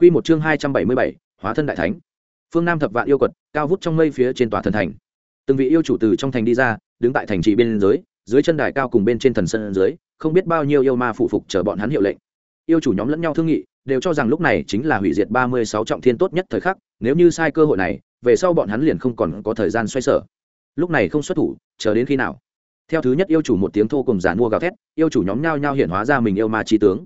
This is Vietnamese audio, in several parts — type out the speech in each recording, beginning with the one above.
Quy một chương hai trăm bảy mươi bảy, hóa thân đại thánh. Phương Nam thập vạn yêu quật, cao vút trong mây phía trên tòa thần thành. Từng vị yêu chủ từ trong thành đi ra, đứng tại thành trì bên dưới, dưới chân đài cao cùng bên trên thần sân dưới, không biết bao nhiêu yêu ma phụ phục chờ bọn hắn hiệu lệnh. Yêu chủ nhóm lẫn nhau thương nghị, đều cho rằng lúc này chính là hủy diệt ba mươi sáu trọng thiên tốt nhất thời khắc, nếu như sai cơ hội này, về sau bọn hắn liền không còn có thời gian xoay sở. Lúc này không xuất thủ, chờ đến khi nào? Theo thứ nhất yêu chủ một tiếng thô cùng giàn mua gào thét, yêu chủ nhóm nhao nhao hiện hóa ra mình yêu ma chi tướng.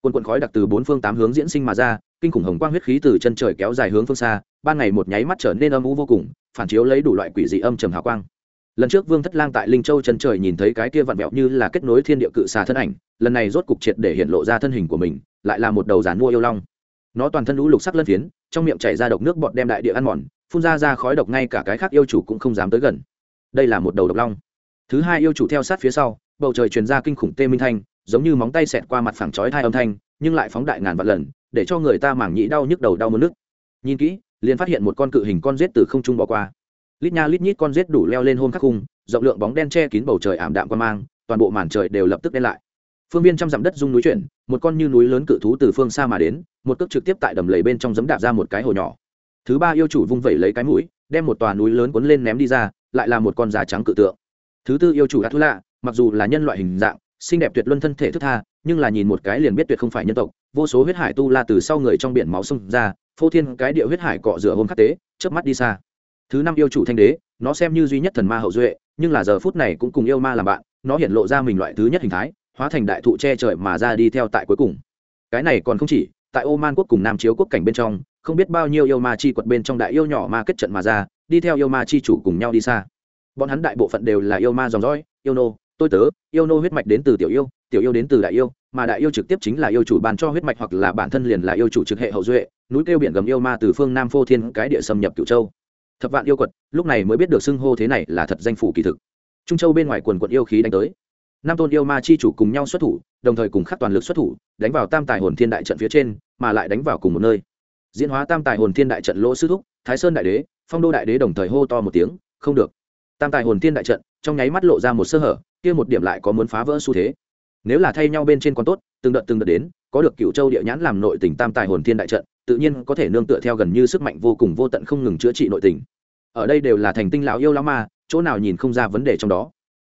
Quần quần khói đặc từ bốn phương tám hướng diễn sinh mà ra, kinh khủng hồng quang huyết khí từ chân trời kéo dài hướng phương xa, ban ngày một nháy mắt trở nên âm u vô cùng, phản chiếu lấy đủ loại quỷ dị âm trầm hào quang. Lần trước vương thất lang tại linh châu chân trời nhìn thấy cái kia vặn vẹo như là kết nối thiên địa cự xà thân ảnh, lần này rốt cục triệt để hiện lộ ra thân hình của mình, lại là một đầu giàn mua yêu long. Nó toàn thân lũ lục sắc lân phiến, trong miệng chảy ra độc nước bọt đem đại địa ăn mòn, phun ra ra khói độc ngay cả cái khác yêu chủ cũng không dám tới gần. Đây là một đầu độc long. Thứ hai yêu chủ theo sát phía sau, bầu trời truyền ra kinh khủng tê minh thanh, giống như móng tay xẹt qua mặt phẳng chói thai âm thanh, nhưng lại phóng đại ngàn vạn lần để cho người ta mảng nhĩ đau nhức đầu đau mất nước. Nhìn kỹ, liền phát hiện một con cự hình con rết từ không trung bỏ qua. Lít nha lít nhít con rết đủ leo lên hôm khắc khung, rộng lượng bóng đen che kín bầu trời ảm đạm qua mang, toàn bộ màn trời đều lập tức đen lại. Phương viên trăm dặm đất rung núi chuyển, một con như núi lớn cự thú từ phương xa mà đến, một cước trực tiếp tại đầm lầy bên trong giấm đạp ra một cái hồ nhỏ. Thứ ba yêu chủ vung vẩy lấy cái mũi, đem một tòa núi lớn cuốn lên ném đi ra, lại là một con da trắng cự tượng. Thứ tư yêu chủ đã thú lạ mặc dù là nhân loại hình dạng xinh đẹp tuyệt luân thân thể thức tha, nhưng là nhìn một cái liền biết tuyệt không phải nhân tộc, vô số huyết hải tu la từ sau người trong biển máu xông ra, phô thiên cái địa huyết hải cọ rửa hôm khắc tế, chớp mắt đi xa. Thứ năm yêu chủ thanh đế, nó xem như duy nhất thần ma hậu duệ, nhưng là giờ phút này cũng cùng yêu ma làm bạn, nó hiện lộ ra mình loại thứ nhất hình thái, hóa thành đại thụ che trời mà ra đi theo tại cuối cùng. Cái này còn không chỉ, tại ô man quốc cùng nam chiếu quốc cảnh bên trong, không biết bao nhiêu yêu ma chi quật bên trong đại yêu nhỏ ma kết trận mà ra, đi theo yêu ma chi chủ cùng nhau đi xa. Bọn hắn đại bộ phận đều là yêu ma dòng dõi, yêu nô tôi tớ, yêu nô huyết mạch đến từ tiểu yêu tiểu yêu đến từ đại yêu, mà đại yêu trực tiếp chính là yêu chủ ban cho huyết mạch hoặc là bản thân liền là yêu chủ trực hệ hậu duệ, núi kêu biển gầm yêu ma từ phương nam phô thiên cái địa xâm nhập cửu châu. Thập vạn yêu quật, lúc này mới biết được xưng hô thế này là thật danh phủ kỳ thực. Trung châu bên ngoài quần quận yêu khí đánh tới. Năm tôn yêu ma chi chủ cùng nhau xuất thủ, đồng thời cùng khắc toàn lực xuất thủ, đánh vào tam tài hồn thiên đại trận phía trên, mà lại đánh vào cùng một nơi. Diễn hóa tam tài hồn thiên đại trận lỗ sư thúc, thái sơn đại đế, phong đô đại đế đồng thời hô to một tiếng, không được. Tam tài hồn thiên đại trận trong nháy mắt lộ ra một sơ hở kia một điểm lại có muốn phá vỡ xu thế. Nếu là thay nhau bên trên còn tốt, từng đợt từng đợt đến, có được cựu châu địa nhãn làm nội tình tam tài hồn thiên đại trận, tự nhiên có thể nương tựa theo gần như sức mạnh vô cùng vô tận không ngừng chữa trị nội tình. Ở đây đều là thành tinh lão yêu lão ma, chỗ nào nhìn không ra vấn đề trong đó.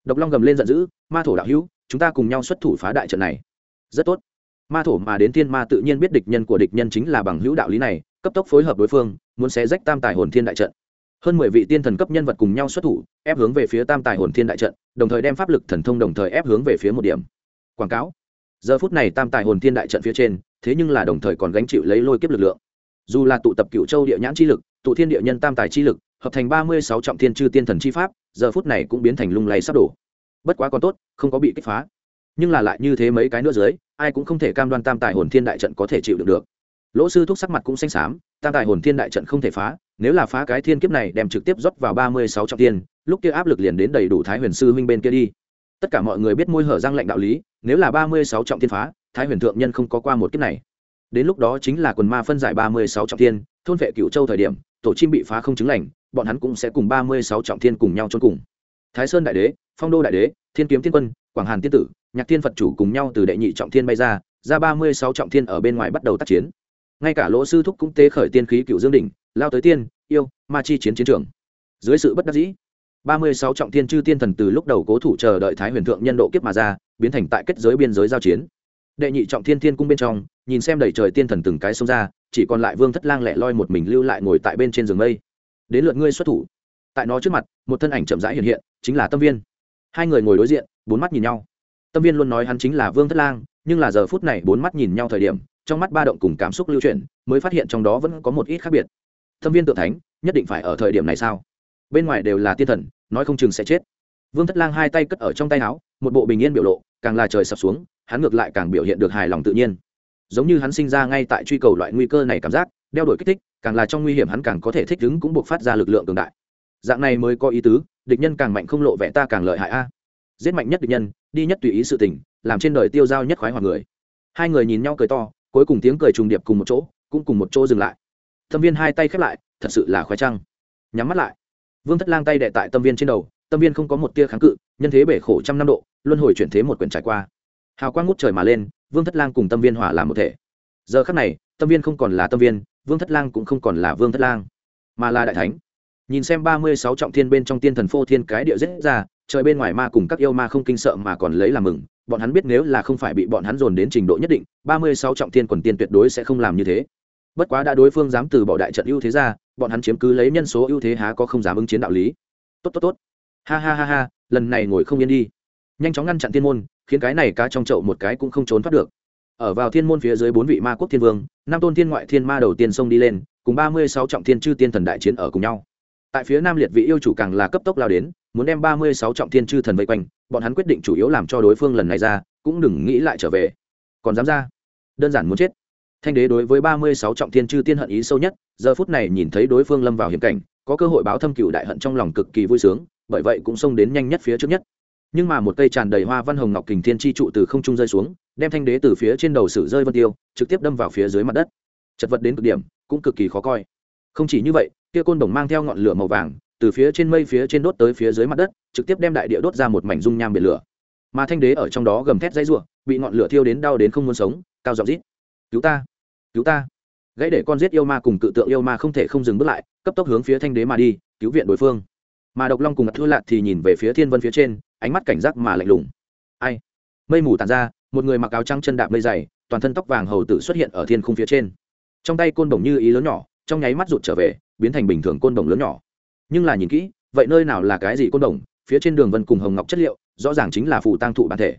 Độc long gầm lên giận dữ, ma thổ đạo hữu, chúng ta cùng nhau xuất thủ phá đại trận này. Rất tốt. Ma thổ mà đến thiên ma tự nhiên biết địch nhân của địch nhân chính là bằng hữu đạo lý này, cấp tốc phối hợp đối phương, muốn xé rách tam tài hồn thiên đại trận hơn mười vị tiên thần cấp nhân vật cùng nhau xuất thủ, ép hướng về phía tam tài hồn thiên đại trận, đồng thời đem pháp lực thần thông đồng thời ép hướng về phía một điểm. Quảng cáo. Giờ phút này tam tài hồn thiên đại trận phía trên, thế nhưng là đồng thời còn gánh chịu lấy lôi kiếp lực lượng. Dù là tụ tập cựu châu địa nhãn chi lực, tụ thiên địa nhân tam tài chi lực, hợp thành ba mươi sáu trọng thiên chư tiên thần chi pháp, giờ phút này cũng biến thành lung lay sắp đổ. Bất quá còn tốt, không có bị kích phá. Nhưng là lại như thế mấy cái nữa dưới, ai cũng không thể cam đoan tam tài hồn thiên đại trận có thể chịu được được. Lỗ sư thuốc sắc mặt cũng xanh xám, tam tài hồn thiên đại trận không thể phá nếu là phá cái thiên kiếp này đem trực tiếp rót vào ba mươi sáu trọng tiên lúc kia áp lực liền đến đầy đủ thái huyền sư huynh bên kia đi. Tất cả mọi người biết môi hở răng lệnh đạo lý, nếu là ba mươi sáu trọng tiên phá, thái huyền thượng nhân không có qua một kiếp này. Đến lúc đó chính là quần ma phân giải ba mươi sáu trọng tiên thôn vệ cựu châu thời điểm, tổ chim bị phá không chứng lành, bọn hắn cũng sẽ cùng ba mươi sáu trọng thiên cùng nhau trốn cùng. Thái sơn đại đế, phong đô đại đế, thiên kiếm thiên quân, quảng hàn tiên tử, nhạc thiên phật chủ cùng nhau từ đệ nhị trọng thiên bay ra ra ba mươi sáu trọng thiên ở bên ngoài bắt đầu tác chiến. Ngay cả lỗ sư thúc cũng tế khởi tiên khí cựu dương đỉnh lao tới tiên, yêu, ma chi chiến chiến trường. Dưới sự bất đắc dĩ, ba mươi sáu trọng thiên chư tiên thần từ lúc đầu cố thủ chờ đợi thái huyền thượng nhân độ kiếp mà ra, biến thành tại kết giới biên giới giao chiến. Đệ nhị trọng thiên thiên cung bên trong, nhìn xem đầy trời tiên thần từng cái xông ra, chỉ còn lại vương thất lang lẻ loi một mình lưu lại ngồi tại bên trên giường mây. Đến lượt ngươi xuất thủ. Tại nó trước mặt, một thân ảnh chậm rãi hiện hiện, chính là tâm viên. Hai người ngồi đối diện, bốn mắt nhìn nhau. Tâm viên luôn nói hắn chính là vương thất lang, nhưng là giờ phút này bốn mắt nhìn nhau thời điểm, trong mắt ba động cùng cảm xúc lưu chuyển, mới phát hiện trong đó vẫn có một ít khác biệt. Thâm viên tự thánh, nhất định phải ở thời điểm này sao? Bên ngoài đều là tiên thần, nói không chừng sẽ chết. Vương thất lang hai tay cất ở trong tay áo, một bộ bình yên biểu lộ, càng là trời sập xuống, hắn ngược lại càng biểu hiện được hài lòng tự nhiên. Giống như hắn sinh ra ngay tại truy cầu loại nguy cơ này cảm giác, đeo đổi kích thích, càng là trong nguy hiểm hắn càng có thể thích ứng cũng buộc phát ra lực lượng cường đại. Dạng này mới có ý tứ, địch nhân càng mạnh không lộ vẻ ta càng lợi hại a. Giết mạnh nhất địch nhân, đi nhất tùy ý sự tình, làm trên đời tiêu dao nhất khoái hòa người. Hai người nhìn nhau cười to, cuối cùng tiếng cười trùng điệp cùng một chỗ, cũng cùng một chỗ dừng lại tâm viên hai tay khép lại, thật sự là khoái trăng. Nhắm mắt lại. Vương thất lang tay đệ tại tâm viên trên đầu, tâm viên không có một tia kháng cự, nhân thế bể khổ trăm năm độ, luân hồi chuyển thế một quyển trải qua. Hào quang ngút trời mà lên, vương thất lang cùng tâm viên hỏa làm một thể. Giờ khắc này, tâm viên không còn là tâm viên, vương thất lang cũng không còn là vương thất lang, mà là đại thánh. Nhìn xem ba mươi sáu trọng thiên bên trong tiên thần phô thiên cái địa rết ra, trời bên ngoài ma cùng các yêu ma không kinh sợ mà còn lấy làm mừng, bọn hắn biết nếu là không phải bị bọn hắn dồn đến trình độ nhất định, ba mươi sáu trọng thiên quần tiên tuyệt đối sẽ không làm như thế bất quá đã đối phương dám từ bỏ đại trận ưu thế ra, bọn hắn chiếm cứ lấy nhân số ưu thế há có không dám ứng chiến đạo lý. Tốt tốt tốt. Ha ha ha ha, lần này ngồi không yên đi. Nhanh chóng ngăn chặn thiên môn, khiến cái này cá trong chậu một cái cũng không trốn thoát được. Ở vào thiên môn phía dưới bốn vị ma quốc thiên vương, năm tôn thiên ngoại thiên ma đầu tiên xông đi lên, cùng ba mươi sáu trọng thiên chư tiên thần đại chiến ở cùng nhau. Tại phía nam liệt vị yêu chủ càng là cấp tốc lao đến, muốn đem ba mươi sáu trọng thiên chư thần vây quanh, bọn hắn quyết định chủ yếu làm cho đối phương lần này ra, cũng đừng nghĩ lại trở về. Còn dám ra? Đơn giản muốn chết thanh đế đối với ba mươi sáu trọng thiên chư tiên hận ý sâu nhất, giờ phút này nhìn thấy đối phương lâm vào hiểm cảnh, có cơ hội báo thâm cựu đại hận trong lòng cực kỳ vui sướng, bởi vậy cũng xông đến nhanh nhất phía trước nhất. Nhưng mà một cây tràn đầy hoa văn hồng ngọc kình thiên chi trụ từ không trung rơi xuống, đem thanh đế từ phía trên đầu sử rơi vân tiêu, trực tiếp đâm vào phía dưới mặt đất. Chật vật đến cực điểm, cũng cực kỳ khó coi. Không chỉ như vậy, kia côn đồng mang theo ngọn lửa màu vàng, từ phía trên mây phía trên đốt tới phía dưới mặt đất, trực tiếp đem đại địa đốt ra một mảnh dung nham biển lửa. Mà thanh đế ở trong đó gầm thét dãy ruộng bị ngọn lửa thiêu đến đau đến không muốn sống, cao giọng rít cứu ta cứu ta. Gãy để con giết yêu ma cùng cự tượng yêu ma không thể không dừng bước lại, cấp tốc hướng phía thanh đế mà đi, cứu viện đối phương. Mà độc long cùng thua lạc thì nhìn về phía thiên vân phía trên, ánh mắt cảnh giác mà lạnh lùng. Ai? Mây mù tàn ra, một người mặc áo trắng chân đạp mây dày, toàn thân tóc vàng hầu tử xuất hiện ở thiên khung phía trên. Trong tay côn đồng như ý lớn nhỏ, trong nháy mắt rụt trở về, biến thành bình thường côn đồng lớn nhỏ. Nhưng là nhìn kỹ, vậy nơi nào là cái gì côn đồng? Phía trên đường vân cùng hồng ngọc chất liệu, rõ ràng chính là phù tăng thụ bản thể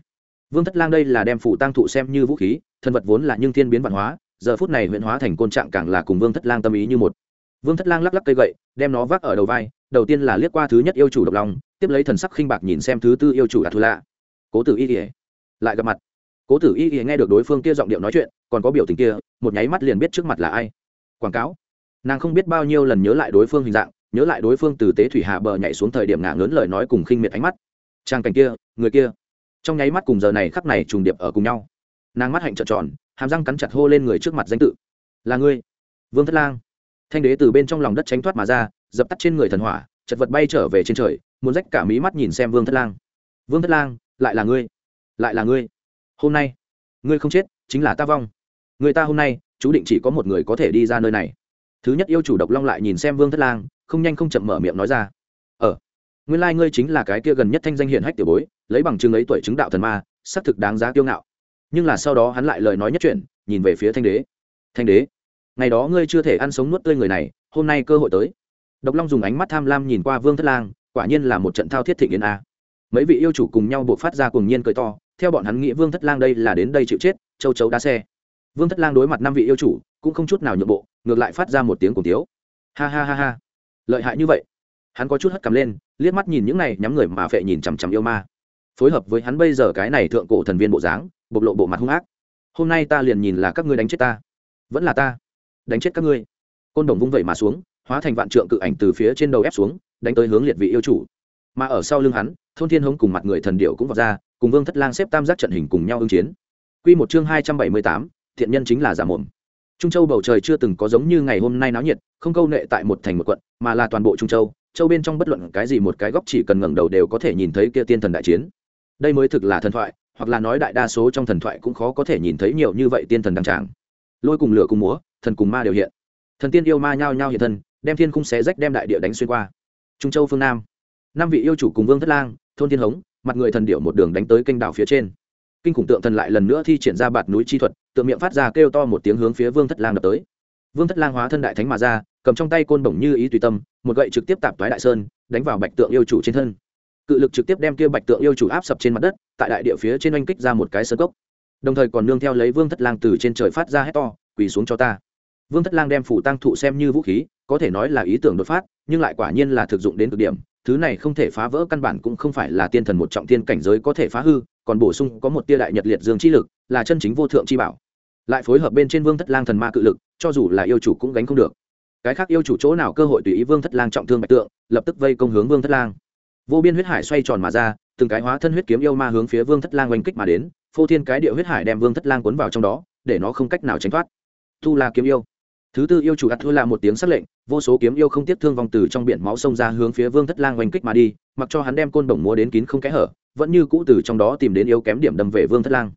vương thất lang đây là đem phủ tăng thụ xem như vũ khí, thân vật vốn là nhưng thiên biến văn hóa, giờ phút này huyện hóa thành côn trạng càng là cùng vương thất lang tâm ý như một. Vương thất lang lắc lắc cây gậy, đem nó vác ở đầu vai, đầu tiên là liếc qua thứ nhất yêu chủ độc lòng tiếp lấy thần sắc khinh bạc nhìn xem thứ tư yêu chủ đạt thù lạ. Cố tử y ỉa lại gặp mặt. Cố tử y ỉa nghe được đối phương kia giọng điệu nói chuyện, còn có biểu tình kia, một nháy mắt liền biết trước mặt là ai. Quảng cáo. Nàng không biết bao nhiêu lần nhớ lại đối phương hình dạng, nhớ lại đối phương từ tế thủy hạ bờ nhảy xuống thời điểm ngả lớn lời nói cùng khinh miệt ánh mắt. Trang cảnh kia, người kia trong nháy mắt cùng giờ này khắc này trùng điệp ở cùng nhau. Nàng mắt hạnh trợn tròn, hàm răng cắn chặt hô lên người trước mặt danh tự. Là ngươi, vương thất lang. Thanh đế từ bên trong lòng đất tránh thoát mà ra, dập tắt trên người thần hỏa, chật vật bay trở về trên trời, muốn rách cả mí mắt nhìn xem vương thất lang. Vương thất lang, lại là ngươi, lại là ngươi. Hôm nay, ngươi không chết, chính là ta vong. Người ta hôm nay, chú định chỉ có một người có thể đi ra nơi này. Thứ nhất yêu chủ độc long lại nhìn xem vương thất lang, không nhanh không chậm mở miệng nói ra nguyên lai ngươi chính là cái kia gần nhất thanh danh hiển hách tiểu bối, lấy bằng chứng ấy tuổi chứng đạo thần ma, xác thực đáng giá kiêu ngạo. Nhưng là sau đó hắn lại lời nói nhất chuyện, nhìn về phía thanh đế. Thanh đế, ngày đó ngươi chưa thể ăn sống nuốt tươi người này, hôm nay cơ hội tới. Độc long dùng ánh mắt tham lam nhìn qua vương thất lang, quả nhiên là một trận thao thiết thịnh yên a. Mấy vị yêu chủ cùng nhau buộc phát ra cùng nhiên cười to, theo bọn hắn nghĩ vương thất lang đây là đến đây chịu chết, châu chấu đá xe. Vương thất lang đối mặt năm vị yêu chủ, cũng không chút nào nhượng bộ, ngược lại phát ra một tiếng cùng tiếu. Ha ha ha ha. Lợi hại như vậy hắn có chút hất cầm lên, liếc mắt nhìn những này nhắm người mà phệ nhìn chằm chằm yêu ma. Phối hợp với hắn bây giờ cái này thượng cổ thần viên bộ dáng, bộc lộ bộ mặt hung ác. Hôm nay ta liền nhìn là các ngươi đánh chết ta. Vẫn là ta. Đánh chết các ngươi. Côn đồng vung vẩy mà xuống, hóa thành vạn trượng cự ảnh từ phía trên đầu ép xuống, đánh tới hướng liệt vị yêu chủ. Mà ở sau lưng hắn, thôn thiên hống cùng mặt người thần điệu cũng vọt ra, cùng vương thất lang xếp tam giác trận hình cùng nhau ứng chiến. Q một chương hai trăm bảy mươi tám, thiện nhân chính là giả mồm. Trung châu bầu trời chưa từng có giống như ngày hôm nay náo nhiệt, không câu nệ tại một thành một quận, mà là toàn bộ trung châu châu bên trong bất luận cái gì một cái góc chỉ cần ngẩng đầu đều có thể nhìn thấy kia tiên thần đại chiến. Đây mới thực là thần thoại, hoặc là nói đại đa số trong thần thoại cũng khó có thể nhìn thấy nhiều như vậy tiên thần đăng tràng. Lôi cùng lửa cùng múa, thần cùng ma đều hiện. Thần tiên yêu ma nhao nhao hiện thân, đem thiên khung xé rách đem đại địa đánh xuyên qua. Trung châu phương nam, năm vị yêu chủ cùng vương thất lang, thôn thiên hống, mặt người thần điệu một đường đánh tới kênh đảo phía trên. Kinh khủng tượng thần lại lần nữa thi triển ra bạt núi chi thuật, tượng miệng phát ra kêu to một tiếng hướng phía vương thất lang đập tới vương thất lang hóa thân đại thánh mà ra, cầm trong tay côn bổng như ý tùy tâm, một gậy trực tiếp tạp toái đại sơn, đánh vào bạch tượng yêu chủ trên thân. Cự lực trực tiếp đem kia bạch tượng yêu chủ áp sập trên mặt đất, tại đại địa phía trên oanh kích ra một cái sơ cốc. Đồng thời còn nương theo lấy vương thất lang từ trên trời phát ra hét to, quỳ xuống cho ta. Vương thất lang đem phủ tăng thụ xem như vũ khí, có thể nói là ý tưởng đột phát, nhưng lại quả nhiên là thực dụng đến cực điểm. Thứ này không thể phá vỡ, căn bản cũng không phải là tiên thần một trọng tiên cảnh giới có thể phá hư, còn bổ sung có một tia đại nhật liệt dương chi lực, là chân chính vô thượng chi bảo lại phối hợp bên trên vương thất lang thần ma cự lực, cho dù là yêu chủ cũng gánh không được. Cái khác yêu chủ chỗ nào cơ hội tùy ý vương thất lang trọng thương bạch tượng, lập tức vây công hướng vương thất lang. Vô biên huyết hải xoay tròn mà ra, từng cái hóa thân huyết kiếm yêu ma hướng phía vương thất lang oanh kích mà đến, phô thiên cái địa huyết hải đem vương thất lang cuốn vào trong đó, để nó không cách nào tránh thoát. Tu la kiếm yêu. Thứ tư yêu chủ ắt thua là một tiếng s lệnh, vô số kiếm yêu không tiếc thương vòng từ trong biển máu sông ra hướng phía vương thất lang oanh kích mà đi, mặc cho hắn đem côn bổng múa đến kín không kẽ hở, vẫn như cũ từ trong đó tìm đến yếu kém điểm đâm về vương thất lang.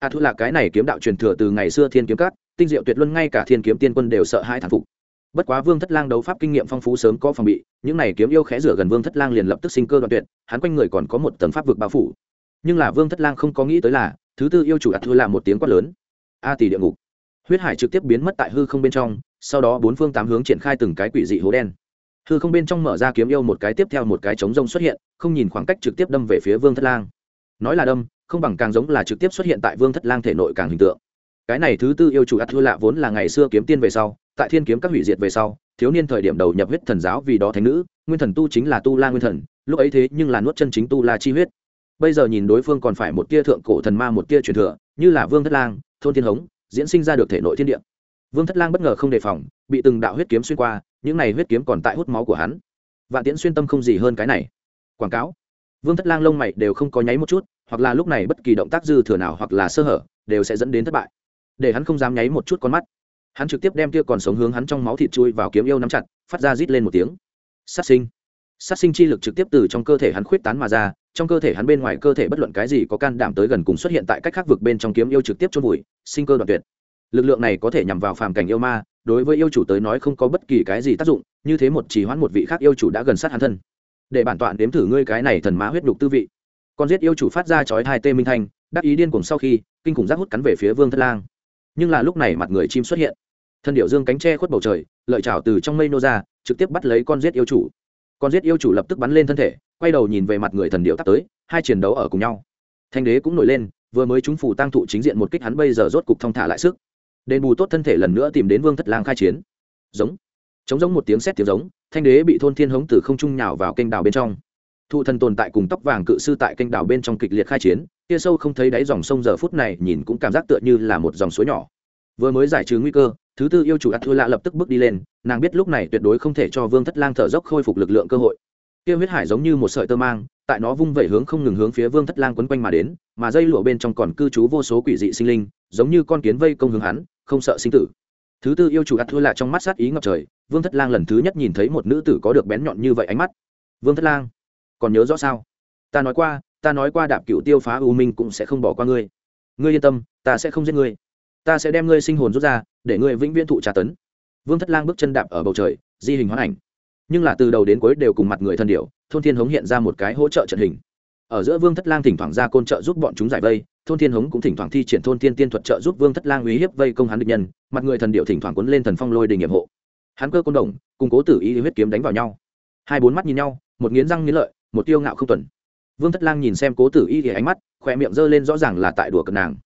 A Thu là cái này kiếm đạo truyền thừa từ ngày xưa thiên kiếm cát tinh diệu tuyệt luân ngay cả thiên kiếm tiên quân đều sợ hãi thản phục. Bất quá vương thất lang đấu pháp kinh nghiệm phong phú sớm có phòng bị, những này kiếm yêu khẽ rửa gần vương thất lang liền lập tức sinh cơ đoạn tuyệt, hắn quanh người còn có một tầng pháp vực bao phủ. Nhưng là vương thất lang không có nghĩ tới là, thứ tư yêu chủ A Thu là một tiếng quát lớn. A tỷ địa ngục. Huyết hải trực tiếp biến mất tại hư không bên trong, sau đó bốn phương tám hướng triển khai từng cái quỷ dị hố đen. Hư không bên trong mở ra kiếm yêu một cái tiếp theo một cái trống rông xuất hiện, không nhìn khoảng cách trực tiếp đâm về phía vương thất lang. Nói là đâm không bằng càng giống là trực tiếp xuất hiện tại vương thất lang thể nội càng hình tượng. Cái này thứ tư yêu chủ ắt thua lạ vốn là ngày xưa kiếm tiên về sau, tại thiên kiếm các hủy diệt về sau, thiếu niên thời điểm đầu nhập huyết thần giáo vì đó thánh nữ, nguyên thần tu chính là tu la nguyên thần, lúc ấy thế nhưng là nuốt chân chính tu la chi huyết. Bây giờ nhìn đối phương còn phải một tia thượng cổ thần ma một tia truyền thừa, như là vương thất lang, thôn thiên hống, diễn sinh ra được thể nội thiên địa. Vương thất lang bất ngờ không đề phòng, bị từng đạo huyết kiếm xuyên qua, những này huyết kiếm còn tại hút máu của hắn. Vạn tiễn xuyên tâm không gì hơn cái này. Quảng cáo. Vương thất lang lông mày đều không có nháy một chút hoặc là lúc này bất kỳ động tác dư thừa nào hoặc là sơ hở, đều sẽ dẫn đến thất bại. Để hắn không dám nháy một chút con mắt. Hắn trực tiếp đem kia còn sống hướng hắn trong máu thịt chui vào kiếm yêu nắm chặt, phát ra rít lên một tiếng. Sát sinh. Sát sinh chi lực trực tiếp từ trong cơ thể hắn khuyết tán mà ra, trong cơ thể hắn bên ngoài cơ thể bất luận cái gì có can đảm tới gần cùng xuất hiện tại cách khác vực bên trong kiếm yêu trực tiếp chôn vùi, sinh cơ đoạn tuyệt. Lực lượng này có thể nhằm vào phàm cảnh yêu ma, đối với yêu chủ tới nói không có bất kỳ cái gì tác dụng, như thế một chỉ hoãn một vị khác yêu chủ đã gần sát hắn thân. Để bản tọa đếm thử ngươi cái này thần má huyết đục tư vị con giết yêu chủ phát ra chói hai tê minh thanh, đắc ý điên cùng sau khi, kinh khủng giác hút cắn về phía vương thất lang. Nhưng là lúc này mặt người chim xuất hiện. Thân điệu dương cánh tre khuất bầu trời, lợi chảo từ trong mây nô ra, trực tiếp bắt lấy con giết yêu chủ. Con giết yêu chủ lập tức bắn lên thân thể, quay đầu nhìn về mặt người thần điệu tắt tới, hai chiến đấu ở cùng nhau. Thanh đế cũng nổi lên, vừa mới chúng phủ tăng thụ chính diện một kích hắn bây giờ rốt cục thông thả lại sức. Đền bù tốt thân thể lần nữa tìm đến vương thất lang khai chiến. Giống. Chống giống một tiếng sét tiếng giống, thanh đế bị thôn thiên hống từ không trung nhào vào kênh đào bên trong thụ thần tồn tại cùng tóc vàng cự sư tại kênh đảo bên trong kịch liệt khai chiến, kia sâu không thấy đáy dòng sông giờ phút này nhìn cũng cảm giác tựa như là một dòng suối nhỏ. Vừa mới giải trừ nguy cơ, thứ tư yêu chủ ắt thua lạ lập tức bước đi lên, nàng biết lúc này tuyệt đối không thể cho vương thất lang thở dốc khôi phục lực lượng cơ hội. Kia huyết hải giống như một sợi tơ mang, tại nó vung vẩy hướng không ngừng hướng phía vương thất lang quấn quanh mà đến, mà dây lụa bên trong còn cư trú vô số quỷ dị sinh linh, giống như con kiến vây công hướng hắn, không sợ sinh tử. Thứ tư yêu chủ ắt thua lạ trong mắt sát ý ngập trời, vương thất lang lần thứ nhất nhìn thấy một nữ tử có được bén nhọn như vậy ánh mắt. Vương thất lang còn nhớ rõ sao? Ta nói qua, ta nói qua đạp cựu tiêu phá u minh cũng sẽ không bỏ qua ngươi. Ngươi yên tâm, ta sẽ không giết ngươi. Ta sẽ đem ngươi sinh hồn rút ra, để ngươi vĩnh viễn thụ trà tấn. Vương thất lang bước chân đạp ở bầu trời, di hình hoán ảnh. Nhưng là từ đầu đến cuối đều cùng mặt người thân điệu thôn thiên hống hiện ra một cái hỗ trợ trận hình. Ở giữa vương thất lang thỉnh thoảng ra côn trợ giúp bọn chúng giải vây, thôn thiên hống cũng thỉnh thoảng thi triển thôn thiên tiên thuật trợ giúp vương thất lang uy hiếp vây công hắn địch nhân, mặt người thần điệu thỉnh thoảng quấn lên thần phong lôi đình nghiệp hộ. Hắn cơ côn đồng, cùng cố tử y huyết kiếm đánh vào nhau. Hai bốn mắt nhìn nhau, một nghiến răng nghiến lợi một tiêu ngạo không tuần. Vương thất lang nhìn xem cố tử y thì ánh mắt, khỏe miệng giơ lên rõ ràng là tại đùa cận nàng.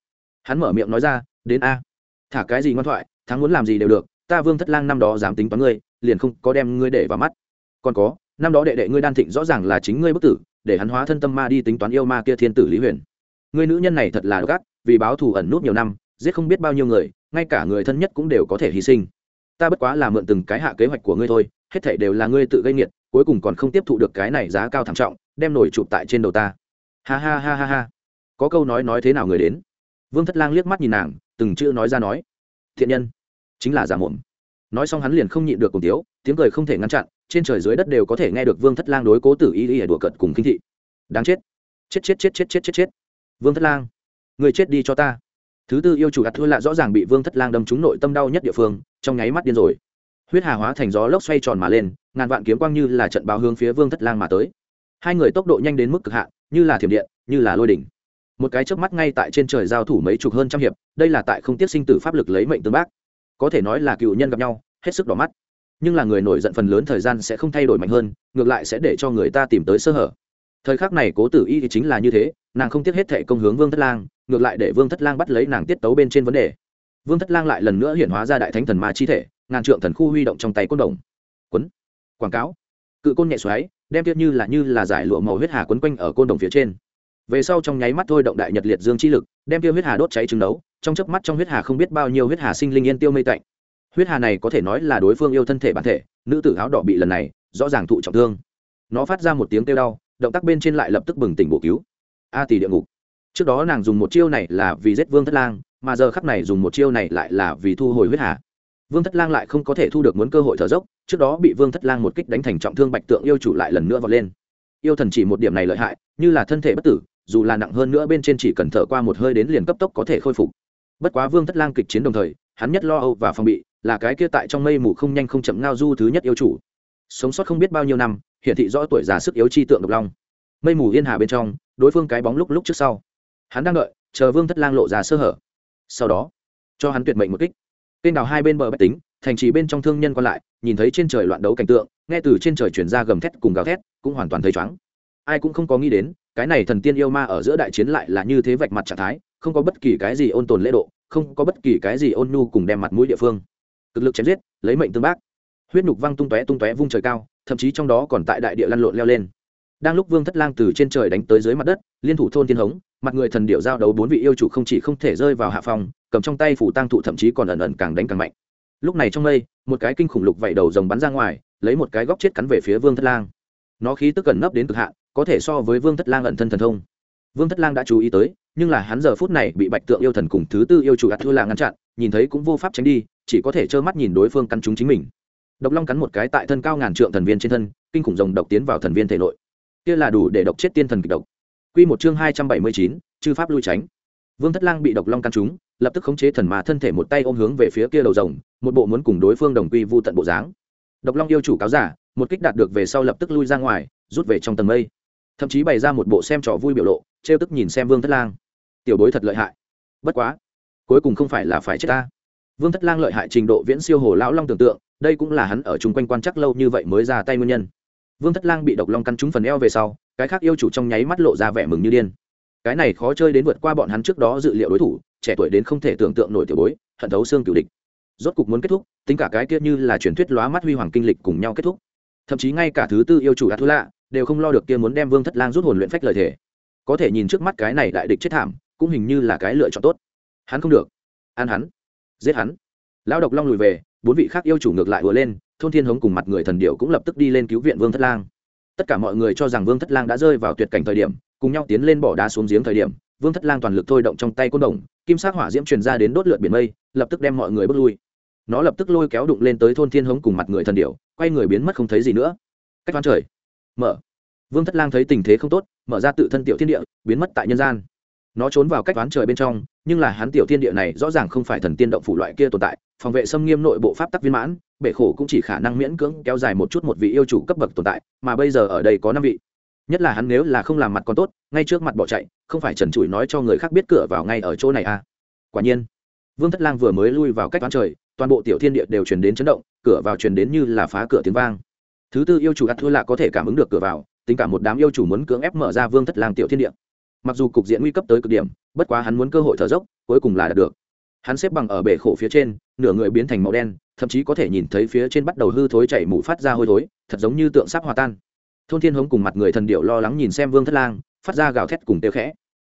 Hắn mở miệng nói ra, đến a. Thả cái gì ngoan thoại, thắng muốn làm gì đều được, ta vương thất lang năm đó dám tính toán ngươi, liền không có đem ngươi để vào mắt. Còn có, năm đó đệ đệ ngươi đan thịnh rõ ràng là chính ngươi bức tử, để hắn hóa thân tâm ma đi tính toán yêu ma kia thiên tử lý huyền. Ngươi nữ nhân này thật là gắt vì báo thù ẩn nút nhiều năm, giết không biết bao nhiêu người, ngay cả người thân nhất cũng đều có thể hy sinh ta bất quá là mượn từng cái hạ kế hoạch của ngươi thôi, hết thảy đều là ngươi tự gây nghiệt, cuối cùng còn không tiếp thụ được cái này giá cao thảm trọng, đem nổi chụp tại trên đầu ta. Ha ha ha ha ha. Có câu nói nói thế nào người đến? Vương thất lang liếc mắt nhìn nàng, từng chữ nói ra nói, thiện nhân, chính là giả mồm. Nói xong hắn liền không nhịn được cùng tiếu, tiếng cười không thể ngăn chặn, trên trời dưới đất đều có thể nghe được vương thất lang đối cố tử y y đùa cợt cùng kinh thị. Đáng chết. Chết chết chết chết chết chết chết. Vương thất lang, người chết đi cho ta thứ tư yêu chủ gạt thua lạ rõ ràng bị vương thất lang đâm trúng nội tâm đau nhất địa phương, trong nháy mắt điên rồi. Huyết hà hóa thành gió lốc xoay tròn mà lên, ngàn vạn kiếm quang như là trận báo hướng phía vương thất lang mà tới. Hai người tốc độ nhanh đến mức cực hạn, như là thiểm điện, như là lôi đỉnh. Một cái chớp mắt ngay tại trên trời giao thủ mấy chục hơn trăm hiệp, đây là tại không tiết sinh tử pháp lực lấy mệnh tương bác. Có thể nói là cựu nhân gặp nhau, hết sức đỏ mắt. Nhưng là người nổi giận phần lớn thời gian sẽ không thay đổi mạnh hơn, ngược lại sẽ để cho người ta tìm tới sơ hở. Thời khắc này cố tử y thì chính là như thế nàng không tiếc hết thệ công hướng vương thất lang, ngược lại để vương thất lang bắt lấy nàng tiết tấu bên trên vấn đề. Vương thất lang lại lần nữa hiện hóa ra đại thánh thần ma chi thể, ngàn trượng thần khu huy động trong tay côn đồng. Quấn. Quảng cáo. Cự côn nhẹ xoáy, đem tiết như là như là giải lụa màu huyết hà quấn quanh ở côn đồng phía trên. Về sau trong nháy mắt thôi động đại nhật liệt dương chi lực, đem tiêu huyết hà đốt cháy trứng đấu trong chớp mắt trong huyết hà không biết bao nhiêu huyết hà sinh linh yên tiêu mây tạnh. Huyết hà này có thể nói là đối phương yêu thân thể bản thể, nữ tử áo đỏ bị lần này rõ ràng thụ trọng thương. Nó phát ra một tiếng kêu đau, động tác bên trên lại lập tức bừng tỉnh bổ cứu a tỷ địa ngục. Trước đó nàng dùng một chiêu này là vì giết vương thất lang, mà giờ khắc này dùng một chiêu này lại là vì thu hồi huyết hà. Vương thất lang lại không có thể thu được muốn cơ hội thở dốc, trước đó bị vương thất lang một kích đánh thành trọng thương bạch tượng yêu chủ lại lần nữa vọt lên. Yêu thần chỉ một điểm này lợi hại, như là thân thể bất tử, dù là nặng hơn nữa bên trên chỉ cần thở qua một hơi đến liền cấp tốc có thể khôi phục. Bất quá vương thất lang kịch chiến đồng thời, hắn nhất lo âu và phòng bị, là cái kia tại trong mây mù không nhanh không chậm ngao du thứ nhất yêu chủ. Sống sót không biết bao nhiêu năm hiện thị rõ tuổi già sức yếu chi tượng độc long. Mây mù yên hà bên trong đối phương cái bóng lúc lúc trước sau. Hắn đang đợi, chờ vương thất lang lộ ra sơ hở. Sau đó, cho hắn tuyệt mệnh một kích. Kênh đào hai bên bờ bách tính, thành trì bên trong thương nhân còn lại, nhìn thấy trên trời loạn đấu cảnh tượng, nghe từ trên trời chuyển ra gầm thét cùng gào thét, cũng hoàn toàn thấy chóng ai cũng không có nghĩ đến, cái này thần tiên yêu ma ở giữa đại chiến lại là như thế vạch mặt trạng thái, không có bất kỳ cái gì ôn tồn lễ độ, không có bất kỳ cái gì ôn nhu cùng đem mặt mũi địa phương. Cực lực chém giết, lấy mệnh tương bác. Huyết nhục văng tung tóe tung tóe vung trời cao, thậm chí trong đó còn tại đại địa lăn lộn leo lên đang lúc vương thất lang từ trên trời đánh tới dưới mặt đất, liên thủ thôn thiên hống, mặt người thần điệu giao đấu bốn vị yêu chủ không chỉ không thể rơi vào hạ phòng cầm trong tay phủ tăng thụ thậm chí còn ẩn ẩn càng đánh càng mạnh. Lúc này trong mây, một cái kinh khủng lục vẩy đầu rồng bắn ra ngoài, lấy một cái góc chết cắn về phía vương thất lang. Nó khí tức gần nấp đến cực hạn, có thể so với vương thất lang ẩn thân thần thông. Vương thất lang đã chú ý tới, nhưng là hắn giờ phút này bị bạch tượng yêu thần cùng thứ tư yêu chủ gạt thua là ngăn chặn, nhìn thấy cũng vô pháp tránh đi, chỉ có thể trơ mắt nhìn đối phương cắn chúng chính mình. Độc long cắn một cái tại thân cao ngàn trượng thần viên trên thân, kinh khủng rồng độc tiến vào thần viên thể nội kia là đủ để độc chết tiên thần kịch độc. Quy một chương hai trăm bảy mươi chín, chư pháp lui tránh. Vương thất lang bị độc long căn trúng, lập tức khống chế thần mà thân thể một tay ôm hướng về phía kia đầu rồng, một bộ muốn cùng đối phương đồng quy vu tận bộ dáng. Độc long yêu chủ cáo giả, một kích đạt được về sau lập tức lui ra ngoài, rút về trong tầng mây. Thậm chí bày ra một bộ xem trò vui biểu lộ, trêu tức nhìn xem vương thất lang. Tiểu bối thật lợi hại. Bất quá, cuối cùng không phải là phải chết ta. Vương thất lang lợi hại trình độ viễn siêu hồ lão long tưởng tượng, đây cũng là hắn ở chung quanh quan chắc lâu như vậy mới ra tay nguyên nhân vương thất lang bị độc long căn trúng phần eo về sau, cái khác yêu chủ trong nháy mắt lộ ra vẻ mừng như điên. Cái này khó chơi đến vượt qua bọn hắn trước đó dự liệu đối thủ, trẻ tuổi đến không thể tưởng tượng nổi tiểu bối, hận thấu xương cửu địch. Rốt cục muốn kết thúc, tính cả cái kia như là truyền thuyết lóa mắt huy hoàng kinh lịch cùng nhau kết thúc. Thậm chí ngay cả thứ tư yêu chủ đã thú lạ đều không lo được kia muốn đem vương thất lang rút hồn luyện phách lời thể có thể nhìn trước mắt cái này đại địch chết thảm, cũng hình như là cái lựa chọn tốt. Hắn không được. Ăn hắn. Giết hắn. Lão độc long lùi về, bốn vị khác yêu chủ ngược lại vừa lên thôn thiên hống cùng mặt người thần điệu cũng lập tức đi lên cứu viện vương thất lang. Tất cả mọi người cho rằng vương thất lang đã rơi vào tuyệt cảnh thời điểm, cùng nhau tiến lên bỏ đá xuống giếng thời điểm, vương thất lang toàn lực thôi động trong tay côn đồng, kim sát hỏa diễm truyền ra đến đốt lượt biển mây, lập tức đem mọi người bước lui. Nó lập tức lôi kéo đụng lên tới thôn thiên hống cùng mặt người thần điệu quay người biến mất không thấy gì nữa. Cách văn trời. Mở. Vương thất lang thấy tình thế không tốt, mở ra tự thân tiểu thiên địa, biến mất tại nhân gian. Nó trốn vào cách ván trời bên trong, nhưng là hắn tiểu thiên địa này rõ ràng không phải thần tiên động phủ loại kia tồn tại phòng vệ xâm nghiêm nội bộ pháp tắc viên mãn, bể khổ cũng chỉ khả năng miễn cưỡng kéo dài một chút một vị yêu chủ cấp bậc tồn tại, mà bây giờ ở đây có năm vị. Nhất là hắn nếu là không làm mặt còn tốt, ngay trước mặt bỏ chạy, không phải trần trụi nói cho người khác biết cửa vào ngay ở chỗ này à. Quả nhiên, vương thất lang vừa mới lui vào cách toán trời, toàn bộ tiểu thiên địa đều truyền đến chấn động, cửa vào truyền đến như là phá cửa tiếng vang. Thứ tư yêu chủ đặt thua lạ có thể cảm ứng được cửa vào, tính cả một đám yêu chủ muốn cưỡng ép mở ra vương thất lang tiểu thiên địa. Mặc dù cục diện nguy cấp tới cực điểm, bất quá hắn muốn cơ hội thở dốc, cuối cùng là đạt được. Hắn xếp bằng ở bể khổ phía trên nửa người biến thành màu đen, thậm chí có thể nhìn thấy phía trên bắt đầu hư thối chảy mũ phát ra hôi thối, thật giống như tượng sắp hòa tan. Thôn thiên hống cùng mặt người thần điệu lo lắng nhìn xem vương thất lang, phát ra gào thét cùng tiêu khẽ.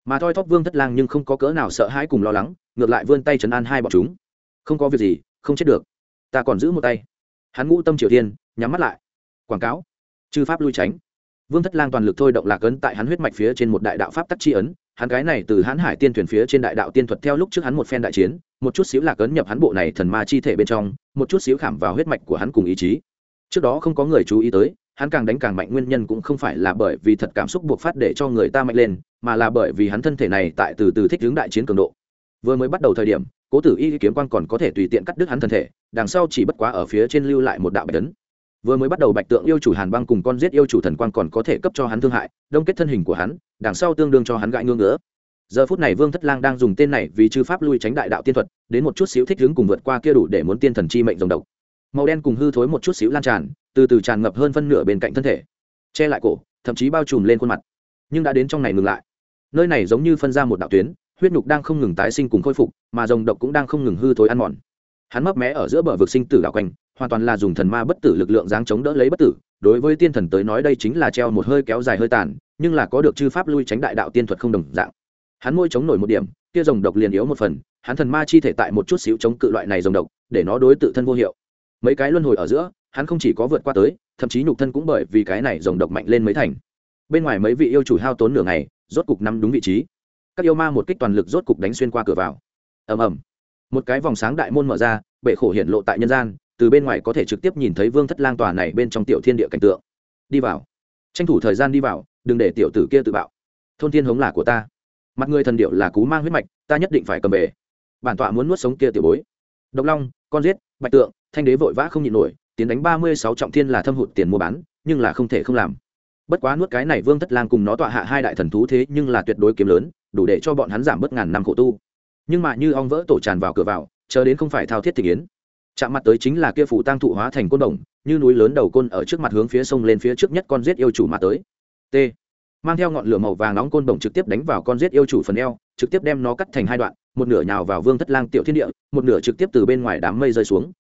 Mà thoi thóp vương thất lang nhưng không có cỡ nào sợ hãi cùng lo lắng, ngược lại vươn tay chấn an hai bọn chúng. Không có việc gì, không chết được. Ta còn giữ một tay. Hắn ngũ tâm triều tiên, nhắm mắt lại. Quảng cáo. Chư pháp lui tránh. Vương thất lang toàn lực thôi động lạc ấn tại hắn huyết mạch phía trên một đại đạo pháp tắc chi ấn hắn cái này từ hãn hải tiên thuyền phía trên đại đạo tiên thuật theo lúc trước hắn một phen đại chiến, một chút xíu lạc ấn nhập hắn bộ này thần ma chi thể bên trong, một chút xíu khảm vào huyết mạch của hắn cùng ý chí trước đó không có người chú ý tới, hắn càng đánh càng mạnh, nguyên nhân cũng không phải là bởi vì thật cảm xúc buộc phát để cho người ta mạnh lên, mà là bởi vì hắn thân thể này tại từ từ thích hướng đại chiến cường độ vừa mới bắt đầu thời điểm, cố tử y kiếm quan còn có thể tùy tiện cắt đứt hắn thân thể, đằng sau chỉ bất quá ở phía trên lưu lại một đạo bạch tấn vừa mới bắt đầu bạch tượng yêu chủ hàn băng cùng con giết yêu chủ thần quang còn có thể cấp cho hắn thương hại, đông kết thân hình của hắn, đằng sau tương đương cho hắn gãi ngưỡng ngỡ giờ phút này vương thất lang đang dùng tên này vì chư pháp lui tránh đại đạo tiên thuật, đến một chút xíu thích hứng cùng vượt qua kia đủ để muốn tiên thần chi mệnh dòng độc. Màu đen cùng hư thối một chút xíu lan tràn, từ từ tràn ngập hơn phân nửa bên cạnh thân thể. Che lại cổ, thậm chí bao trùm lên khuôn mặt. Nhưng đã đến trong này ngừng lại. Nơi này giống như phân ra một đạo tuyến, huyết nhục đang không ngừng tái sinh cùng khôi phục, mà dòng độc cũng đang không ngừng hư thối ăn mòn. Hắn mấp mé ở giữa bờ vực sinh tử đạo quanh hoàn toàn là dùng thần ma bất tử lực lượng giáng chống đỡ lấy bất tử. Đối với tiên thần tới nói đây chính là treo một hơi kéo dài hơi tàn, nhưng là có được chư pháp lui tránh đại đạo tiên thuật không đồng dạng. Hắn môi chống nổi một điểm, kia dòng độc liền yếu một phần, hắn thần ma chi thể tại một chút xíu chống cự loại này dòng độc, để nó đối tự thân vô hiệu. Mấy cái luân hồi ở giữa, hắn không chỉ có vượt qua tới, thậm chí nhục thân cũng bởi vì cái này dòng độc mạnh lên mấy thành. Bên ngoài mấy vị yêu chủ hao tốn nửa ngày, rốt cục nắm đúng vị trí. Các yêu ma một kích toàn lực rốt cục đánh xuyên qua cửa vào. Ầm ầm. Một cái vòng sáng đại môn mở ra, bệ khổ hiện lộ tại nhân gian từ bên ngoài có thể trực tiếp nhìn thấy vương thất lang tòa này bên trong tiểu thiên địa cảnh tượng. Đi vào. Tranh thủ thời gian đi vào, đừng để tiểu tử kia tự bạo. Thôn thiên hống là của ta. Mặt người thần điệu là cú mang huyết mạch, ta nhất định phải cầm về. Bản tọa muốn nuốt sống kia tiểu bối. Độc long, con giết, bạch tượng, thanh đế vội vã không nhịn nổi, tiến đánh ba mươi sáu trọng thiên là thâm hụt tiền mua bán, nhưng là không thể không làm. Bất quá nuốt cái này vương thất lang cùng nó tọa hạ hai đại thần thú thế nhưng là tuyệt đối kiếm lớn, đủ để cho bọn hắn giảm bớt ngàn năm khổ tu. Nhưng mà như ong vỡ tổ tràn vào cửa vào, chờ đến không phải thao thiết thị yến chạm mặt tới chính là kia phủ tăng thụ hóa thành côn đồng, như núi lớn đầu côn ở trước mặt hướng phía sông lên phía trước nhất con giết yêu chủ mà tới. T. Mang theo ngọn lửa màu vàng nóng côn đồng trực tiếp đánh vào con giết yêu chủ phần eo, trực tiếp đem nó cắt thành hai đoạn, một nửa nhào vào vương thất lang tiểu thiên địa, một nửa trực tiếp từ bên ngoài đám mây rơi xuống.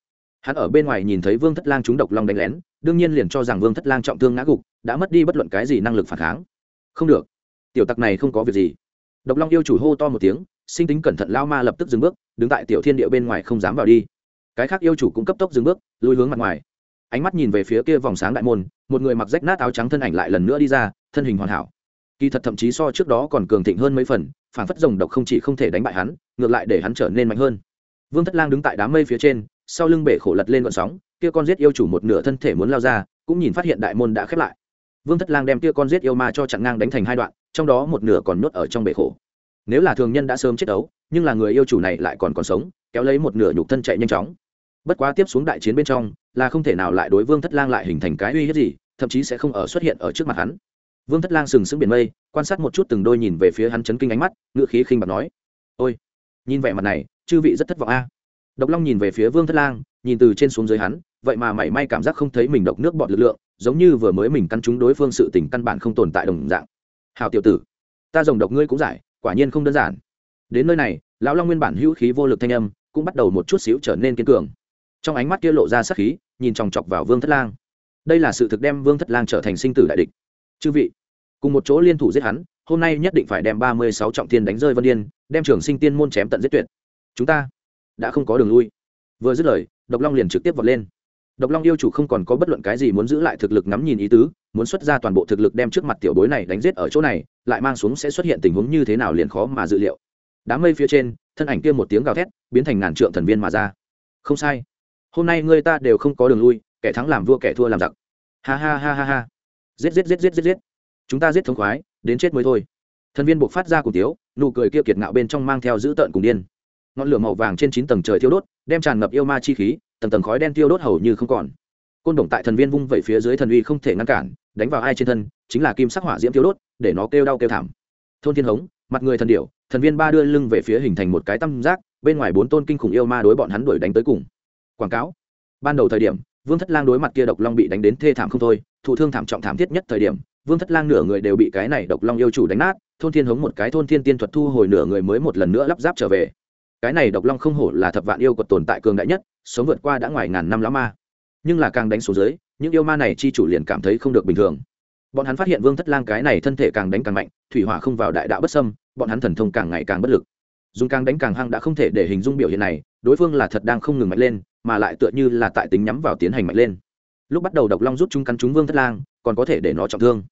Hắn ở bên ngoài nhìn thấy vương thất lang trúng độc long đánh lén, đương nhiên liền cho rằng vương thất lang trọng thương ngã gục, đã mất đi bất luận cái gì năng lực phản kháng. Không được. Tiểu tặc này không có việc gì. Độc long yêu chủ hô to một tiếng, sinh tính cẩn thận lao ma lập tức dừng bước, đứng tại tiểu thiên địa bên ngoài không dám vào đi cái khác yêu chủ cũng cấp tốc dừng bước lùi hướng mặt ngoài. Ánh mắt nhìn về phía kia vòng sáng đại môn, một người mặc rách nát áo trắng thân ảnh lại lần nữa đi ra, thân hình hoàn hảo. Kỳ thật thậm chí so trước đó còn cường thịnh hơn mấy phần phản phất rồng độc không chỉ không thể đánh bại hắn, ngược lại để hắn trở nên mạnh hơn. Vương thất lang đứng tại đám mây phía trên, sau lưng bể khổ lật lên gọn sóng, kia con giết yêu chủ một nửa thân thể muốn lao ra, cũng nhìn phát hiện đại môn đã khép lại. Vương thất lang đem kia con giết yêu ma cho chặn ngang đánh thành hai đoạn, trong đó một nửa còn nhốt ở trong bể khổ. Nếu là thường nhân đã sớm chết đấu, nhưng là người yêu chủ này lại còn còn sống, kéo lấy một nửa nhục thân chạy nhanh chóng bất quá tiếp xuống đại chiến bên trong, là không thể nào lại đối vương thất lang lại hình thành cái uy hiếp gì, thậm chí sẽ không ở xuất hiện ở trước mặt hắn. Vương thất lang sừng sững biển mây, quan sát một chút từng đôi nhìn về phía hắn chấn kinh ánh mắt ngựa khí khinh bạc nói, ôi, nhìn vẻ mặt này, chư vị rất thất vọng a. Độc long nhìn về phía vương thất lang, nhìn từ trên xuống dưới hắn, vậy mà mảy may cảm giác không thấy mình độc nước bọt lực lượng, giống như vừa mới mình căn trúng đối phương sự tình căn bản không tồn tại đồng dạng. Hào tiểu tử, ta dòng độc ngươi cũng giải, quả nhiên không đơn giản. Đến nơi này, lão long nguyên bản hữu khí vô lực thanh âm cũng bắt đầu một chút xíu trở nên kiên cường trong ánh mắt kia lộ ra sắc khí, nhìn chòng chọc vào vương thất lang. Đây là sự thực đem vương thất lang trở thành sinh tử đại địch. Chư vị, cùng một chỗ liên thủ giết hắn, hôm nay nhất định phải đem ba mươi sáu trọng tiên đánh rơi vân yên, đem trường sinh tiên môn chém tận giết tuyệt. Chúng ta đã không có đường lui. Vừa dứt lời, độc long liền trực tiếp vọt lên. Độc long yêu chủ không còn có bất luận cái gì muốn giữ lại thực lực ngắm nhìn ý tứ, muốn xuất ra toàn bộ thực lực đem trước mặt tiểu bối này đánh giết ở chỗ này, lại mang xuống sẽ xuất hiện tình huống như thế nào liền khó mà dự liệu. Đám mây phía trên, thân ảnh kia một tiếng gào thét, biến thành ngàn trượng thần viên mà ra. Không sai hôm nay người ta đều không có đường lui, kẻ thắng làm vua, kẻ thua làm giặc. Ha ha ha ha ha. Giết giết giết giết giết giết. Chúng ta giết thống khoái, đến chết mới thôi. Thần viên buộc phát ra cùng tiếu, nụ cười kia kiệt ngạo bên trong mang theo dữ tợn cùng điên. Ngọn lửa màu vàng trên chín tầng trời thiêu đốt, đem tràn ngập yêu ma chi khí, tầng tầng khói đen tiêu đốt hầu như không còn. Côn đồng tại thần viên vung vẩy phía dưới thần uy không thể ngăn cản, đánh vào ai trên thân, chính là kim sắc hỏa diễm tiêu đốt, để nó kêu đau kêu thảm. Thôn thiên hống, mặt người thần điểu, thần viên ba đưa lưng về phía hình thành một cái tam giác, bên ngoài bốn tôn kinh khủng yêu ma đối bọn hắn đuổi đánh tới cùng quảng cáo. Ban đầu thời điểm, vương thất lang đối mặt kia độc long bị đánh đến thê thảm không thôi, thụ thương thảm trọng thảm thiết nhất thời điểm, vương thất lang nửa người đều bị cái này độc long yêu chủ đánh nát, thôn thiên hống một cái thôn thiên tiên thuật thu hồi nửa người mới một lần nữa lắp ráp trở về. Cái này độc long không hổ là thập vạn yêu còn tồn tại cường đại nhất, sống vượt qua đã ngoài ngàn năm lão ma. Nhưng là càng đánh xuống dưới, những yêu ma này chi chủ liền cảm thấy không được bình thường. Bọn hắn phát hiện vương thất lang cái này thân thể càng đánh càng mạnh, thủy hỏa không vào đại đạo bất sâm bọn hắn thần thông càng ngày càng bất lực dùng càng đánh càng hăng đã không thể để hình dung biểu hiện này, đối phương là thật đang không ngừng mạnh lên, mà lại tựa như là tại tính nhắm vào tiến hành mạnh lên. Lúc bắt đầu độc long rút chúng cắn chúng vương thất lang, còn có thể để nó trọng thương.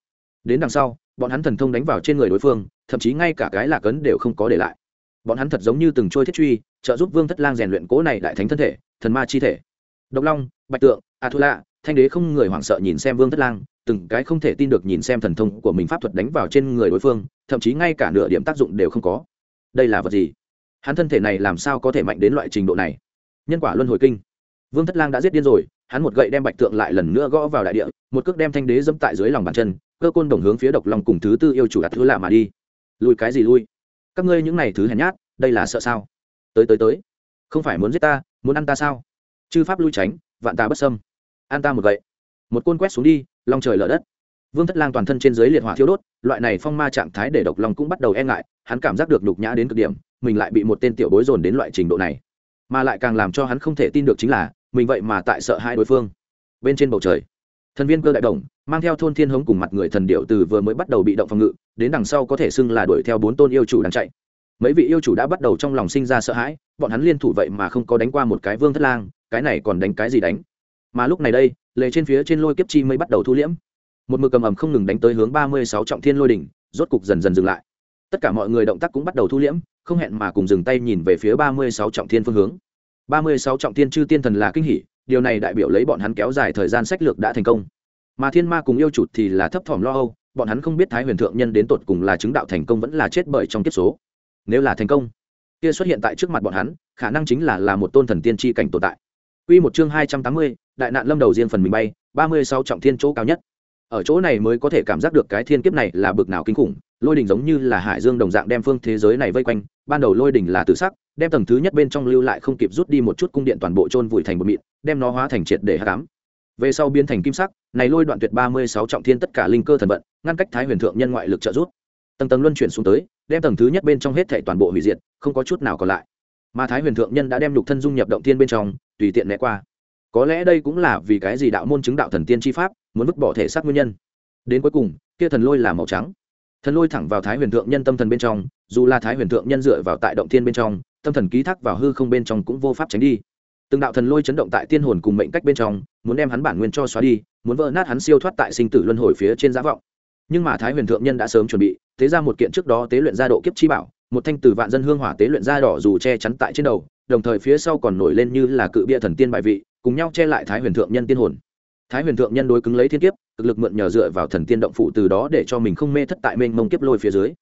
Đến đằng sau, bọn hắn thần thông đánh vào trên người đối phương, thậm chí ngay cả cái lạc ấn đều không có để lại. Bọn hắn thật giống như từng trôi thiết truy, trợ giúp vương thất lang rèn luyện cố này đại thánh thân thể, thần ma chi thể. Độc long, bạch tượng a thu lạ thanh đế không người hoảng sợ nhìn xem vương thất lang, từng cái không thể tin được nhìn xem thần thông của mình pháp thuật đánh vào trên người đối phương, thậm chí ngay cả nửa điểm tác dụng đều không có đây là vật gì? Hắn thân thể này làm sao có thể mạnh đến loại trình độ này? Nhân quả luân hồi kinh. Vương thất lang đã giết điên rồi, hắn một gậy đem bạch tượng lại lần nữa gõ vào đại địa, một cước đem thanh đế dẫm tại dưới lòng bàn chân, cơ côn đồng hướng phía độc long cùng thứ tư yêu chủ đặt thứ lạ mà đi. Lùi cái gì lui? Các ngươi những này thứ hèn nhát, đây là sợ sao? Tới tới tới. Không phải muốn giết ta, muốn ăn ta sao? Chư pháp lui tránh, vạn ta bất sâm an ta một gậy. Một côn quét xuống đi, long trời lở đất vương thất lang toàn thân trên dưới liệt hỏa thiêu đốt, loại này phong ma trạng thái để độc long cũng bắt đầu e ngại, hắn cảm giác được nhục nhã đến cực điểm, mình lại bị một tên tiểu bối dồn đến loại trình độ này. Mà lại càng làm cho hắn không thể tin được chính là, mình vậy mà tại sợ hai đối phương. Bên trên bầu trời, thần viên cơ đại đồng mang theo thôn thiên hống cùng mặt người thần điệu từ vừa mới bắt đầu bị động phòng ngự, đến đằng sau có thể xưng là đuổi theo bốn tôn yêu chủ đang chạy. Mấy vị yêu chủ đã bắt đầu trong lòng sinh ra sợ hãi, bọn hắn liên thủ vậy mà không có đánh qua một cái vương thất lang, cái này còn đánh cái gì đánh? Mà lúc này đây, lề trên phía trên lôi kiếp chi mới bắt đầu thu liễm một mực cầm ầm không ngừng đánh tới hướng ba mươi sáu trọng thiên lôi đỉnh rốt cục dần dần dừng lại. Tất cả mọi người động tác cũng bắt đầu thu liễm không hẹn mà cùng dừng tay nhìn về phía ba mươi sáu trọng thiên phương hướng. Ba mươi sáu trọng thiên chư tiên thần là kinh hỉ điều này đại biểu lấy bọn hắn kéo dài thời gian sách lược đã thành công. Mà thiên ma cùng yêu chụt thì là thấp thỏm lo âu bọn hắn không biết thái huyền thượng nhân đến tột cùng là chứng đạo thành công vẫn là chết bởi trong kiếp số. Nếu là thành công kia xuất hiện tại trước mặt bọn hắn khả năng chính là là một tôn thần tiên tri cảnh tồn tại. Quy một chương hai trăm tám mươi, đại nạn lâm đầu riêng phần mình bay, ba mươi sáu trọng thiên chỗ cao nhất. Ở chỗ này mới có thể cảm giác được cái thiên kiếp này là bực nào kinh khủng, lôi đỉnh giống như là hải dương đồng dạng đem phương thế giới này vây quanh, ban đầu lôi đỉnh là tự sắc, đem tầng thứ nhất bên trong lưu lại không kịp rút đi một chút cung điện toàn bộ trôn vùi thành một mịn, đem nó hóa thành triệt để hắc cám Về sau biến thành kim sắc, này lôi đoạn tuyệt ba mươi sáu trọng thiên tất cả linh cơ thần vận, ngăn cách Thái Huyền thượng nhân ngoại lực trợ rút. Tầng tầng luân chuyển xuống tới, đem tầng thứ nhất bên trong hết thảy toàn bộ hủy diệt, không có chút nào còn lại. Mà Thái Huyền thượng nhân đã đem lục thân dung nhập động thiên bên trong, tùy tiện né qua có lẽ đây cũng là vì cái gì đạo môn chứng đạo thần tiên chi pháp muốn vứt bỏ thể xác nguyên nhân. Đến cuối cùng, kia thần lôi là màu trắng. Thần lôi thẳng vào thái huyền thượng nhân tâm thần bên trong, dù là thái huyền thượng nhân dựa vào tại động thiên bên trong, tâm thần ký thác vào hư không bên trong cũng vô pháp tránh đi. Từng đạo thần lôi chấn động tại tiên hồn cùng mệnh cách bên trong, muốn đem hắn bản nguyên cho xóa đi, muốn vỡ nát hắn siêu thoát tại sinh tử luân hồi phía trên giá vọng. Nhưng mà thái huyền thượng nhân đã sớm chuẩn bị thế ra một kiện trước đó tế luyện ra độ kiếp chi bảo, một thanh từ vạn dân hương hỏa tế luyện ra đỏ dù che chắn tại trên đầu, đồng thời phía sau còn nổi lên như là cự bia thần tiên bại vị, cùng nhau che lại thái huyền thượng nhân tiên hồn thái huyền thượng nhân đối cứng lấy thiên kiếp, cực lực mượn nhờ dựa vào thần tiên động phụ từ đó để cho mình không mê thất tại mênh mông kiếp lôi phía dưới.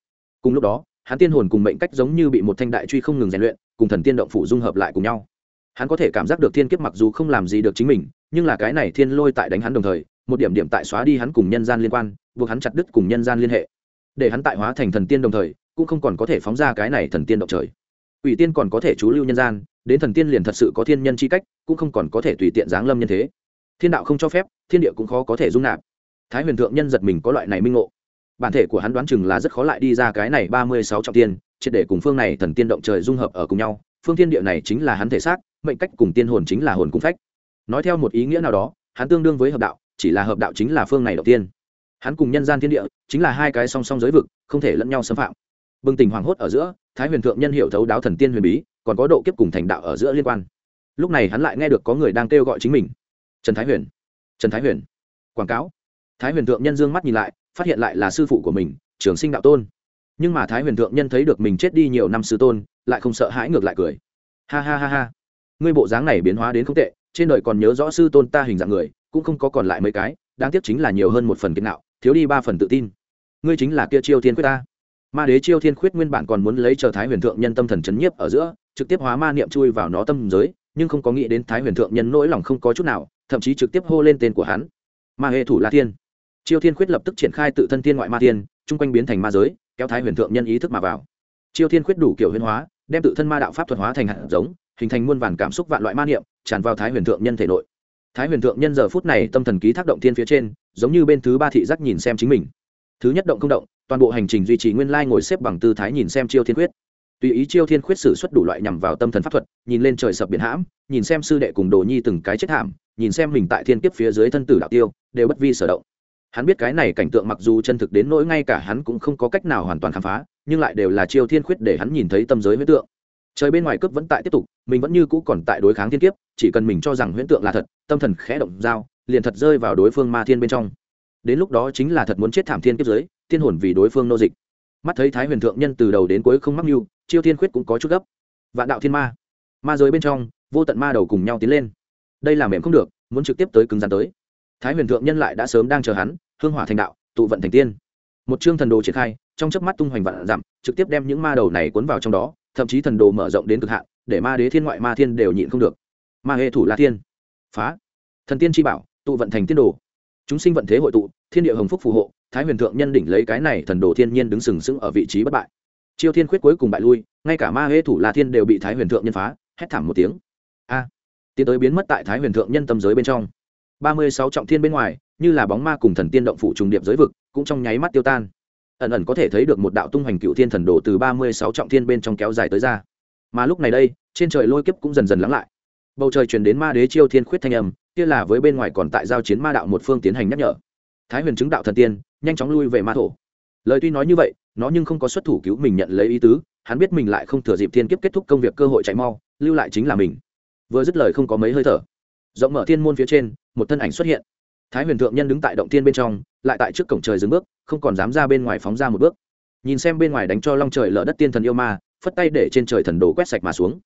Cùng lúc đó, hắn tiên hồn cùng mệnh cách giống như bị một thanh đại truy không ngừng rèn luyện, cùng thần tiên động phụ dung hợp lại cùng nhau. Hắn có thể cảm giác được thiên kiếp mặc dù không làm gì được chính mình, nhưng là cái này thiên lôi tại đánh hắn đồng thời, một điểm điểm tại xóa đi hắn cùng nhân gian liên quan, buộc hắn chặt đứt cùng nhân gian liên hệ. Để hắn tại hóa thành thần tiên đồng thời, cũng không còn có thể phóng ra cái này thần tiên động trời. Ủy tiên còn có thể chú lưu nhân gian, đến thần tiên liền thật sự có thiên nhân c h i cách, cũng không còn có thể tùy tiện giáng lâm nhân thế thiên đạo không cho phép, thiên địa cũng khó có thể dung nạp. Thái huyền thượng nhân giật mình có loại này minh ngộ. Bản thể của hắn đoán chừng là rất khó lại đi ra cái này ba mươi sáu trọng tiên, triệt để cùng phương này thần tiên động trời dung hợp ở cùng nhau. Phương tiên địa này chính là hắn thể xác, mệnh cách cùng tiên hồn chính là hồn cung phách. Nói theo một ý nghĩa nào đó, hắn tương đương với hợp đạo, chỉ là hợp đạo chính là phương này đầu tiên. Hắn cùng nhân gian thiên địa, chính là hai cái song song giới vực, không thể lẫn nhau xâm phạm. Bừng tỉnh hoảng hốt ở giữa, thái huyền thượng nhân hiểu thấu đáo thần tiên huyền bí, còn có độ kiếp cùng thành đạo ở giữa liên quan. Lúc này hắn lại nghe được có người đang kêu gọi chính mình trần thái huyền. Trần thái huyền. Quảng cáo. Thái huyền thượng nhân dương mắt nhìn lại, phát hiện lại là sư phụ của mình, trường sinh đạo tôn. Nhưng mà thái huyền thượng nhân thấy được mình chết đi nhiều năm sư tôn, lại không sợ hãi ngược lại cười. Ha ha ha ha. Ngươi bộ dáng này biến hóa đến không tệ, trên đời còn nhớ rõ sư tôn ta hình dạng người, cũng không có còn lại mấy cái, đáng tiếc chính là nhiều hơn một phần kiên nạo thiếu đi ba phần tự tin. Ngươi chính là kia chiêu thiên quyết ta. Ma đế chiêu thiên khuyết nguyên bản còn muốn lấy chờ thái huyền thượng nhân tâm thần chấn nhiếp ở giữa, trực tiếp hóa ma niệm chui vào nó tâm giới, nhưng không có nghĩ đến thái huyền thượng nhân nỗi lòng không có chút nào thậm chí trực tiếp hô lên tên của hắn. Ma hệ thủ la thiên. Chiêu thiên khuyết lập tức triển khai tự thân thiên ngoại ma thiên, chung quanh biến thành ma giới, kéo thái huyền thượng nhân ý thức mà vào. Chiêu thiên khuyết đủ kiểu huyền hóa, đem tự thân ma đạo pháp thuật hóa thành hạt giống, hình thành muôn vàn cảm xúc vạn loại ma niệm, tràn vào thái huyền thượng nhân thể nội. Thái huyền thượng nhân giờ phút này tâm thần ký thác động thiên phía trên, giống như bên thứ ba thị giác nhìn xem chính mình. Thứ nhất động không động, toàn bộ hành trình duy trì nguyên lai ngồi xếp bằng tư thái nhìn xem chiêu thiên khuyết tùy ý chiêu thiên khuyết sử xuất đủ loại nhằm vào tâm thần pháp thuật, nhìn lên trời sập biển hãm, nhìn xem sư đệ cùng đồ nhi từng cái chết thảm, nhìn xem mình tại thiên kiếp phía dưới thân tử đạo tiêu, đều bất vi sở động. Hắn biết cái này cảnh tượng mặc dù chân thực đến nỗi ngay cả hắn cũng không có cách nào hoàn toàn khám phá, nhưng lại đều là chiêu thiên khuyết để hắn nhìn thấy tâm giới huyễn tượng. Trời bên ngoài cướp vẫn tại tiếp tục, mình vẫn như cũ còn tại đối kháng thiên kiếp, chỉ cần mình cho rằng huyễn tượng là thật, tâm thần khẽ động dao liền thật rơi vào đối phương ma thiên bên trong. Đến lúc đó chính là thật muốn chết thảm thiên kiếp giới, thiên hồn vì đối phương nô dịch. Mắt thấy thái huyền thượng nhân từ đầu đến cuối không mắc mưu chiêu thiên khuyết cũng có chút gấp. Vạn đạo thiên ma. Ma giới bên trong, vô tận ma đầu cùng nhau tiến lên. Đây là mềm không được, muốn trực tiếp tới cứng rắn tới. Thái huyền thượng nhân lại đã sớm đang chờ hắn, hương hỏa thành đạo, tụ vận thành tiên. Một chương thần đồ triển khai, trong chớp mắt tung hoành vạn dặm, trực tiếp đem những ma đầu này cuốn vào trong đó, thậm chí thần đồ mở rộng đến cực hạn, để ma đế thiên ngoại ma thiên đều nhịn không được. Ma hệ thủ la thiên phá. Thần tiên chi bảo, tụ vận thành tiên đồ. Chúng sinh vận thế hội tụ, thiên địa hồng phúc phù hộ, thái huyền thượng nhân đỉnh lấy cái này thần đồ thiên nhiên đứng sừng sững ở vị trí bất bại chiêu thiên khuyết cuối cùng bại lui, ngay cả ma hê thủ la thiên đều bị thái huyền thượng nhân phá, hét thảm một tiếng. A, tiến tới biến mất tại thái huyền thượng nhân tâm giới bên trong. Ba mươi sáu trọng thiên bên ngoài, như là bóng ma cùng thần tiên động phủ trùng điệp giới vực, cũng trong nháy mắt tiêu tan. Ẩn ẩn có thể thấy được một đạo tung hoành cựu thiên thần đồ từ ba mươi sáu trọng thiên bên trong kéo dài tới ra. Mà lúc này đây, trên trời lôi kiếp cũng dần dần lắng lại. Bầu trời chuyển đến ma đế chiêu thiên khuyết thanh âm, kia là với bên ngoài còn tại giao chiến ma đạo một phương tiến hành nhắc nhở. Thái huyền chứng đạo thần tiên, nhanh chóng lui về ma thổ. Lời tuy nói như vậy nó nhưng không có xuất thủ cứu mình nhận lấy ý tứ, hắn biết mình lại không thừa dịp thiên kiếp kết thúc công việc cơ hội chạy mau, lưu lại chính là mình. Vừa dứt lời không có mấy hơi thở. Rộng mở thiên môn phía trên, một thân ảnh xuất hiện. Thái huyền thượng nhân đứng tại động thiên bên trong, lại tại trước cổng trời dừng bước, không còn dám ra bên ngoài phóng ra một bước. Nhìn xem bên ngoài đánh cho long trời lở đất tiên thần yêu ma, phất tay để trên trời thần đồ quét sạch mà xuống.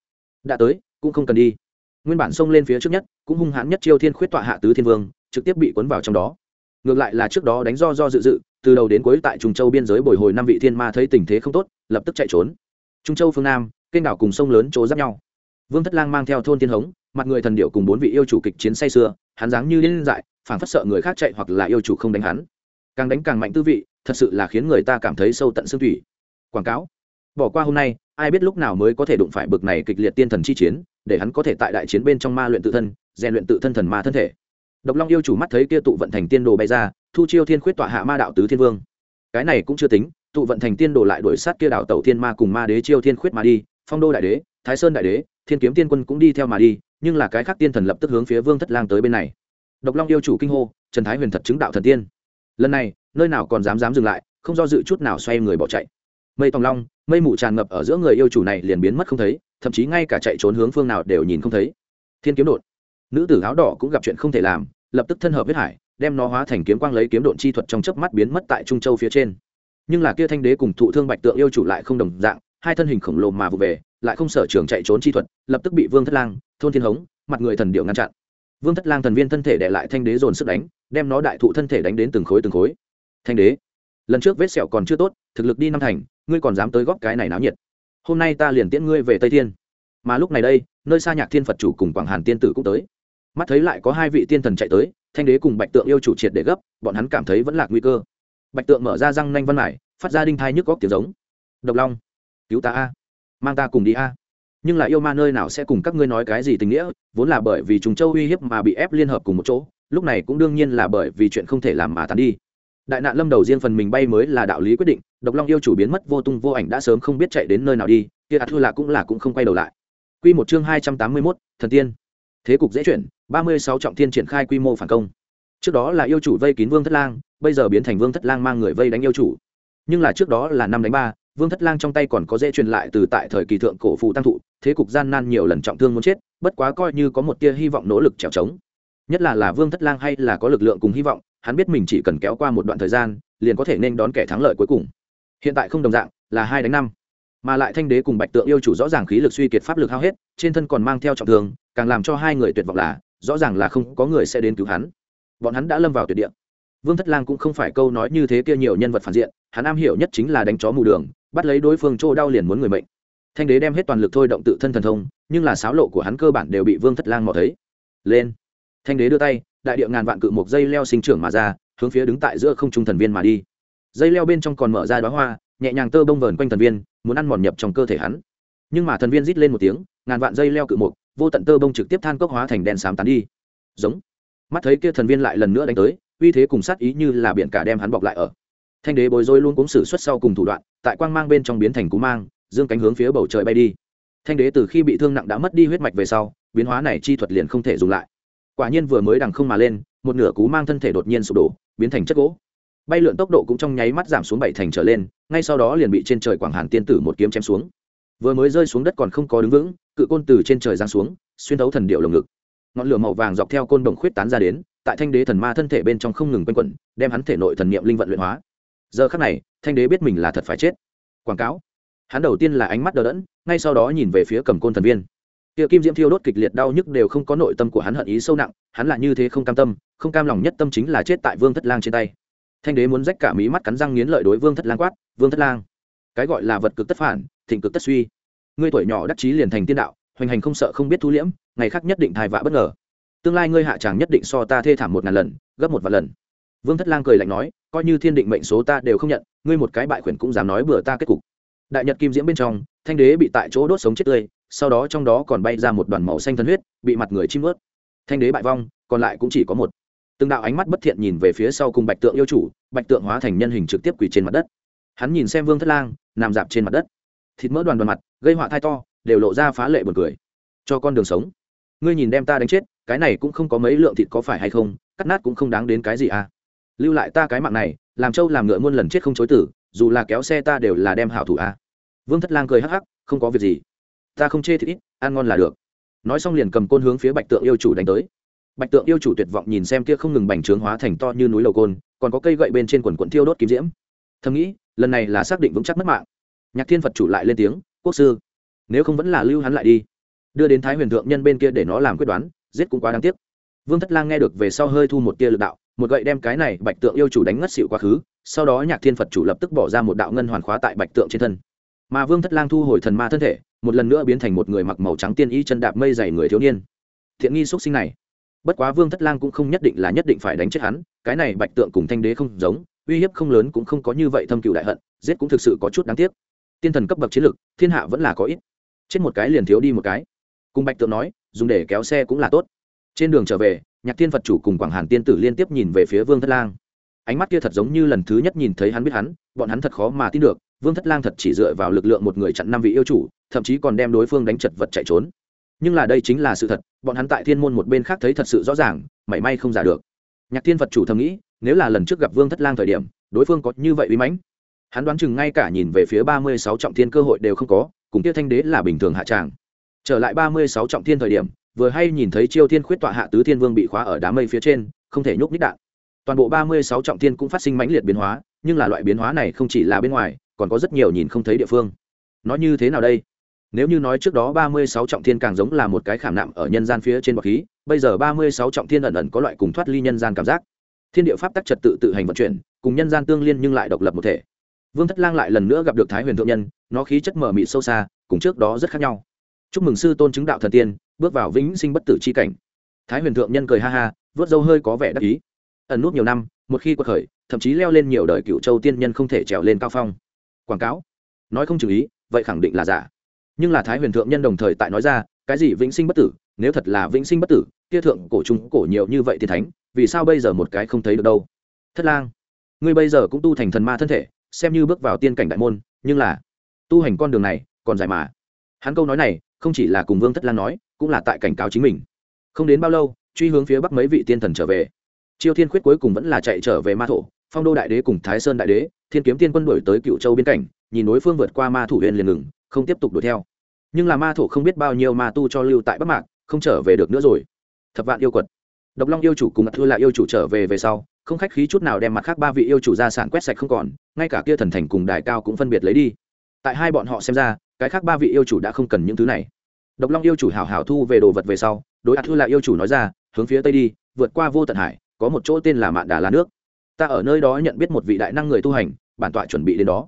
Đã tới, cũng không cần đi. Nguyên bản xông lên phía trước nhất, cũng hung hãn nhất chiêu thiên khuyết tọa hạ tứ thiên vương, trực tiếp bị cuốn vào trong đó. Ngược lại là trước đó đánh do do dự dự từ đầu đến cuối tại trung châu biên giới bồi hồi năm vị thiên ma thấy tình thế không tốt, lập tức chạy trốn. Trung châu phương nam, kênh đảo cùng sông lớn chỗ giáp nhau. Vương thất lang mang theo thôn Thiên hống, mặt người thần điệu cùng bốn vị yêu chủ kịch chiến say xưa hắn dáng như liên dại, phảng phất sợ người khác chạy hoặc là yêu chủ không đánh hắn. Càng đánh càng mạnh tư vị, thật sự là khiến người ta cảm thấy sâu tận xương thủy. Quảng cáo. Bỏ qua hôm nay, ai biết lúc nào mới có thể đụng phải bực này kịch liệt tiên thần chi chiến, để hắn có thể tại đại chiến bên trong ma luyện tự thân, rèn luyện tự thân thần ma thân thể độc long yêu chủ mắt thấy kia tụ vận thành tiên đồ bay ra, thu chiêu thiên khuyết tọa hạ ma đạo tứ thiên vương. Cái này cũng chưa tính, tụ vận thành tiên đồ lại đuổi sát kia đảo tẩu thiên ma cùng ma đế chiêu thiên khuyết mà đi, phong đô đại đế, thái sơn đại đế, thiên kiếm tiên quân cũng đi theo mà đi, nhưng là cái khác tiên thần lập tức hướng phía vương thất lang tới bên này. Độc long yêu chủ kinh hô, trần thái huyền thật chứng đạo thần tiên. Lần này, nơi nào còn dám dám dừng lại, không do dự chút nào xoay người bỏ chạy. Mây tòng long, mây mù tràn ngập ở giữa người yêu chủ này liền biến mất không thấy, thậm chí ngay cả chạy trốn hướng phương nào đều nhìn không thấy. Thiên kiếm đột nữ tử áo đỏ cũng gặp chuyện không thể làm, lập tức thân hợp huyết hải, đem nó hóa thành kiếm quang lấy kiếm độn chi thuật trong chớp mắt biến mất tại trung châu phía trên. Nhưng là kia thanh đế cùng thụ thương bạch tượng yêu chủ lại không đồng dạng, hai thân hình khổng lồ mà vụ về, lại không sở trường chạy trốn chi thuật, lập tức bị vương thất lang, thôn thiên hống, mặt người thần điệu ngăn chặn. Vương thất lang thần viên thân thể để lại thanh đế dồn sức đánh, đem nó đại thụ thân thể đánh đến từng khối từng khối. Thanh đế, lần trước vết sẹo còn chưa tốt, thực lực đi năm thành, ngươi còn dám tới góp cái này náo nhiệt. Hôm nay ta liền tiễn ngươi về tây thiên. Mà lúc này đây, nơi xa nhạc thiên phật chủ cùng quảng hàn tiên tử cũng tới mắt thấy lại có hai vị tiên thần chạy tới thanh đế cùng bạch tượng yêu chủ triệt để gấp bọn hắn cảm thấy vẫn là nguy cơ. Bạch tượng mở ra răng nanh văn mải phát ra đinh thai nhức góc tiếng giống. Độc long cứu ta a mang ta cùng đi a. Nhưng là yêu ma nơi nào sẽ cùng các ngươi nói cái gì tình nghĩa vốn là bởi vì chúng châu uy hiếp mà bị ép liên hợp cùng một chỗ lúc này cũng đương nhiên là bởi vì chuyện không thể làm mà tàn đi. Đại nạn lâm đầu riêng phần mình bay mới là đạo lý quyết định độc long yêu chủ biến mất vô tung vô ảnh đã sớm không biết chạy đến nơi nào đi kia ạt thư là cũng là cũng không quay đầu lại. Quy một chương hai trăm tám mươi 281, thần tiên. Thế cục dễ chuyển, ba mươi sáu trọng thiên triển khai quy mô phản công. Trước đó là yêu chủ vây kín Vương Thất Lang, bây giờ biến thành Vương Thất Lang mang người vây đánh yêu chủ. Nhưng là trước đó là năm đánh ba, Vương Thất Lang trong tay còn có dễ truyền lại từ tại thời kỳ thượng cổ phụ tăng thụ, thế cục gian nan nhiều lần trọng thương muốn chết, bất quá coi như có một tia hy vọng nỗ lực trèo trống. Nhất là là Vương Thất Lang hay là có lực lượng cùng hy vọng, hắn biết mình chỉ cần kéo qua một đoạn thời gian, liền có thể nên đón kẻ thắng lợi cuối cùng. Hiện tại không đồng dạng, là hai đánh năm mà lại thanh đế cùng bạch tượng yêu chủ rõ ràng khí lực suy kiệt pháp lực hao hết, trên thân còn mang theo trọng thương, càng làm cho hai người tuyệt vọng là, rõ ràng là không có người sẽ đến cứu hắn. Bọn hắn đã lâm vào tuyệt địa. Vương thất lang cũng không phải câu nói như thế kia nhiều nhân vật phản diện, hắn am hiểu nhất chính là đánh chó mù đường, bắt lấy đối phương chỗ đau liền muốn người mệnh. Thanh đế đem hết toàn lực thôi động tự thân thần thông, nhưng là sáo lộ của hắn cơ bản đều bị vương thất lang mò thấy. Lên. Thanh đế đưa tay, đại điệu ngàn vạn cự một dây leo sinh trưởng mà ra, hướng phía đứng tại giữa không trung thần viên mà đi. Dây leo bên trong còn mở ra đoá hoa nhẹ nhàng tơ bông vờn quanh thần viên, muốn ăn mòn nhập trong cơ thể hắn. Nhưng mà thần viên rít lên một tiếng, ngàn vạn dây leo cự mục, vô tận tơ bông trực tiếp than cốc hóa thành đen xám tán đi. Giống. Mắt thấy kia thần viên lại lần nữa đánh tới, uy thế cùng sát ý như là biển cả đem hắn bọc lại ở. Thanh đế bồi dối luôn cũng xử xuất sau cùng thủ đoạn, tại quang mang bên trong biến thành cú mang, dương cánh hướng phía bầu trời bay đi. Thanh đế từ khi bị thương nặng đã mất đi huyết mạch về sau, biến hóa này chi thuật liền không thể dùng lại. Quả nhiên vừa mới đằng không mà lên, một nửa cú mang thân thể đột nhiên sụp đổ, biến thành chất gỗ bay lượn tốc độ cũng trong nháy mắt giảm xuống bảy thành trở lên ngay sau đó liền bị trên trời quảng hàn tiên tử một kiếm chém xuống. Vừa mới rơi xuống đất còn không có đứng vững cự côn từ trên trời giáng xuống xuyên thấu thần điệu lồng ngực. Ngọn lửa màu vàng dọc theo côn đồng khuyết tán ra đến tại thanh đế thần ma thân thể bên trong không ngừng quanh quẩn đem hắn thể nội thần niệm linh vận luyện hóa. Giờ khắc này thanh đế biết mình là thật phải chết. Quảng cáo. Hắn đầu tiên là ánh mắt đờ đẫn ngay sau đó nhìn về phía cầm côn thần viên. Kia kim diễm thiêu đốt kịch liệt đau nhức đều không có nội tâm của hắn hận ý sâu nặng, hắn là như thế không cam tâm, không cam lòng nhất tâm chính là chết tại Vương Thất Lang trên tay thanh đế muốn rách cả mí mắt cắn răng nghiến lợi đối vương thất lang quát, vương thất lang, cái gọi là vật cực tất phản, thịnh cực tất suy. Ngươi tuổi nhỏ đắc chí liền thành tiên đạo, hoành hành không sợ không biết thu liễm, ngày khác nhất định thai vạ bất ngờ. Tương lai ngươi hạ tràng nhất định so ta thê thảm một ngàn lần, gấp một vạn lần. Vương thất lang cười lạnh nói, coi như thiên định mệnh số ta đều không nhận, ngươi một cái bại khuyển cũng dám nói bừa ta kết cục. Đại nhật kim diễm bên trong, thanh đế bị tại chỗ đốt sống chết tươi, sau đó trong đó còn bay ra một đoàn màu xanh thân huyết, bị mặt người chim ướt. Thanh đế bại vong, còn lại cũng chỉ có một từng đạo ánh mắt bất thiện nhìn về phía sau cùng bạch tượng yêu chủ, bạch tượng hóa thành nhân hình trực tiếp quỳ trên mặt đất. Hắn nhìn xem vương thất lang, nằm dạp trên mặt đất. Thịt mỡ đoàn đoàn mặt, gây họa thai to, đều lộ ra phá lệ b u ồ n cười. Cho con đường sống. Ngươi nhìn đem ta đánh chết, cái này cũng không có mấy lượng thịt có phải hay không, cắt nát cũng không đáng đến cái gì à. Lưu lại ta cái mạng này, làm trâu làm ngựa muôn lần chết không chối tử, dù là kéo xe ta đều là đem hảo thủ à. vương thất lang cười hắc hắc, không có việc gì. Ta không chê thịt ít, ăn ngon là được. Nói xong liền cầm côn hướng phía bạch tượng yêu chủ đánh tới bạch tượng yêu chủ tuyệt vọng nhìn xem kia không ngừng bành trướng hóa thành to như núi lầu côn, còn có cây gậy bên trên quần quận thiêu đốt kim diễm. Thầm nghĩ, lần này là xác định vững chắc mất mạng. Nhạc thiên phật chủ lại lên tiếng, quốc sư, nếu không vẫn là lưu hắn lại đi. Đưa đến thái huyền thượng nhân bên kia để nó làm quyết đoán, giết cũng quá đáng tiếc. Vương thất lang nghe được về sau hơi thu một tia lực đạo, một gậy đem cái này bạch tượng yêu chủ đánh ngất xịu quá khứ, sau đó nhạc thiên phật chủ lập tức bỏ ra một đạo ngân hoàn khóa tại bạch tượng trên thân. Mà vương thất lang thu hồi thần ma thân thể, một lần nữa biến thành một người mặc màu trắng tiên y chân đạp mây dày người thiếu niên. Thiện nghi xuất sinh này bất quá vương thất lang cũng không nhất định là nhất định phải đánh chết hắn, cái này bạch tượng cùng thanh đế không giống, uy hiếp không lớn cũng không có như vậy thâm cựu đại hận, giết cũng thực sự có chút đáng tiếc. Tiên thần cấp bậc chiến lực, thiên hạ vẫn là có ít. Chết một cái liền thiếu đi một cái. Cùng bạch tượng nói, dùng để kéo xe cũng là tốt. Trên đường trở về, nhạc thiên phật chủ cùng quảng hàn tiên tử liên tiếp nhìn về phía vương thất lang. Ánh mắt kia thật giống như lần thứ nhất nhìn thấy hắn biết hắn, bọn hắn thật khó mà tin được, vương thất lang thật chỉ dựa vào lực lượng một người chặn năm vị yêu chủ, thậm chí còn đem đối phương đánh chật vật chạy trốn nhưng là đây chính là sự thật, bọn hắn tại thiên môn một bên khác thấy thật sự rõ ràng, mảy may không giả được. Nhạc thiên phật chủ thầm nghĩ, nếu là lần trước gặp vương thất lang thời điểm, đối phương có như vậy uy mãnh? Hắn đoán chừng ngay cả nhìn về phía ba mươi sáu trọng thiên cơ hội đều không có, cùng Tiết thanh đế là bình thường hạ tràng. Trở lại ba mươi sáu trọng thiên thời điểm, vừa hay nhìn thấy chiêu thiên khuyết tọa hạ tứ thiên vương bị khóa ở đám mây phía trên, không thể nhúc nít đạn. Toàn bộ ba mươi sáu trọng thiên cũng phát sinh mãnh liệt biến hóa, nhưng là loại biến hóa này không chỉ là bên ngoài, còn có rất nhiều nhìn không thấy địa phương. Nó như thế nào đây? Nếu như nói trước đó ba mươi sáu trọng thiên càng giống là một cái khảm nạm ở nhân gian phía trên bọc khí, bây giờ ba mươi sáu trọng thiên ẩn ẩn có loại cùng thoát ly nhân gian cảm giác. Thiên địa pháp tắc trật tự tự hành vận chuyển, cùng nhân gian tương liên nhưng lại độc lập một thể. Vương thất lang lại lần nữa gặp được thái huyền thượng nhân, nó khí chất mở mị sâu xa, cùng trước đó rất khác nhau. Chúc mừng sư tôn chứng đạo thần tiên, bước vào vĩnh sinh bất tử c h i cảnh. Thái huyền thượng nhân cười ha ha vớt dâu hơi có vẻ đắc ý. Ẩn nút nhiều năm, một khi quật khởi, thậm chí leo lên nhiều đời cựu châu tiên nhân không thể trèo lên cao phong. Quảng cáo. Nói không chừng ý, vậy khẳng định là giả nhưng là thái huyền thượng nhân đồng thời tại nói ra, cái gì vĩnh sinh bất tử, nếu thật là vĩnh sinh bất tử, kia thượng cổ trung cổ nhiều như vậy thì thánh, vì sao bây giờ một cái không thấy được đâu? Thất lang, ngươi bây giờ cũng tu thành thần ma thân thể, xem như bước vào tiên cảnh đại môn, nhưng là tu hành con đường này còn dài mà. Hắn câu nói này không chỉ là cùng vương thất lang nói, cũng là tại cảnh cáo chính mình. Không đến bao lâu, truy hướng phía bắc mấy vị tiên thần trở về. Chiêu thiên khuyết cuối cùng vẫn là chạy trở về ma thổ, phong đô đại đế cùng thái sơn đại đế, thiên kiếm tiên quân đổi tới cựu châu biên cảnh, nhìn đối phương vượt qua ma thủ huyền liền ngừng không tiếp tục đuổi theo. Nhưng là ma thổ không biết bao nhiêu ma tu cho lưu tại bắc mạc, không trở về được nữa rồi. Thập vạn yêu quật. Độc long yêu chủ cùng thua lại yêu chủ trở về về sau, không khách khí chút nào đem mặt khác ba vị yêu chủ gia sản quét sạch không còn, ngay cả kia thần thành cùng đài cao cũng phân biệt lấy đi. Tại hai bọn họ xem ra, cái khác ba vị yêu chủ đã không cần những thứ này. Độc long yêu chủ hảo hảo thu về đồ vật về sau, đối ạt thư lại yêu chủ nói ra, hướng phía tây đi, vượt qua vô tận hải, có một chỗ tên là mạn đà lá nước. Ta ở nơi đó nhận biết một vị đại năng người tu hành, bản tọa chuẩn bị đến đó.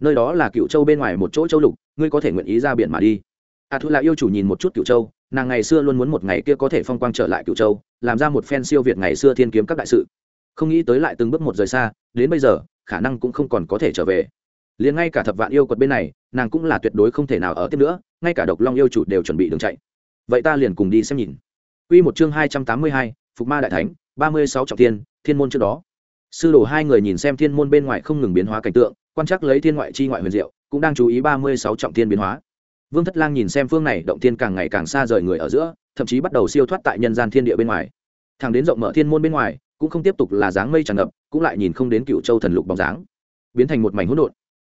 Nơi đó là cựu châu bên ngoài một chỗ châu lục ngươi có thể nguyện ý ra biển mà đi. A thu là yêu chủ nhìn một chút cựu châu nàng ngày xưa luôn muốn một ngày kia có thể phong quang trở lại cựu châu làm ra một phen siêu việt ngày xưa thiên kiếm các đại sự. Không nghĩ tới lại từng bước một rời xa đến bây giờ khả năng cũng không còn có thể trở về. Liền ngay cả thập vạn yêu quật bên này nàng cũng là tuyệt đối không thể nào ở tiếp nữa ngay cả độc long yêu chủ đều chuẩn bị đường chạy. Vậy ta liền cùng đi xem nhìn. Quy một chương hai trăm tám mươi hai, Phục Ma đại thánh, ba mươi sáu trọng thiên, thiên môn trước đó. Sư đồ hai người nhìn xem thiên môn bên ngoài không ngừng biến hóa cảnh tượng, quan trắc lấy thiên ngoại chi ngoại huyền diệu, cũng đang chú ý ba mươi sáu trọng thiên biến hóa. Vương Thất Lang nhìn xem phương này động thiên càng ngày càng xa rời người ở giữa, thậm chí bắt đầu siêu thoát tại nhân gian thiên địa bên ngoài. Thẳng đến rộng mở thiên môn bên ngoài, cũng không tiếp tục là dáng mây tràn ngập, cũng lại nhìn không đến Cựu Châu thần lục bóng dáng, biến thành một mảnh hỗn độn.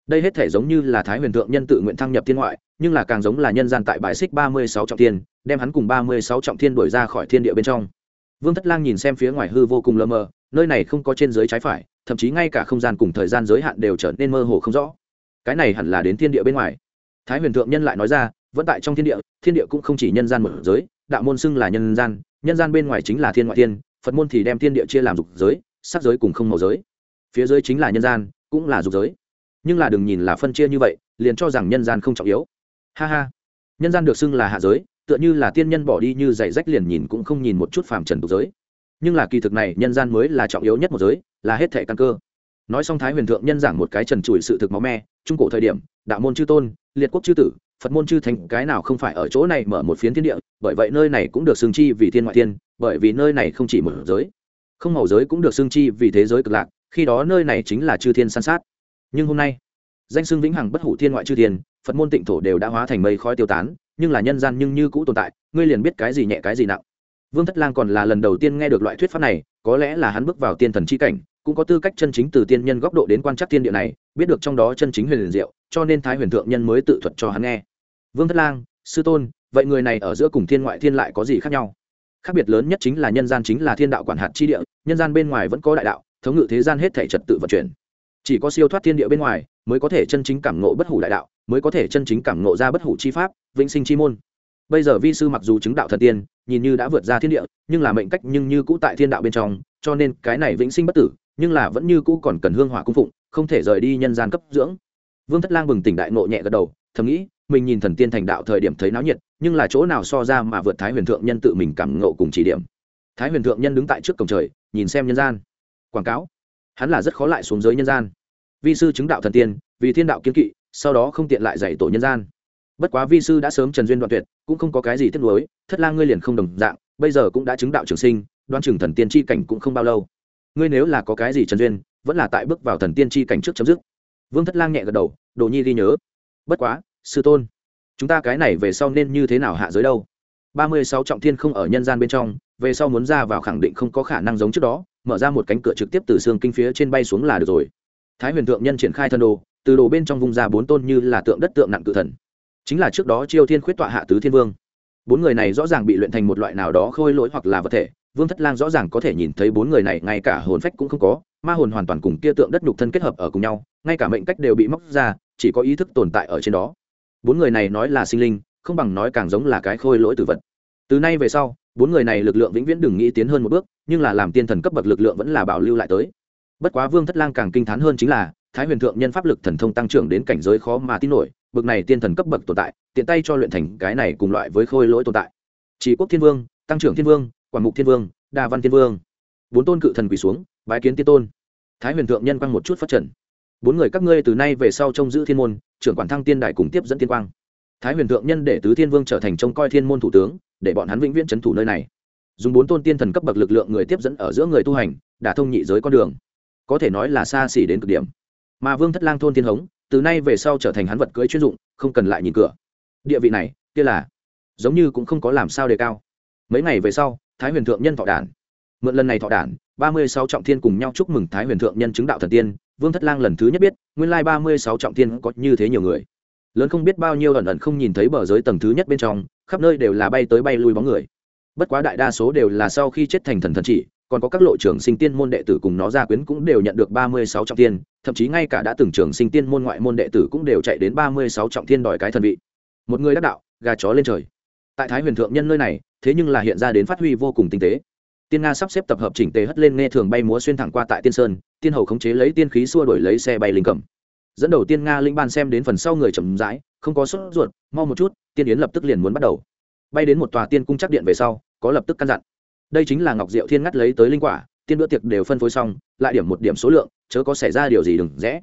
Đây hết thể giống như là Thái Huyền thượng nhân tự nguyện thăng nhập thiên ngoại, nhưng là càng giống là nhân gian tại bài xích ba mươi sáu trọng thiên, đem hắn cùng ba mươi sáu trọng thiên đổi ra khỏi thiên địa bên trong. Vương Thất Lang nhìn xem phía ngoài hư vô cùng lơ mơ, nơi này không có trên dưới trái phải, thậm chí ngay cả không gian cùng thời gian giới hạn đều trở nên mơ hồ không rõ. Cái này hẳn là đến thiên địa bên ngoài. Thái Huyền thượng nhân lại nói ra, vẫn tại trong thiên địa, thiên địa cũng không chỉ nhân gian một giới, đạo môn xưng là nhân gian, nhân gian bên ngoài chính là thiên ngoại thiên, Phật môn thì đem thiên địa chia làm dục giới, sắc giới cùng không màu giới. Phía dưới chính là nhân gian, cũng là dục giới. Nhưng là đừng nhìn là phân chia như vậy, liền cho rằng nhân gian không trọng yếu. Ha ha. Nhân gian được xưng là hạ giới, tựa như là tiên nhân bỏ đi như giày rách liền nhìn cũng không nhìn một chút phàm trần tục giới nhưng là kỳ thực này nhân gian mới là trọng yếu nhất một giới là hết thệ căn cơ. Nói xong thái huyền thượng nhân giảng một cái trần trụi sự thực máu me, trung cổ thời điểm, đạo môn chư tôn, liệt quốc chư tử, phật môn chư thành cái nào không phải ở chỗ này mở một phiến thiên địa, bởi vậy nơi này cũng được xương chi vì thiên ngoại thiên, bởi vì nơi này không chỉ một giới. Không màu giới cũng được xương chi vì thế giới cực lạc, khi đó nơi này chính là chư thiên san sát. Nhưng hôm nay, danh xưng vĩnh hằng bất hủ thiên ngoại chư thiên, phật môn tịnh thổ đều đã hóa thành mây khói tiêu tán, nhưng là nhân gian nhưng như cũ tồn tại, ngươi liền biết cái gì nhẹ cái gì nặng. Vương thất lang còn là lần đầu tiên nghe được loại thuyết pháp này, có lẽ là hắn bước vào tiên thần c h i cảnh cũng có tư cách chân chính từ tiên nhân góc độ đến quan trắc tiên địa này, biết được trong đó chân chính huyền liền diệu, cho nên thái huyền thượng nhân mới tự thuật cho hắn nghe. Vương thất lang, sư tôn, vậy người này ở giữa cùng thiên ngoại thiên lại có gì khác nhau? Khác biệt lớn nhất chính là nhân gian chính là thiên đạo quản hạt chi địa, nhân gian bên ngoài vẫn có đại đạo, thống ngự thế gian hết thể trật tự vận chuyển. Chỉ có siêu thoát thiên địa bên ngoài mới có thể chân chính cảm ngộ bất hủ đại đạo, mới có thể chân chính cảm ngộ ra bất hủ chi pháp, vĩnh sinh chi môn. Bây giờ vi sư mặc dù chứng đạo thần tiên, nhìn như đã vượt ra thiên địa, nhưng là mệnh cách nhưng như cũ tại thiên đạo bên trong, cho nên cái này vĩnh sinh bất tử nhưng là vẫn như cũ còn cần hương hỏa cung phụng, không thể rời đi nhân gian cấp dưỡng. Vương thất lang bừng tỉnh đại nộ nhẹ gật đầu, thầm nghĩ, mình nhìn thần tiên thành đạo thời điểm thấy náo nhiệt, nhưng là chỗ nào so ra mà vượt thái huyền thượng nhân tự mình cảm ngộ cùng chỉ điểm. Thái huyền thượng nhân đứng tại trước cổng trời, nhìn xem nhân gian. Quảng cáo, hắn là rất khó lại xuống giới nhân gian. Vi sư chứng đạo thần tiên, vì thiên đạo kiến kỵ, sau đó không tiện lại dạy tổ nhân gian. Bất quá vi sư đã sớm trần duyên đoạn tuyệt, cũng không có cái gì tiếc nuối, thất lang ngươi liền không đồng dạng, bây giờ cũng đã chứng đạo trường sinh đoan chừng thần tiên tri cảnh cũng không bao lâu ngươi nếu là có cái gì trần duyên, vẫn là tại bước vào thần tiên tri cảnh trước chấm dứt. Vương thất lang nhẹ gật đầu, đồ nhi ghi nhớ. Bất quá, sư tôn, chúng ta cái này về sau nên như thế nào hạ giới đâu? Ba mươi sáu trọng thiên không ở nhân gian bên trong, về sau muốn ra vào khẳng định không có khả năng giống trước đó, mở ra một cánh cửa trực tiếp từ xương kinh phía trên bay xuống là được rồi. Thái huyền thượng nhân triển khai thân đồ, từ đồ bên trong vùng ra bốn tôn như là tượng đất tượng nặng cự thần. Chính là trước đó chiêu thiên khuyết tọa hạ tứ thiên vương. Bốn người này rõ ràng bị luyện thành một loại nào đó khôi lỗi hoặc là vật thể vương thất lang rõ ràng có thể nhìn thấy bốn người này, ngay cả hồn phách cũng không có, ma hồn hoàn toàn cùng kia tượng đất nhục thân kết hợp ở cùng nhau, ngay cả mệnh cách đều bị móc ra, chỉ có ý thức tồn tại ở trên đó. Bốn người này nói là sinh linh, không bằng nói càng giống là cái khôi lỗi tử vật. Từ nay về sau, bốn người này lực lượng vĩnh viễn đừng nghĩ tiến hơn một bước, nhưng là làm tiên thần cấp bậc lực lượng vẫn là bảo lưu lại tới. Bất quá vương thất lang càng kinh t h á n hơn chính là, thái huyền thượng nhân pháp lực thần thông tăng trưởng đến cảnh giới khó mà tin nổi bậc này tiên thần cấp bậc tồn tại, tiện tay cho luyện thành cái này cùng loại với khôi lỗi tồn tại. Chỉ quốc thiên vương, tăng trưởng thiên vương quản mục thiên vương, đa văn thiên vương. Bốn tôn cự thần quỳ xuống, bái kiến tiên tôn. Thái huyền thượng nhân quăng một chút phát trần. Bốn người các ngươi từ nay về sau trông giữ thiên môn, trưởng quản thăng tiên đài cùng tiếp dẫn tiên quang. Thái huyền thượng nhân để tứ thiên vương trở thành trông coi thiên môn thủ tướng, để bọn hắn vĩnh viễn c h ấ n thủ nơi này. Dùng bốn tôn tiên thần cấp bậc lực lượng người tiếp dẫn ở giữa người tu hành đã thông nhị giới con đường. Có thể nói là xa xỉ đến cực điểm. Mà vương thất lang thôn thiên hống, từ nay về sau trở thành hắn vật cưỡi chuyên dụng, không cần lại nhìn cửa. Địa vị này, kia là, giống như cũng không có làm sao đề cao. Mấy ngày về sau thái huyền thượng nhân thọ đản. Mượn lần này thọ đản, ba mươi sáu trọng thiên cùng nhau chúc mừng thái huyền thượng nhân chứng đạo thần tiên, vương thất lang lần thứ nhất biết, nguyên lai ba mươi sáu trọng thiên có như thế nhiều người. Lớn không biết bao nhiêu ẩn ẩn không nhìn thấy bờ giới tầng thứ nhất bên trong, khắp nơi đều là bay tới bay lui bóng người. Bất quá đại đa số đều là sau khi chết thành thần thần chỉ, còn có các lộ trưởng sinh tiên môn đệ tử cùng nó gia quyến cũng đều nhận được ba mươi sáu trọng thiên, thậm chí ngay cả đã từng trưởng sinh tiên môn ngoại môn đệ tử cũng đều chạy đến ba mươi sáu trọng thiên đòi cái thần vị. Một người đắc đạo, gà chó lên trời tại thái huyền thượng nhân nơi này, thế nhưng là hiện ra đến phát huy vô cùng tinh tế. Tiên nga sắp xếp tập hợp chỉnh tề hất lên nghe thường bay múa xuyên thẳng qua tại tiên sơn, tiên hầu khống chế lấy tiên khí xua đổi lấy xe bay linh cầm. Dẫn đầu tiên nga linh ban xem đến phần sau người chậm rãi, không có sốt ruột, mau một chút, tiên yến lập tức liền muốn bắt đầu. Bay đến một tòa tiên cung chắc điện về sau, có lập tức căn dặn. Đây chính là ngọc diệu thiên ngắt lấy tới linh quả, tiên bữa tiệc đều phân phối xong, lại điểm một điểm số lượng, chớ có xảy ra điều gì đừng rẽ.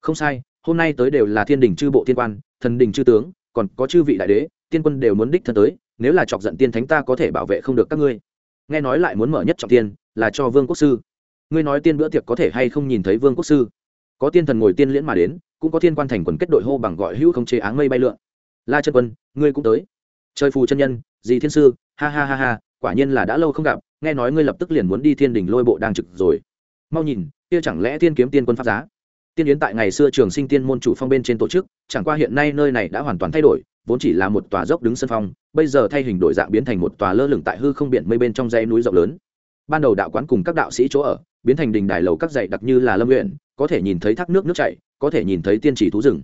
Không sai, hôm nay tới đều là thiên đình chư bộ thiên quan, thần đình chư tướng, còn có chư vị đại đế tiên quân đều muốn đích thân tới, nếu là chọc giận tiên thánh ta có thể bảo vệ không được các ngươi. Nghe nói lại muốn mở nhất trọng tiên, là cho vương quốc sư. Ngươi nói tiên bữa tiệc có thể hay không nhìn thấy vương quốc sư? Có tiên thần ngồi tiên liễn mà đến, cũng có thiên quan thành quần kết đội hô bằng gọi hữu không chế áng mây bay lượn. La chân quân, ngươi cũng tới. Trời phù chân nhân, dì thiên sư, ha ha ha ha, quả nhiên là đã lâu không gặp, nghe nói ngươi lập tức liền muốn đi thiên đình lôi bộ đang trực rồi. Mau nhìn, kia chẳng lẽ tiên kiếm tiên quân pháp giá? Tiên yến tại ngày xưa trường sinh tiên môn chủ phong bên trên tổ chức, chẳng qua hiện nay nơi này đã hoàn toàn thay đổi vốn chỉ là một tòa dốc đứng sân phong, bây giờ thay hình đổi dạng biến thành một tòa lơ lửng tại hư không biển mây bên trong dãy núi rộng lớn. Ban đầu đạo quán cùng các đạo sĩ chỗ ở, biến thành đình đài lầu các dãy đặc như là lâm nguyện, có thể nhìn thấy thác nước nước chảy, có thể nhìn thấy tiên chỉ thú rừng.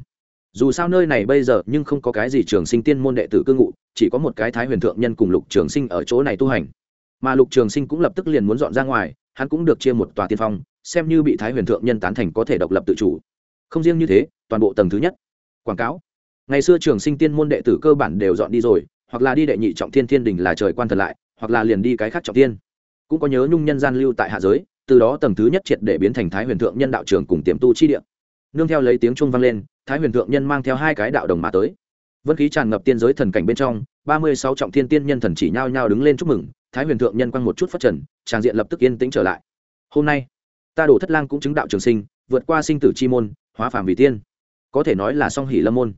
Dù sao nơi này bây giờ nhưng không có cái gì trường sinh tiên môn đệ tử cư ngụ, chỉ có một cái thái huyền thượng nhân cùng lục trường sinh ở chỗ này tu hành. Mà lục trường sinh cũng lập tức liền muốn dọn ra ngoài, hắn cũng được chia một tòa tiên phong, xem như bị thái huyền thượng nhân tán thành có thể độc lập tự chủ. Không riêng như thế, toàn bộ tầng thứ nhất. Quảng cáo ngày xưa trường sinh tiên môn đệ tử cơ bản đều dọn đi rồi, hoặc là đi đệ nhị trọng thiên thiên đình là trời quan thần lại, hoặc là liền đi cái khác trọng tiên cũng có nhớ nhung nhân gian lưu tại hạ giới, từ đó tầng thứ nhất triệt để biến thành thái huyền thượng nhân đạo trường cùng tiềm tu chi địa. Nương theo lấy tiếng trung vang lên, thái huyền thượng nhân mang theo hai cái đạo đồng mà tới. Vân khí tràn ngập tiên giới thần cảnh bên trong, ba mươi sáu trọng thiên tiên nhân thần chỉ nhao nhao đứng lên chúc mừng, thái huyền thượng nhân quăng một chút phát trần, tràng diện lập tức yên tĩnh trở lại. Hôm nay, ta đổ thất lang cũng chứng đạo trường sinh, vượt qua sinh tử chi môn, hóa phàm vì tiên. Có thể nói là song hỷ lâm môn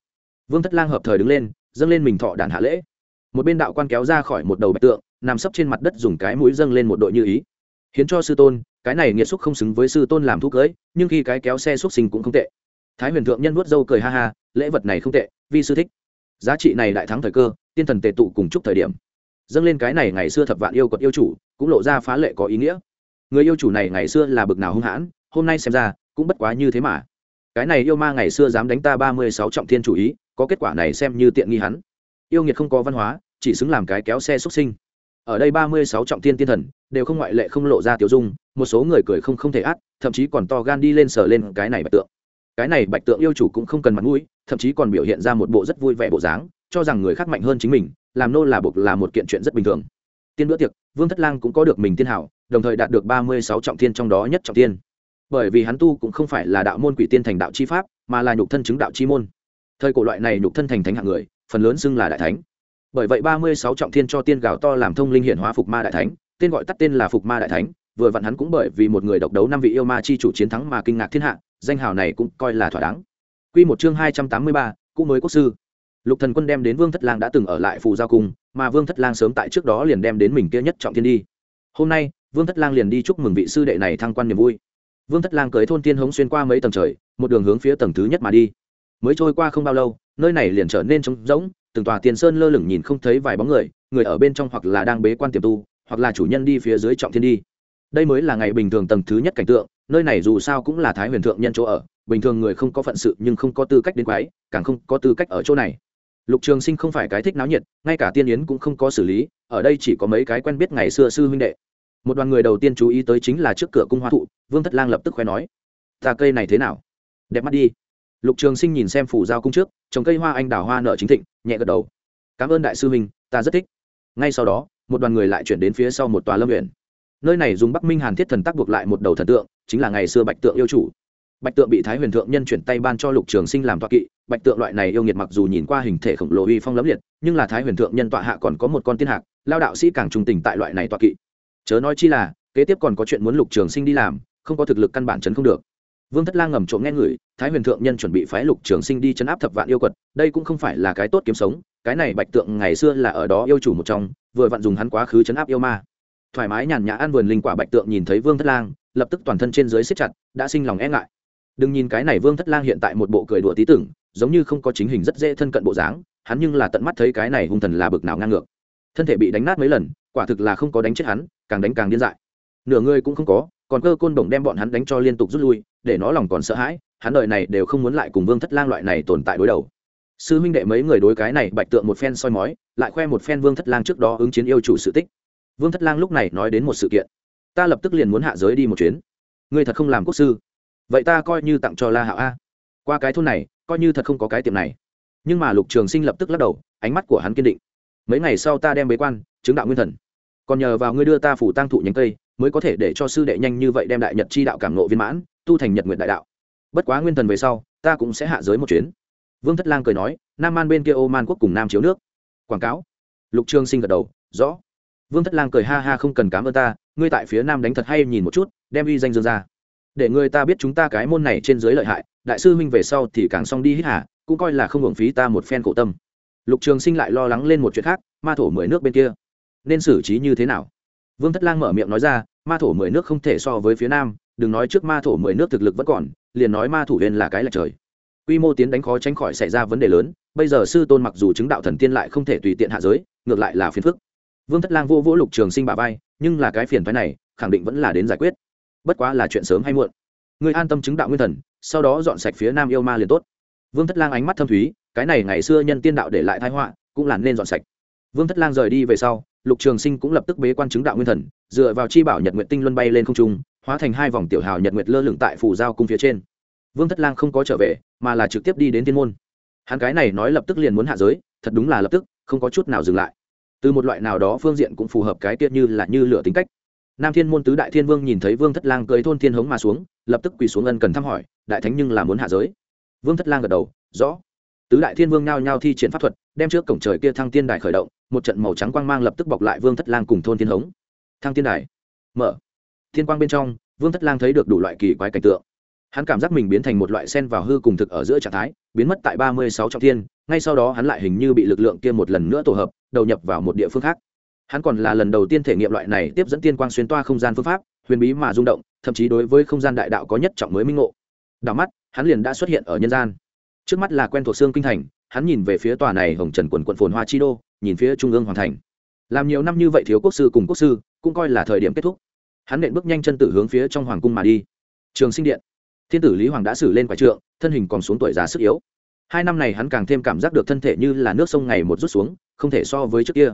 vương thất lang hợp thời đứng lên, dâng lên mình thọ đàn hạ lễ. Một bên đạo quan kéo ra khỏi một đầu bạch tượng, nằm sấp trên mặt đất dùng cái mũi dâng lên một đội như ý. Hiến cho sư tôn, cái này nghiệt xúc không xứng với sư tôn làm thuốc cưới, nhưng khi cái kéo xe xúc sinh cũng không tệ. Thái huyền thượng nhân vuốt râu cười ha ha, lễ vật này không tệ, vi sư thích. Giá trị này đại thắng thời cơ, tiên thần tề tụ cùng chúc thời điểm. Dâng lên cái này ngày xưa thập vạn yêu quật yêu chủ, cũng lộ ra phá lệ có ý nghĩa. Người yêu chủ này ngày xưa là bực nào hung hãn, hôm nay xem ra, cũng bất quá như thế mà. Cái này yêu ma ngày xưa dám đánh ta ba mươi sáu trọng thiên chủ ý có kết quả này xem như tiện nghi hắn. Yêu nghiệt không có văn hóa, chỉ xứng làm cái kéo xe xuất sinh. Ở đây ba mươi sáu trọng thiên tiên thần, đều không ngoại lệ không lộ ra tiểu dung, một số người cười không không thể át thậm chí còn to gan đi lên sờ lên cái này bạch tượng. Cái này bạch tượng yêu chủ cũng không cần mặt mũi, thậm chí còn biểu hiện ra một bộ rất vui vẻ bộ dáng, cho rằng người khác mạnh hơn chính mình, làm nô là buộc là một kiện chuyện rất bình thường. Tiên bữa tiệc, vương thất lang cũng có được mình tiên hảo, đồng thời đạt được ba mươi sáu trọng thiên trong đó nhất trọng thiên. Bởi vì hắn tu cũng không phải là đạo môn quỷ tiên thành đạo chi pháp, mà là nhục thân chứng đạo chi môn thời cổ loại này nhục thân thành thánh hạng người phần lớn xưng là đại thánh bởi vậy ba mươi sáu trọng thiên cho tiên gạo to làm thông linh hiển hóa phục ma đại thánh tên gọi tắt tên là phục ma đại thánh vừa vặn hắn cũng bởi vì một người độc đấu năm vị yêu ma chi chủ chiến thắng mà kinh ngạc thiên hạ danh hào này cũng coi là thỏa đáng Quy một chương hai trăm tám mươi ba, cũ mới quốc sư. Lục Thần Quân đem đến Vương Thất Lang đã từng ở lại phù giao cung, mà Vương Thất Lang sớm tại trước đó liền đem đến mình kia nhất trọng thiên đi. Hôm nay, Vương Thất Lang liền đi chúc mừng vị sư đệ này thăng quan niềm vui. Vương Thất Lang cưới thôn tiên hống xuyên qua mấy tầng trời, một đường hướng phía tầng thứ nhất mà đi. Mới trôi qua không bao lâu, nơi này liền trở nên trống rỗng, từng tòa tiền sơn lơ lửng nhìn không thấy vài bóng người, người ở bên trong hoặc là đang bế quan tiềm tu, hoặc là chủ nhân đi phía dưới trọng thiên đi. Đây mới là ngày bình thường tầng thứ nhất cảnh tượng, nơi này dù sao cũng là Thái Huyền thượng nhân chỗ ở, bình thường người không có phận sự nhưng không có tư cách đến quái càng không có tư cách ở chỗ này. Lục trường sinh không phải cái thích náo nhiệt ngay cả tiên yến cũng không có xử lý ở đây chỉ có mấy cái quen biết ngày xưa sư huynh đệ. Một đoàn người đầu tiên chú ý tới chính là trước cửa cung hoa thụ vương thất lang lập tức khoe nói ta cây này thế nào? Đẹp mắt đi lục trường sinh nhìn xem phủ giao cung trước, trồng cây hoa anh đào hoa nợ chính thịnh, nhẹ gật đầu. Cảm ơn đại sư huynh, ta rất thích. Ngay sau đó, một đoàn người lại chuyển đến phía sau một tòa lâm huyện nơi này dùng bắc minh hàn thiết thần tác buộc lại một đầu thần tượng, chính là ngày xưa bạch tượng yêu chủ. Bạch tượng bị thái huyền thượng nhân chuyển tay ban cho lục trường sinh làm toa kỵ, bạch tượng loại này yêu nghiệt mặc dù nhìn qua hình thể khổng lồ uy phong lẫm liệt, nhưng là thái huyền thượng nhân tọa hạ còn có một con tiên hạc, lao đạo sĩ càng trung tình tại loại này toa kỵ. Chớ nói chi là, kế tiếp còn có chuyện muốn lục trường sinh đi làm, không có thực lực căn bản chấn không được vương thất lang ngầm trộm nghe ngửi thái huyền thượng nhân chuẩn bị phái lục trường sinh đi chấn áp thập vạn yêu quật, đây cũng không phải là cái tốt kiếm sống, cái này bạch tượng ngày xưa là ở đó yêu chủ một trong, vừa vặn dùng hắn quá khứ chấn áp yêu ma. Thoải mái nhàn nhã ăn vườn linh quả bạch tượng nhìn thấy vương thất lang, lập tức toàn thân trên dưới siết chặt, đã sinh lòng e ngại. Đừng nhìn cái này vương thất lang hiện tại một bộ cười đùa tí tưởng, giống như không có chính hình rất dễ thân cận bộ dáng, hắn nhưng là tận mắt thấy cái này hung thần là bực nào ngang ngược. Thân thể bị đánh nát mấy lần, quả thực là không có đánh chết hắn, càng đánh càng điên dại nửa người cũng không có, còn cơ côn đồng đem bọn hắn đánh cho liên tục rút lui, để nó lòng còn sợ hãi, hắn đời này đều không muốn lại cùng vương thất lang loại này tồn tại đối đầu. Sư huynh đệ mấy người đối cái này bạch tượng một phen soi mói, lại khoe một phen vương thất lang trước đó ứng chiến yêu chủ sự tích. Vương thất lang lúc này nói đến một sự kiện. Ta lập tức liền muốn hạ giới đi một chuyến. Ngươi thật không làm quốc sư. Vậy ta coi như tặng cho la hạo a. Qua cái thôn này, coi như thật không có cái tiệm này. Nhưng mà lục trường sinh lập tức lắc đầu, ánh mắt của hắn kiên định. Mấy ngày sau ta đem bế quan, chứng đạo nguyên thần. Còn nhờ vào ngươi đưa ta phủ tăng thụ nhánh cây mới có thể để cho sư đệ nhanh như vậy đem đại nhật chi đạo cảm nộ viên mãn, tu thành nhật nguyện đại đạo. Bất quá nguyên thần về sau, ta cũng sẽ hạ giới một chuyến. Vương thất lang cười nói, nam man bên kia ô man quốc cùng nam chiếu nước. Quảng cáo. Lục trường sinh gật đầu, rõ. Vương thất lang cười ha ha không cần cám ơn ta, ngươi tại phía nam đánh thật hay nhìn một chút, đem uy danh dương ra. Để người ta biết chúng ta cái môn này trên dưới lợi hại, đại sư huynh về sau thì càng xong đi hít hà, cũng coi là không hưởng phí ta một phen khổ tâm. Lục trường sinh lại lo lắng lên một chuyện khác, ma thổ mười nước bên kia, nên xử trí như thế nào? Vương thất lang mở miệng nói ra, ma thổ mười nước không thể so với phía nam, đừng nói trước ma thổ mười nước thực lực vẫn còn, liền nói ma thủ huyền là cái là trời. Quy mô tiến đánh khó tránh khỏi xảy ra vấn đề lớn, bây giờ sư tôn mặc dù chứng đạo thần tiên lại không thể tùy tiện hạ giới, ngược lại là phiền phức. Vương thất lang vô vỗ lục trường sinh bà vai, nhưng là cái phiền phái này, khẳng định vẫn là đến giải quyết. Bất quá là chuyện sớm hay muộn. Người an tâm chứng đạo nguyên thần, sau đó dọn sạch phía nam yêu ma liền tốt. Vương thất lang ánh mắt thâm thúy, cái này ngày xưa nhân tiên đạo để lại thái họa, cũng là nên dọn sạch. Vương thất lang rời đi về sau lục trường sinh cũng lập tức bế quan chứng đạo nguyên thần, dựa vào chi bảo nhật nguyện tinh luân bay lên không trung, hóa thành hai vòng tiểu hào nhật nguyệt lơ lửng tại phủ giao cung phía trên. Vương thất lang không có trở về, mà là trực tiếp đi đến thiên môn. Hắn cái này nói lập tức liền muốn hạ giới, thật đúng là lập tức, không có chút nào dừng lại. Từ một loại nào đó phương diện cũng phù hợp cái tiết như là như lửa tính cách. Nam thiên môn tứ đại thiên vương nhìn thấy vương thất lang cưới thôn thiên hống mà xuống, lập tức quỳ xuống ân cần thăm hỏi, đại thánh nhưng là muốn hạ giới. Vương thất lang gật đầu, rõ. Tứ đại thiên vương nhao nhao thi triển pháp thuật, đem trước cổng trời kia thăng tiên đài khởi động một trận màu trắng quang mang lập tức bọc lại vương thất lang cùng thôn thiên hống. Thăng thiên đài. Mở. Thiên quang bên trong, vương thất lang thấy được đủ loại kỳ quái cảnh tượng. Hắn cảm giác mình biến thành một loại sen vào hư cùng thực ở giữa trạng thái, biến mất tại ba mươi sáu trọng thiên, ngay sau đó hắn lại hình như bị lực lượng kia một lần nữa tổ hợp, đầu nhập vào một địa phương khác. Hắn còn là lần đầu tiên thể nghiệm loại này tiếp dẫn tiên quang xuyên toa không gian phương pháp, huyền bí mà rung động, thậm chí đối với không gian đại đạo có nhất trọng mới minh ngộ. Đảo mắt, hắn liền đã xuất hiện ở nhân gian. Trước mắt là quen thuộc xương kinh thành, hắn nhìn về phía tòa này hồng trần quần quận phồn hoa chi đô nhìn phía trung ương hoàn thành. Làm nhiều năm như vậy thiếu quốc sư cùng quốc sư, cũng coi là thời điểm kết thúc. Hắn nện bước nhanh chân tử hướng phía trong hoàng cung mà đi. Trường sinh điện. Thiên tử lý hoàng đã xử lên quái trượng, thân hình còn xuống tuổi già sức yếu. Hai năm này hắn càng thêm cảm giác được thân thể như là nước sông ngày một rút xuống, không thể so với trước kia.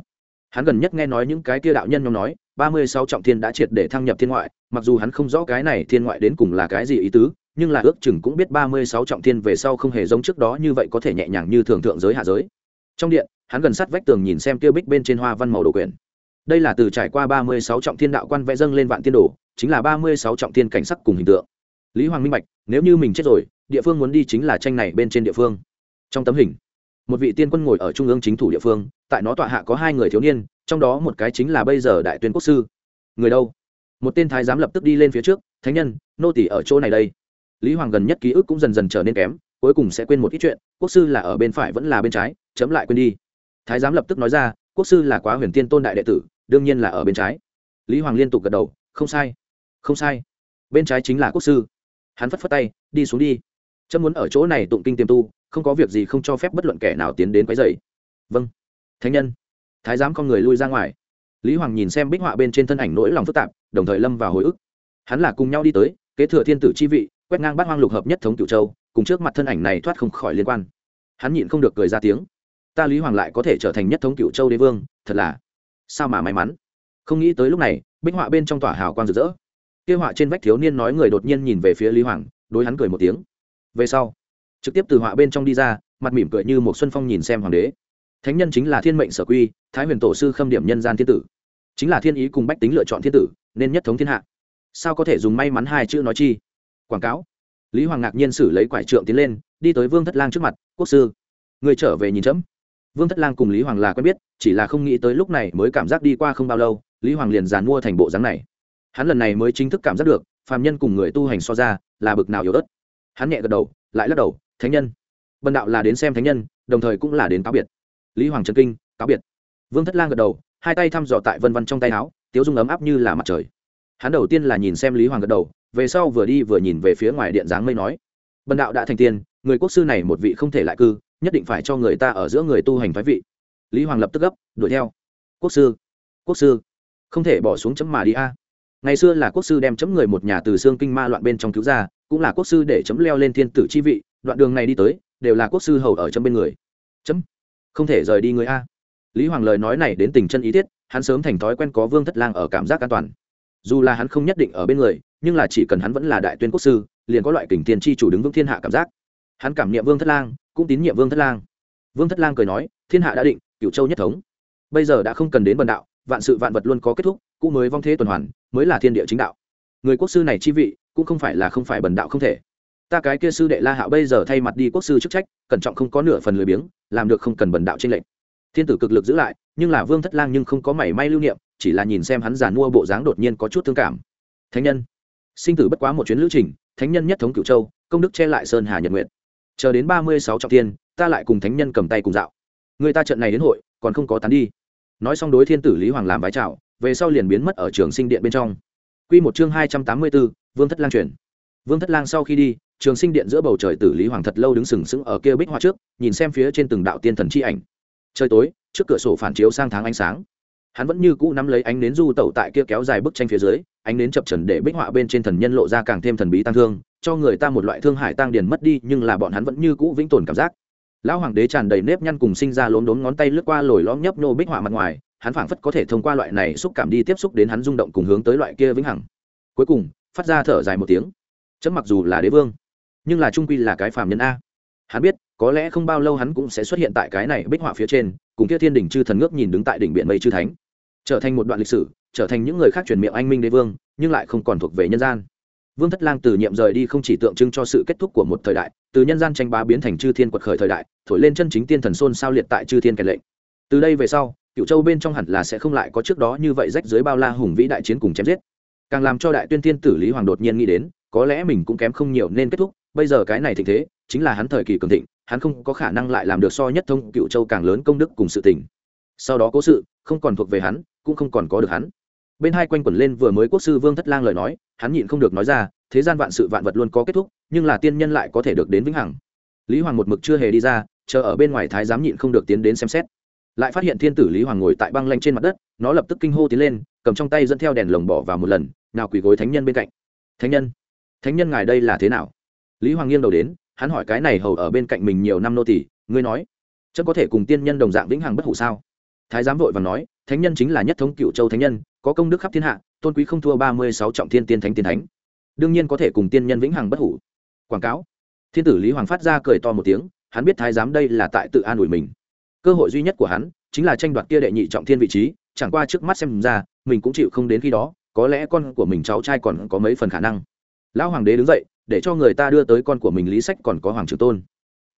Hắn gần nhất nghe nói những cái kia đạo nhân nhóm nói, ba mươi sáu trọng thiên đã triệt để thăng nhập thiên ngoại, mặc dù hắn không rõ cái này thiên ngoại đến cùng là cái gì ý tứ, nhưng là ước chừng cũng biết ba mươi sáu trọng thiên về sau không hề giống trước đó như vậy có thể nhẹ nhàng như thường thượng giới hạ giới. Trong điện hắn gần sát vách tường nhìn xem tiêu bích bên trên hoa văn màu đồ quyển đây là từ trải qua ba mươi sáu trọng thiên đạo quan vẽ dâng lên vạn tiên đồ, chính là ba mươi sáu trọng thiên cảnh sắc cùng hình tượng. Lý hoàng minh bạch, nếu như mình chết rồi, địa phương muốn đi chính là tranh này bên trên địa phương. Trong tấm hình, một vị tiên quân ngồi ở trung ương chính thủ địa phương, tại nó tọa hạ có hai người thiếu niên, trong đó một cái chính là bây giờ đại tuyên quốc sư. Người đâu? Một tên thái giám lập tức đi lên phía trước, thánh nhân, nô tỷ ở chỗ này đây. Lý hoàng gần nhất ký ức cũng dần dần trở nên kém, cuối cùng sẽ quên một ít chuyện, quốc sư là ở bên phải vẫn là bên trái, chấm lại quên đi thái giám lập tức nói ra, quốc sư là quá huyền tiên tôn đại đệ tử, đương nhiên là ở bên trái. Lý hoàng liên tục gật đầu, không sai không sai, bên trái chính là quốc sư. Hắn phất phất tay, đi xuống đi. Chấm muốn ở chỗ này tụng kinh tiềm tu, không có việc gì không cho phép bất luận kẻ nào tiến đến quấy dày vâng thánh nhân. Thái giám con người lui ra ngoài. Lý hoàng nhìn xem bích họa bên trên thân ảnh nỗi lòng phức tạp, đồng thời lâm vào hồi ức. Hắn là cùng nhau đi tới, kế thừa thiên tử chi vị, quét ngang bát hoang lục hợp nhất thống cửu châu, cùng trước mặt thân ảnh này thoát không khỏi liên quan. Hắn nhịn không được cười ra tiếng ta lý hoàng lại có thể trở thành nhất thống cửu châu đế vương, thật là, sao mà may mắn? Không nghĩ tới lúc này, bích họa bên trong tỏa hào quang rực rỡ. Kia họa trên vách thiếu niên nói người đột nhiên nhìn về phía lý hoàng, đối hắn cười một tiếng. Về sau, trực tiếp từ họa bên trong đi ra, mặt mỉm cười như một xuân phong nhìn xem hoàng đế. Thánh nhân chính là thiên mệnh sở quy, thái huyền tổ sư khâm điểm nhân gian thiên tử. Chính là thiên ý cùng bách tính lựa chọn thiên tử, nên nhất thống thiên hạ. Sao có thể dùng may mắn hai chữ nói chi? Quảng cáo. Lý hoàng ngạc nhiên xử lấy quải trượng tiến lên, đi tới vương thất lang trước mặt, quốc sư, người trở về nhìn chấm vương thất lang cùng lý hoàng là quen biết, chỉ là không nghĩ tới lúc này mới cảm giác đi qua không bao lâu, lý hoàng liền dàn mua thành bộ dáng này. Hắn lần này mới chính thức cảm giác được, phàm nhân cùng người tu hành so ra, là bực nào yếu ớt. Hắn nhẹ gật đầu, lại lắc đầu, thánh nhân. Bần đạo là đến xem thánh nhân, đồng thời cũng là đến cáo biệt. Lý hoàng trần kinh, cáo biệt. Vương thất lang gật đầu, hai tay thăm dò tại vân vân trong tay áo, tiếu dung ấm áp như là mặt trời. Hắn đầu tiên là nhìn xem lý hoàng gật đầu, về sau vừa đi vừa nhìn về phía ngoài điện dáng mây nói, bần đạo đã thành tiên người quốc sư này một vị không thể lại cư, nhất định phải cho người ta ở giữa người tu hành thoái vị. Lý hoàng lập tức gấp, đuổi theo. Quốc sư quốc sư, không thể bỏ xuống chấm mà đi a. Ngày xưa là quốc sư đem chấm người một nhà từ xương kinh ma loạn bên trong cứu ra, cũng là quốc sư để chấm leo lên thiên tử chi vị, đoạn đường này đi tới, đều là quốc sư hầu ở chấm bên người. Chấm, không thể rời đi người a. Lý hoàng lời nói này đến tình chân ý tiết, hắn sớm thành thói quen có vương thất lang ở cảm giác an toàn. Dù là hắn không nhất định ở bên người, nhưng là chỉ cần hắn vẫn là đại tuyên quốc sư, liền có loại kình tiền chi chủ đứng vững thiên hạ cảm giác hắn cảm niệm vương thất lang, cũng tín nhiệm vương thất lang. Vương thất lang cười nói, thiên hạ đã định cựu châu nhất thống. Bây giờ đã không cần đến bần đạo, vạn sự vạn vật luôn có kết thúc, cũng mới vong thế tuần hoàn, mới là thiên địa chính đạo. Người quốc sư này chi vị, cũng không phải là không phải bần đạo không thể. Ta cái kia sư đệ la hạo bây giờ thay mặt đi quốc sư chức trách, cẩn trọng không có nửa phần lười biếng, làm được không cần bần đạo trên lệnh thiên tử cực lực giữ lại, nhưng là vương thất lang nhưng không có mảy may lưu niệm, chỉ là nhìn xem hắn giàn mua bộ dáng đột nhiên có chút thương cảm. Thánh nhân, sinh tử bất quá một chuyến lữ trình, thánh nhân nhất thống cửu châu, công đức che lại sơn hà nhật nguyện chờ đến ba mươi sáu trọng thiên, ta lại cùng thánh nhân cầm tay cùng dạo. Người ta trận này đến hội, còn không có tán đi. Nói xong đối thiên tử lý hoàng làm vái chào, về sau liền biến mất ở trường sinh điện bên trong. Q một chương hai trăm tám mươi b ố vương thất lang truyền vương thất lang sau khi đi, trường sinh điện giữa bầu trời tử lý hoàng thật lâu đứng sừng sững ở kia bích hoa trước, nhìn xem phía trên từng đạo tiên thần chi ảnh. Trời tối, trước cửa sổ phản chiếu sang tháng ánh sáng hắn vẫn như cũ nắm lấy ánh nến du tẩu tại kia kéo dài bức tranh phía dưới, ánh nến chập trần để bích họa bên trên thần nhân lộ ra càng thêm thần bí tăng thương, cho người ta một loại thương hải tăng điền mất đi, nhưng là bọn hắn vẫn như cũ vĩnh tồn cảm giác. Lão hoàng đế tràn đầy nếp nhăn cùng sinh ra lốm đốm ngón tay lướt qua lồi lõm nhấp nhô bích họa mặt ngoài, hắn phảng phất có thể thông qua loại này xúc cảm đi tiếp xúc đến hắn rung động cùng hướng tới loại kia vĩnh hằng. Cuối cùng, phát ra thở dài một tiếng. Chấm mặc dù là đế vương, nhưng là trung quy là cái phàm nhân a. Hắn biết, có lẽ không bao lâu hắn cũng sẽ xuất hiện tại cái này bích họa phía trên, cùng kia thiên đỉnh chư thần ngước nhìn đứng tại đỉnh biển mây chư thánh trở thành một đoạn lịch sử, trở thành những người khác truyền miệng anh minh đế vương, nhưng lại không còn thuộc về nhân gian. Vương thất lang từ nhiệm rời đi không chỉ tượng trưng cho sự kết thúc của một thời đại, từ nhân gian tranh bá biến thành chư thiên quật khởi thời đại, thổi lên chân chính tiên thần xôn sao liệt tại chư thiên kèn lệnh. Từ đây về sau cựu châu bên trong hẳn là sẽ không lại có trước đó như vậy rách dưới bao la hùng vĩ đại chiến cùng chém giết. Càng làm cho đại tuyên tiên tử lý hoàng đột nhiên nghĩ đến, có lẽ mình cũng kém không nhiều nên kết thúc, bây giờ cái này thịnh thế, chính là hắn thời kỳ cường thịnh, hắn không có khả năng lại làm được so nhất thông cựu châu càng lớn công đức cùng sự tình. Sau đó cố sự, không còn thuộc về hắn cũng không còn có được hắn. Bên hai quanh quẩn lên vừa mới quốc sư vương thất lang lời nói, hắn nhịn không được nói ra, thế gian vạn sự vạn vật luôn có kết thúc, nhưng là tiên nhân lại có thể được đến vĩnh hằng. Lý hoàng một mực chưa hề đi ra, chờ ở bên ngoài thái giám nhịn không được tiến đến xem xét. Lại phát hiện thiên tử lý hoàng ngồi tại băng lanh trên mặt đất, nó lập tức kinh hô tiến lên, cầm trong tay dẫn theo đèn lồng bỏ vào một lần, nào quỳ gối thánh nhân bên cạnh. Thánh nhân thánh nhân ngài đây là thế nào? Lý hoàng nghiêng đầu đến, hắn hỏi cái này hầu ở bên cạnh mình nhiều năm nô tỷ ngươi nói chân có thể cùng tiên nhân đồng dạng vĩnh hằng bất hủ sao? Thái giám vội và nói thánh nhân chính là nhất thống cựu châu thánh nhân, có công đức khắp thiên hạ, tôn quý không thua ba mươi sáu trọng thiên tiên thánh tiên thánh. Đương nhiên có thể cùng tiên nhân vĩnh hằng bất hủ. Quảng cáo. Thiên tử lý hoàng phát ra cười to một tiếng, hắn biết thái giám đây là tại tự an ủi mình. Cơ hội duy nhất của hắn chính là tranh đoạt kia đệ nhị trọng thiên vị trí, chẳng qua trước mắt xem ra, mình cũng chịu không đến khi đó, có lẽ con của mình cháu trai còn có mấy phần khả năng. Lão hoàng đế đứng dậy, để cho người ta đưa tới con của mình lý sách còn có hoàng trường tôn.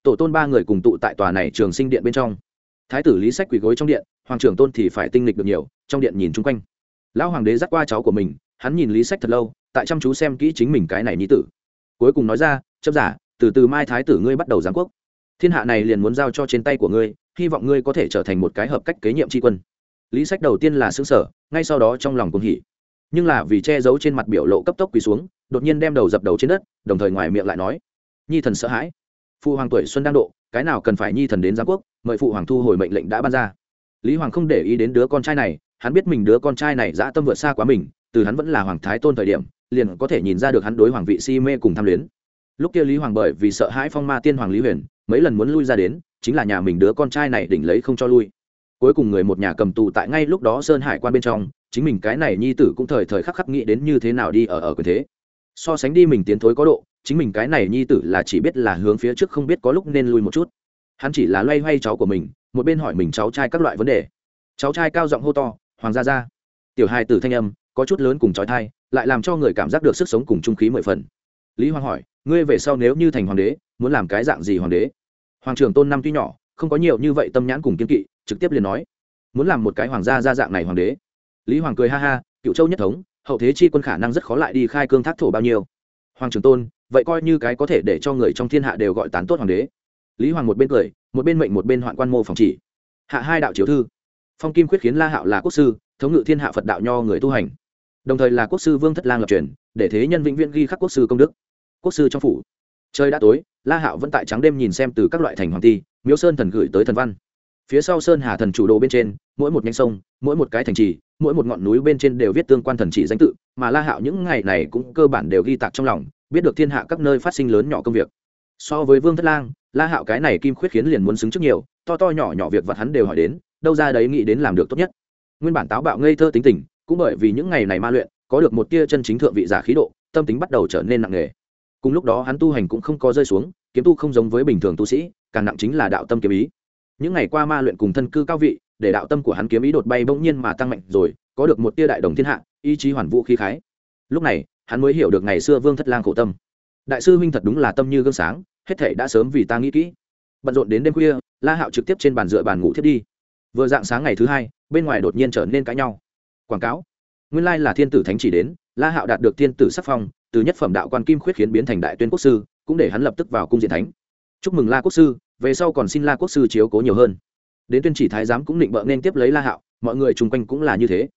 Tổ tôn ba người cùng tụ tại tòa này trường sinh điện bên trong thái tử lý sách quỳ gối trong điện, hoàng trưởng tôn thì phải tinh lịch được nhiều, trong điện nhìn chung quanh. Lão hoàng đế dắt qua cháu của mình, hắn nhìn lý sách thật lâu, tại chăm chú xem kỹ chính mình cái này nhi tử. Cuối cùng nói ra, chấp giả, từ từ mai thái tử ngươi bắt đầu giáng quốc. Thiên hạ này liền muốn giao cho trên tay của ngươi, hy vọng ngươi có thể trở thành một cái hợp cách kế nhiệm tri quân. Lý sách đầu tiên là xứng sở ngay sau đó trong lòng cũng hỉ. Nhưng là vì che giấu trên mặt biểu lộ cấp tốc quỳ xuống, đột nhiên đem đầu dập đầu trên đất, đồng thời ngoài miệng lại nói, nhi thần sợ hãi phụ hoàng tuổi xuân đang độ cái nào cần phải nhi thần đến giáng quốc, mời phụ hoàng thu hồi mệnh lệnh đã ban ra. Lý hoàng không để ý đến đứa con trai này, hắn biết mình đứa con trai này dã tâm vượt xa quá mình, từ hắn vẫn là hoàng thái tôn thời điểm, liền có thể nhìn ra được hắn đối hoàng vị si mê cùng tham luyến. Lúc kia lý hoàng bởi vì sợ hãi phong ma tiên hoàng lý huyền, mấy lần muốn lui ra đến, chính là nhà mình đứa con trai này đỉnh lấy không cho lui. Cuối cùng người một nhà cầm tù tại ngay lúc đó sơn hải quan bên trong, chính mình cái này nhi tử cũng thời thời khắc khắc nghĩ đến như thế nào đi ở ở quyền thế. So sánh đi mình tiến thối có độ chính mình cái này nhi tử là chỉ biết là hướng phía trước không biết có lúc nên lui một chút. Hắn chỉ là loay hoay cháu của mình, một bên hỏi mình cháu trai các loại vấn đề. Cháu trai cao giọng hô to, hoàng gia gia. Tiểu hai tử thanh âm, có chút lớn cùng trói thai lại làm cho người cảm giác được sức sống cùng trung khí mười phần. Lý hoàng hỏi, ngươi về sau nếu như thành hoàng đế, muốn làm cái dạng gì hoàng đế? Hoàng trưởng tôn năm tuy nhỏ, không có nhiều như vậy tâm nhãn cùng kiên kỵ, trực tiếp liền nói, muốn làm một cái hoàng gia gia dạng này hoàng đế. Lý hoàng cười ha ha, cựu châu nhất thống, hậu thế chi quân khả năng rất khó lại đi khai cương thác thổ bao nhiêu? Hoàng trưởng tôn vậy coi như cái có thể để cho người trong thiên hạ đều gọi tán tốt hoàng đế. Lý hoàng một bên cười, một bên mệnh một bên hoạn quan mô phòng chỉ. Hạ hai đạo chiếu thư. Phong kim quyết khiến la hạo là quốc sư, thống ngự thiên hạ phật đạo nho người tu hành. Đồng thời là quốc sư vương thất lang lập truyền, để thế nhân vĩnh viễn ghi khắc quốc sư công đức. Quốc sư trong phủ. Trời đã tối, la hạo vẫn tại trắng đêm nhìn xem từ các loại thành hoàng ti, miếu sơn thần gửi tới thần văn. Phía sau sơn hà thần chủ đồ bên trên, mỗi một nhánh sông, mỗi một cái thành trì, mỗi một ngọn núi bên trên đều viết tương quan thần chỉ danh tự, mà la hạo những ngày này cũng cơ bản đều ghi tạc trong lòng biết được thiên hạ các nơi phát sinh lớn nhỏ công việc. So với vương thất lang, la hạo cái này kim khuyết khiến liền muốn xứng trước nhiều, to to nhỏ nhỏ việc vật hắn đều hỏi đến, đâu ra đấy nghĩ đến làm được tốt nhất. Nguyên bản táo bạo ngây thơ tính tình, cũng bởi vì những ngày này ma luyện, có được một tia chân chính thượng vị giả khí độ, tâm tính bắt đầu trở nên nặng nề. Cùng lúc đó hắn tu hành cũng không có rơi xuống, kiếm tu không giống với bình thường tu sĩ, càng nặng chính là đạo tâm kiếm ý. Những ngày qua ma luyện cùng thân cư cao vị, để đạo tâm của hắn kiếm ý đột bay bỗng nhiên mà tăng mạnh rồi, có được một tia đại đồng thiên hạ, ý chí hoàn vũ khí khái. Lúc này hắn mới hiểu được ngày xưa vương thất lang khổ tâm. Đại sư huynh thật đúng là tâm như gương sáng, hết thể đã sớm vì ta nghĩ kỹ. Bận rộn đến đêm khuya, la hạo trực tiếp trên bàn dựa bàn ngủ thiết đi. Vừa dạng sáng ngày thứ hai, bên ngoài đột nhiên trở nên cãi nhau. Quảng cáo. Nguyên lai là thiên tử thánh chỉ đến, la hạo đạt được thiên tử sắc phong, từ nhất phẩm đạo quan kim khuyết khiến biến thành đại tuyên quốc sư, cũng để hắn lập tức vào cung diện thánh. Chúc mừng la quốc sư, về sau còn xin la quốc sư chiếu cố nhiều hơn. Đến tuyên chỉ thái giám cũng định bợ nên tiếp lấy la hạo, mọi người chung quanh cũng là như thế.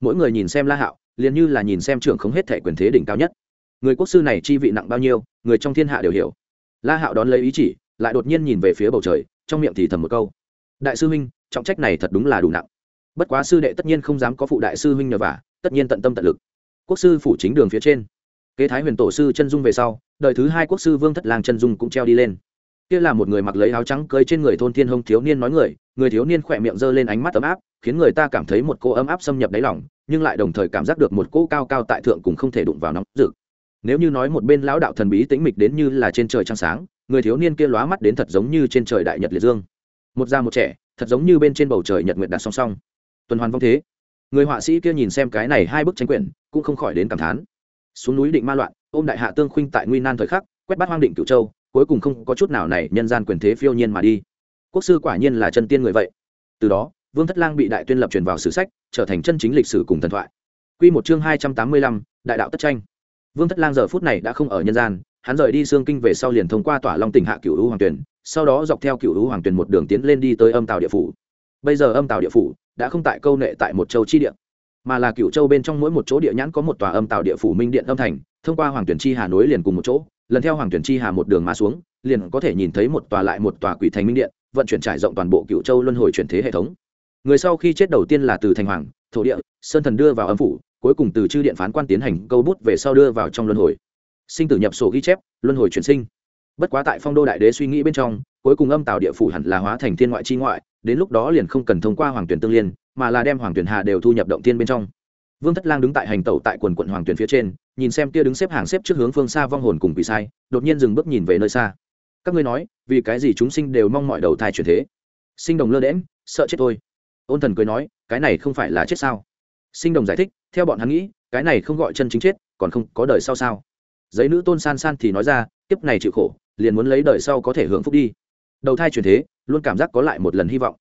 Mỗi người nhìn xem la hạo liền như là nhìn xem trưởng không hết thể quyền thế đỉnh cao nhất. Người quốc sư này chi vị nặng bao nhiêu, người trong thiên hạ đều hiểu. La hạo đón lấy ý chỉ, lại đột nhiên nhìn về phía bầu trời, trong miệng thì thầm một câu. Đại sư huynh, trọng trách này thật đúng là đủ nặng. Bất quá sư đệ tất nhiên không dám có phụ đại sư huynh nhờ vả, tất nhiên tận tâm tận lực. Quốc sư phủ chính đường phía trên. Kế thái huyền tổ sư chân dung về sau, đời thứ hai quốc sư vương thất lang chân dung cũng treo đi lên. Kia là một người mặc lấy áo trắng cơi trên người thôn thiên hông thiếu niên nói người người thiếu niên khỏe miệng giơ lên ánh mắt ấm áp, khiến người ta cảm thấy một cô ấm áp xâm nhập đáy lòng nhưng lại đồng thời cảm giác được một cỗ cao cao tại thượng cùng không thể đụng vào nóng rực. Nếu như nói một bên lão đạo thần bí tĩnh mịch đến như là trên trời trăng sáng, người thiếu niên kia lóa mắt đến thật giống như trên trời đại nhật liệt dương. Một già một trẻ, thật giống như bên trên bầu trời nhật nguyệt đặt song song. Tuần hoàn vong thế. Người họa sĩ kia nhìn xem cái này hai bức tranh quyển, cũng không khỏi đến cảm thán. Xuống núi định ma loạn, ôm đại hạ tương khuynh tại nguy nan thời khắc, quét bắt hoang định cửu châu, cuối cùng không có chút nào này nhân gian quyền thế phiêu nhiên mà đi. Quốc sư quả nhiên là chân tiên người vậy. Từ đó vương thất lang bị đại tuyên lập truyền vào sử sách, trở thành chân chính lịch sử cùng thần thoại. Quy một chương hai trăm tám mươi lăm, đại đạo tất tranh. Vương thất lang giờ phút này đã không ở nhân gian, hắn rời đi xương kinh về sau liền thông qua tỏa long tỉnh hạ cựu hữu hoàng tuyển sau đó dọc theo cựu hữu hoàng tuyển một đường tiến lên đi tới âm Tào địa phủ. Bây giờ âm Tào địa phủ đã không tại câu nệ tại một châu chi địa, mà là cựu châu bên trong mỗi một chỗ địa nhãn có một tòa âm Tào địa phủ minh điện âm thành, thông qua hoàng tuyển chi hà nối liền cùng một chỗ, lần theo hoàng tuyển chi hà một đường mà xuống, liền có thể nhìn thấy một tòa lại một tòa quỷ thành minh điện, vận chuyển trải rộng toàn bộ cựu châu luân hồi chuyển thế hệ thống người sau khi chết đầu tiên là từ thành hoàng, thổ địa, sơn thần đưa vào âm phủ, cuối cùng từ chư điện phán quan tiến hành câu bút về sau đưa vào trong luân hồi. Sinh tử nhập sổ ghi chép, luân hồi chuyển sinh. Bất quá tại phong đô đại đế suy nghĩ bên trong, cuối cùng âm tạo địa phủ hẳn là hóa thành thiên ngoại chi ngoại, đến lúc đó liền không cần thông qua hoàng tuyển tương liên, mà là đem hoàng tuyển hà đều thu nhập động tiên bên trong. Vương thất lang đứng tại hành tẩu tại quần quận hoàng tuyển phía trên, nhìn xem kia đứng xếp hàng xếp trước hướng phương xa vong hồn cùng quỷ sai, đột nhiên dừng bước nhìn về nơi xa. Các ngươi nói, vì cái gì chúng sinh đều mong mọi đầu thai chuyển thế? Sinh đồng lơ đễm sợ chết thôi ôn thần cười nói, cái này không phải là chết sao? Sinh đồng giải thích, theo bọn hắn nghĩ, cái này không gọi chân chính chết, còn không có đời sau sao? Giấy nữ tôn san san thì nói ra, kiếp này chịu khổ, liền muốn lấy đời sau có thể hưởng phúc đi. Đầu thai chuyển thế, luôn cảm giác có lại một lần hy vọng.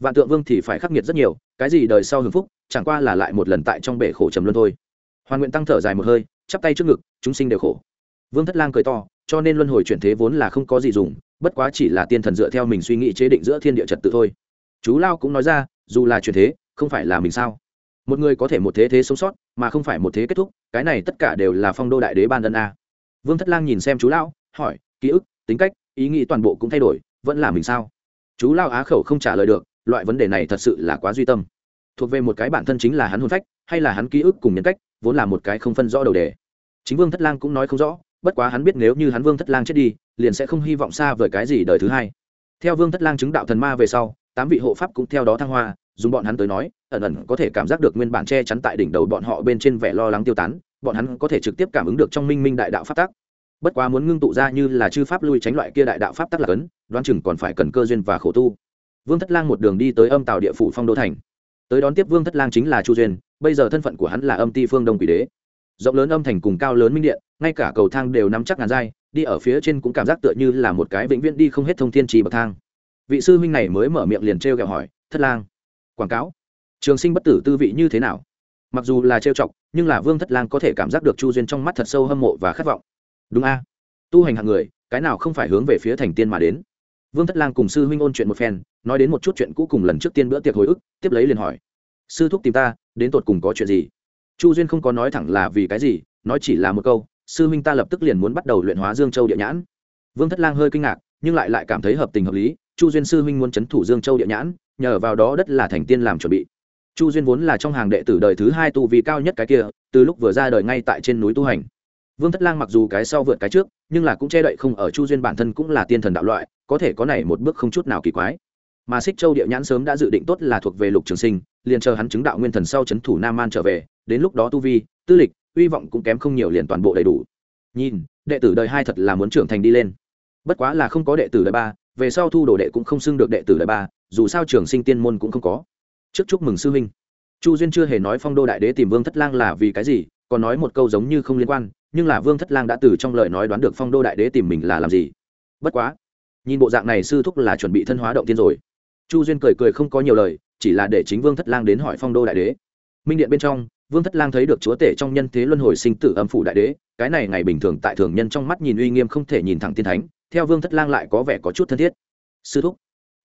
Vạn tượng vương thì phải khắc nghiệt rất nhiều, cái gì đời sau hưởng phúc, chẳng qua là lại một lần tại trong bể khổ trầm luân thôi. Hoàn nguyện tăng thở dài một hơi, chắp tay trước ngực, chúng sinh đều khổ. Vương thất lang cười to, cho nên luân hồi chuyển thế vốn là không có gì dùng, bất quá chỉ là tiên thần dựa theo mình suy nghĩ chế định giữa thiên địa trật tự thôi. Chú lao cũng nói ra dù là chuyển thế, không phải là mình sao? Một người có thể một thế thế sống sót, mà không phải một thế kết thúc, cái này tất cả đều là phong đô đại đế ban ân a. Vương thất lang nhìn xem chú lão, hỏi, ký ức, tính cách, ý nghĩ toàn bộ cũng thay đổi, vẫn là mình sao? Chú lao á khẩu không trả lời được, loại vấn đề này thật sự là quá duy tâm. Thuộc về một cái bản thân chính là hắn hôn phách, hay là hắn ký ức cùng nhân cách, vốn là một cái không phân rõ đầu đề. Chính vương thất lang cũng nói không rõ, bất quá hắn biết nếu như hắn vương thất lang chết đi, liền sẽ không hy vọng xa vời cái gì đời thứ hai. Theo vương thất lang chứng đạo thần ma về sau tám vị hộ pháp cũng theo đó thăng hoa, dùng bọn hắn tới nói, ẩn ẩn có thể cảm giác được nguyên bản che chắn tại đỉnh đầu bọn họ bên trên vẻ lo lắng tiêu tán, bọn hắn có thể trực tiếp cảm ứng được trong minh minh đại đạo pháp tắc. Bất quá muốn ngưng tụ ra như là chư pháp lui tránh loại kia đại đạo pháp tắc là cấn, đoán chừng còn phải cần cơ duyên và khổ tu. Vương thất lang một đường đi tới âm tàu địa phủ phong đô thành. Tới đón tiếp vương thất lang chính là chu duyên, bây giờ thân phận của hắn là âm ti phương đông quỷ đế. Rộng lớn âm thành cùng cao lớn minh điện, ngay cả cầu thang đều nắm chắc ngàn dai đi ở phía trên cũng cảm giác tựa như là một cái vĩnh viễn đi không hết thông thiên trì bậc thang vị sư huynh này mới mở miệng liền t r kẹo hỏi, thất lang, quảng cáo, trường sinh bất tử tư vị như thế nào? Mặc dù là trêu chọc, nhưng là vương thất lang có thể cảm giác được chu duyên trong mắt thật sâu hâm mộ và khát vọng. Đúng a, tu hành hạng người, cái nào không phải hướng về phía thành tiên mà đến? Vương thất lang cùng sư huynh ôn chuyện một phen, nói đến một chút chuyện cũ cùng lần trước tiên bữa tiệc hồi ức, tiếp lấy liền hỏi, sư thúc tìm ta, đến tột cùng có chuyện gì? Chu duyên không có nói thẳng là vì cái gì, nói chỉ là một câu, sư huynh ta lập tức liền muốn bắt đầu luyện hóa dương châu địa nhãn. Vương thất lang hơi kinh ngạc, nhưng lại lại cảm thấy hợp tình hợp lý chu duyên sư huynh muốn c h ấ n thủ dương châu địa nhãn, nhờ vào đó đất là thành tiên làm chuẩn bị. Chu duyên vốn là trong hàng đệ tử đời thứ hai tu vì cao nhất cái kia, từ lúc vừa ra đời ngay tại trên núi tu hành. Vương thất lang mặc dù cái sau vượt cái trước, nhưng là cũng che đậy không ở chu duyên bản thân cũng là tiên thần đạo loại, có thể có này một bước không chút nào kỳ quái. Mà xích châu địa nhãn sớm đã dự định tốt là thuộc về lục trường sinh, liền chờ hắn chứng đạo nguyên thần sau c h ấ n thủ nam man trở về, đến lúc đó tu vi, tư lịch, uy vọng cũng kém không nhiều liền toàn bộ đầy đủ. Nhìn, đệ tử đời hai thật là muốn trưởng thành đi lên. Bất quá là không có đệ tử đời ba về sau thu đồ đệ cũng không xưng được đệ tử đời ba, dù sao trường sinh tiên môn cũng không có. Trước chúc mừng sư huynh. Chu duyên chưa hề nói phong đô đại đế tìm vương thất lang là vì cái gì, còn nói một câu giống như không liên quan, nhưng là vương thất lang đã từ trong lời nói đoán được phong đô đại đế tìm mình là làm gì. Bất quá, nhìn bộ dạng này sư thúc là chuẩn bị thân hóa động tiên rồi. Chu duyên cười cười không có nhiều lời, chỉ là để chính vương thất lang đến hỏi phong đô đại đế. Minh điện bên trong, vương thất lang thấy được chúa tể trong nhân thế luân hồi sinh tử âm phủ đại đế, cái này ngày bình thường tại thường nhân trong mắt nhìn uy nghiêm không thể nhìn thẳng tiên thánh theo vương thất lang lại có vẻ có chút thân thiết. Sư thúc,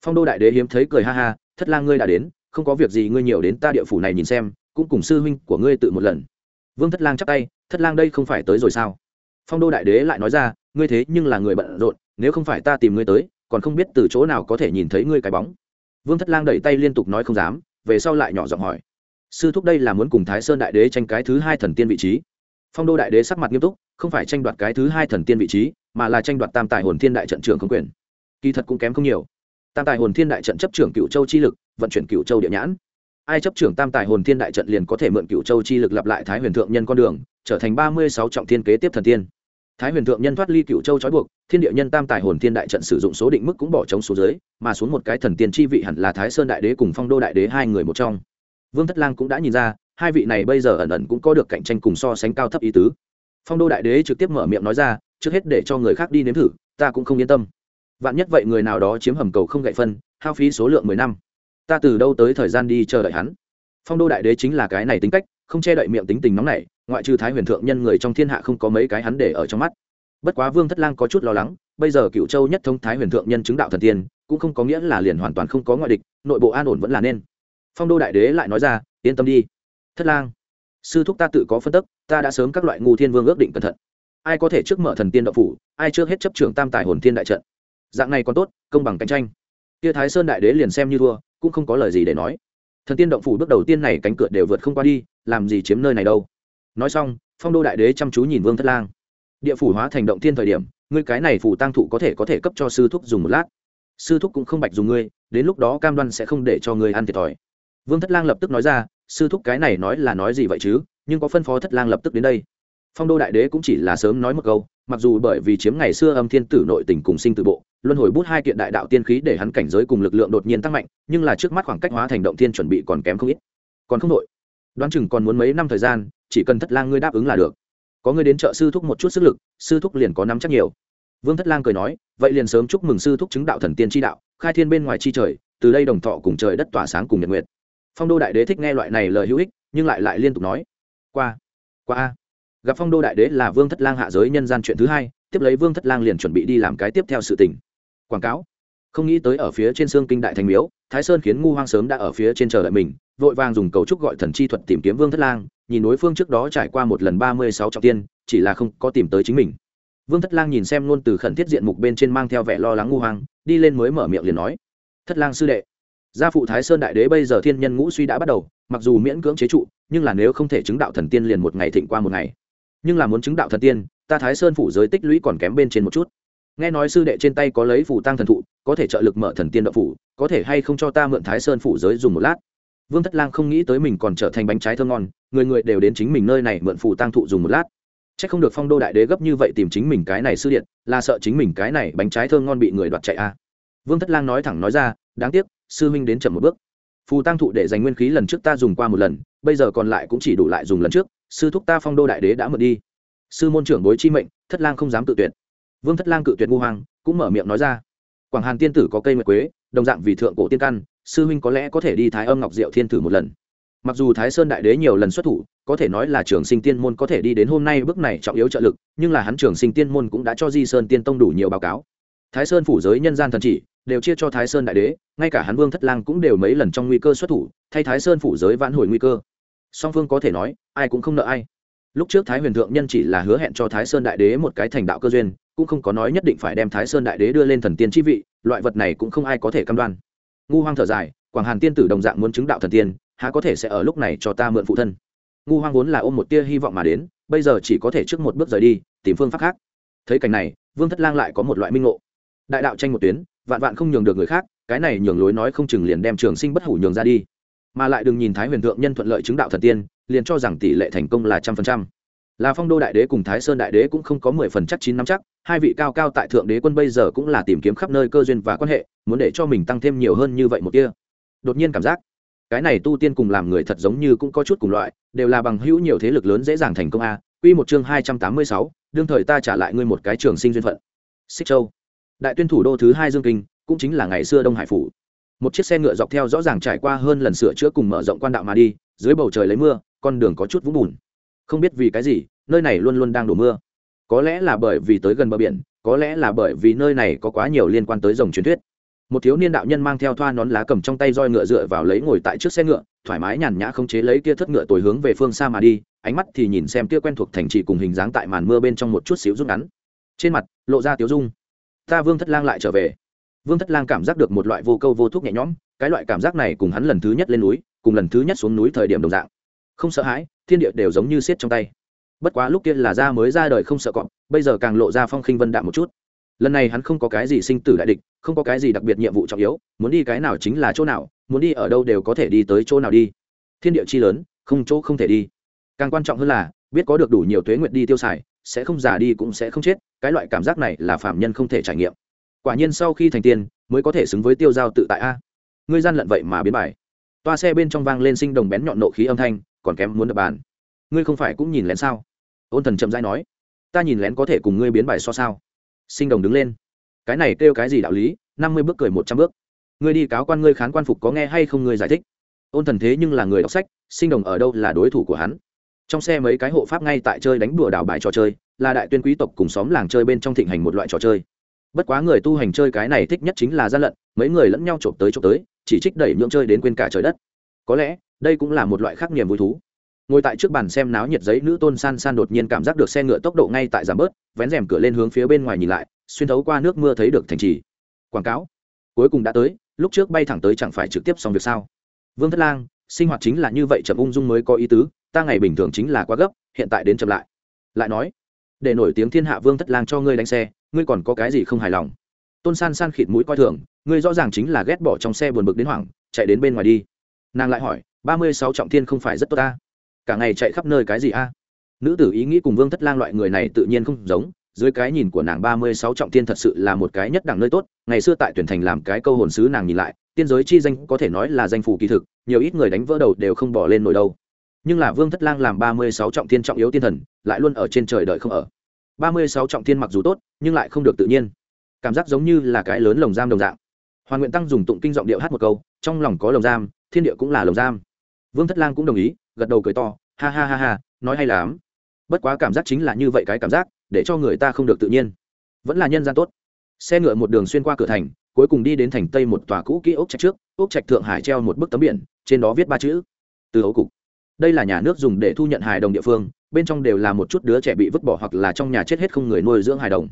phong đô đại đế hiếm thấy cười ha ha, thất lang ngươi đã đến, không có việc gì ngươi nhiều đến ta địa phủ này nhìn xem, cũng cùng sư huynh của ngươi tự một lần. Vương thất lang chắp tay, thất lang đây không phải tới rồi sao? Phong đô đại đế lại nói ra, ngươi thế nhưng là người bận rộn, nếu không phải ta tìm ngươi tới, còn không biết từ chỗ nào có thể nhìn thấy ngươi cái bóng. Vương thất lang đẩy tay liên tục nói không dám, về sau lại nhỏ giọng hỏi. Sư thúc đây là muốn cùng thái sơn đại đế tranh cái thứ hai thần tiên vị trí. Phong đô đại đế sắc mặt nghiêm túc, không phải tranh đoạt cái thứ hai thần tiên vị trí mà là tranh đoạt tam tài hồn thiên đại trận trưởng không quyền. Kỳ thật cũng kém không nhiều. Tam tài hồn thiên đại trận chấp trưởng cựu châu chi lực, vận chuyển cựu châu địa nhãn. Ai chấp trưởng tam tài hồn thiên đại trận liền có thể mượn cựu châu chi lực lặp lại thái huyền thượng nhân con đường, trở thành ba mươi sáu trọng thiên kế tiếp thần tiên. Thái huyền thượng nhân thoát ly cựu châu trói buộc, thiên địa nhân tam tài hồn thiên đại trận sử dụng số định mức cũng bỏ trống số dưới, mà xuống một cái thần tiên chi vị hẳn là thái sơn đại đế cùng phong đô đại đế hai người một trong. Vương thất lang cũng đã nhìn ra, hai vị này bây giờ ẩn ẩn cũng có được cạnh tranh cùng so sánh cao thấp ý tứ. Phong đô đại đế trực tiếp mở miệng nói ra trước hết để cho người khác đi nếm thử, ta cũng không yên tâm. Vạn nhất vậy người nào đó chiếm hầm cầu không gậy phân, hao phí số lượng mười năm. Ta từ đâu tới thời gian đi chờ đợi hắn? Phong đô đại đế chính là cái này tính cách, không che đậy miệng tính tình nóng này ngoại trừ thái huyền thượng nhân người trong thiên hạ không có mấy cái hắn để ở trong mắt. Bất quá vương thất lang có chút lo lắng, bây giờ cựu châu nhất thông thái huyền thượng nhân chứng đạo thần tiên, cũng không có nghĩa là liền hoàn toàn không có ngoại địch, nội bộ an ổn vẫn là nên. Phong đô đại đế lại nói ra, yên tâm đi. Thất lang, sư thúc ta tự có phân tức, ta đã sớm các loại ngu thiên vương ước định cẩn thận ai có thể trước mở thần tiên đậu phủ, ai trước hết chấp trưởng tam tài hồn thiên đại trận. Dạng này còn tốt, công bằng cạnh tranh. Kia thái sơn đại đế liền xem như thua, cũng không có lời gì để nói. Thần tiên động phủ bước đầu tiên này cánh cửa đều vượt không qua đi, làm gì chiếm nơi này đâu. Nói xong, phong đô đại đế chăm chú nhìn vương thất lang. Địa phủ hóa thành động thiên thời điểm, ngươi cái này phủ tăng thụ có thể có thể cấp cho sư thúc dùng một lát. Sư thúc cũng không bạch dùng ngươi, đến lúc đó cam đoan sẽ không để cho ngươi ăn thiệt thòi. Vương thất lang lập tức nói ra, sư thúc cái này nói là nói gì vậy chứ? Nhưng có phân phó thất lang lập tức đến đây phong đô đại đế cũng chỉ là sớm nói một câu, mặc dù bởi vì chiếm ngày xưa âm thiên tử nội tình cùng sinh từ bộ, luân hồi bút hai kiện đại đạo tiên khí để hắn cảnh giới cùng lực lượng đột nhiên tăng mạnh, nhưng là trước mắt khoảng cách hóa thành động thiên chuẩn bị còn kém không ít. Còn không đội đoán chừng còn muốn mấy năm thời gian, chỉ cần thất lang ngươi đáp ứng là được. Có ngươi đến trợ sư thúc một chút sức lực, sư thúc liền có nắm chắc nhiều. Vương thất lang cười nói, vậy liền sớm chúc mừng sư thúc chứng đạo thần tiên tri đạo, khai thiên bên ngoài chi trời, từ đây đồng thọ cùng trời đất tỏa sáng cùng nhật nguyệt. Phong đô đại đế thích nghe loại này lời hữu ích, nhưng lại lại liên tục nói, qua qua a gặp phong đô đại đế là vương thất lang hạ giới nhân gian chuyện thứ hai, tiếp lấy vương thất lang liền chuẩn bị đi làm cái tiếp theo sự tình. Quảng cáo. Không nghĩ tới ở phía trên xương kinh đại thành miếu, thái sơn khiến ngu hoang sớm đã ở phía trên chờ đợi mình, vội vàng dùng cầu trúc gọi thần chi thuật tìm kiếm vương thất lang, nhìn đối phương trước đó trải qua một lần ba mươi sáu trọng tiên, chỉ là không có tìm tới chính mình. Vương thất lang nhìn xem luôn từ khẩn thiết diện mục bên trên mang theo vẻ lo lắng ngu hoang, đi lên mới mở miệng liền nói, thất lang sư đệ, gia phụ thái sơn đại đế bây giờ thiên nhân ngũ suy đã bắt đầu, mặc dù miễn cưỡng chế trụ, nhưng là nếu không thể chứng đạo thần tiên liền một ngày thịnh qua một ngày nhưng là muốn chứng đạo thần tiên, ta thái sơn phủ giới tích lũy còn kém bên trên một chút. Nghe nói sư đệ trên tay có lấy phủ tăng thần thụ, có thể trợ lực mở thần tiên đậu phủ, có thể hay không cho ta mượn thái sơn phủ giới dùng một lát? Vương thất lang không nghĩ tới mình còn trở thành bánh trái thơ ngon, người người đều đến chính mình nơi này mượn phủ tăng thụ dùng một lát. C h ắ c không được phong đô đại đế gấp như vậy tìm chính mình cái này sư điện, là sợ chính mình cái này bánh trái thơ ngon bị người đoạt chạy a à. vương thất lang nói thẳng nói ra, đáng tiếc, sư huynh đến chậm một bước. Phù tăng thụ để dành nguyên khí lần trước ta dùng qua một lần, bây giờ còn lại cũng chỉ đủ lại dùng lần trước sư thúc ta phong đô đại đế đã mượn đi. Sư môn trưởng bối chi mệnh, thất lang không dám tự tuyệt. Vương thất lang cự tuyệt ngu hoàng, cũng mở miệng nói ra. Quảng hàn tiên tử có cây nguyệt quế, đồng dạng vì thượng cổ tiên căn, sư huynh có lẽ có thể đi thái âm ngọc diệu thiên thử một lần. Mặc dù thái sơn đại đế nhiều lần xuất thủ, có thể nói là trường sinh tiên môn có thể đi đến hôm nay bước này trọng yếu trợ lực, nhưng là hắn trường sinh tiên môn cũng đã cho di sơn tiên tông đủ nhiều báo cáo. Thái sơn phủ giới nhân gian thần chỉ, đều chia cho thái sơn đại đế, ngay cả hắn vương thất lang cũng đều mấy lần trong nguy cơ xuất thủ, thay thái sơn phủ giới vãn hồi nguy cơ song phương có thể nói, ai cũng không nợ ai. Lúc trước thái huyền thượng nhân chỉ là hứa hẹn cho thái sơn đại đế một cái thành đạo cơ duyên, cũng không có nói nhất định phải đem thái sơn đại đế đưa lên thần tiên chi vị, loại vật này cũng không ai có thể cam đoan. Ngu hoang thở dài, quảng hàn tiên tử đồng dạng muốn chứng đạo thần tiên, há có thể sẽ ở lúc này cho ta mượn phụ thân. Ngu hoang vốn là ôm một tia hy vọng mà đến, bây giờ chỉ có thể trước một bước rời đi, tìm phương pháp khác. Thấy cảnh này, vương thất lang lại có một loại minh ngộ. Đại đạo tranh một tuyến, vạn vạn không nhường được người khác, cái này nhường lối nói không chừng liền đem trường sinh bất hủ nhường ra đi mà lại đừng nhìn thái huyền thượng nhân thuận lợi chứng đạo thần tiên, liền cho rằng tỷ lệ thành công là trăm phần trăm. Là phong đô đại đế cùng thái sơn đại đế cũng không có mười phần chắc chín năm chắc, hai vị cao cao tại thượng đế quân bây giờ cũng là tìm kiếm khắp nơi cơ duyên và quan hệ, muốn để cho mình tăng thêm nhiều hơn như vậy một kia. Đột nhiên cảm giác, cái này tu tiên cùng làm người thật giống như cũng có chút cùng loại, đều là bằng hữu nhiều thế lực lớn dễ dàng thành công a. Quy một chương hai trăm tám mươi sáu, đương thời ta trả lại ngươi một cái trường sinh duyên phận. Xích châu. Đại tuyên thủ đô thứ hai dương kinh, cũng chính là ngày xưa đông hải phủ một chiếc xe ngựa dọc theo rõ ràng trải qua hơn lần sửa chữa cùng mở rộng quan đạo mà đi, dưới bầu trời lấy mưa, con đường có chút vũng bùn. Không biết vì cái gì, nơi này luôn luôn đang đổ mưa. Có lẽ là bởi vì tới gần bờ biển, có lẽ là bởi vì nơi này có quá nhiều liên quan tới dòng truyền thuyết. Một thiếu niên đạo nhân mang theo thoa nón lá cầm trong tay roi ngựa dựa vào lấy ngồi tại trước xe ngựa, thoải mái nhàn nhã không chế lấy kia thất ngựa tồi hướng về phương xa mà đi, ánh mắt thì nhìn xem kia quen thuộc thành trì cùng hình dáng tại màn mưa bên trong một chút xíu rút ngắn. Trên mặt, lộ ra tiếu dung. Ta vương thất lang lại trở về vương thất lang cảm giác được một loại vô câu vô thuốc nhẹ nhõm, cái loại cảm giác này cùng hắn lần thứ nhất lên núi, cùng lần thứ nhất xuống núi thời điểm đồng dạng. Không sợ hãi, thiên địa đều giống như xiết trong tay. Bất quá lúc kia là ra mới ra đời không sợ cọp, bây giờ càng lộ ra phong khinh vân đạm một chút. Lần này hắn không có cái gì sinh tử đại địch, không có cái gì đặc biệt nhiệm vụ trọng yếu, muốn đi cái nào chính là chỗ nào, muốn đi ở đâu đều có thể đi tới chỗ nào đi. Thiên địa chi lớn, không chỗ không thể đi. Càng quan trọng hơn là, biết có được đủ nhiều tuế nguyện đi tiêu xài, sẽ không già đi cũng sẽ không chết, cái loại cảm giác này là phạm nhân không thể trải nghiệm quả nhiên sau khi thành tiên, mới có thể xứng với tiêu giao tự tại a. Ngươi gian lận vậy mà biến bài. Toa xe bên trong vang lên sinh đồng bén nhọn nộ khí âm thanh, còn kém muốn đập bàn. Ngươi không phải cũng nhìn lén sao? Ôn thần chậm dãi nói. Ta nhìn lén có thể cùng ngươi biến bài so sao? Sinh đồng đứng lên. Cái này kêu cái gì đạo lý? Năm mươi bước cười một trăm bước. Ngươi đi cáo quan ngươi khán quan phục có nghe hay không ngươi giải thích. Ôn thần thế nhưng là người đọc sách, sinh đồng ở đâu là đối thủ của hắn? Trong xe mấy cái hộ pháp ngay tại chơi đánh đùa đảo bài trò chơi, là đại tuyên quý tộc cùng xóm làng chơi bên trong thịnh hành một loại trò chơi bất quá người tu hành chơi cái này thích nhất chính là gian lận, mấy người lẫn nhau trộm tới trộm tới, chỉ trích đẩy nhượng chơi đến quên cả trời đất. Có lẽ, đây cũng là một loại khác niềm vui thú. Ngồi tại trước bàn xem náo nhiệt giấy nữ tôn san san đột nhiên cảm giác được xe ngựa tốc độ ngay tại giảm bớt, vén rèm cửa lên hướng phía bên ngoài nhìn lại, xuyên thấu qua nước mưa thấy được thành trì. Quảng cáo. Cuối cùng đã tới, lúc trước bay thẳng tới chẳng phải trực tiếp xong việc sao? Vương thất lang, sinh hoạt chính là như vậy chậm ung dung mới có ý tứ, ta ngày bình thường chính là quá gấp, hiện tại đến chậm lại. Lại nói, để nổi tiếng thiên hạ vương thất lang cho ngươi đánh xe ngươi còn có cái gì không hài lòng? Tôn san san khịt mũi coi thường, ngươi rõ ràng chính là ghét bỏ trong xe buồn bực đến hoảng, chạy đến bên ngoài đi. Nàng lại hỏi, ba mươi sáu trọng thiên không phải rất tốt ta? Cả ngày chạy khắp nơi cái gì a? Nữ tử ý nghĩ cùng vương thất lang loại người này tự nhiên không giống, dưới cái nhìn của nàng ba mươi sáu trọng thiên thật sự là một cái nhất đẳng nơi tốt, ngày xưa tại tuyển thành làm cái câu hồn sứ nàng nhìn lại, tiên giới chi danh có thể nói là danh phủ kỳ thực, nhiều ít người đánh vỡ đầu đều không bỏ lên nổi đâu. Nhưng là vương thất lang làm ba mươi sáu trọng thiên trọng yếu tiên thần, lại luôn ở trên trời đợi không ở ba mươi sáu trọng thiên mặc dù tốt, nhưng lại không được tự nhiên. Cảm giác giống như là cái lớn lồng giam đồng dạng. Hoàn nguyện tăng dùng tụng kinh giọng điệu hát một câu, trong lòng có lồng giam, thiên địa cũng là lồng giam. Vương thất lang cũng đồng ý, gật đầu cười to, ha ha ha ha, nói hay lắm. Bất quá cảm giác chính là như vậy cái cảm giác, để cho người ta không được tự nhiên. Vẫn là nhân gian tốt. Xe ngựa một đường xuyên qua cửa thành, cuối cùng đi đến thành tây một tòa cũ kỹ ốc trạch trước, ốc trạch thượng hải treo một bức tấm biển, trên đó viết ba chữ. Từ hấu cục đây là nhà nước dùng để thu nhận hài đồng địa phương, bên trong đều là một chút đứa trẻ bị vứt bỏ hoặc là trong nhà chết hết không người nuôi dưỡng hài đồng.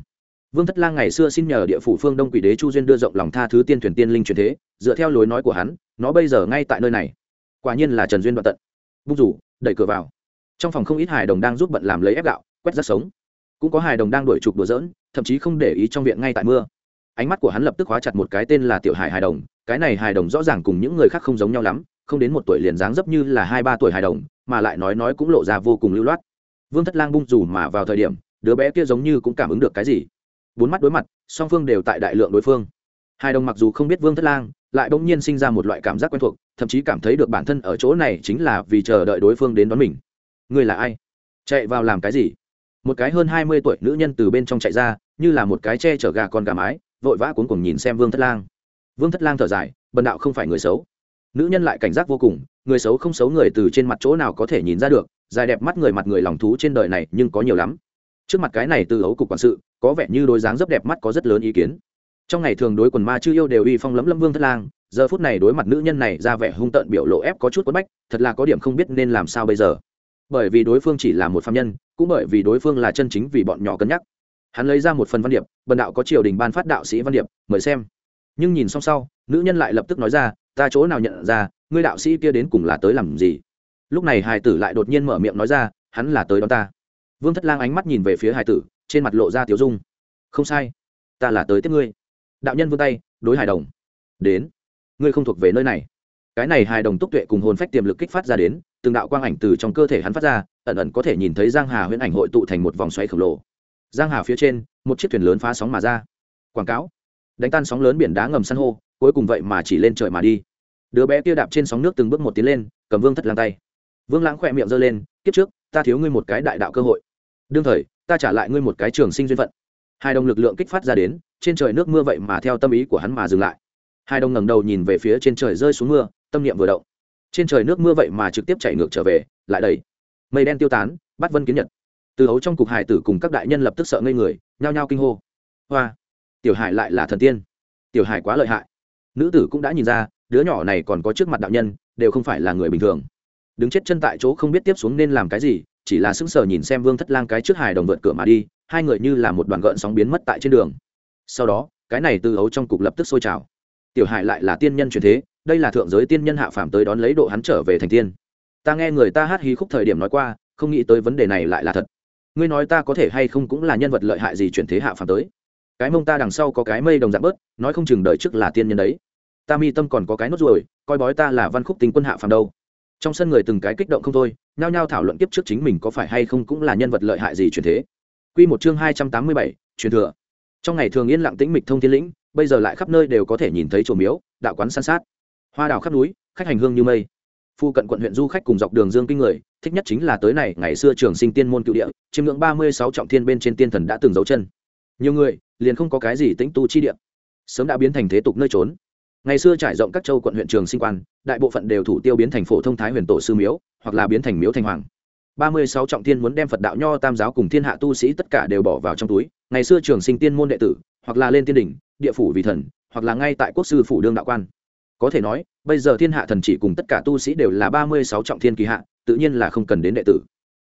Vương thất lang ngày xưa xin nhờ địa phủ phương đông quỷ đế chu duyên đưa rộng lòng tha thứ tiên thuyền tiên linh truyền thế, dựa theo lối nói của hắn, nó bây giờ ngay tại nơi này. Quả nhiên là trần duyên đoạn tận. Bung rủ, đẩy cửa vào. Trong phòng không ít hài đồng đang giúp bận làm lấy ép gạo, quét rác sống. Cũng có hài đồng đang đuổi trục đùa dỡn thậm chí không để ý trong viện ngay tại mưa. Ánh mắt của hắn lập tức hóa chặt một cái tên là tiểu hải hài đồng, cái này hài đồng rõ ràng cùng những người khác không giống nhau lắm không đến một tuổi liền dáng dấp như là hai ba tuổi hài đồng, mà lại nói nói cũng lộ ra vô cùng lưu loát. Vương thất lang bung dù mà vào thời điểm, đứa bé kia giống như cũng cảm ứng được cái gì. Bốn mắt đối mặt, song phương đều tại đại lượng đối phương. Hai đồng mặc dù không biết vương thất lang, lại bỗng nhiên sinh ra một loại cảm giác quen thuộc, thậm chí cảm thấy được bản thân ở chỗ này chính là vì chờ đợi đối phương đến đón mình. Người là ai? Chạy vào làm cái gì? Một cái hơn hai mươi tuổi nữ nhân từ bên trong chạy ra, như là một cái che chở gà con gà mái, vội vã cuốn cùng nhìn xem vương thất lang. Vương thất lang thở dài, bần đạo không phải người xấu nữ nhân lại cảnh giác vô cùng, người xấu không xấu người từ trên mặt chỗ nào có thể nhìn ra được, dài đẹp mắt người mặt người lòng thú trên đời này nhưng có nhiều lắm. Trước mặt cái này từ ấu cục quản sự, có vẻ như đối dáng rất đẹp mắt có rất lớn ý kiến. Trong ngày thường đối quần ma chưa yêu đều uy phong lấm lâm vương thất lang, giờ phút này đối mặt nữ nhân này ra vẻ hung tợn biểu lộ ép có chút quất bách, thật là có điểm không biết nên làm sao bây giờ. Bởi vì đối phương chỉ là một phạm nhân, cũng bởi vì đối phương là chân chính vì bọn nhỏ cân nhắc. Hắn lấy ra một phần văn điệp, bần đạo có triều đình ban phát đạo sĩ văn điệp, mời xem. Nhưng nhìn xong sau, nữ nhân lại lập tức nói ra ta chỗ nào nhận ra, ngươi đạo sĩ kia đến cùng là tới làm gì? Lúc này Hải tử lại đột nhiên mở miệng nói ra, hắn là tới đón ta. Vương thất lang ánh mắt nhìn về phía Hải tử, trên mặt lộ ra tiếu dung. Không sai, ta là tới tiếp ngươi. Đạo nhân vươn tay, đối hài đồng. Đến, ngươi không thuộc về nơi này. Cái này hài đồng túc tuệ cùng hồn phách tiềm lực kích phát ra đến, từng đạo quang ảnh từ trong cơ thể hắn phát ra, ẩn ẩn có thể nhìn thấy giang hà huyễn ảnh hội tụ thành một vòng xoáy khổng lồ. Giang hà phía trên, một chiếc thuyền lớn phá sóng mà ra. Quảng cáo, đánh tan sóng lớn biển đá ngầm san hô cuối cùng vậy mà chỉ lên trời mà đi. Đứa bé kia đạp trên sóng nước từng bước một tiến lên, cầm vương thất lang tay. Vương lãng khỏe miệng giơ lên, kiếp trước, ta thiếu ngươi một cái đại đạo cơ hội. Đương thời, ta trả lại ngươi một cái trường sinh duyên phận. Hai đồng lực lượng kích phát ra đến, trên trời nước mưa vậy mà theo tâm ý của hắn mà dừng lại. Hai đồng ngẩng đầu nhìn về phía trên trời rơi xuống mưa, tâm niệm vừa động. Trên trời nước mưa vậy mà trực tiếp chảy ngược trở về, lại đầy. Mây đen tiêu tán bắt vân kiến nhật. Từ hấu trong cục hải tử cùng các đại nhân lập tức sợ ngây người, nhao nhao kinh hô. Hoa, tiểu hải lại là thần tiên. Tiểu hải quá lợi hại nữ tử cũng đã nhìn ra, đứa nhỏ này còn có trước mặt đạo nhân, đều không phải là người bình thường. Đứng chết chân tại chỗ không biết tiếp xuống nên làm cái gì, chỉ là sững sờ nhìn xem vương thất lang cái trước hài đồng vượt cửa mà đi, hai người như là một đoàn gợn sóng biến mất tại trên đường. Sau đó, cái này từ ấu trong cục lập tức sôi trào. Tiểu hải lại là tiên nhân truyền thế, đây là thượng giới tiên nhân hạ phàm tới đón lấy độ hắn trở về thành tiên. Ta nghe người ta hát hí khúc thời điểm nói qua, không nghĩ tới vấn đề này lại là thật. Ngươi nói ta có thể hay không cũng là nhân vật lợi hại gì chuyển thế hạ phàm tới cái mông ta đằng sau có cái mây đồng dạng bớt nói không chừng đời trước là tiên nhân đấy ta mi tâm còn có cái nốt ruồi coi bói ta là văn khúc tình quân hạ phàm đâu trong sân người từng cái kích động không thôi nhao nhao thảo luận kiếp trước chính mình có phải hay không cũng là nhân vật lợi hại gì truyền thế Quy một chương hai trăm tám mươi bảy, truyền thừa. Trong ngày thường yên lặng tĩnh mịch thông thiên lĩnh, bây giờ lại khắp nơi đều có thể nhìn thấy chùa miếu, đạo quán san sát, hoa đào khắp núi, khách hành hương như mây. Phu cận quận huyện du khách cùng dọc đường dương kinh người, thích nhất chính là tới này ngày xưa trường sinh tiên môn cựu địa, chiêm ngưỡng ba mươi sáu trọng thiên bên trên tiên thần đã từng dấu chân. Nhiều người, liền không có cái gì tĩnh tu chi địa, sớm đã biến thành thế tục nơi trốn. Ngày xưa trải rộng các châu quận huyện trường sinh quan đại bộ phận đều thủ tiêu biến thành phổ thông thái huyền tổ sư miếu hoặc là biến thành miếu thành hoàng. Ba mươi sáu trọng thiên muốn đem phật đạo nho tam giáo cùng thiên hạ tu sĩ tất cả đều bỏ vào trong túi ngày xưa trường sinh tiên môn đệ tử hoặc là lên tiên đỉnh địa phủ vì thần hoặc là ngay tại quốc sư phủ đương đạo quan. Có thể nói bây giờ thiên hạ thần chỉ cùng tất cả tu sĩ đều là ba mươi sáu trọng thiên kỳ hạ tự nhiên là không cần đến đệ tử.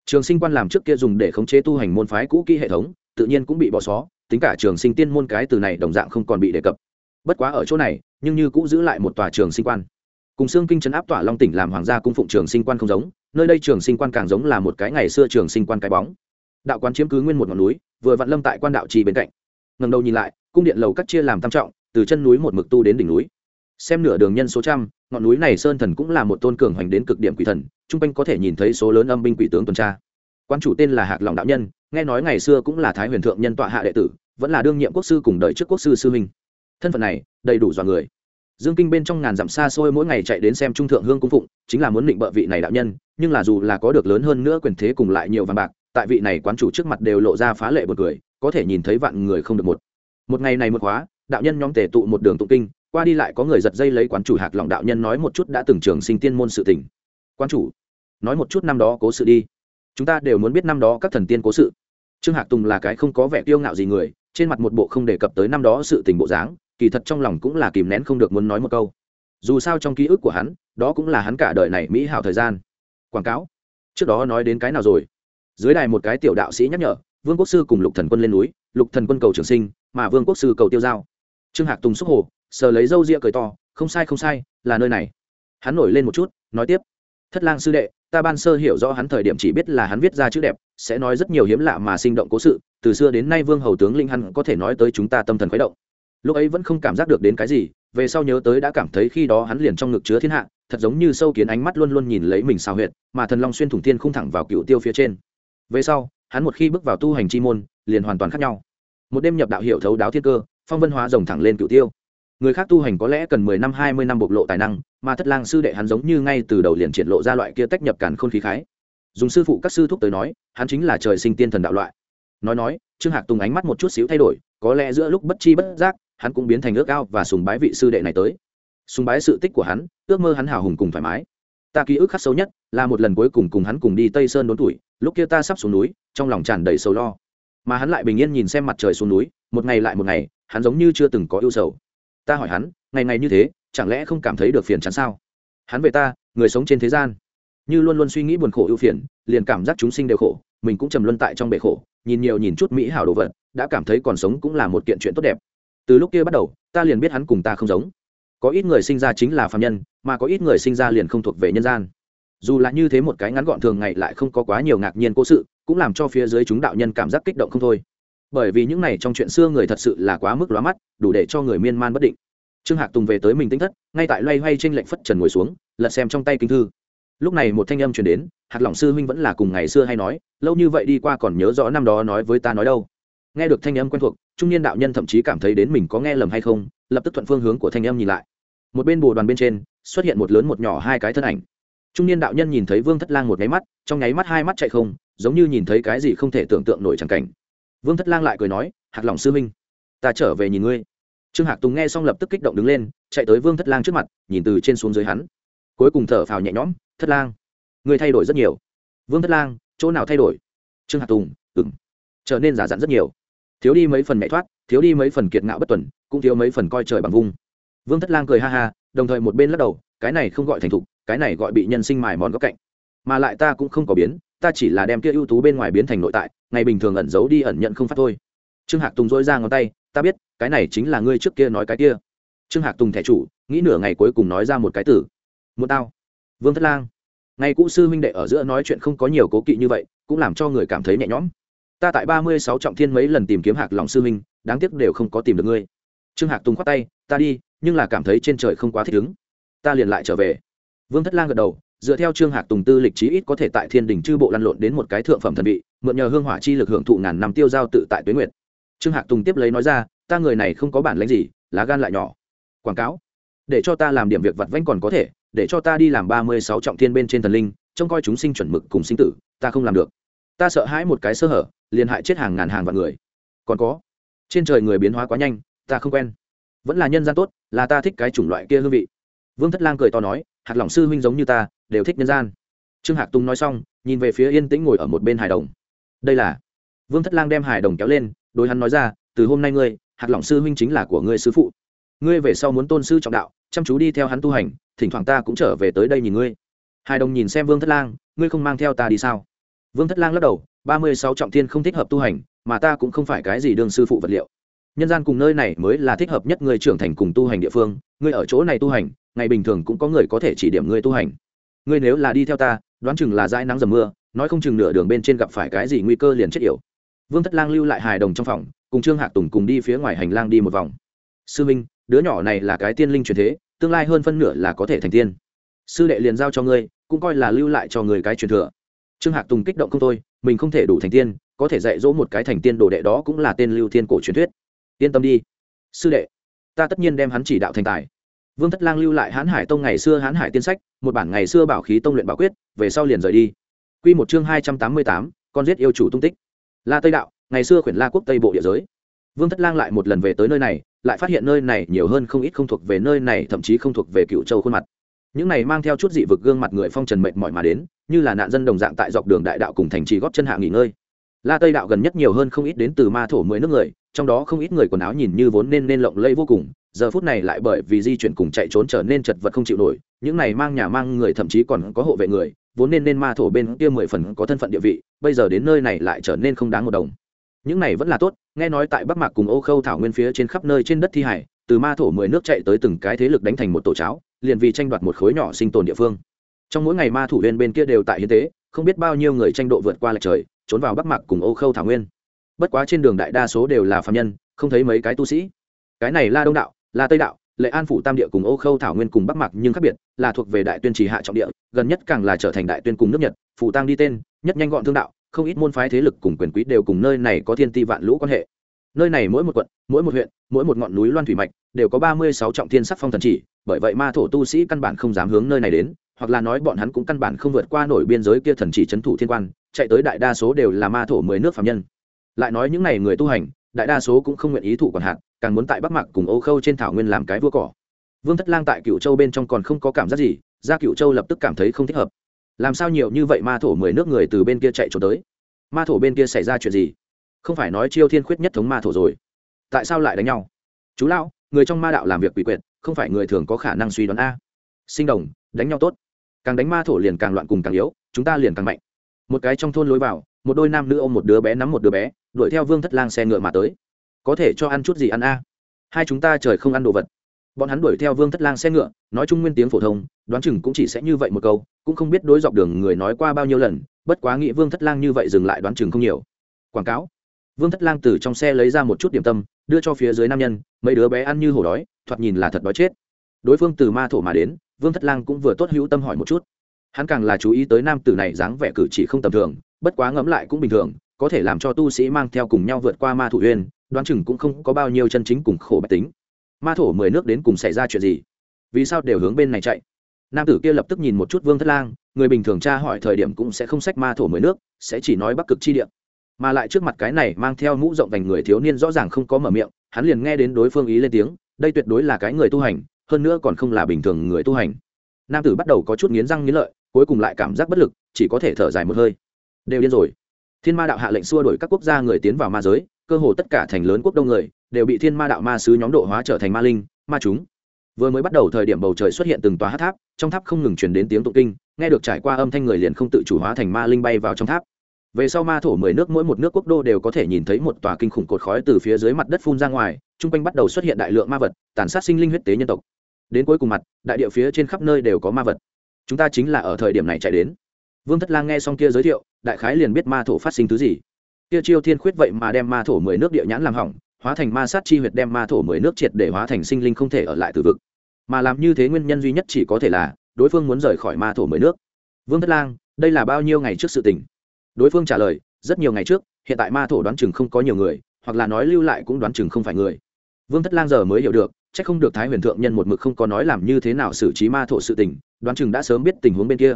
Trường sinh quan làm trước kia dùng để khống chế tu hành môn phái cũ kỹ hệ thống tự nhiên cũng bị bỏ xó tính cả trường sinh tiên môn cái từ này đồng dạng không còn bị đề cập. Bất quá ở chỗ này, nhưng như cũng giữ lại một tòa trường sinh quan. Cùng xương kinh chấn áp tỏa long tỉnh làm hoàng gia cung phụng trường sinh quan không giống, nơi đây trường sinh quan càng giống là một cái ngày xưa trường sinh quan cái bóng. Đạo quán chiếm cứ nguyên một ngọn núi, vừa vạn lâm tại quan đạo trì bên cạnh. Ngầm đầu nhìn lại, cung điện lầu cắt chia làm tam trọng, từ chân núi một mực tu đến đỉnh núi. Xem nửa đường nhân số trăm, ngọn núi này sơn thần cũng là một tôn cường hoành đến cực điểm quỷ thần chung quanh có thể nhìn thấy số lớn âm binh quỷ tướng tuần tra. Quan chủ tên là hạc lòng đạo nhân nghe nói ngày xưa cũng là thái huyền thượng nhân tọa hạ đệ tử, vẫn là đương nhiệm quốc sư cùng đợi trước quốc sư sư huynh. Thân phận này, đầy đủ dọa người. Dương kinh bên trong ngàn dặm xa xôi mỗi ngày chạy đến xem trung thượng hương cung phụng, chính là muốn định bợ vị này đạo nhân, nhưng là dù là có được lớn hơn nữa quyền thế cùng lại nhiều vàng bạc, tại vị này quán chủ trước mặt đều lộ ra phá lệ một người có thể nhìn thấy vạn người không được một. Một ngày này một khóa, đạo nhân nhóm tề tụ một đường tụng kinh, qua đi lại có người giật dây lấy quán chủ hạc lòng đạo nhân nói một chút đã từng trường sinh tiên môn sự tình. Quán chủ, nói một chút năm đó cố sự đi chúng ta đều muốn biết năm đó các thần tiên cố sự. Trương hạc tùng là cái không có vẻ kiêu ngạo gì người, trên mặt một bộ không đề cập tới năm đó sự tình bộ dáng, kỳ thật trong lòng cũng là kìm nén không được muốn nói một câu. Dù sao trong ký ức của hắn, đó cũng là hắn cả đời này mỹ hảo thời gian. Quảng cáo. Trước đó nói đến cái nào rồi? Dưới đài một cái tiểu đạo sĩ nhắc nhở, vương quốc sư cùng lục thần quân lên núi, lục thần quân cầu trường sinh, mà vương quốc sư cầu tiêu giao. Trương hạc tùng xúc hồ, sờ lấy râu ria cười to, không sai không sai, là nơi này. Hắn nổi lên một chút, nói tiếp thất lang sư đệ, ta ban sơ hiểu rõ hắn thời điểm chỉ biết là hắn viết ra chữ đẹp, sẽ nói rất nhiều hiếm lạ mà sinh động cố sự, từ xưa đến nay vương hầu tướng linh hắn có thể nói tới chúng ta tâm thần khuấy động. Lúc ấy vẫn không cảm giác được đến cái gì, về sau nhớ tới đã cảm thấy khi đó hắn liền trong ngực chứa thiên hạ, thật giống như sâu kiến ánh mắt luôn luôn nhìn lấy mình xào huyệt, mà thần long xuyên thủng thiên không thẳng vào cựu tiêu phía trên. Về sau, hắn một khi bước vào tu hành chi môn, liền hoàn toàn khác nhau. Một đêm nhập đạo hiệu thấu đáo thiên cơ, phong vân hóa rồng thẳng lên cựu tiêu người khác tu hành có lẽ cần mười năm, hai mươi năm bộc lộ tài năng, mà thất lang sư đệ hắn giống như ngay từ đầu liền triển lộ ra loại kia tách nhập cản khôn khí khái. Dùng sư phụ các sư thúc tới nói, hắn chính là trời sinh tiên thần đạo loại. Nói nói, trương hạc tùng ánh mắt một chút xíu thay đổi, có lẽ giữa lúc bất chi bất giác, hắn cũng biến thành ước ao và sùng bái vị sư đệ này tới. Sùng bái sự tích của hắn, ước mơ hắn hào hùng cùng thoải mái. Ta ký ức khắc sâu nhất, là một lần cuối cùng cùng hắn cùng đi tây sơn đốn tuổi, lúc kia ta sắp xuống núi, trong lòng tràn đầy sầu lo. Mà hắn lại bình yên nhìn xem mặt trời xuống núi, một ngày lại một ngày, hắn giống như chưa từng có ưu sầu ta hỏi hắn, ngày ngày như thế, chẳng lẽ không cảm thấy được phiền chán sao? Hắn về ta, người sống trên thế gian. Như luôn luôn suy nghĩ buồn khổ ưu phiền, liền cảm giác chúng sinh đều khổ, mình cũng trầm luân tại trong bể khổ, nhìn nhiều nhìn chút mỹ hảo đồ vật, đã cảm thấy còn sống cũng là một kiện chuyện tốt đẹp. Từ lúc kia bắt đầu, ta liền biết hắn cùng ta không giống. Có ít người sinh ra chính là phạm nhân, mà có ít người sinh ra liền không thuộc về nhân gian. Dù là như thế một cái ngắn gọn thường ngày lại không có quá nhiều ngạc nhiên cố sự, cũng làm cho phía dưới chúng đạo nhân cảm giác kích động không thôi bởi vì những này trong chuyện xưa người thật sự là quá mức lóa mắt, đủ để cho người miên man bất định. Trương hạc tùng về tới mình tính thất, ngay tại loay hoay trên lệnh phất trần ngồi xuống, lật xem trong tay kinh thư. Lúc này một thanh âm chuyển đến, hạc lỏng sư huynh vẫn là cùng ngày xưa hay nói, lâu như vậy đi qua còn nhớ rõ năm đó nói với ta nói đâu. Nghe được thanh âm quen thuộc, trung niên đạo nhân thậm chí cảm thấy đến mình có nghe lầm hay không, lập tức thuận phương hướng của thanh âm nhìn lại. Một bên bồ đoàn bên trên, xuất hiện một lớn một nhỏ hai cái thân ảnh. Trung niên đạo nhân nhìn thấy vương thất lang một nháy mắt, trong nháy mắt hai mắt chạy không, giống như nhìn thấy cái gì không thể tưởng tượng nổi chẳng cảnh vương thất lang lại cười nói, hạc lòng sư minh ta trở về nhìn ngươi. Trương hạc tùng nghe xong lập tức kích động đứng lên, chạy tới vương thất lang trước mặt, nhìn từ trên xuống dưới hắn. Cuối cùng thở phào nhẹ nhõm, thất lang, ngươi thay đổi rất nhiều. Vương thất lang, chỗ nào thay đổi? Trương hạc tùng ừng trở nên giả dặn rất nhiều. Thiếu đi mấy phần mẹ thoát, thiếu đi mấy phần kiệt ngạo bất tuần, cũng thiếu mấy phần coi trời bằng vung. Vương thất lang cười ha ha, đồng thời một bên lắc đầu, cái này không gọi thành thục, cái này gọi bị nhân sinh mài mòn góc cạnh mà lại ta cũng không có biến, ta chỉ là đem kia ưu tú bên ngoài biến thành nội tại, ngày bình thường ẩn giấu đi ẩn nhận không phát thôi. Trương hạc tùng dối ra ngón tay, ta biết, cái này chính là ngươi trước kia nói cái kia. Trương hạc tùng thẻ chủ, nghĩ nửa ngày cuối cùng nói ra một cái tử muốn tao. Vương thất lang. Ngày cũ sư huynh đệ ở giữa nói chuyện không có nhiều cố kỵ như vậy, cũng làm cho người cảm thấy nhẹ nhõm. Ta tại ba mươi sáu trọng thiên mấy lần tìm kiếm hạc lòng sư huynh, đáng tiếc đều không có tìm được ngươi. Trương hạc tùng khoát tay, ta đi, nhưng là cảm thấy trên trời không quá thích ứng. Ta liền lại trở về. Vương thất lang gật đầu dựa theo trương hạc tùng tư lịch trí ít có thể tại thiên đình chư bộ lăn lộn đến một cái thượng phẩm thần vị, mượn nhờ hương hỏa chi lực hưởng thụ ngàn năm tiêu giao tự tại tuyến nguyệt. Trương hạc tùng tiếp lấy nói ra, ta người này không có bản lãnh gì, lá gan lại nhỏ. Quảng cáo, để cho ta làm điểm việc vặt vãnh còn có thể, để cho ta đi làm ba mươi sáu trọng thiên bên trên thần linh, trông coi chúng sinh chuẩn mực cùng sinh tử, ta không làm được. Ta sợ hãi một cái sơ hở, liền hại chết hàng ngàn hàng vạn người. Còn có, trên trời người biến hóa quá nhanh, ta không quen. Vẫn là nhân gian tốt, là ta thích cái chủng loại kia hương vị. Vương thất lang cười to nói hạt lỏng sư huynh giống như ta, đều thích nhân gian. Trương hạc tùng nói xong, nhìn về phía yên tĩnh ngồi ở một bên hải đồng. Đây là vương thất lang đem hải đồng kéo lên, đối hắn nói ra, từ hôm nay ngươi, hạt lỏng sư huynh chính là của ngươi sư phụ. Ngươi về sau muốn tôn sư trọng đạo, chăm chú đi theo hắn tu hành, thỉnh thoảng ta cũng trở về tới đây nhìn ngươi. Hải đồng nhìn xem vương thất lang, ngươi không mang theo ta đi sao? Vương thất lang lắc đầu, ba mươi sáu trọng thiên không thích hợp tu hành, mà ta cũng không phải cái gì đương sư phụ vật liệu nhân gian cùng nơi này mới là thích hợp nhất người trưởng thành cùng tu hành địa phương. Ngươi ở chỗ này tu hành, ngày bình thường cũng có người có thể chỉ điểm ngươi tu hành. Ngươi nếu là đi theo ta, đoán chừng là dãi nắng dầm mưa, nói không chừng nửa đường bên trên gặp phải cái gì nguy cơ liền chết yểu. Vương thất lang lưu lại hài đồng trong phòng, cùng trương hạc tùng cùng đi phía ngoài hành lang đi một vòng. Sư minh, đứa nhỏ này là cái tiên linh truyền thế, tương lai hơn phân nửa là có thể thành tiên. Sư đệ liền giao cho ngươi, cũng coi là lưu lại cho người cái truyền thừa. Trương hạc tùng kích động không thôi, mình không thể đủ thành tiên, có thể dạy dỗ một cái thành tiên đồ đệ đó cũng là tên lưu thiên cổ truyền thuyết yên tâm đi. Sư đệ, ta tất nhiên đem hắn chỉ đạo thành tài. Vương thất lang lưu lại hán hải tông ngày xưa hán hải tiên sách, một bản ngày xưa bảo khí tông luyện bảo quyết, về sau liền rời đi. Q một chương hai trăm tám mươi tám, con giết yêu chủ tung tích. La tây đạo, ngày xưa khuyển la quốc tây bộ địa giới. Vương thất lang lại một lần về tới nơi này, lại phát hiện nơi này nhiều hơn không ít không thuộc về nơi này, thậm chí không thuộc về cựu châu khuôn mặt. Những này mang theo chút dị vực gương mặt người phong trần mệt mỏi mà đến, như là nạn dân đồng dạng tại dọc đường đại đạo cùng thành trì góp chân hạ nghỉ ngơi. La tây đạo gần nhất nhiều hơn không ít đến từ ma thổ mười nước người trong đó không ít người quần áo nhìn như vốn nên nên lộng lẫy vô cùng, giờ phút này lại bởi vì di chuyển cùng chạy trốn trở nên chật vật không chịu nổi, những này mang nhà mang người thậm chí còn có hộ vệ người, vốn nên nên ma thổ bên kia mười phần có thân phận địa vị, bây giờ đến nơi này lại trở nên không đáng một đồng. Những này vẫn là tốt, nghe nói tại bắc mạc cùng ô khâu thảo nguyên phía trên khắp nơi trên đất thi hải, từ ma thổ mười nước chạy tới từng cái thế lực đánh thành một tổ cháo, liền vì tranh đoạt một khối nhỏ sinh tồn địa phương. Trong mỗi ngày ma thủ viên bên kia đều tại hiến tế, không biết bao nhiêu người tranh độ vượt qua lệch trời, trốn vào bắc mạc cùng ô khâu thảo nguyên bất quá trên đường đại đa số đều là phạm nhân, không thấy mấy cái tu sĩ. Cái này la đông đạo, la tây đạo, lệ an phủ tam địa cùng ô khâu thảo nguyên cùng bắc mạc nhưng khác biệt, là thuộc về đại tuyên trì hạ trọng địa, gần nhất càng là trở thành đại tuyên cùng nước nhật, phủ tăng đi tên, nhất nhanh gọn thương đạo, không ít môn phái thế lực cùng quyền quý đều cùng nơi này có thiên ti vạn lũ quan hệ. Nơi này mỗi một quận, mỗi một huyện, mỗi một ngọn núi loan thủy mạch, đều có ba mươi sáu trọng thiên sắc phong thần chỉ, bởi vậy ma thổ tu sĩ căn bản không dám hướng nơi này đến, hoặc là nói bọn hắn cũng căn bản không vượt qua nổi biên giới kia thần chỉ trấn thủ thiên quan, chạy tới đại đa số đều là ma thổ mười nước phạm nhân lại nói những n à y người tu hành, đại đa số cũng không nguyện ý thụ còn hạn càng muốn tại bắc mạc cùng ô khâu trên thảo nguyên làm cái vua cỏ. Vương thất lang tại cựu châu bên trong còn không có cảm giác gì, ra cựu châu lập tức cảm thấy không thích hợp. Làm sao nhiều như vậy ma thổ mười nước người từ bên kia chạy trốn tới? Ma thổ bên kia xảy ra chuyện gì? Không phải nói chiêu thiên khuyết nhất thống ma thổ rồi. Tại sao lại đánh nhau? Chú lão, người trong ma đạo làm việc quỷ quyệt, không phải người thường có khả năng suy đoán a. Sinh đồng, đánh nhau tốt. Càng đánh ma thổ liền càng loạn cùng càng yếu, chúng ta liền càng mạnh. Một cái trong thôn lối vào, một đôi nam nữ ôm một đứa bé nắm một đứa bé đuổi theo vương thất lang xe ngựa mà tới. Có thể cho ăn chút gì ăn a? Hai chúng ta trời không ăn đồ vật. Bọn hắn đuổi theo vương thất lang xe ngựa, nói chung nguyên tiếng phổ thông, đoán chừng cũng chỉ sẽ như vậy một câu, cũng không biết đối dọc đường người nói qua bao nhiêu lần, bất quá nghĩ vương thất lang như vậy dừng lại đoán chừng không nhiều. Quảng cáo. Vương thất lang từ trong xe lấy ra một chút điểm tâm, đưa cho phía dưới nam nhân, mấy đứa bé ăn như hổ đói, thoạt nhìn là thật đói chết. Đối phương từ ma thổ mà đến, vương thất lang cũng vừa tốt hữu tâm hỏi một chút. Hắn càng là chú ý tới nam tử này dáng vẻ cử chỉ không tầm thường, bất quá ngẫm lại cũng bình thường có thể làm cho tu sĩ mang theo cùng nhau vượt qua ma thủ uyên, đoán chừng cũng không có bao nhiêu chân chính cùng khổ bách tính. Ma thổ mười nước đến cùng xảy ra chuyện gì? Vì sao đều hướng bên này chạy? Nam tử kia lập tức nhìn một chút vương thất lang, người bình thường tra hỏi thời điểm cũng sẽ không sách ma thổ mười nước, sẽ chỉ nói bắc cực chi địa. Mà lại trước mặt cái này mang theo mũ rộng vành người thiếu niên rõ ràng không có mở miệng, hắn liền nghe đến đối phương ý lên tiếng, đây tuyệt đối là cái người tu hành, hơn nữa còn không là bình thường người tu hành. Nam tử bắt đầu có chút nghiến răng nghiến lợi, cuối cùng lại cảm giác bất lực, chỉ có thể thở dài một hơi. Đều điên rồi thiên ma đạo hạ lệnh xua đổi các quốc gia người tiến vào ma giới, cơ hồ tất cả thành lớn quốc đông người đều bị thiên ma đạo ma sứ nhóm độ hóa trở thành ma linh, ma chúng. Vừa mới bắt đầu thời điểm bầu trời xuất hiện từng tòa hát tháp, trong tháp không ngừng chuyển đến tiếng tụng kinh, nghe được trải qua âm thanh người liền không tự chủ hóa thành ma linh bay vào trong tháp. Về sau ma thổ mười nước mỗi một nước quốc đô đều có thể nhìn thấy một tòa kinh khủng cột khói từ phía dưới mặt đất phun ra ngoài, chung quanh bắt đầu xuất hiện đại lượng ma vật, tàn sát sinh linh huyết tế nhân tộc. Đến cuối cùng mặt, đại địa phía trên khắp nơi đều có ma vật. Chúng ta chính là ở thời điểm này chạy đến vương thất lang nghe xong kia giới thiệu, đại khái liền biết ma thổ phát sinh thứ gì. Kia chiêu thiên khuyết vậy mà đem ma thổ mười nước địa nhãn làm hỏng, hóa thành ma sát chi huyệt đem ma thổ mười nước triệt để hóa thành sinh linh không thể ở lại từ vực. Mà làm như thế nguyên nhân duy nhất chỉ có thể là, đối phương muốn rời khỏi ma thổ mười nước. Vương thất lang, đây là bao nhiêu ngày trước sự tình? Đối phương trả lời, rất nhiều ngày trước, hiện tại ma thổ đoán chừng không có nhiều người, hoặc là nói lưu lại cũng đoán chừng không phải người. Vương thất lang giờ mới hiểu được c h ắ c không được thái huyền thượng nhân một mực không có nói làm như thế nào xử trí ma thổ sự tình, đoán chừng đã sớm biết tình huống bên kia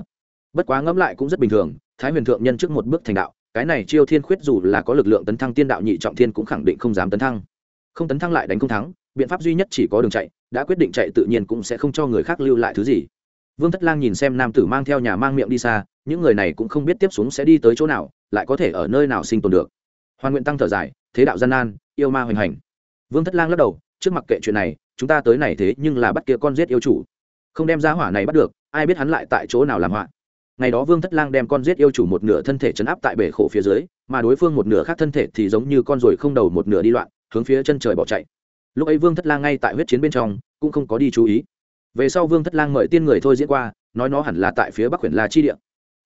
bất quá ngẫm lại cũng rất bình thường, thái huyền thượng nhân trước một bước thành đạo, cái này chiêu thiên khuyết dù là có lực lượng tấn thăng tiên đạo nhị trọng thiên cũng khẳng định không dám tấn thăng. Không tấn thăng lại đánh không thắng, biện pháp duy nhất chỉ có đường chạy, đã quyết định chạy tự nhiên cũng sẽ không cho người khác lưu lại thứ gì. Vương thất lang nhìn xem nam tử mang theo nhà mang miệng đi xa, những người này cũng không biết tiếp xuống sẽ đi tới chỗ nào, lại có thể ở nơi nào sinh tồn được. Hoàn nguyện tăng thở dài, thế đạo gian nan, yêu ma hoành hành. Vương thất lang lắc đầu, trước mặt kệ chuyện này, chúng ta tới này thế nhưng là bắt kia con giết yêu chủ. Không đem ra hỏa này bắt được, ai biết hắn lại tại chỗ nào làm họa ngày đó vương thất lang đem con giết yêu chủ một nửa thân thể chấn áp tại bể khổ phía dưới, mà đối phương một nửa khác thân thể thì giống như con ruồi không đầu một nửa đi loạn, hướng phía chân trời bỏ chạy. Lúc ấy vương thất lang ngay tại huyết chiến bên trong, cũng không có đi chú ý. Về sau vương thất lang mời tiên người thôi diễn qua, nói nó hẳn là tại phía bắc huyện la chi địa.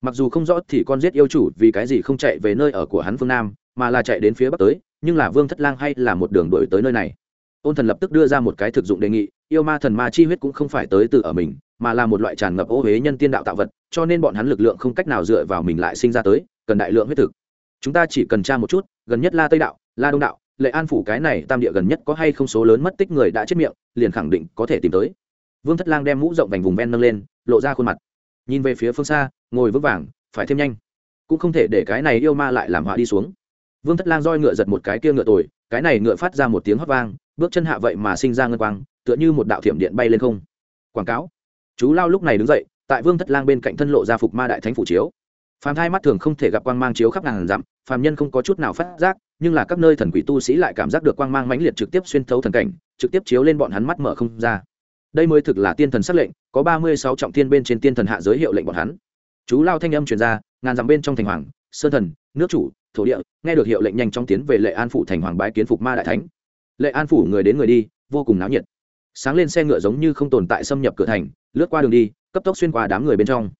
Mặc dù không rõ thì con giết yêu chủ vì cái gì không chạy về nơi ở của hắn phương nam, mà là chạy đến phía bắc tới, nhưng là vương thất lang hay là một đường đổi tới nơi này? Ôn thần lập tức đưa ra một cái thực dụng đề nghị yêu ma thần ma chi huyết cũng không phải tới từ ở mình, mà là một loại tràn ngập ô huế nhân tiên đạo tạo vật, cho nên bọn hắn lực lượng không cách nào dựa vào mình lại sinh ra tới, cần đại lượng huyết thực. Chúng ta chỉ cần tra một chút, gần nhất la tây đạo, la đông đạo, lệ an phủ cái này tam địa gần nhất có hay không số lớn mất tích người đã chết miệng, liền khẳng định có thể tìm tới. Vương thất lang đem mũ rộng vành vùng ven nâng lên, lộ ra khuôn mặt. Nhìn về phía phương xa, ngồi vững vàng, phải thêm nhanh. Cũng không thể để cái này yêu ma lại làm họa đi xuống. Vương thất lang roi ngựa giật một cái kia ngựa tồi, cái này ngựa phát ra một tiếng hót vang, bước chân hạ vậy mà sinh ra ngân quang tựa như một đạo thiểm điện bay lên không. Quảng cáo. Chú lao lúc này đứng dậy, tại vương thất lang bên cạnh thân lộ ra phục ma đại thánh phủ chiếu. Phàm thai mắt thường không thể gặp quang mang chiếu khắp ngàn dặm, phàm nhân không có chút nào phát giác, nhưng là các nơi thần quỷ tu sĩ lại cảm giác được quang mang mãnh liệt trực tiếp xuyên thấu thần cảnh, trực tiếp chiếu lên bọn hắn mắt mở không ra. Đây mới thực là tiên thần sắc lệnh, có ba mươi sáu trọng thiên bên trên tiên thần hạ giới hiệu lệnh bọn hắn. Chú lao thanh âm truyền ra, ngàn dặm bên trong thành hoàng, sơn thần, nước chủ, thổ địa, nghe được hiệu lệnh nhanh chóng tiến về lệ an phủ thành hoàng bái kiến phục ma đại thánh. Lệ an phủ người đến người đi, vô cùng náo nhiệt sáng lên xe ngựa giống như không tồn tại xâm nhập cửa thành, lướt qua đường đi, cấp tốc xuyên qua đám người bên trong.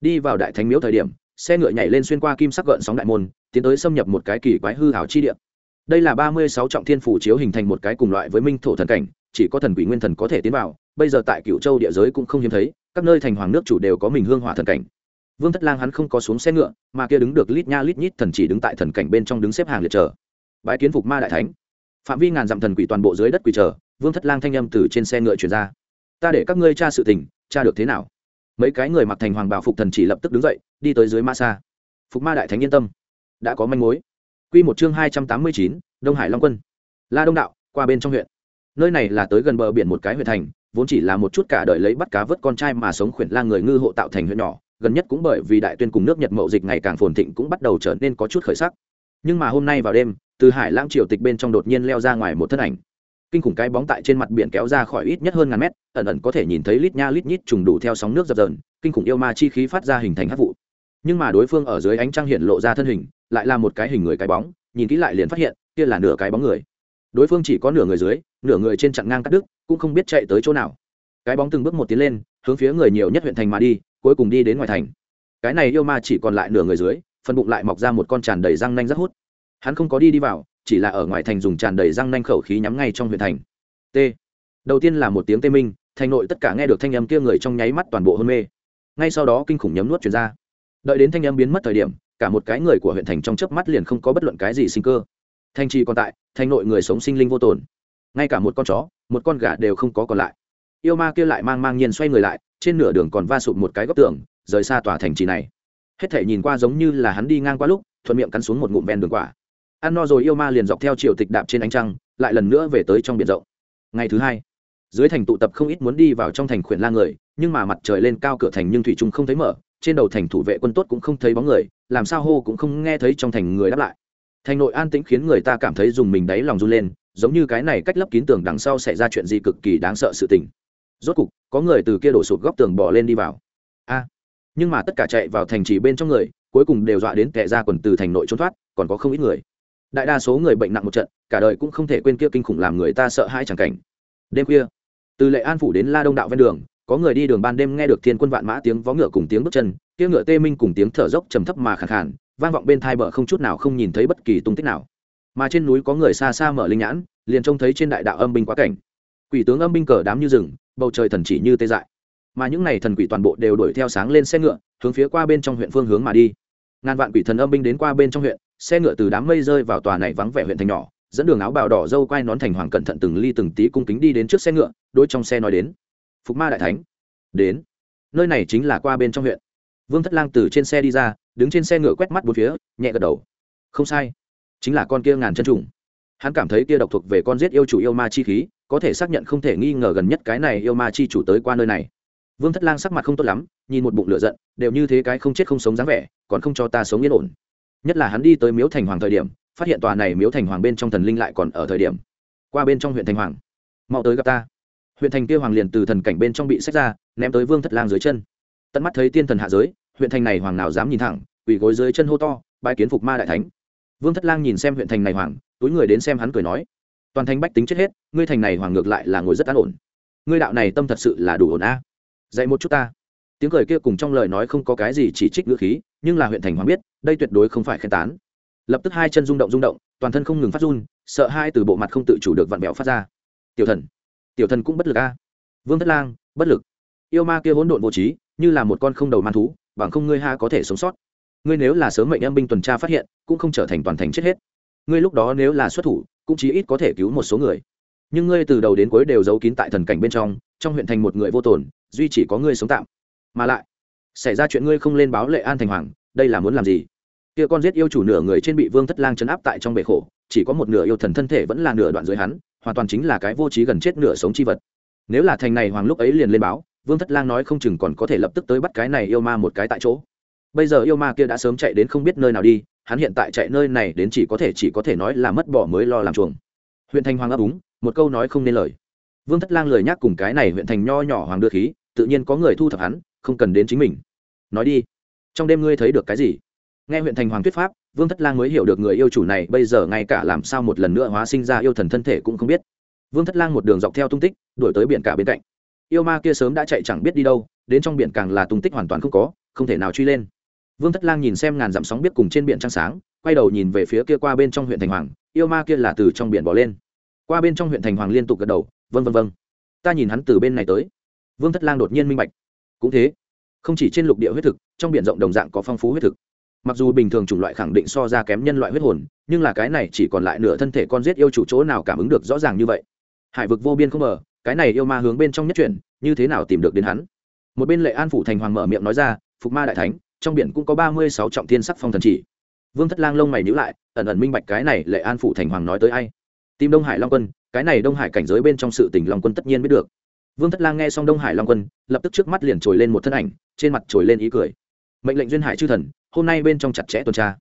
Đi vào đại thánh miếu thời điểm, xe ngựa nhảy lên xuyên qua kim sắc gợn sóng đại môn, tiến tới xâm nhập một cái kỳ quái hư hảo chi địa. Đây là ba mươi sáu trọng thiên phủ chiếu hình thành một cái cùng loại với minh thổ thần cảnh, chỉ có thần quỷ nguyên thần có thể tiến vào, bây giờ tại cựu châu địa giới cũng không hiếm thấy, các nơi thành hoàng nước chủ đều có mình hương hỏa thần cảnh. Vương thất lang hắn không có xuống xe ngựa, mà kia đứng được lít nha lít nhít thần chỉ đứng tại thần cảnh bên trong đứng xếp hàng liệt chờ. Bãi kiến phục ma đại thánh. Phạm vi ngàn dặm thần quỷ toàn bộ dưới đất quỷ chờ vương thất lang thanh âm từ trên xe ngựa chuyển ra. Ta để các ngươi tra sự tình, tra được thế nào? Mấy cái người mặc thành hoàng bảo phục thần chỉ lập tức đứng dậy, đi tới dưới ma xa phục ma đại thánh yên tâm. Đã có manh mối. Q một chương hai trăm tám mươi chín, đông hải long quân. La đông đạo, qua bên trong huyện. Nơi này là tới gần bờ biển một cái huyện thành, vốn chỉ là một chút cả đời lấy bắt cá vớt con trai mà sống khuyển la người ngư hộ tạo thành huyện nhỏ, gần nhất cũng bởi vì đại tuyên cùng nước nhật mậu dịch ngày càng phồn thịnh cũng bắt đầu trở nên có chút khởi sắc. Nhưng mà hôm nay vào đêm, từ hải lãng triều tịch bên trong đột nhiên leo ra ngoài một thân ảnh kinh khủng cái bóng tại trên mặt biển kéo ra khỏi ít nhất hơn ngàn mét, ẩn ẩn có thể nhìn thấy lít nha lít nhít trùng đủ theo sóng nước dập dờn, kinh khủng yêu ma chi khí phát ra hình thành hát vụ. Nhưng mà đối phương ở dưới ánh trăng hiện lộ ra thân hình, lại là một cái hình người cái bóng, nhìn kỹ lại liền phát hiện, kia là nửa cái bóng người. Đối phương chỉ có nửa người dưới, nửa người trên chặn ngang cắt đứt, cũng không biết chạy tới chỗ nào. Cái bóng từng bước một tiến lên, hướng phía người nhiều nhất huyện thành mà đi, cuối cùng đi đến ngoài thành. Cái này yêu ma chỉ còn lại nửa người dưới, phần bụng lại mọc ra một con tràn đầy răng nanh rất hút. Hắn không có đi đi vào chỉ là ở ngoài thành dùng tràn đầy răng nanh khẩu khí nhắm ngay trong huyện thành. T. Đầu tiên là một tiếng tê minh, thành nội tất cả nghe được thanh âm kia người trong nháy mắt toàn bộ hôn mê. Ngay sau đó kinh khủng nhấm nuốt chuyển ra. Đợi đến thanh âm biến mất thời điểm, cả một cái người của huyện thành trong chớp mắt liền không có bất luận cái gì sinh cơ. Thanh trì còn tại, thành nội người sống sinh linh vô tồn. Ngay cả một con chó, một con gà đều không có còn lại. Yêu ma kia lại mang mang nhiên xoay người lại, trên nửa đường còn va sụp một cái góc tường, rời xa tòa thành trì này. Hết thể nhìn qua giống như là hắn đi ngang qua lúc, thuận miệng cắn xuống một ngụm ven đường quả ăn no rồi yêu ma liền dọc theo chiều tịch đạp trên ánh trăng, lại lần nữa về tới trong biển rộng. Ngày thứ hai, dưới thành tụ tập không ít muốn đi vào trong thành khuyển la người, nhưng mà mặt trời lên cao cửa thành nhưng thủy trung không thấy mở, trên đầu thành thủ vệ quân tốt cũng không thấy bóng người, làm sao hô cũng không nghe thấy trong thành người đáp lại. Thành nội an tĩnh khiến người ta cảm thấy dùng mình đáy lòng run lên, giống như cái này cách lấp kín tường đằng sau xảy ra chuyện gì cực kỳ đáng sợ sự tình. Rốt cục, có người từ kia đổ sụt góc tường bỏ lên đi vào. A! Nhưng mà tất cả chạy vào thành trì bên trong người, cuối cùng đều dọa đến kẻ ra quần từ thành nội trốn thoát, còn có không ít người đại đa số người bệnh nặng một trận, cả đời cũng không thể quên kia kinh khủng làm người ta sợ hãi chẳng cảnh. Đêm khuya, từ lệ an phủ đến la đông đạo ven đường, có người đi đường ban đêm nghe được thiên quân vạn mã tiếng vó ngựa cùng tiếng bước chân tiếng ngựa tê minh cùng tiếng thở dốc trầm thấp mà khẳng khản vang vọng bên thai bờ không chút nào không nhìn thấy bất kỳ tung tích nào. Mà trên núi có người xa xa mở linh nhãn, liền trông thấy trên đại đạo âm binh quá cảnh. Quỷ tướng âm binh cờ đám như rừng, bầu trời thần chỉ như tê dại. Mà những n à y thần quỷ toàn bộ đều đuổi theo sáng lên xe ngựa, hướng phía qua bên trong huyện phương hướng mà đi. Ngàn vạn quỷ thần âm binh đến qua bên trong huyện xe ngựa từ đám mây rơi vào tòa này vắng vẻ huyện thành nhỏ, dẫn đường áo bào đỏ dâu quai nón thành hoàng cẩn thận từng ly từng tí cung kính đi đến trước xe ngựa, đôi trong xe nói đến, phục ma đại thánh, đến. Nơi này chính là qua bên trong huyện. Vương thất lang từ trên xe đi ra, đứng trên xe ngựa quét mắt bốn phía, nhẹ gật đầu. Không sai, chính là con kia ngàn chân trùng. Hắn cảm thấy kia độc thuộc về con giết yêu chủ yêu ma chi khí, có thể xác nhận không thể nghi ngờ gần nhất cái này yêu ma chi chủ tới qua nơi này. Vương thất lang sắc mặt không tốt lắm, nhìn một bụng lửa giận, đều như thế cái không chết không sống dáng vẻ, còn không cho ta sống yên ổn nhất là hắn đi tới miếu thành hoàng thời điểm, phát hiện tòa này miếu thành hoàng bên trong thần linh lại còn ở thời điểm. Qua bên trong huyện thành hoàng. Mau tới gặp ta. Huyện thành kia hoàng liền từ thần cảnh bên trong bị xét ra, ném tới vương thất lang dưới chân. Tận mắt thấy tiên thần hạ giới, huyện thành này hoàng nào dám nhìn thẳng, quỳ gối dưới chân hô to bãi kiến phục ma đại thánh. Vương thất lang nhìn xem huyện thành này hoàng, túi người đến xem hắn cười nói. Toàn thành bách tính chết hết, ngươi thành này hoàng ngược lại là ngồi rất an ổn. Ngươi đạo này tâm thật sự là đủ ổn a. Dạy một chút ta tiếng cười kia cùng trong lời nói không có cái gì chỉ trích ngữ khí, nhưng là huyện thành hoàng biết, đây tuyệt đối không phải khen tán. Lập tức hai chân rung động rung động, toàn thân không ngừng phát run, sợ hai từ bộ mặt không tự chủ được vặn vẹo phát ra. Tiểu thần tiểu thần cũng bất lực a. Vương thất lang, bất lực. Yêu ma kia hỗn độn vô trí, như là một con không đầu man thú, bằng không ngươi ha có thể sống sót. Ngươi nếu là sớm mệnh em binh tuần tra phát hiện, cũng không trở thành toàn thành chết hết. Ngươi lúc đó nếu là xuất thủ, cũng chí ít có thể cứu một số người. Nhưng ngươi từ đầu đến cuối đều giấu kín tại thần cảnh bên trong trong huyện thành một người vô tổn duy chỉ có ngươi sống tạm mà lại xảy ra chuyện ngươi không lên báo lệ an thành hoàng, đây là muốn làm gì? Kia con giết yêu chủ nửa người trên bị vương thất lang chấn áp tại trong bể khổ, chỉ có một nửa yêu thần thân thể vẫn là nửa đoạn dưới hắn, hoàn toàn chính là cái vô trí gần chết nửa sống chi vật. Nếu là thành này hoàng lúc ấy liền lên báo, vương thất lang nói không chừng còn có thể lập tức tới bắt cái này yêu ma một cái tại chỗ. Bây giờ yêu ma kia đã sớm chạy đến không biết nơi nào đi, hắn hiện tại chạy nơi này đến chỉ có thể chỉ có thể nói là mất bỏ mới lo làm chuồng. Huyện thành hoàng ấp úng, một câu nói không nên lời. Vương thất lang lời nhắc cùng cái này huyện thành nho nhỏ hoàng đưa khí, tự nhiên có người thu thập hắn không cần đến chính mình. Nói đi. Trong đêm ngươi thấy được cái gì? Nghe huyện thành hoàng thuyết pháp, vương thất lang mới hiểu được người yêu chủ này bây giờ ngay cả làm sao một lần nữa hóa sinh ra yêu thần thân thể cũng không biết. Vương thất lang một đường dọc theo tung tích, đuổi tới biển cả bên cạnh. Yêu ma kia sớm đã chạy chẳng biết đi đâu, đến trong biển càng là tung tích hoàn toàn không có, không thể nào truy lên. Vương thất lang nhìn xem ngàn dặm sóng biết cùng trên biển trăng sáng, quay đầu nhìn về phía kia qua bên trong huyện thành hoàng, yêu ma kia là từ trong biển bỏ lên. Qua bên trong huyện thành hoàng liên tục gật đầu vân vân vân ta nhìn hắn từ bên này tới. Vương thất lang đột nhiên minh bạch cũng thế, không chỉ trên lục địa huyết thực, trong biển rộng đồng dạng có phong phú huyết thực. Mặc dù bình thường chủng loại khẳng định so ra kém nhân loại huyết hồn, nhưng là cái này chỉ còn lại nửa thân thể con giết yêu chủ chỗ nào cảm ứng được rõ ràng như vậy. Hải vực vô biên không mở cái này yêu ma hướng bên trong nhất chuyển, như thế nào tìm được đến hắn? Một bên lệ an phủ thành hoàng mở miệng nói ra, phục ma đại thánh, trong biển cũng có ba mươi sáu trọng thiên sắc phong thần chỉ. Vương thất lang lông mày nhữ lại, ẩn ẩn minh bạch cái này lệ an phủ thành hoàng nói tới ai. Tìm đông hải long quân, cái này đông hải cảnh giới bên trong sự tỉnh long quân tất nhiên biết được vương thất lang nghe xong đông hải long quân, lập tức trước mắt liền trồi lên một thân ảnh, trên mặt trồi lên ý cười. Mệnh lệnh duyên hải chư thần, hôm nay bên trong chặt chẽ tuần tra.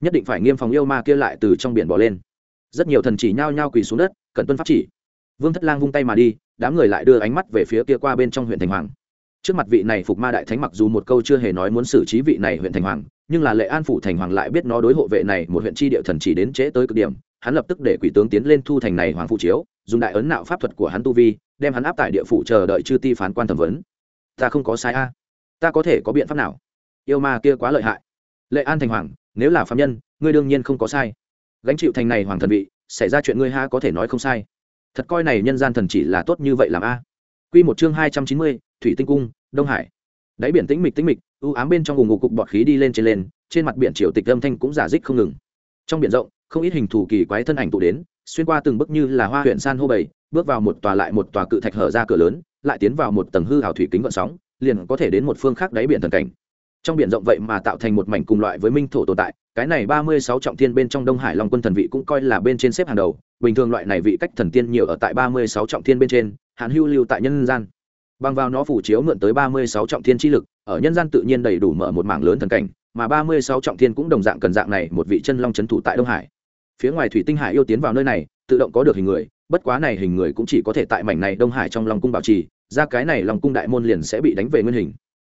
Nhất định phải nghiêm phòng yêu ma kia lại từ trong biển bỏ lên. Rất nhiều thần chỉ nhao nhao quỳ xuống đất cần tuân pháp chỉ. Vương thất lang vung tay mà đi, đám người lại đưa ánh mắt về phía kia qua bên trong huyện thành hoàng. Trước mặt vị này phục ma đại thánh mặc dù một câu chưa hề nói muốn xử trí vị này huyện thành hoàng, nhưng là lệ an phủ thành hoàng lại biết nó đối hộ vệ này một huyện tri địa thần chỉ đến trễ tới cực điểm hắn lập tức để quỷ tướng tiến lên thu thành này hoàng phụ chiếu, dùng đại ấn nạo pháp thuật của hắn tu vi, đem hắn áp tại địa phủ chờ đợi chư ti phán quan thẩm vấn. Ta không có sai a. Ta có thể có biện pháp nào? Yêu ma kia quá lợi hại. Lệ an thành hoàng, nếu là phạm nhân, ngươi đương nhiên không có sai. Gánh chịu thành này hoàng thần vị, xảy ra chuyện ngươi ha có thể nói không sai. Thật coi này nhân gian thần chỉ là tốt như vậy làm a. Quy một chương hai trăm chín mươi, thủy tinh cung, đông hải. Đáy biển tĩnh mịch tĩnh mịch, u ám bên trong vùng ngục cục bọt khí đi lên trên lên, trên mặt biển triều tịch âm thanh cũng giả dích không ngừng. Trong biển rộng không ít hình thù kỳ quái thân ảnh tụ đến, xuyên qua từng bước như là hoa huyện san hô bầy, bước vào một tòa lại một tòa cự thạch hở ra cửa lớn, lại tiến vào một tầng hư hào thủy kính gợn sóng, liền có thể đến một phương khác đáy biển thần cảnh. Trong biển rộng vậy mà tạo thành một mảnh cùng loại với minh thổ tồn tại, cái này ba mươi sáu trọng thiên bên trong đông hải long quân thần vị cũng coi là bên trên xếp hàng đầu, bình thường loại này vị cách thần tiên nhiều ở tại ba mươi sáu trọng thiên bên trên, hạn hưu lưu tại nhân gian. Bằng vào nó phủ chiếu mượn tới ba mươi sáu trọng thiên chi lực, ở nhân gian tự nhiên đầy đủ mở một mảng lớn thần cảnh, mà ba mươi sáu trọng thiên cũng đồng dạng cần dạng này một vị chân long c thủ tại đông hải phía ngoài thủy tinh hải yêu tiến vào nơi này, tự động có được hình người, bất quá này hình người cũng chỉ có thể tại mảnh này đông hải trong long cung bảo trì, ra cái này long cung đại môn liền sẽ bị đánh về nguyên hình.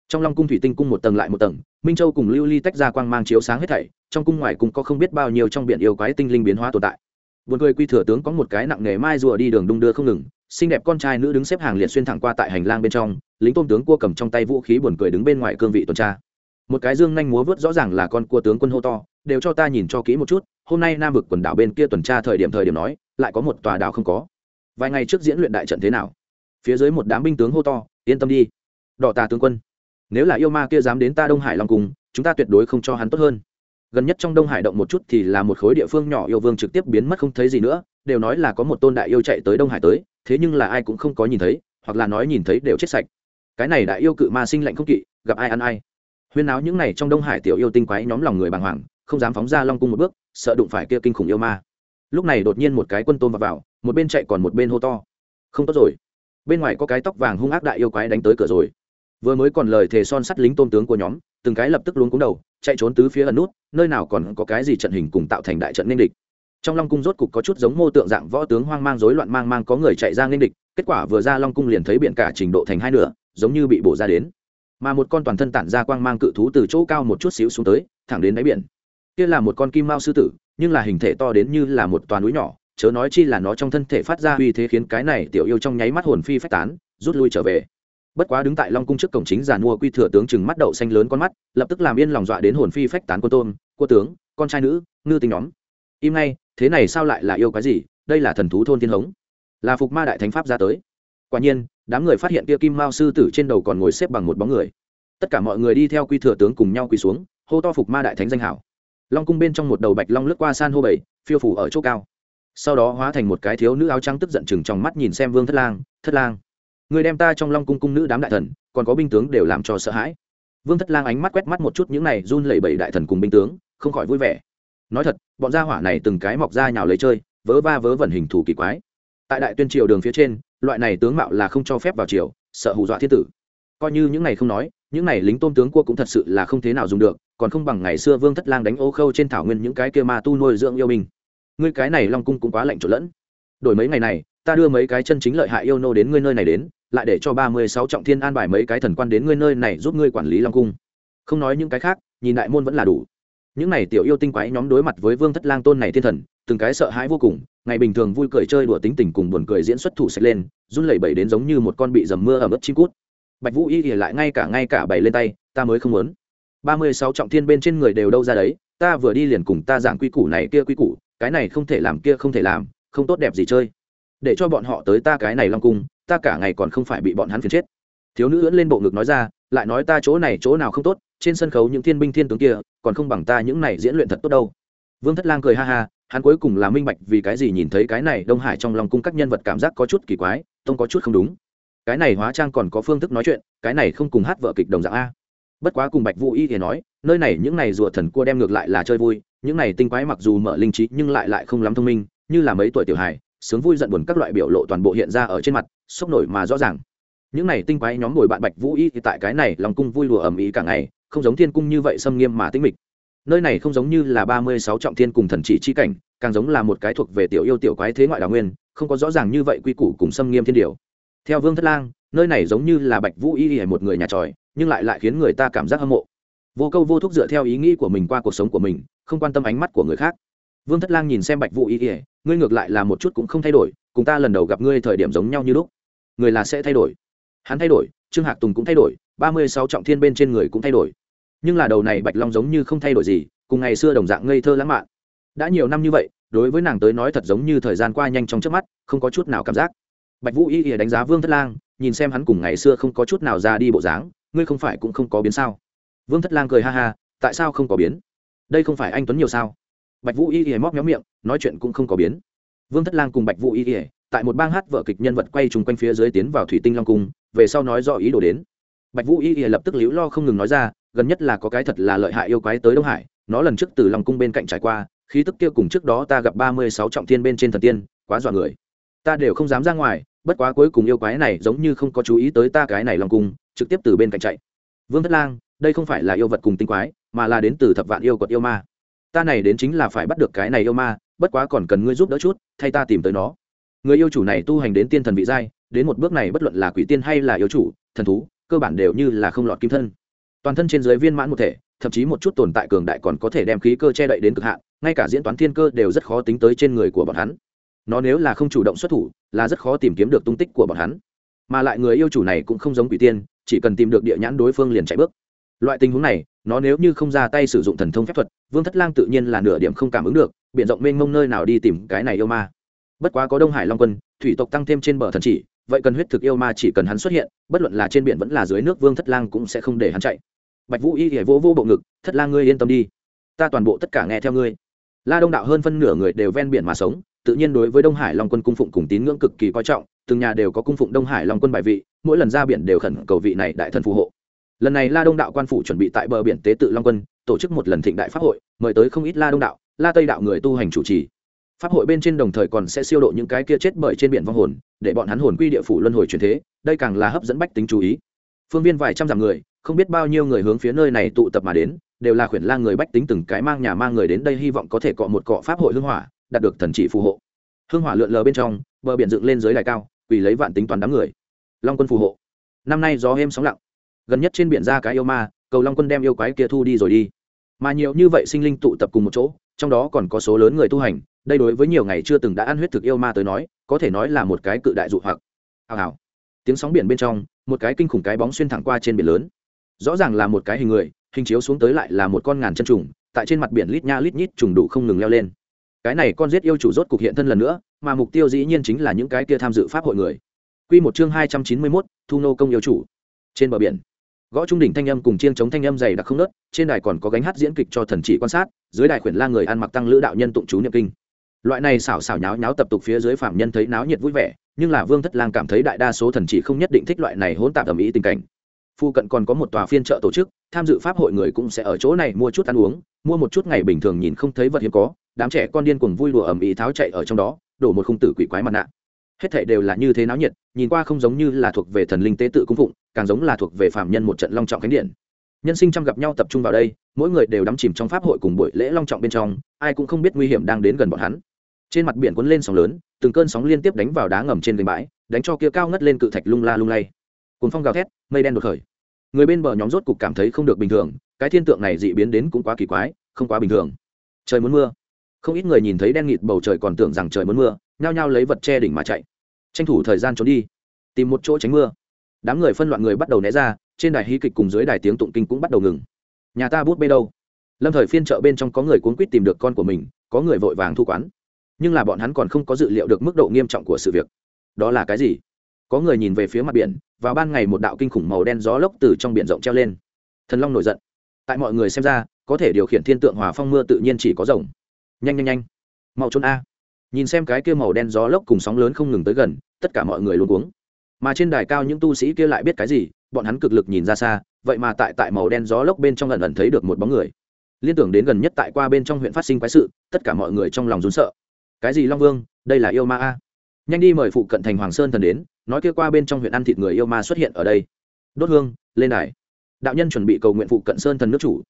Trong long cung thủy tinh cung một tầng lại một tầng, minh châu cùng lưu ly tách ra quang mang chiếu sáng hết thảy, trong cung ngoài cũng có không biết bao nhiêu trong biển yêu quái tinh linh biến hóa tồn tại. Buồn cười quy thừa tướng có một cái nặng nghề mai rùa đi đường đung đưa không ngừng, xinh đẹp con trai nữ đứng xếp hàng liệt xuyên thẳng qua tại hành lang bên trong, lính tôn tướng cua cầm trong tay vũ khí buồn cười đứng bên ngoài cương vị tuần tra. Một cái dương nhanh múa vớt rõ ràng là con cua tướng quân hô to đều cho ta nhìn cho kỹ một chút, hôm nay nam vực quần đảo bên kia tuần tra thời điểm thời điểm nói, lại có một tòa đảo không có. Vài ngày trước diễn luyện đại trận thế nào? Phía dưới một đám binh tướng hô to, yên tâm đi. Đỏ tà tướng quân, nếu là yêu ma kia dám đến ta đông hải long cùng chúng ta tuyệt đối không cho hắn tốt hơn. Gần nhất trong đông hải động một chút thì là một khối địa phương nhỏ yêu vương trực tiếp biến mất không thấy gì nữa, đều nói là có một tôn đại yêu chạy tới đông hải tới, thế nhưng là ai cũng không có nhìn thấy, hoặc là nói nhìn thấy đều chết sạch. Cái này đại yêu cự ma sinh lạnh không kỵ, gặp ai ăn ai. Huyên áo những này trong đông hải tiểu yêu tinh quái nhóm lòng người bàng hoàng không dám phóng ra long cung một bước sợ đụng phải kia kinh khủng yêu ma. Lúc này đột nhiên một cái quân tôm vào, vào một bên chạy còn một bên hô to. Không tốt rồi. Bên ngoài có cái tóc vàng hung ác đại yêu quái đánh tới cửa rồi. Vừa mới còn lời thề son sắt lính tôn tướng của nhóm từng cái lập tức luống cúng đầu chạy trốn tứ phía ẩn nút nơi nào còn có cái gì trận hình cùng tạo thành đại trận nên địch. Trong long cung rốt cục có chút giống mô tượng dạng võ tướng hoang mang rối loạn mang mang có người chạy ra nên địch kết quả vừa ra long cung liền thấy biển cả trình độ thành hai nửa giống như bị bổ ra đến. Mà một con toàn thân tản ra quang mang cự thú từ chỗ cao một chút xíu xuống tới thẳng đến đáy biển kia là một con kim mao sư tử, nhưng là hình thể to đến như là một toàn núi nhỏ, chớ nói chi là nó trong thân thể phát ra uy thế khiến cái này tiểu yêu trong nháy mắt hồn phi phách tán, rút lui trở về. Bất quá đứng tại long cung trước cổng chính giàn mua quy thừa tướng chừng mắt đậu xanh lớn con mắt, lập tức làm yên lòng dọa đến hồn phi phách tán quân tôn quân tướng, con trai nữ, ngư tinh nhóm, im ngay, thế này sao lại là yêu cái gì? Đây là thần thú thôn thiên hống, là phục ma đại thánh pháp ra tới. Quả nhiên, đám người phát hiện kia kim mao sư tử trên đầu còn ngồi xếp bằng một bóng người. Tất cả mọi người đi theo quy thừa tướng cùng nhau quỳ xuống, hô to phục ma đại thánh danh hảo long cung bên trong một đầu bạch long lướt qua san hô bảy, phiêu phủ ở chỗ cao. Sau đó hóa thành một cái thiếu nữ áo trắng tức giận chừng trong mắt nhìn xem vương thất lang thất lang, người đem ta trong long cung cung nữ đám đại thần, còn có binh tướng đều làm cho sợ hãi. Vương thất lang ánh mắt quét mắt một chút những này run lẩy bẩy đại thần cùng binh tướng, không khỏi vui vẻ. Nói thật, bọn gia hỏa này từng cái mọc ra nhào lấy chơi, vớ va vớ vẩn hình thù kỳ quái. Tại đại tuyên triều đường phía trên, loại này tướng mạo là không cho phép vào triều, sợ hù dọa thiên tử. Coi như những này không nói, những này lính tôm tướng cua cũng thật sự là không thế nào dùng được còn không bằng ngày xưa vương thất lang đánh ô khâu trên thảo nguyên những cái kia ma tu nuôi dưỡng yêu mình ngươi cái này long cung cũng quá lạnh trộn lẫn. Đổi mấy ngày này, ta đưa mấy cái chân chính lợi hại yêu nô đến ngươi nơi này đến, lại để cho ba mươi sáu trọng thiên an bài mấy cái thần quan đến ngươi nơi này giúp ngươi quản lý long cung. Không nói những cái khác, nhìn đại môn vẫn là đủ. Những này tiểu yêu tinh quái nhóm đối mặt với vương thất lang tôn này thiên thần, từng cái sợ hãi vô cùng, ngày bình thường vui cười chơi đùa tính tình cùng buồn cười diễn xuất thủ sạch lên, run lẩy bẩy đến giống như một con bị dầm mưa ở mức chim cút. Bạch vũ y thì lại ngay cả ngay cả bày lên tay, ta mới không muốn ba mươi sáu trọng thiên bên trên người đều đâu ra đấy, ta vừa đi liền cùng ta giảng quy củ này kia quy củ, cái này không thể làm kia không thể làm, không tốt đẹp gì chơi. Để cho bọn họ tới ta cái này long cung, ta cả ngày còn không phải bị bọn hắn phiền chết. Thiếu nữ ưỡn lên bộ ngực nói ra, lại nói ta chỗ này chỗ nào không tốt, trên sân khấu những thiên binh thiên tướng kia, còn không bằng ta những này diễn luyện thật tốt đâu. Vương thất lang cười ha ha, hắn cuối cùng là minh bạch vì cái gì nhìn thấy cái này đông hải trong lòng cung các nhân vật cảm giác có chút kỳ quái, tông có chút không đúng. Cái này hóa trang còn có phương thức nói chuyện, cái này không cùng hát vợ kịch đồng dạng a bất quá cùng bạch vũ y thì nói, nơi này những này rùa thần cua đem ngược lại là chơi vui, những này tinh quái mặc dù mở linh trí nhưng lại lại không lắm thông minh, như là mấy tuổi tiểu hài, sướng vui giận buồn các loại biểu lộ toàn bộ hiện ra ở trên mặt, sốc nổi mà rõ ràng. Những này tinh quái nhóm ngồi bạn bạch vũ y thì tại cái này lòng cung vui lùa ầm ĩ cả ngày, không giống thiên cung như vậy xâm nghiêm mà tĩnh mịch. Nơi này không giống như là ba mươi sáu trọng thiên cùng thần chỉ chi cảnh, càng giống là một cái thuộc về tiểu yêu tiểu quái thế ngoại đào nguyên, không có rõ ràng như vậy quy củ cùng xâm nghiêm thiên điều. Theo vương thất lang, nơi này giống như là bạch vũ y y một người nhà tròi nhưng lại lại khiến người ta cảm giác hâm mộ. Vô câu vô thúc dựa theo ý nghĩ của mình qua cuộc sống của mình, không quan tâm ánh mắt của người khác. Vương thất lang nhìn xem bạch vũ ý ỉa ngươi ngược lại là một chút cũng không thay đổi, cùng ta lần đầu gặp ngươi thời điểm giống nhau như lúc. Người là sẽ thay đổi. Hắn thay đổi, trương hạc tùng cũng thay đổi, ba mươi sáu trọng thiên bên trên người cũng thay đổi. Nhưng là đầu này bạch long giống như không thay đổi gì, cùng ngày xưa đồng dạng ngây thơ lãng mạn. Đã nhiều năm như vậy, đối với nàng tới nói thật giống như thời gian qua nhanh trong trước mắt, không có chút nào cảm giác. Bạch vũ y ỉa đánh giá vương thất lang, nhìn xem hắn cùng ngày xưa không có chút nào ra đi bộ dáng ngươi không phải cũng không có biến sao? Vương thất lang cười ha ha, tại sao không có biến? Đây không phải anh tuấn nhiều sao? Bạch vũ y ỉa móc nhóm miệng, nói chuyện cũng không có biến. Vương thất lang cùng bạch vũ y ỉa tại một bang hát vợ kịch nhân vật quay trùng quanh phía dưới tiến vào thủy tinh long cung, về sau nói do ý đồ đến. Bạch vũ y ỉa lập tức liễu lo không ngừng nói ra, gần nhất là có cái thật là lợi hại yêu quái tới đông hải, nó lần trước từ lòng cung bên cạnh trải qua, khí tức kia cùng trước đó ta gặp ba mươi sáu trọng thiên bên trên thần tiên, quá dọa người. Ta đều không dám ra ngoài, bất quá cuối cùng yêu quái này giống như không có chú ý tới ta cái này lòng cung trực tiếp từ bên cạnh chạy. Vương thất lang, đây không phải là yêu vật cùng tinh quái, mà là đến từ thập vạn yêu quật yêu ma. Ta này đến chính là phải bắt được cái này yêu ma, bất quá còn cần ngươi giúp đỡ chút, thay ta tìm tới nó. Người yêu chủ này tu hành đến tiên thần vị giai, đến một bước này bất luận là quỷ tiên hay là yêu chủ, thần thú, cơ bản đều như là không lọt kim thân. Toàn thân trên dưới viên mãn một thể, thậm chí một chút tồn tại cường đại còn có thể đem khí cơ che đậy đến cực hạn, ngay cả diễn toán thiên cơ đều rất khó tính tới trên người của bọn hắn. Nó nếu là không chủ động xuất thủ, là rất khó tìm kiếm được tung tích của bọn hắn. Mà lại người yêu chủ này cũng không giống quỷ tiên chỉ cần tìm được địa nhãn đối phương liền chạy bước. Loại tình huống này, nó nếu như không ra tay sử dụng thần thông phép thuật, vương thất lang tự nhiên là nửa điểm không cảm ứng được b i ể n rộng mênh mông nơi nào đi tìm cái này yêu ma. Bất quá có đông hải long quân, thủy tộc tăng thêm trên bờ thần chỉ, vậy cần huyết thực yêu ma chỉ cần hắn xuất hiện, bất luận là trên biển vẫn là dưới nước vương thất lang cũng sẽ không để hắn chạy. Bạch vũ y hề vô vô bộ ngực, thất lang ngươi yên tâm đi, ta toàn bộ tất cả nghe theo ngươi. La đông đạo hơn phân nửa người đều ven biển mà sống, tự nhiên đối với đông hải long quân cung phụng cùng tín ngưỡng cực kỳ coi trọng từng nhà đều có cung phụng đông hải long quân bài vị, mỗi lần ra biển đều khẩn cầu vị này đại thần phù hộ. Lần này la đông đạo quan phủ chuẩn bị tại bờ biển tế tự long quân, tổ chức một lần thịnh đại pháp hội, mời tới không ít la đông đạo, la tây đạo người tu hành chủ trì. Pháp hội bên trên đồng thời còn sẽ siêu độ những cái kia chết bởi trên biển vong hồn, để bọn hắn hồn quy địa phủ luân hồi truyền thế, đây càng là hấp dẫn bách tính chú ý. Phương viên vài trăm dặm người, không biết bao nhiêu người hướng phía nơi này tụ tập mà đến, đều là khuyển lang người bách tính từng cái mang nhà mang người đến đây hy vọng có thể cọ một cọ pháp hội hưng hỏa, đạt được thần trị phù hộ. Hưng hỏa lượn lờ bên trong, bờ biển dựng lên dưới đài cao quỳ lấy vạn tính toàn đám người. Long quân phù hộ. Năm nay gió êm sóng lặng. Gần nhất trên biển ra cái yêu ma, cầu long quân đem yêu quái kia thu đi rồi đi. Mà nhiều như vậy sinh linh tụ tập cùng một chỗ, trong đó còn có số lớn người tu hành, đây đối với nhiều ngày chưa từng đã ăn huyết thực yêu ma tới nói, có thể nói là một cái cự đại dụ hoặc. Hào hào. Tiếng sóng biển bên trong, một cái kinh khủng cái bóng xuyên thẳng qua trên biển lớn. Rõ ràng là một cái hình người, hình chiếu xuống tới lại là một con ngàn chân trùng, tại trên mặt biển lít nha lít nhít trùng đủ không ngừng leo lên. Cái này con giết yêu chủ rốt cục hiện thân lần nữa mà mục tiêu dĩ nhiên chính là những cái kia tham dự pháp hội người Quy một chương hai trăm chín mươi 291, Thu nô công yêu chủ. Trên bờ biển, gõ trung đỉnh thanh âm cùng chiêng chống thanh âm dày đặc không ngớt, trên đài còn có gánh hát diễn kịch cho thần chỉ quan sát, dưới đài khuyển la người ăn mặc tăng lữ đạo nhân tụng chú niệm kinh. Loại này xảo xảo nháo nháo tập tục phía dưới phạm nhân thấy náo nhiệt vui vẻ, nhưng là Vương Thất Lang cảm thấy đại đa số thần chỉ không nhất định thích loại này hỗn tạp ầm ĩ tình cảnh. Phu cận còn có một tòa phiên chợ tổ chức, tham dự pháp hội người cũng sẽ ở chỗ này mua chút ăn uống, mua một chút ngày bình thường nhìn không thấy vật hiếm có, đám trẻ con điên cuồng vui đùa ầm ĩ tháo chạy ở trong đó, đổ một khung tử quỷ quái mặt nạ. Hết thảy đều là như thế náo nhiệt, nhìn qua không giống như là thuộc về thần linh tế tự cung phụng, càng giống là thuộc về phạm nhân một trận long trọng khánh điện. Nhân sinh trăm gặp nhau tập trung vào đây, mỗi người đều đắm chìm trong pháp hội cùng buổi lễ long trọng bên trong, ai cũng không biết nguy hiểm đang đến gần bọn hắn. Trên mặt biển cuốn lên sóng lớn, từng cơn sóng liên tiếp đánh vào đá ngầm trên gành bãi, đánh cho kia cao ngất lên cự thạch lung la lung lay. Cuốn phong gào thét, mây đen đột khởi. Người bên bờ nhóm rốt cục cảm thấy không được bình thường, cái thiên tượng này dị biến đến cũng quá kỳ quái, không quá bình thường. Trời muốn mưa không ít người nhìn thấy đen nghịt bầu trời còn tưởng rằng trời muốn mưa, nhao nhao lấy vật che đỉnh mà chạy. Tranh thủ thời gian trốn đi, tìm một chỗ tránh mưa. Đám người phân loạn người bắt đầu né ra, trên đài hí kịch cùng dưới đài tiếng tụng kinh cũng bắt đầu ngừng. Nhà ta bút bê đâu? Lâm thời phiên chợ bên trong có người cuốn quýt tìm được con của mình, có người vội vàng thu quán. Nhưng là bọn hắn còn không có dự liệu được mức độ nghiêm trọng của sự việc. Đó là cái gì? Có người nhìn về phía mặt biển, vào ban ngày một đạo kinh khủng màu đen gió lốc từ trong biển rộng treo lên. Thần long nổi giận. Tại mọi người xem ra, có thể điều khiển thiên tượng hòa phong mưa tự nhiên chỉ có rồng nhanh nhanh nhanh. Mau trốn a. Nhìn xem cái kia màu đen gió lốc cùng sóng lớn không ngừng tới gần, tất cả mọi người luôn uống mà trên đài cao những tu sĩ kia lại biết cái gì, bọn hắn cực lực nhìn ra xa, vậy mà tại tại màu đen gió lốc bên trong lần lần thấy được một bóng người. Liên tưởng đến gần nhất tại qua bên trong huyện phát sinh quái sự, tất cả mọi người trong lòng rún sợ. Cái gì long vương? Đây là yêu ma a. Nhanh đi mời phụ cận thành hoàng sơn thần đến, nói kia qua bên trong huyện ăn thịt người yêu ma xuất hiện ở đây. Đốt hương, lên đài. Đạo nhân chuẩn bị cầu nguyện phụ cận sơn thần nước chủ.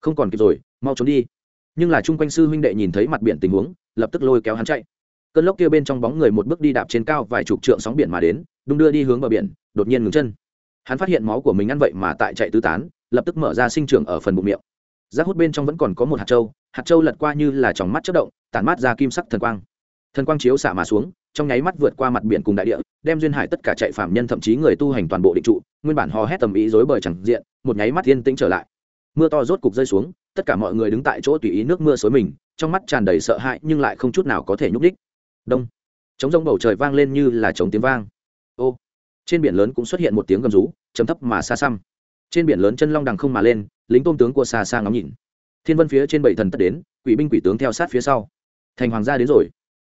Không còn kịp rồi, mau trốn đi nhưng là chung quanh sư huynh đệ nhìn thấy mặt biển tình huống, lập tức lôi kéo hắn chạy. Cơn lốc kia bên trong bóng người một bước đi đạp trên cao vài chục trượng sóng biển mà đến, đung đưa đi hướng bờ biển, đột nhiên ngừng chân. Hắn phát hiện máu của mình ăn vậy mà tại chạy tứ tán, lập tức mở ra sinh trưởng ở phần bụng miệng. Rác hút bên trong vẫn còn có một hạt trâu hạt trâu lật qua như là tròng mắt chất động, tản mát ra kim sắc thần quang. Thần quang chiếu xạ mà xuống, trong nháy mắt vượt qua mặt biển cùng đại địa, đem duyên hải tất cả chạy phạm nhân thậm chí người tu hành toàn bộ định trụ, nguyên bản hò hét tầm ý dối bời chẳng diện, một nháy mắt yên tĩnh trở lại. Mưa to rốt cục rơi xuống tất cả mọi người đứng tại chỗ tùy ý nước mưa xối mình, trong mắt tràn đầy sợ hãi nhưng lại không chút nào có thể nhúc đích đông. Chống rông bầu trời vang lên như là chống tiếng vang. Ô. Trên biển lớn cũng xuất hiện một tiếng gầm rú chấm thấp mà xa xăm. Trên biển lớn chân long đằng không mà lên, lính tôm tướng của xa xa ngắm nhìn. Thiên vân phía trên bảy thần tất đến, quỷ binh quỷ tướng theo sát phía sau. Thành hoàng gia đến rồi.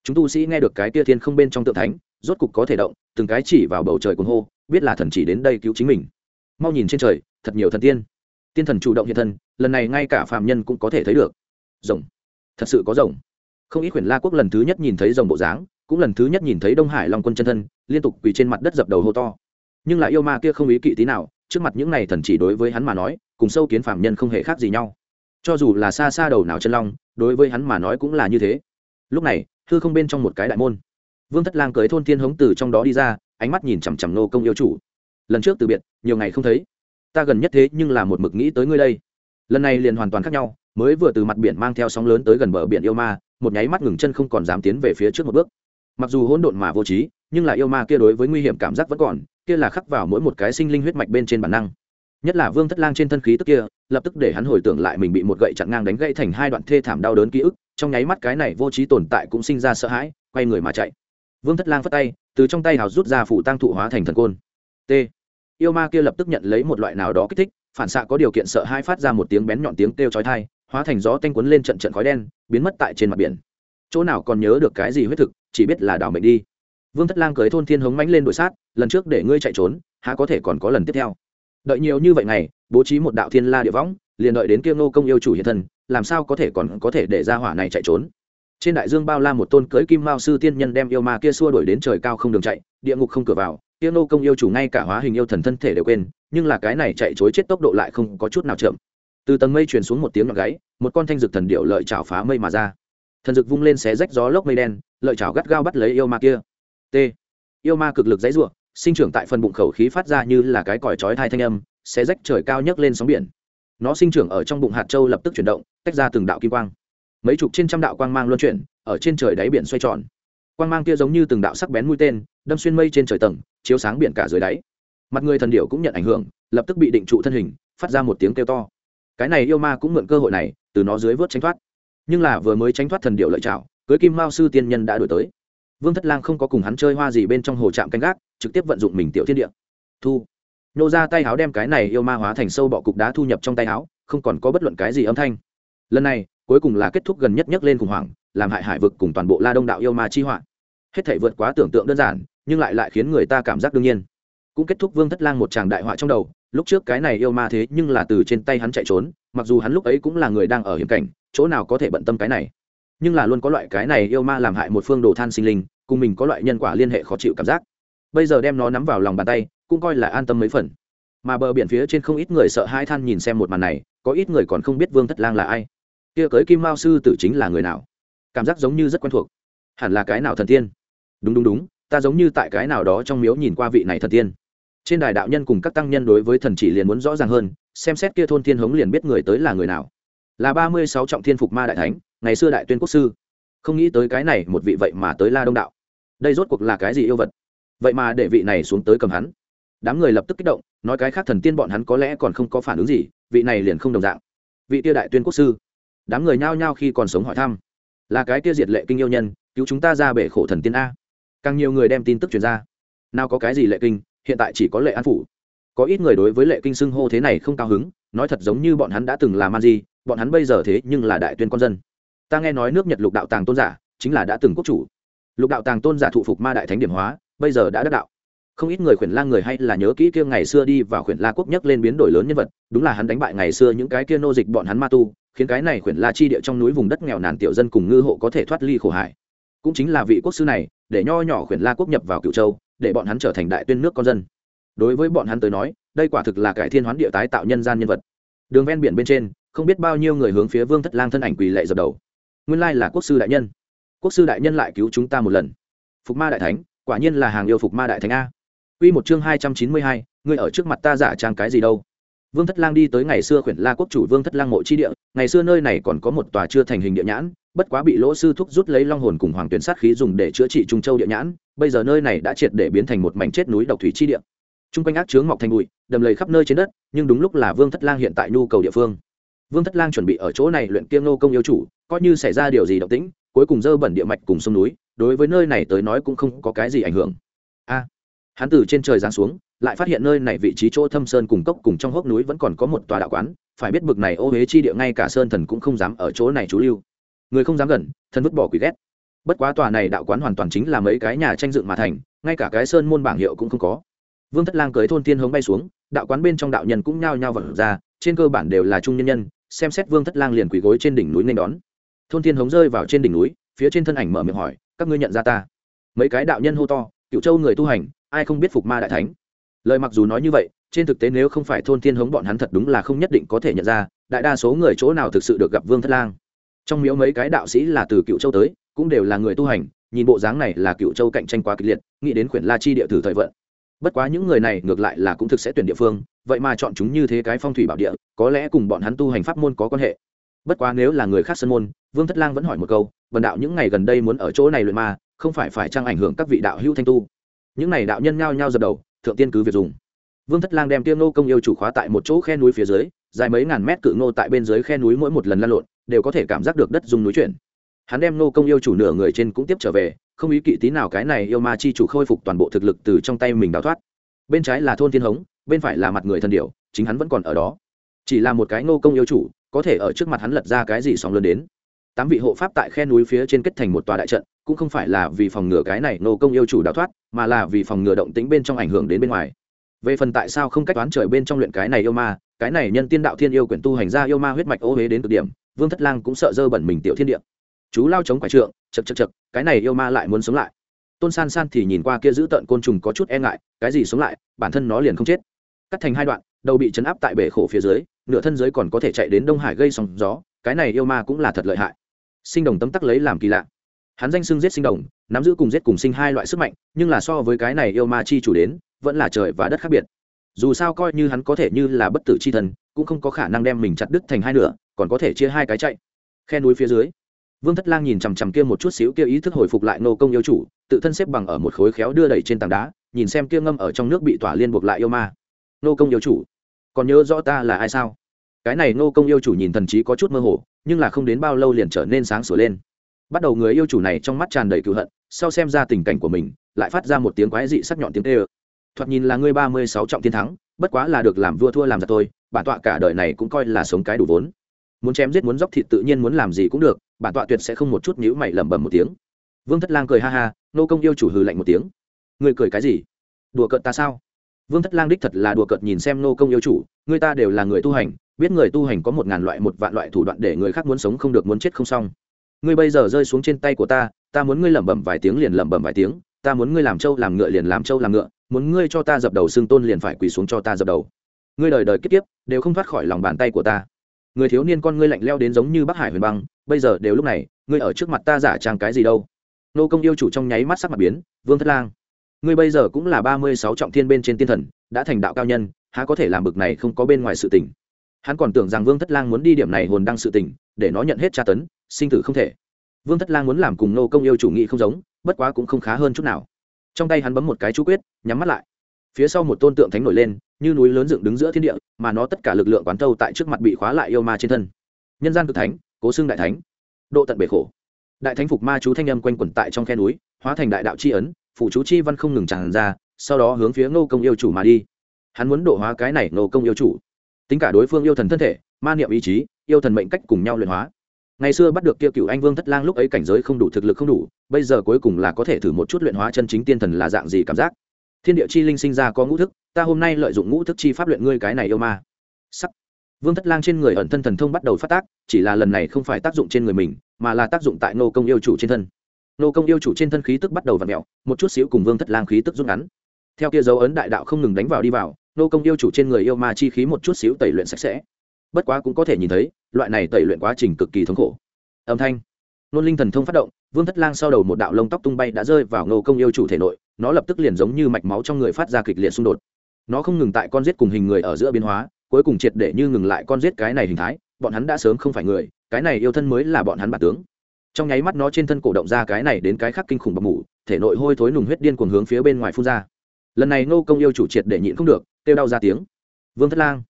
Chúng tu sĩ nghe được cái tia thiên không bên trong tượng thánh, rốt cục có thể động, từng cái chỉ vào bầu trời cuồng hô, biết là thần chỉ đến đây cứu chính mình. Mau nhìn trên trời, thật nhiều thần tiên tiên thần chủ động hiện thân, lần này ngay cả phạm nhân cũng có thể thấy được. Rồng. Thật sự có rồng. Không ít quyển la quốc lần thứ nhất nhìn thấy rồng bộ dáng, cũng lần thứ nhất nhìn thấy đông hải long quân chân thân, liên tục quỳ trên mặt đất dập đầu hô to. Nhưng lại yêu ma kia không ý kỵ tí nào, trước mặt những này thần chỉ đối với hắn mà nói, cùng sâu kiến phạm nhân không hề khác gì nhau. Cho dù là xa xa đầu nào chân long, đối với hắn mà nói cũng là như thế. Lúc này, hư không bên trong một cái đại môn. Vương thất lang cưới thôn thiên hống từ trong đó đi ra, ánh mắt nhìn chằm chằm nô công yêu chủ. Lần trước từ biệt, nhiều ngày không thấy ta gần nhất thế nhưng là một mực nghĩ tới ngươi đây. Lần này liền hoàn toàn khác nhau, mới vừa từ mặt biển mang theo sóng lớn tới gần bờ biển yêu ma, một nháy mắt ngừng chân không còn dám tiến về phía trước một bước. Mặc dù hỗn độn mà vô trí, nhưng là yêu ma kia đối với nguy hiểm cảm giác vẫn còn, kia là khắc vào mỗi một cái sinh linh huyết mạch bên trên bản năng. Nhất là vương thất lang trên thân khí tức kia, lập tức để hắn hồi tưởng lại mình bị một gậy chặn ngang đánh gãy thành hai đoạn thê thảm đau đớn ký ức, trong nháy mắt cái này vô trí tồn tại cũng sinh ra sợ hãi, quay người mà chạy. Vương thất lang phất tay, từ trong tay hào rút ra phủ tăng thụ hóa thành thần côn. T yêu ma kia lập tức nhận lấy một loại nào đó kích thích, phản xạ có điều kiện sợ hai phát ra một tiếng bén nhọn tiếng kêu chói tai, hóa thành gió tanh quấn lên trận trận khói đen, biến mất tại trên mặt biển. Chỗ nào còn nhớ được cái gì huyết thực, chỉ biết là đảo mệnh đi. Vương thất lang cưới thôn thiên hống mánh lên đội sát, lần trước để ngươi chạy trốn, há có thể còn có lần tiếp theo. Đợi nhiều như vậy này bố trí một đạo thiên la địa võng, liền đợi đến kia ngô công yêu chủ hiện thân, làm sao có thể còn có thể để ra hỏa này chạy trốn? Trên đại dương bao la một tôn cưới kim mao sư tiên nhân đem yêu ma kia xua đuổi đến trời cao không đường chạy, địa ngục không cửa vào tiêu nô công yêu chủ ngay cả hóa hình yêu thần thân thể đều quên, nhưng là cái này chạy chối chết tốc độ lại không có chút nào chậm. Từ tầng mây truyền xuống một tiếng nhọn gáy, một con thanh dực thần điệu lợi chảo phá mây mà ra. Thần dực vung lên xé rách gió lốc mây đen, lợi chảo gắt gao bắt lấy yêu ma kia. T. Yêu ma cực lực dãy ruộng sinh trưởng tại phần bụng khẩu khí phát ra như là cái còi chói thai thanh âm, xé rách trời cao nhấc lên sóng biển. Nó sinh trưởng ở trong bụng hạt châu lập tức chuyển động, tách ra từng đạo kim quang. Mấy chục trên trăm đạo quang mang luân chuyển, ở trên trời đáy biển xoay tròn. Quang mang kia giống như từng đạo sắc bén mũi tên, đâm xuyên mây trên trời tầng chiếu sáng biển cả dưới đáy. Mặt người thần điệu cũng nhận ảnh hưởng, lập tức bị định trụ thân hình, phát ra một tiếng kêu to. Cái này yêu ma cũng mượn cơ hội này, từ nó dưới vớt tránh thoát. Nhưng là vừa mới tránh thoát thần điệu lợi chảo cưới kim mao sư tiên nhân đã đổi tới. Vương thất lang không có cùng hắn chơi hoa gì bên trong hồ trạm canh gác, trực tiếp vận dụng mình tiểu thiên địa. Thu. Nô ra tay áo đem cái này yêu ma hóa thành sâu bọ cục đá thu nhập trong tay áo không còn có bất luận cái gì âm thanh. Lần này, cuối cùng là kết thúc gần nhất nhất lên khủng hoảng, làm hại hải vực cùng toàn bộ la đông đạo yêu ma chi hoạn hết thể vượt quá tưởng tượng đơn giản, nhưng lại lại khiến người ta cảm giác đương nhiên. Cũng kết thúc vương thất lang một tràng đại họa trong đầu, lúc trước cái này yêu ma thế nhưng là từ trên tay hắn chạy trốn, mặc dù hắn lúc ấy cũng là người đang ở hiểm cảnh, chỗ nào có thể bận tâm cái này. Nhưng là luôn có loại cái này yêu ma làm hại một phương đồ than sinh linh, cùng mình có loại nhân quả liên hệ khó chịu cảm giác. Bây giờ đem nó nắm vào lòng bàn tay, cũng coi là an tâm mấy phần. Mà bờ biển phía trên không ít người sợ hai than nhìn xem một màn này, có ít người còn không biết vương thất lang là ai. Kia cưới kim mao sư tử chính là người nào? Cảm giác giống như rất quen thuộc. Hẳn là cái nào thần tiên? Đúng đúng đúng, ta giống như tại cái nào đó trong miếu nhìn qua vị này thần tiên. Trên đài đạo nhân cùng các tăng nhân đối với thần chỉ liền muốn rõ ràng hơn, xem xét kia thôn thiên hống liền biết người tới là người nào. Là ba mươi sáu trọng thiên phục ma đại thánh, ngày xưa đại tuyên quốc sư. Không nghĩ tới cái này một vị vậy mà tới la đông đạo. Đây rốt cuộc là cái gì yêu vật? Vậy mà để vị này xuống tới cầm hắn. Đám người lập tức kích động, nói cái khác thần tiên bọn hắn có lẽ còn không có phản ứng gì, vị này liền không đồng dạng. Vị tia đại tuyên quốc sư. Đám người nhao nhao khi còn sống hỏi thăm. Là cái tia diệt lệ kinh yêu nhân, cứu chúng ta ra bể khổ thần tiên a càng nhiều người đem tin tức truyền ra. Nào có cái gì lệ kinh, hiện tại chỉ có lệ an phủ. Có ít người đối với lệ kinh xưng hô thế này không cao hứng, nói thật giống như bọn hắn đã từng là man di, bọn hắn bây giờ thế nhưng là đại tuyên con dân. Ta nghe nói nước nhật lục đạo tàng tôn giả chính là đã từng quốc chủ. Lục đạo tàng tôn giả thụ phục ma đại thánh điểm hóa, bây giờ đã đắc đạo. Không ít người khuyển la người hay là nhớ kỹ kia ngày xưa đi vào khuyển la quốc nhắc lên biến đổi lớn nhân vật, đúng là hắn đánh bại ngày xưa những cái kia nô dịch bọn hắn ma tu, khiến cái này khuyển la chi địa trong núi vùng đất nghèo nàn tiểu dân cùng ngư hộ có thể thoát ly khổ hải cũng chính là vị quốc sư này để nho nhỏ khuyển la quốc nhập vào cựu châu để bọn hắn trở thành đại tuyên nước con dân. Đối với bọn hắn tới nói đây quả thực là cải thiên hoán địa tái tạo nhân gian nhân vật. Đường ven biển bên trên không biết bao nhiêu người hướng phía vương thất lang thân ảnh quỳ lệ dập đầu. Nguyên lai là quốc sư đại nhân. Quốc sư đại nhân lại cứu chúng ta một lần. Phục ma đại thánh quả nhiên là hàng yêu phục ma đại thánh a. Quy một chương hai trăm chín mươi hai, ngươi ở trước mặt ta giả trang cái gì đâu? Vương Thất Lang đi tới ngày xưa khuyển La quốc chủ Vương Thất Lang mộ chi địa, ngày xưa nơi này còn có một tòa chưa thành hình địa nhãn, bất quá bị Lỗ sư thúc rút lấy long hồn cùng hoàng tuyển sát khí dùng để chữa trị Trung Châu địa nhãn, bây giờ nơi này đã triệt để biến thành một mảnh chết núi độc thủy chi địa. Trung quanh ác chướng mọc thành bụi, đầm lầy khắp nơi trên đất, nhưng đúng lúc là Vương Thất Lang hiện tại nhu cầu địa phương. Vương Thất Lang chuẩn bị ở chỗ này luyện kiêng nô công yêu chủ, coi như xảy ra điều gì động tĩnh, cuối cùng dơ bẩn địa mạch cùng sông núi, đối với nơi này tới nói cũng không có cái gì ảnh hưởng. A, hắn từ trên trời giáng xuống lại phát hiện nơi này vị trí chỗ thâm sơn cùng cốc cùng trong hốc núi vẫn còn có một tòa đạo quán phải biết bực này ô huế chi địa ngay cả sơn thần cũng không dám ở chỗ này trú lưu người không dám gần, thân vứt bỏ quỷ ghét. Bất quá tòa này đạo quán hoàn toàn chính là mấy cái nhà tranh dựng mà thành, ngay cả cái sơn môn bảng hiệu cũng không có. Vương thất lang cưới thôn tiên hống bay xuống, đạo quán bên trong đạo nhân cũng nhao nhao vật ra, trên cơ bản đều là trung nhân nhân, xem xét vương thất lang liền quỳ gối trên đỉnh núi nên đón. Thôn tiên hống rơi vào trên đỉnh núi, phía trên thân ảnh mở miệng hỏi, các ngươi nhận ra ta? Mấy cái đạo nhân hô to, cựu châu người tu hành, ai không biết phục ma đại thánh? Lời mặc dù nói như vậy, trên thực tế nếu không phải thôn thiên hống bọn hắn thật đúng là không nhất định có thể nhận ra, đại đa số người chỗ nào thực sự được gặp vương thất lang trong miếu mấy cái đạo sĩ là từ cựu châu tới, cũng đều là người tu hành, nhìn bộ dáng này là cựu châu cạnh tranh quá kịch liệt, nghĩ đến khuyển la chi địa thử thời vận. Bất quá những người này ngược lại là cũng thực sẽ tuyển địa phương, vậy mà chọn chúng như thế cái phong thủy bảo địa, có lẽ cùng bọn hắn tu hành pháp môn có quan hệ. Bất quá nếu là người khác sân môn, vương thất lang vẫn hỏi một câu vần đạo những ngày gần đây muốn ở chỗ này luyện ma, không phải phải chăng ảnh hưởng các vị đạo hữu thanh tu? Những này đạo nhân nhao nhao dập đầu, thượng tiên cứ việc dùng. Vương thất lang đem tiêu nô công yêu chủ khóa tại một chỗ khe núi phía dưới, dài mấy ngàn mét cự nô tại bên dưới khe núi mỗi một lần lan lộn đều có thể cảm giác được đất dung núi chuyển. Hắn đem nô công yêu chủ nửa người trên cũng tiếp trở về, không ý kỵ tí nào cái này yêu ma chi chủ khôi phục toàn bộ thực lực từ trong tay mình đào thoát. Bên trái là thôn thiên hống, bên phải là mặt người thần điệu chính hắn vẫn còn ở đó. Chỉ là một cái nô công yêu chủ, có thể ở trước mặt hắn lật ra cái gì sóng lớn đến. Tám vị hộ pháp tại khe núi phía trên kết thành một tòa đại trận, cũng không phải là vì phòng ngừa cái này nô công yêu chủ đào thoát, mà là vì phòng ngừa động tĩnh bên trong ảnh hưởng đến bên ngoài. Về phần tại sao không cách toán trời bên trong luyện cái này yêu ma, cái này nhân tiên đạo thiên yêu quyển tu hành ra yêu ma huyết mạch ô huế đến cực điểm vương thất lang cũng sợ dơ bẩn mình tiểu thiên địa. Chú lao chống quải trượng chật chật chật cái này yêu ma lại muốn sống lại. Tôn san san thì nhìn qua kia giữ tợn côn trùng có chút e ngại, cái gì sống lại, bản thân nó liền không chết. Cắt thành hai đoạn, đầu bị chấn áp tại bể khổ phía dưới, nửa thân dưới còn có thể chạy đến đông hải gây sóng gió, cái này yêu ma cũng là thật lợi hại. Sinh đồng tấm tắc lấy làm kỳ lạ. Hắn danh xưng giết sinh đồng, nắm giữ cùng giết cùng sinh hai loại sức mạnh, nhưng là so với cái này yêu ma chi chủ đến, vẫn là trời và đất khác biệt. Dù sao coi như hắn có thể như là bất tử chi thần, cũng không có khả năng đem mình chặt đứt thành hai nửa còn có thể chia hai cái chạy. Khe núi phía dưới, vương thất lang nhìn chằm chằm kia một chút xíu kia ý thức hồi phục lại nô công yêu chủ, tự thân xếp bằng ở một khối khéo đưa đẩy trên tảng đá, nhìn xem kia ngâm ở trong nước bị tỏa liên buộc lại yêu ma. Nô công yêu chủ, còn nhớ rõ ta là ai sao? Cái này nô công yêu chủ nhìn thần trí có chút mơ hồ, nhưng là không đến bao lâu liền trở nên sáng sửa lên. Bắt đầu người yêu chủ này trong mắt tràn đầy cựu hận, sau xem ra tình cảnh của mình, lại phát ra một tiếng quái dị sắc nhọn tiếng tê ơ. Thoạt nhìn là ngươi ba mươi sáu trọng thiên thắng, bất quá là được làm vua thua làm ra tôi bản tọa cả đời này cũng coi là sống cái đủ vốn muốn chém giết muốn dốc thịt tự nhiên muốn làm gì cũng được, bản tọa tuyệt sẽ không một chút nhữ mày lẩm bẩm một tiếng. Vương thất lang cười ha ha, nô công yêu chủ hừ lạnh một tiếng. Ngươi cười cái gì? Đùa cợt ta sao? Vương thất lang đích thật là đùa cợt nhìn xem nô công yêu chủ, người ta đều là người tu hành, biết người tu hành có một ngàn loại, một vạn loại thủ đoạn để người khác muốn sống không được, muốn chết không xong. Ngươi bây giờ rơi xuống trên tay của ta ta muốn ngươi lẩm bẩm vài tiếng liền lẩm bẩm vài tiếng, ta muốn ngươi làm trâu làm ngựa liền làm trâu làm ngựa, muốn ngươi cho ta dập đầu xương tôn liền phải quỳ xuống cho ta dập đầu. Ngươi đời đời kiếp kiếp, đều không thoát khỏi lòng bàn tay của ta người thiếu niên con ngươi lạnh leo đến giống như bắc hải huyền băng, bây giờ đều lúc này, ngươi ở trước mặt ta giả trang cái gì đâu? Nô công yêu chủ trong nháy mắt sắc mặt biến, vương thất lang. Ngươi bây giờ cũng là ba mươi sáu trọng thiên bên trên tiên thần, đã thành đạo cao nhân, há có thể làm bực này không có bên ngoài sự tình? Hắn còn tưởng rằng vương thất lang muốn đi điểm này hồn đăng sự tình, để nó nhận hết tra tấn, sinh tử không thể. Vương thất lang muốn làm cùng nô công yêu chủ nghị không giống, bất quá cũng không khá hơn chút nào. Trong tay hắn bấm một cái chú quyết, nhắm mắt lại phía sau một tôn tượng thánh nổi lên, như núi lớn dựng đứng giữa thiên địa, mà nó tất cả lực lượng quán thâu tại trước mặt bị khóa lại yêu ma trên thân. Nhân gian cực thánh, cố xưng đại thánh. Độ tận bể khổ. Đại thánh phục ma chú thanh âm quanh quẩn tại trong khe núi, hóa thành đại đạo c h i ấn phụ chú chi văn không ngừng tràn ra, sau đó hướng phía ngô công yêu chủ mà đi. Hắn muốn độ hóa cái này ngô công yêu chủ. Tính cả đối phương yêu thần thân thể, ma niệm ý chí, yêu thần mệnh cách cùng nhau luyện hóa. Ngày xưa bắt được kia cựu anh vương thất lang lúc ấy cảnh giới không đủ, thực lực không đủ, bây giờ cuối cùng là có thể thử một chút luyện hóa chân chính tiên thần là dạng gì cảm giác thiên địa chi linh sinh ra có ngũ thức, ta hôm nay lợi dụng ngũ thức chi pháp luyện ngươi cái này yêu ma. Sắc. Vương thất lang trên người ẩn thân thần thông bắt đầu phát tác, chỉ là lần này không phải tác dụng trên người mình, mà là tác dụng tại nô công yêu chủ trên thân. Nô công yêu chủ trên thân khí tức bắt đầu v ặ mẹo một chút xíu cùng vương thất lang khí tức rút ngắn. Theo kia dấu ấn đại đạo không ngừng đánh vào đi vào nô công yêu chủ trên người yêu ma chi khí một chút xíu tẩy luyện sạch sẽ. Bất quá cũng có thể nhìn thấy, loại này tẩy luyện quá trình cực kỳ thống khổ. Âm thanh. Nôn linh thần thông phát động, vương thất lang sau đầu một đạo lông tóc tung bay đã rơi vào nô công yêu chủ thể nội nó lập tức liền giống như mạch máu trong người phát ra kịch liệt xung đột. Nó không ngừng tại con giết cùng hình người ở giữa biến hóa, cuối cùng triệt để như ngừng lại con giết cái này hình thái, bọn hắn đã sớm không phải người, cái này yêu thân mới là bọn hắn bản tướng. Trong nháy mắt nó trên thân cổ động ra cái này đến cái khác kinh khủng bọc mủ, thể nội hôi thối nùng huyết điên cuồng hướng phía bên ngoài phun ra. Lần này nô công yêu chủ triệt để nhịn không được, kêu đau ra tiếng. Vương thất lang,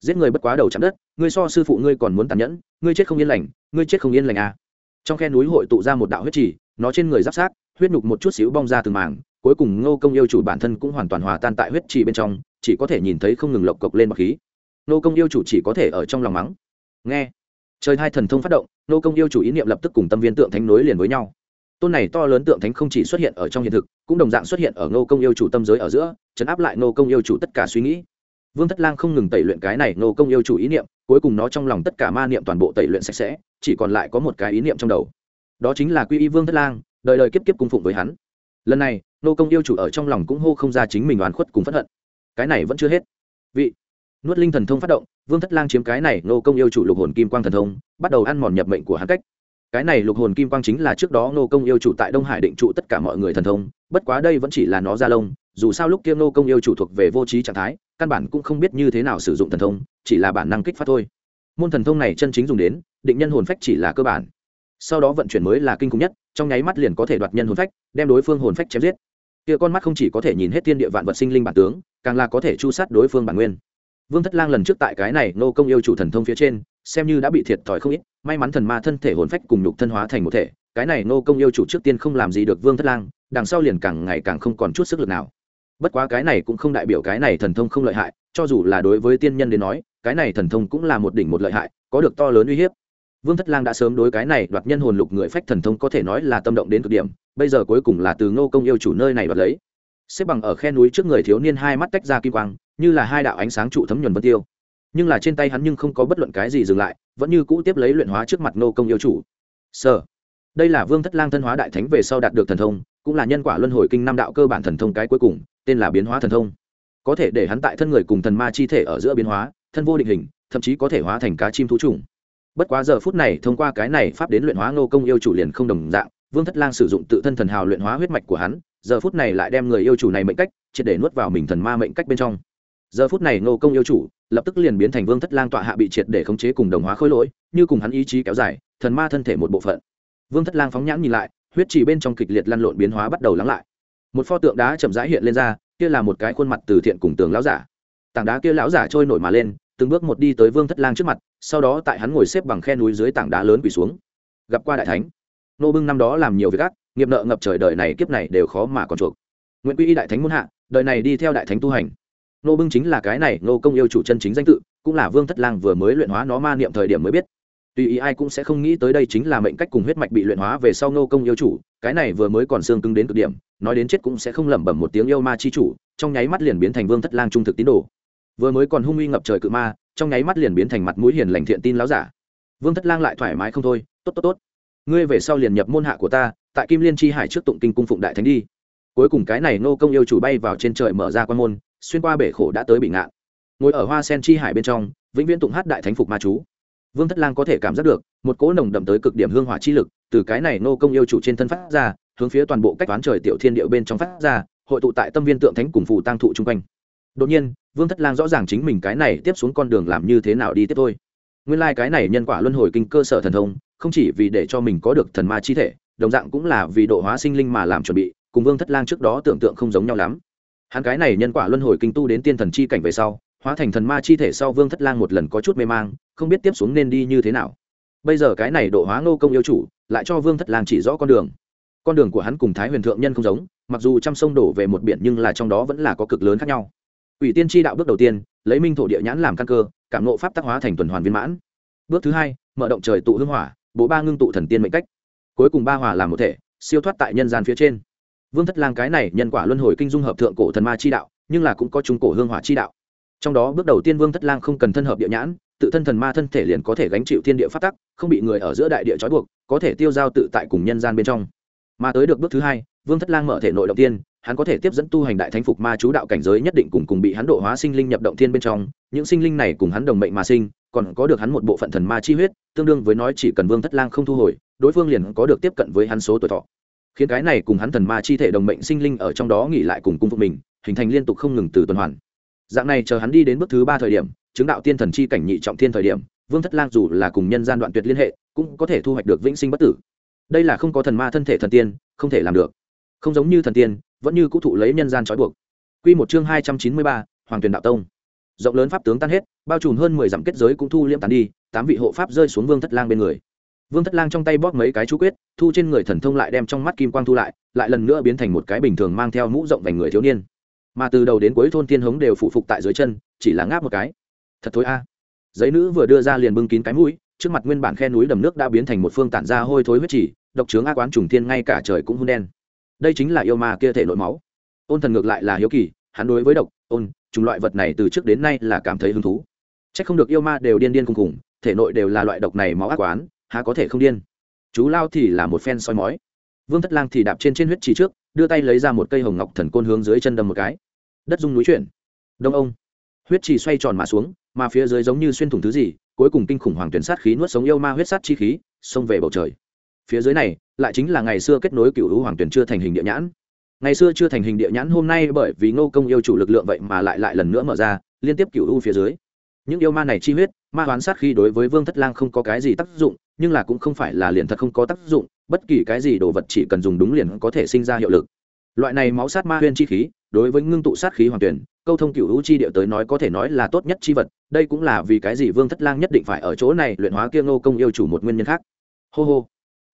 giết người bất quá đầu chạm đất, ngươi so sư phụ ngươi còn muốn tàn nhẫn, ngươi chết không yên lành, ngươi chết không yên lành à. trong khe núi hội tụ ra một đạo huyết trì, nó trên người giáp sát huyết nhục một chút xíu bong ra từng màng cuối cùng ngô công yêu chủ bản thân cũng hoàn toàn hòa tan tại huyết trì bên trong, chỉ có thể nhìn thấy không ngừng lộc cộc lên bọc khí. Ngô công yêu chủ chỉ có thể ở trong lòng mắng. Nghe. Trời hai thần thông phát động, Ngô công yêu chủ ý niệm lập tức cùng tâm viên tượng thánh nối liền với nhau. Tôn này to lớn tượng thánh không chỉ xuất hiện ở trong hiện thực, cũng đồng dạng xuất hiện ở Ngô công yêu chủ tâm giới ở giữa, chấn áp lại Ngô công yêu chủ tất cả suy nghĩ. Vương thất lang không ngừng tẩy luyện cái này Ngô công yêu chủ ý niệm, cuối cùng nó trong lòng tất cả ma niệm toàn bộ tẩy luyện sạch sẽ, chỉ còn lại có một cái ý niệm trong đầu. Đó chính là quy y vương thất lang, đời đời kiếp kiếp cung phụng với hắn lần này, nô công yêu chủ ở trong lòng cũng hô không ra chính mình oán khuất cùng phất hận. Cái này vẫn chưa hết. Vị, nuốt linh thần thông phát động, vương thất lang chiếm cái này, nô công yêu chủ lục hồn kim quang thần thông, bắt đầu ăn mòn nhập mệnh của hắn cách. Cái này lục hồn kim quang chính là trước đó nô công yêu chủ tại đông hải định trụ tất cả mọi người thần thông, bất quá đây vẫn chỉ là nó ra lông, dù sao lúc kia nô công yêu chủ thuộc về vô trí trạng thái, căn bản cũng không biết như thế nào sử dụng thần thông, chỉ là bản năng kích phát thôi. Môn thần thông này chân chính dùng đến, định nhân hồn phách chỉ là cơ bản. Sau đó vận chuyển mới là kinh khủng nhất trong nháy mắt liền có thể đoạt nhân hồn phách, đem đối phương hồn phách chém giết. Kia con mắt không chỉ có thể nhìn hết thiên địa vạn vật sinh linh bản tướng, càng là có thể chu sát đối phương bản nguyên. Vương thất lang lần trước tại cái này nô công yêu chủ thần thông phía trên, xem như đã bị thiệt thòi không ít, may mắn thần ma thân thể hồn phách cùng nhục thân hóa thành một thể, cái này nô công yêu chủ trước tiên không làm gì được vương thất lang, đằng sau liền càng ngày càng không còn chút sức lực nào. Bất quá cái này cũng không đại biểu cái này thần thông không lợi hại, cho dù là đối với tiên nhân đến nói, cái này thần thông cũng là một đỉnh một lợi hại, có được to lớn uy hiếp vương thất lang đã sớm đối cái này đoạt nhân hồn lục người phách thần thông có thể nói là tâm động đến cực điểm, bây giờ cuối cùng là từ ngô công yêu chủ nơi này đoạt lấy. Xếp bằng ở khe núi trước người thiếu niên hai mắt tách ra kim quang, như là hai đạo ánh sáng trụ thấm nhuần vân tiêu. Nhưng là trên tay hắn nhưng không có bất luận cái gì dừng lại, vẫn như cũ tiếp lấy luyện hóa trước mặt Ngô công yêu chủ. Sơ đây là vương thất lang thân hóa đại thánh về sau đạt được thần thông, cũng là nhân quả luân hồi kinh năm đạo cơ bản thần thông cái cuối cùng, tên là biến hóa thần thông. Có thể để hắn tại thân người cùng thần ma chi thể ở giữa biến hóa, thân vô định hình, thậm chí có thể hóa thành cá chim thú trùng bất quá giờ phút này thông qua cái này pháp đến luyện hóa Ngô công yêu chủ liền không đồng dạng, vương thất lang sử dụng tự thân thần hào luyện hóa huyết mạch của hắn, giờ phút này lại đem người yêu chủ này mệnh cách, triệt để nuốt vào mình thần ma mệnh cách bên trong. Giờ phút này Ngô công yêu chủ, lập tức liền biến thành vương thất lang tọa hạ bị triệt để khống chế cùng đồng hóa khối lỗi, như cùng hắn ý chí kéo dài, thần ma thân thể một bộ phận. Vương thất lang phóng nhãn nhìn lại, huyết chỉ bên trong kịch liệt lăn lộn biến hóa bắt đầu lắng lại. Một pho tượng đá chậm rãi hiện lên ra, kia là một cái khuôn mặt từ thiện cùng tường lão giả. Tảng đá kia lão giả trôi nổi mà lên từng bước một đi tới vương thất lang trước mặt, sau đó tại hắn ngồi xếp bằng khe núi dưới tảng đá lớn quỳ xuống. Gặp qua đại thánh, nô bưng năm đó làm nhiều việc ác, nghiệp nợ ngập trời đời này kiếp này đều khó mà còn chuộc. Nguyễn quy y đại thánh muốn hạ, đời này đi theo đại thánh tu hành. Nô bưng chính là cái này, nô công yêu chủ chân chính danh tự, cũng là vương thất lang vừa mới luyện hóa nó ma niệm thời điểm mới biết. Tuy ý ai cũng sẽ không nghĩ tới đây chính là mệnh cách cùng huyết mạch bị luyện hóa về sau nô công yêu chủ, cái này vừa mới còn xương cứng đến cực điểm, nói đến chết cũng sẽ không lẩm bẩm một tiếng yêu ma chi chủ, trong nháy mắt liền biến thành vương thất lang trung thực tín đồ vừa mới còn hung uy ngập trời cự ma, trong nháy mắt liền biến thành mặt mũi hiền lành thiện tin láo giả. Vương thất lang lại thoải mái không thôi, tốt tốt tốt. Ngươi về sau liền nhập môn hạ của ta, tại kim liên chi hải trước tụng kinh cung phụng đại thánh đi. Cuối cùng cái này nô công yêu chủ bay vào trên trời mở ra quan môn, xuyên qua bể khổ đã tới bị ngạn. Ngồi ở hoa sen chi hải bên trong, vĩnh viễn tụng hát đại thánh phục ma chú. Vương thất lang có thể cảm giác được, một cỗ nồng đậm tới cực điểm hương hỏa chi lực từ cái này nô công yêu chủ trên thân phát ra, hướng phía toàn bộ cách toán trời tiểu thiên điệu bên trong phát ra, hội tụ tại tâm viên tượng thánh cùng phù tăng thụ chung quanh. Đột nhiên vương thất lang rõ ràng chính mình cái này tiếp xuống con đường làm như thế nào đi tiếp thôi. Nguyên lai、like、cái này nhân quả luân hồi kinh cơ sở thần thông, không chỉ vì để cho mình có được thần ma chi thể, đồng dạng cũng là vì độ hóa sinh linh mà làm chuẩn bị, cùng vương thất lang trước đó tưởng tượng không giống nhau lắm. Hắn cái này nhân quả luân hồi kinh tu đến tiên thần chi cảnh về sau, hóa thành thần ma chi thể sau vương thất lang một lần có chút mê mang, không biết tiếp xuống nên đi như thế nào. Bây giờ cái này độ hóa ngô công yêu chủ, lại cho vương thất lang chỉ rõ con đường. Con đường của hắn cùng thái huyền thượng nhân không giống, mặc dù trăm sông đổ về một biển nhưng là trong đó vẫn là có cực lớn khác nhau ủy tiên tri đạo bước đầu tiên, lấy minh thổ địa nhãn làm căn cơ, cảm ngộ pháp tác hóa thành tuần hoàn viên mãn. Bước thứ hai, mở động trời tụ hương hỏa bộ ba ngưng tụ thần tiên mệnh cách. Cuối cùng ba hòa làm một thể, siêu thoát tại nhân gian phía trên. Vương thất lang cái này nhân quả luân hồi kinh dung hợp thượng cổ thần ma chi đạo, nhưng là cũng có trung cổ hương hỏa chi đạo. Trong đó bước đầu tiên vương thất lang không cần thân hợp địa nhãn, tự thân thần ma thân thể liền có thể gánh chịu thiên địa phát tắc, không bị người ở giữa đại địa trói buộc, có thể tiêu giao tự tại cùng nhân gian bên trong. Mà tới được bước thứ hai, vương thất lang mở thể nội động tiên hắn có thể tiếp dẫn tu hành đại thánh phục ma chú đạo cảnh giới nhất định cùng cùng bị hắn độ hóa sinh linh nhập động thiên bên trong, những sinh linh này cùng hắn đồng mệnh mà sinh, còn có được hắn một bộ phận thần ma chi huyết, tương đương với nói chỉ cần vương thất lang không thu hồi, đối phương liền có được tiếp cận với hắn số tuổi thọ. Khiến cái này cùng hắn thần ma chi thể đồng mệnh sinh linh ở trong đó nghỉ lại cùng cung phục mình, hình thành liên tục không ngừng từ tuần hoàn. Dạng này chờ hắn đi đến bước thứ ba thời điểm, chứng đạo tiên thần chi cảnh nhị trọng thiên thời điểm, vương thất lang dù là cùng nhân gian đoạn tuyệt liên hệ, cũng có thể thu hoạch được vĩnh sinh bất tử. Đây là không có thần ma thân thể thần tiên, không thể làm được. Không giống như thần tiên vẫn như cũ thụ lấy nhân gian trói buộc. Quy một chương hai trăm chín mươi ba, hoàng tuyền đạo tông. Rộng lớn pháp tướng tan hết, bao trùm hơn mười dặm kết giới cũng thu liễm tán đi, tám vị hộ pháp rơi xuống vương thất lang bên người. Vương thất lang trong tay bóp mấy cái chú quyết, thu trên người thần thông lại đem trong mắt kim quang thu lại lại lần nữa biến thành một cái bình thường mang theo mũ rộng vành người thiếu niên. Mà từ đầu đến cuối thôn tiên hống đều phụ phục tại dưới chân, chỉ là ngáp một cái. Thật thối a. Giấy nữ vừa đưa ra liền bưng kín cái mũi, trước mặt nguyên bản khe núi đầm nước đã biến thành một phương tản ra hôi thối huyết chỉ, độc trướng a quán trùng thiên ngay cả trời cũng hôn đen đây chính là yêu ma kia thể nội máu. Ôn thần ngược lại là hiếu kỳ, hắn đối với độc, ôn chúng loại vật này từ trước đến nay là cảm thấy hứng thú. C h ắ c không được yêu ma đều điên điên cùng cùng thể nội đều là loại độc này máu ác quán, há có thể không điên. Chú lao thì là một phen soi mói. Vương thất lang thì đạp trên trên huyết trì trước, đưa tay lấy ra một cây hồng ngọc thần côn hướng dưới chân đâm một cái. Đất dung núi chuyển. Đông ông. Huyết trì xoay tròn mà xuống, mà phía dưới giống như xuyên thủng thứ gì, cuối cùng kinh khủng hoàng tuyển sát khí nuốt sống yêu ma huyết sát chi khí, xông về bầu trời phía dưới này, lại chính là ngày xưa kết nối cựu hữu hoàng tuyển chưa thành hình địa nhãn. Ngày xưa chưa thành hình địa nhãn hôm nay bởi vì ngô công yêu chủ lực lượng vậy mà lại lại lần nữa mở ra, liên tiếp cựu hữu phía dưới. Những yêu ma này chi huyết, ma hoán sát khi đối với vương thất lang không có cái gì tác dụng, nhưng là cũng không phải là liền thật không có tác dụng, bất kỳ cái gì đồ vật chỉ cần dùng đúng liền có thể sinh ra hiệu lực. Loại này máu sát ma huyên chi khí, đối với ngưng tụ sát khí hoàng tuyển, câu thông cựu hữu chi địa tới nói có thể nói là tốt nhất chi vật, đây cũng là vì cái gì vương thất lang nhất định phải ở chỗ này luyện hóa kia ngô công yêu chủ một nguyên nhân khác. Hô hô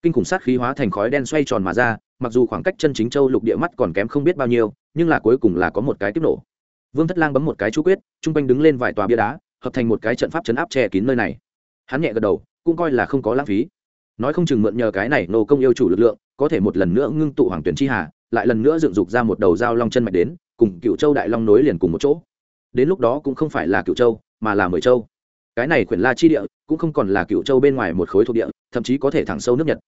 kinh khủng sát khí hóa thành khói đen xoay tròn mà ra, mặc dù khoảng cách chân chính châu lục địa mắt còn kém không biết bao nhiêu, nhưng là cuối cùng là có một cái tiếp nổ. Vương thất lang bấm một cái chú quyết t r u n g quanh đứng lên vài tòa bia đá, hợp thành một cái trận pháp chấn áp che kín nơi này. Hắn nhẹ gật đầu, cũng coi là không có lãng phí. Nói không chừng mượn nhờ cái này nô công yêu chủ lực lượng, có thể một lần nữa ngưng tụ hoàng tuyển chi hà, lại lần nữa dựng dục ra một đầu dao long chân mạch đến, cùng cựu châu đại long nối liền cùng một chỗ. Đến lúc đó cũng không phải là cựu châu, mà là mười châu. Cái này quyển la chi địa, cũng không còn là cựu châu bên ngoài một khối thuộc địa, thậm chí có thể thẳng sâu nước nhật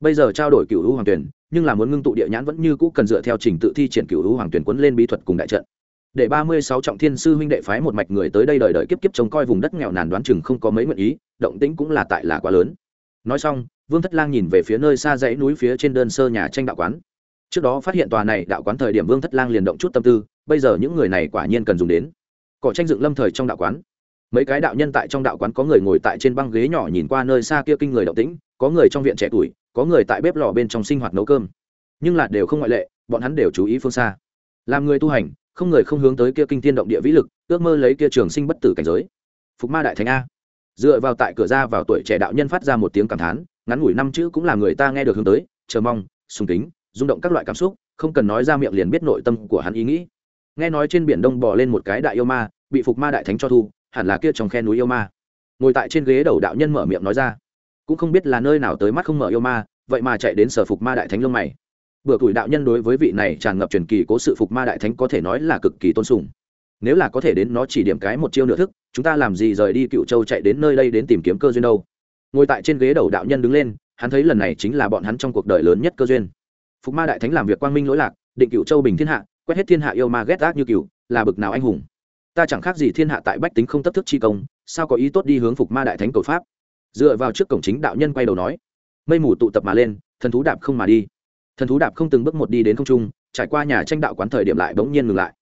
bây giờ trao đổi cựu hữu hoàng tuyển, nhưng là muốn ngưng tụ địa nhãn vẫn như cũ cần dựa theo trình tự thi triển cựu hữu hoàng tuyển quấn lên bí thuật cùng đại trận. Để ba mươi sáu trọng thiên sư huynh đệ phái một mạch người tới đây đời đời kiếp kiếp trông coi vùng đất nghèo nàn đoán chừng không có mấy nguyện ý, động tĩnh cũng là tại là quá lớn. Nói xong, vương thất lang nhìn về phía nơi xa dãy núi phía trên đơn sơ nhà tranh đạo quán. Trước đó phát hiện tòa này đạo quán thời điểm vương thất lang liền động chút tâm tư, bây giờ những người này quả nhiên cần dùng đến. Cỏ tranh dựng lâm thời trong đạo quán. Mấy cái đạo nhân tại trong đạo quán có người ngồi tại trên băng ghế nhỏ nhìn qua nơi xa kia kinh người động tĩnh, có người trong viện trẻ tuổi có người tại bếp lò bên trong sinh hoạt nấu cơm. Nhưng là đều không ngoại lệ, bọn hắn đều chú ý phương xa. Làm người tu hành, không người không hướng tới kia kinh tiên động địa vĩ lực, ước mơ lấy kia trường sinh bất tử cảnh giới. Phục ma đại thánh a. Dựa vào tại cửa ra vào tuổi trẻ đạo nhân phát ra một tiếng cảm thán, ngắn ngủi năm chữ cũng là người ta nghe được hướng tới, chờ mong, sùng kính, rung động các loại cảm xúc, không cần nói ra miệng liền biết nội tâm của hắn ý nghĩ. Nghe nói trên biển đông bò lên một cái đại yêu ma, bị phục ma đại thánh cho thu, hẳn là kia trong khe núi yêu ma. Ngồi tại trên ghế đầu đạo nhân mở miệng nói ra cũng không biết là nơi nào tới mắt không mở yêu ma, vậy mà chạy đến sở phục ma đại thánh lông mày. Bữa tuổi đạo nhân đối với vị này tràn ngập truyền kỳ cố sự phục ma đại thánh có thể nói là cực kỳ tôn sùng. Nếu là có thể đến nó chỉ điểm cái một chiêu nửa thức, chúng ta làm gì rời đi cựu châu chạy đến nơi đây đến tìm kiếm cơ duyên đâu? Ngồi tại trên ghế đầu đạo nhân đứng lên, hắn thấy lần này chính là bọn hắn trong cuộc đời lớn nhất cơ duyên. Phục ma đại thánh làm việc quang minh lỗi lạc, định cựu châu bình thiên hạ, quét hết thiên hạ yêu ma ghét ác như cựu là bực nào anh hùng. Ta chẳng khác gì thiên hạ tại bách tính không tất thức chi công, sao có ý tốt đi hướng phục ma đại thánh cầu pháp? Dựa vào trước cổng chính đạo nhân quay đầu nói, mây mù tụ tập mà lên, thần thú đạp không mà đi. Thần thú đạp không từng bước một đi đến không trung, trải qua nhà tranh đạo quán thời điểm lại bỗng nhiên ngừng lại.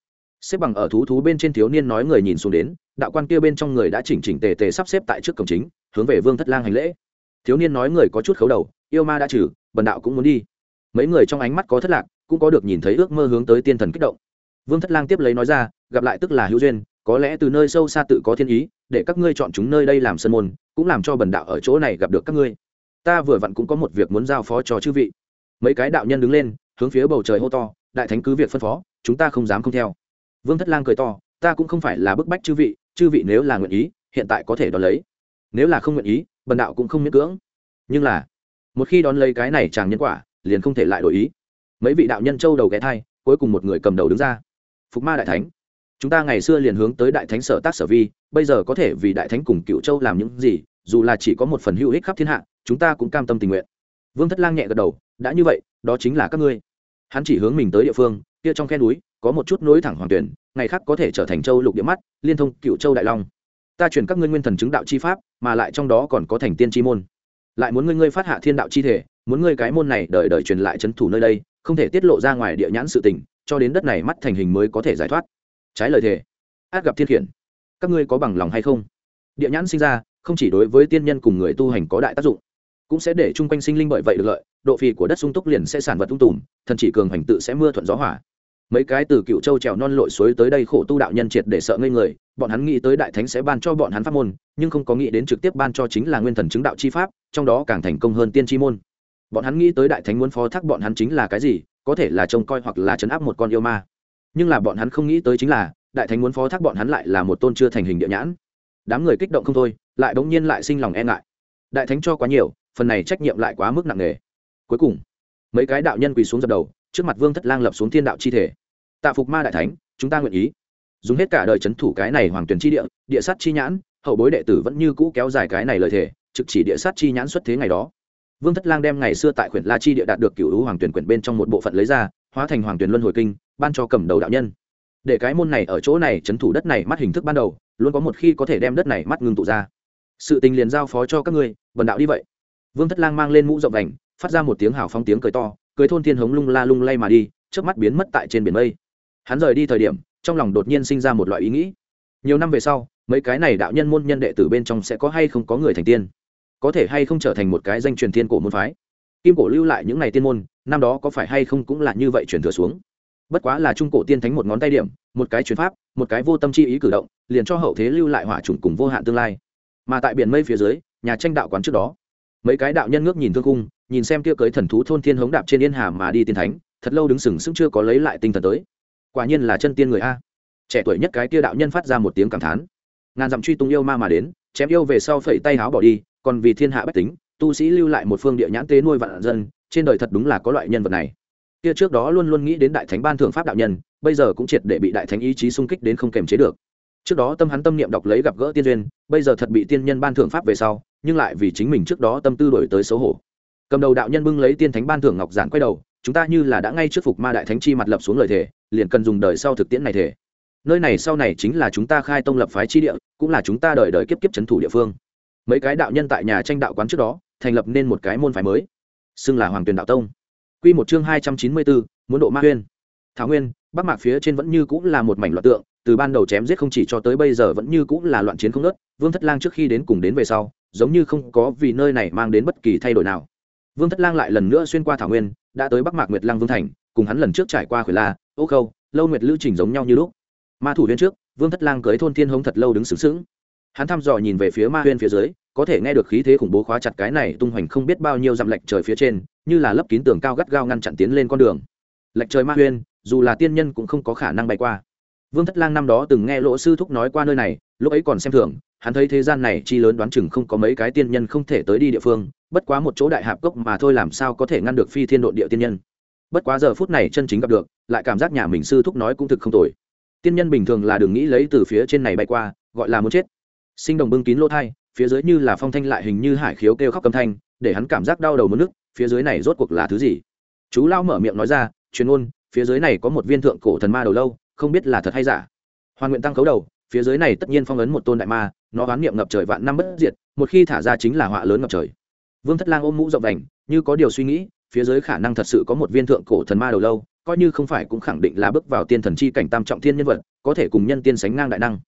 Xếp bằng ở thú thú bên trên thiếu niên nói người nhìn xuống đến, đạo quan kia bên trong người đã chỉnh chỉnh tề tề sắp xếp tại trước cổng chính, hướng về vương thất lang hành lễ. Thiếu niên nói người có chút khấu đầu, yêu ma đã trừ, bần đạo cũng muốn đi. Mấy người trong ánh mắt có thất lạc, cũng có được nhìn thấy ước mơ hướng tới tiên thần kích động. Vương thất lang tiếp lấy nói ra, gặp lại tức là hữu duyên có lẽ từ nơi sâu xa tự có thiên ý, để các ngươi chọn chúng nơi đây làm sân môn, cũng làm cho bần đạo ở chỗ này gặp được các ngươi. Ta vừa vặn cũng có một việc muốn giao phó cho chư vị. Mấy cái đạo nhân đứng lên, hướng phía bầu trời hô to, đại thánh cứ việc phân phó, chúng ta không dám không theo. Vương thất lang cười to, ta cũng không phải là bức bách chư vị chư vị nếu là nguyện ý, hiện tại có thể đón lấy. Nếu là không nguyện ý, bần đạo cũng không miễn cưỡng. Nhưng là, một khi đón lấy cái này chàng nhân quả, liền không thể lại đổi ý. Mấy vị đạo nhân châu đầu ghé thai, cuối cùng một người cầm đầu đứng ra. Phục ma đại thánh chúng ta ngày xưa liền hướng tới đại thánh sở tác sở vi, bây giờ có thể vì đại thánh cùng cựu châu làm những gì, dù là chỉ có một phần hữu ích khắp thiên hạ, chúng ta cũng cam tâm tình nguyện. Vương thất lang nhẹ gật đầu, đã như vậy, đó chính là các ngươi. Hắn chỉ hướng mình tới địa phương, kia trong khe núi, có một chút nối thẳng hoàng tuyển, ngày khác có thể trở thành châu lục địa mắt, liên thông cựu châu đại long. Ta chuyển các ngươi nguyên thần chứng đạo chi pháp, mà lại trong đó còn có thành tiên chi môn. Lại muốn ngươi ngươi phát hạ thiên đạo chi thể, muốn ngươi cái môn này đợi đợi truyền lại trấn thủ nơi đây, không thể tiết lộ ra ngoài địa nhãn sự tình, cho đến đất này mắt thành hình mới có thể giải thoát trái lời thề. Át gặp thiên khiển. Các ngươi có bằng lòng hay không? Địa nhãn sinh ra, không chỉ đối với tiên nhân cùng người tu hành có đại tác dụng, cũng sẽ để chung quanh sinh linh bởi vậy được lợi, độ phì của đất sung túc liền sẽ sản vật tung tùm, thần chỉ cường hành tự sẽ mưa thuận gió hỏa mấy cái từ cựu châu trèo non lội suối tới đây khổ tu đạo nhân triệt để sợ ngây người, bọn hắn nghĩ tới đại thánh sẽ ban cho bọn hắn pháp môn, nhưng không có nghĩ đến trực tiếp ban cho chính là nguyên thần chứng đạo chi pháp, trong đó càng thành công hơn tiên chi môn. Bọn hắn nghĩ tới đại thánh muốn phó thác bọn hắn chính là cái gì, có thể là trông coi hoặc là chấn áp một con yêu ma nhưng là bọn hắn không nghĩ tới chính là, đại thánh muốn phó thác bọn hắn lại là một tôn chưa thành hình địa nhãn. Đám người kích động không thôi, lại bỗng nhiên lại sinh lòng e ngại. Đại thánh cho quá nhiều, phần này trách nhiệm lại quá mức nặng nề. Cuối cùng, mấy cái đạo nhân quỳ xuống dập đầu, trước mặt vương thất lang lập xuống thiên đạo chi thể. Tạ phục ma đại thánh, chúng ta nguyện ý. Dùng hết cả đời c h ấ n thủ cái này hoàng tuyển chi địa địa sát chi nhãn, hậu bối đệ tử vẫn như cũ kéo dài cái này lời thề trực chỉ địa sát chi nhãn xuất thế ngày đó. Vương thất lang đem ngày xưa tại huyện la chi địa đạt được cựu hữu hoàng tuyển quyển bên trong một bộ phận lấy ra, hóa thành hoàng tuyển luân hồi kinh ban cho cầm đầu đạo nhân. Để cái môn này ở chỗ này c h ấ n thủ đất này mắt hình thức ban đầu, luôn có một khi có thể đem đất này mắt ngưng tụ ra. Sự tình liền giao phó cho các ngươi vần đạo đi vậy. Vương thất lang mang lên mũ rộng đành phát ra một tiếng hào phong tiếng cười to cưới thôn thiên hống lung la lung lay mà đi trước mắt biến mất tại trên biển mây. Hắn rời đi thời điểm, trong lòng đột nhiên sinh ra một loại ý nghĩ. Nhiều năm về sau, mấy cái này đạo nhân môn nhân đệ tử bên trong sẽ có hay không có người thành tiên? Có thể hay không trở thành một cái danh truyền thiên cổ môn phái? Kim cổ lưu lại những ngày tiên môn, năm đó có phải hay không cũng là như vậy truyền thừa xuống? Bất quá là trung cổ tiên thánh một ngón tay điểm, một cái truyền pháp, một cái vô tâm chi ý cử động, liền cho hậu thế lưu lại hỏa trùng cùng vô hạn tương lai. Mà tại biển mây phía dưới, nhà tranh đạo quán trước đó. Mấy cái đạo nhân ngước nhìn thương cung nhìn xem kia cưới thần thú thôn thiên hống đạp trên yên hà mà đi tiên thánh, thật lâu đứng sừng sững chưa có lấy lại tinh thần tới. Quả nhiên là chân tiên người a. Trẻ tuổi nhất cái kia đạo nhân phát ra một tiếng cảm thán. Ngàn dặm truy tung yêu ma mà đến, chém yêu về sau phẩy tay háo bỏ đi, còn vì thiên hạ bách tính, tu sĩ lưu lại một phương địa nhãn tế nuôi vạn dân, trên đời thật đúng là có loại nhân vật này kia trước đó luôn luôn nghĩ đến đại thánh ban thượng pháp đạo nhân, bây giờ cũng triệt để bị đại thánh ý chí xung kích đến không kềm chế được. Trước đó tâm hắn tâm niệm đọc lấy gặp gỡ tiên duyên, bây giờ thật bị tiên nhân ban thượng pháp về sau, nhưng lại vì chính mình trước đó tâm tư đổi tới xấu hổ. Cầm đầu đạo nhân bưng lấy tiên thánh ban thưởng ngọc giản quay đầu, chúng ta như là đã ngay trước phục ma đại thánh chi mặt lập xuống lời thề, liền cần dùng đời sau thực tiễn này thể nơi này sau này chính là chúng ta khai tông lập phái chi địa, cũng là chúng ta đời đời kiếp kiếp c thủ địa phương. Mấy cái đạo nhân tại nhà tranh đạo quán trước đó, thành lập nên một cái môn phái mới, xưng là hoàng tuyền đạo tông. Quy một chương hai trăm chín mươi bốn muốn độ ma huyên. Thảo nguyên bắc mạc phía trên vẫn như cũng là một mảnh loạn tượng từ ban đầu chém giết không chỉ cho tới bây giờ vẫn như cũng là loạn chiến không ngớt, vương thất lang trước khi đến cùng đến về sau giống như không có vì nơi này mang đến bất kỳ thay đổi nào. Vương thất lang lại lần nữa xuyên qua thảo nguyên đã tới bắc mạc nguyệt lang vương thành cùng hắn lần trước trải qua khuyển la ô khâu lâu nguyệt lữ trình giống nhau như lúc. Ma thủ Viên trước vương thất lang cưới thôn thiên hống thật lâu đứng sướng sướng hắn thăm dò nhìn về phía ma huyên phía dưới có thể nghe được khí thế khủng bố khóa chặt cái này tung hoành không biết bao nhiêu dặm lệch trời phía trên, như là lấp kín tường cao gắt gao ngăn chặn tiến lên con đường. Lệch trời ma huyên, dù là tiên nhân cũng không có khả năng bay qua. Vương thất lang năm đó từng nghe lỗ sư thúc nói qua nơi này, lúc ấy còn xem thường, hắn thấy thế gian này chi lớn đoán chừng không có mấy cái tiên nhân không thể tới đi địa phương, bất quá một chỗ đại hạp cốc mà thôi làm sao có thể ngăn được phi thiên độ địa tiên nhân. Bất quá giờ phút này chân chính gặp được, lại cảm giác nhà mình sư thúc nói cũng thực không tồi. Tiên nhân bình thường là đừng nghĩ lấy từ phía trên này bay qua, gọi là muốn chết. Sinh đồng bưng kín lỗ thai phía dưới như là phong thanh lại hình như hải khiếu kêu khóc cầm thanh, để hắn cảm giác đau đầu mất nước phía dưới này rốt cuộc là thứ gì? Chú lao mở miệng nói ra, truyền ôn phía dưới này có một viên thượng cổ thần ma đầu lâu, không biết là thật hay giả. Hoàn nguyện tăng khấu đầu, phía dưới này tất nhiên phong ấn một tôn đại ma, nó oán niệm ngập trời vạn năm bất diệt, một khi thả ra chính là họa lớn ngập trời. Vương thất lang ôm mũ rộng đành như có điều suy nghĩ, phía dưới khả năng thật sự có một viên thượng cổ thần ma đầu lâu, coi như không phải cũng khẳng định là bước vào tiên thần chi cảnh tam trọng thiên nhân vật, có thể cùng nhân tiên sánh ngang đại năng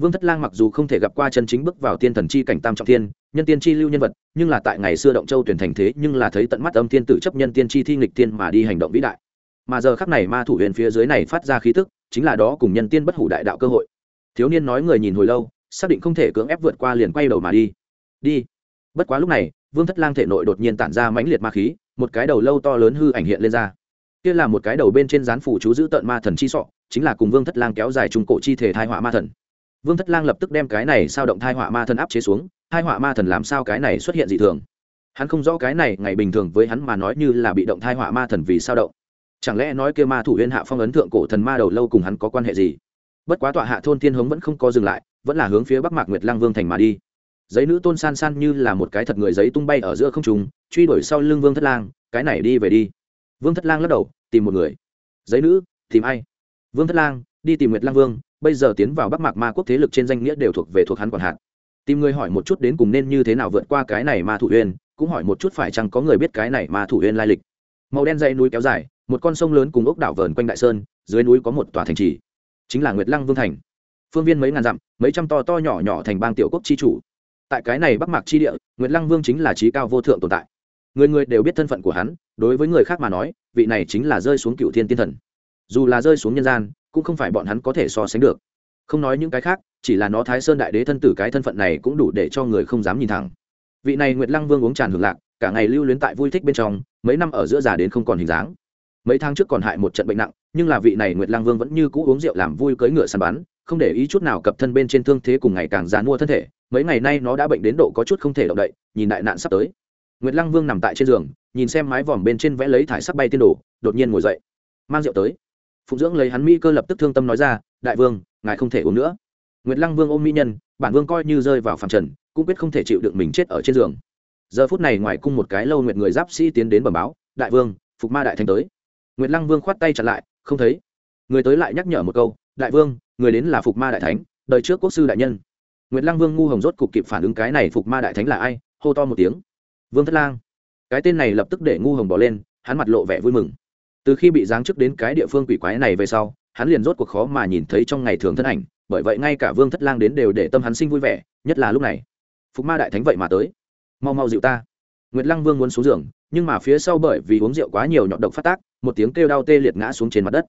vương thất lang mặc dù không thể gặp qua chân chính bước vào tiên thần chi cảnh tam trọng thiên, nhân tiên chi lưu nhân vật, nhưng là tại ngày xưa động châu tuyển thành thế nhưng là thấy tận mắt âm tiên tử chấp nhân tiên chi thi nghịch tiên mà đi hành động vĩ đại. Mà giờ khắc này ma thủ huyền phía dưới này phát ra khí tức, chính là đó cùng nhân tiên bất hủ đại đạo cơ hội. Thiếu niên nói người nhìn hồi lâu, xác định không thể cưỡng ép vượt qua liền quay đầu mà đi. Đi. Bất quá lúc này, vương thất lang thể nội đột nhiên tản ra mãnh liệt ma khí, một cái đầu lâu to lớn hư ảnh hiện lên ra. Kia là một cái đầu bên trên gián phủ chú giữ tận ma thần chi sọ, chính là cùng vương thất lang kéo dài trung cổ chi thể thai họa ma thần vương thất lang lập tức đem cái này sao động thai họa ma thần áp chế xuống, thai họa ma thần làm sao cái này xuất hiện dị thường? Hắn không rõ cái này ngày bình thường với hắn mà nói như là bị động thai họa ma thần vì sao động. Chẳng lẽ nói kia ma thủ huyên hạ phong ấn thượng cổ thần ma đầu lâu cùng hắn có quan hệ gì? Bất quá tọa hạ thôn thiên hống vẫn không có dừng lại, vẫn là hướng phía bắc mạc nguyệt lang vương thành mà đi. Giấy nữ tôn san san như là một cái thật người giấy tung bay ở giữa không trùng truy đuổi sau lưng vương thất lang, cái này đi về đi. Vương thất lang lắc đầu, tìm một người. Giấy nữ, tìm ai? Vương thất lang, đi tìm nguyệt lang vương bây giờ tiến vào bắc mạc ma quốc thế lực trên danh nghĩa đều thuộc về thuộc hắn quản hạt. Tìm người hỏi một chút đến cùng nên như thế nào vượt qua cái này ma thủ uyên, cũng hỏi một chút phải chăng có người biết cái này ma thủ uyên lai lịch. Màu đen dãy núi kéo dài, một con sông lớn cùng ốc đảo vờn quanh đại sơn, dưới núi có một tòa thành trì, chính là nguyệt lăng vương thành. Phương viên mấy ngàn dặm, mấy trăm to to nhỏ nhỏ thành bang tiểu quốc chi chủ. Tại cái này bắc mạc chi địa, nguyệt lăng vương chính là trí cao vô thượng tồn tại. Người người đều biết thân phận của hắn, đối với người khác mà nói, vị này chính là rơi xuống cựu thiên tiên thần. Dù là rơi xuống nhân gian cũng không phải bọn hắn có thể so sánh được. Không nói những cái khác, chỉ là nó thái sơn đại đế thân tử cái thân phận này cũng đủ để cho người không dám nhìn thẳng. Vị này nguyệt lăng vương uống tràn hưởng lạc, cả ngày lưu luyến tại vui thích bên trong, mấy năm ở giữa già đến không còn hình dáng. Mấy tháng trước còn hại một trận bệnh nặng, nhưng là vị này nguyệt lang vương vẫn như cũ uống rượu làm vui cưỡi ngựa săn bắn, không để ý chút nào cập thân bên trên thương thế cùng ngày càng dàn mua thân thể. Mấy ngày nay nó đã bệnh đến độ có chút không thể động đậy, nhìn đại nạn sắp tới. Nguyệt lăng vương nằm tại trên giường, nhìn xem mái vòm bên trên vẽ lấy thải sắc bay tiên đồ, đột nhiên ngồi dậy. Mang rượu tới phụng dưỡng lấy hắn mỹ cơ lập tức thương tâm nói ra, đại vương, ngài không thể uống nữa. Nguyệt lăng vương ôm mỹ nhân, bản vương coi như rơi vào phàm trần, cũng quyết không thể chịu được mình chết ở trên giường. Giờ phút này ngoài cung một cái lâu nguyệt người giáp sĩ tiến đến bẩm báo, đại vương, phục ma đại thành tới. Nguyệt lăng vương khoát tay chặn lại, không thấy. Người tới lại nhắc nhở một câu, đại vương, người đến là phục ma đại thánh, đời trước quốc sư đại nhân. Nguyệt lăng vương ngu hồng rốt cục kịp phản ứng cái này phục ma đại thánh là ai, hô to một tiếng. Vương thất lang. Cái tên này lập tức để ngu hồng bỏ lên, hắn mặt lộ vẻ vui mừng từ khi bị giáng chức đến cái địa phương quỷ quái này về sau, hắn liền rốt cuộc khó mà nhìn thấy trong ngày thường thân ảnh, bởi vậy ngay cả vương thất lang đến đều để tâm hắn sinh vui vẻ, nhất là lúc này. Phục ma đại thánh vậy mà tới. Mau mau dịu ta. Nguyệt lăng vương muốn xuống giường, nhưng mà phía sau bởi vì uống rượu quá nhiều nhọn độc phát tác, một tiếng kêu đau tê liệt ngã xuống trên mặt đất.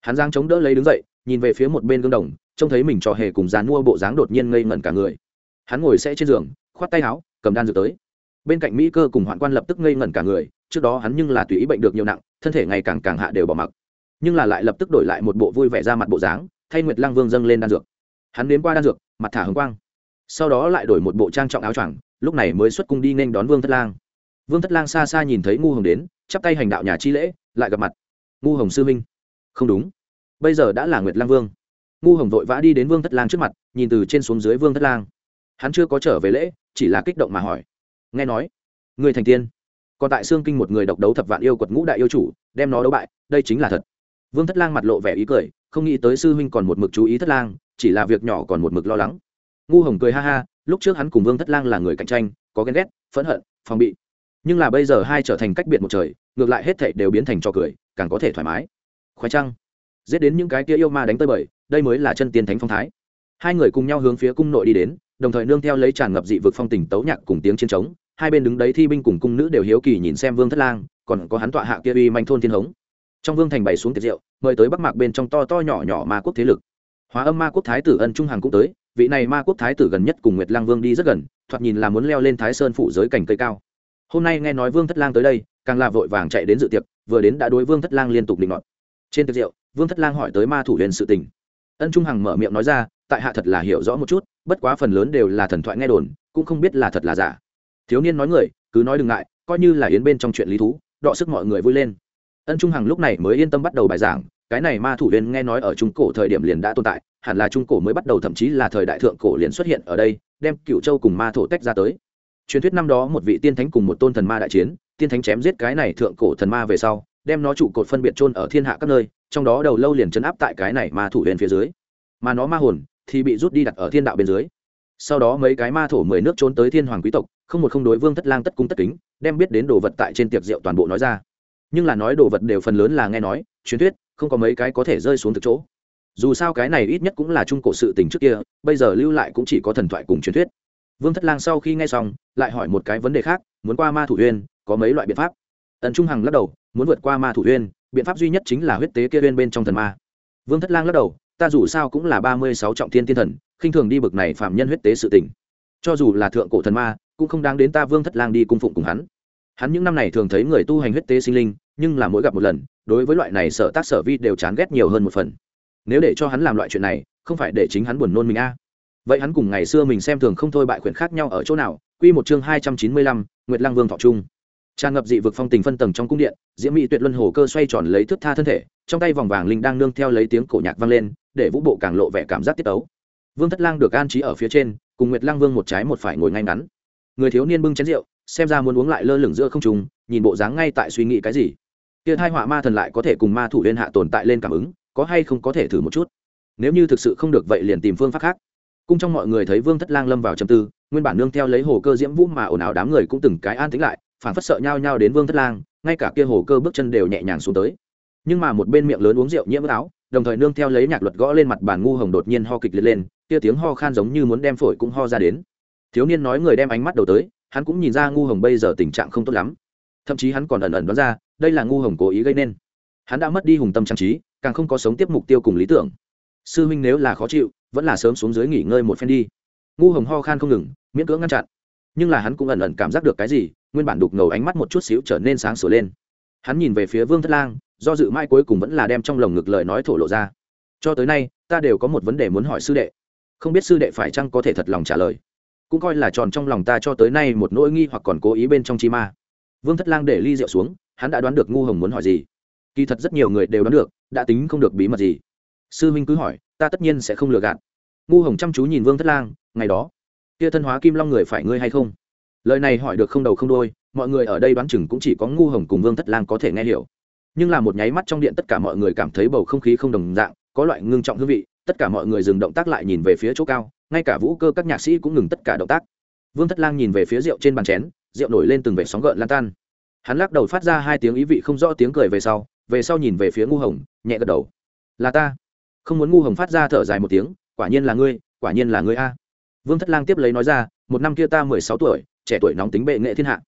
Hắn giang chống đỡ lấy đứng dậy, nhìn về phía một bên gương đồng, trông thấy mình trò hề cùng dàn mua bộ dáng đột nhiên ngây ngẩn cả người. Hắn ngồi sẽ trên giường, khoát tay áo, cầm đan dược tới. Bên cạnh mỹ cơ cùng hoạn quan lập tức ngây ngẩn cả người, trước đó hắn nhưng là tùy ý bệnh được nhiều nặng thân thể ngày càng càng hạ đều bỏ mặc. Nhưng là lại lập tức đổi lại một bộ vui vẻ ra mặt bộ dáng, thay nguyệt lăng vương dâng lên đan dược. Hắn đến qua đan dược, mặt thả hồng quang. Sau đó lại đổi một bộ trang trọng áo choàng, lúc này mới xuất cung đi nên đón vương thất lang. Vương thất lang xa xa nhìn thấy ngu hồng đến, chắp tay hành đạo nhà chi lễ, lại gặp mặt. Ngu hồng sư minh không đúng. Bây giờ đã là nguyệt lang vương. Ngu hồng vội vã đi đến vương thất lang trước mặt, nhìn từ trên xuống dưới vương thất lang. Hắn chưa có trở về lễ, chỉ là kích động mà hỏi. Nghe nói, người thành tiên còn tại xương kinh một người độc đấu thập vạn yêu quật ngũ đại yêu chủ, đem nó đấu bại, đây chính là thật. Vương thất lang mặt lộ vẻ ý cười, không nghĩ tới sư huynh còn một mực chú ý thất lang, chỉ là việc nhỏ còn một mực lo lắng. Ngu hồng cười ha ha, lúc trước hắn cùng vương thất lang là người cạnh tranh, có ghen ghét, phẫn hận, phòng bị. Nhưng là bây giờ hai trở thành cách biệt một trời, ngược lại hết thảy đều biến thành trò cười, càng có thể thoải mái. Khoái trăng giết đến những cái kia yêu ma đánh tới bời, đây mới là chân tiên thánh phong thái. Hai người cùng nhau hướng phía cung nội đi đến, đồng thời nương theo lấy tràn ngập dị vực phong tình tấu nhạc cùng tiếng chiến trống hai bên đứng đấy thi binh cùng cung nữ đều hiếu kỳ nhìn xem vương thất lang, còn có hắn tọa hạ kia uy manh thôn thiên hống. Trong vương thành bày xuống tiệc rượu, mời tới bắc mạc bên trong to to nhỏ nhỏ ma quốc thế lực. Hóa âm ma quốc thái tử ân trung hằng cũng tới, vị này ma quốc thái tử gần nhất cùng nguyệt lang vương đi rất gần, thoạt nhìn là muốn leo lên thái sơn phụ giới cảnh cây cao. Hôm nay nghe nói vương thất lang tới đây, càng là vội vàng chạy đến dự tiệc, vừa đến đã đối vương thất lang liên tục định ngọn trên tiệc rượu, vương thất lang hỏi tới ma thủ huyền sự tình. Ân trung hằng mở miệng nói ra, tại hạ thật là hiểu rõ một chút, bất quá phần lớn đều là thần thoại nghe đồn, cũng không biết là thật là giả thiếu niên nói người, cứ nói đừng ngại, coi như là yến bên trong chuyện lý thú, đọ sức mọi người vui lên. Ân trung hằng lúc này mới yên tâm bắt đầu bài giảng, cái này ma thủ huyền nghe nói ở trung cổ thời điểm liền đã tồn tại, hẳn là trung cổ mới bắt đầu, thậm chí là thời đại thượng cổ liền xuất hiện ở đây, đem cựu châu cùng ma thổ tách ra tới. Truyền thuyết năm đó một vị tiên thánh cùng một tôn thần ma đại chiến, tiên thánh chém giết cái này thượng cổ thần ma về sau, đem nó trụ cột phân biệt chôn ở thiên hạ các nơi, trong đó đầu lâu liền chấn áp tại cái này ma thủ huyền phía dưới. Mà nó ma hồn thì bị rút đi đặt ở thiên đạo bên dưới. Sau đó mấy cái ma thổ mười nước trốn tới thiên hoàng quý tộc không một không đối vương thất lang tất cung tất kính, đem biết đến đồ vật tại trên tiệc rượu toàn bộ nói ra. Nhưng là nói đồ vật đều phần lớn là nghe nói, truyền thuyết, không có mấy cái có thể rơi xuống thực chỗ. Dù sao cái này ít nhất cũng là trung cổ sự tình trước kia, bây giờ lưu lại cũng chỉ có thần thoại cùng truyền thuyết. Vương thất lang sau khi nghe xong, lại hỏi một cái vấn đề khác, muốn qua ma thủ huyên có mấy loại biện pháp? Ẩn trung hằng lắc đầu, muốn vượt qua ma thủ huyên biện pháp duy nhất chính là huyết tế kia huyên bên trong thần ma. Vương thất lang lắc đầu, ta dù sao cũng là ba mươi sáu trọng thiên tiên thần, khinh thường đi bực này phạm nhân huyết tế sự tình. Cho dù là thượng cổ thần ma cũng không đáng đến ta vương thất lang đi cung phụng cùng hắn. Hắn những năm này thường thấy người tu hành huyết tế sinh linh, nhưng là mỗi gặp một lần, đối với loại này sở tác sở vi đều chán ghét nhiều hơn một phần. Nếu để cho hắn làm loại chuyện này, không phải để chính hắn buồn nôn mình a. À. vậy hắn cùng ngày xưa mình xem thường không thôi bại quyển khác nhau ở chỗ nào? Quy một chương hai trăm chín mươi lăm, nguyệt lang vương thọ trung. Tràn ngập dị vực phong tình phân tầng trong cung điện, diễm mỹ tuyệt luân hồ cơ xoay tròn lấy thước tha thân thể, trong tay vòng vàng linh đang nương theo lấy tiếng cổ nhạc vang lên, để vũ bộ càng lộ vẻ cảm giác tiết ấu vương thất lang được an trí ở phía trên, cùng nguyệt lang vương một trái một phải ngồi ngay ngắn người thiếu niên bưng chén rượu, xem ra muốn uống lại lơ lửng giữa không trùng nhìn bộ dáng ngay tại suy nghĩ cái gì. Kia hai họa ma thần lại có thể cùng ma thủ liên hạ tồn tại lên cảm ứng, có hay không có thể thử một chút? Nếu như thực sự không được vậy liền tìm phương pháp khác. Cung trong mọi người thấy vương thất lang lâm vào trầm tư, nguyên bản nương theo lấy hồ cơ diễm vũ mà ồn ào đám người cũng từng cái an tính lại phản phất sợ nhau nhau đến vương thất lang, ngay cả kia hồ cơ bước chân đều nhẹ nhàng xuống tới. Nhưng mà một bên miệng lớn uống rượu nhiễm áo, đồng thời nương theo lấy nhạc luật gõ lên mặt bàn ngu hồng đột nhiên ho kịch liệt lên, kia tiếng ho khan giống như muốn đem phổi cũng ho ra đến thiếu niên nói người đem ánh mắt đầu tới, hắn cũng nhìn ra ngu hồng bây giờ tình trạng không tốt lắm. Thậm chí hắn còn ẩn ẩn đoán ra, đây là ngu hồng cố ý gây nên. Hắn đã mất đi hùng tâm trang trí, càng không có sống tiếp mục tiêu cùng lý tưởng. Sư huynh nếu là khó chịu, vẫn là sớm xuống dưới nghỉ ngơi một phen đi. Ngu hồng ho khan không ngừng, miễn cưỡng ngăn chặn. Nhưng là hắn cũng ẩn ẩn cảm giác được cái gì, nguyên bản đục ngầu ánh mắt một chút xíu trở nên sáng sửa lên. Hắn nhìn về phía vương thất lang, do dự mai cuối cùng vẫn là đem trong lồng ngực lời nói thổ lộ ra. Cho tới nay, ta đều có một vấn đề muốn hỏi sư đệ. Không biết sư đệ phải chăng có thể thật lòng trả lời cũng coi là tròn trong lòng ta cho tới nay một nỗi nghi hoặc còn cố ý bên trong chi ma. Vương thất lang để ly rượu xuống, hắn đã đoán được ngu hồng muốn hỏi gì. Kỳ thật rất nhiều người đều đoán được, đã tính không được bí mật gì. Sư huynh cứ hỏi, ta tất nhiên sẽ không lừa gạt. Ngu hồng chăm chú nhìn vương thất lang, ngày đó, kia thân hóa kim long người phải ngươi hay không? Lời này hỏi được không đầu không đôi mọi người ở đây đoán chừng cũng chỉ có ngu hồng cùng vương thất lang có thể nghe hiểu. Nhưng là một nháy mắt trong điện tất cả mọi người cảm thấy bầu không khí không đồng dạng, có loại ngưng trọng hương vị tất cả mọi người dừng động tác lại nhìn về phía chỗ cao, ngay cả vũ cơ các nhạc sĩ cũng ngừng tất cả động tác. Vương thất lang nhìn về phía rượu trên bàn chén, rượu nổi lên từng vệt sóng gợn lan tan. Hắn lắc đầu phát ra hai tiếng ý vị không rõ tiếng cười về sau về sau nhìn về phía ngu hồng, nhẹ gật đầu. Là ta. Không muốn ngu hồng phát ra thở dài một tiếng, quả nhiên là ngươi, quả nhiên là ngươi a. Vương thất lang tiếp lấy nói ra, một năm kia ta mười sáu tuổi, trẻ tuổi nóng tính bệ nghệ thiên hạ.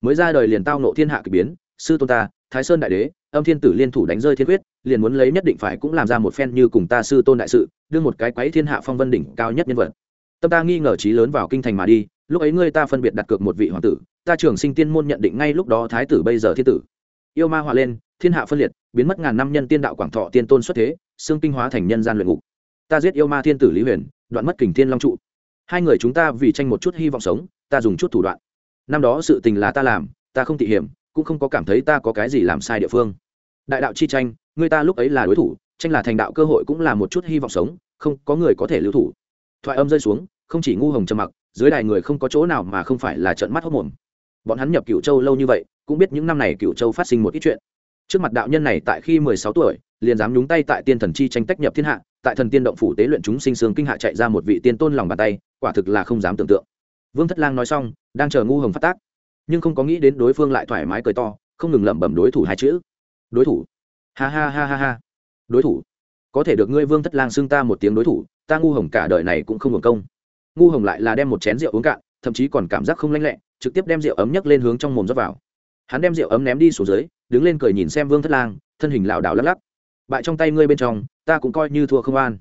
Mới ra đời liền tao nộ thiên hạ k ỳ biến, sư tôn ta, thái sơn đại đế, âm thiên tử liên thủ đánh rơi thiên quyết liền muốn lấy nhất định phải cũng làm ra một phen như cùng ta sư tôn đại sự, đưa một cái quái thiên hạ phong vân đỉnh cao nhất nhân vật. Tâm ta nghi ngờ trí lớn vào kinh thành mà đi, lúc ấy ngươi ta phân biệt đặt cược một vị hoàng tử, ta trưởng sinh tiên môn nhận định ngay lúc đó thái tử bây giờ thiên tử. Yêu ma hòa lên, thiên hạ phân liệt, biến mất ngàn năm nhân tiên đạo quảng thọ tiên tôn xuất thế, xương kinh hóa thành nhân gian luyện ngục. Ta giết yêu ma thiên tử lý huyền, đoạn mất kình thiên long trụ. Hai người chúng ta vì tranh một chút hy vọng sống, ta dùng chút thủ đoạn. Năm đó sự tình là ta làm, ta không thị hiểm, cũng không có cảm thấy ta có cái gì làm sai địa phương đại đạo chi tranh, người ta lúc ấy là đối thủ, tranh là thành đạo cơ hội cũng là một chút hy vọng sống, không có người có thể lưu thủ. Thoại âm rơi xuống, không chỉ ngu hồng trầm mặc, dưới đài người không có chỗ nào mà không phải là trận mắt hốc mồm. Bọn hắn nhập Cửu châu lâu như vậy, cũng biết những năm này Cửu châu phát sinh một ít chuyện. Trước mặt đạo nhân này tại khi mười sáu tuổi, liền dám nhúng tay tại tiên thần chi tranh tách nhập thiên hạ, tại thần tiên động phủ tế luyện chúng sinh sương kinh hạ chạy ra một vị tiên tôn lòng bàn tay, quả thực là không dám tưởng tượng. Vương thất lang nói xong, đang chờ ngu hồng phát tác. Nhưng không có nghĩ đến đối phương lại thoải mái cười to, không ngừng lẩm bẩm đối thủ hai chữ đối thủ. Ha ha ha ha ha. Đối thủ. Có thể được ngươi vương thất lang xưng ta một tiếng đối thủ, ta ngu hồng cả đời này cũng không hưởng công. Ngu hồng lại là đem một chén rượu uống cạn, thậm chí còn cảm giác không lanh lẹ, trực tiếp đem rượu ấm nhấc lên hướng trong mồm rót vào. Hắn đem rượu ấm ném đi xuống dưới, đứng lên cười nhìn xem vương thất lang, thân hình lảo đảo lắc lắc. Bại trong tay ngươi bên trong, ta cũng coi như thua không an.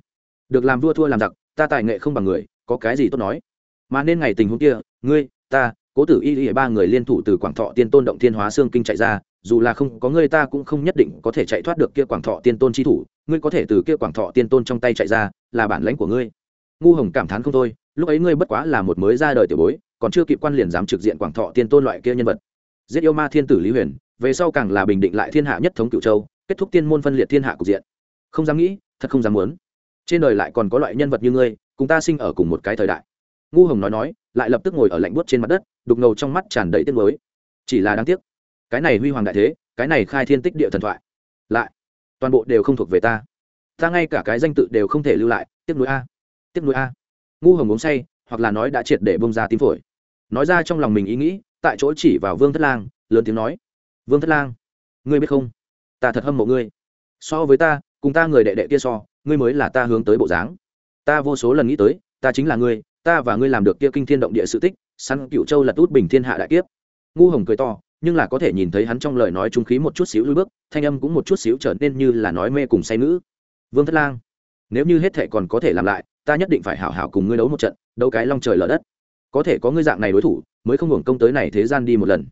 Được làm vua thua làm giặc, ta tài nghệ không bằng người, có cái gì tốt nói? Mà nên ngày tình huống kia, ngươi, ta cố tử y y ba người liên thủ từ quảng thọ tiên tôn động thiên hóa xương kinh chạy ra, dù là không có ngươi ta cũng không nhất định có thể chạy thoát được kia quảng thọ tiên tôn chi thủ, ngươi có thể từ kia quảng thọ tiên tôn trong tay chạy ra, là bản lãnh của ngươi. Ngu hồng cảm thán không thôi, lúc ấy ngươi bất quá là một mới ra đời tiểu bối, còn chưa kịp quan liền dám trực diện quảng thọ tiên tôn loại kia nhân vật. Giết yêu ma thiên tử lý huyền, về sau càng là bình định lại thiên hạ nhất thống cựu châu, kết thúc tiên môn phân liệt thiên hạ cục diện. Không dám nghĩ, thật không dám muốn. Trên đời lại còn có loại nhân vật như ngươi, cùng ta sinh ở cùng một cái thời đại. Ngu hồng nói nói lại lập tức ngồi ở lạnh buốt trên mặt đất, đục ngầu trong mắt tràn đầy tiếc mới chỉ là đáng tiếc, cái này huy hoàng đại thế, cái này khai thiên tích địa thần thoại, lại toàn bộ đều không thuộc về ta. Ta ngay cả cái danh tự đều không thể lưu lại, tiếc nuối a, tiếc nuối a. Ngu hồng uống say, hoặc là nói đã triệt để bông ra tím phổi. Nói ra trong lòng mình ý nghĩ, tại chỗ chỉ vào vương thất lang, lớn tiếng nói, vương thất lang, ngươi biết không? Ta thật hâm mộ ngươi. So với ta, cùng ta người đệ đệ kia so, ngươi mới là ta hướng tới bộ dáng. Ta vô số lần nghĩ tới, ta chính là ngươi ta và ngươi làm được kia kinh thiên động địa sự tích, săn cựu châu lật út bình thiên hạ đại kiếp. Ngu hồng cười to, nhưng là có thể nhìn thấy hắn trong lời nói trung khí một chút xíu lui bước, thanh âm cũng một chút xíu trở nên như là nói mê cùng say nữ vương thất lang, nếu như hết thệ còn có thể làm lại, ta nhất định phải hảo hảo cùng ngươi đấu một trận, đấu cái long trời lở đất. Có thể có ngươi dạng này đối thủ, mới không hưởng công tới này thế gian đi một lần.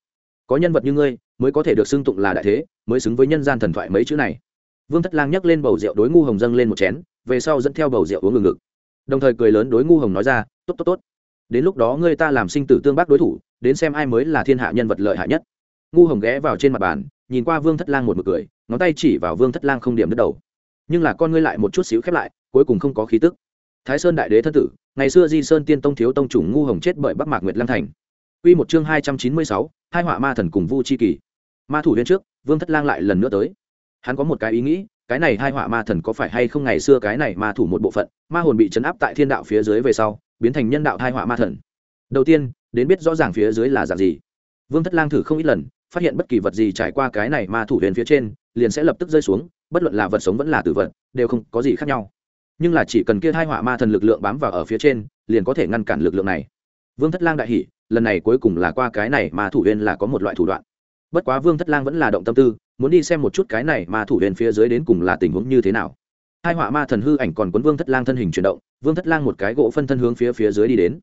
Có nhân vật như ngươi, mới có thể được xưng tụng là đại thế, mới xứng với nhân gian thần thoại mấy chữ này. Vương thất lang nhấc lên bầu rượu đối ngu hồng dâng lên một chén, về sau dẫn theo bầu rượu uống ngừng ngực. Đồng thời cười lớn đối ngu hồng nói ra tốt tốt tốt. Đến lúc đó ngươi ta làm sinh tử tương bác đối thủ đến xem ai mới là thiên hạ nhân vật lợi hại nhất. Ngu hồng ghé vào trên mặt bàn nhìn qua vương thất lang một mực cười ngón tay chỉ vào vương thất lang không điểm đứt đầu. Nhưng là con ngươi lại một chút xíu khép lại cuối cùng không có khí tức. Thái sơn đại đế thân tử ngày xưa di sơn tiên tông thiếu tông chủ ngu hồng chết bởi bắc mạc nguyệt Lang thành. Quy một chương hai trăm chín mươi sáu, hai họa ma thần cùng Vu chi kỳ. Ma thủ viên trước, Vương Thất Lang lại lần nữa tới. Hắn có một cái ý nghĩ, cái này hai họa ma thần có phải hay không ngày xưa cái này ma thủ một bộ phận, ma hồn bị chấn áp tại thiên đạo phía dưới về sau, biến thành nhân đạo thai họa ma thần. Đầu tiên, đến biết rõ ràng phía dưới là dạng gì. Vương Thất Lang thử không ít lần, phát hiện bất kỳ vật gì trải qua cái này ma thủ huyền phía trên, liền sẽ lập tức rơi xuống, bất luận là vật sống vẫn là tử vật, đều không có gì khác nhau. Nhưng là chỉ cần kia hai họa ma thần lực lượng bám vào ở phía trên, liền có thể ngăn cản lực lượng này. Vương Thất Lang đại hỉ, lần này cuối cùng là qua cái này mà thủ huyền là có một loại thủ đoạn bất quá vương thất lang vẫn là động tâm tư muốn đi xem một chút cái này mà thủ huyền phía dưới đến cùng là tình huống như thế nào hai họa ma thần hư ảnh còn cuốn vương thất lang thân hình chuyển động vương thất lang một cái gỗ phân thân hướng phía phía dưới đi đến.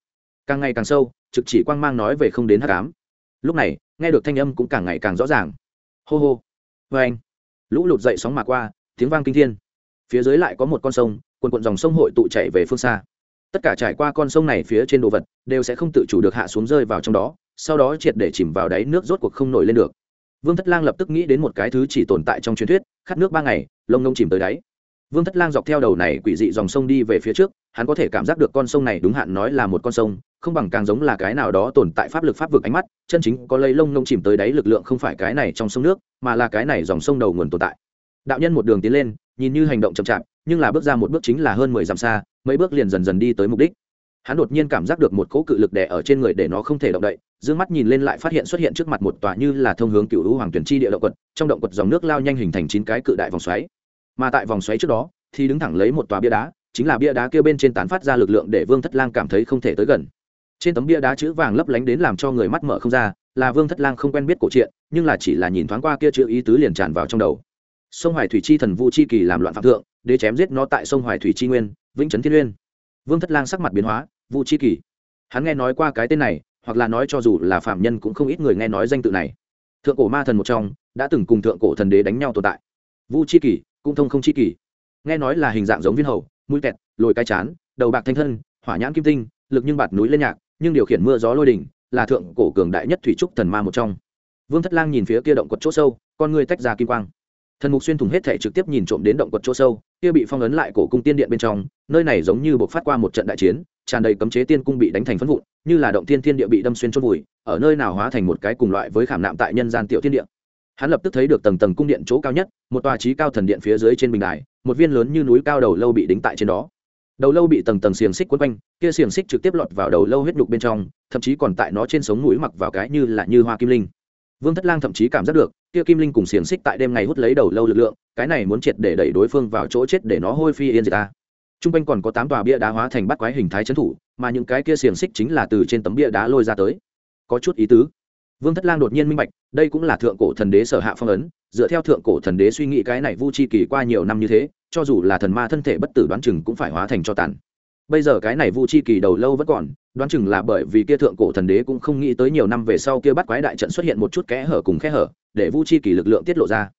Càng ngày càng sâu, trực chỉ quang mang nói về không đến h tám lúc này, nghe được thanh âm cũng càng ngày càng rõ ràng. Hô hô. Vê anh. Lũ lụt dậy sóng mà qua, tiếng vang kinh thiên. Phía dưới lại có một con sông quần quận dòng sông hội tụ chạy về phương xa. Tất cả trải qua con sông này phía trên đồ vật, đều sẽ không tự chủ được hạ xuống rơi vào trong đó, sau đó triệt để chìm vào đáy nước rốt cuộc không nổi lên được. Vương thất lang lập tức nghĩ đến một cái thứ chỉ tồn tại trong truyền thuyết, khát nước ba ngày, lông nông chìm tới đáy vương thất lang dọc theo đầu này quỷ dị dòng sông đi về phía trước, hắn có thể cảm giác được con sông này đúng hạn nói là một con sông, không bằng càng giống là cái nào đó tồn tại pháp lực pháp vực ánh mắt, chân chính có lây lông nông chìm tới đáy lực lượng không phải cái này trong sông nước, mà là cái này dòng sông đầu nguồn tồn tại. Đạo nhân một đường tiến lên, nhìn như hành động chậm chạp, nhưng là bước ra một bước chính là hơn mười dặm xa, mấy bước liền dần dần đi tới mục đích. Hắn đột nhiên cảm giác được một cỗ cự lực đè ở trên người để nó không thể động đậy d mắt nhìn lên lại phát hiện xuất hiện trước mặt một tòa như là thông hướng cựu hữu hoàng tuyển chi địa động quật, trong động quật dòng nước lao nhanh hình thành chín cái cự đại vòng xoáy mà tại vòng xoáy trước đó, thì đứng thẳng lấy một tòa bia đá, chính là bia đá kia bên trên tán phát ra lực lượng để vương thất lang cảm thấy không thể tới gần. Trên tấm bia đá chữ vàng lấp lánh đến làm cho người mắt mở không ra, là vương thất lang không quen biết cổ truyện, nhưng là chỉ là nhìn thoáng qua kia chữ ý tứ liền tràn vào trong đầu. Sông hoài thủy chi thần vu chi kỳ làm loạn phạm thượng để chém giết nó tại sông hoài thủy chi nguyên, vĩnh trấn thiên uyên vương thất lang sắc mặt biến hóa, vu chi kỳ. Hắn nghe nói qua cái tên này, hoặc là nói cho dù là phạm nhân cũng không ít người nghe nói danh tự này. Thượng cổ ma thần một trong, đã từng cùng thượng cổ thần đế đánh nhau tồn tại. Vu chi kỳ cũng thông không chi kỳ. Nghe nói là hình dạng giống viên hầu, mũi kẹt lồi cái chán, đầu bạc thanh thân, hỏa nhãn kim tinh, lực nhưng bạt núi lên nhạc, nhưng điều khiển mưa gió lôi đỉnh, là thượng cổ cường đại nhất thủy trúc thần ma một trong. Vương thất lang nhìn phía kia động quật chỗ sâu, con người tách ra kim quang. Thần mục xuyên thủng hết thể trực tiếp nhìn trộm đến động quật chỗ sâu, kia bị phong ấn lại cổ cung tiên điện bên trong, nơi này giống như buộc phát qua một trận đại chiến, tràn đầy cấm chế tiên cung bị đánh thành phân vụn, như là động tiên thiên địa bị đâm xuyên chôn vùi, ở nơi nào hóa thành một cái cùng loại với khảm nạm tại nhân gian tiểu thiên địa hắn lập tức thấy được tầng tầng cung điện chỗ cao nhất, một tòa trí cao thần điện phía dưới trên bình đài, một viên lớn như núi cao đầu lâu bị đính tại trên đó. Đầu lâu bị tầng tầng xiềng xích quấn quanh, kia xiềng xích trực tiếp lọt vào đầu lâu huyết nhục bên trong, thậm chí còn tại nó trên sống mũi mặc vào cái như là như hoa kim linh. Vương thất lang thậm chí cảm giác được, kia kim linh cùng xiềng xích tại đêm ngày hút lấy đầu lâu lực lượng, cái này muốn triệt để đẩy đối phương vào chỗ chết để nó hôi phi yên diệt ta. T r u n g quanh còn có tám tòa bia đá hóa thành bắt quái hình thái trấn thủ, mà những cái kia xiềng xích chính là từ trên tấm bia đá lôi ra tới. Có chút ý tứ vương thất lang đột nhiên minh bạch, đây cũng là thượng cổ thần đế sở hạ phong ấn, dựa theo thượng cổ thần đế suy nghĩ cái này vu chi kỳ qua nhiều năm như thế, cho dù là thần ma thân thể bất tử đoán chừng cũng phải hóa thành cho tàn. Bây giờ cái này vu chi kỳ đầu lâu vẫn còn, đoán chừng là bởi vì kia thượng cổ thần đế cũng không nghĩ tới nhiều năm về sau kia bắt quái đại trận xuất hiện một chút kẽ hở cùng kẽ hở, để vu chi kỳ lực lượng tiết lộ ra.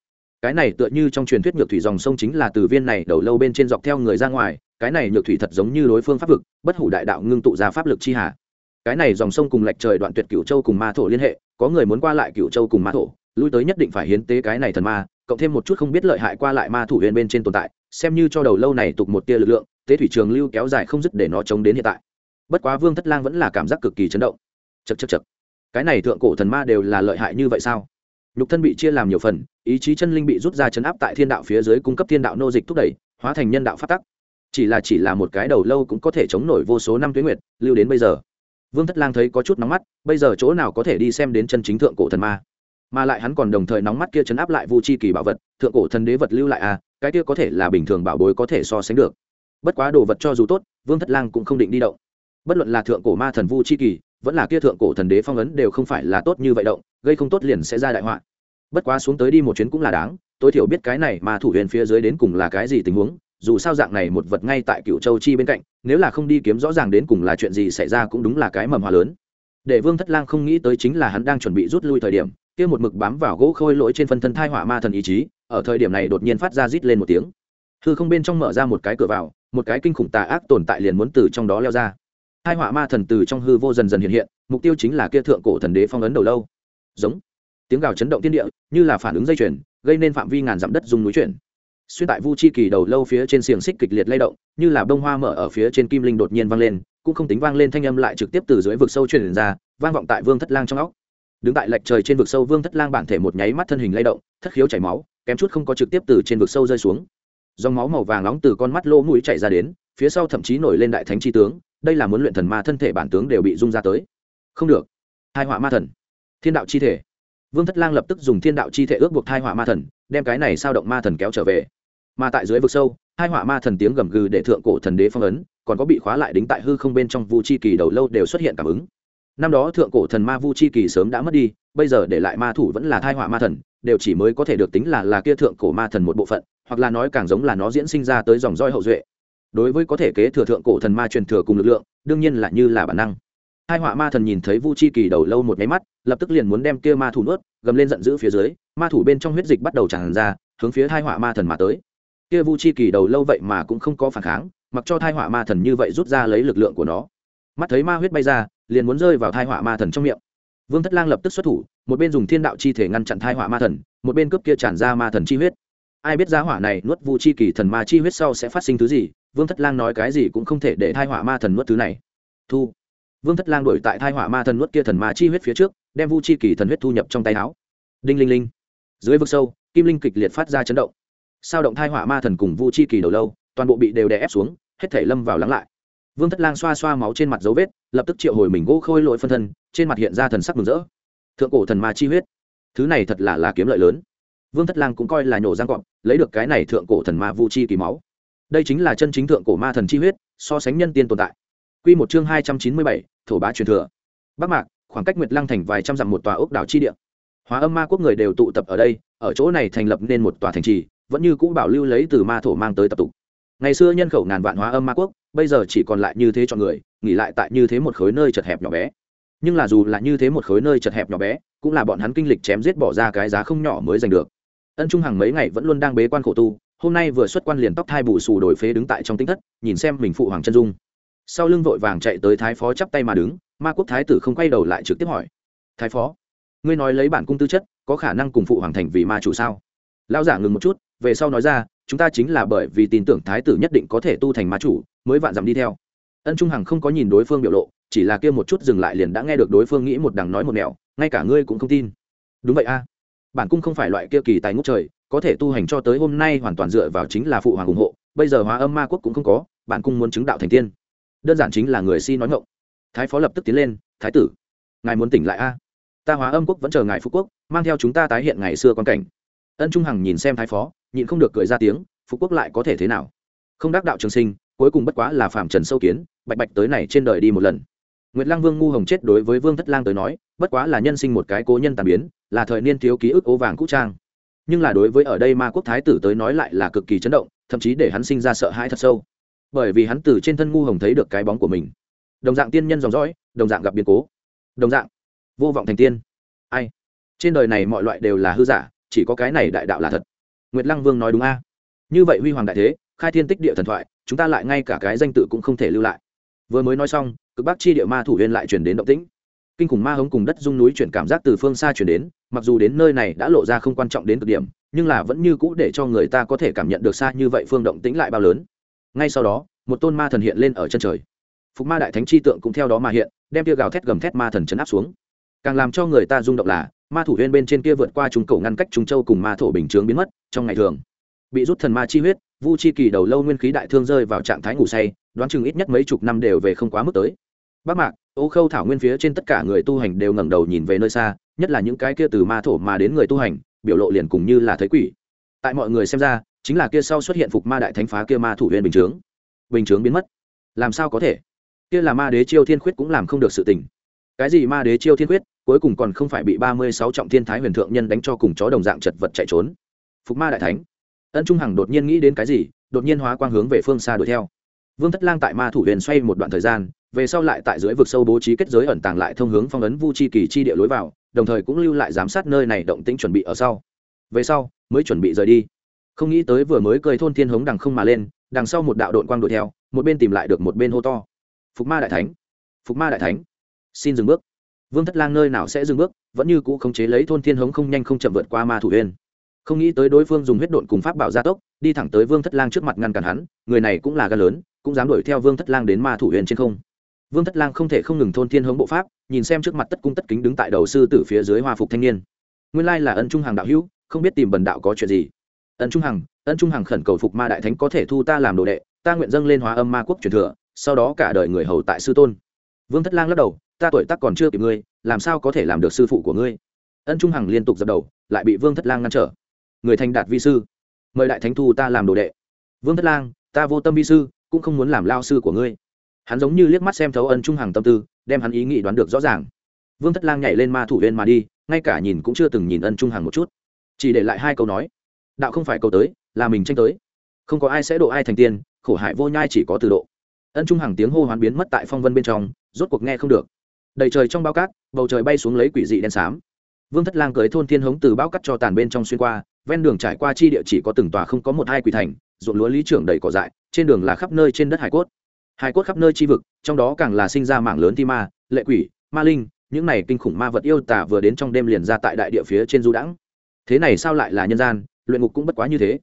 Cái này tựa như trong truyền thuyết nhược thủy dòng sông chính là từ viên này đầu lâu bên trên dọc theo người ra ngoài, cái này nhược thủy thật giống như đối phương pháp vực, bất hủ đại đạo ngưng tụ ra pháp lực chi hà. Cái này dòng sông cùng lệch trời đoạn tuyệt cửu châu cùng ma thổ liên hệ có người muốn qua lại cựu châu cùng ma thổ, lui tới nhất định phải hiến tế cái này thần ma, cộng thêm một chút không biết lợi hại qua lại ma thủ huyền bên trên tồn tại, xem như cho đầu lâu này tục một tia lực lượng, tế thủy trường lưu kéo dài không dứt để nó chống đến hiện tại. Bất quá vương thất lang vẫn là cảm giác cực kỳ chấn động. Chật chật chật cái này thượng cổ thần ma đều là lợi hại như vậy sao? Nhục thân bị chia làm nhiều phần, ý chí chân linh bị rút ra chấn áp tại thiên đạo phía dưới cung cấp thiên đạo nô dịch thúc đẩy, hóa thành nhân đạo phát tắc. Chỉ là chỉ là một cái đầu lâu cũng có thể chống nổi vô số năm tuyến nguyệt, lưu đến bây giờ vương thất lang thấy có chút nóng mắt, bây giờ chỗ nào có thể đi xem đến chân chính thượng cổ thần ma? Mà lại hắn còn đồng thời nóng mắt kia chấn áp lại vu chi kỳ bảo vật, thượng cổ thần đế vật lưu lại à cái kia có thể là bình thường bảo bối có thể so sánh được. Bất quá đồ vật cho dù tốt, vương thất lang cũng không định đi động. Bất luận là thượng cổ ma thần vu chi kỳ, vẫn là kia thượng cổ thần đế phong ấn đều không phải là tốt như vậy động, gây không tốt liền sẽ ra đại họa. Bất quá xuống tới đi một chuyến cũng là đáng, tối thiểu biết cái này mà thủ huyền phía dưới đến cùng là cái gì tình huống dù sao dạng này một vật ngay tại cựu châu chi bên cạnh, nếu là không đi kiếm rõ ràng đến cùng là chuyện gì xảy ra cũng đúng là cái mầm hòa lớn. Để vương thất lang không nghĩ tới chính là hắn đang chuẩn bị rút lui thời điểm, kia một mực bám vào gỗ khôi lỗi trên phân thân thai hỏa ma thần ý chí, ở thời điểm này đột nhiên phát ra rít lên một tiếng. Hư không bên trong mở ra một cái cửa vào, một cái kinh khủng tà ác tồn tại liền muốn từ trong đó leo ra. Hai họa ma thần từ trong hư vô dần dần hiện hiện, mục tiêu chính là kia thượng cổ thần đế phong ấn đầu lâu. Giống. Tiếng gào chấn động tiên địa, như là phản ứng dây chuyền, gây nên phạm vi ngàn dặm đất dùng núi chuyển xuyên tại vu chi kỳ đầu lâu phía trên xiềng xích kịch liệt lay động, như là bông hoa mở ở phía trên kim linh đột nhiên vang lên, cũng không tính vang lên thanh âm lại trực tiếp từ dưới vực sâu truyền ra, vang vọng tại vương thất lang trong óc. Đứng tại lệch trời trên vực sâu, vương thất lang bản thể một nháy mắt thân hình lay động, thất khiếu chảy máu, kém chút không có trực tiếp từ trên vực sâu rơi xuống. Dòng máu màu vàng nóng từ con mắt lỗ mũi chảy ra đến, phía sau thậm chí nổi lên đại thánh chi tướng, đây là muốn luyện thần ma thân thể bản tướng đều bị rung ra tới. Không được. Hai họa ma thần. Thiên đạo chi thể. Vương thất lang lập tức dùng thiên đạo chi thể ước buộc thai họa ma thần, đem cái này sao động ma thần kéo trở về mà tại dưới vực sâu, hai họa ma thần tiếng gầm gừ để thượng cổ thần đế phong ấn, còn có bị khóa lại đính tại hư không bên trong vu chi kỳ đầu lâu đều xuất hiện cảm ứng. Năm đó thượng cổ thần ma vu chi kỳ sớm đã mất đi, bây giờ để lại ma thủ vẫn là thai họa ma thần, đều chỉ mới có thể được tính là là kia thượng cổ ma thần một bộ phận, hoặc là nói càng giống là nó diễn sinh ra tới dòng roi hậu duệ. Đối với có thể kế thừa thượng cổ thần ma truyền thừa cùng lực lượng, đương nhiên là như là bản năng. Hai họa ma thần nhìn thấy vu chi kỳ đầu lâu một nháy mắt, lập tức liền muốn đem kia ma thủ nuốt, gầm lên giận dữ phía dưới, ma thủ bên trong huyết dịch bắt đầu tràn ra, hướng phía hai họa ma thần mà tới kia vu chi kỳ đầu lâu vậy mà cũng không có phản kháng, mặc cho thai họa ma thần như vậy rút ra lấy lực lượng của nó. Mắt thấy ma huyết bay ra, liền muốn rơi vào thai họa ma thần trong miệng. Vương thất lang lập tức xuất thủ, một bên dùng thiên đạo chi thể ngăn chặn thai họa ma thần, một bên cướp kia tràn ra ma thần chi huyết. Ai biết giá hỏa này nuốt vu chi kỳ thần ma chi huyết sau sẽ phát sinh thứ gì, vương thất lang nói cái gì cũng không thể để thai họa ma thần nuốt thứ này. Thu. Vương thất lang đổi tại thai họa ma thần nuốt kia thần ma chi huyết phía trước, đem vu chi kỳ thần huyết thu nhập trong tay áo. Đinh linh linh. Dưới vực sâu, kim linh kịch liệt phát ra chấn động sao động thai hỏa ma thần cùng vu chi kỳ đầu lâu, toàn bộ bị đều đè ép xuống, hết thể lâm vào lắng lại. Vương thất lang xoa xoa máu trên mặt dấu vết, lập tức triệu hồi mình gỗ khôi lội phân thân, trên mặt hiện ra thần sắc mừng rỡ. Thượng cổ thần ma chi huyết. Thứ này thật là là kiếm lợi lớn. Vương thất lang cũng coi là nhổ răng cọp, lấy được cái này thượng cổ thần ma vu chi kỳ máu. Đây chính là chân chính thượng cổ ma thần chi huyết, so sánh nhân tiên tồn tại. Q một chương hai trăm chín mươi bảy, thổ bá truyền thừa. Bắc mạc, khoảng cách nguyệt lăng thành vài trăm dặm một tòa ốc đảo chi địa. Hóa âm ma quốc người đều tụ tập ở đây, ở chỗ này thành lập nên một tòa thành trì vẫn như cũ bảo lưu lấy từ ma thổ mang tới tập tục. Ngày xưa nhân khẩu ngàn vạn hóa âm ma quốc, bây giờ chỉ còn lại như thế chọn người, nghỉ lại tại như thế một khối nơi chật hẹp nhỏ bé. Nhưng là dù là như thế một khối nơi chật hẹp nhỏ bé, cũng là bọn hắn kinh lịch chém giết bỏ ra cái giá không nhỏ mới giành được. Ân trung hàng mấy ngày vẫn luôn đang bế quan khổ tu, hôm nay vừa xuất quan liền tóc thai bù xù đổi phế đứng tại trong tinh thất, nhìn xem mình phụ hoàng chân dung. Sau lưng vội vàng chạy tới thái phó chắp tay mà đứng, ma quốc thái tử không quay đầu lại trực tiếp hỏi. Thái phó, ngươi nói lấy bản cung tư chất, có khả năng cùng phụ hoàng thành vì ma chủ sao? Lao giả ngừng một chút về sau nói ra, chúng ta chính là bởi vì tin tưởng thái tử nhất định có thể tu thành ma chủ, mới vạn dặm đi theo. Ân trung hằng không có nhìn đối phương biểu lộ, chỉ là kia một chút dừng lại liền đã nghe được đối phương nghĩ một đằng nói một nẻo, ngay cả ngươi cũng không tin. Đúng vậy a. Bản cung không phải loại kia kỳ tài ngốc trời, có thể tu hành cho tới hôm nay hoàn toàn dựa vào chính là phụ hoàng ủng hộ, bây giờ hóa âm ma quốc cũng không có, bản cung muốn chứng đạo thành tiên. Đơn giản chính là người si nói ngộng thái phó lập tức tiến lên, thái tử, ngài muốn tỉnh lại a? Ta hóa âm quốc vẫn chờ ngài phú quốc, mang theo chúng ta tái hiện ngày xưa quan cảnh. Ân trung hằng nhìn xem thái phó nhịn không được cười ra tiếng phú quốc lại có thể thế nào? Không đắc đạo trường sinh, cuối cùng bất quá là phạm trần sâu kiến, bạch bạch tới này trên đời đi một lần. Nguyệt lang vương ngu hồng chết đối với vương thất lang tới nói, bất quá là nhân sinh một cái cố nhân tàn biến, là thời niên thiếu ký ức ố vàng cũ trang. Nhưng là đối với ở đây ma quốc thái tử tới nói lại là cực kỳ chấn động, thậm chí để hắn sinh ra sợ hãi thật sâu. Bởi vì hắn từ trên thân ngu hồng thấy được cái bóng của mình. Đồng dạng tiên nhân dòng dõi, đồng dạng gặp biến cố. Đồng dạng, vô vọng thành tiên. Ai? Trên đời này mọi loại đều là hư giả, chỉ có cái này đại đạo là thật nguyệt lăng vương nói đúng a. Như vậy huy hoàng đại thế, khai thiên tích địa thần thoại, chúng ta lại ngay cả cái danh tự cũng không thể lưu lại. Vừa mới nói xong, cực bắc chi địa ma thủ huyên lại chuyển đến động tĩnh. Kinh khủng ma hống cùng đất dung núi chuyển cảm giác từ phương xa chuyển đến, mặc dù đến nơi này đã lộ ra không quan trọng đến cực điểm, nhưng là vẫn như cũ để cho người ta có thể cảm nhận được xa như vậy phương động tĩnh lại bao lớn. Ngay sau đó, một tôn ma thần hiện lên ở chân trời. Phục ma đại thánh chi tượng cũng theo đó mà hiện, đem tia gào thét gầm thét ma thần chấn áp xuống. Càng làm cho người ta rung động là ma thủ huyên bên trên kia vượt qua trung cầu ngăn cách trung châu cùng ma thổ bình chướng biến mất, trong ngày thường, bị rút thần ma chi huyết, vu chi kỳ đầu lâu nguyên khí đại thương rơi vào trạng thái ngủ say, đoán chừng ít nhất mấy chục năm đều về không quá mức tới. Bác mạc, ô khâu thảo nguyên phía trên tất cả người tu hành đều ngẩng đầu nhìn về nơi xa, nhất là những cái kia từ ma thổ mà đến người tu hành, biểu lộ liền cùng như là thấy quỷ. Tại mọi người xem ra, chính là kia sau xuất hiện phục ma đại thánh phá kia ma thủ huyên bình chướng. Bình chướng biến mất. Làm sao có thể? Kia là ma đế chiêu thiên khuyết cũng làm không được sự tình. Cái gì ma đế chiêu thiên khuyết? Cuối cùng còn không phải bị ba mươi sáu trọng thiên thái huyền thượng nhân đánh cho cùng chó đồng dạng chật vật chạy trốn. Phục ma đại thánh. Ân trung hằng đột nhiên nghĩ đến cái gì, đột nhiên hóa quang hướng về phương xa đuổi theo. Vương thất lang tại ma thủ huyền xoay một đoạn thời gian, về sau lại tại dưới vực sâu bố trí kết giới ẩn tàng lại thông hướng phong ấn vu chi kỳ chi địa lối vào, đồng thời cũng lưu lại giám sát nơi này động tĩnh chuẩn bị ở sau. Về sau, mới chuẩn bị rời đi. Không nghĩ tới vừa mới cười thôn thiên hống đằng không mà lên, đằng sau một đạo đội quang đuổi theo, một bên tìm lại được một bên hô to. Phục ma đại thánh. Phục ma đại thánh. Xin dừng bước vương thất lang nơi nào sẽ dừng bước, vẫn như cũ khống chế lấy thôn thiên hống không nhanh không chậm vượt qua ma thủ uyên không nghĩ tới đối phương dùng huyết độn cùng pháp bảo gia tốc, đi thẳng tới vương thất lang trước mặt ngăn cản hắn, người này cũng là gan lớn, cũng dám đuổi theo vương thất lang đến ma thủ uyên trên không. Vương thất lang không thể không ngừng thôn thiên hống bộ pháp, nhìn xem trước mặt tất cung tất kính đứng tại đầu sư tử phía dưới hoa phục thanh niên. Nguyên lai là ân trung hàng đạo hữu, không biết tìm bần đạo có chuyện gì. Ân trung hằng, ân trung hằng khẩn cầu phục ma đại thánh có thể thu ta làm đồ đệ, ta nguyện dâng lên hóa âm ma quốc truyền thừa, sau đó cả đời người hầu tại sư tôn vương thất lang lắc đầu, ta tuổi tác còn chưa kịp ngươi, làm sao có thể làm được sư phụ của ngươi? Ân trung hằng liên tục dập đầu, lại bị vương thất lang ngăn trở. Người thành đạt vi sư, mời đại thánh thu ta làm đồ đệ. Vương thất lang, ta vô tâm vi sư, cũng không muốn làm lao sư của ngươi. Hắn giống như liếc mắt xem thấu ân trung hằng tâm tư, đem hắn ý nghĩ đoán được rõ ràng. Vương thất lang nhảy lên ma thủ lên mà đi, ngay cả nhìn cũng chưa từng nhìn ân trung hằng một chút. Chỉ để lại hai câu nói, đạo không phải câu tới, là mình tranh tới. Không có ai sẽ độ ai thành tiên, khổ hại vô nhai chỉ có từ độ. Ân trung hằng tiếng hô hoán biến mất tại phong vân bên trong rốt cuộc nghe không được. Đầy trời trong bao cát, bầu trời bay xuống lấy quỷ dị đen xám. Vương thất lang cưới thôn thiên hống từ bao cắt cho tàn bên trong xuyên qua, ven đường trải qua chi địa chỉ có từng tòa không có một hai quỷ thành, ruộng lúa lý trưởng đầy cỏ dại, trên đường là khắp nơi trên đất hải cốt. Hải cốt khắp nơi chi vực, trong đó càng là sinh ra mảng lớn thi ma, lệ quỷ, ma linh, những này kinh khủng ma vật yêu tả vừa đến trong đêm liền ra tại đại địa phía trên du đãng. Thế này sao lại là nhân gian, luyện ngục cũng bất quá như thế.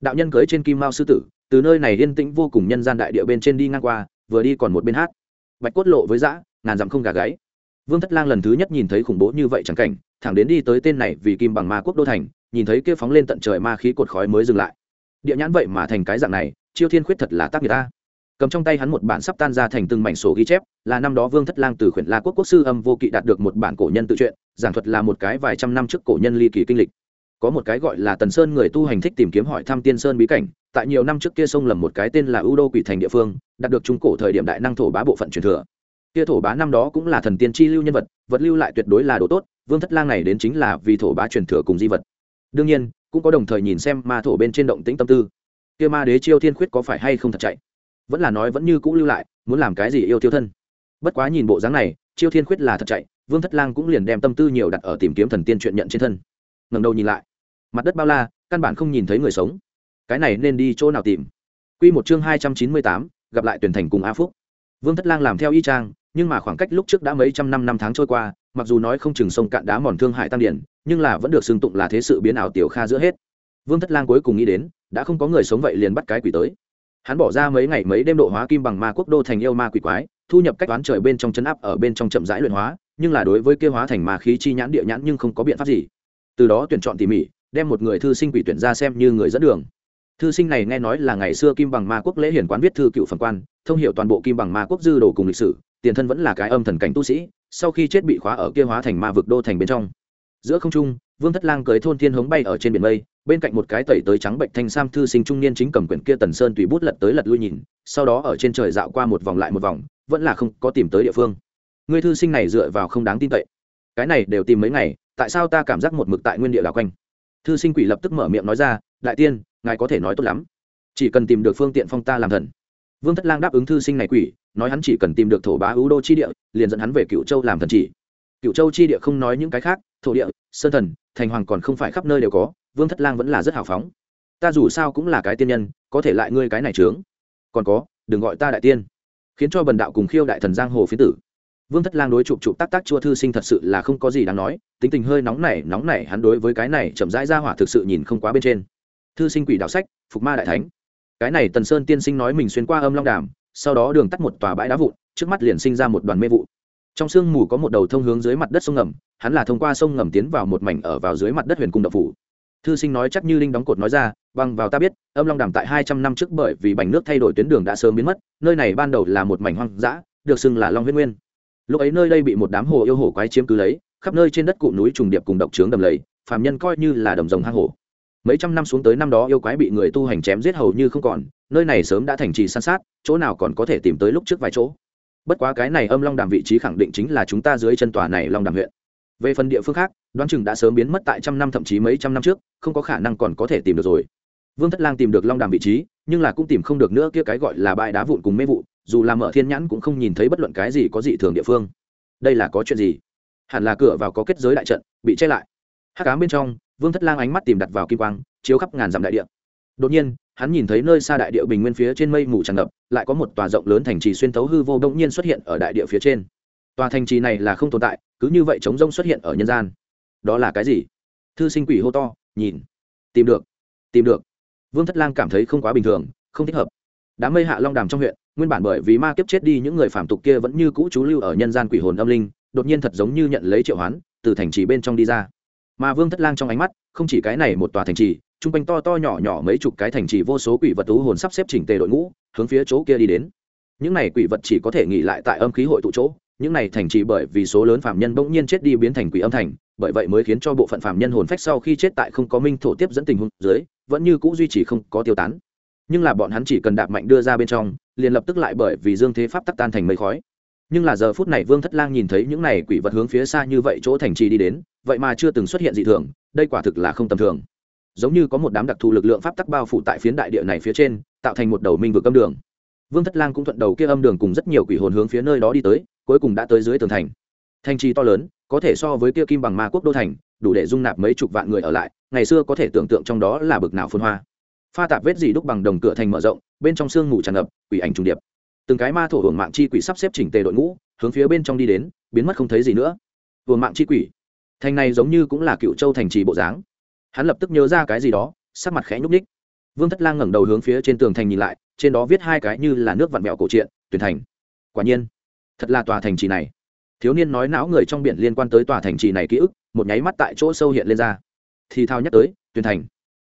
Đạo nhân cưới trên kim mao sư tử, từ nơi này yên tĩnh vô cùng nhân gian đại địa bên trên đi ngang qua, vừa đi còn một bên hát bạch cốt lộ với dã, ngàn dặm không gà gáy. Vương thất lang lần thứ nhất nhìn thấy khủng bố như vậy chẳng cảnh, thẳng đến đi tới tên này vì kim bằng ma quốc đô thành, nhìn thấy kia phóng lên tận trời ma khí cột khói mới dừng lại. Địa nhãn vậy mà thành cái dạng này, chiêu thiên khuyết thật là tác người ta cầm trong tay hắn một bản sắp tan ra thành từng mảnh sổ ghi chép, là năm đó vương thất lang từ khuyển la quốc quốc sư âm vô kỵ đạt được một bản cổ nhân tự truyện, giảng thuật là một cái vài trăm năm trước cổ nhân ly kỳ kinh lịch. Có một cái gọi là tần sơn người tu hành thích tìm kiếm hỏi thăm tiên sơn bí cảnh tại nhiều năm trước kia sông lầm một cái tên là u đô quỷ thành địa phương, đạt được trung cổ thời điểm đại năng thổ bá bộ phận truyền thừa. Kia thổ bá năm đó cũng là thần tiên chi lưu nhân vật vật lưu lại tuyệt đối là đồ tốt, vương thất lang này đến chính là vì thổ bá truyền thừa cùng di vật. Đương nhiên, cũng có đồng thời nhìn xem ma thổ bên trên động tĩnh tâm tư. Kia ma đế chiêu thiên khuyết có phải hay không thật chạy? Vẫn là nói vẫn như cũ lưu lại, muốn làm cái gì yêu tiêu thân? Bất quá nhìn bộ dáng này, chiêu thiên khuyết là thật chạy, vương thất lang cũng liền đem tâm tư nhiều đặt ở tìm kiếm thần tiên chuyện nhận trên thân. Ngẩng đầu nhìn lại. Mặt đất bao la, căn bản không nhìn thấy người sống cái này nên đi chỗ nào tìm? Quy một chương hai trăm chín mươi tám, gặp lại tuyển thành cùng a phúc. Vương thất lang làm theo y trang nhưng mà khoảng cách lúc trước đã mấy trăm năm năm tháng trôi qua, mặc dù nói không chừng sông cạn đá mòn thương hại tăng điển, nhưng là vẫn được xưng tụng là thế sự biến ảo tiểu kha giữa hết. Vương thất lang cuối cùng nghĩ đến, đã không có người sống vậy liền bắt cái quỷ tới. Hắn bỏ ra mấy ngày mấy đêm độ hóa kim bằng ma quốc đô thành yêu ma quỷ quái, thu nhập cách toán trời bên trong chấn áp ở bên trong chậm rãi luyện hóa, nhưng là đối với kêu hóa thành ma khí chi nhãn địa nhãn nhưng không có biện pháp gì. Từ đó tuyển chọn tỉ mỉ, đem một người thư sinh quỷ tuyển ra xem như người dẫn đường thư sinh này nghe nói là ngày xưa kim bằng ma quốc lễ hiển quán viết thư cựu phần quan, thông hiệu toàn bộ kim bằng ma quốc dư đồ cùng lịch sử, tiền thân vẫn là cái âm thần cảnh tu sĩ, sau khi chết bị khóa ở kia hóa thành ma vực đô thành bên trong. Giữa không trung, vương thất lang cưới thôn thiên hống bay ở trên biển mây, bên cạnh một cái tẩy tới trắng bệnh thanh sam thư sinh trung niên chính cầm quyển kia tần sơn tùy bút lật tới lật lui nhìn, sau đó ở trên trời dạo qua một vòng lại một vòng, vẫn là không có tìm tới địa phương. Người thư sinh này dựa vào không đáng tin cậy. Cái này đều tìm mấy ngày, tại sao ta cảm giác một mực tại nguyên địa đảo quanh? Thư sinh quỷ lập tức mở miệng nói ra, đại tiên ngài có thể nói tốt lắm. Chỉ cần tìm được phương tiện phong ta làm thần. Vương thất lang đáp ứng thư sinh này quỷ, nói hắn chỉ cần tìm được thổ bá ưu đô chi địa, liền dẫn hắn về cựu châu làm thần chỉ. Cựu châu chi địa không nói những cái khác, thổ địa, sơn thần, thành hoàng còn không phải khắp nơi đều có, vương thất lang vẫn là rất hào phóng. Ta dù sao cũng là cái tiên nhân, có thể lại ngươi cái này trướng còn có, đừng gọi ta đại tiên. Khiến cho bần đạo cùng khiêu đại thần giang hồ phiến tử. Vương thất lang đối chụp chụp tác tác chua thư sinh thật sự là không có gì đáng nói, tính tình hơi nóng nảy nóng nảy hắn đối với cái này chậm rãi ra hỏa thực sự nhìn không quá bên trên thư sinh quỷ đạo sách, phục ma đại thánh. Cái này tần sơn tiên sinh nói mình xuyên qua âm long đàm, sau đó đường tắt một tòa bãi đá vụn, trước mắt liền sinh ra một đoàn mê vụ. Trong sương mù có một đầu thông hướng dưới mặt đất sông ngầm, hắn là thông qua sông ngầm tiến vào một mảnh ở vào dưới mặt đất huyền cung độc phủ. Thư sinh nói chắc như linh đóng cột nói ra bằng vào ta biết, âm long đàm tại hai trăm năm trước bởi vì bành nước thay đổi tuyến đường đã sớm biến mất, nơi này ban đầu là một mảnh hoang dã, được xưng là long huyết nguyên. Lúc ấy nơi đây bị một đám hồ yêu hồ quái chiếm cứ lấy, khắp nơi trên đất cụ núi trùng điệp cùng độc trướng đầm lầy, phàm nhân coi như là đồng rồng hang hổ mấy trăm năm xuống tới năm đó yêu quái bị người tu hành chém giết hầu như không còn, nơi này sớm đã thành trì san sát, chỗ nào còn có thể tìm tới lúc trước vài chỗ. Bất quá cái này âm long đàm vị trí khẳng định chính là chúng ta dưới chân tòa này long đàm huyện. Về phần địa phương khác, đoán chừng đã sớm biến mất tại trăm năm thậm chí mấy trăm năm trước, không có khả năng còn có thể tìm được rồi. Vương thất lang tìm được long đàm vị trí, nhưng là cũng tìm không được nữa kia cái gọi là bãi đá vụn cùng mê vụ, dù là mở thiên nhãn cũng không nhìn thấy bất luận cái gì có dị thường địa phương. Đây là có chuyện gì? Hẳn là cửa vào có kết giới đại trận, bị che lại. Hắc ám bên trong vương thất lang ánh mắt tìm đặt vào kim quang, chiếu khắp ngàn dặm đại địa. Đột nhiên, hắn nhìn thấy nơi xa đại địa bình nguyên phía trên mây mù tràn ngập, lại có một tòa rộng lớn thành trì xuyên thấu hư vô đông nhiên xuất hiện ở đại địa phía trên. Tòa thành trì này là không tồn tại, cứ như vậy chống rông xuất hiện ở nhân gian. Đó là cái gì? Thư sinh quỷ hô to, nhìn. Tìm được. Tìm được. Vương thất lang cảm thấy không quá bình thường, không thích hợp. Đám mây hạ long đàm trong huyện, nguyên bản bởi vì ma kiếp chết đi những người phạm tục kia vẫn như cũ chú lưu ở nhân gian quỷ hồn âm linh, đột nhiên thật giống như nhận lấy triệu hoán, từ thành trì bên trong đi ra mà vương thất lang trong ánh mắt, không chỉ cái này một tòa thành trì t r u n g quanh to to nhỏ nhỏ mấy chục cái thành trì vô số quỷ vật tú hồn sắp xếp chỉnh tề đội ngũ, hướng phía chỗ kia đi đến. Những này quỷ vật chỉ có thể nghỉ lại tại âm khí hội tụ chỗ, những này thành trì bởi vì số lớn phạm nhân bỗng nhiên chết đi biến thành quỷ âm thành, bởi vậy mới khiến cho bộ phận phạm nhân hồn phách sau khi chết tại không có minh thổ tiếp dẫn tình huống dưới, vẫn như c ũ duy trì không có tiêu tán. Nhưng là bọn hắn chỉ cần đạp mạnh đưa ra bên trong, liền lập tức lại bởi vì dương thế pháp tắc tan thành mây khói nhưng là giờ phút này vương thất lang nhìn thấy những này quỷ vật hướng phía xa như vậy chỗ thành trì đi đến, vậy mà chưa từng xuất hiện dị thường, đây quả thực là không tầm thường. Giống như có một đám đặc thù lực lượng pháp tắc bao phủ tại phiến đại địa này phía trên, tạo thành một đầu minh vực âm đường. Vương thất lang cũng thuận đầu kia âm đường cùng rất nhiều quỷ hồn hướng phía nơi đó đi tới, cuối cùng đã tới dưới tường thành. Thành trì to lớn, có thể so với kia kim bằng ma quốc đô thành, đủ để dung nạp mấy chục vạn người ở lại, ngày xưa có thể tưởng tượng trong đó là bực nào phun hoa. Pha tạp vết gì đúc bằng đồng cửa thành mở rộng, bên trong sương ngủ tràn ngập, quỷ ảnh trùng điệp từng cái ma thổ hưởng mạng chi quỷ sắp xếp chỉnh tề đội ngũ, hướng phía bên trong đi đến, biến mất không thấy gì nữa. Hưởng mạng chi quỷ. Thành này giống như cũng là cựu châu thành trì bộ dáng. Hắn lập tức nhớ ra cái gì đó, sắc mặt khẽ nhúc ních vương thất lang ngẩng đầu hướng phía trên tường thành nhìn lại, trên đó viết hai cái như là nước vặn mẹo cổ truyện, tuyển thành. Quả nhiên, thật là tòa thành trì này. Thiếu niên nói não người trong biển liên quan tới tòa thành trì này ký ức, một nháy mắt tại chỗ sâu hiện lên ra. Thì thao nhắc tới, tuyển thành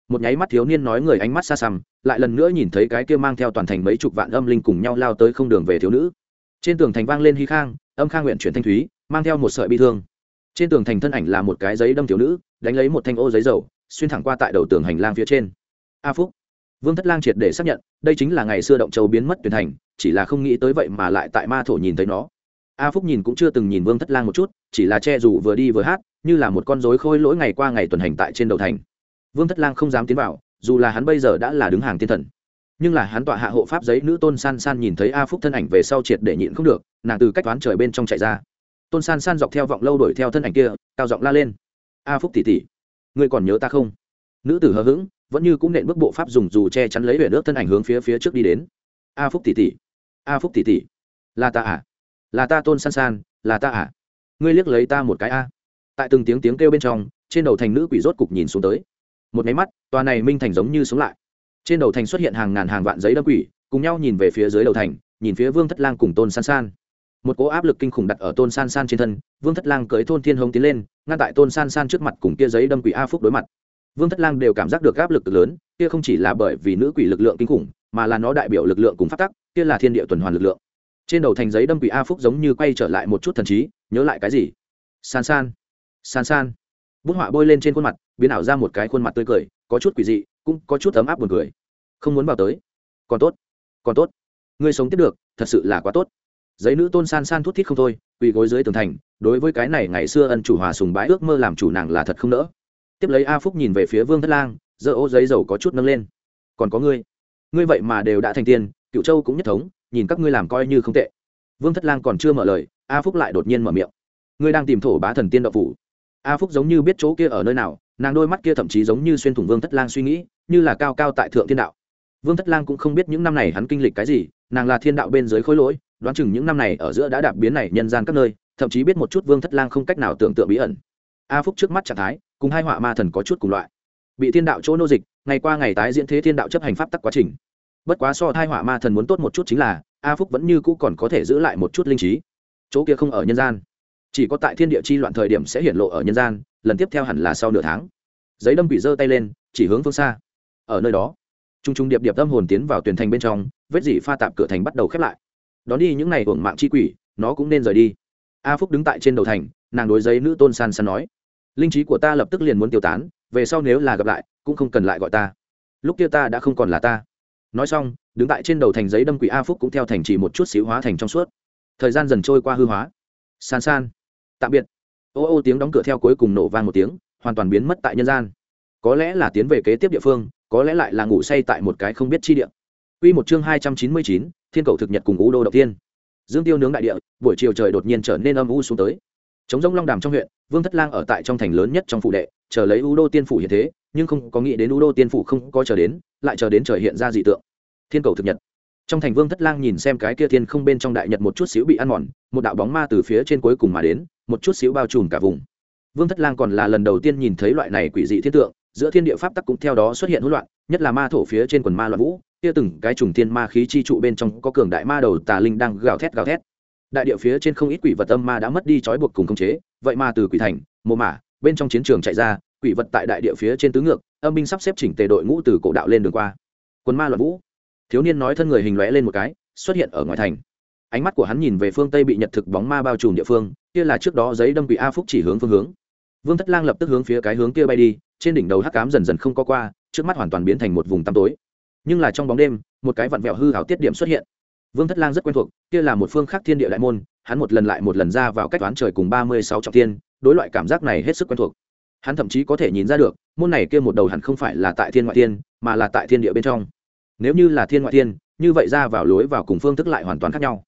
một nháy mắt thiếu niên nói người ánh mắt xa xăm, lại lần nữa nhìn thấy cái kia mang theo toàn thành mấy chục vạn âm linh cùng nhau lao tới không đường về thiếu nữ. Trên tường thành vang lên hy khang, âm khang nguyện chuyển thanh thúy, mang theo một sợi bi thương. Trên tường thành thân ảnh là một cái giấy đâm thiếu nữ, đánh lấy một thanh ô giấy dầu, xuyên thẳng qua tại đầu tường hành lang phía trên. A phúc. Vương thất lang triệt để xác nhận, đây chính là ngày xưa động châu biến mất tuyển thành chỉ là không nghĩ tới vậy mà lại tại ma thổ nhìn thấy nó. A phúc nhìn cũng chưa từng nhìn vương thất lang một chút, chỉ là che dù vừa đi vừa hát, như là một con rối khôi lỗi ngày qua ngày tuần hành tại trên đầu thành vương thất lang không dám tiến vào, dù là hắn bây giờ đã là đứng hàng thiên thần. Nhưng là hắn tọa hạ hộ pháp giấy nữ tôn san san nhìn thấy a phúc thân ảnh về sau triệt để nhịn không được, nàng từ cách toán trời bên trong chạy ra. Tôn san san dọc theo vọng lâu đuổi theo thân ảnh kia, cao giọng la lên. A phúc tỉ tỉ ngươi còn nhớ ta không? Nữ tử hờ hững, vẫn như cũng nện bước bộ pháp dùng dù che chắn lấy huyện nước thân ảnh hướng phía phía trước đi đến. A phúc tỉ tỉ a phúc tỉ tỉ là ta à? Là ta tôn san san, là ta à? Ngươi liếc lấy ta một cái a. Tại từng tiếng tiếng kêu bên trong, trên đầu thành nữ quỷ rốt cục nhìn xuống tới một máy mắt, tòa này minh thành giống như sống lại. Trên đầu thành xuất hiện hàng ngàn hàng vạn giấy đâm quỷ, cùng nhau nhìn về phía dưới đầu thành, nhìn phía vương thất lang cùng tôn san san. Một cỗ áp lực kinh khủng đặt ở tôn san san trên thân, vương thất lang cưới thôn thiên hồng tiến lên, ngăn tại tôn san san trước mặt cùng kia giấy đâm quỷ a phúc đối mặt. Vương thất lang đều cảm giác được áp lực lớn, kia không chỉ là bởi vì nữ quỷ lực lượng kinh khủng, mà là nó đại biểu lực lượng cùng phát tắc, kia là thiên địa tuần hoàn lực lượng. Trên đầu thành giấy đâm quỷ a phúc giống như quay trở lại một chút thần trí, nhớ lại cái gì? San san san san. Bút họa bôi lên trên khuôn mặt biến ảo ra một cái khuôn mặt tươi cười, có chút quỷ dị, cũng có chút ấm áp buồn cười. Không muốn vào tới. Còn tốt còn tốt. Ngươi sống tiếp được, thật sự là quá tốt. Giấy nữ tôn san san thút thít không thôi, quỳ gối dưới tường thành, đối với cái này ngày xưa ân chủ hòa sùng bái ước mơ làm chủ nàng là thật không nỡ. Tiếp lấy a phúc nhìn về phía vương thất lang, giơ ô giấy dầu có chút nâng lên. Còn có ngươi. Ngươi vậy mà đều đã thành tiên, cựu châu cũng nhất thống, nhìn các ngươi làm coi như không tệ. Vương thất lang còn chưa mở lời, a phúc lại đột nhiên mở miệng. Ngươi đang tìm thổ bá thần tiên đậu phủ a phúc giống như biết chỗ kia ở nơi nào, nàng đôi mắt kia thậm chí giống như xuyên thủng vương thất lang suy nghĩ, như là cao cao tại thượng thiên đạo. Vương thất lang cũng không biết những năm này hắn kinh lịch cái gì, nàng là thiên đạo bên dưới khối lỗi, đoán chừng những năm này ở giữa đã đạp biến này nhân gian các nơi, thậm chí biết một chút vương thất lang không cách nào tưởng tượng bí ẩn. A phúc trước mắt trạng thái, cùng hai họa ma thần có chút cùng loại. Bị thiên đạo chỗ nô dịch, ngày qua ngày tái diễn thế thiên đạo chấp hành pháp tắc quá trình. Bất quá so hai họa ma thần muốn tốt một chút chính là, a phúc vẫn như cũ còn có thể giữ lại một chút linh trí. Chỗ kia không ở nhân gian chỉ có tại thiên địa chi loạn thời điểm sẽ hiển lộ ở nhân gian, lần tiếp theo hẳn là sau nửa tháng. Giấy đâm quỷ giơ tay lên, chỉ hướng phương xa. Ở nơi đó t r u n g t r u n g điệp điệp tâm hồn tiến vào tuyển thành bên trong, vết dỉ pha tạp cửa thành bắt đầu khép lại. Đón đi những n à y hưởng mạng chi quỷ, nó cũng nên rời đi. A phúc đứng tại trên đầu thành, nàng đối giấy nữ tôn san san nói, linh trí của ta lập tức liền muốn tiêu tán, về sau nếu là gặp lại, cũng không cần lại gọi ta. Lúc kia ta đã không còn là ta. Nói xong, đứng tại trên đầu thành giấy đâm quỷ a phúc cũng theo thành chỉ một chút xíu hóa thành trong suốt. Thời gian dần trôi qua hư hóa. San san tạm biệt ô ô tiếng đóng cửa theo cuối cùng nổ vang một tiếng hoàn toàn biến mất tại nhân gian có lẽ là tiến về kế tiếp địa phương có lẽ lại là ngủ say tại một cái không biết chi địa Quy một chương hai trăm chín mươi chín, Thiên cầu thực nhật cùng U Đô đầu tiên. Dương Tiêu nướng đại địa, buổi chiều trời đột nhiên trở nên âm u xuống tới. Trống rông long đàm trong huyện, Vương Thất Lang ở tại trong thành lớn nhất trong phủ đệ, chờ lấy U Đô tiên phủ hiện thế, nhưng không có nghĩ đến U Đô tiên phủ không có chờ đến, lại chờ đến trời hiện ra dị tượng. Thiên cầu thực nhật trong thành vương thất lang nhìn xem cái kia thiên không bên trong đại nhật một chút xíu bị ăn mòn, một đạo bóng ma từ phía trên cuối cùng mà đến, một chút xíu bao trùm cả vùng. Vương thất lang còn là lần đầu tiên nhìn thấy loại này quỷ dị thiên tượng, giữa thiên địa pháp tắc cũng theo đó xuất hiện hỗn loạn, nhất là ma thổ phía trên quần ma loạn vũ, kia từng cái trùng thiên ma khí chi trụ bên trong có cường đại ma đầu tà linh đang gào thét gào thét. Đại địa phía trên không ít quỷ vật âm ma đã mất đi trói buộc cùng khống chế, vậy mà từ quỷ thành, mồ mả, bên trong chiến trường chạy ra, quỷ vật tại đại địa phía trên tứ ngược, âm binh sắp xếp chỉnh tề đội ngũ từ cổ đạo lên đường qua. Quần ma loạn vũ thiếu niên nói thân người hình lóe lên một cái, xuất hiện ở ngoài thành. Ánh mắt của hắn nhìn về phương tây bị nhật thực bóng ma bao trùm địa phương, kia là trước đó giấy đâm bị a phúc chỉ hướng phương hướng. Vương thất lang lập tức hướng phía cái hướng kia bay đi, trên đỉnh đầu hắc cám dần dần không có qua, trước mắt hoàn toàn biến thành một vùng tăm tối. Nhưng là trong bóng đêm, một cái vặn vẹo hư hảo tiết điểm xuất hiện. Vương thất lang rất quen thuộc, kia là một phương khác thiên địa đại môn, hắn một lần lại một lần ra vào cách toán trời cùng ba mươi sáu trọng tiên đối loại cảm giác này hết sức quen thuộc. Hắn thậm chí có thể nhìn ra được, môn này kia một đầu hẳn không phải là tại thiên ngoại tiên mà là tại thiên địa bên trong nếu như là thiên ngoại thiên, như vậy ra vào lối vào cùng phương thức lại hoàn toàn khác nhau.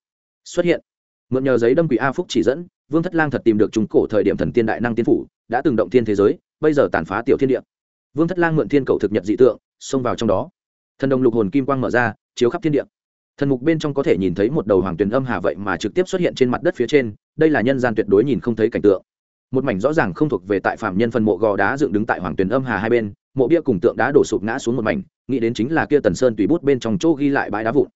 Xuất hiện. Mượn nhờ giấy đâm quỷ a phúc chỉ dẫn, vương thất lang thật tìm được chúng cổ thời điểm thần tiên đại năng tiên phủ, đã từng động thiên thế giới, bây giờ tàn phá tiểu thiên địa. Vương thất lang mượn thiên cầu thực nhật dị tượng, xông vào trong đó. Thần đồng lục hồn kim quang mở ra, chiếu khắp thiên địa. Thần mục bên trong có thể nhìn thấy một đầu hoàng tuyền âm hà vậy mà trực tiếp xuất hiện trên mặt đất phía trên, đây là nhân gian tuyệt đối nhìn không thấy cảnh tượng. Một mảnh rõ ràng không thuộc về tại phạm nhân phần mộ gò đá dựng đứng tại hoàng tuyền âm hà hai bên, mộ bia cùng tượng đá đổ sụp ngã xuống một mảnh nghĩ đến chính là kia tần sơn tùy bút bên trong chỗ ghi lại bãi đá vụn.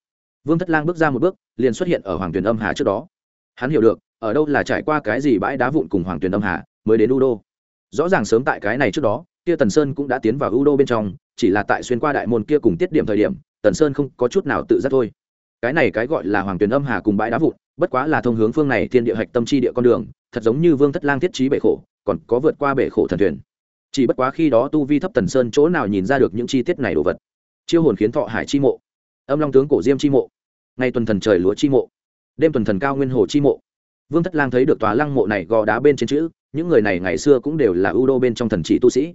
Vương thất lang bước ra một bước, liền xuất hiện ở hoàng tuyền âm hà trước đó. Hắn hiểu được, ở đâu là trải qua cái gì bãi đá vụn cùng hoàng tuyền âm hà, mới đến u đô rõ ràng sớm tại cái này trước đó, kia tần sơn cũng đã tiến vào u đô bên trong, chỉ là tại xuyên qua đại môn kia cùng tiết điểm thời điểm, tần sơn không có chút nào tự giác thôi. Cái này cái gọi là hoàng tuyền âm hà cùng bãi đá vụn, bất quá là thông hướng phương này thiên địa hạch tâm chi địa con đường, thật giống như vương thất lang thiết trí bể khổ, còn có vượt qua bể khổ thần thuyền chỉ bất quá khi đó tu vi thấp tần sơn chỗ nào nhìn ra được những chi tiết này đồ vật. Chiêu hồn khiến thọ hải chi mộ, âm long tướng cổ diêm chi mộ, ngày tuần thần trời lúa chi mộ, đêm tuần thần cao nguyên hồ chi mộ. Vương thất lang thấy được tòa lăng mộ này gò đá bên trên chữ, những người này ngày xưa cũng đều là ưu đô bên trong thần chỉ tu sĩ.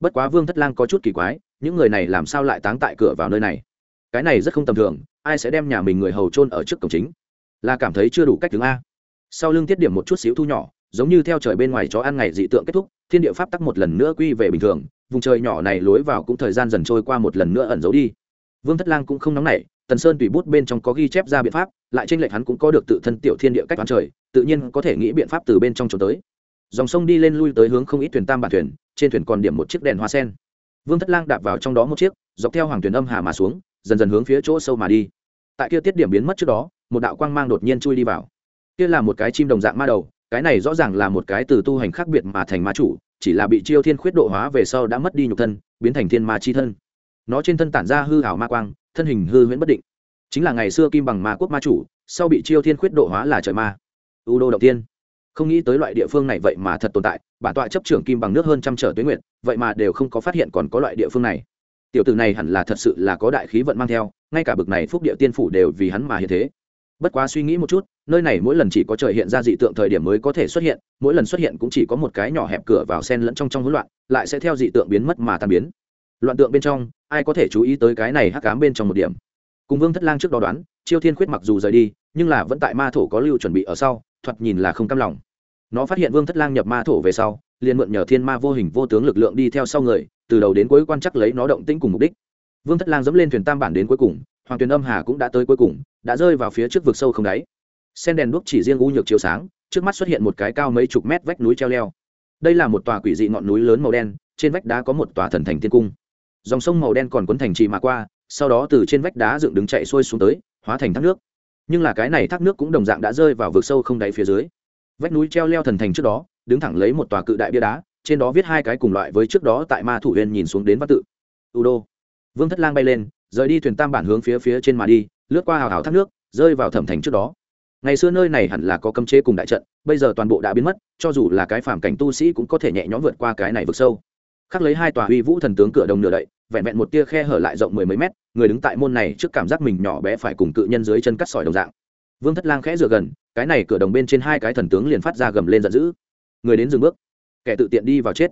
Bất quá vương thất lang có chút kỳ quái, những người này làm sao lại táng tại cửa vào nơi này? Cái này rất không tầm thường, ai sẽ đem nhà mình người hầu trôn ở trước cổng chính? Là cảm thấy chưa đủ cách tướng a. Sau lưng tiết điểm một chút xíu thu nhỏ, giống như theo trời bên ngoài chó ăn ngày dị tượng kết thúc thiên địa pháp tắc một lần nữa quy về bình thường, vùng trời nhỏ này lối vào cũng thời gian dần trôi qua một lần nữa ẩn giấu đi. Vương thất lang cũng không nóng nảy, tần sơn tùy bút bên trong có ghi chép ra biện pháp, lại tranh lệch hắn cũng có được tự thân tiểu thiên địa cách toán trời, tự nhiên có thể nghĩ biện pháp từ bên trong trốn tới. Dòng sông đi lên lui tới hướng không ít thuyền tam bản thuyền, trên thuyền còn điểm một chiếc đèn hoa sen. Vương thất lang đạp vào trong đó một chiếc, dọc theo hoàng thuyền âm hà mà xuống, dần dần hướng phía chỗ sâu mà đi. Tại kia tiết điểm biến mất trước đó, một đạo quang mang đột nhiên chui đi vào. Kia là một cái chim đồng dạng ma đầu cái này rõ ràng là một cái từ tu hành khác biệt mà thành ma chủ, chỉ là bị chiêu thiên khuyết độ hóa về sau đã mất đi nhục thân, biến thành thiên ma chi thân. Nó trên thân tản ra hư hảo ma quang, thân hình hư huyễn bất định. Chính là ngày xưa kim bằng ma quốc ma chủ, sau bị chiêu thiên khuyết độ hóa là trời ma. U đô đầu tiên không nghĩ tới loại địa phương này vậy mà thật tồn tại, bản tọa chấp trưởng kim bằng nước hơn trăm trở tuyến nguyện vậy mà đều không có phát hiện còn có loại địa phương này. Tiểu tử này hẳn là thật sự là có đại khí vận mang theo, ngay cả bực này phúc địa tiên phủ đều vì hắn mà hiện thế bất quá suy nghĩ một chút, nơi này mỗi lần chỉ có trời hiện ra dị tượng thời điểm mới có thể xuất hiện, mỗi lần xuất hiện cũng chỉ có một cái nhỏ hẹp cửa vào sen lẫn trong trong hỗn loạn, lại sẽ theo dị tượng biến mất mà tan biến. Loạn tượng bên trong, ai có thể chú ý tới cái này hắc cám bên trong một điểm? Cùng vương thất lang trước đó đoán, chiêu thiên khuyết mặc dù rời đi, nhưng là vẫn tại ma thổ có lưu chuẩn bị ở sau, thoạt nhìn là không cam lòng. Nó phát hiện vương thất lang nhập ma thổ về sau, liền mượn nhờ thiên ma vô hình vô tướng lực lượng đi theo sau người, từ đầu đến cuối quan chắc lấy nó động tĩnh cùng mục đích. Vương thất lang dẫm lên thuyền tam bản đến cuối cùng hoàng tuyền âm hà cũng đã tới cuối cùng, đã rơi vào phía trước vực sâu không đáy. Sen đèn đuốc chỉ riêng u nhược chiếu sáng, trước mắt xuất hiện một cái cao mấy chục mét vách núi treo leo. Đây là một tòa quỷ dị ngọn núi lớn màu đen, trên vách đá có một tòa thần thành tiên cung. Dòng sông màu đen còn cuốn thành trì mà qua, sau đó từ trên vách đá dựng đứng chạy xuôi xuống tới, hóa thành thác nước. Nhưng là cái này thác nước cũng đồng dạng đã rơi vào vực sâu không đáy phía dưới. Vách núi treo leo thần thành trước đó, đứng thẳng lấy một tòa cự đại bia đá, trên đó viết hai cái cùng loại với trước đó tại ma thủ huyền nhìn xuống đến văn tự. U đô. Vương thất lang bay lên rời đi thuyền tam bản hướng phía phía trên mà đi, lướt qua hào hào thác nước, rơi vào thẩm thành trước đó. Ngày xưa nơi này hẳn là có cấm chế cùng đại trận, bây giờ toàn bộ đã biến mất, cho dù là cái phàm cảnh tu sĩ cũng có thể nhẹ nhõm vượt qua cái này vực sâu. Khắc lấy hai tòa huy vũ thần tướng cửa đồng nửa đậy, vẹn vẹn một tia khe hở lại rộng mười mấy mét, người đứng tại môn này trước cảm giác mình nhỏ bé phải cùng cự nhân dưới chân cắt sỏi đồng dạng. Vương thất lang khẽ dựa gần, cái này cửa đồng bên trên hai cái thần tướng liền phát ra gầm lên giận dữ. Người đến dừng bước. Kẻ tự tiện đi vào chết.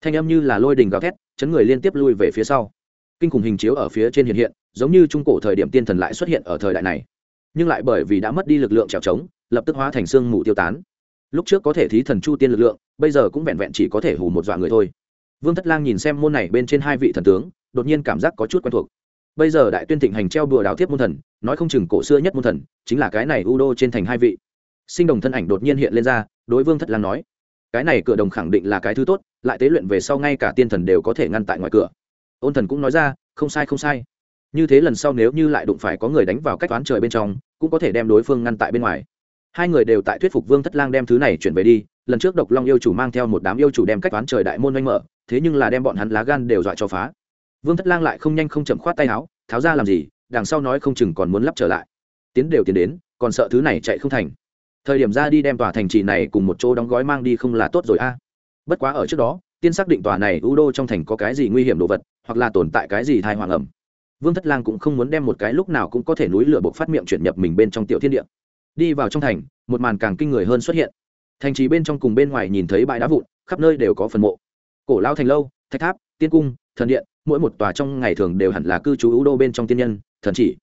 Thanh âm như là lôi đình gào thét, chấn người liên tiếp lui về phía sau kinh khủng hình chiếu ở phía trên hiện hiện, giống như trung cổ thời điểm tiên thần lại xuất hiện ở thời đại này. Nhưng lại bởi vì đã mất đi lực lượng trèo trống, lập tức hóa thành xương mù tiêu tán. Lúc trước có thể thí thần chu tiên lực lượng, bây giờ cũng vẹn vẹn chỉ có thể hù một dọa người thôi. Vương thất lang nhìn xem môn này bên trên hai vị thần tướng, đột nhiên cảm giác có chút quen thuộc. Bây giờ đại tuyên thịnh hành treo bùa đào thiếp môn thần, nói không chừng cổ xưa nhất môn thần, chính là cái này u đô trên thành hai vị. Sinh đồng thân ảnh đột nhiên hiện lên ra, đối vương thất lang nói, cái này cửa đồng khẳng định là cái thứ tốt, lại tế luyện về sau ngay cả tiên thần đều có thể ngăn tại ngoài cửa ôn thần cũng nói ra, không sai không sai. Như thế lần sau nếu như lại đụng phải có người đánh vào cách toán trời bên trong, cũng có thể đem đối phương ngăn tại bên ngoài. Hai người đều tại thuyết phục vương thất lang đem thứ này chuyển về đi, lần trước độc long yêu chủ mang theo một đám yêu chủ đem cách toán trời đại môn oanh mở, thế nhưng là đem bọn hắn lá gan đều dọa cho phá. Vương thất lang lại không nhanh không chậm khoát tay áo, tháo ra làm gì, đằng sau nói không chừng còn muốn lắp trở lại. Tiến đều tiến đến, còn sợ thứ này chạy không thành. Thời điểm ra đi đem tòa thành trì này cùng một chỗ đóng gói mang đi không là tốt rồi a. Bất quá ở trước đó tiên xác định tòa này u đô trong thành có cái gì nguy hiểm đồ vật, hoặc là tồn tại cái gì thai hoàng ẩm. Vương thất lang cũng không muốn đem một cái lúc nào cũng có thể núi lửa bộc phát miệng chuyển nhập mình bên trong tiểu thiên địa. Đi vào trong thành, một màn càng kinh người hơn xuất hiện. Thành trì bên trong cùng bên ngoài nhìn thấy bãi đá vụn, khắp nơi đều có phần mộ. Cổ lao thành lâu, thạch tháp, tiên cung, thần điện, mỗi một tòa trong ngày thường đều hẳn là cư trú ưu đô bên trong tiên nhân, thần chỉ.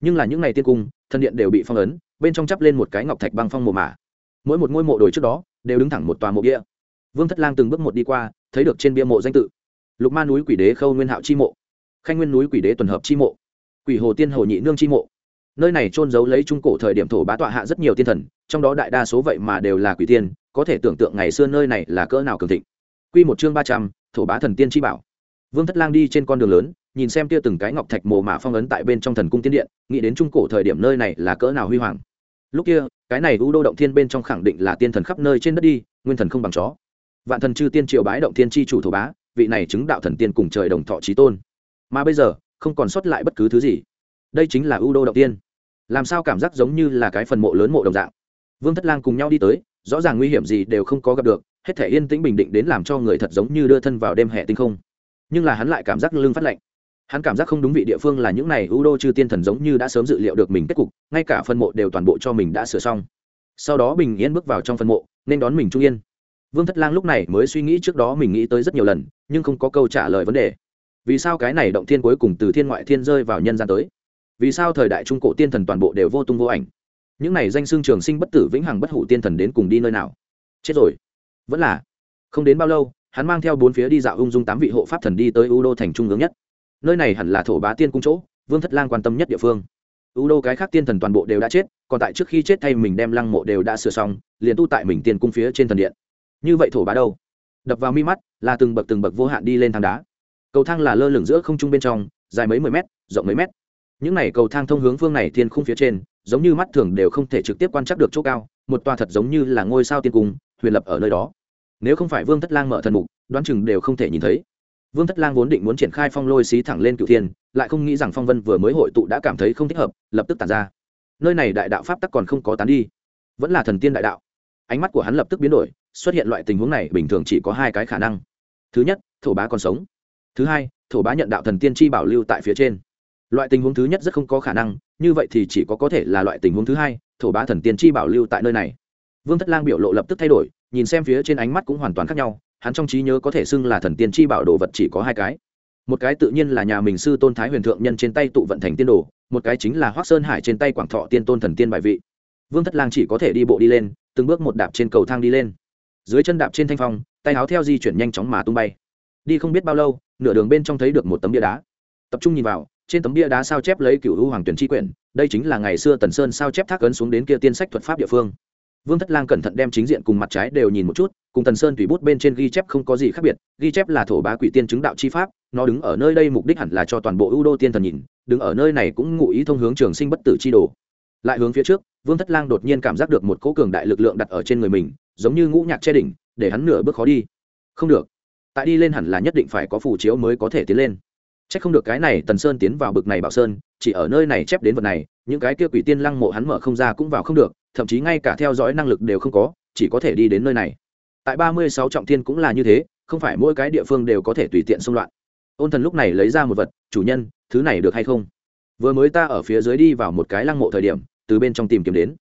Nhưng là những ngày tiên cung, thần điện đều bị phong ấn, bên trong chắp lên một cái ngọc thạch băng phong mồ mả. Mỗi một ngôi mộ đồi trước đó, đều đứng thẳng một tòa mộ bia vương thất lang từng bước một đi qua, thấy được trên bia mộ danh tự. Lục ma núi quỷ đế khâu nguyên hạo chi mộ. Khanh nguyên núi quỷ đế tuần hợp chi mộ. Quỷ hồ tiên hồ nhị nương chi mộ. Nơi này trôn giấu lấy trung cổ thời điểm thổ bá tọa hạ rất nhiều tiên thần, trong đó đại đa số vậy mà đều là quỷ tiên, có thể tưởng tượng ngày xưa nơi này là cỡ nào cường thịnh. Q một chương ba trăm, thổ bá thần tiên chi bảo. Vương thất lang đi trên con đường lớn, nhìn xem tia từng cái ngọc thạch mồ mả phong ấn tại bên trong thần cung tiên điện, nghĩ đến trung cổ thời điểm nơi này là cỡ nào huy hoàng. Lúc kia, cái này u đô động thiên bên trong khẳng định là tiên thần khắp nơi trên đất đi, nguyên thần không bằng chó vạn thần chư tiên triều bái động thiên tri chủ thổ bá, vị này chứng đạo thần tiên cùng trời đồng thọ trí tôn. Mà bây giờ, không còn sót lại bất cứ thứ gì. Đây chính là u đô động tiên. Làm sao cảm giác giống như là cái phần mộ lớn mộ đồng dạng? Vương thất lang cùng nhau đi tới, rõ ràng nguy hiểm gì đều không có gặp được, hết thể yên tĩnh bình định đến làm cho người thật giống như đưa thân vào đêm hè tinh không. Nhưng là hắn lại cảm giác lưng phát lạnh. Hắn cảm giác không đúng vị địa phương là những này u đô chư tiên thần giống như đã sớm dự liệu được mình kết cục, ngay cả phân mộ đều toàn bộ cho mình đã sửa xong. Sau đó bình yên bước vào trong phân mộ, nên đón mình trung yên vương thất lang lúc này mới suy nghĩ trước đó mình nghĩ tới rất nhiều lần, nhưng không có câu trả lời vấn đề. Vì sao cái này động thiên cuối cùng từ thiên ngoại thiên rơi vào nhân gian tới? Vì sao thời đại trung cổ tiên thần toàn bộ đều vô tung vô ảnh? Những này danh xương trường sinh bất tử vĩnh hằng bất hủ tiên thần đến cùng đi nơi nào? Chết rồi. Vẫn là, không đến bao lâu, hắn mang theo bốn phía đi dạo ung dung tám vị hộ pháp thần đi tới u đô thành trung ương nhất. Nơi này hẳn là thổ bá tiên cung chỗ, vương thất lang quan tâm nhất địa phương. U đô cái khác tiên thần toàn bộ đều đã chết, còn tại trước khi chết thay mình đem lăng mộ đều đã sửa xong, liền tu tại mình tiên cung phía trên thần điện như vậy thổ bá đâu? Đập vào mi mắt, là từng bậc từng bậc vô hạn đi lên thang đá. Cầu thang là lơ lửng giữa không trung bên trong, dài mấy mười mét, rộng mấy mét. Những này cầu thang thông hướng phương này thiên khung phía trên, giống như mắt thường đều không thể trực tiếp quan trắc được chỗ cao, một tòa thật giống như là ngôi sao tiên cung, huyền lập ở nơi đó. Nếu không phải vương thất lang mở thần mục, đoán chừng đều không thể nhìn thấy. Vương thất lang vốn định muốn triển khai phong lôi xí thẳng lên cựu thiên, lại không nghĩ rằng phong vân vừa mới hội tụ đã cảm thấy không thích hợp, lập tức tàn ra. Nơi này đại đạo pháp tắc còn không có tán đi. Vẫn là thần tiên đại đạo. Ánh mắt của hắn lập tức biến đổi xuất hiện loại tình huống này, bình thường chỉ có hai cái khả năng. Thứ nhất, thổ bá còn sống. Thứ hai, thổ bá nhận đạo thần tiên chi bảo lưu tại phía trên. Loại tình huống thứ nhất rất không có khả năng, như vậy thì chỉ có có thể là loại tình huống thứ hai, thổ bá thần tiên chi bảo lưu tại nơi này. Vương thất lang biểu lộ lập tức thay đổi, nhìn xem phía trên ánh mắt cũng hoàn toàn khác nhau, hắn trong trí nhớ có thể xưng là thần tiên chi bảo đồ vật chỉ có hai cái. Một cái tự nhiên là nhà mình sư tôn thái huyền thượng nhân trên tay tụ vận thành tiên đồ, một cái chính là hoác sơn hải trên tay quảng thọ tiên tôn thần tiên bài vị. Vương thất lang chỉ có thể đi bộ đi lên, từng bước một đạp trên cầu thang đi lên dưới chân đạp trên thanh phong, tay áo theo di chuyển nhanh chóng mà tung bay. Đi không biết bao lâu, nửa đường bên trong thấy được một tấm bia đá. Tập trung nhìn vào, trên tấm bia đá sao chép lấy cựu u hoàng tuyển tri quyển, đây chính là ngày xưa tần sơn sao chép thác ấn xuống đến kia tiên sách thuật pháp địa phương. Vương thất lang cẩn thận đem chính diện cùng mặt trái đều nhìn một chút, cùng tần sơn tùy bút bên trên ghi chép không có gì khác biệt, ghi chép là thổ bá quỷ tiên chứng đạo chi pháp, nó đứng ở nơi đây mục đích hẳn là cho toàn bộ ưu đô tiên thần nhìn, đứng ở nơi này cũng ngụ ý thông hướng trường sinh bất tử chi đồ. Lại hướng phía trước, vương thất lang đột nhiên cảm giác được một cỗ cường đại lực lượng đặt ở trên người mình giống như ngũ nhạc che đỉnh, để hắn nửa bước khó đi. Không được. Tại đi lên hẳn là nhất định phải có phù chiếu mới có thể tiến lên. C h ắ c không được cái này tần sơn tiến vào bực này bảo sơn, chỉ ở nơi này chép đến vật này, những cái kia quỷ tiên lăng mộ hắn mở không ra cũng vào không được, thậm chí ngay cả theo dõi năng lực đều không có, chỉ có thể đi đến nơi này. Tại ba mươi sáu trọng thiên cũng là như thế, không phải mỗi cái địa phương đều có thể tùy tiện xung loạn. Ôn thần lúc này lấy ra một vật, chủ nhân, thứ này được hay không? Vừa mới ta ở phía dưới đi vào một cái lăng mộ thời điểm, từ bên trong tìm kiếm đến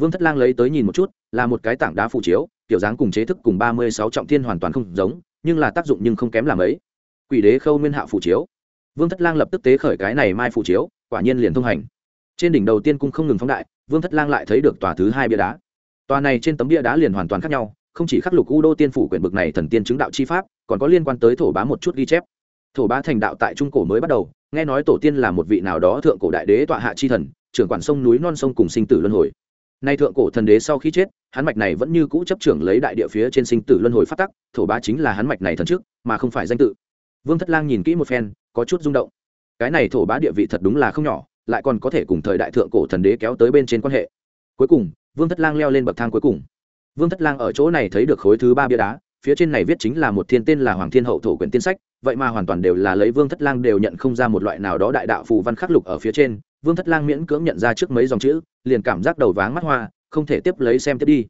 vương thất lang lấy tới nhìn một chút, là một cái tảng đá phủ chiếu, kiểu dáng cùng chế thức cùng ba mươi sáu trọng thiên hoàn toàn không giống, nhưng là tác dụng nhưng không kém làm ấy quỷ đế khâu nguyên hạ phủ chiếu. Vương thất lang lập tức tế khởi cái này mai phủ chiếu, quả nhiên liền thông hành. Trên đỉnh đầu tiên cung không ngừng phóng đại, vương thất lang lại thấy được tòa thứ hai bia đá. Tòa này trên tấm bia đá liền hoàn toàn khác nhau, không chỉ khắc lục u đô tiên phủ quyển bực này thần tiên chứng đạo chi pháp, còn có liên quan tới thổ bá một chút ghi chép. Thổ bá thành đạo tại trung cổ mới bắt đầu, nghe nói tổ tiên là một vị nào đó thượng cổ đại đế tọa hạ chi thần, trưởng quản sông núi non sông cùng sinh tử luân hồi nay thượng cổ thần đế sau khi chết, hắn mạch này vẫn như cũ chấp trưởng lấy đại địa phía trên sinh tử luân hồi phát tắc, thổ bá chính là hắn mạch này thần trước, mà không phải danh tự. Vương thất lang nhìn kỹ một phen, có chút rung động. Cái này thổ bá địa vị thật đúng là không nhỏ, lại còn có thể cùng thời đại thượng cổ thần đế kéo tới bên trên quan hệ. Cuối cùng, vương thất lang leo lên bậc thang cuối cùng. Vương thất lang ở chỗ này thấy được khối thứ ba bia đá, phía trên này viết chính là một thiên tên là hoàng thiên hậu thổ quyển tiên sách, vậy mà hoàn toàn đều là lấy vương thất lang đều nhận không ra một loại nào đó đại đạo phù văn khắc lục ở phía trên vương thất lang miễn cưỡng nhận ra trước mấy dòng chữ, liền cảm giác đầu váng mắt hoa, không thể tiếp lấy xem tiếp đi.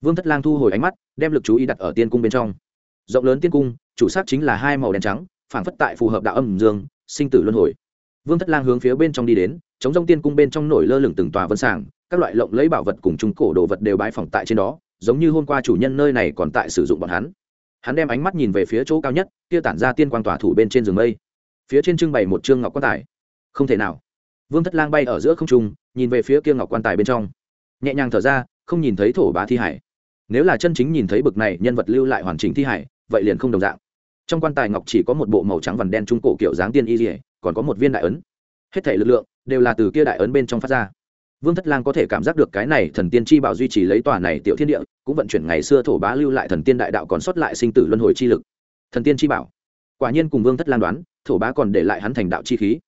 Vương thất lang thu hồi ánh mắt, đem lực chú ý đặt ở tiên cung bên trong. Rộng lớn tiên cung, chủ sắc chính là hai màu đen trắng phản phất tại phù hợp đạo âm dương, sinh tử luân hồi. Vương thất lang hướng phía bên trong đi đến, chống rông tiên cung bên trong nổi lơ lửng từng tòa vân sàng, các loại lộng lấy bảo vật cùng trung cổ đồ vật đều bãi phòng tại trên đó, giống như hôm qua chủ nhân nơi này còn tại sử dụng bọn hắn. Hắn đem ánh mắt nhìn về phía chỗ cao nhất, kia tản ra tiên quang tỏa thủ bên trên giường mây. Phía trên trưng bày một trương ngọc quan tài. Không thể nào vương thất lang bay ở giữa không trung, nhìn về phía kia ngọc quan tài bên trong. Nhẹ nhàng thở ra, không nhìn thấy thổ bá thi hải. Nếu là chân chính nhìn thấy bực này nhân vật lưu lại hoàn chỉnh thi hải, vậy liền không đồng dạng. Trong quan tài ngọc chỉ có một bộ màu trắng vằn đen trung cổ kiểu dáng tiên y dỉa còn có một viên đại ấn. Hết thể lực lượng đều là từ kia đại ấn bên trong phát ra. Vương thất lang có thể cảm giác được cái này thần tiên chi bảo duy trì lấy tòa này tiểu thiên địa, cũng vận chuyển ngày xưa thổ bá lưu lại thần tiên đại đạo còn sót lại sinh tử luân hồi chi lực. Thần tiên chi bảo. Quả nhiên cùng vương thất lang đoán, thổ bá còn để lại hắn thành đạo chi khí.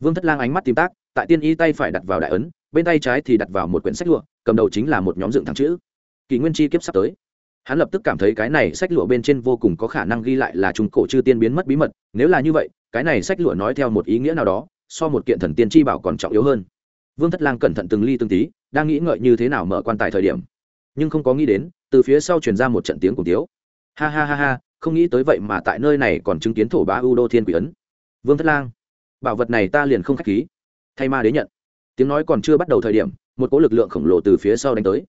Vương thất lang ánh mắt tìm tác tại tiên y tay phải đặt vào đại ấn, bên tay trái thì đặt vào một quyển sách lụa, cầm đầu chính là một nhóm dựng thẳng chữ. Kỷ nguyên chi kiếp sắp tới. Hắn lập tức cảm thấy cái này sách lụa bên trên vô cùng có khả năng ghi lại là trung cổ chư tiên biến mất bí mật, nếu là như vậy, cái này sách lụa nói theo một ý nghĩa nào đó, so một kiện thần tiên chi bảo còn trọng yếu hơn. Vương thất lang cẩn thận từng ly từng tí, đang nghĩ ngợi như thế nào mở quan tài thời điểm. Nhưng không có nghĩ đến, từ phía sau truyền ra một trận tiếng cùng tiếu. Ha ha ha ha, không nghĩ tới vậy mà tại nơi này còn chứng kiến thổ bá u đô thiên quỷ ấn. Vương thất lang, bảo vật này ta liền không k h á c h khí thay ma đế nhận. Tiếng nói còn chưa bắt đầu thời điểm, một cỗ lực lượng khổng lồ từ phía sau đánh tới.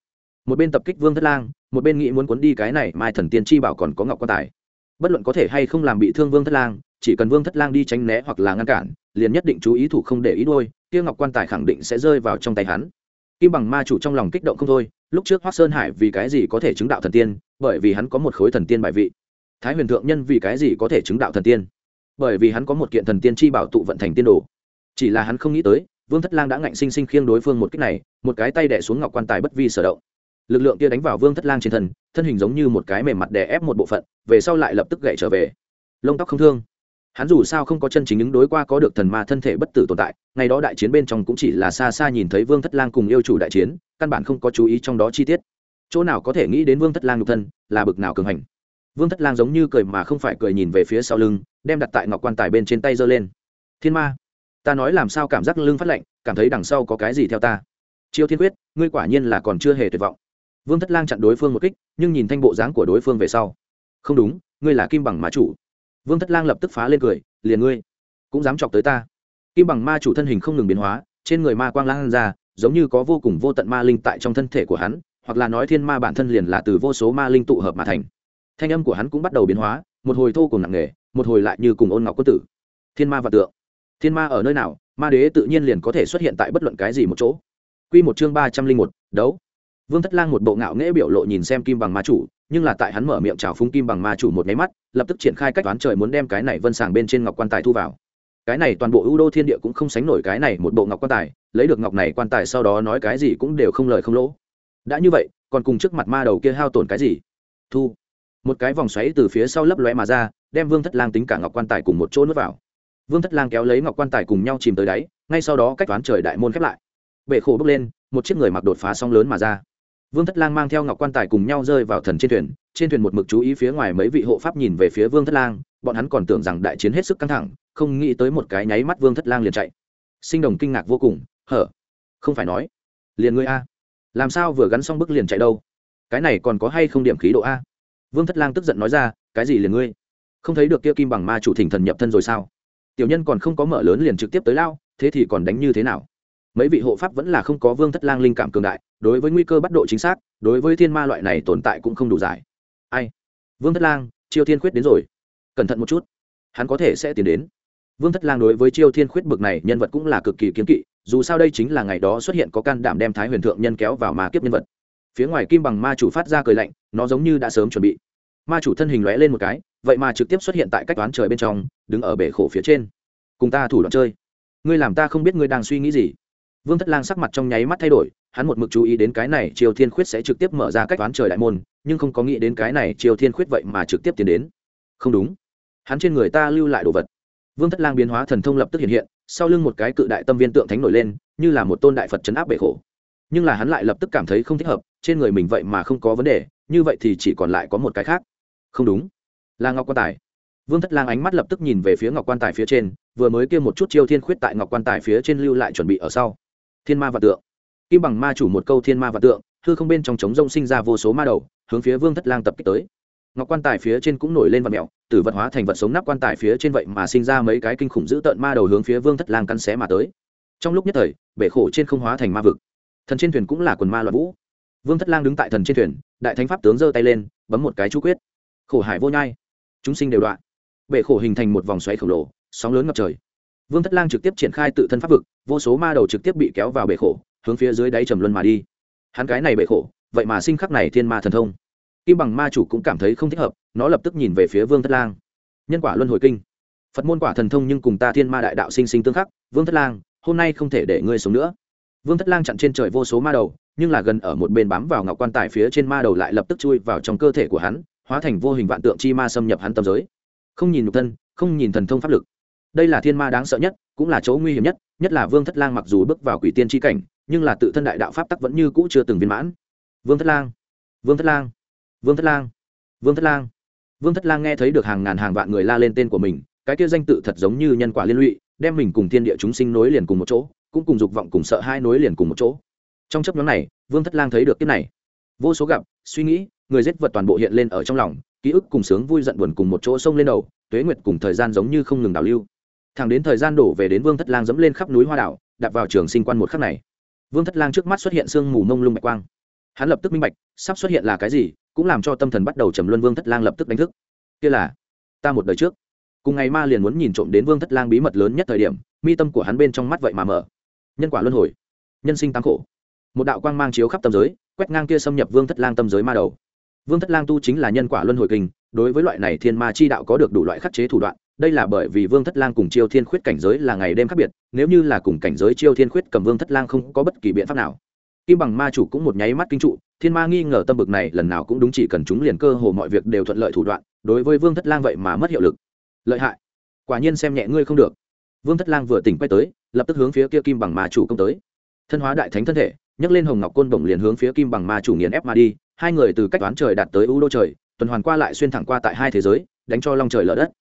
Một bên tập kích vương thất lang, một bên nghĩ muốn cuốn đi cái này mai thần tiên chi bảo còn có ngọc quan tài. Bất luận có thể hay không làm bị thương vương thất lang, chỉ cần vương thất lang đi tránh né hoặc là ngăn cản, liền nhất định chú ý thủ không để ý đôi kia ngọc quan tài khẳng định sẽ rơi vào trong tay hắn. Kim bằng ma chủ trong lòng kích động không thôi, lúc trước hoác sơn hải vì cái gì có thể chứng đạo thần tiên, bởi vì hắn có một khối thần tiên bài vị. Thái huyền thượng nhân vì cái gì có thể chứng đạo thần tiên? Bởi vì hắn có một kiện thần tiên chi bảo tụ vận thành tiên đồ chỉ là hắn không nghĩ tới, vương thất lang đã ngạnh sinh sinh khiêng đối phương một cách này, một cái tay đẻ xuống ngọc quan tài bất vi sở động. Lực lượng kia đánh vào vương thất lang trên thân thân hình giống như một cái mềm mặt đè ép một bộ phận, về sau lại lập tức gậy trở về. Lông tóc không thương. Hắn dù sao không có chân chính ứng đối qua có được thần ma thân thể bất tử tồn tại, ngày đó đại chiến bên trong cũng chỉ là xa xa nhìn thấy vương thất lang cùng yêu chủ đại chiến, căn bản không có chú ý trong đó chi tiết. Chỗ nào có thể nghĩ đến vương thất lang nhục thân, là bực nào cường hành. Vương thất lang giống như cười mà không phải cười nhìn về phía sau lưng, đem đặt tại ngọc quan tài bên trên tay giơ lên. Thiên ma ta nói làm sao cảm giác lưng phát lạnh, cảm thấy đằng sau có cái gì theo ta. Chiêu thiên quyết, ngươi quả nhiên là còn chưa hề tuyệt vọng. Vương thất lang chặn đối phương một kích, nhưng nhìn thanh bộ dáng của đối phương về sau. Không đúng, ngươi là kim bằng má chủ. Vương thất lang lập tức phá lên cười, liền ngươi cũng dám chọc tới ta. Kim bằng ma chủ thân hình không ngừng biến hóa, trên người ma quang lan ra, giống như có vô cùng vô tận ma linh tại trong thân thể của hắn, hoặc là nói thiên ma bản thân liền là từ vô số ma linh tụ hợp mà thành. Thanh âm của hắn cũng bắt đầu biến hóa, một hồi thô cùng nặng nề, một hồi lại như cùng ôn ngọc quân tử. Thiên ma và tượng thiên ma ở nơi nào, ma đế tự nhiên liền có thể xuất hiện tại bất luận cái gì một chỗ. Q một chương ba trăm linh một, đấu. Vương thất lang một bộ ngạo nghễ biểu lộ nhìn xem kim bằng ma chủ, nhưng là tại hắn mở miệng chào phúng kim bằng ma chủ một máy mắt, lập tức triển khai cách toán trời muốn đem cái này vân sàng bên trên ngọc quan tài thu vào. Cái này toàn bộ ưu đô thiên địa cũng không sánh nổi cái này một bộ ngọc quan tài, lấy được ngọc này quan tài sau đó nói cái gì cũng đều không lời không lỗ. Đã như vậy, còn cùng trước mặt ma đầu kia hao tổn cái gì? Thu. Một cái vòng xoáy từ phía sau lấp lóe mà ra, đem vương thất lang tính cả ngọc quan tài cùng một chỗ nước vào vương thất lang kéo lấy ngọc quan tài cùng nhau chìm tới đáy, ngay sau đó cách toán trời đại môn khép lại. Bệ khổ bước lên, một chiếc người mặc đột phá song lớn mà ra. Vương thất lang mang theo ngọc quan tài cùng nhau rơi vào thần trên thuyền trên thuyền một mực chú ý phía ngoài mấy vị hộ pháp nhìn về phía vương thất lang, bọn hắn còn tưởng rằng đại chiến hết sức căng thẳng, không nghĩ tới một cái nháy mắt vương thất lang liền chạy. Sinh đồng kinh ngạc vô cùng, hở, không phải nói, liền ngươi a? Làm sao vừa gắn xong bức liền chạy đâu? Cái này còn có hay không điểm khí độ a? Vương thất lang tức giận nói ra, cái gì liền ngươi? Không thấy được kia kim bằng ma chủ thỉnh thần nhập thân rồi sao? Tiểu nhân còn không có mở lớn liền trực tiếp tới lao, thế thì còn đánh như thế nào? Mấy vị hộ pháp vẫn là không có vương thất lang linh cảm cường đại, đối với nguy cơ bắt độ chính xác, đối với thiên ma loại này tồn tại cũng không đủ giải. Ai? Vương thất lang chiêu thiên khuyết đến rồi. Cẩn thận một chút. Hắn có thể sẽ tiến đến. Vương thất lang đối với chiêu thiên khuyết bực này nhân vật cũng là cực kỳ kiếm kỵ, dù sao đây chính là ngày đó xuất hiện có can đảm đem thái huyền thượng nhân kéo vào mà kiếp nhân vật. Phía ngoài kim bằng ma chủ phát ra cười lạnh, nó giống như đã sớm chuẩn bị ma chủ thân hình lóe lên một cái, vậy mà trực tiếp xuất hiện tại cách toán trời bên trong, đứng ở bể khổ phía trên. Cùng ta thủ đoạn chơi. Ngươi làm ta không biết ngươi đang suy nghĩ gì. Vương thất lang sắc mặt trong nháy mắt thay đổi, hắn một mực chú ý đến cái này triều thiên khuyết sẽ trực tiếp mở ra cách toán trời đại môn, nhưng không có nghĩ đến cái này triều thiên khuyết vậy mà trực tiếp tiến đến. Không đúng. Hắn trên người ta lưu lại đồ vật. Vương thất lang biến hóa thần thông lập tức hiện hiện, sau lưng một cái cự đại tâm viên tượng thánh nổi lên, như là một tôn đại phật chấn áp bể khổ. Nhưng là hắn lại lập tức cảm thấy không thích hợp, trên người mình vậy mà không có vấn đề, như vậy thì chỉ còn lại có một cái khác không đúng. Là ngọc quan tài. Vương thất lang ánh mắt lập tức nhìn về phía ngọc quan tài phía trên, vừa mới kêu một chút chiêu thiên khuyết tại ngọc quan tài phía trên lưu lại chuẩn bị ở sau. Thiên ma và tượng. Kim bằng ma chủ một câu thiên ma và tượng, hư không bên trong trống rông sinh ra vô số ma đầu, hướng phía vương thất lang tập kích tới. Ngọc quan tài phía trên cũng nổi lên vật mẹo từ vật hóa thành vật sống nắp quan tài phía trên vậy mà sinh ra mấy cái kinh khủng dữ tợn ma đầu hướng phía vương thất lang căn xé mà tới. Trong lúc nhất thời, bể khổ trên không hóa thành ma vực. Thần trên thuyền cũng là quần ma loạn vũ. Vương thất lang đứng tại thần trên thuyền, đại thánh pháp tướng giơ tay lên, bấm một cái chú quyết khổ hải vô nhai. Chúng sinh đều đoạn. Bể khổ hình thành một vòng xoáy khổng lồ, sóng lớn ngập trời. Vương thất lang trực tiếp triển khai tự thân pháp vực, vô số ma đầu trực tiếp bị kéo vào bể khổ, hướng phía dưới đáy trầm luân mà đi. Hắn cái này bể khổ, vậy mà sinh khắc này thiên ma thần thông. Kim bằng ma chủ cũng cảm thấy không thích hợp, nó lập tức nhìn về phía vương thất lang. Nhân quả luân hồi kinh. Phật môn quả thần thông nhưng cùng ta thiên ma đại đạo sinh sinh tương khắc, vương thất lang, hôm nay không thể để ngươi sống nữa. Vương thất lang chặn trên trời vô số ma đầu, nhưng là gần ở một bên bám vào ngọc quan tài phía trên ma đầu lại lập tức chui vào trong cơ thể của hắn hóa thành vô hình vạn tượng chi ma xâm nhập hắn tâm giới. Không nhìn nhục thân, không nhìn thần thông pháp lực. Đây là thiên ma đáng sợ nhất, cũng là chỗ nguy hiểm nhất nhất là vương thất lang mặc dù bước vào quỷ tiên tri cảnh, nhưng là tự thân đại đạo pháp tắc vẫn như cũ chưa từng viên mãn. Vương thất lang, vương thất lang, vương thất lang, vương thất lang. Vương thất lang nghe thấy được hàng ngàn hàng vạn người la lên tên của mình, cái kia danh tự thật giống như nhân quả liên lụy, đem mình cùng thiên địa chúng sinh nối liền cùng một chỗ, cũng cùng dục vọng cùng sợ hai nối liền cùng một chỗ. Trong chấp nhóm này, vương thất lang thấy được cái này. Vô số gặp, suy nghĩ người giết vật toàn bộ hiện lên ở trong lòng, ký ức cùng sướng vui giận buồn cùng một chỗ sông lên đầu, tuế nguyệt cùng thời gian giống như không ngừng đảo lưu. Thẳng đến thời gian đổ về đến vương thất lang dẫm lên khắp núi hoa đảo, đạp vào trường sinh quan một khắc này. Vương thất lang trước mắt xuất hiện sương mù mông lung bạch quang. Hắn lập tức minh bạch, sắp xuất hiện là cái gì, cũng làm cho tâm thần bắt đầu trầm luân vương thất lang lập tức đánh thức. Kia là, ta một đời trước. Cùng ngày ma liền muốn nhìn trộm đến vương thất lang bí mật lớn nhất thời điểm, mi tâm của hắn bên trong mắt vậy mà mở. Nhân quả luân hồi, nhân sinh tăng khổ. Một đạo quang mang chiếu khắp tâm giới, quét ngang kia xâm nhập vương thất lang tâm giới ma đầu vương thất lang tu chính là nhân quả luân hồi kinh, đối với loại này thiên ma chi đạo có được đủ loại khắc chế thủ đoạn, đây là bởi vì vương thất lang cùng chiêu thiên khuyết cảnh giới là ngày đêm khác biệt, nếu như là cùng cảnh giới chiêu thiên khuyết cầm vương thất lang không có bất kỳ biện pháp nào. Kim bằng ma chủ cũng một nháy mắt kinh trụ, thiên ma nghi ngờ tâm bực này lần nào cũng đúng chỉ cần chúng liền cơ hồ mọi việc đều thuận lợi thủ đoạn, đối với vương thất lang vậy mà mất hiệu lực. Lợi hại. Quả nhiên xem nhẹ ngươi không được. Vương thất lang vừa tỉnh quay tới, lập tức hướng phía kia kim bằng ma chủ công tới. Thân hóa đại thánh thân thể, nhấc lên hồng ngọc côn bổng liền hướng phía kim bằng ma chủ nghiền ép mà đi hai người từ cách toán trời đạt tới u đô trời, tuần hoàn qua lại xuyên thẳng qua tại hai thế giới, đánh cho long trời lở đất.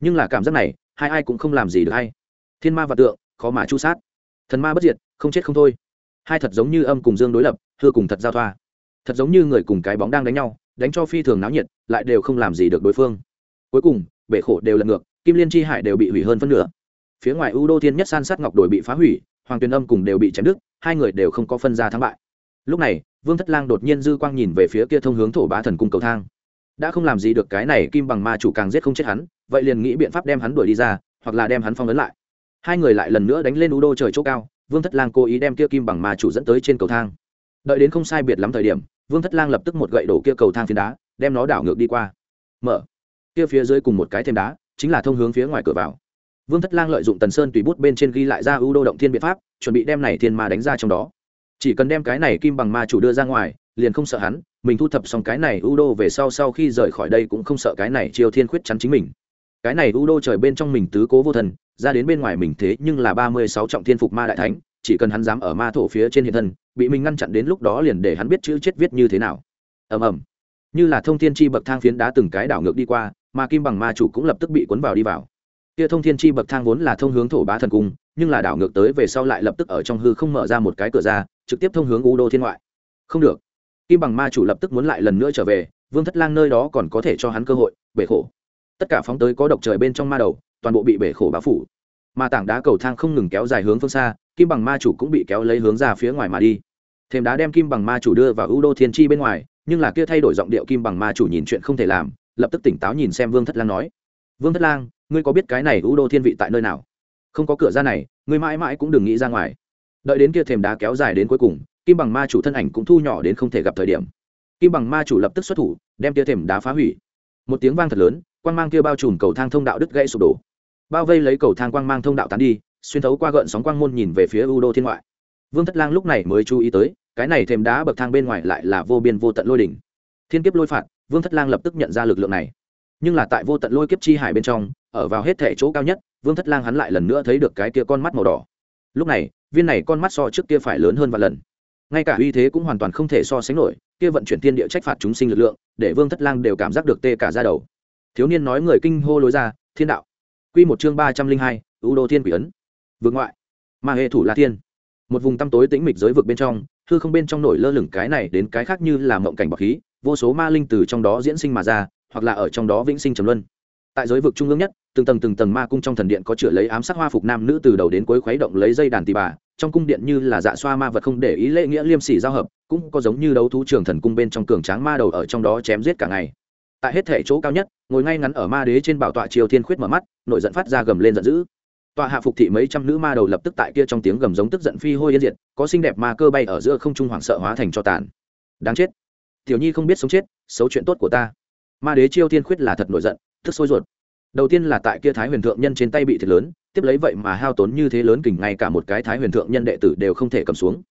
Nhưng là cảm giác này, hai ai cũng không làm gì được hay thiên ma và tượng, khó mà chu sát. Thần ma bất diệt, không chết không thôi. Hai thật giống như âm cùng dương đối lập, hư cùng thật giao thoa. Thật giống như người cùng cái bóng đang đánh nhau, đánh cho phi thường náo nhiệt, lại đều không làm gì được đối phương. Cuối cùng, bể khổ đều lật ngược, kim liên chi hải đều bị hủy hơn phân nửa. Phía ngoài u đô thiên nhất san sát ngọc đồi bị phá hủy, hoàng tuyền âm cùng đều bị chém đứt, hai người đều không có phân ra thắng bại lúc này, vương thất lang đột nhiên dư quang nhìn về phía kia thông hướng thổ bá thần cung cầu thang. Đã không làm gì được cái này kim bằng ma chủ càng giết không chết hắn, vậy liền nghĩ biện pháp đem hắn đuổi đi ra, hoặc là đem hắn phong ấn lại. Hai người lại lần nữa đánh lên u đô trời chỗ cao, vương thất lang cố ý đem kia kim bằng ma chủ dẫn tới trên cầu thang. Đợi đến không sai biệt lắm thời điểm, vương thất lang lập tức một gậy đổ kia cầu thang phiến đá, đem nó đảo ngược đi qua. Mở. Kia phía dưới cùng một cái thêm đá, chính là thông hướng phía ngoài cửa vào. Vương thất lang lợi dụng tần sơn tùy bút bên trên ghi lại ra u đô động thiên biện pháp, chuẩn bị đem này thiên ma đánh ra trong đó chỉ cần đem cái này kim bằng ma chủ đưa ra ngoài, liền không sợ hắn, mình thu thập xong cái này u đô về sau sau khi rời khỏi đây cũng không sợ cái này triều thiên khuyết chắn chính mình. Cái này u đô trời bên trong mình tứ cố vô thần, ra đến bên ngoài mình thế nhưng là ba mươi sáu trọng thiên phục ma đại thánh, chỉ cần hắn dám ở ma thổ phía trên hiện thân, bị mình ngăn chặn đến lúc đó liền để hắn biết chữ chết viết như thế nào. Ầm ầm. Như là thông thiên chi bậc thang phiến đá từng cái đảo ngược đi qua, mà kim bằng ma chủ cũng lập tức bị cuốn vào đi vào. Kia thông thiên chi bậc thang vốn là thông hướng thổ bá thần cung nhưng là đảo ngược tới về sau lại lập tức ở trong hư không mở ra một cái cửa ra, trực tiếp thông hướng u đô thiên ngoại. Không được. Kim bằng ma chủ lập tức muốn lại lần nữa trở về, vương thất lang nơi đó còn có thể cho hắn cơ hội, bể khổ. Tất cả phóng tới có độc trời bên trong ma đầu, toàn bộ bị bể khổ báo phủ. Mà tảng đá cầu thang không ngừng kéo dài hướng phương xa, kim bằng ma chủ cũng bị kéo lấy hướng ra phía ngoài mà đi. Thêm đá đem kim bằng ma chủ đưa vào u đô thiên chi bên ngoài, nhưng là kia thay đổi giọng điệu kim bằng ma chủ nhìn chuyện không thể làm, lập tức tỉnh táo nhìn xem vương thất lang nói. Vương thất lang, ngươi có biết cái này u đô thiên vị tại nơi nào? Không có cửa ra này, ngươi mãi mãi cũng đừng nghĩ ra ngoài. Đợi đến kia thềm đá kéo dài đến cuối cùng, kim bằng ma chủ thân ảnh cũng thu nhỏ đến không thể gặp thời điểm. Kim bằng ma chủ lập tức xuất thủ, đem kia thềm đá phá hủy. Một tiếng vang thật lớn, quang mang kia bao trùm cầu thang thông đạo đứt gãy sụp đổ. Bao vây lấy cầu thang quang mang thông đạo tán đi, xuyên thấu qua gợn sóng quang môn nhìn về phía u đô thiên ngoại. Vương thất lang lúc này mới chú ý tới, cái này thềm đá bậc thang bên ngoài lại là vô biên vô tận lôi đỉnh. Thiên kiếp lôi phạt, vương thất lang lập tức nhận ra lực lượng này. Nhưng là tại vô tận lôi kiếp chi hải bên trong ở vào hết thể chỗ cao nhất, vương thất lang hắn lại lần nữa thấy được cái kia con mắt màu đỏ. Lúc này, viên này con mắt so trước kia phải lớn hơn vài lần. Ngay cả uy thế cũng hoàn toàn không thể so sánh nổi, kia vận chuyển thiên địa trách phạt chúng sinh lực lượng, để vương thất lang đều cảm giác được tê cả ra đầu. Thiếu niên nói người kinh hô lối ra, thiên đạo. Q một chương ba trăm linh hai, u đô thiên quỷ ấn. Vương ngoại. Ma hệ thủ la thiên. Một vùng tăm tối tĩnh mịch giới vực bên trong, hư không bên trong nổi lơ lửng cái này đến cái khác như là mộng cảnh bọc khí, vô số ma linh từ trong đó diễn sinh mà ra, hoặc là ở trong đó vĩnh sinh trầm luân. Tại giới vực trung ương nhất từng tầng từng tầng ma cung trong thần điện có chữa lấy ám sát hoa phục nam nữ từ đầu đến cuối khuấy động lấy dây đàn tì bà. Trong cung điện như là dạ xoa ma vật không để ý lễ nghĩa liêm sỉ giao hợp, cũng có giống như đấu thú trường thần cung bên trong cường tráng ma đầu ở trong đó chém giết cả ngày. Tại hết thể chỗ cao nhất, ngồi ngay ngắn ở ma đế trên bảo tọa triều thiên khuyết mở mắt, nội giận phát ra gầm lên giận dữ. Tọa hạ phục thị mấy trăm nữ ma đầu lập tức tại kia trong tiếng gầm giống tức giận phi hôi yên diệt, có xinh đẹp ma cơ bay ở giữa không trung hoảng sợ hóa thành cho tàn. Đáng chết. Tiểu nhi không biết sống chết, xấu chuyện tốt của ta. Ma đế chiêu thiên khuyết là thật nổi giận, tức sôi ruột đầu tiên là tại kia thái huyền thượng nhân trên tay bị thiệt lớn, tiếp lấy vậy mà hao tốn như thế lớn kình ngay cả một cái thái huyền thượng nhân đệ tử đều không thể cầm xuống.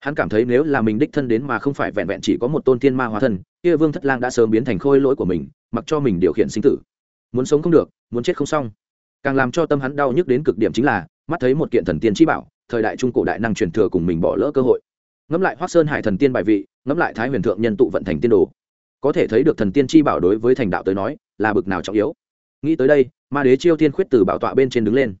Hắn cảm thấy nếu là mình đích thân đến mà không phải vẹn vẹn chỉ có một tôn thiên ma hóa thân, kia vương thất lang đã sớm biến thành khôi lỗi của mình, mặc cho mình điều khiển sinh tử. Muốn sống không được, muốn chết không xong. Càng làm cho tâm hắn đau nhức đến cực điểm chính là, mắt thấy một kiện thần tiên chi bảo, thời đại trung cổ đại năng truyền thừa cùng mình bỏ lỡ cơ hội. Ngẫm lại hoác sơn hải thần tiên bài vị, ngẫm lại thái huyền thượng nhân tụ vận thành tiên đồ. Có thể thấy được thần tiên chi bảo đối với thành đạo tới nói, là bực nào trọng yếu nghĩ tới đây, ma đế chiêu thiên khuyết từ bảo tọa bên trên đứng lên.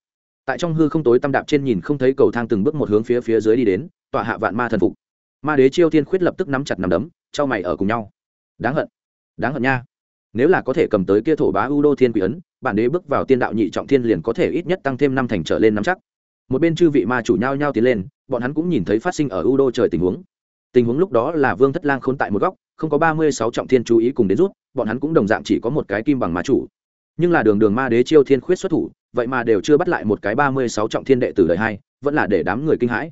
Tại trong hư không tối tăm đạp trên nhìn không thấy cầu thang từng bước một hướng phía phía dưới đi đến, tọa hạ vạn ma thần phục. Ma đế chiêu thiên khuyết lập tức nắm chặt nằm đấm, trao mày ở cùng nhau. Đáng hận. Đáng hận nha. Nếu là có thể cầm tới kia thổ bá u đô thiên quỷ ấn, bản đế bước vào tiên đạo nhị trọng thiên liền có thể ít nhất tăng thêm năm thành trở lên năm chắc. Một bên chư vị ma chủ nhau nhau tiến lên, bọn hắn cũng nhìn thấy phát sinh ở u đô trời tình huống. Tình huống lúc đó là vương thất lang khốn tại một góc, không có ba mươi sáu trọng thiên chú ý cùng đến rút, bọn hắn cũng đồng dạng chỉ có một cái kim bằng ma chủ nhưng là đường đường ma đế chiêu thiên khuyết xuất thủ, vậy mà đều chưa bắt lại một cái ba mươi sáu trọng thiên đệ tử đời hai, vẫn là để đám người kinh hãi.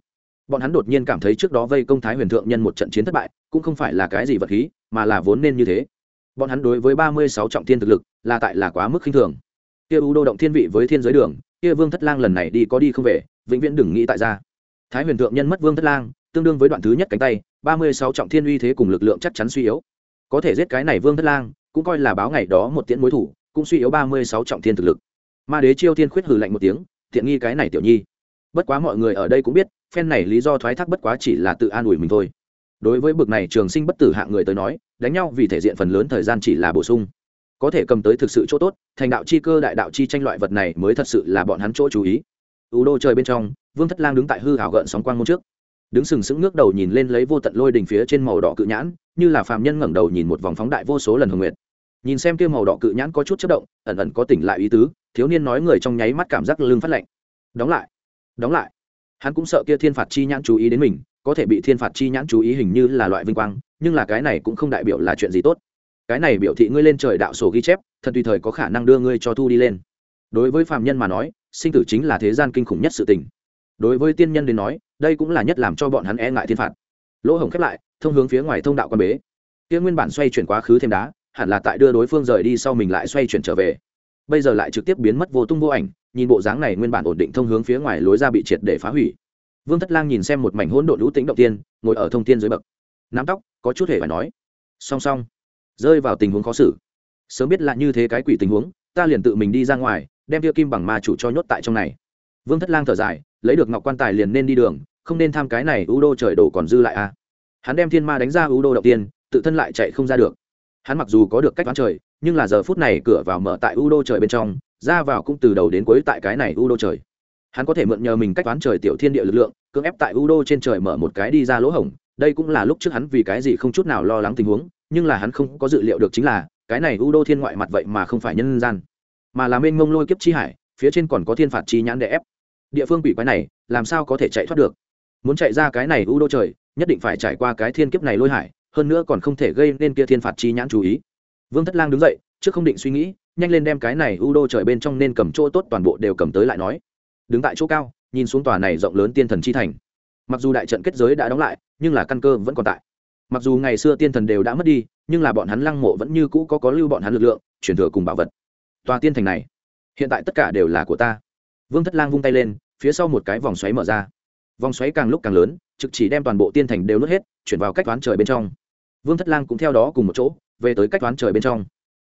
Bọn hắn đột nhiên cảm thấy trước đó vây công thái huyền thượng nhân một trận chiến thất bại, cũng không phải là cái gì vật khí, mà là vốn nên như thế. Bọn hắn đối với ba mươi sáu trọng thiên thực lực, là tại là quá mức khinh thường. Kia u đô động thiên vị với thiên giới đường, kia vương thất lang lần này đi có đi không về, vĩnh viễn đừng nghĩ tại ra thái huyền thượng nhân mất vương thất lang, tương đương với đoạn thứ nhất cánh tay, ba mươi sáu trọng thiên uy thế cùng lực lượng chắc chắn suy yếu. Có thể giết cái này vương thất lang, cũng coi là báo ngày đó một tiễn mối thủ cũng suy yếu ba mươi sáu trọng thiên thực lực. Ma đế chiêu thiên khuyết hừ lạnh một tiếng, tiện nghi cái này tiểu nhi. Bất quá mọi người ở đây cũng biết, phen này lý do thoái thác bất quá chỉ là tự an ủi mình thôi. Đối với bực này trường sinh bất tử hạng người tới nói, đánh nhau vì thể diện phần lớn thời gian chỉ là bổ sung. Có thể cầm tới thực sự chỗ tốt, thành đạo chi cơ đại đạo chi tranh loại vật này mới thật sự là bọn hắn chỗ chú ý. U đô trời bên trong, vương thất lang đứng tại hư hảo gợn sóng quang môn trước. Đứng sừng sững ngước đầu nhìn lên lấy vô tận lôi đỉnh phía trên màu đỏ cự nhãn, như là phàm nhân ngẩng đầu nhìn một vòng phóng đại vô số lần hồng nguyệt nhìn xem kia màu đỏ cự nhãn có chút chất động, ẩn ẩn có tỉnh lại ý tứ, thiếu niên nói người trong nháy mắt cảm giác lưng phát lạnh. Đóng lại đóng lại. Hắn cũng sợ kia thiên phạt chi nhãn chú ý đến mình, có thể bị thiên phạt chi nhãn chú ý hình như là loại vinh quang, nhưng là cái này cũng không đại biểu là chuyện gì tốt. Cái này biểu thị ngươi lên trời đạo sổ ghi chép, thật tùy thời có khả năng đưa ngươi cho thu đi lên. Đối với phạm nhân mà nói, sinh tử chính là thế gian kinh khủng nhất sự tình. Đối với tiên nhân đến nói, đây cũng là nhất làm cho bọn hắn e ngại thiên phạt. Lỗ hổng khép lại, thông hướng phía ngoài thông đạo quan bế. Kia nguyên bản xoay chuyển quá khứ thêm đá hẳn là tại đưa đối phương rời đi sau mình lại xoay chuyển trở về. Bây giờ lại trực tiếp biến mất vô tung vô ảnh, nhìn bộ dáng này nguyên bản ổn định thông hướng phía ngoài lối ra bị triệt để phá hủy. Vương thất lang nhìn xem một mảnh hỗn độn lũ tĩnh động tiên, ngồi ở thông tiên dưới bậc. Nắm tóc, có chút hề phải nói. Song song, rơi vào tình huống khó xử. Sớm biết là như thế cái quỷ tình huống, ta liền tự mình đi ra ngoài, đem tiêu kim bằng ma chủ cho nhốt tại trong này. Vương thất lang thở dài, lấy được ngọc quan tài liền nên đi đường, không nên tham cái này u đô trời đổ còn dư lại a à. hắn đem thiên ma đánh ra u đô động tiên, tự thân lại chạy không ra được hắn mặc dù có được cách toán trời, nhưng là giờ phút này cửa vào mở tại u đô trời bên trong, ra vào cũng từ đầu đến cuối tại cái này u đô trời. Hắn có thể mượn nhờ mình cách toán trời tiểu thiên địa lực lượng, cưỡng ép tại u đô trên trời mở một cái đi ra lỗ hổng. Đây cũng là lúc trước hắn vì cái gì không chút nào lo lắng tình huống, nhưng là hắn không có dự liệu được chính là, cái này u đô thiên ngoại mặt vậy mà không phải nhân gian, mà là mênh mông lôi kiếp chi hải, phía trên còn có thiên phạt chi nhãn để ép. Địa phương quỷ quái này, làm sao có thể chạy thoát được? Muốn chạy ra cái này u đô trời, nhất định phải trải qua cái thiên kiếp này lôi hải hơn nữa còn không thể gây nên kia thiên phạt chi nhãn chú ý. Vương thất lang đứng dậy, trước không định suy nghĩ, nhanh lên đem cái này u đô trời bên trong nên cầm chỗ tốt toàn bộ đều cầm tới lại nói. Đứng tại chỗ cao, nhìn xuống tòa này rộng lớn tiên thần chi thành. Mặc dù đại trận kết giới đã đóng lại, nhưng là căn cơ vẫn còn tại. Mặc dù ngày xưa tiên thần đều đã mất đi, nhưng là bọn hắn lăng mộ vẫn như cũ có có lưu bọn hắn lực lượng, chuyển thừa cùng bảo vật. Tòa tiên thành này, hiện tại tất cả đều là của ta. Vương thất lang vung tay lên, phía sau một cái vòng xoáy mở ra. Vòng xoáy càng lúc càng lớn trực chỉ đem toàn bộ tiên thành đều nuốt hết, chuyển vào cách toán trời bên trong. Vương thất lang cũng theo đó cùng một chỗ, về tới cách toán trời bên trong.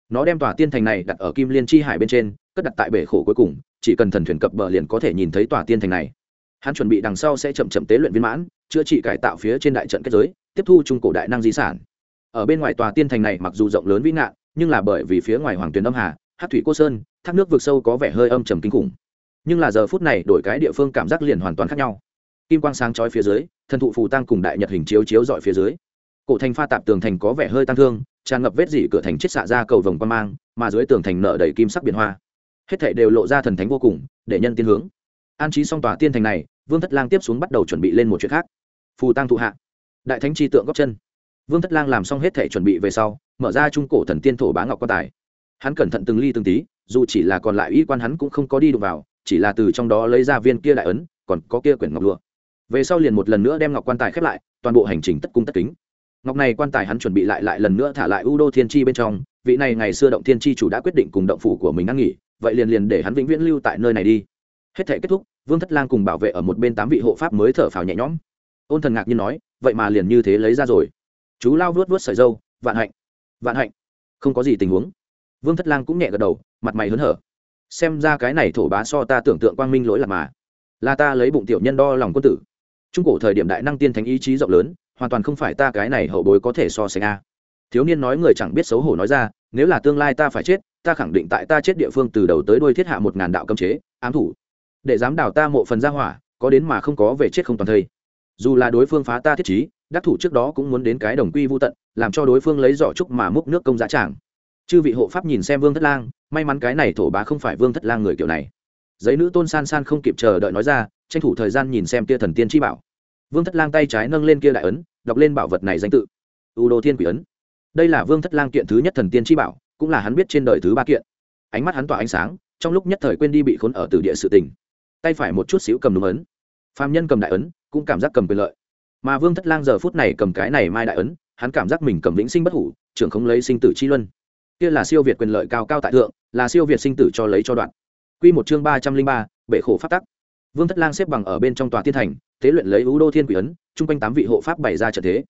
Nó đem tòa tiên thành này đặt ở kim liên chi hải bên trên, cất đặt tại bể khổ cuối cùng, chỉ cần thần thuyền cập bờ liền có thể nhìn thấy tòa tiên thành này. Hắn chuẩn bị đằng sau sẽ chậm chậm tế luyện viên mãn, chữa trị cải tạo phía trên đại trận kết giới, tiếp thu trung cổ đại năng di sản. Ở bên ngoài tòa tiên thành này mặc dù rộng lớn vĩ ngạn, nhưng là bởi vì phía ngoài hoàng tuyền âm hà, hát thủy cô sơn, thác nước vực sâu có vẻ hơi âm trầm kinh khủng. Nhưng là giờ phút này đổi cái địa phương cảm giác liền hoàn toàn khác nhau kim quang sáng chói phía dưới, thần thụ phù tăng cùng đại nhật hình chiếu chiếu dọi phía dưới. Cổ thành pha tạp tường thành có vẻ hơi tăng thương, tràn ngập vết dỉ cửa thành chết xạ ra cầu vồng quan mang, mà dưới tường thành nở đầy kim sắc biển hoa. Hết thảy đều lộ ra thần thánh vô cùng, để nhân tiên hướng. An trí xong tòa tiên thành này, vương thất lang tiếp xuống bắt đầu chuẩn bị lên một chuyện khác. Phù tăng thụ hạ. Đại thánh tri tượng góc chân. Vương thất lang làm xong hết thể chuẩn bị về sau, mở ra trung cổ thần tiên thổ bá ngọc quan tài. Hắn cẩn thận từng ly từng tí, dù chỉ là còn lại y quan hắn cũng không có đi đụng vào, chỉ là từ trong đó lấy ra viên kia đại ấn, còn có kia quyển ngọc lụa về sau liền một lần nữa đem ngọc quan tài khép lại, toàn bộ hành trình tất cung tất kính. Ngọc này quan tài hắn chuẩn bị lại lại lần nữa thả lại u đô thiên tri bên trong. Vị này ngày xưa động thiên tri chủ đã quyết định cùng động phủ của mình ăn nghỉ, vậy liền liền để hắn vĩnh viễn lưu tại nơi này đi. Hết thể kết thúc, vương thất lang cùng bảo vệ ở một bên tám vị hộ pháp mới thở phào nhẹ nhõm. Ôn thần ngạc nhiên nói, vậy mà liền như thế lấy ra rồi. Chú lao vuốt vuốt sợi dâu, vạn hạnh vạn hạnh. Không có gì tình huống. Vương thất lang cũng nhẹ gật đầu, mặt mày hớn hở. Xem ra cái này thổ bá so ta tưởng tượng quang minh lỗi lạc mà. Là ta lấy bụng tiểu nhân đo lòng quân tử trung cổ thời điểm đại năng tiên thánh ý chí rộng lớn, hoàn toàn không phải ta cái này hậu bối có thể so sánh a. Thiếu niên nói người chẳng biết xấu hổ nói ra, nếu là tương lai ta phải chết, ta khẳng định tại ta chết địa phương từ đầu tới đuôi thiết hạ một ngàn đạo cấm chế, ám thủ. Để dám đào ta mộ phần ra hỏa, có đến mà không có về chết không toàn thây. Dù là đối phương phá ta thiết trí, đắc thủ trước đó cũng muốn đến cái đồng quy vô tận, làm cho đối phương lấy giỏ trúc mà múc nước công giá tràng. Chư vị hộ pháp nhìn xem vương thất lang, may mắn cái này thổ bá không phải vương thất lang người kiểu này giấy nữ tôn san san không kịp chờ đợi nói ra, tranh thủ thời gian nhìn xem kia thần tiên chi bảo. Vương thất lang tay trái nâng lên kia đại ấn, đọc lên bảo vật này danh tự. U đô thiên quỷ ấn. Đây là vương thất lang kiện thứ nhất thần tiên chi bảo, cũng là hắn biết trên đời thứ ba kiện. Ánh mắt hắn tỏa ánh sáng, trong lúc nhất thời quên đi bị khốn ở từ địa sự tình. Tay phải một chút xíu cầm đúng ấn. Phạm nhân cầm đại ấn, cũng cảm giác cầm quyền lợi. Mà vương thất lang giờ phút này cầm cái này mai đại ấn, hắn cảm giác mình cầm vĩnh sinh bất hủ, trưởng không lấy sinh tử chi luân. Kia là siêu việt quyền lợi cao cao tại thượng, là siêu việt sinh tử cho lấy cho đoạn. Quy một chương ba trăm linh ba bệ khổ pháp tắc. Vương thất lang xếp bằng ở bên trong tòa tiên thành, tế luyện lấy ưu đô thiên quỷ ấn trung quanh tám vị hộ pháp bày ra trận thế.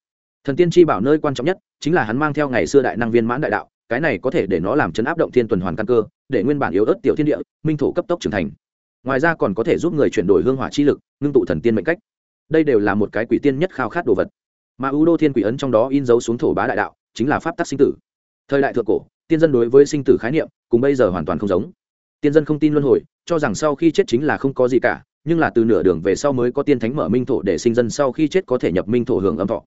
Thần tiên chi bảo nơi quan trọng nhất chính là hắn mang theo ngày xưa đại năng viên mãn đại đạo, cái này có thể để nó làm chấn áp động thiên tuần hoàn căn cơ, để nguyên bản yếu ớt tiểu thiên địa, minh thổ cấp tốc trưởng thành. Ngoài ra còn có thể giúp người chuyển đổi hương hỏa chi lực, ngưng tụ thần tiên mệnh cách. Đây đều là một cái quỷ tiên nhất khao khát đồ vật. Mà ưu đô thiên quỷ ấn trong đó in dấu xuống thổ bá đại đạo, chính là pháp tắc sinh tử. Thời đại thượng cổ, tiên dân đối với sinh tử khái niệm cùng bây giờ hoàn toàn không giống tiên dân không tin luân hồi, cho rằng sau khi chết chính là không có gì cả, nhưng là từ nửa đường về sau mới có tiên thánh mở minh thổ để sinh dân sau khi chết có thể nhập minh thổ hưởng âm thọ.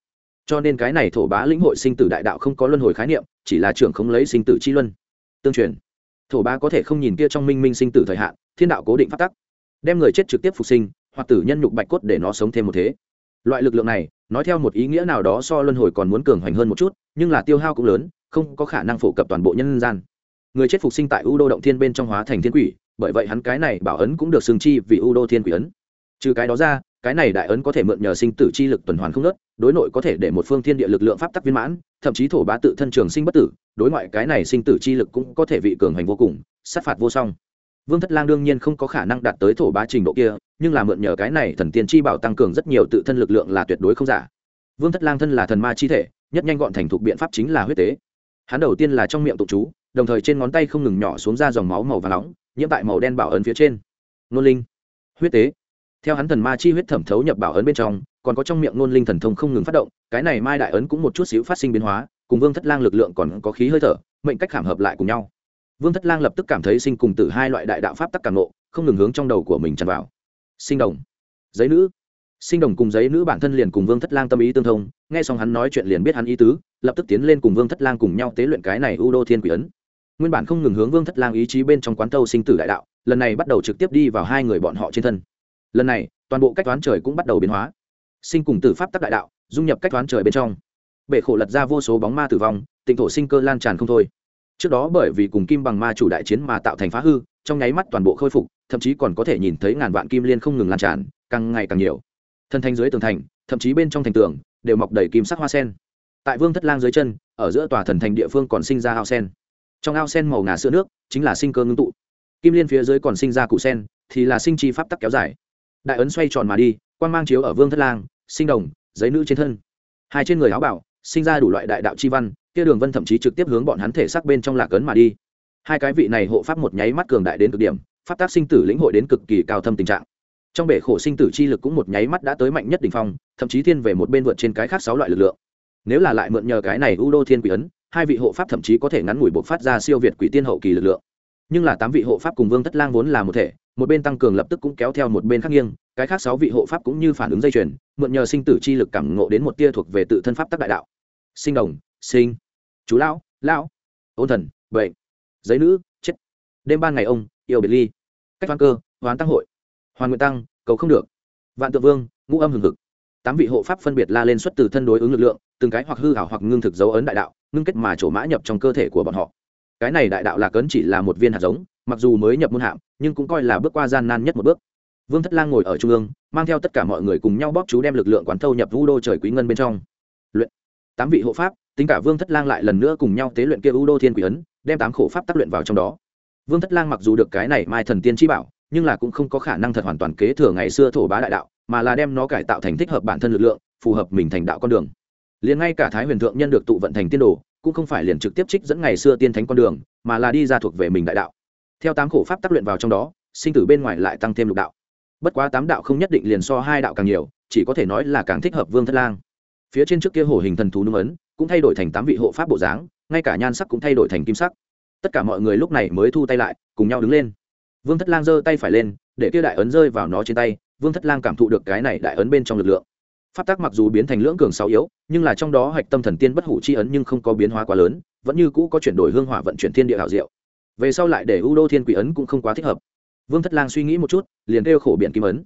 Cho nên cái này thổ bá lĩnh hội sinh tử đại đạo không có luân hồi khái niệm, chỉ là trưởng không lấy sinh tử chi luân. Tương truyền, thổ bá có thể không nhìn kia trong minh minh sinh tử thời hạn, thiên đạo cố định phát tắc, đem người chết trực tiếp phục sinh, hoặc tử nhân nhục bạch cốt để nó sống thêm một thế. Loại lực lượng này, nói theo một ý nghĩa nào đó so luân hồi còn muốn cường hoành hơn một chút, nhưng là tiêu hao cũng lớn, không có khả năng phổ cập toàn bộ nhân gian người chết phục sinh tại u đô động thiên bên trong hóa thành thiên quỷ, bởi vậy hắn cái này bảo ấn cũng được xưng chi vì u đô thiên quỷ ấn. Trừ cái đó ra, cái này đại ấn có thể mượn nhờ sinh tử chi lực tuần hoàn không nớt đối nội có thể để một phương thiên địa lực lượng pháp tắc viên mãn, thậm chí thổ bá tự thân trường sinh bất tử, đối ngoại cái này sinh tử chi lực cũng có thể vị cường hành vô cùng, sát phạt vô song. Vương thất lang đương nhiên không có khả năng đạt tới thổ bá trình độ kia, nhưng là mượn nhờ cái này thần tiên chi bảo tăng cường rất nhiều tự thân lực lượng là tuyệt đối không giả. Vương thất lang thân là thần ma chi thể, nhất nhanh gọn thành thục biện pháp chính là huyết tế. Hắn đầu tiên là trong miệng tụng chú đồng thời trên ngón tay không ngừng nhỏ xuống ra dòng máu màu và nóng, nhiễm tại màu đen bảo ấn phía trên. Nôn linh. Huyết tế. Theo hắn thần ma chi huyết thẩm thấu nhập bảo ấn bên trong, còn có trong miệng nôn linh thần thông không ngừng phát động, cái này mai đại ấn cũng một chút xíu phát sinh biến hóa, cùng vương thất lang lực lượng còn có khí hơi thở, mệnh cách khảm hợp lại cùng nhau. Vương thất lang lập tức cảm thấy sinh cùng tử hai loại đại đạo pháp tắc càng nộ không ngừng hướng trong đầu của mình tràn vào. Sinh đồng. Giấy nữ. Sinh đồng cùng giấy nữ bản thân liền cùng vương thất lang tâm ý tương thông, nghe xong hắn nói chuyện liền biết hắn ý tứ, lập tức tiến lên cùng vương thất lang cùng nhau tế luyện cái này u đô thiên quỷ ấn nguyên bản không ngừng hướng vương thất lang ý chí bên trong quán tâu sinh tử đại đạo, lần này bắt đầu trực tiếp đi vào hai người bọn họ trên thân. Lần này, toàn bộ cách toán trời cũng bắt đầu biến hóa. Sinh cùng tử pháp tắc đại đạo, dung nhập cách toán trời bên trong. Bể khổ lật ra vô số bóng ma tử vong, tịnh thổ sinh cơ lan tràn không thôi. Trước đó bởi vì cùng kim bằng ma chủ đại chiến mà tạo thành phá hư, trong nháy mắt toàn bộ khôi phục, thậm chí còn có thể nhìn thấy ngàn vạn kim liên không ngừng lan tràn, càng ngày càng nhiều. Thân thanh dưới tường thành, thậm chí bên trong thành tường, đều mọc đầy kim sắc hoa sen. Tại vương thất lang dưới chân, ở giữa tòa thần thành địa phương còn sinh ra hao sen trong ao sen màu ngà sữa nước, chính là sinh cơ ngưng tụ. Kim liên phía dưới còn sinh ra cụ sen, thì là sinh chi pháp tắc kéo dài. Đại ấn xoay tròn mà đi quan mang chiếu ở vương thất lang, sinh đồng, giấy nữ trên thân. Hai trên người áo bảo, sinh ra đủ loại đại đạo chi văn, kia đường vân thậm chí trực tiếp hướng bọn hắn thể xác bên trong lạc ấn mà đi. Hai cái vị này hộ pháp một nháy mắt cường đại đến cực điểm, pháp tác sinh tử lĩnh hội đến cực kỳ cao thâm tình trạng. Trong bể khổ sinh tử chi lực cũng một nháy mắt đã tới mạnh nhất đ ỉ n h phong, thậm chí thiên về một bên vượt trên cái khác sáu loại lực lượng. Nếu là lại mượn nhờ cái này u đô thiên quỷ ấn hai vị hộ pháp thậm chí có thể ngắn ngủi buộc phát ra siêu việt quỷ tiên hậu kỳ lực lượng. Nhưng là tám vị hộ pháp cùng vương thất lang vốn là một thể, một bên tăng cường lập tức cũng kéo theo một bên khác nghiêng, cái khác sáu vị hộ pháp cũng như phản ứng dây chuyền, mượn nhờ sinh tử chi lực cảm ngộ đến một tia thuộc về tự thân pháp tắc đại đạo. Sinh đồng, sinh, chú lão lão, ôn thần, bệnh, giấy nữ, chết. Đêm ban ngày ông, yêu biệt ly. Cách văn cơ, hoán tăng hội. Hoàn nguyện tăng, cầu không được. Vạn tượng vương, ngũ âm hừng hực. Tám vị hộ pháp phân biệt la lên xuất từ thân đối ứng lực lượng, từng cái hoặc hư hảo hoặc ngưng thực dấu ấn đại đạo ngưng kết mà chỗ mã nhập trong cơ thể của bọn họ. Cái này đại đạo là cấn chỉ là một viên hạt giống, mặc dù mới nhập môn hạm, nhưng cũng coi là bước qua gian nan nhất một bước. Vương thất lang ngồi ở trung ương, mang theo tất cả mọi người cùng nhau bóp chú đem lực lượng quán thâu nhập vũ đô trời quý ngân bên trong. Luyện tám vị hộ pháp, tính cả vương thất lang lại lần nữa cùng nhau tế luyện kia vũ đô thiên quỷ ấn, đem tám khổ pháp tác luyện vào trong đó. Vương thất lang mặc dù được cái này mai thần tiên chi bảo, nhưng là cũng không có khả năng thật hoàn toàn kế thừa ngày xưa thổ bá đại đạo, mà là đem nó cải tạo thành thích hợp bản thân lực lượng, phù hợp mình thành đạo con đường liền ngay cả thái huyền thượng nhân được tụ vận thành tiên đồ, cũng không phải liền trực tiếp trích dẫn ngày xưa tiên thánh con đường, mà là đi ra thuộc về mình đại đạo. Theo tám khổ pháp tác luyện vào trong đó, sinh tử bên ngoài lại tăng thêm lục đạo. Bất quá tám đạo không nhất định liền so hai đạo càng nhiều, chỉ có thể nói là càng thích hợp vương thất lang. Phía trên trước kia hổ hình thần thú nung ấn, cũng thay đổi thành tám vị hộ pháp bộ dáng, ngay cả nhan sắc cũng thay đổi thành kim sắc. Tất cả mọi người lúc này mới thu tay lại, cùng nhau đứng lên. Vương thất lang giơ tay phải lên, để kia đại ấn rơi vào nó trên tay, vương thất lang cảm thụ được cái này đại ấn bên trong lực lượng pháp tắc mặc dù biến thành lưỡng cường sáu yếu, nhưng là trong đó hạch tâm thần tiên bất hủ chi ấn nhưng không có biến hóa quá lớn, vẫn như cũ có chuyển đổi hương hỏa vận chuyển thiên địa hảo diệu. Về sau lại để u đô thiên quỷ ấn cũng không quá thích hợp. Vương thất lang suy nghĩ một chút, liền kêu khổ biện kim ấn.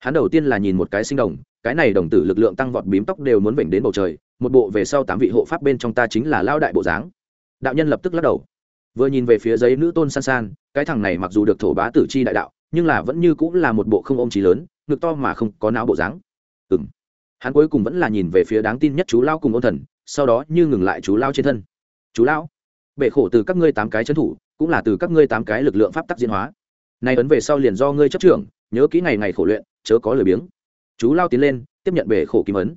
Hắn đầu tiên là nhìn một cái sinh đồng, cái này đồng tử lực lượng tăng vọt bím tóc đều muốn vểnh đến bầu trời, một bộ về sau tám vị hộ pháp bên trong ta chính là lao đại bộ dáng. Đạo nhân lập tức lắc đầu. Vừa nhìn về phía giấy nữ tôn san san, cái thằng này mặc dù được thổ bá tử chi đại đạo, nhưng là vẫn như cũng là một bộ không ôm trí lớn, ngực to mà không có não bộ dáng. Ừng hắn cuối cùng vẫn là nhìn về phía đáng tin nhất chú lao cùng ôn thần, sau đó như ngừng lại chú lao trên thân. Chú lao bệ khổ từ các ngươi tám cái trấn thủ, cũng là từ các ngươi tám cái lực lượng pháp tắc diễn hóa. Nay ấn về sau liền do ngươi chấp trưởng, nhớ kỹ ngày ngày khổ luyện, chớ có lười biếng. Chú lao tiến lên, tiếp nhận bệ khổ kim ấn.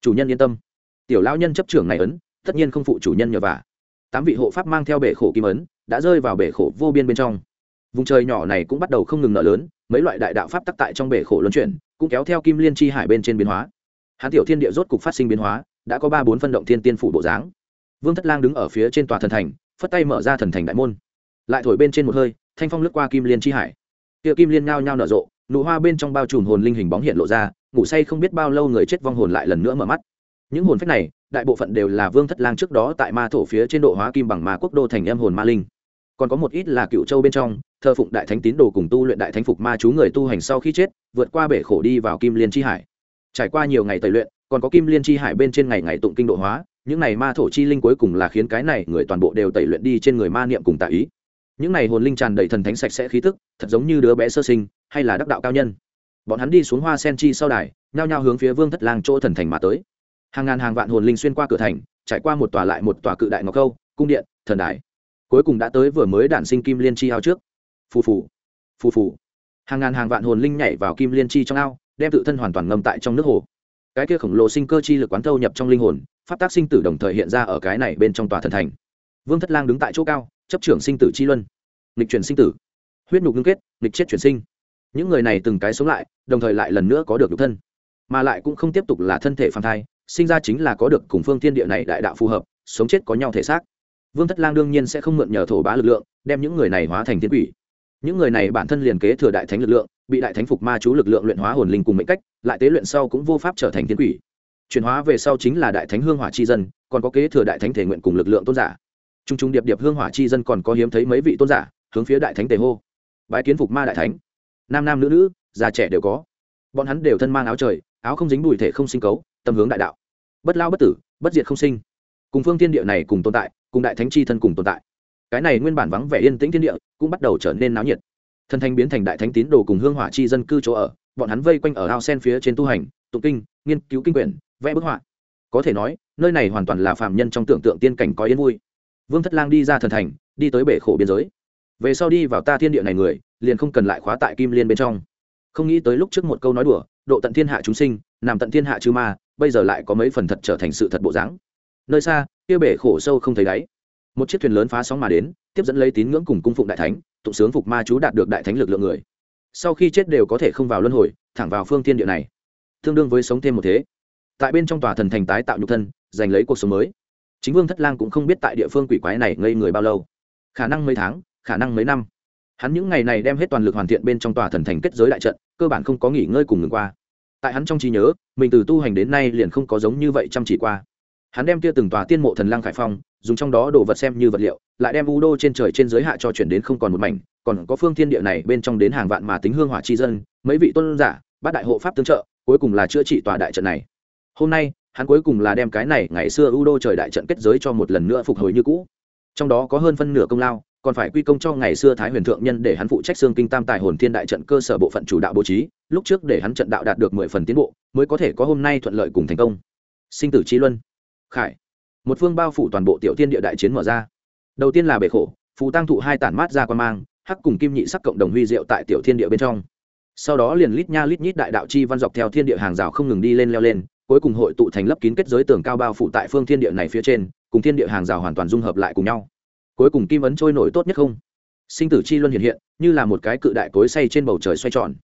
Chủ nhân yên tâm, tiểu lao nhân chấp trưởng này ấn, tất nhiên không phụ chủ nhân nhờ vả. Tám vị hộ pháp mang theo bệ khổ kim ấn, đã rơi vào bể khổ vô biên bên trong. Vùng trời nhỏ này cũng bắt đầu không ngừng nợ lớn, mấy loại đại đạo pháp tắc tại trong bể khổ luân chuyển, cũng kéo theo kim liên chi hải bên trên biến hóa hán tiểu thiên địa rốt cục phát sinh biến hóa, đã có ba bốn phân động thiên tiên phủ bộ dáng. Vương thất lang đứng ở phía trên tòa thần thành, phất tay mở ra thần thành đại môn. Lại thổi bên trên một hơi, thanh phong lướt qua kim liên chi hải. Tiệ kim liên ngao nhao nở rộ, nụ hoa bên trong bao trùm hồn linh hình bóng hiện lộ ra, ngủ say không biết bao lâu người chết vong hồn lại lần nữa mở mắt. Những hồn phách này, đại bộ phận đều là vương thất lang trước đó tại ma thổ phía trên độ hóa kim bằng ma quốc đô thành em hồn ma linh. Còn có một ít là cựu châu bên trong, thờ phụng đại thánh tín đồ cùng tu luyện đại thánh phục ma chú người tu hành sau khi chết, vượt qua bể khổ đi vào kim liên chi hải trải qua nhiều ngày tẩy luyện, còn có kim liên chi hải bên trên ngày ngày tụng kinh độ hóa, những này ma thổ chi linh cuối cùng là khiến cái này người toàn bộ đều tẩy luyện đi trên người ma niệm cùng tạ ý. Những này hồn linh tràn đầy thần thánh sạch sẽ khí tức, thật giống như đứa bé sơ sinh, hay là đắc đạo cao nhân. Bọn hắn đi xuống hoa sen chi sau đài, nhao nhao hướng phía vương thất lang chỗ thần thành mà tới. Hàng ngàn hàng vạn hồn linh xuyên qua cửa thành, trải qua một tòa lại một tòa cự đại ngọc câu, cung điện, thần đài. Cuối cùng đã tới vừa mới đản sinh kim liên chi ao trước. Phù phù phù phù. Hàng ngàn hàng vạn hồn linh nhảy vào kim liên chi trong ao đem tự thân hoàn toàn ngâm tại trong nước hồ. Cái kia khổng lồ sinh cơ chi lực quán thâu nhập trong linh hồn, pháp tác sinh tử đồng thời hiện ra ở cái này bên trong tòa thần thành. Vương thất lang đứng tại chỗ cao, chấp trưởng sinh tử chi luân. Nghịch chuyển sinh tử. Huyết nhục ngưng kết, nghịch chết chuyển sinh. Những người này từng cái sống lại, đồng thời lại lần nữa có được nhục thân. Mà lại cũng không tiếp tục là thân thể phàm thai, sinh ra chính là có được cùng phương thiên địa này đại đạo phù hợp, sống chết có nhau thể xác. Vương thất lang đương nhiên sẽ không mượn nhờ thổ bá lực lượng, đem những người này hóa thành thiên quỷ những người này bản thân liền kế thừa đại thánh lực lượng, bị đại thánh phục ma chú lực lượng luyện hóa hồn linh cùng mệnh cách, lại tế luyện sau cũng vô pháp trở thành thiên quỷ. Chuyển hóa về sau chính là đại thánh hương hỏa chi dân, còn có kế thừa đại thánh thể nguyện cùng lực lượng tôn giả. T r u n g t r u n g điệp điệp hương hỏa chi dân còn có hiếm thấy mấy vị tôn giả, hướng phía đại thánh tề hô. Bãi kiến phục ma đại thánh. Nam nam nữ nữ, già trẻ đều có. Bọn hắn đều thân mang áo trời, áo không dính bùi thể không sinh cấu, tâm hướng đại đạo. Bất lao bất tử, bất diệt không sinh. Cùng phương thiên địa này cùng tồn tại, cùng đại thánh chi thân cùng tồn tại cái này nguyên bản vắng vẻ yên tĩnh thiên địa cũng bắt đầu trở nên náo nhiệt. Thân thanh biến thành đại thánh tín đồ cùng hương hỏa chi dân cư chỗ ở, bọn hắn vây quanh ở ao sen phía trên tu hành, tụng kinh, nghiên cứu kinh quyển, vẽ bức họa. Có thể nói, nơi này hoàn toàn là phạm nhân trong tưởng tượng tiên cảnh có yên vui. Vương thất lang đi ra thần thành, đi tới bể khổ biên giới. Về sau đi vào ta thiên địa này người, liền không cần lại khóa tại kim liên bên trong. Không nghĩ tới lúc trước một câu nói đùa, độ tận thiên hạ chúng sinh, nằm tận thiên hạ chư ma, bây giờ lại có mấy phần thật trở thành sự thật bộ dáng. Nơi xa, kia bể khổ sâu không thấy đáy một chiếc thuyền lớn phá sóng mà đến, tiếp dẫn lấy tín ngưỡng cùng cung phụng đại thánh, tụng sướng phục ma chú đạt được đại thánh lực lượng người. Sau khi chết đều có thể không vào luân hồi, thẳng vào phương thiên địa này. Tương đương với sống thêm một thế. Tại bên trong tòa thần thành tái tạo nhục thân, giành lấy cuộc sống mới. Chính vương thất lang cũng không biết tại địa phương quỷ quái này ngây người bao lâu. Khả năng mấy tháng, khả năng mấy năm. Hắn những ngày này đem hết toàn lực hoàn thiện bên trong tòa thần thành kết giới đại trận, cơ bản không có nghỉ ngơi cùng ngừng qua. Tại hắn trong trí nhớ, mình từ tu hành đến nay liền không có giống như vậy chăm chỉ qua. Hắn đem kia từng tòa tiên mộ thần lang khải phong dùng trong đó đồ vật xem như vật liệu, lại đem u đô trên trời trên giới hạ cho chuyển đến không còn một mảnh, còn có phương thiên địa này bên trong đến hàng vạn mà tính hương hỏa chi dân, mấy vị tôn giả, bát đại hộ pháp tương trợ, cuối cùng là chữa trị tòa đại trận này. Hôm nay, hắn cuối cùng là đem cái này ngày xưa u đô trời đại trận kết giới cho một lần nữa phục hồi như cũ. Trong đó có hơn phân nửa công lao, còn phải quy công cho ngày xưa thái huyền thượng nhân để hắn phụ trách xương kinh tam tài hồn thiên đại trận cơ sở bộ phận chủ đạo bố trí, lúc trước để hắn trận đạo đạt được mười phần tiến bộ, mới có thể có hôm nay thuận lợi cùng thành công. Sinh tử chi luân. Khải một phương bao phủ toàn bộ tiểu tiên địa đại chiến mở ra. Đầu tiên là bể khổ, phù tăng thụ hai tản mát ra quan mang, hắc cùng kim nhị sắc cộng đồng huy diệu tại tiểu thiên địa bên trong. Sau đó liền lít nha lít nhít đại đạo chi văn dọc theo thiên địa hàng rào không ngừng đi lên leo lên, cuối cùng hội tụ thành lấp kín kết giới tường cao bao phủ tại phương thiên địa này phía trên, cùng thiên địa hàng rào hoàn toàn dung hợp lại cùng nhau. Cuối cùng kim ấn trôi nổi tốt nhất không? Sinh tử chi luân hiện hiện, như là một cái cự đại cối say trên bầu trời xoay tròn.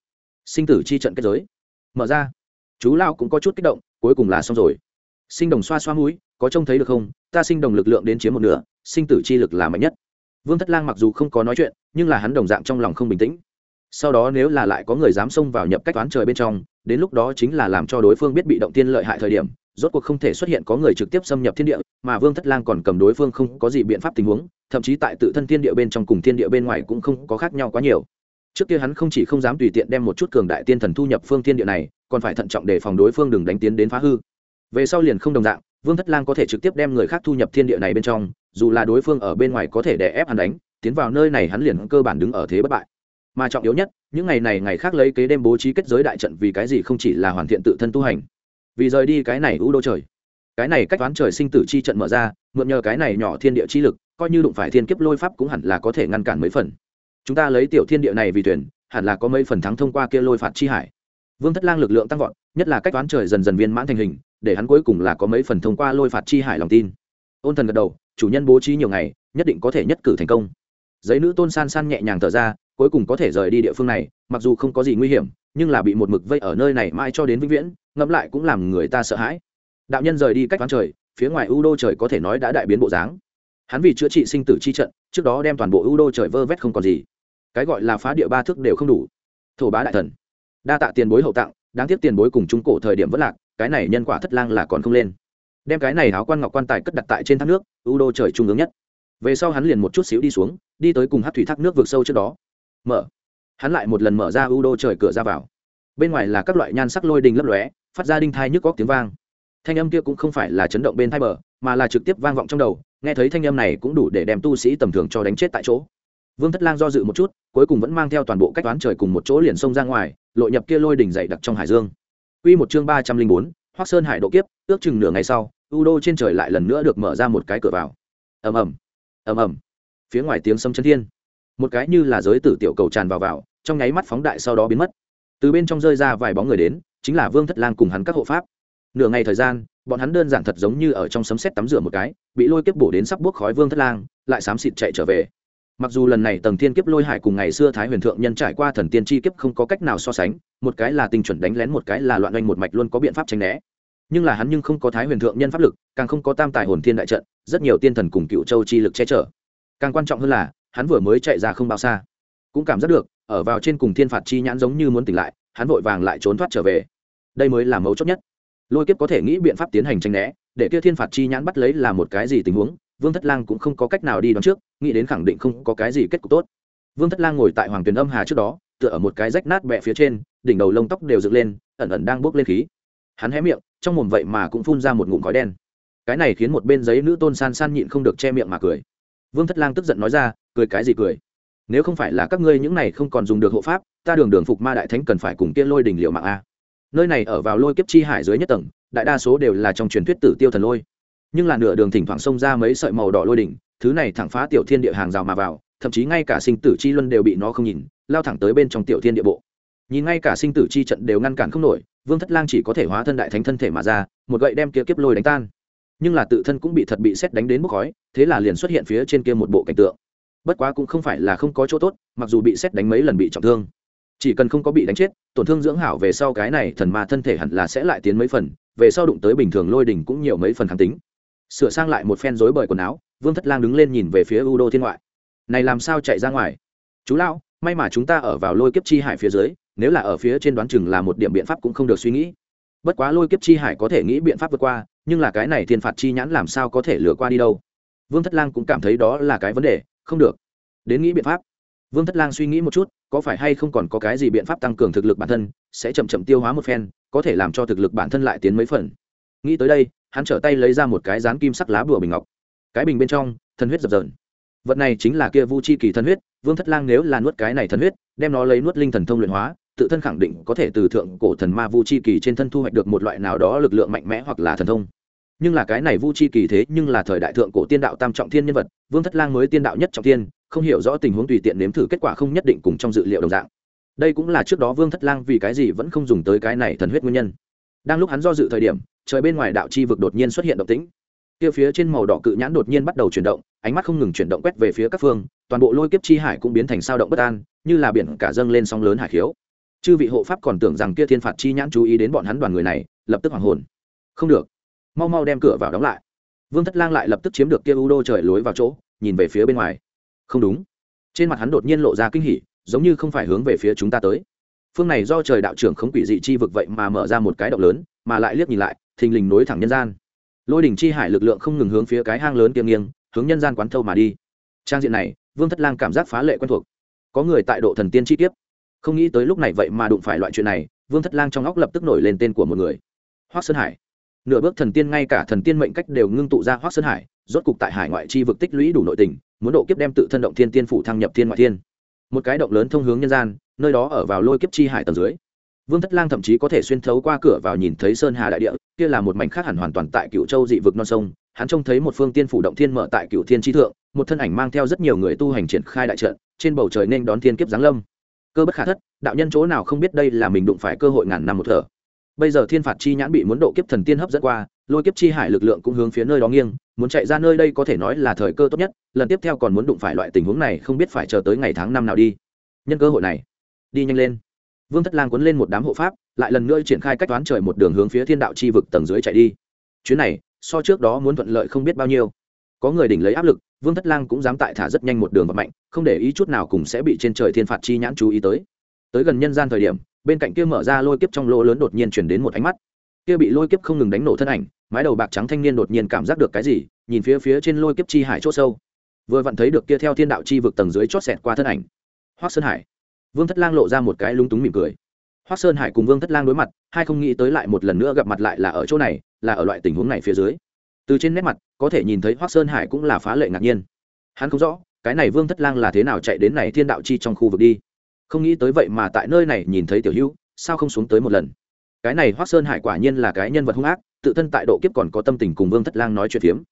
Sinh tử chi trận kết giới. Mở ra. Chú lao cũng có chút kích động, cuối cùng là xong rồi. Sinh đồng xoa xoa mũi có trông thấy được không? Ta sinh đồng lực lượng đến chiếm một nửa, sinh tử chi lực là mạnh nhất. Vương thất lang mặc dù không có nói chuyện, nhưng là hắn đồng dạng trong lòng không bình tĩnh. Sau đó nếu là lại có người dám xông vào nhập cách toán trời bên trong, đến lúc đó chính là làm cho đối phương biết bị động tiên lợi hại thời điểm, rốt cuộc không thể xuất hiện có người trực tiếp xâm nhập thiên địa, mà vương thất lang còn cầm đối phương không có gì biện pháp tình huống, thậm chí tại tự thân thiên địa bên trong cùng thiên địa bên ngoài cũng không có khác nhau quá nhiều. Trước kia hắn không chỉ không dám tùy tiện đem một chút cường đại tiên thần thu nhập phương thiên địa này, còn phải thận trọng để phòng đối phương đừng đánh tiến đến phá hư. Về sau liền không đồng dạng vương thất lang có thể trực tiếp đem người khác thu nhập thiên địa này bên trong, dù là đối phương ở bên ngoài có thể đè ép hắn đánh, tiến vào nơi này hắn liền cơ bản đứng ở thế bất bại. Mà trọng yếu nhất, những ngày này ngày khác lấy kế đêm bố trí kết giới đại trận vì cái gì không chỉ là hoàn thiện tự thân tu hành, vì rời đi cái này u đô trời. Cái này cách toán trời sinh tử chi trận mở ra, mượn nhờ cái này nhỏ thiên địa chi lực, coi như đụng phải thiên kiếp lôi pháp cũng hẳn là có thể ngăn cản mấy phần. Chúng ta lấy tiểu thiên địa này vì tuyển, hẳn là có mấy phần thắng thông qua kia lôi phạt chi hải. Vương thất lang lực lượng tăng vọt, nhất là cách toán trời dần dần viên mãn thành hình để hắn cuối cùng là có mấy phần thông qua lôi phạt chi hải lòng tin. Ôn thần gật đầu, chủ nhân bố trí nhiều ngày, nhất định có thể nhất cử thành công. Giấy nữ tôn san san nhẹ nhàng thở ra, cuối cùng có thể rời đi địa phương này, mặc dù không có gì nguy hiểm, nhưng là bị một mực vây ở nơi này mãi cho đến vĩnh viễn, ngẫm lại cũng làm người ta sợ hãi. Đạo nhân rời đi cách ván trời, phía ngoài u đô trời có thể nói đã đại biến bộ dáng. Hắn vì chữa trị sinh tử chi trận, trước đó đem toàn bộ u đô trời vơ vét không còn gì. Cái gọi là phá địa ba thước đều không đủ. Thổ bá đại thần. Đa tạ tiền bối hậu tặng, đáng tiếc tiền bối cùng trung cổ thời điểm vất lạc cái này nhân quả thất lang là còn không lên. Đem cái này áo quan ngọc quan tài cất đặt tại trên thác nước, u đô trời trung ứng nhất. Về sau hắn liền một chút xíu đi xuống, đi tới cùng hát thủy thác nước vượt sâu trước đó. Mở. Hắn lại một lần mở ra u đô trời cửa ra vào. Bên ngoài là các loại nhan sắc lôi đình lấp lóe, phát ra đinh thai nhức góc tiếng vang. Thanh âm kia cũng không phải là chấn động bên thai bờ, mà là trực tiếp vang vọng trong đầu, nghe thấy thanh âm này cũng đủ để đem tu sĩ tầm thường cho đánh chết tại chỗ. Vương thất lang do dự một chút, cuối cùng vẫn mang theo toàn bộ cách toán trời cùng một chỗ liền sông ra ngoài lội nhập kia lôi đỉnh dày đặc trong hải dương. Quy một chương ba trăm linh bốn sơn hải độ kiếp, ước chừng nửa ngày sau, u đô trên trời lại lần nữa được mở ra một cái cửa vào. Ầm ầm ầm ầm. Phía ngoài tiếng sấm chấn thiên. Một cái như là giới tử tiểu cầu tràn vào vào, trong nháy mắt phóng đại sau đó biến mất. Từ bên trong rơi ra vài bóng người đến, chính là vương thất lang cùng hắn các hộ pháp. Nửa ngày thời gian, bọn hắn đơn giản thật giống như ở trong sấm sét tắm rửa một cái, bị lôi kiếp bổ đến sắp buốc khói vương thất lang, lại xám xịt chạy trở về mặc dù lần này tầng thiên kiếp lôi hải cùng ngày xưa thái huyền thượng nhân trải qua thần tiên chi kiếp không có cách nào so sánh, một cái là tinh chuẩn đánh lén một cái là loạn oanh một mạch luôn có biện pháp tránh né. Nhưng là hắn nhưng không có thái huyền thượng nhân pháp lực, càng không có tam tài hồn thiên đại trận, rất nhiều tiên thần cùng cựu châu chi lực che chở. Càng quan trọng hơn là, hắn vừa mới chạy ra không bao xa. Cũng cảm giác được, ở vào trên cùng thiên phạt chi nhãn giống như muốn tỉnh lại, hắn vội vàng lại trốn thoát trở về. Đây mới là mấu chốt nhất. Lôi kiếp có thể nghĩ biện pháp tiến hành tranh né, để kia thiên phạt chi nhãn bắt lấy là một cái gì tình huống? Vương thất lang cũng không có cách nào đi đón trước, nghĩ đến khẳng định không có cái gì kết cục tốt. Vương thất lang ngồi tại hoàng tuyền âm hà trước đó, tựa ở một cái rách nát bẹ phía trên, đỉnh đầu lông tóc đều dựng lên, ẩn ẩn đang bốc lên khí. Hắn hé miệng, trong mồm vậy mà cũng phun ra một ngụm khói đen. Cái này khiến một bên giấy nữ tôn san san nhịn không được che miệng mà cười. Vương thất lang tức giận nói ra, cười cái gì cười? Nếu không phải là các ngươi những này không còn dùng được hộ pháp, ta đường đường phục ma đại thánh cần phải cùng kia lôi đỉnh liệu mạng a. Nơi này ở vào lôi kiếp chi hải dưới nhất tầng, đại đa số đều là trong truyền thuyết tử tiêu thần lôi nhưng là nửa đường thỉnh thoảng xông ra mấy sợi màu đỏ lôi đỉnh, thứ này thẳng phá tiểu thiên địa hàng rào mà vào, thậm chí ngay cả sinh tử chi luân đều bị nó không nhìn, lao thẳng tới bên trong tiểu thiên địa bộ. Nhìn ngay cả sinh tử chi trận đều ngăn cản không nổi, vương thất lang chỉ có thể hóa thân đại thánh thân thể mà ra, một gậy đem kia kiếp lôi đánh tan. Nhưng là tự thân cũng bị thật bị xét đánh đến bốc khói, thế là liền xuất hiện phía trên kia một bộ cảnh tượng. Bất quá cũng không phải là không có chỗ tốt, mặc dù bị xét đánh mấy lần bị trọng thương. Chỉ cần không có bị đánh chết, tổn thương dưỡng hảo về sau cái này thần ma thân thể hẳn là sẽ lại tiến mấy phần, về sau đụng tới bình thường lôi đỉnh cũng nhiều mấy phần kháng tính sửa sang lại một phen rối bời quần áo, vương thất lang đứng lên nhìn về phía u đô thiên ngoại. Này làm sao chạy ra ngoài? Chú lão, may mà chúng ta ở vào lôi kiếp chi hải phía dưới, nếu là ở phía trên đoán chừng là một điểm biện pháp cũng không được suy nghĩ. Bất quá lôi kiếp chi hải có thể nghĩ biện pháp vượt qua, nhưng là cái này thiên phạt chi nhãn làm sao có thể lừa qua đi đâu? Vương thất lang cũng cảm thấy đó là cái vấn đề, không được. Đến nghĩ biện pháp. Vương thất lang suy nghĩ một chút, có phải hay không còn có cái gì biện pháp tăng cường thực lực bản thân, sẽ chậm chậm tiêu hóa một phen, có thể làm cho thực lực bản thân lại tiến mấy phần. Nghĩ tới đây hắn trở tay lấy ra một cái dán kim sắc lá bùa bình ngọc. Cái bình bên trong thân huyết dập dờn. Vật này chính là kia vu chi kỳ thân huyết, vương thất lang nếu là nuốt cái này thân huyết, đem nó lấy nuốt linh thần thông luyện hóa, tự thân khẳng định có thể từ thượng cổ thần ma vu chi kỳ trên thân thu hoạch được một loại nào đó lực lượng mạnh mẽ hoặc là thần thông. Nhưng là cái này vu chi kỳ thế nhưng là thời đại thượng cổ tiên đạo tam trọng thiên nhân vật, vương thất lang mới tiên đạo nhất trọng thiên, không hiểu rõ tình huống tùy tiện nếm thử kết quả không nhất định cùng trong dự liệu đồng dạng. Đây cũng là trước đó vương thất lang vì cái gì vẫn không dùng tới cái này thần huyết nguyên nhân. Đang lúc hắn do dự thời điểm trời bên ngoài đạo chi vực đột nhiên xuất hiện động tĩnh. Kia phía trên màu đỏ cự nhãn đột nhiên bắt đầu chuyển động, ánh mắt không ngừng chuyển động quét về phía các phương, toàn bộ lôi kiếp chi hải cũng biến thành sao động bất an, như là biển cả dâng lên sóng lớn hải khiếu. Chư vị hộ pháp còn tưởng rằng kia thiên phạt chi nhãn chú ý đến bọn hắn đoàn người này, lập tức hoảng hồn. Không được. Mau mau đem cửa vào đóng lại. Vương thất lang lại lập tức chiếm được kia u đô trời lối vào chỗ, nhìn về phía bên ngoài. Không đúng. Trên mặt hắn đột nhiên lộ ra kinh hỉ, giống như không phải hướng về phía chúng ta tới. Phương này do trời đạo trưởng không quỷ dị chi vực vậy mà mở ra một cái động lớn, mà lại liếc nhìn lại thình lình nối thẳng nhân gian. Lôi đỉnh chi hải lực lượng không ngừng hướng phía cái hang lớn kiêng nghiêng, hướng nhân gian quán thâu mà đi. Trang diện này, vương thất lang cảm giác phá lệ quen thuộc. Có người tại độ thần tiên chi tiết không nghĩ tới lúc này vậy mà đụng phải loại chuyện này, vương thất lang trong óc lập tức nổi lên tên của một người. Hoác sơn hải. Nửa bước thần tiên ngay cả thần tiên mệnh cách đều ngưng tụ ra hoác sơn hải, rốt cục tại hải ngoại chi vực tích lũy đủ nội tình, muốn độ kiếp đem tự thân động thiên tiên phủ thăng nhập thiên ngoại thiên. Một cái động lớn thông hướng nhân gian, nơi đó ở vào lôi kiếp chi hải tầng dưới vương thất lang thậm chí có thể xuyên thấu qua cửa vào nhìn thấy sơn hà đại địa, kia là một mảnh khác hẳn hoàn toàn tại cựu châu dị vực non sông. Hắn trông thấy một phương tiên phủ động thiên mở tại cựu thiên tri thượng, một thân ảnh mang theo rất nhiều người tu hành triển khai đại trận, trên bầu trời nên đón thiên kiếp giáng lâm. Cơ bất khả thất, đạo nhân chỗ nào không biết đây là mình đụng phải cơ hội ngàn năm một thở. Bây giờ thiên phạt chi nhãn bị muốn độ kiếp thần tiên hấp dẫn qua, lôi kiếp chi hải lực lượng cũng hướng phía nơi đó nghiêng, muốn chạy ra nơi đây có thể nói là thời cơ tốt nhất, lần tiếp theo còn muốn đụng phải loại tình huống này không biết phải chờ tới ngày tháng năm nào đi. Nhân cơ hội này, đi nhanh lên vương thất lang cuốn lên một đám hộ pháp, lại lần nữa triển khai cách toán trời một đường hướng phía thiên đạo chi vực tầng dưới chạy đi. Chuyến này, so trước đó muốn thuận lợi không biết bao nhiêu. Có người đỉnh lấy áp lực, vương thất lang cũng dám tại thả rất nhanh một đường và mạnh, không để ý chút nào cùng sẽ bị trên trời thiên phạt chi nhãn chú ý tới. Tới gần nhân gian thời điểm, bên cạnh kia mở ra lôi kiếp trong lỗ lớn đột nhiên chuyển đến một ánh mắt. Kia bị lôi kiếp không ngừng đánh nổ thân ảnh, mái đầu bạc trắng thanh niên đột nhiên cảm giác được cái gì, nhìn phía phía trên lôi kiếp chi hải c h ỗ sâu. Vừa vặn thấy được kia theo thiên đạo chi vực tầng dưới chót xẹt qua thân ảnh. Hoác sơn hải vương thất lang lộ ra một cái lúng túng mỉm cười. Hoác sơn hải cùng vương thất lang đối mặt, hai không nghĩ tới lại một lần nữa gặp mặt lại là ở chỗ này, là ở loại tình huống này phía dưới. Từ trên nét mặt, có thể nhìn thấy hoác sơn hải cũng là phá lệ ngạc nhiên. Hắn không rõ, cái này vương thất lang là thế nào chạy đến này thiên đạo chi trong khu vực đi. Không nghĩ tới vậy mà tại nơi này nhìn thấy tiểu hữu, sao không xuống tới một lần? Cái này hoác sơn hải quả nhiên là cái nhân vật hung ác, tự thân tại độ kiếp còn có tâm tình cùng vương thất lang nói chuyện phiếm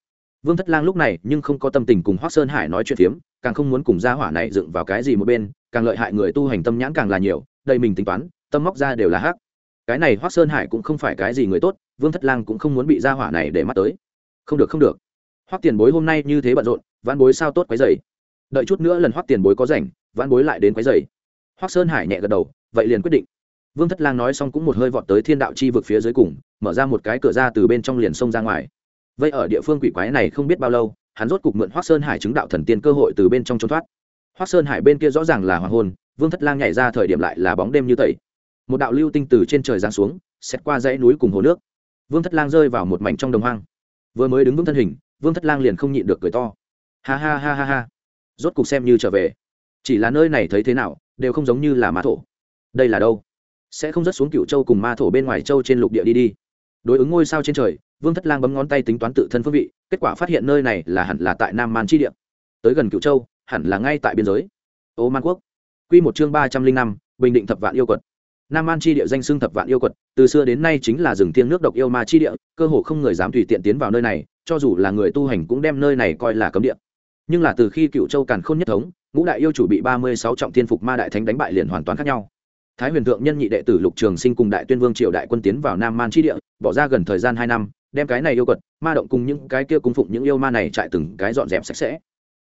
vương thất lang lúc này nhưng không có tâm tình cùng hoác sơn hải nói chuyện phiếm, càng không muốn cùng gia hỏa này dựng vào cái gì một bên, càng lợi hại người tu hành tâm nhãn càng là nhiều đây mình tính toán, tâm móc ra đều là hắc. Cái này hoác sơn hải cũng không phải cái gì người tốt, vương thất lang cũng không muốn bị gia hỏa này để mắt tới. Không được không được. Hoác tiền bối hôm nay như thế bận rộn, vãn bối sao tốt quấy dày đợi chút nữa lần hoác tiền bối có rảnh, vãn bối lại đến quấy dày hoác sơn hải nhẹ gật đầu, vậy liền quyết định. Vương thất lang nói xong cũng một hơi vọt tới thiên đạo chi vực phía dưới cùng, mở ra một cái cửa ra từ bên trong liền sông ra ngoài vậy ở địa phương quỷ quái này không biết bao lâu, hắn rốt cục mượn hoác sơn hải chứng đạo thần tiên cơ hội từ bên trong trốn thoát. Hoác sơn hải bên kia rõ ràng là hoàng hôn, vương thất lang nhảy ra thời điểm lại là bóng đêm như tẩy. Một đạo lưu tinh từ trên trời giáng xuống xét qua dãy núi cùng hồ nước. Vương thất lang rơi vào một mảnh trong đồng hoang. Vừa mới đứng vững thân hình, vương thất lang liền không nhịn được cười to. Ha ha ha ha ha. Rốt cục xem như trở về. Chỉ là nơi này thấy thế nào, đều không giống như là ma thổ. Đây là đâu? Sẽ không rớt xuống cựu châu cùng ma thổ bên ngoài châu trên lục địa đi đi. Đối ứng ngôi sao trên trời vương thất lang bấm ngón tay tính toán tự thân phương vị, kết quả phát hiện nơi này là hẳn là tại nam man chi địa. Tới gần cựu châu, hẳn là ngay tại biên giới. Ô man quốc. Q một chương ba trăm linh năm, bình định thập vạn yêu quật. Nam man chi địa danh xưng thập vạn yêu quật, từ xưa đến nay chính là rừng thiêng nước độc yêu ma chi địa, cơ hồ không người dám tùy tiện tiến vào nơi này, cho dù là người tu hành cũng đem nơi này coi là cấm địa. Nhưng là từ khi cựu châu càn khôn nhất thống, ngũ đại yêu chủ bị ba mươi sáu trọng thiên phục ma đại thánh đánh bại liền hoàn toàn khác nhau. Thái huyền thượng nhân nhị đệ tử lục trường sinh cùng đại tuyên vương triều đại quân tiến vào nam man chi địa, bỏ ra gần thời gian hai năm đem cái này yêu quật, ma động cùng những cái kia cung phụng những yêu ma này chạy từng cái dọn dẹp sạch sẽ.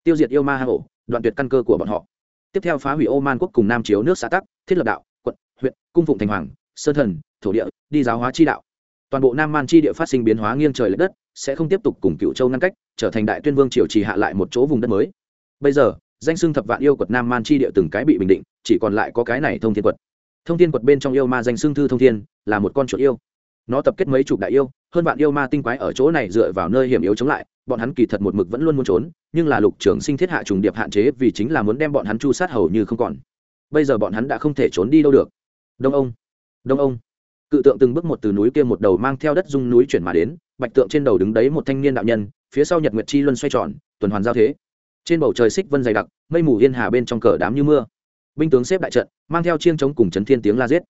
Tiêu diệt yêu ma hang ổ, đoạn tuyệt căn cơ của bọn họ. Tiếp theo phá hủy ô man quốc cùng nam chiếu nước xã tắc, thiết lập đạo, quận, huyện, cung phụng thành hoàng, sơn thần, thổ địa, đi giáo hóa chi đạo. Toàn bộ nam man chi địa phát sinh biến hóa nghiêng trời l ệ đất, sẽ không tiếp tục cùng cựu châu ngăn cách, trở thành đại tuyên vương triều trì hạ lại một chỗ vùng đất mới. Bây giờ, danh xưng thập vạn yêu quật nam man chi địa từng cái bị bình định, chỉ còn lại có cái này thông thiên quật. Thông thiên quật bên trong yêu ma danh xưng thư thông thiên là một con chuột yêu nó tập kết mấy chục đại yêu, hơn vạn yêu ma tinh quái ở chỗ này dựa vào nơi hiểm yếu chống lại, bọn hắn kỳ thật một mực vẫn luôn muốn trốn, nhưng là lục trưởng sinh thiết hạ trùng điệp hạn chế vì chính là muốn đem bọn hắn chu sát hầu như không còn. Bây giờ bọn hắn đã không thể trốn đi đâu được. Đông ông đông ông. Cự tượng từng bước một từ núi kia một đầu mang theo đất dung núi chuyển mà đến, bạch tượng trên đầu đứng đấy một thanh niên đạo nhân, phía sau nhật nguyệt chi luân xoay tròn, tuần hoàn giao thế. Trên bầu trời xích vân dày đặc, mây mù yên hà bên trong cờ đám như mưa. Binh tướng xếp đại trận, mang theo chiêng chống cùng chấn thiên tiếng la giết.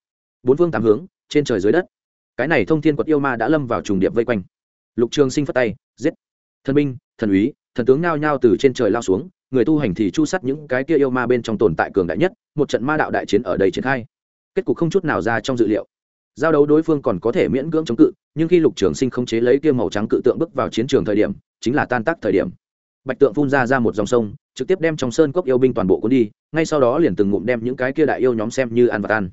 Bốn phương tám hướng, trên trời dưới đất cái này thông thiên quật yêu ma đã lâm vào trùng điệp vây quanh. Lục trường sinh phất tay, giết. Thần binh thần úy, thần tướng nao nhao từ trên trời lao xuống, người tu hành thì chu sắt những cái kia yêu ma bên trong tồn tại cường đại nhất, một trận ma đạo đại chiến ở đây triển khai. Kết cục không chút nào ra trong dự liệu. Giao đấu đối phương còn có thể miễn cưỡng chống cự, nhưng khi lục trường sinh không chế lấy kia màu trắng cự tượng bước vào chiến trường thời điểm, chính là tan tác thời điểm. Bạch tượng phun ra ra một dòng sông, trực tiếp đem trong sơn cốc yêu binh toàn bộ cuốn đi, ngay sau đó liền từng ngụm đem những cái kia đại yêu nhóm xem như ăn và tan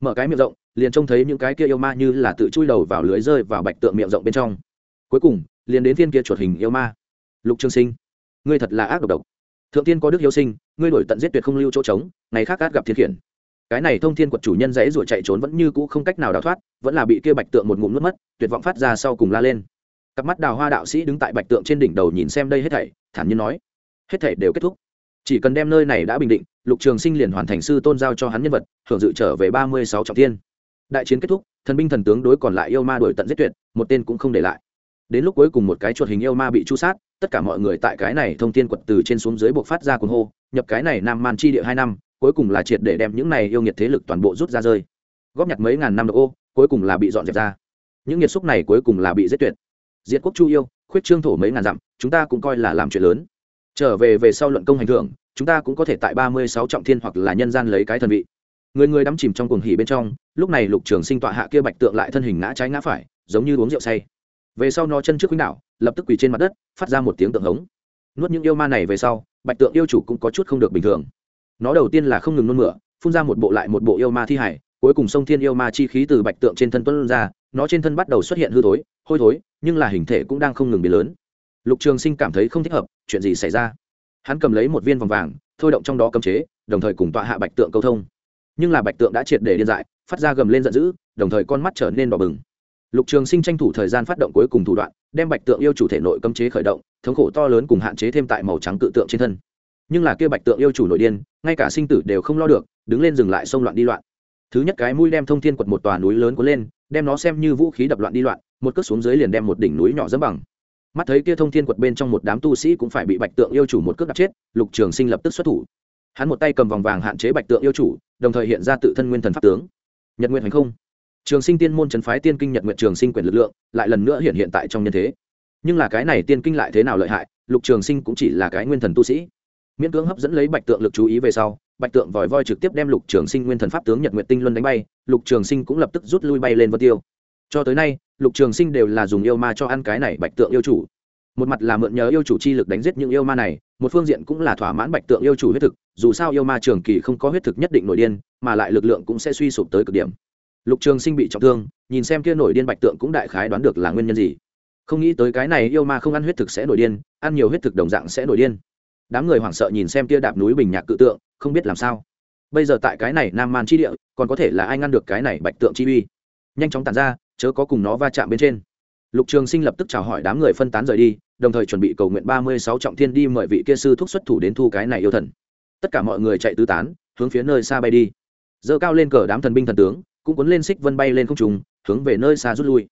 mở cái miệng rộng, liền trông thấy những cái kia yêu ma như là tự chui đầu vào lưới rơi vào bạch tượng miệng rộng bên trong. Cuối cùng, liền đến thiên kia chuột hình yêu ma. Lục trương sinh, ngươi thật là ác độc độc. Thượng tiên có đức yêu sinh, ngươi đổi tận giết tuyệt không lưu chỗ trống, ngày khác át gặp thiên khiển. Cái này thông thiên quật chủ nhân dãy ruột chạy trốn vẫn như cũ không cách nào đào thoát, vẫn là bị kia bạch tượng một ngụm nuốt mất, tuyệt vọng phát ra sau cùng la lên. Cặp mắt đào hoa đạo sĩ đứng tại bạch tượng trên đỉnh đầu nhìn xem đây hết thảy, thản nhiên nói, hết thảy đều kết thúc. Chỉ cần đem nơi này đã bình định lục trường sinh liền hoàn thành sư tôn giao cho hắn nhân vật hưởng dự trở về ba mươi sáu trọng tiên đại chiến kết thúc, thần binh thần tướng đối còn lại yêu ma đổi tận giết tuyệt, một tên cũng không để lại. Đến lúc cuối cùng một cái chuột hình yêu ma bị chu sát, tất cả mọi người tại cái này thông tin quật từ trên xuống dưới buộc phát ra cuồng hô, nhập cái này nam man chi địa hai năm, cuối cùng là triệt để đem những này yêu nghiệt thế lực toàn bộ rút ra rơi. Góp nhặt mấy ngàn năm độc ô, cuối cùng là bị dọn dẹp ra. Những nghiệt xúc này cuối cùng là bị giết tuyệt. Diệt quốc chu yêu, khuyết trương thổ mấy ngàn dặm, chúng ta cũng coi là làm chuyện lớn. Trở về về sau luận công hành thưởng chúng ta cũng có thể tại ba mươi sáu trọng thiên hoặc là nhân gian lấy cái thần vị. Người người đắm chìm trong cuồng hỉ bên trong, lúc này lục trường sinh tọa hạ kia bạch tượng lại thân hình ngã trái ngã phải, giống như uống rượu say. Về sau nó chân trước khuynh đảo, lập tức quỳ trên mặt đất, phát ra một tiếng tượng hống. Nuốt những yêu ma này về sau, bạch tượng yêu chủ cũng có chút không được bình thường. Nó đầu tiên là không ngừng nôn mửa, phun ra một bộ lại một bộ yêu ma thi hải, cuối cùng sông thiên yêu ma chi khí từ bạch tượng trên thân tuân ra, nó trên thân bắt đầu xuất hiện hư thối, hôi thối, nhưng là hình thể cũng đang không ngừng biến lớn. Lục trường sinh cảm thấy không thích hợp, chuyện gì xảy ra? Hắn cầm lấy một viên vòng vàng, thôi động trong đó cấm chế, đồng thời cùng tọa hạ bạch tượng câu thông. Nhưng là bạch tượng đã triệt để điên dại, phát ra gầm lên giận dữ, đồng thời con mắt trở nên đỏ bừng. Lục trường sinh tranh thủ thời gian phát động cuối cùng thủ đoạn, đem bạch tượng yêu chủ thể nội cấm chế khởi động, thống khổ to lớn cùng hạn chế thêm tại màu trắng tự tượng trên thân. Nhưng là kia bạch tượng yêu chủ nội điên, ngay cả sinh tử đều không lo được, đứng lên dừng lại xông loạn đi loạn. Thứ nhất cái mũi đem thông thiên quật một tòa núi lớn cuốn lên, đem nó xem như vũ khí đập loạn đi loạn, một cước xuống dưới liền đem một đỉnh núi nhỏ dẫm bằng mắt thấy kia thông thiên quật bên trong một đám tu sĩ cũng phải bị bạch tượng yêu chủ một cước đập chết, lục trường sinh lập tức xuất thủ. Hắn một tay cầm vòng vàng hạn chế bạch tượng yêu chủ, đồng thời hiện ra tự thân nguyên thần pháp tướng. Nhật nguyện hành không. Trường sinh tiên môn trấn phái tiên kinh nhật nguyện trường sinh quyền lực lượng, lại lần nữa hiện hiện tại trong nhân thế. Nhưng là cái này tiên kinh lại thế nào lợi hại, lục trường sinh cũng chỉ là cái nguyên thần tu sĩ. Miễn cưỡng hấp dẫn lấy bạch tượng lực chú ý về sau, bạch tượng vòi voi trực tiếp đem lục trường sinh nguyên thần pháp tướng nhật nguyện tinh luân đánh bay, lục trường sinh cũng lập tức rút lui bay lên vân tiêu cho tới nay, lục trường sinh đều là dùng yêu ma cho ăn cái này bạch tượng yêu chủ. Một mặt là mượn nhờ yêu chủ chi lực đánh giết những yêu ma này, một phương diện cũng là thỏa mãn bạch tượng yêu chủ huyết thực, dù sao yêu ma trường kỳ không có huyết thực nhất định nổi điên, mà lại lực lượng cũng sẽ suy sụp tới cực điểm. Lục trường sinh bị trọng thương, nhìn xem kia nổi điên bạch tượng cũng đại khái đoán được là nguyên nhân gì. Không nghĩ tới cái này yêu ma không ăn huyết thực sẽ nổi điên, ăn nhiều huyết thực đồng dạng sẽ nổi điên. Đám người hoảng sợ nhìn xem kia đạp núi bình nhạc cự tượng, không biết làm sao. Bây giờ tại cái này nam man chi địa, còn có thể là ai ngăn được cái này bạch tượng chi uy? Nhanh chóng tàn ra chớ có cùng nó va chạm bên trên. Lục trường sinh lập tức chào hỏi đám người phân tán rời đi, đồng thời chuẩn bị cầu nguyện ba mươi sáu trọng thiên đi mời vị kia sư thúc xuất thủ đến thu cái này yêu thần. Tất cả mọi người chạy tứ tán, hướng phía nơi xa bay đi. Dơ cao lên cờ đám thần binh thần tướng, cũng cuốn lên xích vân bay lên không trùng hướng về nơi xa rút lui.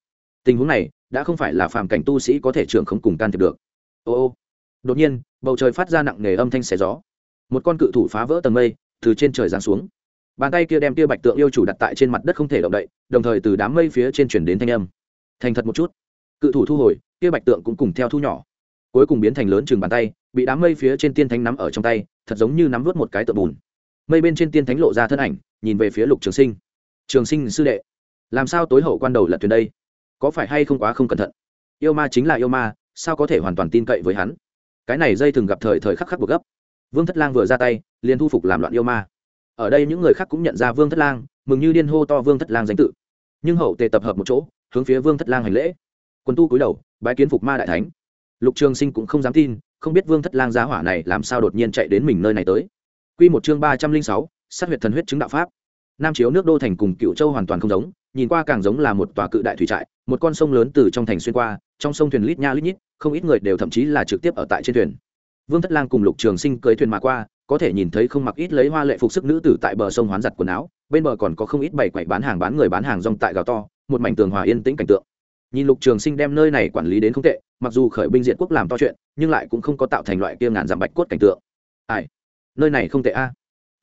Tình huống này, đã không phải là phàm cảnh tu sĩ có thể trưởng không cùng can thiệp được. Ô ô. Đột nhiên, bầu trời phát ra nặng nề âm thanh xé gió. Một con cự thủ phá vỡ tầng mây, từ trên trời giáng xuống bàn tay kia đem kia bạch tượng yêu chủ đặt tại trên mặt đất không thể động đậy, đồng thời từ đám mây phía trên chuyển đến thanh âm. Thành thật một chút. Cự thủ thu hồi kia bạch tượng cũng cùng theo thu nhỏ. Cuối cùng biến thành lớn chừng bàn tay, bị đám mây phía trên tiên thánh nắm ở trong tay, thật giống như nắm vớt một cái tượng bùn. Mây bên trên tiên thánh lộ ra thân ảnh, nhìn về phía lục trường sinh. Trường sinh sư đệ, làm sao tối hậu quan đầu lật thuyền đây? Có phải hay không quá không cẩn thận? Yêu ma chính là yêu ma, sao có thể hoàn toàn tin cậy với hắn? Cái này dây thường gặp thời thời khắc khắc buộc gấp. Vương thất lang vừa ra tay, liền thu phục làm loạn yêu ma ở đây những người khác cũng nhận ra vương thất lang, mừng như điên hô to vương thất lang danh tự. Nhưng hậu tề tập hợp một chỗ, hướng phía vương thất lang hành lễ. Quân tu cúi đầu, bái kiến phục ma đại thánh. Lục trường sinh cũng không dám tin, không biết vương thất lang giá hỏa này làm sao đột nhiên chạy đến mình nơi này tới. Q một chương ba trăm linh sáu, sát huyệt thần huyết chứng đạo pháp. Nam chiếu nước đô thành cùng cựu châu hoàn toàn không giống, nhìn qua càng giống là một tòa cự đại thủy trại, một con sông lớn từ trong thành xuyên qua, trong sông thuyền lít nha lít nhít, không ít người đều thậm chí là trực tiếp ở tại trên thuyền. Vương thất lang cùng lục trường sinh cưới thuyền mà qua có thể nhìn thấy không mặc ít lấy hoa lệ phục sức nữ tử tại bờ sông hoán giặt quần áo, bên bờ còn có không ít bảy quậy bán hàng bán người bán hàng rong tại gào to, một mảnh tường hòa yên tĩnh cảnh tượng. Nhìn lục trường sinh đem nơi này quản lý đến không tệ, mặc dù khởi binh diện quốc làm to chuyện, nhưng lại cũng không có tạo thành loại kia ngàn dặm bạch cốt cảnh tượng. Ai? Nơi này không tệ a.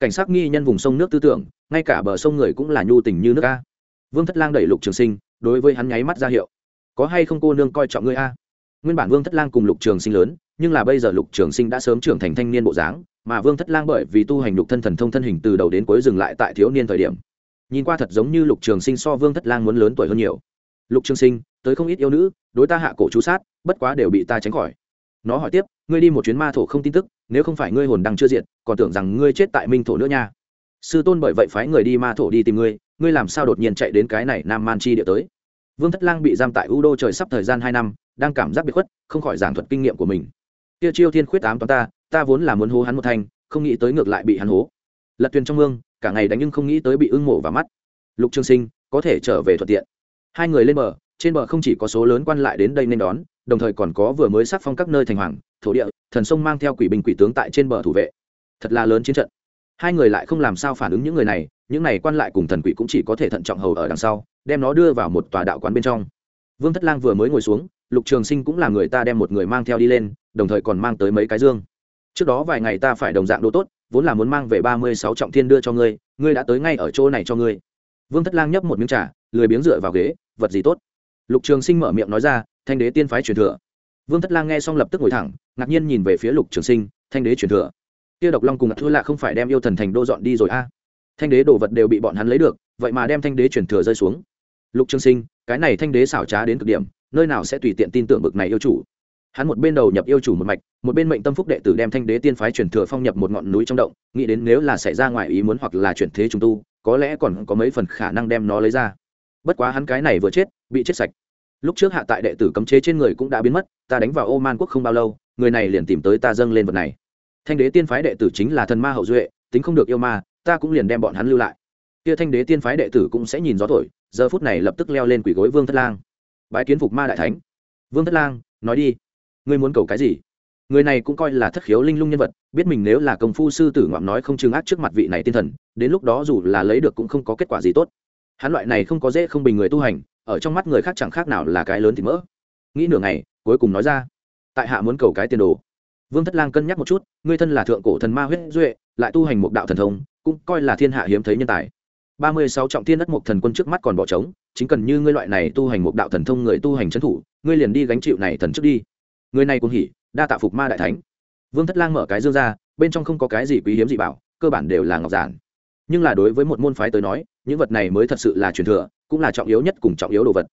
Cảnh sát nghi nhân vùng sông nước tư tưởng, ngay cả bờ sông người cũng là nhu tình như nước a. Vương thất lang đẩy lục trường sinh, đối với hắn nháy mắt ra hiệu. Có hay không cô nương coi trọng ngươi a? Nguyên bản vương thất lang cùng lục trường sinh lớn nhưng là bây giờ lục trường sinh đã sớm trưởng thành thanh niên bộ dáng, mà vương thất lang bởi vì tu hành lục thân thần thông thân hình từ đầu đến cuối dừng lại tại thiếu niên thời điểm. Nhìn qua thật giống như lục trường sinh so vương thất lang muốn lớn tuổi hơn nhiều. Lục trường sinh, tới không ít yêu nữ, đối ta hạ cổ chú sát, bất quá đều bị ta tránh khỏi. Nó hỏi tiếp, ngươi đi một chuyến ma thổ không tin tức, nếu không phải ngươi hồn đăng chưa diện còn tưởng rằng ngươi chết tại minh thổ nữa nha. Sư tôn bởi vậy phái người đi ma thổ đi tìm ngươi ngươi làm sao đột nhiên chạy đến cái này nam man chi địa tới? Vương thất lang bị giam tại u đô trời sắp thời gian hai năm, đang cảm giác bị khuất, không khỏi giảng thuật kinh nghiệm của mình kia chiêu thiên khuyết ám toán ta ta vốn là muốn hố hắn một thanh, không nghĩ tới ngược lại bị hắn hố. Lật thuyền trong mương, cả ngày đánh nhưng không nghĩ tới bị ưng mổ vào mắt. Lục Trường sinh, có thể trở về thuận tiện. Hai người lên bờ, trên bờ không chỉ có số lớn quan lại đến đây nên đón, đồng thời còn có vừa mới sắc phong các nơi thành hoàng, thổ địa, thần sông mang theo quỷ binh quỷ tướng tại trên bờ thủ vệ. Thật là lớn chiến trận. Hai người lại không làm sao phản ứng những người này, những này quan lại cùng thần quỷ cũng chỉ có thể thận trọng hầu ở đằng sau, đem nó đưa vào một tòa đạo quán bên trong. Vương thất lang vừa mới ngồi xuống, lục trường sinh cũng là người ta đem một người mang theo đi lên đồng thời còn mang tới mấy cái dương. Trước đó vài ngày ta phải đồng dạng đồ tốt, vốn là muốn mang về ba mươi sáu trọng thiên đưa cho ngươi ngươi đã tới ngay ở chỗ này cho ngươi. Vương thất lang nhấp một miếng trà, lười biếng dựa vào ghế, vật gì tốt? Lục trường sinh mở miệng nói ra, thanh đế tiên phái truyền thừa. Vương thất lang nghe xong lập tức ngồi thẳng, ngạc nhiên nhìn về phía lục trường sinh, thanh đế truyền thừa. Kia độc long cùng ngạc thua lạ không phải đem yêu thần thành đô dọn đi rồi a à. thanh đế đồ vật đều bị bọn hắn lấy được, vậy mà đem thanh đế truyền thừa rơi xuống. Lục trường sinh, cái này thanh đế xảo trá đến cực điểm, nơi nào sẽ tùy tiện tin tưởng bực này yêu chủ? Hắn một bên đầu nhập yêu chủ một mạch, một bên mệnh tâm phúc đệ tử đem thanh đế tiên phái truyền thừa phong nhập một ngọn núi trong động, nghĩ đến nếu là xảy ra ngoài ý muốn hoặc là chuyển thế trùng tu, có lẽ còn có mấy phần khả năng đem nó lấy ra. Bất quá hắn cái này vừa chết, bị chết sạch. Lúc trước hạ tại đệ tử cấm chế trên người cũng đã biến mất, ta đánh vào ô man quốc không bao lâu, người này liền tìm tới ta dâng lên vật này. Thanh đế tiên phái đệ tử chính là thần ma hậu duệ, tính không được yêu ma, ta cũng liền đem bọn hắn lưu lại. Kia thanh đế tiên phái đệ tử cũng sẽ nhìn gió thổi, giờ phút này lập tức leo lên quỷ gối vương thất lang. Bái kiến phục ma đại thánh. Vương thất lang, nói đi ngươi muốn cầu cái gì? Người này cũng coi là thất khiếu linh lung nhân vật, biết mình nếu là công phu sư tử ngoạm nói không chừng ác trước mặt vị này tiên thần, đến lúc đó dù là lấy được cũng không có kết quả gì tốt. Hắn loại này không có dễ không bình người tu hành, ở trong mắt người khác chẳng khác nào là cái lớn thì mỡ. Nghĩ nửa ngày, cuối cùng nói ra, tại hạ muốn cầu cái tiền đồ. Vương thất lang cân nhắc một chút, ngươi thân là thượng cổ thần ma huyết duệ, lại tu hành một đạo thần thông, cũng coi là thiên hạ hiếm thấy nhân tài. Ba mươi sáu trọng thiên đất một thần quân trước mắt còn bỏ trống, chính cần như ngươi loại này tu hành một đạo thần thông người tu hành trấn thủ, ngươi liền đi gánh chịu này thần trước đi người này cũng hỉ, đa tạ phục ma đại thánh. Vương thất lang mở cái dương ra, bên trong không có cái gì quý hiếm gì bảo, cơ bản đều là ngọc giản. Nhưng là đối với một môn phái tới nói, những vật này mới thật sự là truyền thừa, cũng là trọng yếu nhất cùng trọng yếu đồ vật.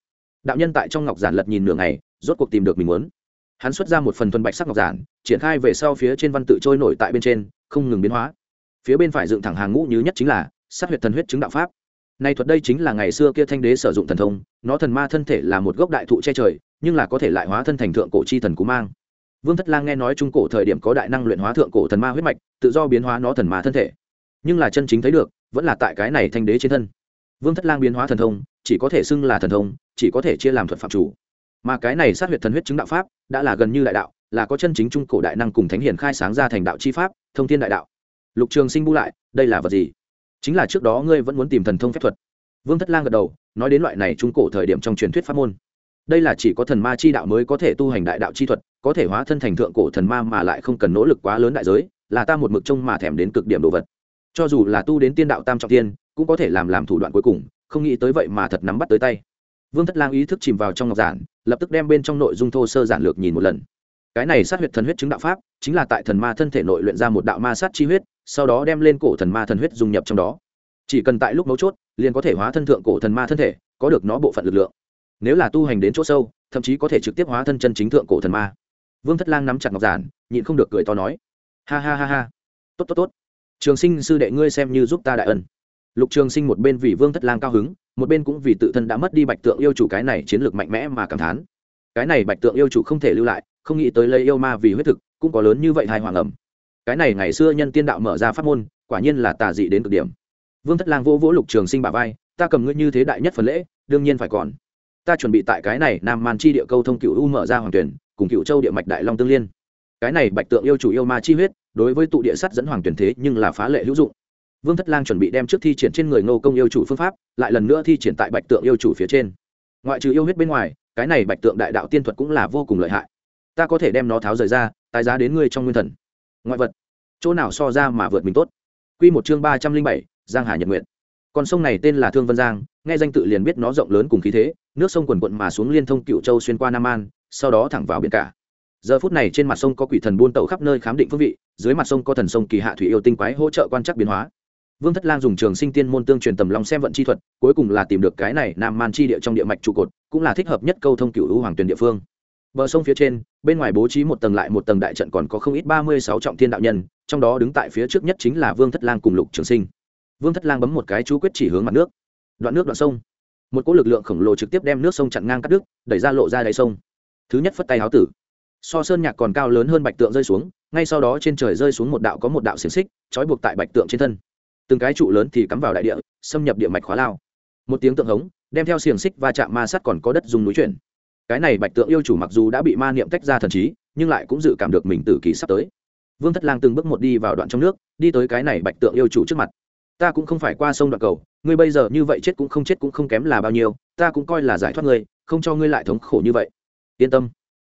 Đạo nhân tại trong ngọc giản lật nhìn nửa ngày, rốt cuộc tìm được mình muốn. Hắn xuất ra một phần thuần bạch sắc ngọc giản, triển khai về sau phía trên văn tự trôi nổi tại bên trên, không ngừng biến hóa. Phía bên phải dựng thẳng hàng ngũ như nhất chính là sát huyệt thần huyết chứng đạo pháp. Nay thuật đây chính là ngày xưa kia thanh đế sử dụng thần thông, nó thần ma thân thể là một gốc đại thụ che trời nhưng là có thể lại hóa thân thành thượng cổ chi thần cú mang. Vương thất lang nghe nói trung cổ thời điểm có đại năng luyện hóa thượng cổ thần ma huyết mạch, tự do biến hóa nó thần ma thân thể. Nhưng là chân chính thấy được, vẫn là tại cái này thanh đế trên thân. Vương thất lang biến hóa thần thông, chỉ có thể xưng là thần thông, chỉ có thể chia làm thuật phạm chủ. Mà cái này sát huyệt thần huyết chứng đạo pháp, đã là gần như đại đạo, là có chân chính trung cổ đại năng cùng thánh hiền khai sáng ra thành đạo chi pháp, thông thiên đại đạo. Lục trường sinh bu lại, đây là vật gì? Chính là trước đó ngươi vẫn muốn tìm thần thông phép thuật. Vương thất lang gật đầu, nói đến loại này trung cổ thời điểm trong truyền thuyết pháp môn đây là chỉ có thần ma chi đạo mới có thể tu hành đại đạo chi thuật, có thể hóa thân thành thượng cổ thần ma mà lại không cần nỗ lực quá lớn đại giới, là ta một mực trông mà thèm đến cực điểm đồ vật. Cho dù là tu đến tiên đạo tam trọng tiên, cũng có thể làm làm thủ đoạn cuối cùng, không nghĩ tới vậy mà thật nắm bắt tới tay. Vương thất lang ý thức chìm vào trong ngọc giản, lập tức đem bên trong nội dung thô sơ giản lược nhìn một lần. Cái này sát huyết thần huyết chứng đạo pháp, chính là tại thần ma thân thể nội luyện ra một đạo ma sát chi huyết, sau đó đem lên cổ thần ma thần huyết dung nhập trong đó. Chỉ cần tại lúc mấu chốt, liền có thể hóa thân thượng cổ thần ma thân thể, có được nó bộ phận lực lượng nếu là tu hành đến chỗ sâu, thậm chí có thể trực tiếp hóa thân chân chính thượng cổ thần ma. Vương thất lang nắm chặt ngọc giản, nhịn không được cười to nói, ha ha ha ha. Tốt tốt tốt. Trường sinh sư đệ ngươi xem như giúp ta đại ân. Lục trường sinh một bên vì vương thất lang cao hứng, một bên cũng vì tự thân đã mất đi bạch tượng yêu chủ cái này chiến lược mạnh mẽ mà cảm thán. Cái này bạch tượng yêu chủ không thể lưu lại, không nghĩ tới lấy yêu ma vì huyết thực, cũng có lớn như vậy hai hoàng ẩm. Cái này ngày xưa nhân tiên đạo mở ra pháp môn, quả nhiên là tà dị đến cực điểm. Vương thất lang vỗ vỗ lục trường sinh bà vai, ta cầm ngươi như thế đại nhất phần lễ, đương nhiên phải còn ta chuẩn bị tại cái này nam man chi địa câu thông cựu u mở ra hoàng tuyển, cùng cựu châu địa mạch đại long tương liên. Cái này bạch tượng yêu chủ yêu ma chi huyết, đối với tụ địa sắt dẫn hoàng tuyển thế nhưng là phá lệ hữu dụng. Vương thất lang chuẩn bị đem trước thi triển trên người ngô công yêu chủ phương pháp, lại lần nữa thi triển tại bạch tượng yêu chủ phía trên. Ngoại trừ yêu huyết bên ngoài, cái này bạch tượng đại đạo tiên thuật cũng là vô cùng lợi hại. Ta có thể đem nó tháo rời ra, tái giá đến ngươi trong nguyên thần. Ngoại vật. Chỗ nào so ra mà vượt mình tốt. Q một chương ba trăm linh bảy, giang hà nhật nguyện con sông này tên là thương vân giang, nghe danh tự liền biết nó rộng lớn cùng khí thế, nước sông quần quận mà xuống liên thông cựu châu xuyên qua nam an, sau đó thẳng vào biển cả. Giờ phút này trên mặt sông có quỷ thần buôn tàu khắp nơi khám định phương vị, dưới mặt sông có thần sông kỳ hạ thủy yêu tinh quái hỗ trợ quan trắc biến hóa. Vương thất lang dùng trường sinh tiên môn tương truyền tầm long xem vận chi thuật, cuối cùng là tìm được cái này nam man chi địa trong địa mạch trụ cột, cũng là thích hợp nhất câu thông cựu hữu hoàng tuyển địa phương. Bờ sông phía trên, bên ngoài bố trí một tầng lại một tầng đại trận còn có không ít ba mươi sáu trọng thiên đạo nhân, trong đó đứng tại phía trước nhất chính là vương thất lang cùng lục trường sinh vương thất lang bấm một cái chú quyết chỉ hướng mặt nước. Đoạn nước đoạn sông. Một cỗ lực lượng khổng lồ trực tiếp đem nước sông chặn ngang cắt đứt, đẩy ra lộ ra đáy sông. Thứ nhất phất tay háo tử. So sơn nhạc còn cao lớn hơn bạch tượng rơi xuống, ngay sau đó trên trời rơi xuống một đạo có một đạo xiềng xích, trói buộc tại bạch tượng trên thân. Từng cái trụ lớn thì cắm vào đại địa, xâm nhập địa mạch khóa lao. Một tiếng tượng hống, đem theo xiềng xích va chạm ma sắt còn có đất dùng núi chuyển. Cái này bạch tượng yêu chủ mặc dù đã bị ma niệm tách ra thần trí, nhưng lại cũng dự cảm được mình tử kỳ sắp tới. Vương thất lang từng bước một đi vào đoạn trong nước, đi tới cái này bạch tượng yêu chủ trước mặt ta cũng không phải qua sông đoạn cầu, ngươi bây giờ như vậy chết cũng không chết cũng không kém là bao nhiêu, ta cũng coi là giải thoát ngươi, không cho ngươi lại thống khổ như vậy. Yên tâm,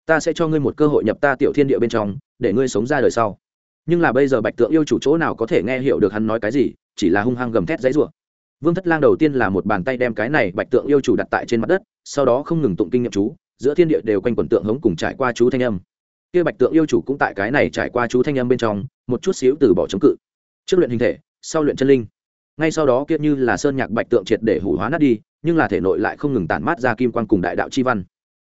ta sẽ cho ngươi một cơ hội nhập ta tiểu thiên địa bên trong, để ngươi sống ra đời sau. Nhưng là bây giờ bạch tượng yêu chủ chỗ nào có thể nghe hiểu được hắn nói cái gì, chỉ là hung hăng gầm thét dãy rủa. Vương thất lang đầu tiên là một bàn tay đem cái này bạch tượng yêu chủ đặt tại trên mặt đất, sau đó không ngừng tụng kinh nghiệm chú, giữa thiên địa đều quanh quần tượng hống cùng trải qua chú thanh âm. Kia bạch tượng yêu chủ cũng tại cái này trải qua chú thanh âm bên trong, một chút xíu từ bỏ chống cự. Trước luyện hình thể, sau luyện chân linh ngay sau đó kia như là sơn nhạc bạch tượng triệt để hủ hóa nát đi, nhưng là thể nội lại không ngừng tản mát ra kim quan cùng đại đạo chi văn.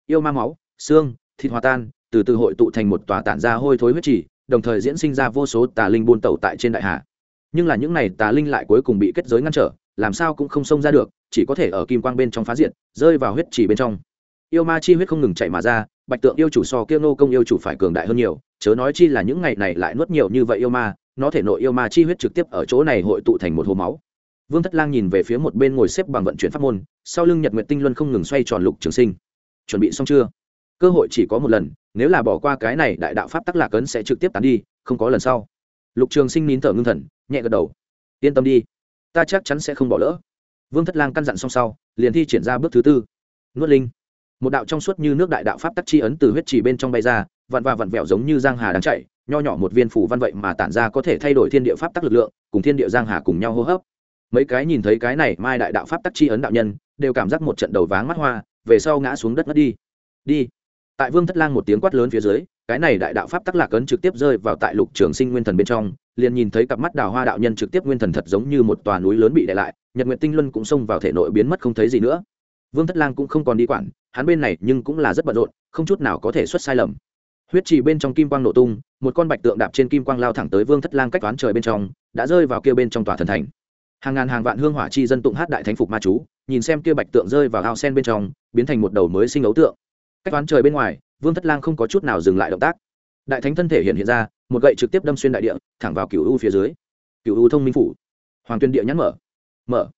Yêu ma máu, xương, thịt hòa tan, từ từ hội tụ thành một tòa tản ra hôi thối huyết trì, đồng thời diễn sinh ra vô số tà linh buôn tẩu tại trên đại hạ nhưng là những này tà linh lại cuối cùng bị kết giới ngăn trở, làm sao cũng không xông ra được, chỉ có thể ở kim quang bên trong phá diện rơi vào huyết trì bên trong. Yêu ma chi huyết không ngừng chạy mà ra, bạch tượng yêu chủ so kia nô công yêu chủ phải cường đại hơn nhiều, chớ nói chi là những ngày này lại nuốt nhiều như vậy yêu ma nó thể nội yêu ma chi huyết trực tiếp ở chỗ này hội tụ thành một hồ máu. Vương thất lang nhìn về phía một bên ngồi xếp bằng vận chuyển pháp môn, sau lưng nhật nguyện tinh luân không ngừng xoay tròn lục trường sinh. Chuẩn bị xong chưa? Cơ hội chỉ có một lần, nếu là bỏ qua cái này, đại đạo pháp tắc lạc ấn sẽ trực tiếp tán đi, không có lần sau. Lục trường sinh nín thở ngưng thần, nhẹ gật đầu. Yên tâm đi, ta chắc chắn sẽ không bỏ lỡ. Vương thất lang căn dặn xong sau, liền thi triển ra bước thứ tư. Nuốt linh. Một đạo trong suốt như nước đại đạo pháp tắc chi ấn từ huyết trì bên trong bay ra, vặn và vặn vẹo giống như giang hà đang chạy nho nhỏ một viên phủ văn vậy mà tản ra có thể thay đổi thiên địa pháp tắc lực lượng, cùng thiên địa giang hà cùng nhau hô hấp. Mấy cái nhìn thấy cái này mai đại đạo pháp tắc chi ấn đạo nhân, đều cảm giác một trận đầu váng mắt hoa, về sau ngã xuống đất ngất đi. Đi. Tại vương thất lang một tiếng quát lớn phía dưới, cái này đại đạo pháp tắc lạc ấn trực tiếp rơi vào tại lục trường sinh nguyên thần bên trong, liền nhìn thấy cặp mắt đào hoa đạo nhân trực tiếp nguyên thần thật giống như một tòa núi lớn bị đè lại, nhật nguyện tinh luân cũng xông vào thể nội biến mất không thấy gì nữa. Vương thất lang cũng không còn đi quản, hắn bên này nhưng cũng là rất bận rộn, không chút nào có thể xuất sai lầm huyết trì bên trong kim quang nổ tung, một con bạch tượng đạp trên kim quang lao thẳng tới vương thất lang cách toán trời bên trong, đã rơi vào kia bên trong tòa thần thành. Hàng ngàn hàng vạn hương hỏa chi dân tụng hát đại thánh phục ma chú, nhìn xem kia bạch tượng rơi vào ao sen bên trong, biến thành một đầu mới sinh ấu tượng. Cách toán trời bên ngoài, vương thất lang không có chút nào dừng lại động tác. Đại thánh thân thể hiện hiện ra, một gậy trực tiếp đâm xuyên đại địa, thẳng vào cựu u phía dưới. Cựu u thông minh phủ. Hoàng tuyên địa nhắn mở. Mở.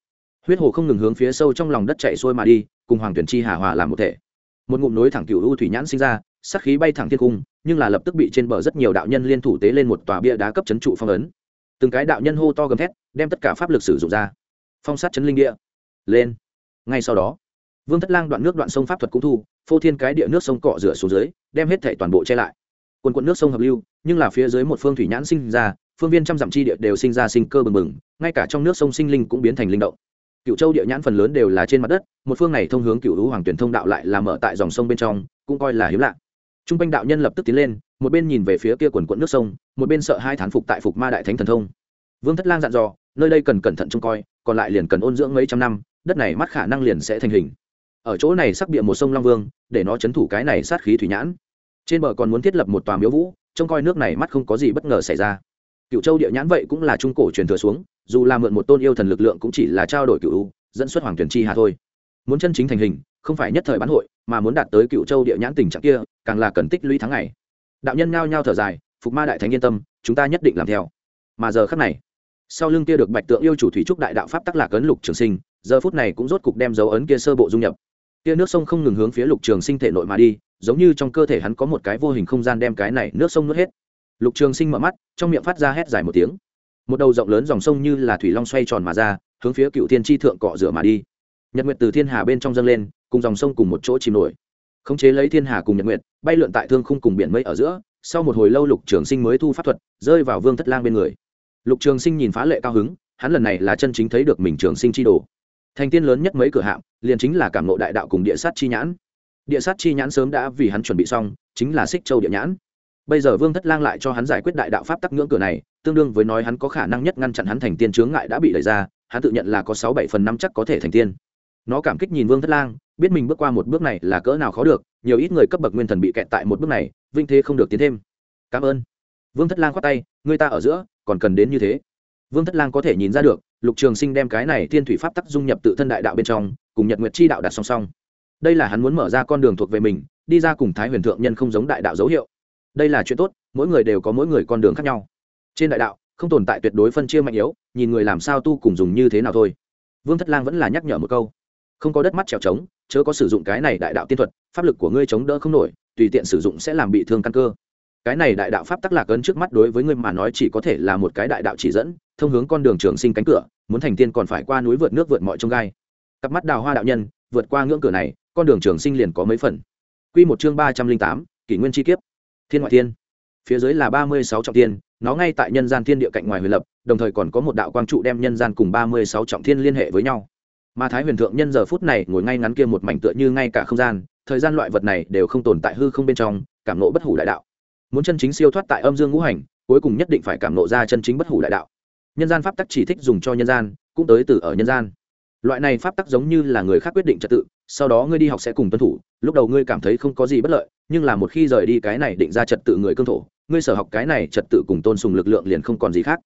Huyết hồ không ngừng hướng phía sâu trong lòng đất chạy xuôi mà đi, cùng hoàng tuyển chi hà hòa làm một thể. Một ngụm nối thẳng cựu u thủy nhãn sinh ra sát khí bay thẳng thiên cung nhưng là lập tức bị trên bờ rất nhiều đạo nhân liên thủ tế lên một tòa bia đá cấp chấn trụ phong ấn. Từng cái đạo nhân hô to gầm thét, đem tất cả pháp lực sử dụng ra. Phong sát chấn linh địa. Lên. Ngay sau đó, vương thất lang đoạn nước đoạn sông pháp thuật cũng thu, phô thiên cái địa nước sông cọ rửa xuống dưới, đem hết thể toàn bộ che lại. Quần quận nước sông hợp lưu, nhưng là phía dưới một phương thủy nhãn sinh ra, phương viên trăm dặm chi địa đều sinh ra sinh cơ bừng bừng, ngay cả trong nước sông sinh linh cũng biến thành linh động. Cựu châu địa nhãn phần lớn đều là trên mặt đất, một phương này thông hướng cựu lũ hoàng tuyển thông đạo lại là mở tại dòng sông bên trong, cũng coi là hiếm lạ t r u n g quanh đạo nhân lập tức tiến lên, một bên nhìn về phía kia quần quận nước sông, một bên sợ hai thán phục tại phục ma đại thánh thần thông. Vương thất lang dặn dò, nơi đây cần cẩn thận trông coi, còn lại liền cần ôn dưỡng mấy trăm năm, đất này mắt khả năng liền sẽ thành hình. Ở chỗ này sắc địa một sông long vương, để nó chấn thủ cái này sát khí thủy nhãn. Trên bờ còn muốn thiết lập một tòa miếu vũ, trông coi nước này mắt không có gì bất ngờ xảy ra. Cựu châu địa nhãn vậy cũng là trung cổ truyền thừa xuống, dù là mượn một tôn yêu thần lực lượng cũng chỉ là trao đổi cựu dẫn xuất hoàng tuyển chi hà thôi muốn chân chính thành hình, không phải nhất thời bán hội, mà muốn đạt tới cựu châu địa nhãn tình trạng kia, càng là cần tích lũy tháng ngày. Đạo nhân ngao nhao thở dài, phục ma đại thánh yên tâm, chúng ta nhất định làm theo. Mà giờ khắc này, sau lưng kia được bạch tượng yêu chủ thủy trúc đại đạo pháp tắc lạc ấn lục trường sinh, giờ phút này cũng rốt cục đem dấu ấn kia sơ bộ dung nhập. Kia nước sông không ngừng hướng phía lục trường sinh thể nội mà đi, giống như trong cơ thể hắn có một cái vô hình không gian đem cái này nước sông nuốt hết. Lục trường sinh mở mắt, trong miệng phát ra hét dài một tiếng. Một đầu rộng lớn dòng sông như là thủy long xoay tròn mà ra, hướng phía cựu thiên tri thượng cọ rửa mà đi nhật nguyệt từ thiên hà bên trong dâng lên cùng dòng sông cùng một chỗ chìm nổi. Khống chế lấy thiên hà cùng nhật nguyệt bay lượn tại thương khung cùng biển mây ở giữa sau một hồi lâu lục trường sinh mới thu pháp thuật rơi vào vương thất lang bên người. Lục trường sinh nhìn phá lệ cao hứng hắn lần này là chân chính thấy được mình trường sinh chi đồ. Thành tiên lớn nhất mấy cửa hạm, liền chính là cảm nộ đại đạo cùng địa sát chi nhãn. Địa sát chi nhãn sớm đã vì hắn chuẩn bị xong chính là xích châu địa nhãn. Bây giờ vương thất lang lại cho hắn giải quyết đại đạo pháp tắc ngưỡng cửa này tương đương với nói hắn có khả năng nhất ngăn chặn hắn thành tiên chướng ngại đã bị đẩy ra hắn tự nhận là có sáu bảy phần năm chắc có thể thành tiên nó cảm kích nhìn vương thất lang, biết mình bước qua một bước này là cỡ nào khó được, nhiều ít người cấp bậc nguyên thần bị kẹt tại một bước này, vinh thế không được tiến thêm. Cảm ơn. Vương thất lang khoát tay, người ta ở giữa, còn cần đến như thế. Vương thất lang có thể nhìn ra được, lục trường sinh đem cái này thiên thủy pháp tắc dung nhập tự thân đại đạo bên trong, cùng nhật nguyệt chi đạo đặt song song. Đây là hắn muốn mở ra con đường thuộc về mình, đi ra cùng thái huyền thượng nhân không giống đại đạo dấu hiệu. Đây là chuyện tốt, mỗi người đều có mỗi người con đường khác nhau. Trên đại đạo, không tồn tại tuyệt đối phân chia mạnh yếu, nhìn người làm sao tu cùng dùng như thế nào thôi. Vương thất lang vẫn là nhắc nhở một câu không có đất mắt trèo trống, chớ có sử dụng cái này đại đạo tiên thuật, pháp lực của ngươi chống đỡ không nổi, tùy tiện sử dụng sẽ làm bị thương căn cơ. Cái này đại đạo pháp tắc lạc ấn trước mắt đối với ngươi mà nói chỉ có thể là một cái đại đạo chỉ dẫn, thông hướng con đường trường sinh cánh cửa, muốn thành tiên còn phải qua núi vượt nước vượt mọi trông gai. Cặp mắt đào hoa đạo nhân, vượt qua ngưỡng cửa này, con đường trường sinh liền có mấy phần. Q một chương ba trăm linh tám, kỷ nguyên chi kiếp. Thiên ngoại thiên. Phía dưới là ba mươi sáu trọng thiên, nó ngay tại nhân gian thiên địa cạnh ngoài huyền lập, đồng thời còn có một đạo quang trụ đem nhân gian cùng ba mươi sáu trọng thiên liên hệ với nhau mà thái huyền thượng nhân giờ phút này ngồi ngay ngắn kia một mảnh tựa như ngay cả không gian, thời gian loại vật này đều không tồn tại hư không bên trong, cảm nộ bất hủ đại đạo. Muốn chân chính siêu thoát tại âm dương ngũ hành, cuối cùng nhất định phải cảm nộ ra chân chính bất hủ đại đạo. Nhân gian pháp tắc chỉ thích dùng cho nhân gian, cũng tới từ ở nhân gian. Loại này pháp tắc giống như là người khác quyết định trật tự, sau đó ngươi đi học sẽ cùng tuân thủ, lúc đầu ngươi cảm thấy không có gì bất lợi, nhưng là một khi rời đi cái này định ra trật tự người cương thổ, ngươi sở học cái này trật tự cùng tôn sùng lực lượng liền không còn gì khác.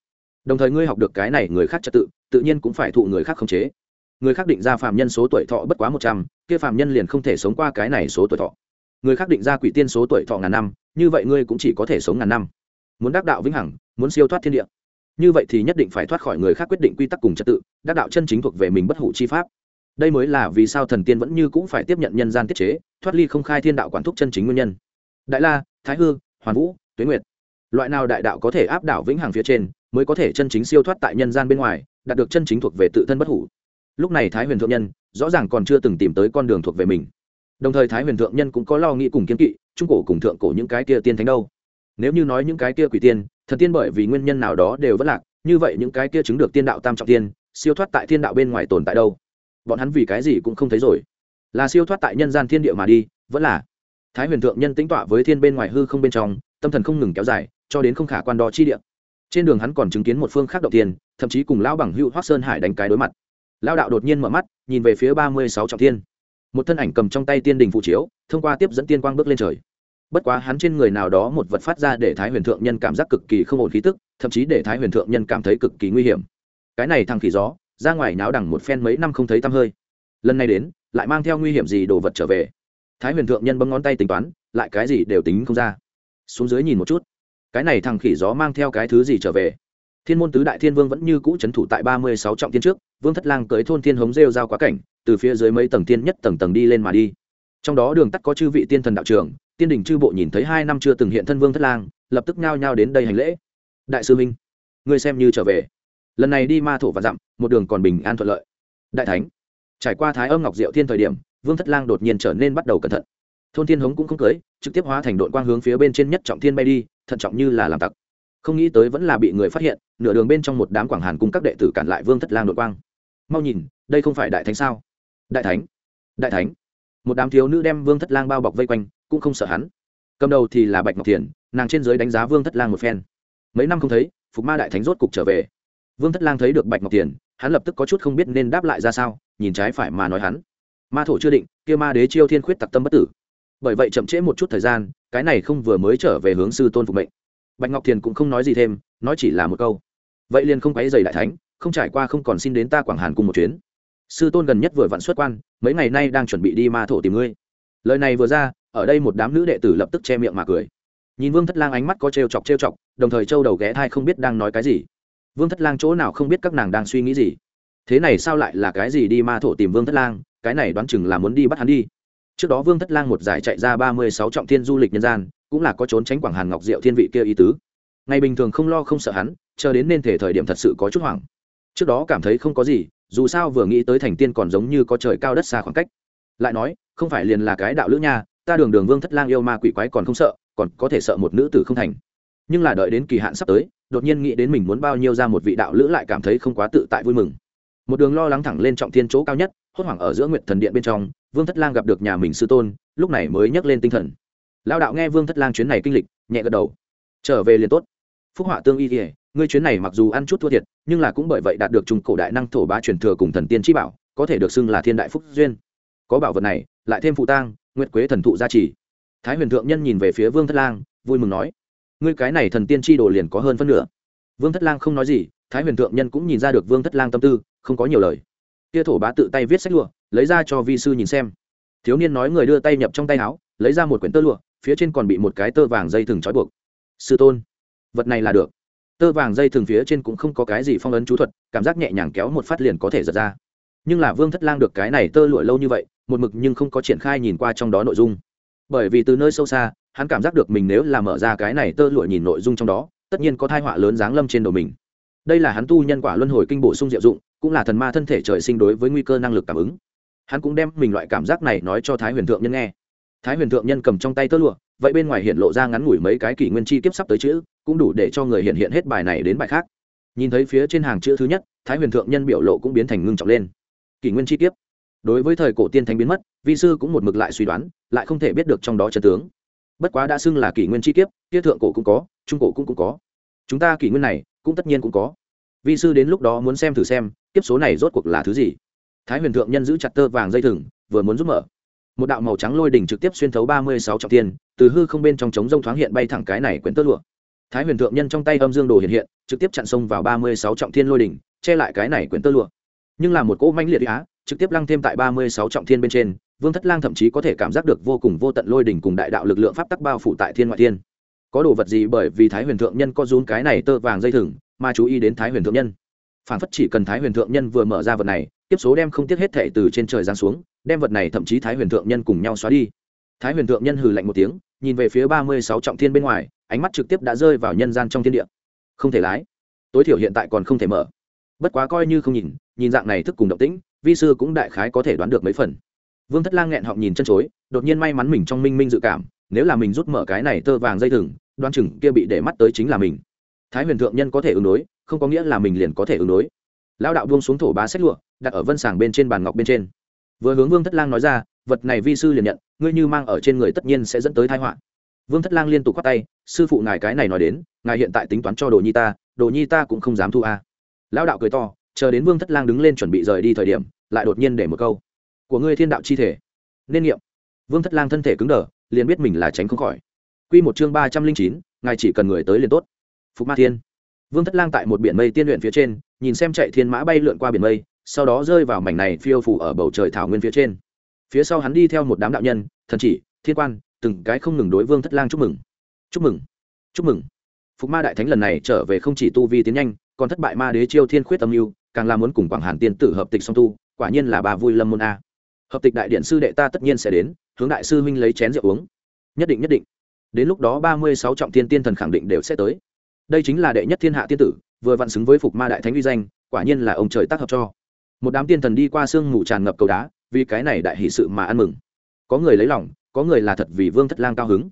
Đồng thời ngươi học được cái này người khác trật tự tự nhiên cũng phải thụ người khác khống chế người khác định ra phạm nhân số tuổi thọ bất quá một trăm, kia phạm nhân liền không thể sống qua cái này số tuổi thọ. Người khác định ra quỷ tiên số tuổi thọ ngàn năm, như vậy ngươi cũng chỉ có thể sống ngàn năm. Muốn đắc đạo vĩnh hằng, muốn siêu thoát thiên địa. Như vậy thì nhất định phải thoát khỏi người khác quyết định quy tắc cùng trật tự, đắc đạo chân chính thuộc về mình bất hủ chi pháp. Đây mới là vì sao thần tiên vẫn như cũng phải tiếp nhận nhân gian tiết chế, thoát ly không khai thiên đạo quản thúc chân chính nguyên nhân. Đại la, thái hư, hoàn vũ, tuế nguyệt. Loại nào đại đạo có thể áp đảo vĩnh hằng phía trên, mới có thể chân chính siêu thoát tại nhân gian bên ngoài, đạt được chân chính thuộc về tự thân bất hủ? Lúc này thái huyền thượng nhân rõ ràng còn chưa từng tìm tới con đường thuộc về mình. Đồng thời thái huyền thượng nhân cũng có lo nghĩ cùng kiên kỵ, trung cổ cùng thượng cổ những cái kia tiên thánh đâu. Nếu như nói những cái kia quỷ tiên thần tiên bởi vì nguyên nhân nào đó đều vẫn lạc, như vậy những cái kia chứng được tiên đạo tam trọng tiên, siêu thoát tại thiên đạo bên ngoài tồn tại đâu? Bọn hắn vì cái gì cũng không thấy rồi. Là siêu thoát tại nhân gian thiên địa mà đi, vẫn là. Thái huyền thượng nhân tính tọa với thiên bên ngoài hư không bên trong, tâm thần không ngừng kéo dài, cho đến không khả quan đo chi địa. Trên đường hắn còn chứng kiến một phương khác đầu tiên, thậm chí cùng lão bằng hữu hoác sơn hải đánh cái đối mặt lao đạo đột nhiên mở mắt, nhìn về phía ba mươi sáu trọng thiên. Một thân ảnh cầm trong tay tiên đình phụ chiếu, thông qua tiếp dẫn tiên quang bước lên trời. Bất quá hắn trên người nào đó một vật phát ra để thái huyền thượng nhân cảm giác cực kỳ không ổn khí tức, thậm chí để thái huyền thượng nhân cảm thấy cực kỳ nguy hiểm. Cái này thằng khỉ gió, ra ngoài náo đằng một phen mấy năm không thấy tăm hơi. Lần này đến, lại mang theo nguy hiểm gì đồ vật trở về. Thái huyền thượng nhân bấm ngón tay tính toán, lại cái gì đều tính không ra. Xuống dưới nhìn một chút. Cái này thằng khỉ gió mang theo cái thứ gì trở về? Thiên môn tứ đại thiên vương vẫn như cũ c h ấ n thủ tại ba mươi sáu trọng tiên trước, vương thất lang cưới thôn thiên hống rêu giao quá cảnh, từ phía dưới mấy tầng tiên nhất tầng tầng đi lên mà đi. Trong đó đường tắt có chư vị tiên thần đạo trưởng, tiên đình chư bộ nhìn thấy hai năm chưa từng hiện thân vương thất lang, lập tức nhao nhao đến đây hành lễ. Đại sư minh người xem như trở về. Lần này đi ma thổ và dặm, một đường còn bình an thuận lợi. Đại thánh, trải qua thái âm ngọc diệu thiên thời điểm, vương thất lang đột nhiên trở nên bắt đầu cẩn thận. Thôn thiên hống cũng không cưới trực tiếp hóa thành đội quang hướng phía bên trên nhất trọng thiên bay đi, thận trọng như là làm tặc không nghĩ tới vẫn là bị người phát hiện, nửa đường bên trong một đám quảng hàn cùng các đệ tử cản lại vương thất lang đội quang. Mau nhìn, đây không phải đại thánh sao? Đại thánh? Đại thánh? Một đám thiếu nữ đem vương thất lang bao bọc vây quanh, cũng không sợ hắn. Cầm đầu thì là bạch ngọc thiền, nàng trên giới đánh giá vương thất lang một phen. Mấy năm không thấy, phục ma đại thánh rốt cục trở về. Vương thất lang thấy được bạch ngọc thiền, hắn lập tức có chút không biết nên đáp lại ra sao, nhìn trái phải mà nói hắn. Ma thổ chưa định, kia ma đế chiêu thiên khuyết tặc tâm bất tử. Bởi vậy chậm trễ một chút thời gian, cái này không vừa mới trở về hướng sư tôn phục mệnh bạch ngọc thiền cũng không nói gì thêm, nói chỉ là một câu. Vậy liền không quấy dày đại thánh, không trải qua không còn xin đến ta quảng hàn cùng một chuyến. Sư tôn gần nhất vừa vặn xuất quan, mấy ngày nay đang chuẩn bị đi ma thổ tìm ngươi. Lời này vừa ra, ở đây một đám nữ đệ tử lập tức che miệng mà cười. Nhìn vương thất lang ánh mắt có trêu chọc trêu chọc, đồng thời châu đầu ghé thai không biết đang nói cái gì. Vương thất lang chỗ nào không biết các nàng đang suy nghĩ gì. Thế này sao lại là cái gì đi ma thổ tìm vương thất lang, cái này đoán chừng là muốn đi bắt hắn đi. Trước đó vương thất lang một giải chạy ra ba mươi sáu trọng thiên du lịch nhân gian cũng là có trốn tránh quảng hàn ngọc diệu thiên vị kia ý tứ. Ngày bình thường không lo không sợ hắn, chờ đến nên thể thời điểm thật sự có chút hoảng. Trước đó cảm thấy không có gì, dù sao vừa nghĩ tới thành tiên còn giống như có trời cao đất xa khoảng cách. Lại nói, không phải liền là cái đạo lữ nha, ta đường đường vương thất lang yêu ma quỷ quái còn không sợ, còn có thể sợ một nữ tử không thành. Nhưng là đợi đến kỳ hạn sắp tới, đột nhiên nghĩ đến mình muốn bao nhiêu ra một vị đạo lữ lại cảm thấy không quá tự tại vui mừng. Một đường lo lắng thẳng lên trọng thiên chỗ cao nhất, hốt hoảng ở giữa nguyện thần điện bên trong, vương thất lang gặp được nhà mình sư tôn, lúc này mới nhấc lên tinh thần lao đạo nghe vương thất lang chuyến này kinh lịch, nhẹ gật đầu. Trở về liền tốt. Phúc họa tương y kỉa ngươi chuyến này mặc dù ăn chút thua thiệt, nhưng là cũng bởi vậy đạt được trung cổ đại năng thổ bá truyền thừa cùng thần tiên chi bảo, có thể được xưng là thiên đại phúc duyên. Có bảo vật này, lại thêm phụ tang, nguyệt quế thần thụ gia trì. Thái huyền thượng nhân nhìn về phía vương thất lang, vui mừng nói, ngươi cái này thần tiên chi đồ liền có hơn phân nửa. Vương thất lang không nói gì, thái huyền thượng nhân cũng nhìn ra được vương thất lang tâm tư, không có nhiều lời. Kia thổ bá tự tay viết sách lụa, lấy ra cho vi sư nhìn xem. Thiếu niên nói người đưa tay nhập trong tay áo, lấy ra một quyển tơ lụa phía trên còn bị một cái tơ vàng dây thừng trói buộc. Sư tôn, vật này là được. Tơ vàng dây thừng phía trên cũng không có cái gì phong ấn chú thuật, cảm giác nhẹ nhàng kéo một phát liền có thể giật ra. Nhưng là vương thất lang được cái này tơ lụa lâu như vậy, một mực nhưng không có triển khai nhìn qua trong đó nội dung. Bởi vì từ nơi sâu xa, hắn cảm giác được mình nếu là mở ra cái này tơ lụa nhìn nội dung trong đó, tất nhiên có thai họa lớn giáng lâm trên đầu mình. Đây là hắn tu nhân quả luân hồi kinh bổ sung diệu dụng, cũng là thần ma thân thể trời sinh đối với nguy cơ năng lực cảm ứng. Hắn cũng đem mình loại cảm giác này nói cho thái huyền thượng nhân nghe thái huyền thượng nhân cầm trong tay tơ lụa vậy bên ngoài hiện lộ ra ngắn ngủi mấy cái kỷ nguyên chi kiếp sắp tới chữ cũng đủ để cho người hiện hiện hết bài này đến bài khác. Nhìn thấy phía trên hàng chữ thứ nhất thái huyền thượng nhân biểu lộ cũng biến thành ngưng trọng lên. Kỷ nguyên chi kiếp. Đối với thời cổ tiên thánh biến mất vi sư cũng một mực lại suy đoán lại không thể biết được trong đó chân tướng. Bất quá đã xưng là kỷ nguyên chi kiếp kia thượng cổ cũng có trung cổ cũng, cũng có. Chúng ta kỷ nguyên này cũng tất nhiên cũng có. Vi sư đến lúc đó muốn xem thử xem kiếp số này rốt cuộc là thứ gì. Thái huyền thượng nhân giữ chặt tơ vàng dây thừng vừa muốn giúp mở một đạo màu trắng lôi đỉnh trực tiếp xuyên thấu ba mươi sáu trọng thiên, từ hư không bên trong trống rông thoáng hiện bay thẳng cái này quyển tơ lụa. Thái huyền thượng nhân trong tay âm dương đồ hiện hiện trực tiếp chặn sông vào ba mươi sáu trọng thiên lôi đỉnh che lại cái này quyển tơ lụa. Nhưng là một cỗ manh liệt á trực tiếp lăng thêm tại ba mươi sáu trọng thiên bên trên vương thất lang thậm chí có thể cảm giác được vô cùng vô tận lôi đỉnh cùng đại đạo lực lượng pháp tắc bao phủ tại thiên ngoại thiên. Có đồ vật gì bởi vì thái huyền thượng nhân có rún cái này tơ vàng dây thừng mà chú ý đến thái huyền thượng nhân? Phản phất chỉ cần thái huyền thượng nhân vừa mở ra vật này tiếp số đem không tiếc hết thệ từ trên trời giáng xuống đem vật này thậm chí thái huyền thượng nhân cùng nhau xóa đi. Thái huyền thượng nhân hừ lạnh một tiếng, nhìn về phía ba mươi sáu trọng thiên bên ngoài, ánh mắt trực tiếp đã rơi vào nhân gian trong thiên địa. Không thể lái. Tối thiểu hiện tại còn không thể mở. Bất quá coi như không nhìn nhìn dạng này thức cùng động tĩnh, vi sư cũng đại khái có thể đoán được mấy phần. Vương thất lang nghẹn họng nhìn chân chối, đột nhiên may mắn mình trong minh minh dự cảm, nếu là mình rút mở cái này tơ vàng dây thừng, đoan chừng kia bị để mắt tới chính là mình. Thái huyền thượng nhân có thể ứng đối, không có nghĩa là mình liền có thể ứng đối. Lao đạo buông xuống thổ bá xét lụa, đặt ở vân sàng bên trên bàn ngọc bên trên vừa hướng vương thất lang nói ra, vật này vi sư liền nhận, ngươi như mang ở trên người tất nhiên sẽ dẫn tới thái họa. Vương thất lang liên tục khoát tay, sư phụ ngài cái này nói đến, ngài hiện tại tính toán cho đồ nhi ta, đồ nhi ta cũng không dám thu a. À. lão đạo cười to, chờ đến vương thất lang đứng lên chuẩn bị rời đi thời điểm, lại đột nhiên để một câu, của ngươi thiên đạo chi thể, nên nghiệm. Vương thất lang thân thể cứng đờ, liền biết mình là tránh không khỏi. Quy một chương ba trăm linh chín, ngài chỉ cần người tới liền tốt. Phục ma thiên. Vương thất lang tại một biển mây tiên luyện phía trên, nhìn xem chạy thiên mã bay lượn qua biển mây sau đó rơi vào mảnh này phiêu phủ ở bầu trời thảo nguyên phía trên. Phía sau hắn đi theo một đám đạo nhân, thần chỉ, thiên quan, từng cái không ngừng đối vương thất lang chúc mừng. Chúc mừng chúc mừng. Phục ma đại thánh lần này trở về không chỉ tu vi tiến nhanh, còn thất bại ma đế chiêu thiên khuyết âm mưu, càng là muốn cùng quảng hàn tiên tử hợp tịch song tu, quả nhiên là bà vui lâm môn a. Hợp tịch đại điện sư đệ ta tất nhiên sẽ đến, hướng đại sư huynh lấy chén rượu uống. Nhất định nhất định. Đến lúc đó ba mươi sáu trọng thiên tiên thần khẳng định đều sẽ tới. Đây chính là đệ nhất thiên hạ tiên tử, vừa vặn xứng với phục ma đại thánh uy danh, quả nhiên là ông trời tác hợp cho một đám tiên thần đi qua sương mù tràn ngập cầu đá, vì cái này đại hỷ sự mà ăn mừng. Có người lấy lòng, có người là thật vì vương thất lang cao hứng.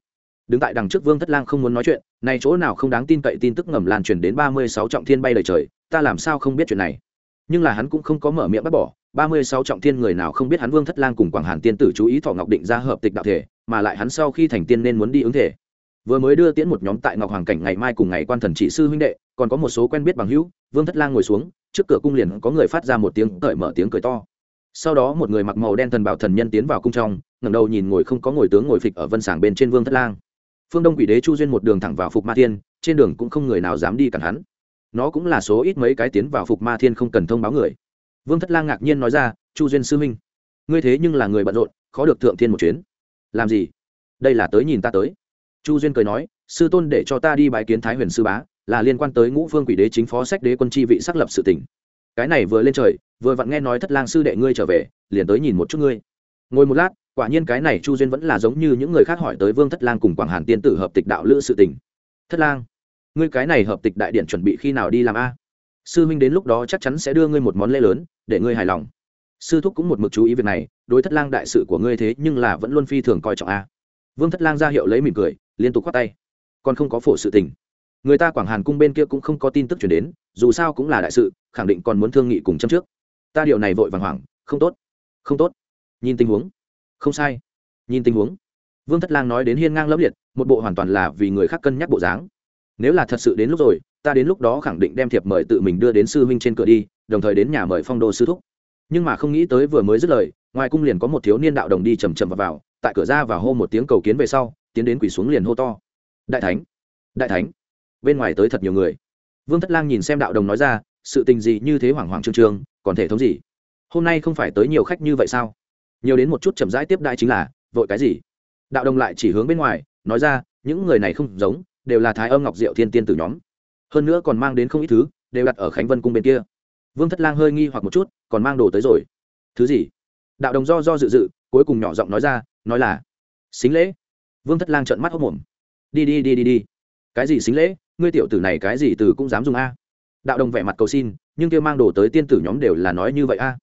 Đứng tại đằng trước vương thất lang không muốn nói chuyện này chỗ nào không đáng tin cậy tin tức ngầm lan truyền đến ba mươi sáu trọng thiên bay lời trời, ta làm sao không biết chuyện này. Nhưng là hắn cũng không có mở miệng bắt bỏ, ba mươi sáu trọng thiên người nào không biết hắn vương thất lang cùng quảng hàn tiên tử chú ý thọ ngọc định ra hợp tịch đạo thể, mà lại hắn sau khi thành tiên nên muốn đi ứng thể. Vừa mới đưa tiễn một nhóm tại ngọc hoàng cảnh ngày mai cùng ngày quan thần trị sư huynh đệ, còn có một số quen biết bằng hữu, vương thất lang ngồi xuống trước cửa cung liền có người phát ra một tiếng cởi mở tiếng cười to. Sau đó một người mặc màu đen thần bảo thần nhân tiến vào cung trong ngẩng đầu nhìn ngồi không có ngồi tướng ngồi phịch ở vân sảng bên trên vương thất lang. Phương đông quỷ đế chu duyên một đường thẳng vào phục ma thiên trên đường cũng không người nào dám đi cản hắn. Nó cũng là số ít mấy cái tiến vào phục ma thiên không cần thông báo người. Vương thất lang ngạc nhiên nói ra chu duyên sư minh, ngươi thế nhưng là người bận rộn khó được thượng thiên một chuyến. Làm gì? Đây là tới nhìn ta tới. Chu duyên cười nói sư tôn để cho ta đi bái kiến thái huyền sư bá là liên quan tới ngũ phương quỷ đế chính phó sách đế quân chi vị xác lập sự tỉnh cái này vừa lên trời, vừa vặn nghe nói thất lang sư đệ ngươi trở về, liền tới nhìn một chút ngươi. Ngồi một lát, quả nhiên cái này chu duyên vẫn là giống như những người khác hỏi tới vương thất lang cùng quảng hàn tiên tử hợp tịch đạo lữ sự tình. Thất lang, ngươi cái này hợp tịch đại điện chuẩn bị khi nào đi làm a? Sư huynh đến lúc đó chắc chắn sẽ đưa ngươi một món lễ lớn, để ngươi hài lòng. Sư thúc cũng một mực chú ý việc này, đối thất lang đại sự của ngươi thế nhưng là vẫn luôn phi thường coi trọng a. Vương thất lang ra hiệu lấy mỉm cười, liên tục khoát tay. Còn không có phổ sự tình người ta quảng hàn cung bên kia cũng không có tin tức chuyển đến dù sao cũng là đại sự khẳng định còn muốn thương nghị cùng châm trước. Ta điều này vội vàng hoảng không tốt không tốt. Nhìn tình huống. Không sai. Nhìn tình huống. Vương thất lang nói đến hiên ngang lẫm liệt một bộ hoàn toàn là vì người khác cân nhắc bộ dáng. Nếu là thật sự đến lúc rồi ta đến lúc đó khẳng định đem thiệp mời tự mình đưa đến sư huynh trên cửa đi đồng thời đến nhà mời phong đô sư thúc. Nhưng mà không nghĩ tới vừa mới dứt lời ngoài cung liền có một thiếu niên đạo đồng đi chầm chầm vào, vào tại cửa ra và hô một tiếng cầu kiến về sau tiến đến quỷ xuống liền hô to. Đại thánh! Đại thánh! Bên ngoài tới thật nhiều người. Vương thất lang nhìn xem đạo đồng nói ra, sự tình gì như thế hoảng hoảng trương trương, còn thể thống gì? Hôm nay không phải tới nhiều khách như vậy sao? Nhiều đến một chút chậm rãi tiếp đại chính là, vội cái gì? Đạo đồng lại chỉ hướng bên ngoài, nói ra, những người này không giống, đều là thái âm ngọc diệu thiên tiên tử nhóm. Hơn nữa còn mang đến không ít thứ, đều đặt ở khánh vân cung bên kia. Vương thất lang hơi nghi hoặc một chút, còn mang đồ tới rồi. Thứ gì? Đạo đồng do do dự dự, cuối cùng nhỏ giọng nói ra, nói là, xính lễ. Vương thất lang trợn mắt hốc mồm. Đi đi đi đi đi cái gì xính lễ, ngươi tiểu tử này cái gì từ cũng dám dùng a? Đạo đồng vẻ mặt cầu xin, nhưng kia mang đồ tới tiên tử nhóm đều là nói như vậy a.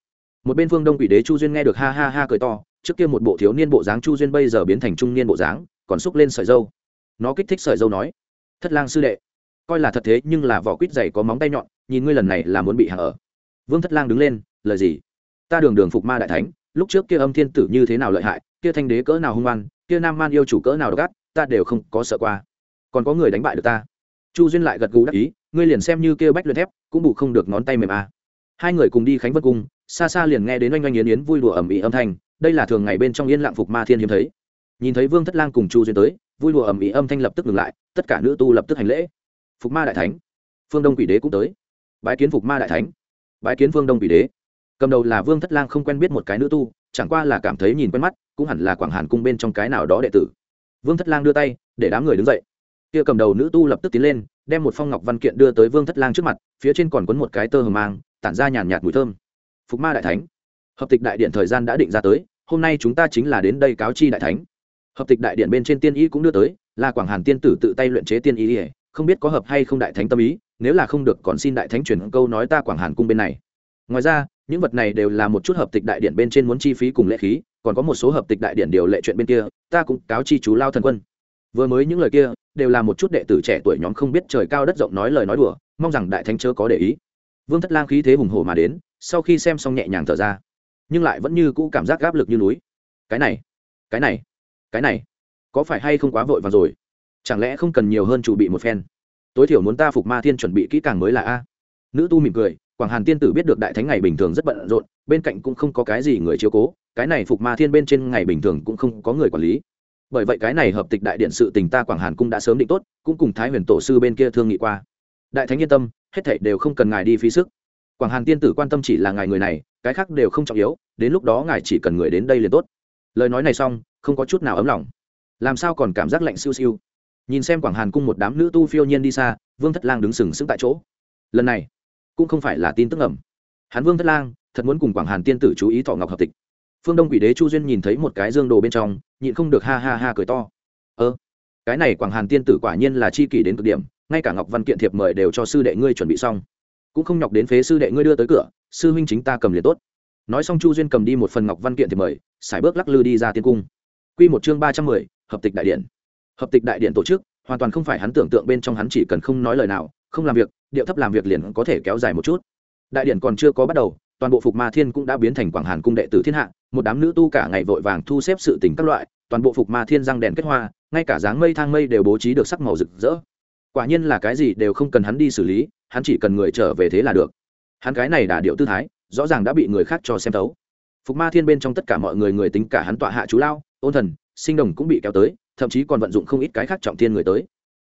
Một bên phương đông quỷ đế chu duyên nghe được ha ha ha cười to, trước kia một bộ thiếu niên bộ dáng chu duyên bây giờ biến thành trung niên bộ dáng, còn xúc lên sợi dâu. Nó kích thích sợi dâu nói, thất lang sư đệ, coi là thật thế, nhưng là vỏ quýt dày có móng tay nhọn, nhìn ngươi lần này là muốn bị hạ ở. Vương thất lang đứng lên, lời gì? Ta đường đường phục ma đại thánh, lúc trước kia âm thiên tử như thế nào lợi hại, kia thanh đế cỡ nào hung man kia nam man yêu chủ cỡ nào gắt ta đều không có sợ qua còn có người đánh bại được ta. Chu duyên lại gật gù đắc ý, ngươi liền xem như kia bách luyện thép, cũng bù không được ngón tay mềm à. hai người cùng đi khánh vân cung, xa xa liền nghe đến oanh oanh yến yến vui đùa ẩm ĩ âm thanh, đây là thường ngày bên trong yên lặng phục ma thiên hiếm thấy. Nhìn thấy vương thất lang cùng chu duyên tới, vui đùa ẩm ĩ âm thanh lập tức ngừng lại, tất cả nữ tu lập tức hành lễ. Phục ma đại thánh, phương đông quỷ đế cũng tới. Bái kiến phục ma đại thánh, bái kiến phương đông quỷ đế. Cầm đầu là vương thất lang không quen biết một cái nữ tu, chẳng qua là cảm thấy nhìn quen mắt, cũng hẳn là quảng hàn cung bên trong cái nào đó đệ tử. Vương thất lang đưa tay, để đám người đứng dậy kia cầm đầu nữ tu lập tức tiến lên, đem một phong ngọc văn kiện đưa tới vương thất lang trước mặt, phía trên còn quấn một cái tơ hờ mang, tản ra nhàn nhạt mùi thơm. Phục ma đại thánh, hợp tịch đại điện thời gian đã định ra tới, hôm nay chúng ta chính là đến đây cáo chi đại thánh. Hợp tịch đại điện bên trên tiên y cũng đưa tới, là quảng hàn tiên tử tự tay luyện chế tiên y ỉa không biết có hợp hay không đại thánh tâm ý, nếu là không được còn xin đại thánh chuyển câu nói ta quảng hàn cung bên này. Ngoài ra, những vật này đều là một chút hợp tịch đại điện bên trên muốn chi phí cùng lễ khí, còn có một số hợp tịch đại điển điều lệ chuyện bên kia, ta cũng cáo chi chú lao thần quân. Vừa mới những lời kia đều là một chút đệ tử trẻ tuổi nhóm không biết trời cao đất rộng nói lời nói đùa, mong rằng đại thánh chớ có để ý. Vương thất lang khí thế hùng hổ mà đến, sau khi xem xong nhẹ nhàng thở ra, nhưng lại vẫn như cũ cảm giác gáp lực như núi. Cái này cái này cái này, có phải hay không quá vội vàng rồi? Chẳng lẽ không cần nhiều hơn chủ bị một phen? Tối thiểu muốn ta phục ma thiên chuẩn bị kỹ càng mới là a. Nữ tu mỉm cười, quảng hàn tiên tử biết được đại thánh ngày bình thường rất bận rộn, bên cạnh cũng không có cái gì người chiếu cố, cái này phục ma thiên bên trên ngày bình thường cũng không có người quản lý bởi vậy cái này hợp tịch đại điện sự tình ta quảng hàn cung đã sớm định tốt, cũng cùng thái huyền tổ sư bên kia thương nghị qua. Đại thánh yên tâm, hết thảy đều không cần ngài đi phí sức. Quảng hàn tiên tử quan tâm chỉ là ngài người này, cái khác đều không trọng yếu, đến lúc đó ngài chỉ cần người đến đây liền tốt. Lời nói này xong, không có chút nào ấm lòng. Làm sao còn cảm giác lạnh siêu siêu? Nhìn xem quảng hàn cung một đám nữ tu phiêu nhiên đi xa, vương thất lang đứng sừng sững tại chỗ. Lần này, cũng không phải là tin tức ẩm hắn vương thất lang, thật muốn cùng quảng hàn tiên tử chú ý thọ ngọc hợp tịch phương đông quỷ đế chu duyên nhìn thấy một cái dương đồ bên trong, nhịn không được ha ha ha cười to. Ơ, cái này quảng hàn tiên tử quả nhiên là chi kỷ đến cực điểm, ngay cả ngọc văn kiện thiệp mời đều cho sư đệ ngươi chuẩn bị xong. Cũng không nhọc đến phế sư đệ ngươi đưa tới cửa, sư huynh chính ta cầm liền tốt. Nói xong chu duyên cầm đi một phần ngọc văn kiện thiệp mời sải bước lắc lư đi ra tiên cung. Q một chương ba trăm mười, hợp tịch đại điện. Hợp tịch đại điện tổ chức, hoàn toàn không phải hắn tưởng tượng bên trong hắn chỉ cần không nói lời nào, không làm việc, điệu thấp làm việc liền có thể kéo dài một chút. Đại điện còn chưa có bắt đầu toàn bộ phục ma thiên cũng đã biến thành quảng hàn cung đệ tử thiên hạ, một đám nữ tu cả ngày vội vàng thu xếp sự tình các loại, toàn bộ phục ma thiên răng đèn kết hoa, ngay cả dáng mây thang mây đều bố trí được sắc màu rực rỡ. Quả nhiên là cái gì đều không cần hắn đi xử lý, hắn chỉ cần người trở về thế là được. Hắn cái này đà điệu tư thái, rõ ràng đã bị người khác cho xem thấu. Phục ma thiên bên trong tất cả mọi người người tính cả hắn tọa hạ chú lao, ôn thần, sinh đồng cũng bị kéo tới, thậm chí còn vận dụng không ít cái khác trọng thiên người tới.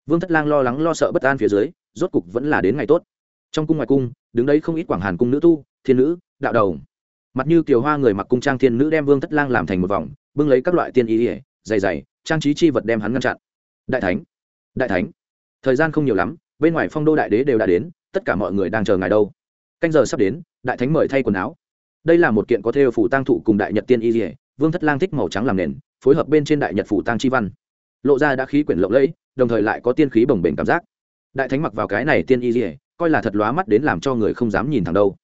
Vương thất lang lo lắng lo sợ bất an phía dưới, rốt cục vẫn là đến ngày tốt. Trong cung ngoài cung, đứng đấy không ít quảng hàn cung nữ tu thiên nữ, đạo đầu mặt như kiều hoa người mặc cung trang thiên nữ đem vương thất lang làm thành một vòng, bưng lấy các loại tiên ý ỉa dày dày trang trí chi vật đem hắn ngăn chặn. Đại thánh đại thánh. Thời gian không nhiều lắm, bên ngoài phong đô đại đế đều đã đến, tất cả mọi người đang chờ ngài đâu. Canh giờ sắp đến, đại thánh mời thay quần áo. Đây là một kiện có thêu phủ tăng thụ cùng đại nhật tiên y dỉa vương thất lang thích màu trắng làm nền, phối hợp bên trên đại nhật phủ tăng chi văn. Lộ ra đã khí quyển lộng lẫy, đồng thời lại có tiên khí bồng bềnh cảm giác. Đại thánh mặc vào cái này tiên y dỉa coi là thật lóa mắt đến làm cho người không dám nhìn thẳng đâu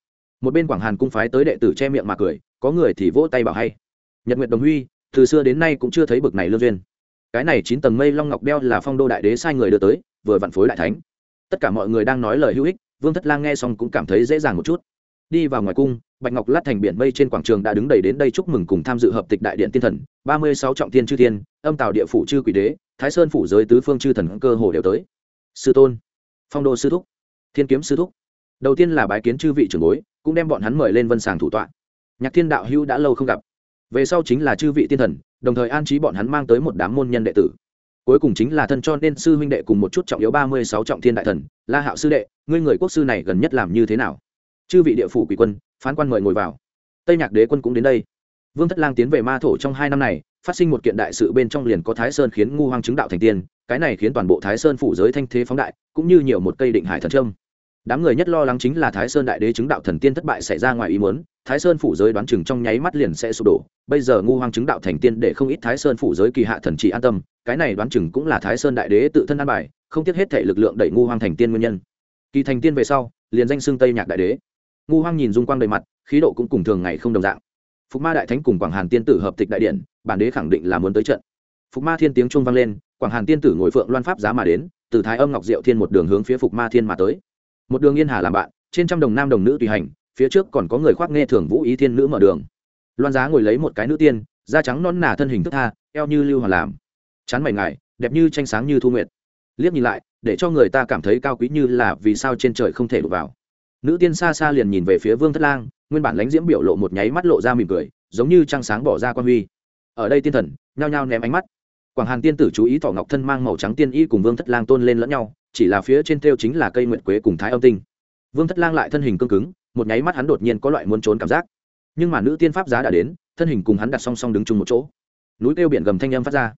một bên quảng hàn cung phái tới đệ tử che miệng mà cười, có người thì vỗ tay bảo hay. Nhật nguyệt đồng huy, từ xưa đến nay cũng chưa thấy bực này lương duyên. Cái này chín tầng mây long ngọc đeo là phong đô đại đế sai người đưa tới, vừa vặn phối đại thánh. Tất cả mọi người đang nói lời hữu ích, vương thất lang nghe xong cũng cảm thấy dễ dàng một chút. Đi vào ngoài cung, bạch ngọc lát thành biển mây trên quảng trường đã đứng đầy đến đây chúc mừng cùng tham dự hợp tịch đại điện tiên thần, ba mươi sáu trọng tiên chư thiên, âm tào địa phủ chư quỷ đế, thái sơn phủ giới tứ phương chư thần cơ hồ đều tới. Sư tôn, phong đô sư thúc, thiên kiếm sư thúc. Đầu tiên là bái kiến chư vị trưởng bối cũng đem bọn hắn mời lên vân sàng thủ tọa. Nhạc thiên đạo hữu đã lâu không gặp. Về sau chính là chư vị tiên thần, đồng thời an trí bọn hắn mang tới một đám môn nhân đệ tử. Cuối cùng chính là thân cho nên sư huynh đệ cùng một chút trọng yếu ba mươi sáu trọng thiên đại thần, la hạo sư đệ, ngươi người quốc sư này gần nhất làm như thế nào? Chư vị địa phủ quỷ quân, phán quan mời ngồi vào. Tây nhạc đế quân cũng đến đây. Vương thất lang tiến về ma thổ trong hai năm này, phát sinh một kiện đại sự bên trong liền có thái sơn khiến ngu hoang chứng đạo thành tiên, cái này khiến toàn bộ thái sơn phủ giới thanh thế phóng đại, cũng như nhiều một cây định hải thần trâm đám người nhất lo lắng chính là thái sơn đại đế chứng đạo thần tiên thất bại xảy ra ngoài ý muốn, thái sơn phủ giới đoán chừng trong nháy mắt liền sẽ sụp đổ. Bây giờ ngu hoang chứng đạo thành tiên để không ít thái sơn phủ giới kỳ hạ thần chỉ an tâm, cái này đoán chừng cũng là thái sơn đại đế tự thân an bài, không tiếc hết thể lực lượng đẩy ngu hoang thành tiên nguyên nhân. Kỳ thành tiên về sau, liền danh xưng tây nhạc đại đế. Ngu hoang nhìn dung quang đầy mặt, khí độ cũng cùng thường ngày không đồng dạng. Phục ma đại thánh cùng quảng hàn tiên tử hợp tịch đại điện, bản đế khẳng định là muốn tới trận. Phục ma thiên tiếng trung vang lên, quảng hàn tiên tử ngồi phượng loan pháp giá mà đến, từ thái âm ngọc diệu thiên một đường hướng phía phục ma thiên mà tới một đường yên hà làm bạn, trên trăm đồng nam đồng nữ tùy hành, phía trước còn có người khoác nghe thường vũ ý thiên nữ mở đường. Loan giá ngồi lấy một cái nữ tiên, da trắng non nà thân hình thức tha, eo như lưu hòa làm. Chán mày ngài, đẹp như tranh sáng như thu nguyệt. Liếc nhìn lại, để cho người ta cảm thấy cao quý như là vì sao trên trời không thể đụng vào. Nữ tiên xa xa liền nhìn về phía vương thất lang, nguyên bản lãnh diễm biểu lộ một nháy mắt lộ ra mỉm cười, giống như trăng sáng bỏ ra quan huy. Ở đây tiên thần, nhao nhao ném ánh mắt quảng hàn tiên tử chú ý thọ ngọc thân mang màu trắng tiên y cùng vương thất lang tôn lên lẫn nhau, chỉ là phía trên thêu chính là cây nguyệt quế cùng thái âm tinh. Vương thất lang lại thân hình cương cứng, một nháy mắt hắn đột nhiên có loại muốn trốn cảm giác. Nhưng mà nữ tiên pháp giá đã đến, thân hình cùng hắn đặt song song đứng chung một chỗ. Núi kêu biển gầm thanh âm phát ra.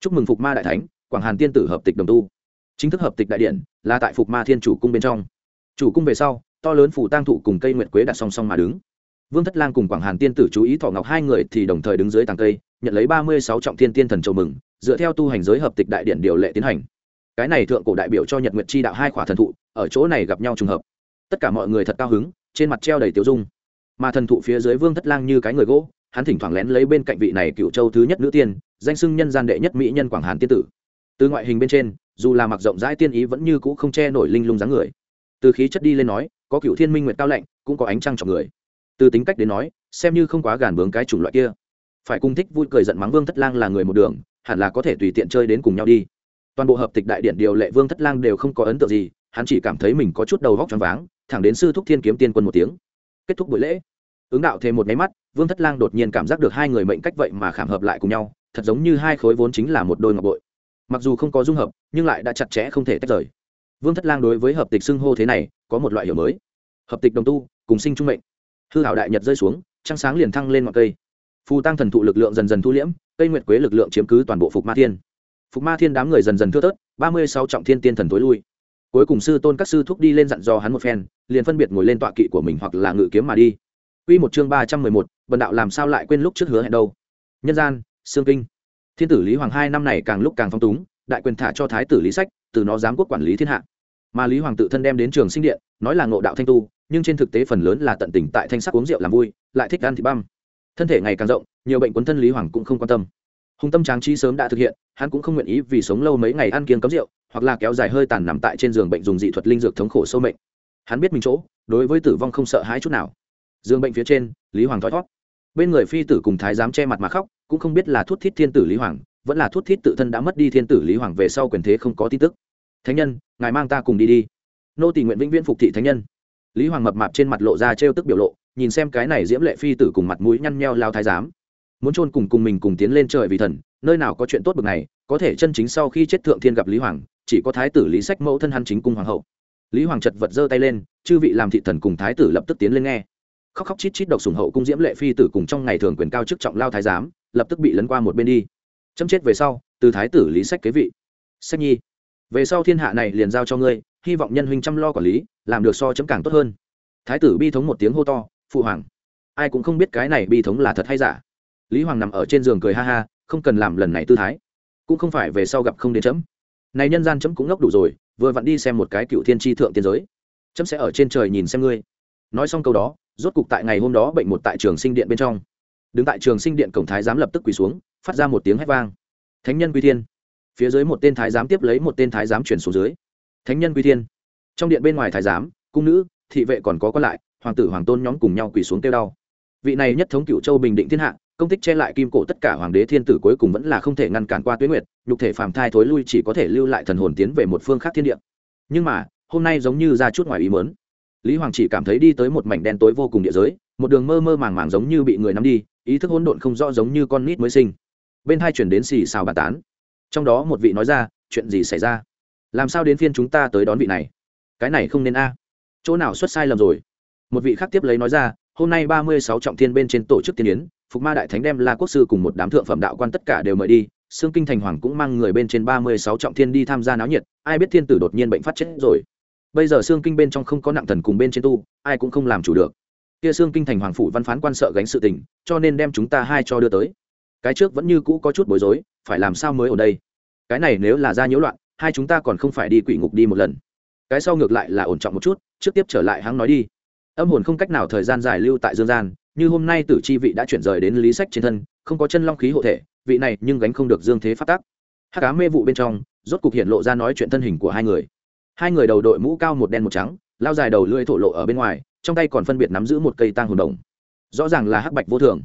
Chúc mừng phục ma đại thánh, quảng hàn tiên tử hợp tịch đồng tu. Chính thức hợp tịch đại điện, là tại phục ma thiên chủ cung bên trong. Chủ cung về sau, to lớn phủ tang thụ cùng cây nguyệt quế đặt song song mà đứng. Vương thất lang cùng quảng hàn tiên tử chú ý thọ ngọc hai người thì đồng thời đứng dưới tàng cây nhận lấy ba mươi sáu trọng thiên tiên thần chầu mừng, dựa theo tu hành giới hợp tịch đại điện điều lệ tiến hành. Cái này thượng cổ đại biểu cho nhật nguyệt chi đạo hai khỏa thần thụ, ở chỗ này gặp nhau trùng hợp. Tất cả mọi người thật cao hứng, trên mặt treo đầy tiêu dung. Mà thần thụ phía dưới vương thất lang như cái người gỗ, hắn thỉnh thoảng lén lấy bên cạnh vị này cựu châu thứ nhất nữ tiên, danh xưng nhân gian đệ nhất mỹ nhân quảng hàn tiên tử. Từ ngoại hình bên trên, dù là mặc rộng rãi tiên ý vẫn như cũ không che nổi linh lung dáng người. Từ khí chất đi lên nói, có cựu thiên minh nguyệt cao lạnh, cũng có ánh trăng trọng người. Từ tính cách đến nói, xem như không quá gàn bướng cái chủng loại kia phải cung thích vui cười giận mắng vương thất lang là người một đường, hẳn là có thể tùy tiện chơi đến cùng nhau đi. Toàn bộ hợp tịch đại điện điều lệ vương thất lang đều không có ấn tượng gì, hắn chỉ cảm thấy mình có chút đầu vóc choáng váng, thẳng đến sư thúc thiên kiếm tiên quân một tiếng. Kết thúc buổi lễ. Ứng đạo thêm một máy mắt, vương thất lang đột nhiên cảm giác được hai người mệnh cách vậy mà khảm hợp lại cùng nhau, thật giống như hai khối vốn chính là một đôi ngọc bội. Mặc dù không có dung hợp, nhưng lại đã chặt chẽ không thể tách rời. Vương thất lang đối với hợp tịch xưng hô thế này, có một loại hiểu mới. Hợp tịch đồng tu, cùng sinh trung mệnh. Hư hảo đại nhật rơi xuống, trăng sáng liền thăng lên ngọn cây phù tăng thần thụ lực lượng dần dần thu liễm cây nguyệt quế lực lượng chiếm cứ toàn bộ phục ma thiên phục ma thiên đám người dần dần thưa tớt ba mươi sáu trọng thiên tiên thần tối lui cuối cùng sư tôn các sư thúc đi lên dặn dò hắn một phen liền phân biệt ngồi lên tọa kỵ của mình hoặc là ngự kiếm mà đi Quy một chương ba trăm mười một, bần đạo làm sao lại quên lúc trước hứa hẹn đâu. Nhân gian, xương kinh. Thiên tử Lý Hoàng hai năm này càng lúc càng phong túng, đại quyền thả cho thái tử Lý Sách, từ nó giám quốc quản lý thiên hạ. Mà Lý Hoàng tự thân đem đến trường sinh điện, nói là ngộ đạo thanh tu, nhưng trên thực tế phần lớn là tận tình tại thanh sắc uống rượu làm vui, lại thích ăn thịt băm. Thân thể ngày càng rộng, nhiều bệnh quấn thân Lý Hoàng cũng không quan tâm. Hùng tâm tráng trí sớm đã thực hiện, hắn cũng không nguyện ý vì sống lâu mấy ngày ăn kiêng cấm rượu, hoặc là kéo dài hơi tàn nằm tại trên giường bệnh dùng dị thuật linh dược thống khổ sâu mệnh. Hắn biết mình chỗ, đối với tử vong không sợ hãi chút nào. Dương bệnh phía trên lý hoàng thoi thót bên người phi tử cùng thái giám che mặt mà khóc cũng không biết là thuốc thiết thiên tử lý hoàng vẫn là thuốc thiết tự thân đã mất đi thiên tử lý hoàng về sau quyền thế không có tin tức. Thánh nhân ngài mang ta cùng đi đi. Nô tỷ nguyện vĩnh viễn phục thị thánh nhân. Lý hoàng mập mạp trên mặt lộ ra trêu tức biểu lộ nhìn xem cái này diễm lệ phi tử cùng mặt mũi nhăn nheo lao thái giám. Muốn chôn cùng cùng mình cùng tiến lên trời vì thần, nơi nào có chuyện tốt bực này, có thể chân chính sau khi chết thượng thiên gặp lý hoàng, chỉ có thái tử lý sách mẫu thân hắn chính cung hoàng hậu. Lý hoàng chật vật giơ tay lên, chư vị làm thị thần cùng thái tử lập tức tiến lên nghe. Khóc khóc chít chít độc sùng hậu cung diễm lệ phi tử cùng trong ngày thường quyền cao chức trọng lao thái giám, lập tức bị lấn qua một bên đi. Chấm chết về sau, từ thái tử lý sách kế vị. Sách nhi, về sau thiên hạ này liền giao cho ngươi, hy vọng nhân huynh chăm lo quản lý, làm được so chấm càng tốt hơn. Thái tử bi thống một tiếng hô to phụ hoàng. Ai cũng không biết cái này bi thống là thật hay giả. Lý hoàng nằm ở trên giường cười ha ha, không cần làm lần này tư thái. Cũng không phải về sau gặp không đến chấm. Này nhân gian chấm cũng ngốc đủ rồi, vừa vặn đi xem một cái cựu thiên tri thượng tiên giới. Chấm sẽ ở trên trời nhìn xem ngươi. Nói xong câu đó, rốt cục tại ngày hôm đó bệnh một tại trường sinh điện bên trong. Đứng tại trường sinh điện cổng thái giám lập tức quỳ xuống, phát ra một tiếng hét vang. Thánh nhân quy thiên. Phía dưới một tên thái giám tiếp lấy một tên thái giám chuyển xuống dưới. Thánh nhân quy thiên. Trong điện bên ngoài thái giám, cung nữ, thị vệ còn có còn lại hoàng tử hoàng tôn nhóm cùng nhau quỳ xuống kêu đau. Vị này nhất thống cựu châu bình định thiên hạ, công tích che lại kim cổ tất cả hoàng đế thiên tử cuối cùng vẫn là không thể ngăn cản qua tuyến nguyệt, nhục thể phàm thai thối lui chỉ có thể lưu lại thần hồn tiến về một phương khác thiên địa. Nhưng mà, hôm nay giống như ra chút ngoài ý mớn lý hoàng chỉ cảm thấy đi tới một mảnh đen tối vô cùng địa giới, một đường mơ mơ màng màng giống như bị người nắm đi, ý thức hỗn độn không rõ giống như con nít mới sinh. Bên hai chuyển đến xì xào bà tán. Trong đó một vị nói ra, chuyện gì xảy ra? Làm sao đến phiên chúng ta tới đón vị này? Cái này không nên a. Chỗ nào xuất sai lầm rồi? Một vị khác tiếp lấy nói ra, hôm nay ba mươi sáu trọng thiên bên trên tổ chức tiên yến, phục ma đại thánh đem la quốc sư cùng một đám thượng phẩm đạo quan tất cả đều mời đi xương kinh thành hoàng cũng mang người bên trên ba mươi sáu trọng thiên đi tham gia náo nhiệt, ai biết thiên tử đột nhiên bệnh phát chết rồi. Bây giờ xương kinh bên trong không có nặng thần cùng bên trên tu, ai cũng không làm chủ được. Kia xương kinh thành hoàng phủ văn phán quan sợ gánh sự tình, cho nên đem chúng ta hai cho đưa tới. Cái trước vẫn như cũ có chút bối rối, phải làm sao mới ở đây? Cái này nếu là ra nhiễu loạn, hai chúng ta còn không phải đi quỷ ngục đi một lần. Cái sau ngược lại là ổn trọng một chút, trước tiếp trở lại hắn nói đi âm hồn không cách nào thời gian dài lưu tại dương gian, như hôm nay tử chi vị đã chuyển rời đến lý sách trên thân, không có chân long khí hộ thể, vị này nhưng gánh không được dương thế phát tác hát cá mê vụ bên trong, rốt cục hiện lộ ra nói chuyện thân hình của hai người. Hai người đầu đội mũ cao một đen một trắng, lao dài đầu lưỡi thổ lộ ở bên ngoài, trong tay còn phân biệt nắm giữ một cây tang hồn đồng. Rõ ràng là hắc bạch vô thường.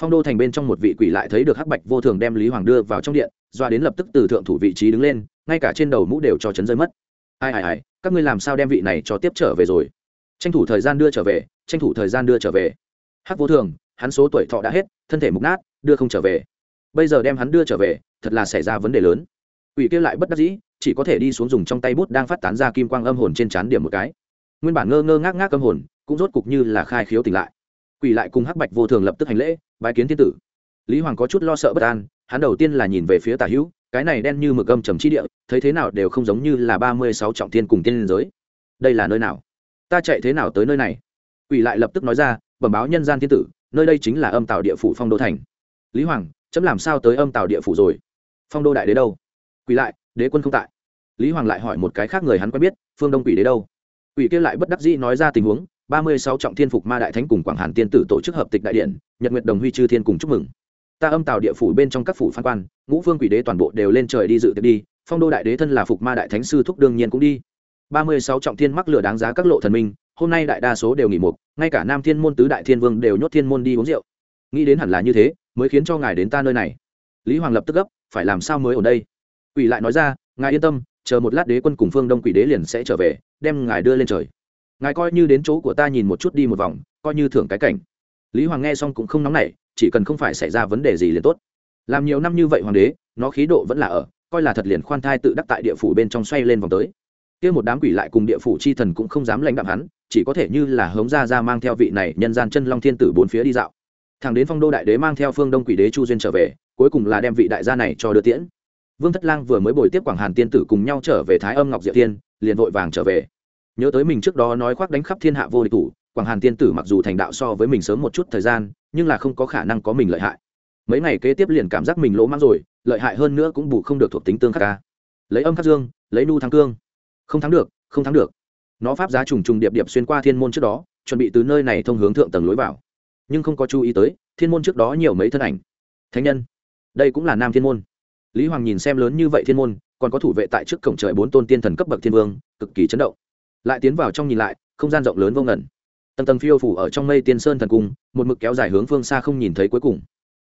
Phong đô thành bên trong một vị quỷ lại thấy được hắc bạch vô thường đem lý hoàng đưa vào trong điện, doa đến lập tức từ thượng thủ vị trí đứng lên, ngay cả trên đầu mũ đều cho chấn rơi mất. Ai ai ai, các ngươi làm sao đem vị này cho tiếp trở về rồi? Tranh thủ thời gian đưa trở về tranh thủ thời gian đưa trở về hắc vô thường hắn số tuổi thọ đã hết thân thể mục nát đưa không trở về bây giờ đem hắn đưa trở về thật là xảy ra vấn đề lớn Quỷ kia lại bất đắc dĩ, chỉ có thể đi xuống dùng trong tay bút đang phát tán ra kim quang âm hồn trên trán điểm một cái. Nguyên bản ngơ ngơ ngác ngác âm hồn, cũng rốt cục như là khai khiếu tỉnh lại. Quỷ lại cùng Hắc Bạch vô thường lập tức hành lễ, bái kiến thiên tử. Lý Hoàng có chút lo sợ bất an, hắn đầu tiên là nhìn về phía Tả Hữu, cái này đen như mực âm trầm chi địa, thấy thế nào đều không giống như là ba mươi sáu trọng thiên cùng tiên giới. Đây là nơi nào? Ta chạy thế nào tới nơi này? Quỷ lại lập tức nói ra, bẩm báo nhân gian thiên tử, nơi đây chính là âm tào địa phủ phong đô thành. Lý Hoàng, chấm làm sao tới âm tào địa phủ rồi? Phong đô đại đế đâu? quỷ lại đế quân không tại lý hoàng lại hỏi một cái khác người hắn quen biết phương đông quỷ đế đâu quỷ kia lại bất đắc dĩ nói ra tình huống ba mươi sáu trọng thiên phục ma đại thánh cùng quảng hàn tiên tử tổ chức hợp tịch đại điện nhật nguyệt đồng huy chư thiên cùng chúc mừng ta âm tạo địa phủ bên trong các phủ phan quan ngũ vương quỷ đế toàn bộ đều lên trời đi dự tiệc đi phong đô đại đế thân là phục ma đại thánh sư thúc đương nhiên cũng đi ba mươi sáu trọng thiên mắc lửa đáng giá các lộ thần minh, hôm nay đại đa số đều nghỉ mục, ngay cả nam thiên môn tứ đại thiên vương đều nhốt thiên môn đi uống rượu. Nghĩ đến hẳn là như thế, mới khiến cho ngài đến ta nơi này. Lý hoàng lập tức gấp, phải làm sao mới ở đây? Quỷ lại nói ra, ngài yên tâm, chờ một lát đế quân cùng phương đông quỷ đế liền sẽ trở về, đem ngài đưa lên trời. Ngài coi như đến chỗ của ta nhìn một chút đi một vòng, coi như thưởng cái cảnh. Lý hoàng nghe xong cũng không nóng nảy, chỉ cần không phải xảy ra vấn đề gì liền tốt. Làm nhiều năm như vậy hoàng đế, nó khí độ vẫn là ở, coi là thật liền khoan thai tự đắc tại địa phủ bên trong xoay lên vòng tới kia một đám quỷ lại cùng địa phủ chi thần cũng không dám lãnh đạm hắn, chỉ có thể như là hống ra ra mang theo vị này nhân gian chân long thiên tử bốn phía đi dạo. Thằng đến phong đô đại đế mang theo phương đông quỷ đế chu duyên trở về, cuối cùng là đem vị đại gia này cho đưa tiễn. Vương thất lang vừa mới bồi tiếp quảng hàn tiên tử cùng nhau trở về thái âm ngọc diệu tiên liền vội vàng trở về. Nhớ tới mình trước đó nói khoác đánh khắp thiên hạ vô địch thủ, quảng hàn tiên tử mặc dù thành đạo so với mình sớm một chút thời gian, nhưng là không có khả năng có mình lợi hại. Mấy ngày kế tiếp liền cảm giác mình lỗ mang rồi, lợi hại hơn nữa cũng bù không được thuộc tính tương khắc ca. Lấy âm khắc dương, lấy nu thắng cương không thắng được, không thắng được. Nó pháp giá trùng trùng điệp điệp xuyên qua thiên môn trước đó, chuẩn bị từ nơi này thông hướng thượng tầng lối vào. Nhưng không có chú ý tới, thiên môn trước đó nhiều mấy thân ảnh. Thánh nhân, đây cũng là nam thiên môn. Lý hoàng nhìn xem lớn như vậy thiên môn, còn có thủ vệ tại trước cổng trời bốn tôn tiên thần cấp bậc thiên vương, cực kỳ chấn động. Lại tiến vào trong nhìn lại, không gian rộng lớn vô ngẩn tầng tầng phiêu phủ ở trong mây tiên sơn thần cung, một mực kéo dài hướng phương xa không nhìn thấy cuối cùng.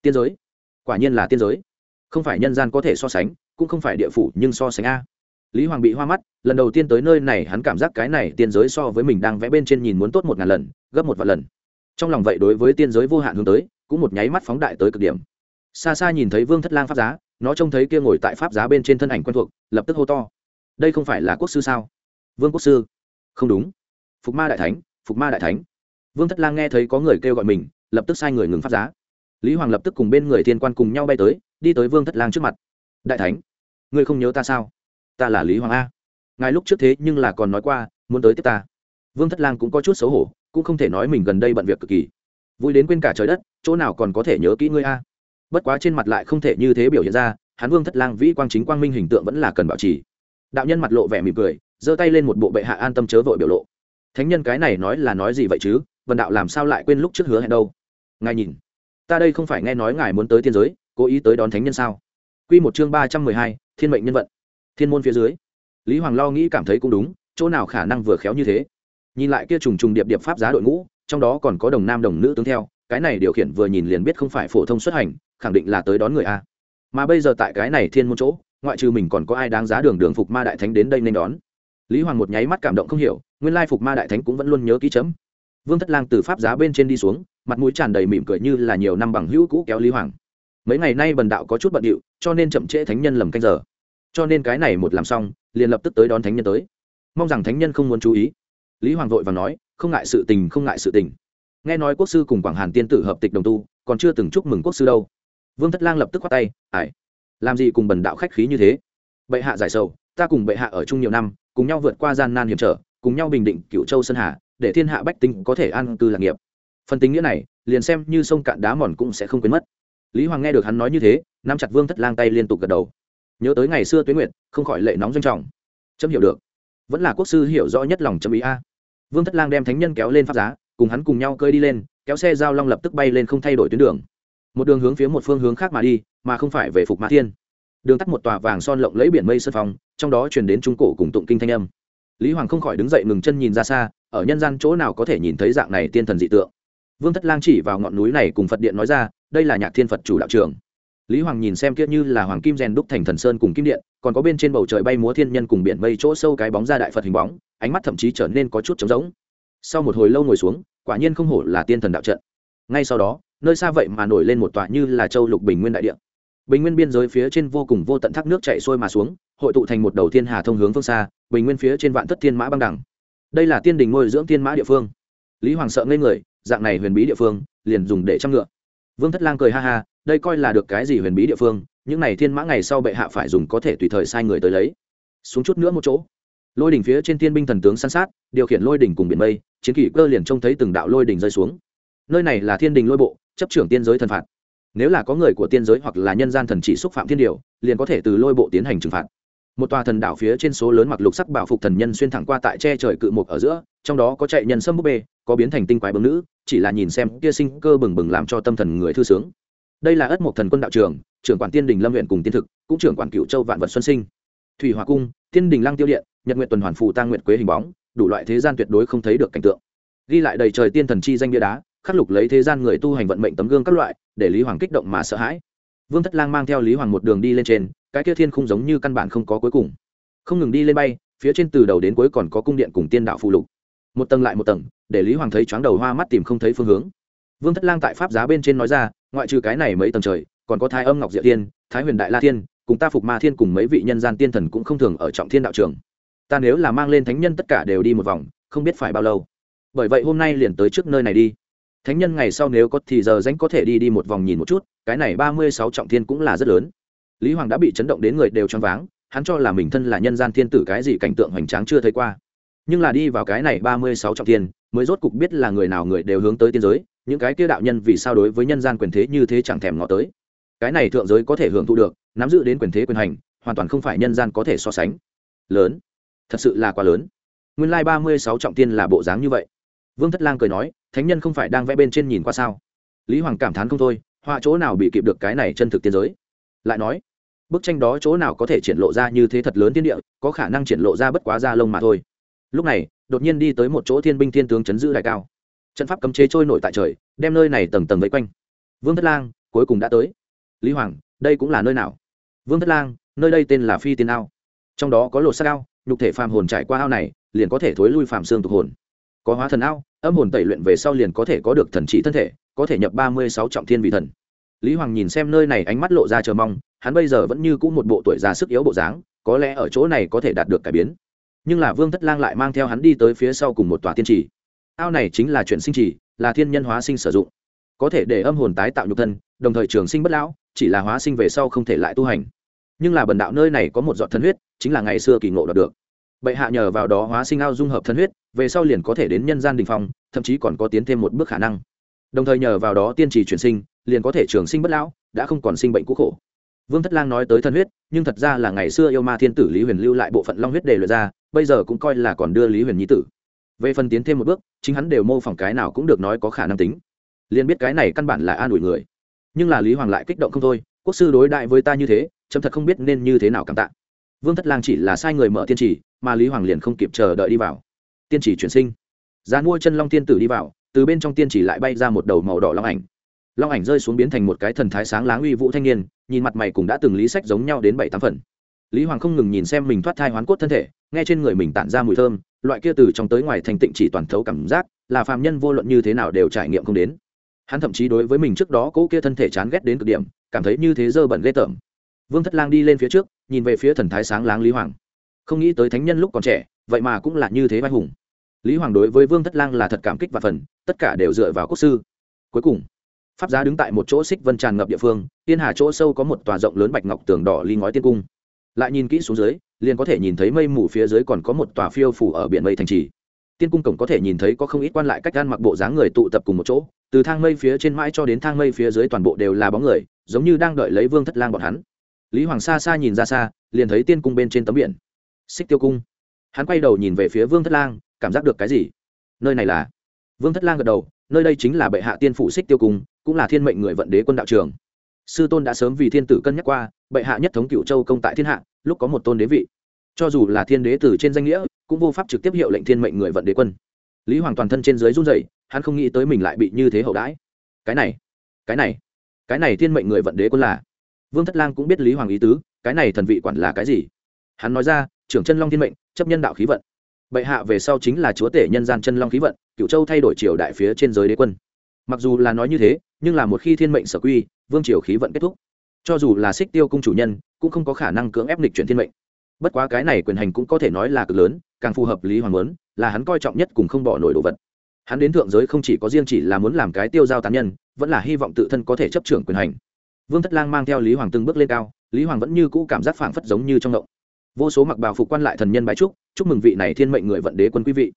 Tiên giới? Quả nhiên là tiên giới. Không phải nhân gian có thể so sánh, cũng không phải địa phủ nhưng so sánh a lý hoàng bị hoa mắt, lần đầu tiên tới nơi này hắn cảm giác cái này tiên giới so với mình đang vẽ bên trên nhìn muốn tốt một ngàn lần, gấp một vạn lần. Trong lòng vậy đối với tiên giới vô hạn hướng tới, cũng một nháy mắt phóng đại tới cực điểm. Xa xa nhìn thấy vương thất lang pháp giá, nó trông thấy kia ngồi tại pháp giá bên trên thân ảnh quen thuộc, lập tức hô to. Đây không phải là quốc sư sao? Vương quốc sư. Không đúng. Phục ma đại thánh, phục ma đại thánh. Vương thất lang nghe thấy có người kêu gọi mình, lập tức sai người ngừng pháp giá. Lý hoàng lập tức cùng bên người thiên quan cùng nhau bay tới, đi tới vương thất lang trước mặt. Đại thánh, ngươi không nhớ ta sao? Ta là lý hoàng a ngài lúc trước thế nhưng là còn nói qua muốn tới tiếp ta vương thất lang cũng có chút xấu hổ cũng không thể nói mình gần đây bận việc cực kỳ vui đến quên cả trời đất chỗ nào còn có thể nhớ kỹ ngươi a bất quá trên mặt lại không thể như thế biểu hiện ra hắn vương thất lang vĩ quang chính quang minh hình tượng vẫn là cần bảo trì đạo nhân mặt lộ vẻ mỉm cười giơ tay lên một bộ bệ hạ an tâm chớ vội biểu lộ thánh nhân cái này nói là nói gì vậy chứ vần đạo làm sao lại quên lúc trước hứa hẹn đâu ngài nhìn ta đây không phải nghe nói ngài muốn tới thiên giới cố ý tới đón thánh nhân sao Quy một chương ba trăm mười hai thiên mệnh nhân vận thiên môn phía dưới. Lý hoàng lo nghĩ cảm thấy cũng đúng, chỗ nào khả năng vừa khéo như thế. Nhìn lại kia trùng trùng điệp điệp pháp giá đội ngũ, trong đó còn có đồng nam đồng nữ tướng theo, cái này điều khiển vừa nhìn liền biết không phải phổ thông xuất hành, khẳng định là tới đón người a. Mà bây giờ tại cái này thiên môn chỗ, ngoại trừ mình còn có ai đáng giá đường đường phục ma đại thánh đến đây nên đón. Lý hoàng một nháy mắt cảm động không hiểu, nguyên lai phục ma đại thánh cũng vẫn luôn nhớ ký chấm. Vương thất lang từ pháp giá bên trên đi xuống, mặt mũi tràn đầy mỉm cười như là nhiều năm bằng hữu cũ kéo lý hoàng. Mấy ngày nay bần đạo có chút bận điệu, cho nên chậm trễ thánh nhân lầm canh giờ cho nên cái này một làm xong, liền lập tức tới đón thánh nhân tới. Mong rằng thánh nhân không muốn chú ý. Lý hoàng vội và nói, không ngại sự tình, không ngại sự tình. Nghe nói quốc sư cùng quảng hàn tiên tử hợp tịch đồng tu, còn chưa từng chúc mừng quốc sư đâu. Vương thất lang lập tức khoát tay, ải, làm gì cùng bần đạo khách khí như thế? Bệ hạ giải sầu, ta cùng bệ hạ ở chung nhiều năm, cùng nhau vượt qua gian nan hiểm trở, cùng nhau bình định cựu châu sơn hà, để thiên hạ bách tính có thể an cư lạc nghiệp. Phần tính nghĩa này, liền xem như sông cạn đá mòn cũng sẽ không quên mất. Lý hoàng nghe được hắn nói như thế, nắm chặt vương thất lang tay liên tục gật đầu nhớ tới ngày xưa tuyến nguyệt, không khỏi lệ nóng doanh trọng. Chấm hiểu được. Vẫn là quốc sư hiểu rõ nhất lòng chấm ý a. Vương thất lang đem thánh nhân kéo lên pháp giá, cùng hắn cùng nhau cơi đi lên, kéo xe giao long lập tức bay lên không thay đổi tuyến đường. Một đường hướng phía một phương hướng khác mà đi, mà không phải về phục mã thiên. Đường tắt một tòa vàng son lộng lấy biển mây sân phong trong đó chuyển đến trung cổ cùng tụng kinh thanh âm. Lý hoàng không khỏi đứng dậy ngừng chân nhìn ra xa, ở nhân gian chỗ nào có thể nhìn thấy dạng này tiên thần dị tượng. Vương thất lang chỉ vào ngọn núi này cùng phật điện nói ra, đây là nhạc thiên phật chủ đạo trường lý hoàng nhìn xem kia như là hoàng kim rèn đúc thành thần sơn cùng kim điện, còn có bên trên bầu trời bay múa thiên nhân cùng biển mây chỗ sâu cái bóng ra đại phật hình bóng, ánh mắt thậm chí trở nên có chút trống rỗng. Sau một hồi lâu ngồi xuống, quả nhiên không hổ là tiên thần đạo trận. Ngay sau đó, nơi xa vậy mà nổi lên một tòa như là châu lục bình nguyên đại địa. Bình nguyên biên giới phía trên vô cùng vô tận thác nước chạy xuôi mà xuống, hội tụ thành một đầu thiên hà thông hướng phương xa, bình nguyên phía trên vạn thất thiên mã băng đẳng. Đây là tiên đình ngôi dưỡng thiên mã địa phương. Lý hoàng sợ ngây người, dạng này huyền bí địa phương, liền dùng để chăm ngựa vương thất lang cười ha ha, đây coi là được cái gì huyền bí địa phương, những này thiên mã ngày sau bệ hạ phải dùng có thể tùy thời sai người tới lấy. Xuống chút nữa một chỗ. Lôi đỉnh phía trên thiên binh thần tướng săn sát, điều khiển lôi đỉnh cùng biển mây, chiến kỷ cơ liền trông thấy từng đạo lôi đỉnh rơi xuống. Nơi này là thiên đình lôi bộ, chấp trưởng tiên giới thần phạt. Nếu là có người của tiên giới hoặc là nhân gian thần chỉ xúc phạm thiên điều, liền có thể từ lôi bộ tiến hành trừng phạt. Một tòa thần đảo phía trên số lớn mặc lục sắc bảo phục thần nhân xuyên thẳng qua tại che trời cự mục ở giữa, trong đó có chạy nhân sâm búp bê có biến thành tinh quái bướm nữ, chỉ là nhìn xem kia sinh cơ bừng bừng làm cho tâm thần người thư sướng. Đây là ất mộc thần quân đạo trường trưởng quản tiên đình lâm huyện cùng tiên thực, cũng trưởng quản cựu châu vạn vật xuân sinh. Thủy hòa cung, tiên đình lăng tiêu điện, nhật nguyện tuần hoàn phù tăng nguyện quế hình bóng, đủ loại thế gian tuyệt đối không thấy được cảnh tượng. Ghi lại đầy trời tiên thần chi danh bia đá, khắc lục lấy thế gian người tu hành vận mệnh tấm gương các loại, để lý hoàng kích động mà sợ hãi. Vương thất lang mang theo lý hoàng một đường đi lên trên, cái kia thiên không giống như căn bản không có cuối cùng. Không ngừng đi lên bay, phía trên từ đầu đến cuối còn có cung điện cùng tiên đạo phụ lục. Một tầng lại một tầng để lý hoàng thấy chóng đầu hoa mắt tìm không thấy phương hướng. Vương thất lang tại pháp giá bên trên nói ra, ngoại trừ cái này mấy tầng trời, còn có thái âm ngọc diệu tiên thái huyền đại la thiên, cùng ta phục ma thiên cùng mấy vị nhân gian tiên thần cũng không thường ở trọng thiên đạo trường. Ta nếu là mang lên thánh nhân tất cả đều đi một vòng, không biết phải bao lâu. Bởi vậy hôm nay liền tới trước nơi này đi. Thánh nhân ngày sau nếu có thì giờ danh có thể đi đi một vòng nhìn một chút, cái này ba mươi sáu trọng thiên cũng là rất lớn. Lý hoàng đã bị chấn động đến người đều choáng váng, hắn cho là mình thân là nhân gian thiên tử cái gì cảnh tượng hoành tráng chưa thấy qua. Nhưng là đi vào cái này ba mươi sáu trọng thiên mới rốt cục biết là người nào người đều hướng tới tiên giới, những cái kia đạo nhân vì sao đối với nhân gian quyền thế như thế chẳng thèm ngọ tới. Cái này thượng giới có thể hưởng thụ được, nắm giữ đến quyền thế quyền hành, hoàn toàn không phải nhân gian có thể so sánh. Lớn. Thật sự là quá lớn. Nguyên lai ba mươi sáu trọng tiên là bộ dáng như vậy. Vương thất lang cười nói, thánh nhân không phải đang vẽ bên trên nhìn qua sao? Lý hoàng cảm thán không thôi, họa chỗ nào bị kịp được cái này chân thực tiên giới? Lại nói, bức tranh đó chỗ nào có thể triển lộ ra như thế thật lớn tiên địa, có khả năng triển lộ ra bất quá da lông mà thôi. Lúc này đột nhiên đi tới một chỗ thiên binh thiên tướng chấn giữ đại cao. Trận pháp cấm chế trôi nổi tại trời, đem nơi này tầng tầng vây quanh. Vương thất lang, cuối cùng đã tới. Lý hoàng, đây cũng là nơi nào? Vương thất lang, nơi đây tên là phi tiên ao. Trong đó có lột xác ao, nhục thể phàm hồn trải qua ao này, liền có thể thối lui phàm xương tục hồn. Có hóa thần ao, âm hồn tẩy luyện về sau liền có thể có được thần trị thân thể, có thể nhập ba mươi sáu trọng thiên vị thần. Lý hoàng nhìn xem nơi này ánh mắt lộ ra chờ mong, hắn bây giờ vẫn như cũ một bộ tuổi già sức yếu bộ dáng, có lẽ ở chỗ này có thể đạt được cải biến nhưng là vương thất lang lại mang theo hắn đi tới phía sau cùng một tòa tiên trì. Ao này chính là chuyện sinh trì, là thiên nhân hóa sinh sử dụng. Có thể để âm hồn tái tạo nhục thân, đồng thời trường sinh bất lão, chỉ là hóa sinh về sau không thể lại tu hành. Nhưng là bần đạo nơi này có một giọt thân huyết, chính là ngày xưa kỳ ngộ đạt được. Bệ hạ nhờ vào đó hóa sinh ao dung hợp thân huyết, về sau liền có thể đến nhân gian đình phong, thậm chí còn có tiến thêm một bước khả năng. Đồng thời nhờ vào đó tiên trì chuyển sinh, liền có thể trường sinh bất lão, đã không còn sinh bệnh cũ khổ vương thất lang nói tới thân huyết nhưng thật ra là ngày xưa yêu ma thiên tử lý huyền lưu lại bộ phận long huyết để luyện ra bây giờ cũng coi là còn đưa lý huyền nhi tử. Về phần tiến thêm một bước chính hắn đều mô phỏng cái nào cũng được nói có khả năng tính. Liền biết cái này căn bản là an ủi người. Nhưng là lý hoàng lại kích động không thôi quốc sư đối đại với ta như thế chấm thật không biết nên như thế nào cảm tạ. Vương thất lang chỉ là sai người mở tiên chỉ, mà lý hoàng liền không kịp chờ đợi đi vào. Tiên chỉ chuyển sinh. Giá mua chân long tiên tử đi vào từ bên trong tiên chỉ lại bay ra một đầu màu đỏ long ảnh long ảnh rơi xuống biến thành một cái thần thái sáng láng uy vũ thanh niên, nhìn mặt mày cũng đã từng lý sách giống nhau đến bảy tám phần. Lý hoàng không ngừng nhìn xem mình thoát thai hoán cốt thân thể, nghe trên người mình tản ra mùi thơm, loại kia từ trong tới ngoài thành tịnh chỉ toàn thấu cảm giác, là phàm nhân vô luận như thế nào đều trải nghiệm không đến. Hắn thậm chí đối với mình trước đó cỗ kia thân thể chán ghét đến cực điểm, cảm thấy như thế dơ bẩn ghê tởm. Vương thất lang đi lên phía trước, nhìn về phía thần thái sáng láng lý hoàng. Không nghĩ tới thánh nhân lúc còn trẻ, vậy mà cũng là như thế vai hùng. Lý hoàng đối với vương thất lang là thật cảm kích và phần, tất cả đều dựa vào quốc sư. Cuối cùng pháp giá đứng tại một chỗ xích vân tràn ngập địa phương tiên hà chỗ sâu có một tòa rộng lớn bạch ngọc tường đỏ ly ngói tiên cung. Lại nhìn kỹ xuống dưới, liền có thể nhìn thấy mây mù phía dưới còn có một tòa phiêu phủ ở biển mây thành trì. Tiên cung cổng có thể nhìn thấy có không ít quan lại cách gan mặc bộ dáng người tụ tập cùng một chỗ, từ thang mây phía trên mãi cho đến thang mây phía dưới toàn bộ đều là bóng người, giống như đang đợi lấy vương thất lang bọn hắn. Lý hoàng xa xa nhìn ra xa, liền thấy tiên cung bên trên tấm biển. Xích tiêu cung. Hắn quay đầu nhìn về phía vương thất lang, cảm giác được cái gì? Nơi này là? Vương thất lang gật đầu nơi đây chính là bệ hạ tiên phủ xích tiêu cung, cũng là thiên mệnh người vận đế quân đạo trường. Sư tôn đã sớm vì thiên tử cân nhắc qua, bệ hạ nhất thống cựu châu công tại thiên hạ, lúc có một tôn đế vị. Cho dù là thiên đế từ trên danh nghĩa, cũng vô pháp trực tiếp hiệu lệnh thiên mệnh người vận đế quân. Lý hoàng toàn thân trên dưới run dậy hắn không nghĩ tới mình lại bị như thế hậu đãi. Cái này cái này cái này thiên mệnh người vận đế quân là? Vương thất lang cũng biết lý hoàng ý tứ, cái này thần vị quản là cái gì? Hắn nói ra, trưởng chân long thiên mệnh, chấp nhân đạo khí vận bệ hạ về sau chính là chúa tể nhân gian chân long khí vận cựu châu thay đổi triều đại phía trên giới đế quân. Mặc dù là nói như thế, nhưng là một khi thiên mệnh sở quy, vương triều khí vận kết thúc. Cho dù là xích tiêu cung chủ nhân, cũng không có khả năng cưỡng ép lịch chuyển thiên mệnh. Bất quá cái này quyền hành cũng có thể nói là cực lớn, càng phù hợp lý hoàng muốn, là hắn coi trọng nhất cùng không bỏ nổi đồ vật. Hắn đến thượng giới không chỉ có riêng chỉ là muốn làm cái tiêu giao tán nhân, vẫn là hy vọng tự thân có thể chấp trưởng quyền hành. Vương thất lang mang theo lý hoàng từng bước lên cao, lý hoàng vẫn như cũ cảm giác phảng phất giống như trong ngộng vô số mặc bào phục quan lại thần nhân bái trúc chúc mừng vị này thiên mệnh người vận đế quân quý vị.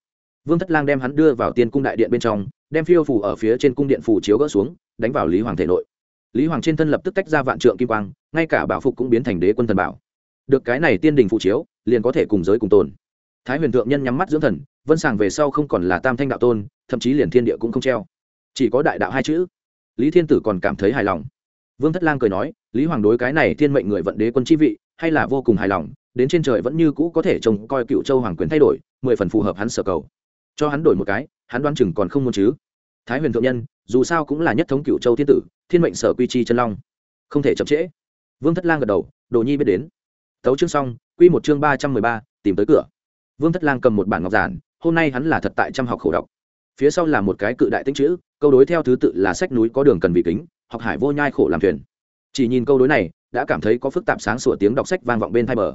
Vương thất lang đem hắn đưa vào tiên cung đại điện bên trong, đem phiêu phủ ở phía trên cung điện phủ chiếu gỡ xuống, đánh vào lý hoàng thể nội. Lý hoàng trên thân lập tức tách ra vạn trượng kim quang, ngay cả bảo phục cũng biến thành đế quân thần bảo. Được cái này tiên đình phụ chiếu, liền có thể cùng giới cùng tồn. Thái huyền thượng nhân nhắm mắt dưỡng thần, vân sàng về sau không còn là tam thanh đạo tôn, thậm chí liền thiên địa cũng không treo. Chỉ có đại đạo hai chữ. Lý thiên tử còn cảm thấy hài lòng. Vương thất lang cười nói, lý hoàng đối cái này thiên mệnh người vận đế quân chi vị, hay là vô cùng hài lòng đến trên trời vẫn như cũ có thể trông coi cựu châu hoàng quyền thay đổi, mười phần phù hợp hắn sở cầu. Cho hắn đổi một cái, hắn đoán chừng còn không muốn chứ. Thái huyền thượng nhân, dù sao cũng là nhất thống cựu châu thiên tử, thiên mệnh sở quy chi chân long. Không thể chậm trễ. Vương thất lang gật đầu, đồ nhi biết đến. Tấu chương xong, quy một chương ba trăm mười ba, tìm tới cửa. Vương thất lang cầm một bản ngọc giản, hôm nay hắn là thật tại trăm học khổ đọc. Phía sau là một cái cự đại tinh chữ, câu đối theo thứ tự là sách núi có đường cần vị kính, học hải vô nhai khổ làm thuyền. Chỉ nhìn câu đối này, đã cảm thấy có phức tạp sáng sủa tiếng đọc sách vang vọng bên thai bờ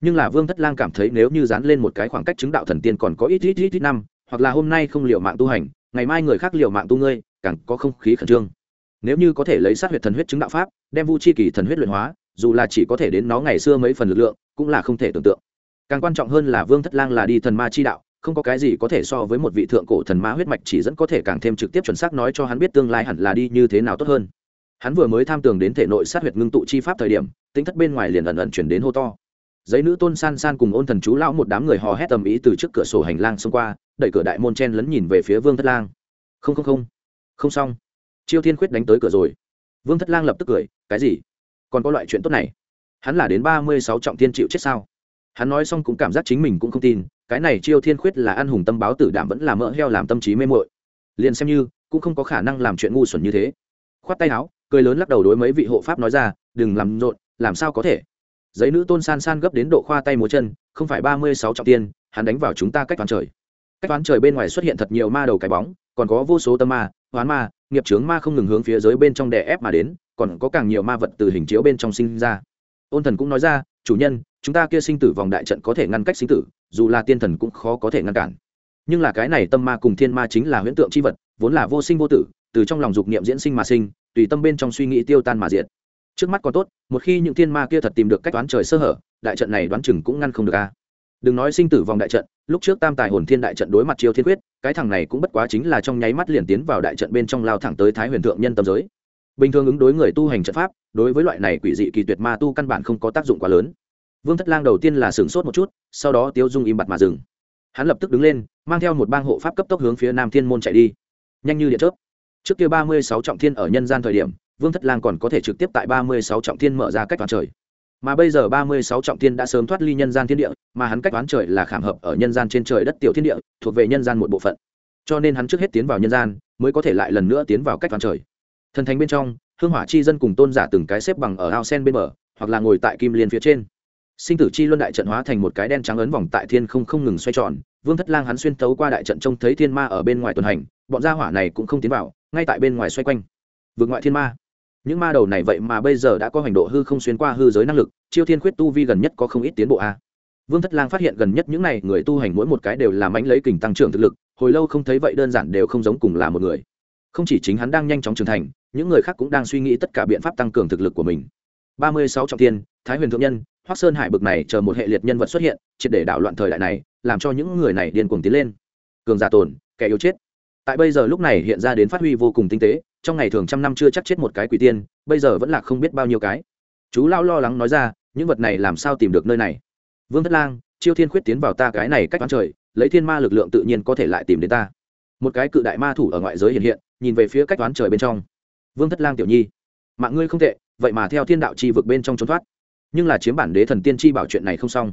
nhưng là vương thất lang cảm thấy nếu như dán lên một cái khoảng cách chứng đạo thần tiên còn có ít ít ít ít năm, hoặc là hôm nay không liệu mạng tu hành, ngày mai người khác liệu mạng tu ngươi, càng có không khí khẩn trương. Nếu như có thể lấy sát huyệt thần huyết chứng đạo pháp, đem vu chi kỳ thần huyết luyện hóa, dù là chỉ có thể đến nó ngày xưa mấy phần lực lượng, cũng là không thể tưởng tượng. Càng quan trọng hơn là vương thất lang là đi thần ma chi đạo, không có cái gì có thể so với một vị thượng cổ thần ma huyết mạch chỉ dẫn có thể càng thêm trực tiếp chuẩn xác nói cho hắn biết tương lai hẳn là đi như thế nào tốt hơn. Hắn vừa mới tham tường đến thể nội sát huyệt ngưng tụ chi pháp thời điểm, tính thất bên ngoài liền ẩn ẩn chuyển đến hô to giấy nữ tôn san san cùng ôn thần chú lão một đám người hò hét tầm ý từ trước cửa sổ hành lang xông qua, đẩy cửa đại môn chen lấn nhìn về phía vương thất lang. Không không không. Không xong. Chiêu thiên khuyết đánh tới cửa rồi. Vương thất lang lập tức cười, cái gì? Còn có loại chuyện tốt này? Hắn là đến ba mươi sáu trọng thiên chịu chết sao? Hắn nói xong cũng cảm giác chính mình cũng không tin, cái này chiêu thiên khuyết là ăn hùng tâm báo tử đảm vẫn là mỡ heo làm tâm trí mê mội liền xem như, cũng không có khả năng làm chuyện ngu xuẩn như thế. Khoát tay áo, cười lớn lắc đầu đối mấy vị hộ pháp nói ra, đừng làm rộn, làm sao có thể? Giấy nữ tôn san san gấp đến độ khoa tay múa chân, không phải ba mươi sáu trọng tiên, hắn đánh vào chúng ta cách toán trời. Cách toán trời bên ngoài xuất hiện thật nhiều ma đầu cái bóng, còn có vô số tâm ma, hoán ma, nghiệp trướng ma không ngừng hướng phía dưới bên trong đè ép mà đến, còn có càng nhiều ma vật từ hình chiếu bên trong sinh ra. Ôn thần cũng nói ra, chủ nhân, chúng ta kia sinh tử vòng đại trận có thể ngăn cách sinh tử, dù là tiên thần cũng khó có thể ngăn cản. Nhưng là cái này tâm ma cùng thiên ma chính là huyễn tượng c h i vật, vốn là vô sinh vô tử, từ trong lòng dục niệm diễn sinh mà sinh, tùy tâm bên trong suy nghĩ tiêu tan mà diệt trước mắt còn tốt, một khi những thiên ma kia thật tìm được cách đoán trời sơ hở, đại trận này đoán chừng cũng ngăn không được a. Đừng nói sinh tử vòng đại trận, lúc trước tam tài hồn thiên đại trận đối mặt chiêu thiên quyết, cái thằng này cũng bất quá chính là trong nháy mắt liền tiến vào đại trận bên trong lao thẳng tới thái huyền thượng nhân tâm giới. Bình thường ứng đối người tu hành trận pháp, đối với loại này quỷ dị kỳ tuyệt ma tu căn bản không có tác dụng quá lớn. Vương thất lang đầu tiên là sửng sốt một chút, sau đó tiêu dung im bặt mà dừng. Hắn lập tức đứng lên, mang theo một bang hộ pháp cấp tốc hướng phía nam thiên môn chạy đi. Nhanh như điện chớp. Trước kia ba mươi sáu trọng thiên ở nhân gian thời điểm vương thất lang còn có thể trực tiếp tại ba mươi sáu trọng thiên mở ra cách toán trời. Mà bây giờ ba mươi sáu trọng thiên đã sớm thoát ly nhân gian thiên địa, mà hắn cách toán trời là khảm hợp ở nhân gian trên trời đất tiểu thiên địa, thuộc về nhân gian một bộ phận. Cho nên hắn trước hết tiến vào nhân gian, mới có thể lại lần nữa tiến vào cách toán trời. Thần thánh bên trong, hương hỏa chi dân cùng tôn giả từng cái xếp bằng ở ao sen bên bờ, hoặc là ngồi tại kim liên phía trên. Sinh tử chi luân đại trận hóa thành một cái đen trắng ấn vòng tại thiên không không ngừng xoay tròn, vương thất lang hắn xuyên thấu qua đại trận trông thấy thiên ma ở bên ngoài tuần hành, bọn gia hỏa này cũng không tiến vào, ngay tại bên ngoài xoay quanh. Vượt ngoại thiên ma những ma đầu này vậy mà bây giờ đã có hành độ hư không xuyên qua hư giới năng lực, chiêu thiên khuyết tu vi gần nhất có không ít tiến bộ a. Vương thất lang phát hiện gần nhất những n à y người tu hành mỗi một cái đều làm ánh lấy kình tăng trưởng thực lực, hồi lâu không thấy vậy đơn giản đều không giống cùng là một người. Không chỉ chính hắn đang nhanh chóng trưởng thành, những người khác cũng đang suy nghĩ tất cả biện pháp tăng cường thực lực của mình. Ba mươi sáu trọng tiên thái huyền thượng nhân hoác sơn hải bực này chờ một hệ liệt nhân vật xuất hiện, triệt để đảo loạn thời đại này, làm cho những người này điên cuồng tiến lên. Cường giả tồn, kẻ yếu chết. Tại bây giờ lúc này hiện ra đến phát huy vô cùng tinh tế trong ngày thường trăm năm chưa chắc chết một cái quỷ tiên, bây giờ vẫn là không biết bao nhiêu cái. Chú lao lo lắng nói ra, những vật này làm sao tìm được nơi này? Vương thất lang, chiêu thiên khuyết tiến vào ta cái này cách toán trời, lấy thiên ma lực lượng tự nhiên có thể lại tìm đến ta. Một cái cự đại ma thủ ở ngoại giới hiện hiện, nhìn về phía cách toán trời bên trong. Vương thất lang tiểu nhi, mạng ngươi không tệ, vậy mà theo thiên đạo chi vực bên trong trốn thoát. Nhưng là chiếm bản đế thần tiên chi bảo chuyện này không xong.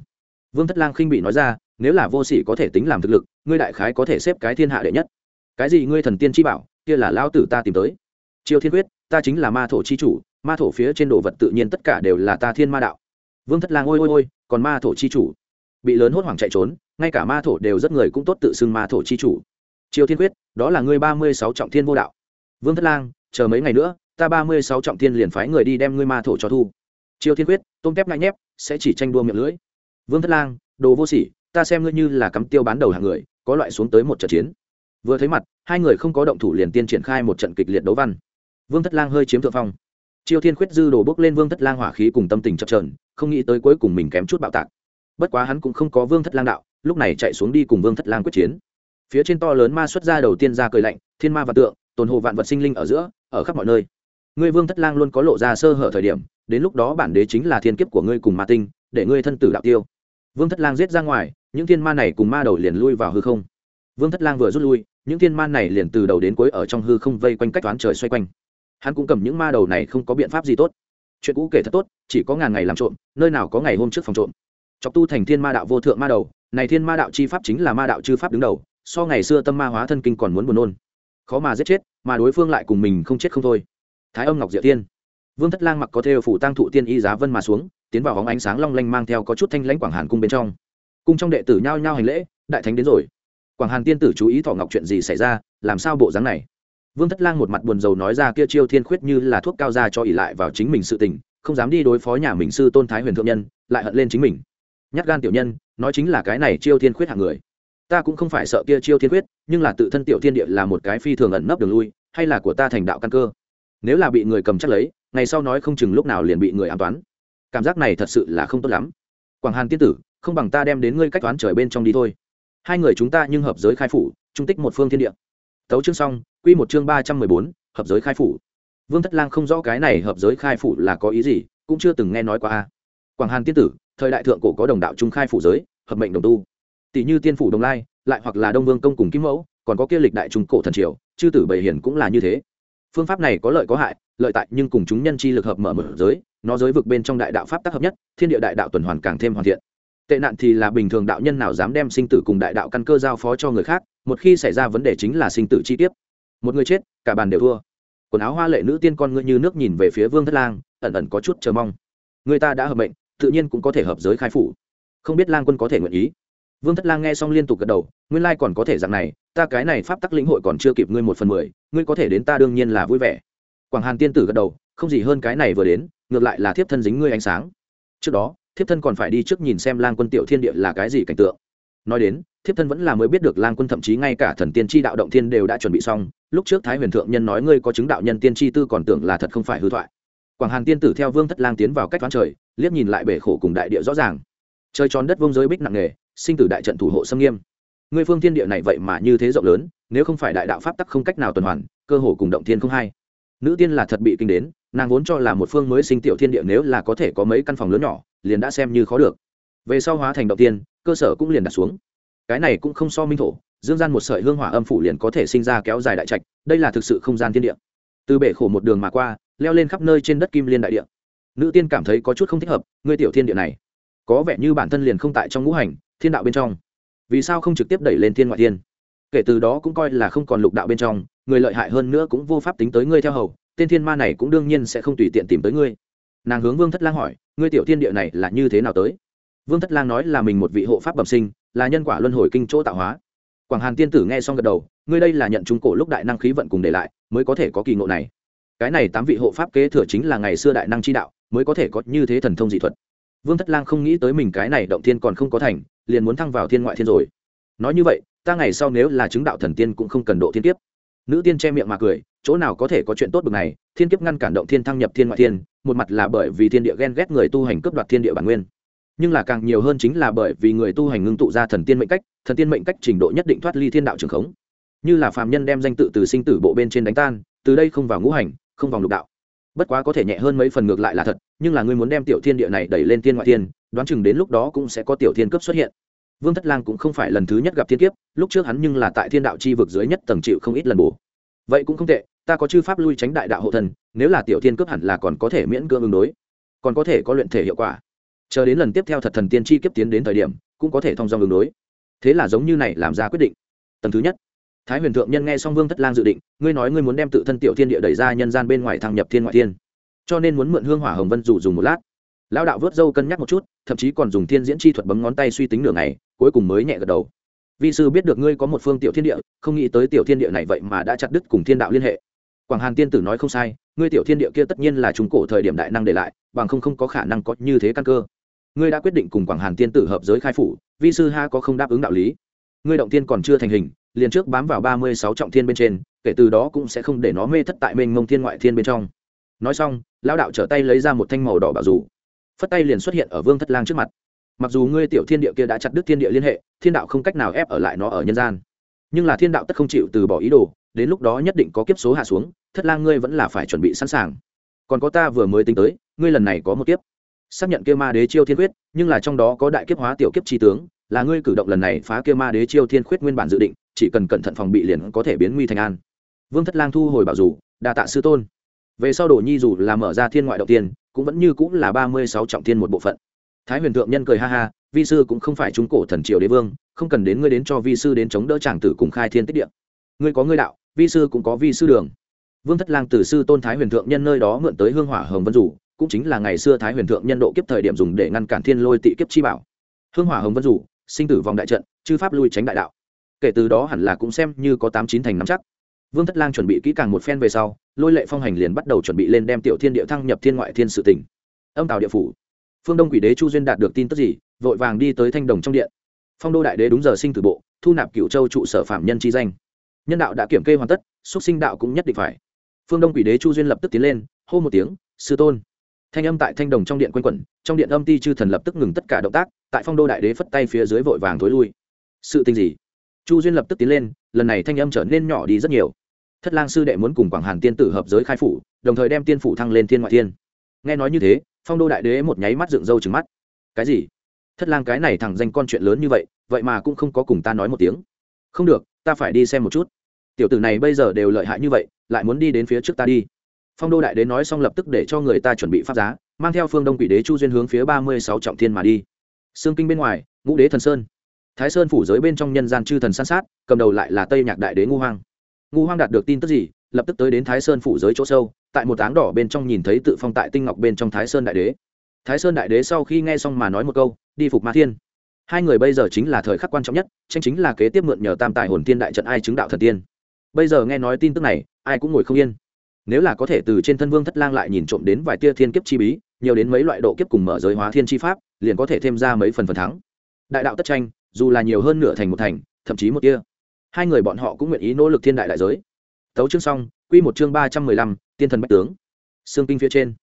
Vương thất lang khinh bị nói ra, nếu là vô sĩ có thể tính làm thực lực, ngươi đại khái có thể xếp cái thiên hạ đệ nhất. Cái gì ngươi thần tiên chi bảo kia là lao tử ta tìm tới. Triều thiên quyết, ta chính là ma thổ chi chủ, ma thổ phía trên đồ vật tự nhiên tất cả đều là ta thiên ma đạo. Vương thất lang ôi ôi ôi, còn ma thổ chi chủ. Bị lớn hốt hoảng chạy trốn, ngay cả ma thổ đều rất người cũng tốt tự xưng ma thổ chi chủ. Triều thiên quyết, đó là ngươi ba mươi sáu trọng thiên vô đạo. Vương thất lang, chờ mấy ngày nữa, ta ba mươi sáu trọng thiên liền phái người đi đem ngươi ma thổ cho thu. Triều thiên quyết, tôm tép ngại nhép, sẽ chỉ tranh đua miệng lưỡi. Vương thất lang, đồ vô sỉ, ta xem ngươi như là cắm tiêu bán đầu hàng người, có loại xuống tới một trận chiến vừa thấy mặt, hai người không có động thủ liền tiên triển khai một trận kịch liệt đấu văn. Vương thất lang hơi chiếm thượng phong. Triều thiên khuyết dư đồ bước lên vương thất lang hỏa khí cùng tâm tình chập trờn không nghĩ tới cuối cùng mình kém chút bạo tạc. Bất quá hắn cũng không có vương thất lang đạo, lúc này chạy xuống đi cùng vương thất lang quyết chiến. Phía trên to lớn ma xuất ra đầu tiên ra cười lạnh, thiên ma và tượng, tồn hồ vạn vật sinh linh ở giữa, ở khắp mọi nơi. Ngươi vương thất lang luôn có lộ ra sơ hở thời điểm, đến lúc đó bản đế chính là thiên kiếp của ngươi cùng ma tinh, để ngươi thân tử đạo tiêu. Vương thất lang giết ra ngoài, những thiên ma này cùng ma đầu liền lui vào hư không. Vương thất lang vừa rút lui những thiên man này liền từ đầu đến cuối ở trong hư không vây quanh cách toán trời xoay quanh. Hắn cũng cầm những ma đầu này không có biện pháp gì tốt. Chuyện cũ kể thật tốt, chỉ có ngàn ngày làm trộm, nơi nào có ngày hôm trước phòng trộm. Chọc tu thành thiên ma đạo vô thượng ma đầu, này thiên ma đạo chi pháp chính là ma đạo chư pháp đứng đầu, so ngày xưa tâm ma hóa thân kinh còn muốn buồn nôn. Khó mà giết chết, mà đối phương lại cùng mình không chết không thôi. Thái âm ngọc diệu tiên. Vương thất lang mặc có theo phủ tăng thụ tiên y giá vân mà xuống, tiến vào hóng ánh sáng long lanh mang theo có chút thanh lãnh quảng hàn cung bên trong. Cung trong đệ tử nhao nhao hành lễ, đại thánh đến rồi quảng hàn tiên tử chú ý thọ ngọc chuyện gì xảy ra, làm sao bộ dáng này? Vương thất lang một mặt buồn rầu nói ra kia chiêu thiên khuyết như là thuốc cao ra cho ỉ lại vào chính mình sự tình, không dám đi đối phó nhà mình sư tôn thái huyền thượng nhân, lại hận lên chính mình. Nhát gan tiểu nhân, nói chính là cái này chiêu thiên khuyết hạng người. Ta cũng không phải sợ kia chiêu thiên khuyết, nhưng là tự thân tiểu thiên địa là một cái phi thường ẩn nấp đường lui, hay là của ta thành đạo căn cơ? Nếu là bị người cầm chắc lấy, ngày sau nói không chừng lúc nào liền bị người an toán. Cảm giác này thật sự là không tốt lắm. Quảng hàn tiên tử, không bằng ta đem đến ngươi cách toán trời bên trong đi thôi hai người chúng ta nhưng hợp giới khai phủ, trung tích một phương thiên địa. Tấu chương xong, quy một chương ba trăm mười bốn, hợp giới khai phủ. Vương thất lang không rõ cái này hợp giới khai phủ là có ý gì, cũng chưa từng nghe nói qua a. Quảng hàn tiên tử, thời đại thượng cổ có đồng đạo trung khai phủ giới, hợp mệnh đồng tu. Tỷ như tiên phủ đồng lai, lại hoặc là đông vương công cùng kim mẫu, còn có kia lịch đại trung cổ thần triều, chư tử bầy hiển cũng là như thế. Phương pháp này có lợi có hại, lợi tại nhưng cùng chúng nhân chi lực hợp mở mở giới, nó giới vực bên trong đại đạo pháp tác hợp nhất, thiên địa đại đạo tuần hoàn càng thêm hoàn thiện tệ nạn thì là bình thường đạo nhân nào dám đem sinh tử cùng đại đạo căn cơ giao phó cho người khác, một khi xảy ra vấn đề chính là sinh tử chi tiết một người chết, cả bàn đều thua. Quần áo hoa lệ nữ tiên con ngươi như nước nhìn về phía vương thất lang, ẩn ẩn có chút chờ mong. Người ta đã hợp mệnh, tự nhiên cũng có thể hợp giới khai phủ. Không biết lang quân có thể nguyện ý. Vương thất lang nghe xong liên tục gật đầu, nguyên lai còn có thể dạng này, ta cái này pháp tắc lĩnh hội còn chưa kịp ngươi một phần mười, ngươi có thể đến ta đương nhiên là vui vẻ. Quảng hàn tiên tử gật đầu, không gì hơn cái này vừa đến, ngược lại là thiếp thân dính ngươi ánh sáng. Trước đó thiếp thân còn phải đi trước nhìn xem lang quân tiểu thiên địa là cái gì cảnh tượng. Nói đến thiếp thân vẫn là mới biết được lang quân thậm chí ngay cả thần tiên tri đạo động thiên đều đã chuẩn bị xong lúc trước thái huyền thượng nhân nói ngươi có chứng đạo nhân tiên tri tư còn tưởng là thật không phải hư thoại. Quảng hàn tiên tử theo vương thất lang tiến vào cách toán trời liếc nhìn lại bể khổ cùng đại địa rõ ràng. Chơi tròn đất vông giới bích nặng nghề, sinh tử đại trận thủ hộ xâm nghiêm. Ngươi phương thiên địa này vậy mà như thế rộng lớn nếu không phải đại đạo pháp tắc không cách nào tuần hoàn cơ hồ cùng động thiên không hay nữ tiên là thật bị kinh đến nàng vốn cho là một phương mới sinh tiểu thiên địa nếu là có thể có mấy căn phòng lớn nhỏ liền đã xem như khó được. Về sau hóa thành động tiên, cơ sở cũng liền đặt xuống. Cái này cũng không so minh thổ, dương gian một sợi hương hỏa âm phủ liền có thể sinh ra kéo dài đại trạch, đây là thực sự không gian thiên địa. Từ bể khổ một đường mà qua, leo lên khắp nơi trên đất kim liên đại địa. Nữ tiên cảm thấy có chút không thích hợp, ngươi tiểu thiên địa này. Có vẻ như bản thân liền không tại trong ngũ hành, thiên đạo bên trong. Vì sao không trực tiếp đẩy lên thiên ngoại thiên? Kể từ đó cũng coi là không còn lục đạo bên trong, người lợi hại hơn nữa cũng vô pháp tính tới ngươi theo hầu, tên thiên ma này cũng đương nhiên sẽ không tùy tiện tìm tới ngươi. Nàng hướng vương thất lang hỏi ngươi tiểu thiên địa này là như thế nào tới? Vương thất lang nói là mình một vị hộ pháp bẩm sinh, là nhân quả luân hồi kinh chỗ tạo hóa. Quảng hàn tiên tử nghe xong gật đầu, ngươi đây là nhận chúng cổ lúc đại năng khí vận cùng để lại, mới có thể có kỳ ngộ này. Cái này tám vị hộ pháp kế thừa chính là ngày xưa đại năng chi đạo, mới có thể có như thế thần thông dị thuật. Vương thất lang không nghĩ tới mình cái này động thiên còn không có thành, liền muốn thăng vào thiên ngoại thiên rồi. Nói như vậy, ta ngày sau nếu là chứng đạo thần tiên cũng không cần độ thiên kiếp. Nữ tiên che miệng mà cười, chỗ nào có thể có chuyện tốt bực này, thiên kiếp ngăn cản động thiên thăng nhập thiên ngoại thiên một mặt là bởi vì thiên địa ghen ghét người tu hành cướp đoạt thiên địa bản nguyên. Nhưng là càng nhiều hơn chính là bởi vì người tu hành ngưng tụ ra thần tiên mệnh cách, thần tiên mệnh cách trình độ nhất định thoát ly thiên đạo trường khống. Như là phàm nhân đem danh tự từ sinh tử bộ bên trên đánh tan, từ đây không vào ngũ hành, không vào lục đạo. Bất quá có thể nhẹ hơn mấy phần ngược lại là thật, nhưng là ngươi muốn đem tiểu thiên địa này đẩy lên thiên ngoại thiên, đoán chừng đến lúc đó cũng sẽ có tiểu thiên cấp xuất hiện. Vương thất lang cũng không phải lần thứ nhất gặp thiên kiếp, lúc trước hắn nhưng là tại thiên đạo chi vực dưới nhất tầng chịu không ít lần bổ vậy cũng không tệ, ta có chư pháp lui tránh đại đạo hộ thần, nếu là tiểu thiên cướp hẳn là còn có thể miễn cưỡng ứng đối, còn có thể có luyện thể hiệu quả. Chờ đến lần tiếp theo thật thần tiên chi kiếp tiến đến thời điểm, cũng có thể thông dong ứng đối. Thế là giống như này làm ra quyết định. Tầng thứ nhất, thái huyền thượng nhân nghe xong vương thất lang dự định, ngươi nói ngươi muốn đem tự thân tiểu thiên địa đẩy ra nhân gian bên ngoài thăng nhập thiên ngoại thiên, cho nên muốn mượn hương hỏa hồng vân dù dùng một lát. Lão đạo vớt dâu cân nhắc một chút, thậm chí còn dùng thiên diễn chi thuật bấm ngón tay suy tính nửa ngày, cuối cùng mới nhẹ gật đầu vi sư biết được ngươi có một phương tiểu thiên địa, không nghĩ tới tiểu thiên địa này vậy mà đã chặt đứt cùng thiên đạo liên hệ. Quảng hàn tiên tử nói không sai, ngươi tiểu thiên địa kia tất nhiên là chúng cổ thời điểm đại năng để lại, bằng không không có khả năng có như thế căn cơ. Ngươi đã quyết định cùng quảng hàn tiên tử hợp giới khai phủ, vi sư ha có không đáp ứng đạo lý. Ngươi động tiên còn chưa thành hình, liền trước bám vào ba mươi sáu trọng thiên bên trên, kể từ đó cũng sẽ không để nó mê thất tại mênh mông thiên ngoại thiên bên trong. Nói xong, lão đạo trở tay lấy ra một thanh màu đỏ bảo dù. Phất tay liền xuất hiện ở vương thất lang trước mặt. Mặc dù ngươi tiểu thiên địa kia đã chặt đứt thiên địa liên hệ thiên đạo không cách nào ép ở lại nó ở nhân gian. Nhưng là thiên đạo tất không chịu từ bỏ ý đồ, đến lúc đó nhất định có kiếp số hạ xuống, thất lang ngươi vẫn là phải chuẩn bị sẵn sàng. Còn có ta vừa mới tính tới, ngươi lần này có một kiếp. Xác nhận kia ma đế chiêu thiên quyết nhưng là trong đó có đại kiếp hóa tiểu kiếp tri tướng, là ngươi cử động lần này phá kia ma đế chiêu thiên khuyết nguyên bản dự định, chỉ cần cẩn thận phòng bị liền có thể biến nguy thành an. Vương thất lang thu hồi bảo dù, đa tạ sư tôn. Về sau đồ nhi dù là mở ra thiên ngoại đầu tiên, cũng vẫn như cũng là ba mươi sáu trọng thiên một bộ phận. Thái huyền thượng nhân cười ha ha vi sư cũng không phải trung cổ thần triều đế vương, không cần đến ngươi đến cho vi sư đến chống đỡ tràng tử cùng khai thiên tích địa. Ngươi có ngươi đạo, vi sư cũng có vi sư đường. Vương thất lang từ sư tôn thái huyền thượng nhân nơi đó mượn tới hương hỏa hồng vân rủ cũng chính là ngày xưa thái huyền thượng nhân độ kiếp thời điểm dùng để ngăn cản thiên lôi tị kiếp chi bảo. Hương hỏa hồng vân rủ sinh tử vòng đại trận, chư pháp lui tránh đại đạo. Kể từ đó hẳn là cũng xem như có tám chín thành nắm chắc. Vương thất lang chuẩn bị kỹ càng một phen về sau, lôi lệ phong hành liền bắt đầu chuẩn bị lên đem tiểu thiên địa thăng nhập thiên ngoại thiên sự tỉnh. Âm tào địa phủ. Phương đông quỷ đế chu duyên đạt được tin tức gì? Vội vàng đi tới thanh đồng trong điện. Phong đô đại đế đúng giờ sinh từ bộ, thu nạp cựu châu trụ sở phạm nhân chi danh. Nhân đạo đã kiểm kê hoàn tất, xúc sinh đạo cũng nhất định phải. Phương đông quỷ đế chu duyên lập tức tiến lên, hô một tiếng, sư tôn. Thanh âm tại thanh đồng trong điện quanh quẩn, trong điện âm ti chư thần lập tức ngừng tất cả động tác, tại phong đô đại đế phất tay phía dưới vội vàng thối lui. Sự tình gì? Chu duyên lập tức tiến lên, lần này thanh âm trở nên nhỏ đi rất nhiều. Thất lang sư đệ muốn cùng quảng hàn tiên tử hợp giới khai phủ, đồng thời đem tiên phủ thăng lên thiên ngoại thiên. Nghe nói như thế, phong đô đại đế một nháy mắt dựng râu trừng mắt. Cái gì? Thất lang cái này thẳng danh con chuyện lớn như vậy vậy mà cũng không có cùng ta nói một tiếng. Không được, ta phải đi xem một chút. Tiểu tử này bây giờ đều lợi hại như vậy, lại muốn đi đến phía trước ta đi. Phong đô đại đế nói xong lập tức để cho người ta chuẩn bị pháp giá, mang theo phương đông quỷ đế chu duyên hướng phía ba mươi sáu trọng thiên mà đi. Xương kinh bên ngoài, ngũ đế thần sơn. Thái sơn phủ giới bên trong nhân gian chư thần san sát, cầm đầu lại là tây nhạc đại đế ngu hoang. Ngu hoang đạt được tin tức gì, lập tức tới đến thái sơn phủ giới chỗ sâu, tại một áng đỏ bên trong nhìn thấy tự phong tại tinh ngọc bên trong thái sơn đại đế thái sơn đại đế sau khi nghe xong mà nói một câu, đi phục ma thiên. Hai người bây giờ chính là thời khắc quan trọng nhất, tranh chính là kế tiếp mượn nhờ tam tài hồn tiên đại trận ai chứng đạo thần tiên. Bây giờ nghe nói tin tức này, ai cũng ngồi không yên. Nếu là có thể từ trên thân vương thất lang lại nhìn trộm đến vài tia thiên kiếp chi bí, nhiều đến mấy loại độ kiếp cùng mở giới hóa thiên chi pháp, liền có thể thêm ra mấy phần phần thắng. Đại đạo tất tranh, dù là nhiều hơn nửa thành một thành, thậm chí một tia. Hai người bọn họ cũng nguyện ý nỗ lực thiên đại đại giới. Tấu chương xong, quy một chương ba trăm mười lăm, tiên thần bách tướng. Xương kinh phía trên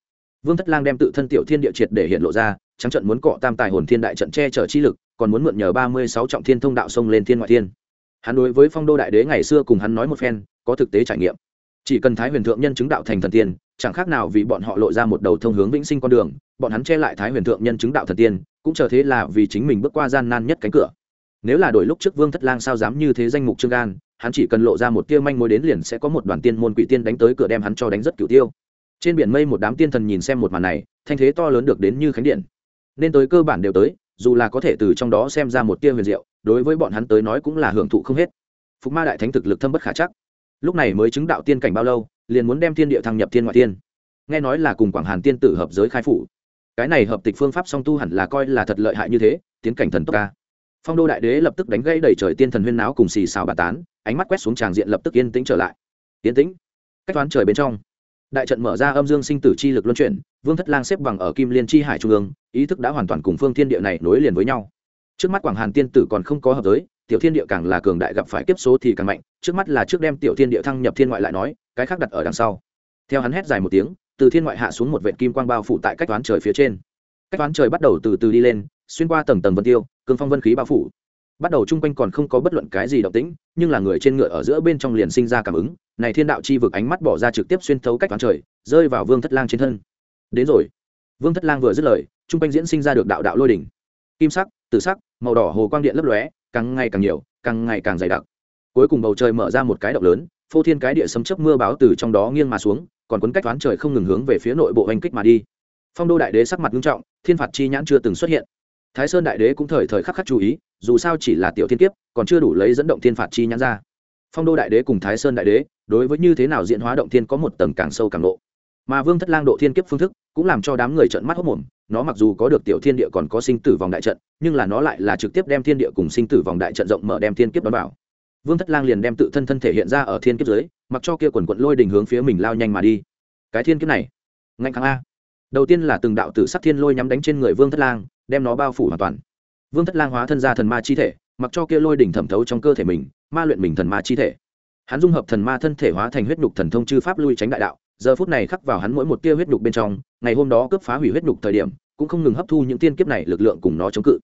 vương thất lang đem tự thân tiểu thiên địa triệt để hiện lộ ra, trắng trận muốn cọ tam tài hồn thiên đại trận che chở chi lực, còn muốn mượn nhờ ba mươi sáu trọng thiên thông đạo sông lên thiên ngoại thiên. Hắn đối với phong đô đại đế ngày xưa cùng hắn nói một phen, có thực tế trải nghiệm. Chỉ cần thái huyền thượng nhân chứng đạo thành thần tiên, chẳng khác nào vì bọn họ lộ ra một đầu thông hướng vĩnh sinh con đường, bọn hắn che lại thái huyền thượng nhân chứng đạo thần tiên, cũng chờ thế là vì chính mình bước qua gian nan nhất cánh cửa. Nếu là đổi lúc trước vương thất lang sao dám như thế danh mục trương gan, hắn chỉ cần lộ ra một tia manh mối đến liền sẽ có một đoàn tiên môn quỷ tiên đánh tới cửa đem hắn cho đánh rất cửu tiêu trên biển mây một đám tiên thần nhìn xem một màn này, thanh thế to lớn được đến như khánh điện. Nên tới cơ bản đều tới, dù là có thể từ trong đó xem ra một tia huyền diệu, đối với bọn hắn tới nói cũng là hưởng thụ không hết. Phục ma đại thánh thực lực thâm bất khả chắc. Lúc này mới chứng đạo tiên cảnh bao lâu, liền muốn đem thiên địa thăng nhập thiên ngoại tiên. Nghe nói là cùng quảng hàn tiên tử hợp giới khai phủ. Cái này hợp tịch phương pháp song tu hẳn là coi là thật lợi hại như thế, tiến cảnh thần tốc ca. Phong đô đại đế lập tức đánh gây đẩy trời tiên thần huyên náo cùng xì xào bà tán, ánh mắt quét xuống tràng diện lập tức yên tĩnh trở lại. Yên tĩnh. Cách toán trời bên trong đại trận mở ra âm dương sinh tử chi lực luân chuyển, vương thất lang xếp bằng ở kim liên chi hải trung ương, ý thức đã hoàn toàn cùng phương thiên địa này nối liền với nhau. Trước mắt quảng hàn tiên tử còn không có hợp giới, tiểu thiên địa càng là cường đại gặp phải kiếp số thì càng mạnh, trước mắt là trước đem tiểu thiên địa thăng nhập thiên ngoại lại nói, cái khác đặt ở đằng sau. Theo hắn hét dài một tiếng, từ thiên ngoại hạ xuống một vệt kim quang bao phủ tại cách toán trời phía trên. Cách toán trời bắt đầu từ từ đi lên, xuyên qua tầng tầng vân tiêu, cương phong vân khí bao phủ bắt đầu chung quanh còn không có bất luận cái gì động tĩnh, nhưng là người trên ngựa ở giữa bên trong liền sinh ra cảm ứng. Này thiên đạo chi vực ánh mắt bỏ ra trực tiếp xuyên thấu cách toán trời, rơi vào vương thất lang trên thân. Đến rồi. Vương thất lang vừa dứt lời, chung quanh diễn sinh ra được đạo đạo lôi đỉnh. Kim sắc, tử sắc, màu đỏ hồ quang điện lấp lóe, càng ngày càng nhiều, càng ngày càng dày đặc. Cuối cùng bầu trời mở ra một cái động lớn, phô thiên cái địa sấm chớp mưa báo từ trong đó nghiêng mà xuống, còn cuốn cách toán trời không ngừng hướng về phía nội bộ hành kích mà đi. Phong đô đại đế sắc mặt nghiêm trọng, thiên phạt chi nhãn chưa từng xuất hiện thái sơn đại đế cũng thời thời khắc khắc chú ý, dù sao chỉ là tiểu thiên kiếp, còn chưa đủ lấy dẫn động thiên phạt chi nhãn ra. Phong đô đại đế cùng thái sơn đại đế, đối với như thế nào diễn hóa động thiên có một tầng càng sâu càng lộ. Mà vương thất lang độ thiên kiếp phương thức, cũng làm cho đám người trợn mắt hốc mồm nó mặc dù có được tiểu thiên địa còn có sinh tử vòng đại trận, nhưng là nó lại là trực tiếp đem thiên địa cùng sinh tử vòng đại trận rộng mở đem thiên kiếp đón vào. Vương thất lang liền đem tự thân thân thể hiện ra ở thiên kiếp dưới, mặc cho kia quần quận lôi đình hướng phía mình lao nhanh mà đi. Cái thiên kiếp này, ngạnh kháng a. Đầu tiên là từng đạo tử sắc thiên lôi nhắm đánh trên người vương thất lang đem nó bao phủ hoàn toàn. Vương thất lang hóa thân ra thần ma chi thể, mặc cho kia lôi đỉnh thẩm thấu trong cơ thể mình, ma luyện mình thần ma chi thể. Hắn dung hợp thần ma thân thể hóa thành huyết nhục thần thông chư pháp lui tránh đại đạo, giờ phút này khắc vào hắn mỗi một tia huyết nhục bên trong, ngày hôm đó cướp phá hủy huyết nhục thời điểm, cũng không ngừng hấp thu những tiên kiếp này lực lượng cùng nó chống cự.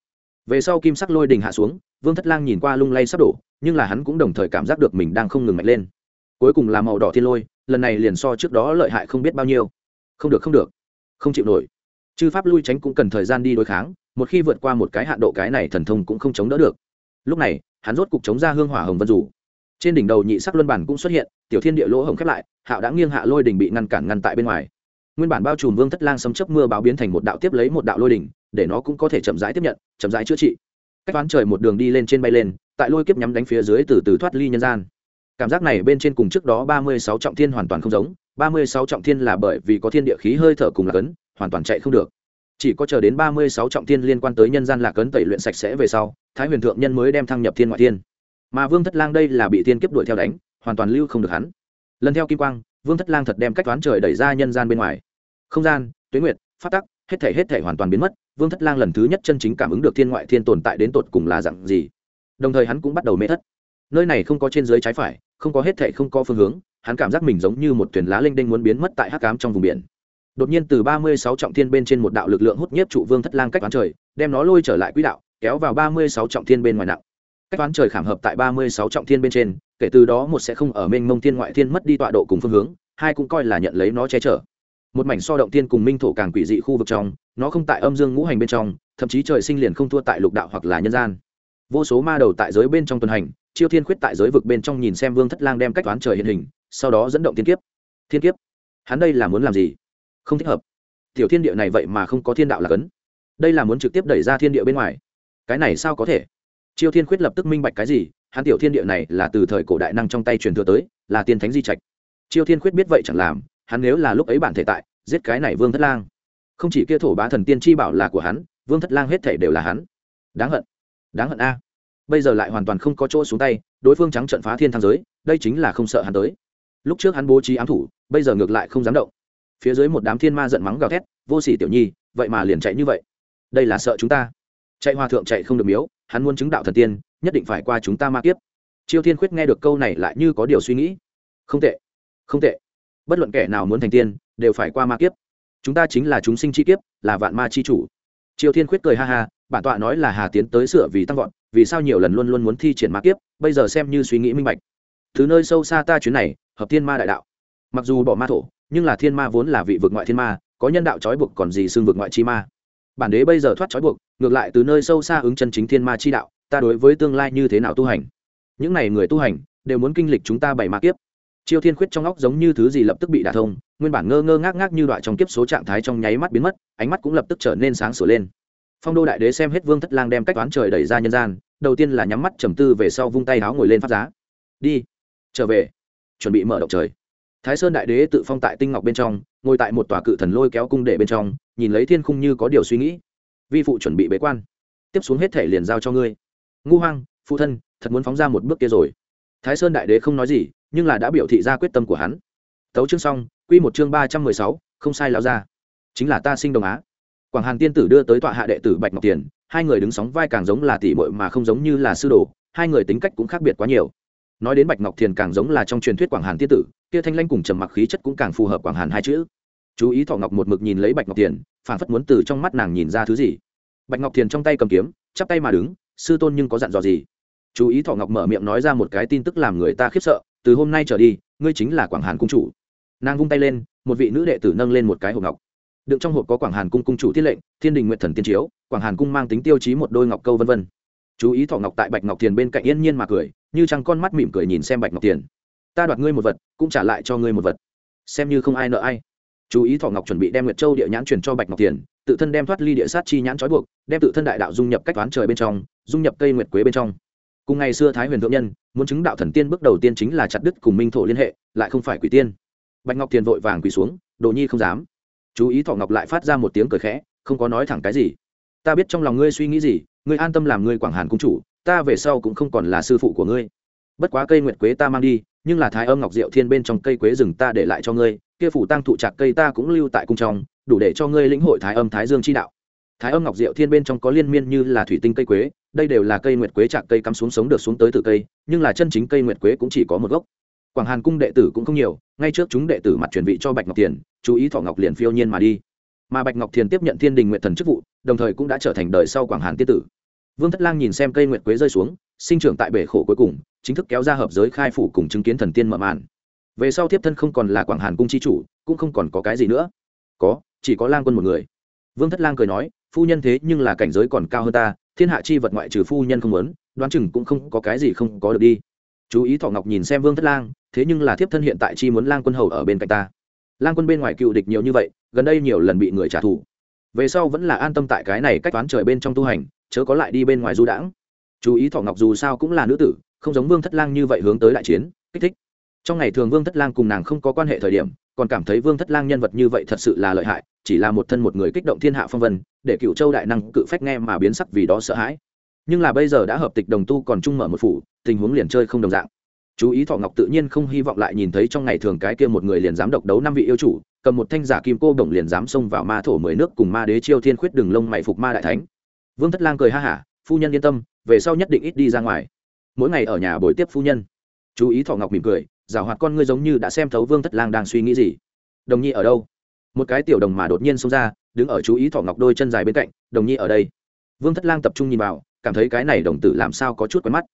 Về sau kim sắc lôi đình hạ xuống, vương thất lang nhìn qua lung lay sắp đổ, nhưng là hắn cũng đồng thời cảm giác được mình đang không ngừng mạnh lên. Cuối cùng là màu đỏ thiên lôi, lần này liền so trước đó lợi hại không biết bao nhiêu. Không được không được. Không chịu nổi chư pháp lui tránh cũng cần thời gian đi đối kháng, một khi vượt qua một cái hạn độ cái này thần thông cũng không chống đỡ được. Lúc này, hắn rốt cục chống ra hương hỏa hồng vân rủ trên đỉnh đầu nhị sắc luân bản cũng xuất hiện, tiểu thiên địa lỗ hồng khép lại, hạo đã nghiêng hạ lôi đỉnh bị ngăn cản ngăn tại bên ngoài. Nguyên bản bao trùm vương thất lang sấm chấp mưa báo biến thành một đạo tiếp lấy một đạo lôi đỉnh, để nó cũng có thể chậm rãi tiếp nhận, chậm rãi chữa trị. Cách toán trời một đường đi lên trên bay lên, tại lôi kiếp nhắm đánh phía dưới từ từ thoát ly nhân gian. Cảm giác này bên trên cùng trước đó ba mươi sáu trọng thiên hoàn toàn không giống, ba mươi sáu trọng thiên là bởi vì có thiên địa khí hơi thở cùng là cấn hoàn toàn chạy không được. Chỉ có chờ đến ba mươi sáu trọng thiên liên quan tới nhân gian lạc cấn tẩy luyện sạch sẽ về sau, thái huyền thượng nhân mới đem thăng nhập thiên ngoại thiên. Mà vương thất lang đây là bị thiên kiếp đuổi theo đánh, hoàn toàn lưu không được hắn. Lần theo kim quang, vương thất lang thật đem cách toán trời đẩy ra nhân gian bên ngoài. Không gian tuyến nguyệt, phát tắc, hết thể hết thể hoàn toàn biến mất, vương thất lang lần thứ nhất chân chính cảm ứng được thiên ngoại thiên tồn tại đến tột cùng là dặn gì. Đồng thời hắn cũng bắt đầu mê thất. Nơi này không có trên dưới trái phải, không có hết thể không có phương hướng, hắn cảm giác mình giống như một thuyền lá linh đinh muốn biến mất tại hắc cám trong vùng biển đột nhiên từ ba mươi sáu trọng thiên bên trên một đạo lực lượng hút nhiếp trụ vương thất lang cách toán trời, đem nó lôi trở lại quỹ đạo, kéo vào ba mươi sáu trọng thiên bên ngoài nặng. Cách toán trời khảm hợp tại ba mươi sáu trọng thiên bên trên, kể từ đó một sẽ không ở mênh mông thiên ngoại thiên mất đi tọa độ cùng phương hướng, hai cũng coi là nhận lấy nó che chở. Một mảnh so động thiên cùng minh thổ càng quỷ dị khu vực trong, nó không tại âm dương ngũ hành bên trong, thậm chí trời sinh liền không thua tại lục đạo hoặc là nhân gian. Vô số ma đầu tại giới bên trong tuần hành, chiêu thiên khuyết tại giới vực bên trong nhìn xem vương thất lang đem cách toán trời hiện hình, sau đó dẫn động thiên kiếp. Thiên kiếp? Hắn đây là muốn làm gì? Không thích hợp. Tiểu thiên địa này vậy mà không có thiên đạo là cấn. Đây là muốn trực tiếp đẩy ra thiên địa bên ngoài. Cái này sao có thể? Chiêu thiên khuyết lập tức minh bạch cái gì, hắn tiểu thiên địa này là từ thời cổ đại năng trong tay truyền thừa tới, là tiên thánh di trạch. Chiêu thiên khuyết biết vậy chẳng làm, hắn nếu là lúc ấy bản thể tại, giết cái này vương thất lang. Không chỉ kia thổ bá thần tiên chi bảo là của hắn, vương thất lang hết thể đều là hắn. Đáng hận. Đáng hận a. Bây giờ lại hoàn toàn không có chỗ xuống tay, đối phương trắng trận phá thiên thang giới, đây chính là không sợ hắn tới. Lúc trước hắn bố trí ám thủ, bây giờ ngược lại không dám động phía dưới một đám thiên ma giận mắng gào thét, vô sỉ tiểu nhi, vậy mà liền chạy như vậy? Đây là sợ chúng ta. Chạy hòa thượng chạy không được miếu, hắn muốn chứng đạo thần tiên, nhất định phải qua chúng ta ma kiếp. Chiêu thiên khuyết nghe được câu này lại như có điều suy nghĩ. Không tệ không tệ. Bất luận kẻ nào muốn thành tiên, đều phải qua ma kiếp. Chúng ta chính là chúng sinh chi kiếp, là vạn ma chi chủ. Triều thiên khuyết cười ha ha, bản tọa nói là hà tiến tới sửa vì tăng vọt, vì sao nhiều lần luôn luôn muốn thi triển ma kiếp, bây giờ xem như suy nghĩ minh bạch. Thứ nơi sâu xa ta chuyến này, hợp thiên ma đại đạo. Mặc dù bỏ ma thổ nhưng là thiên ma vốn là vị vực ngoại thiên ma, có nhân đạo trói buộc còn gì xương vực ngoại chi ma. Bản đế bây giờ thoát trói buộc, ngược lại từ nơi sâu xa ứng chân chính thiên ma chi đạo, ta đối với tương lai như thế nào tu hành? Những n à y người tu hành, đều muốn kinh lịch chúng ta bảy ma kiếp. Chiêu thiên khuyết trong óc giống như thứ gì lập tức bị đả thông, nguyên bản ngơ ngơ ngác ngác như đoạn trong kiếp số trạng thái trong nháy mắt biến mất, ánh mắt cũng lập tức trở nên sáng sửa lên. Phong đô đại đế xem hết vương thất lang đem cách toán trời đẩy ra nhân gian, đầu tiên là nhắm mắt trầm tư về sau vung tay áo ngồi lên phát giá. Đi, trở về. Chuẩn bị mở động trời thái sơn đại đế tự phong tại tinh ngọc bên trong, ngồi tại một tòa cự thần lôi kéo cung đệ bên trong, nhìn lấy thiên khung như có điều suy nghĩ. Vi phụ chuẩn bị bế quan. Tiếp xuống hết thể liền giao cho ngươi. Ngu hoang, phụ thân, thật muốn phóng ra một bước kia rồi. Thái sơn đại đế không nói gì, nhưng là đã biểu thị ra quyết tâm của hắn. Tấu chương xong, quy một chương ba trăm mười sáu, không sai lão ra chính là ta sinh đồng á. Quảng hàn tiên tử đưa tới tọa hạ đệ tử bạch ngọc tiền, hai người đứng sóng vai càng giống là tỷ muội mà không giống như là sư đồ, hai người tính cách cũng khác biệt quá nhiều nói đến bạch ngọc thiền càng giống là trong truyền thuyết quảng hàn tiên tử, kia thanh lanh cùng trầm mặc khí chất cũng càng phù hợp quảng hàn hai chữ. Chú ý thọ ngọc một mực nhìn lấy bạch ngọc thiền phản phất muốn từ trong mắt nàng nhìn ra thứ gì. Bạch ngọc thiền trong tay cầm kiếm, chắp tay mà đứng, sư tôn nhưng có dặn dò gì? Chú ý thọ ngọc mở miệng nói ra một cái tin tức làm người ta khiếp sợ, từ hôm nay trở đi, ngươi chính là quảng hàn cung chủ. Nàng vung tay lên, một vị nữ đệ tử nâng lên một cái hộp ngọc. Đựng trong hộp có quảng hàn cung cung chủ thiết lệnh, thiên đình nguyện thần tiên chiếu, quảng hàn cung mang tính tiêu chí một đôi ngọc câu vân vân. Chú ý thọ ngọc tại bạch ngọc thiền bên cạnh yên nhiên mà cười như chẳng con mắt mỉm cười nhìn xem bạch ngọc tiền. Ta đoạt ngươi một vật, cũng trả lại cho ngươi một vật. Xem như không ai nợ ai. Chú ý thọ ngọc chuẩn bị đem nguyệt châu địa nhãn truyền cho bạch ngọc tiền, tự thân đem thoát ly địa sát chi nhãn trói buộc, đem tự thân đại đạo dung nhập cách toán trời bên trong, dung nhập cây nguyệt quế bên trong. Cùng ngày xưa thái huyền thượng nhân, muốn chứng đạo thần tiên bước đầu tiên chính là chặt đứt cùng minh thổ liên hệ, lại không phải quỷ tiên. Bạch ngọc tiền vội vàng quỳ xuống, đồ nhi không dám. Chú ý thọ ngọc lại phát ra một tiếng cười khẽ, không có nói thẳng cái gì. Ta biết trong lòng ngươi suy nghĩ gì, ngươi an tâm làm ngươi quảng hàn cung chủ ta về sau cũng không còn là sư phụ của ngươi. Bất quá cây nguyệt quế ta mang đi, nhưng là thái âm ngọc diệu thiên bên trong cây quế rừng ta để lại cho ngươi, kia phủ tăng thụ trạc cây ta cũng lưu tại cung trong, đủ để cho ngươi lĩnh hội thái âm thái dương chi đạo. Thái âm ngọc diệu thiên bên trong có liên miên như là thủy tinh cây quế, đây đều là cây nguyệt quế trạc cây cắm xuống sống được xuống tới từ cây, nhưng là chân chính cây nguyệt quế cũng chỉ có một gốc. Quảng hàn cung đệ tử cũng không nhiều, ngay trước chúng đệ tử mặt chuẩn bị cho bạch ngọc tiền chú ý thọ ngọc liền phiêu nhiên mà đi. Mà bạch ngọc thiền tiếp nhận thiên đình nguyện thần chức vụ, đồng thời cũng đã trở thành đời sau quảng hàn tiết tử vương thất lang nhìn xem cây nguyệt quế rơi xuống, sinh trưởng tại bể khổ cuối cùng, chính thức kéo ra hợp giới khai phủ cùng chứng kiến thần tiên mở màn. Về sau tiếp thân không còn là quảng hàn cung chi chủ, cũng không còn có cái gì nữa. Có, chỉ có lang quân một người. Vương thất lang cười nói, phu nhân thế nhưng là cảnh giới còn cao hơn ta, thiên hạ chi vật ngoại trừ phu nhân không muốn, đoán chừng cũng không có cái gì không có được đi. Chú ý thọ ngọc nhìn xem vương thất lang, thế nhưng là thiếp thân hiện tại chi muốn lang quân hầu ở bên cạnh ta. Lang quân bên ngoài cựu địch nhiều như vậy, gần đây nhiều lần bị người trả thù. Về sau vẫn là an tâm tại cái này cách toán trời bên trong tu hành chớ có lại đi bên ngoài du đãng. Chú ý thỏ ngọc dù sao cũng là nữ tử, không giống vương thất lang như vậy hướng tới đại chiến, kích thích. Trong ngày thường vương thất lang cùng nàng không có quan hệ thời điểm, còn cảm thấy vương thất lang nhân vật như vậy thật sự là lợi hại, chỉ là một thân một người kích động thiên hạ phong vân, để cựu châu đại năng cự phách nghe mà biến sắc vì đó sợ hãi. Nhưng là bây giờ đã hợp tịch đồng tu còn chung mở một phủ, tình huống liền chơi không đồng dạng. Chú ý thọ ngọc tự nhiên không hy vọng lại nhìn thấy trong ngày thường cái kia một người liền dám độc đấu năm vị yêu chủ, cầm một thanh giả kim cô đồng liền dám xông vào ma thổ mười nước cùng ma đế chiêu thiên khuyết đường lông mày phục ma đại thánh vương thất lang cười ha hả, phu nhân yên tâm, về sau nhất định ít đi ra ngoài. Mỗi ngày ở nhà buổi tiếp phu nhân. Chú ý thọ ngọc mỉm cười, giảo hoạt con ngươi giống như đã xem thấu vương thất lang đang suy nghĩ gì. Đồng nhi ở đâu? Một cái tiểu đồng mà đột nhiên xông ra, đứng ở chú ý thọ ngọc đôi chân dài bên cạnh, đồng nhi ở đây. Vương thất lang tập trung nhìn vào, cảm thấy cái này đồng tử làm sao có chút quen mắt.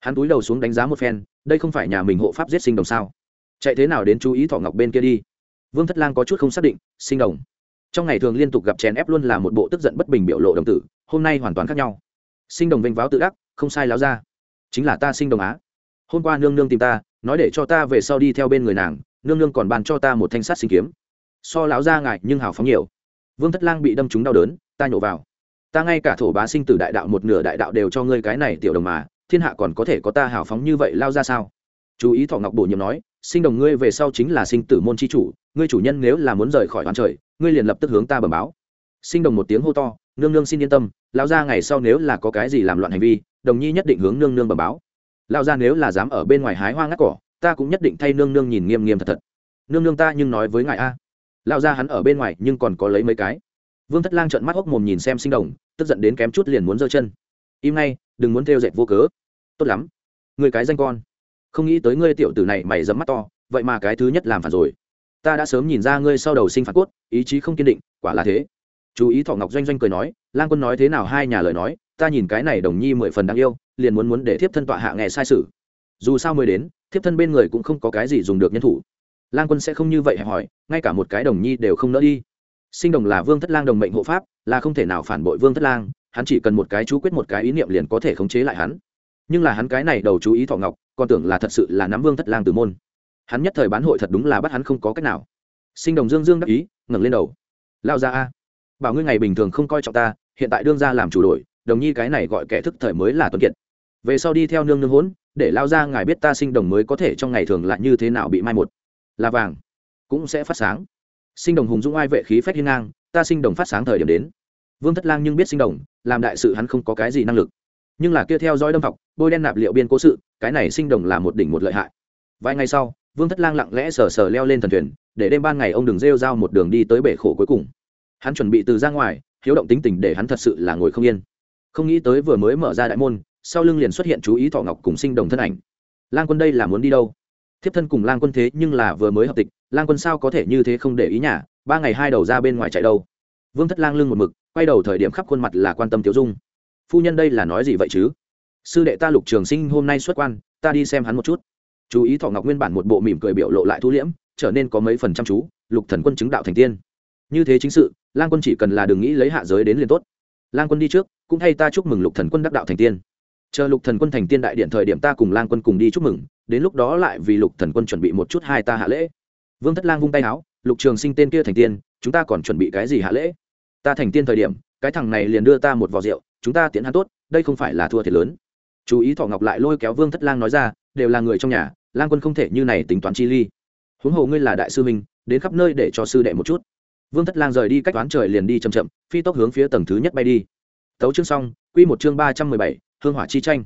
Hắn túi đầu xuống đánh giá một phen, đây không phải nhà mình hộ pháp giết sinh đồng sao? Chạy thế nào đến chú ý thọ ngọc bên kia đi? Vương thất lang có chút không xác định, sinh đồng trong ngày thường liên tục gặp chèn ép luôn là một bộ tức giận bất bình biểu lộ đồng tử, hôm nay hoàn toàn khác nhau. Sinh đồng vênh váo tự đắc, không sai láo ra. Chính là ta sinh đồng á. Hôm qua nương nương tìm ta, nói để cho ta về sau đi theo bên người nàng, nương nương còn bàn cho ta một thanh sắt sinh kiếm. So láo ra ngại, nhưng hào phóng nhiều. Vương thất lang bị đâm trúng đau đớn, ta nhổ vào. Ta ngay cả thổ bá sinh tử đại đạo một nửa đại đạo đều cho ngươi cái này tiểu đồng mà, thiên hạ còn có thể có ta hào phóng như vậy, lao ra sao? Chú ý thọ ngọc bổ nhiệm nói, sinh đồng ngươi về sau chính là sinh tử môn chi chủ ngươi chủ nhân nếu là muốn rời khỏi hoàn trời, ngươi liền lập tức hướng ta bẩm báo. Sinh đồng một tiếng hô to, nương nương xin yên tâm, Lão gia ngày sau nếu là có cái gì làm loạn hành vi, đồng nhi nhất định hướng nương nương bẩm báo. Lão gia nếu là dám ở bên ngoài hái hoa ngắt cỏ, ta cũng nhất định thay nương nương nhìn nghiêm nghiêm thật thật. Nương nương ta nhưng nói với ngài a. Lão gia hắn ở bên ngoài nhưng còn có lấy mấy cái. Vương thất lang trợn mắt hốc mồm nhìn xem sinh đồng, tức giận đến kém chút liền muốn giơ chân. Im ngay, đừng muốn theo dệt vô cớ. Tốt lắm. Người cái danh con. Không nghĩ tới ngươi tiểu tử này mày dẫm mắt to, vậy mà cái thứ nhất làm phản rồi ta đã sớm nhìn ra ngươi sau đầu sinh phạt cốt, ý chí không kiên định, quả là thế. Chú ý thọ ngọc doanh doanh cười nói, lang quân nói thế nào hai nhà lời nói, ta nhìn cái này đồng nhi mười phần đáng yêu, liền muốn muốn để thiếp thân tọa hạ nghe sai sự. Dù sao mới đến, thiếp thân bên người cũng không có cái gì dùng được nhân thủ. Lang quân sẽ không như vậy hẹp hỏi ngay cả một cái đồng nhi đều không nỡ đi. Sinh đồng là vương thất lang đồng mệnh hộ pháp, là không thể nào phản bội vương thất lang, hắn chỉ cần một cái chú quyết một cái ý niệm liền có thể khống chế lại hắn. Nhưng là hắn cái này đầu chú ý thọ ngọc, còn tưởng là thật sự là nắm vương thất lang từ môn hắn nhất thời bán hội thật đúng là bắt hắn không có cách nào. Sinh đồng dương dương đắc ý, ngẩng lên đầu. Lao ra a. Bảo ngươi ngày bình thường không coi trọng ta, hiện tại đương ra làm chủ đội đồng nhi cái này gọi kẻ thức thời mới là tuân kiệt. Về sau đi theo nương nương hốn, để lao ra ngài biết ta sinh đồng mới có thể trong ngày thường lại như thế nào bị mai một. Là vàng, cũng sẽ phát sáng. Sinh đồng hùng dũng ai vệ khí phách hiên ngang, ta sinh đồng phát sáng thời điểm đến. Vương thất lang nhưng biết sinh đồng, làm đại sự hắn không có cái gì năng lực. Nhưng là kia theo dõi đâm học bôi đen nạp liệu biên cố sự, cái này sinh đồng là một đỉnh một lợi hại. Vài ngày sau vương thất lang lặng lẽ sờ sờ leo lên thần thuyền, để đêm ban ngày ông đừng rêu rao một đường đi tới bể khổ cuối cùng. Hắn chuẩn bị từ ra ngoài, hiếu động tính tình để hắn thật sự là ngồi không yên. Không nghĩ tới vừa mới mở ra đại môn, sau lưng liền xuất hiện chú ý thọ ngọc cùng sinh đồng thân ảnh. Lang quân đây là muốn đi đâu? Thiếp thân cùng lang quân thế nhưng là vừa mới hợp tịch, lang quân sao có thể như thế không để ý nhà, ba ngày hai đầu ra bên ngoài chạy đâu? Vương thất lang lưng một mực, quay đầu thời điểm khắp khuôn mặt là quan tâm tiểu dung. Phu nhân đây là nói gì vậy chứ? Sư đệ ta lục trường sinh hôm nay xuất quan, ta đi xem hắn một chút chú ý thọ ngọc nguyên bản một bộ mỉm cười biểu lộ lại thu liễm, trở nên có mấy phần chăm chú, lục thần quân chứng đạo thành tiên. Như thế chính sự, lang quân chỉ cần là đừng nghĩ lấy hạ giới đến liền tốt. Lang quân đi trước, cũng thay ta chúc mừng lục thần quân đắc đạo thành tiên. Chờ lục thần quân thành tiên đại điện thời điểm ta cùng lang quân cùng đi chúc mừng, đến lúc đó lại vì lục thần quân chuẩn bị một chút hai ta hạ lễ. Vương thất lang vung tay áo, lục trường sinh tên kia thành tiên, chúng ta còn chuẩn bị cái gì hạ lễ? Ta thành tiên thời điểm, cái thằng này liền đưa ta một vò rượu, chúng ta tiến hắn tốt, đây không phải là thua thiệt lớn. Chú ý thọ ngọc lại lôi kéo vương thất lang nói ra đều là người trong nhà, lang quân không thể như này tính toán chi ly. Huống hồ ngươi là đại sư minh đến khắp nơi để cho sư đệ một chút. Vương thất lang rời đi cách toán trời liền đi chậm chậm, phi tốc hướng phía tầng thứ nhất bay đi. Tấu chương xong, quy một chương ba trăm mười bảy, hương hỏa chi tranh.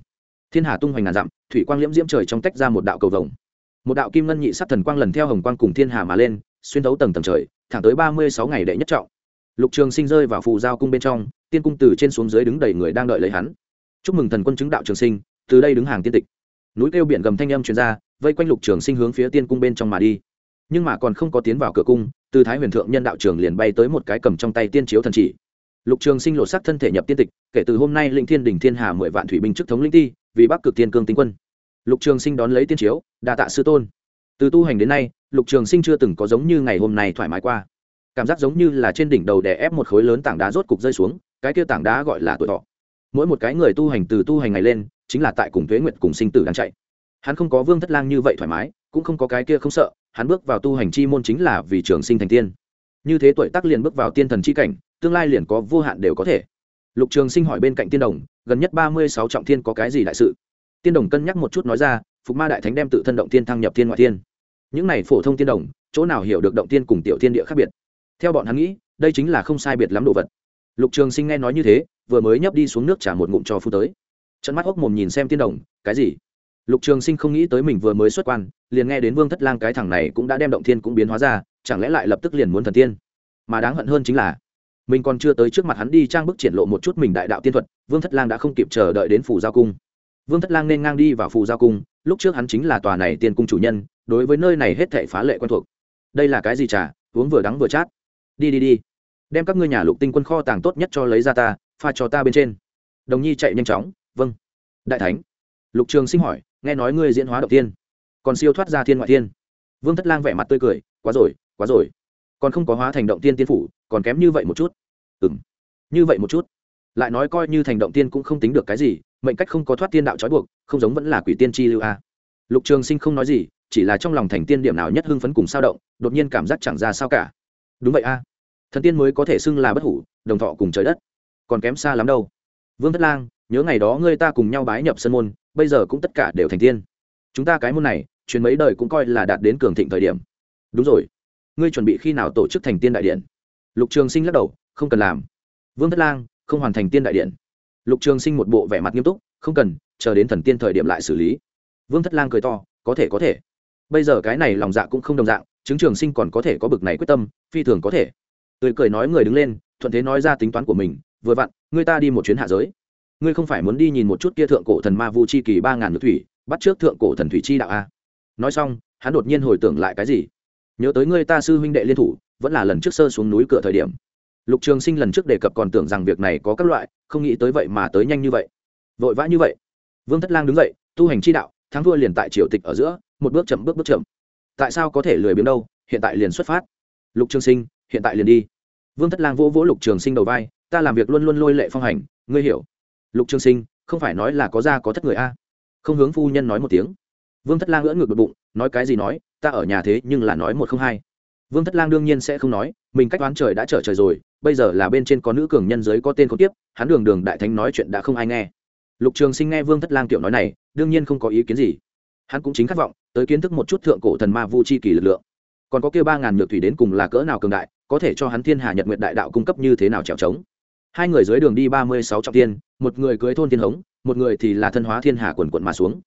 Thiên hà tung hoành ngàn dặm, thủy quang liễm diễm trời trong tách ra một đạo cầu vồng. Một đạo kim ngân nhị sắc thần quang lần theo hồng quang cùng thiên hà mà lên, xuyên thấu tầng tầng trời, thẳng tới ba mươi sáu ngày đệ nhất trọng. Lục trường sinh rơi vào phù giao cung bên trong, tiên cung từ trên xuống dưới đứng đầy người đang đợi lấy hắn. Chúc mừng thần quân chứng đạo trường sinh, từ đây đứng hàng tiên tịch núi kêu biển gầm thanh âm truyền ra, vây quanh lục trường sinh hướng phía tiên cung bên trong mà đi. Nhưng mà còn không có tiến vào cửa cung, từ thái huyền thượng nhân đạo trường liền bay tới một cái cầm trong tay tiên chiếu thần chỉ. Lục trường sinh lột sắc thân thể nhập tiên tịch, kể từ hôm nay linh thiên đình thiên hà mười vạn thủy binh chức thống linh ti, vì bắc cực tiên cương tinh quân. Lục trường sinh đón lấy tiên chiếu, đa tạ sư tôn. Từ tu hành đến nay, lục trường sinh chưa từng có giống như ngày hôm nay thoải mái qua. Cảm giác giống như là trên đỉnh đầu đè ép một khối lớn tảng đá rốt cục rơi xuống, cái kia tảng đá gọi là tuổi thọ. Mỗi một cái người tu hành từ tu hành ngày lên chính là tại cùng thuế nguyệt cùng sinh tử đang chạy. Hắn không có vương thất lang như vậy thoải mái, cũng không có cái kia không sợ, hắn bước vào tu hành chi môn chính là vì trường sinh thành tiên. Như thế tuổi tác liền bước vào tiên thần chi cảnh, tương lai liền có vô hạn đều có thể. Lục trường sinh hỏi bên cạnh tiên đồng, gần nhất ba mươi sáu trọng thiên có cái gì đại sự? Tiên đồng cân nhắc một chút nói ra, phục ma đại thánh đem tự thân động tiên thăng nhập thiên ngoại thiên. Những này phổ thông tiên đồng, chỗ nào hiểu được động tiên cùng tiểu tiên địa khác biệt? Theo bọn hắn nghĩ, đây chính là không sai biệt lắm đồ vật. Lục trường sinh nghe nói như thế, vừa mới nhấp đi xuống nước trả một ngụm cho phu tới trận mắt hốc mồm nhìn xem tiên đồng, cái gì? Lục trường sinh không nghĩ tới mình vừa mới xuất quan, liền nghe đến vương thất lang cái thằng này cũng đã đem động thiên cũng biến hóa ra, chẳng lẽ lại lập tức liền muốn thần tiên? Mà đáng hận hơn chính là, mình còn chưa tới trước mặt hắn đi trang bức triển lộ một chút mình đại đạo tiên thuật, vương thất lang đã không kịp chờ đợi đến phủ giao cung. Vương thất lang nên ngang đi vào phủ giao cung, lúc trước hắn chính là tòa này tiên cung chủ nhân, đối với nơi này hết thể phá lệ quen thuộc. Đây là cái gì trà uống vừa đắng vừa chát. Đi đi đi, đem các ngươi nhà lục tinh quân kho tàng tốt nhất cho lấy ra ta, pha cho ta bên trên. Đồng nhi chạy nhanh chóng vâng. Đại thánh. Lục trường sinh hỏi, nghe nói ngươi diễn hóa đầu tiên, còn siêu thoát ra thiên ngoại thiên. Vương thất lang vẻ mặt tươi cười, quá rồi quá rồi. Còn không có hóa thành động tiên tiên phủ, còn kém như vậy một chút. Ừ m như vậy một chút. Lại nói coi như thành động tiên cũng không tính được cái gì, mệnh cách không có thoát tiên đạo trói buộc, không giống vẫn là quỷ tiên chi lưu a. Lục trường sinh không nói gì, chỉ là trong lòng thành tiên điểm nào nhất hưng phấn cùng sao động, đột nhiên cảm giác chẳng ra sao cả. Đúng vậy a. Thần tiên mới có thể xưng là bất hủ, đồng thọ cùng trời đất. Còn kém xa lắm đâu. Vương thất lang nhớ ngày đó ngươi ta cùng nhau bái nhập sân môn, bây giờ cũng tất cả đều thành tiên. Chúng ta cái môn này, truyền mấy đời cũng coi là đạt đến cường thịnh thời điểm. Đúng rồi. Ngươi chuẩn bị khi nào tổ chức thành tiên đại điện? Lục trường sinh lắc đầu, không cần làm. Vương thất lang, không hoàn thành tiên đại điện. Lục trường sinh một bộ vẻ mặt nghiêm túc, không cần, chờ đến thần tiên thời điểm lại xử lý. Vương thất lang cười to, có thể có thể. Bây giờ cái này lòng dạ cũng không đồng dạng, chứng trường sinh còn có thể có bực này quyết tâm, phi thường có thể. Tươi cười nói người đứng lên, thuận thế nói ra tính toán của mình, vừa vặn, ngươi ta đi một chuyến hạ giới ngươi không phải muốn đi nhìn một chút kia thượng cổ thần ma vu chi kỳ ba ngàn nước thủy, bắt trước thượng cổ thần thủy chi đạo a? Nói xong, hắn đột nhiên hồi tưởng lại cái gì? Nhớ tới ngươi ta sư huynh đệ liên thủ, vẫn là lần trước sơ xuống núi cửa thời điểm. Lục trường sinh lần trước đề cập còn tưởng rằng việc này có các loại, không nghĩ tới vậy mà tới nhanh như vậy. Vội vã như vậy. Vương thất lang đứng dậy, tu hành chi đạo, thắng thua liền tại triều tịch ở giữa, một bước chậm bước bước chậm. Tại sao có thể lười biếng đâu, hiện tại liền xuất phát. Lục trường sinh, hiện tại liền đi. Vương thất lang vỗ vỗ lục trường sinh đầu vai, ta làm việc luôn luôn lôi lệ phong hành, ngươi hiểu lục trường sinh, không phải nói là có ra có thất người a? Không hướng phu nhân nói một tiếng. Vương thất lang ngỡ ngược bực bụng, nói cái gì nói, ta ở nhà thế nhưng là nói một không hai. Vương thất lang đương nhiên sẽ không nói, mình cách đoán trời đã trở trời rồi, bây giờ là bên trên có nữ cường nhân giới có tên không tiếp hắn đường đường đại thánh nói chuyện đã không ai nghe. Lục trường sinh nghe vương thất lang tiểu nói này, đương nhiên không có ý kiến gì. Hắn cũng chính khát vọng, tới kiến thức một chút thượng cổ thần ma vu chi kỳ lực lượng. Còn có kêu ba ngàn nhược thủy đến cùng là cỡ nào cường đại, có thể cho hắn thiên hà nhật nguyện đại đạo cung cấp như thế nào trèo trống hai người dưới đường đi ba mươi sáu trọng tiên một người cưới thôn thiên hống, một người thì là thân hóa thiên hà quần quận mà xuống.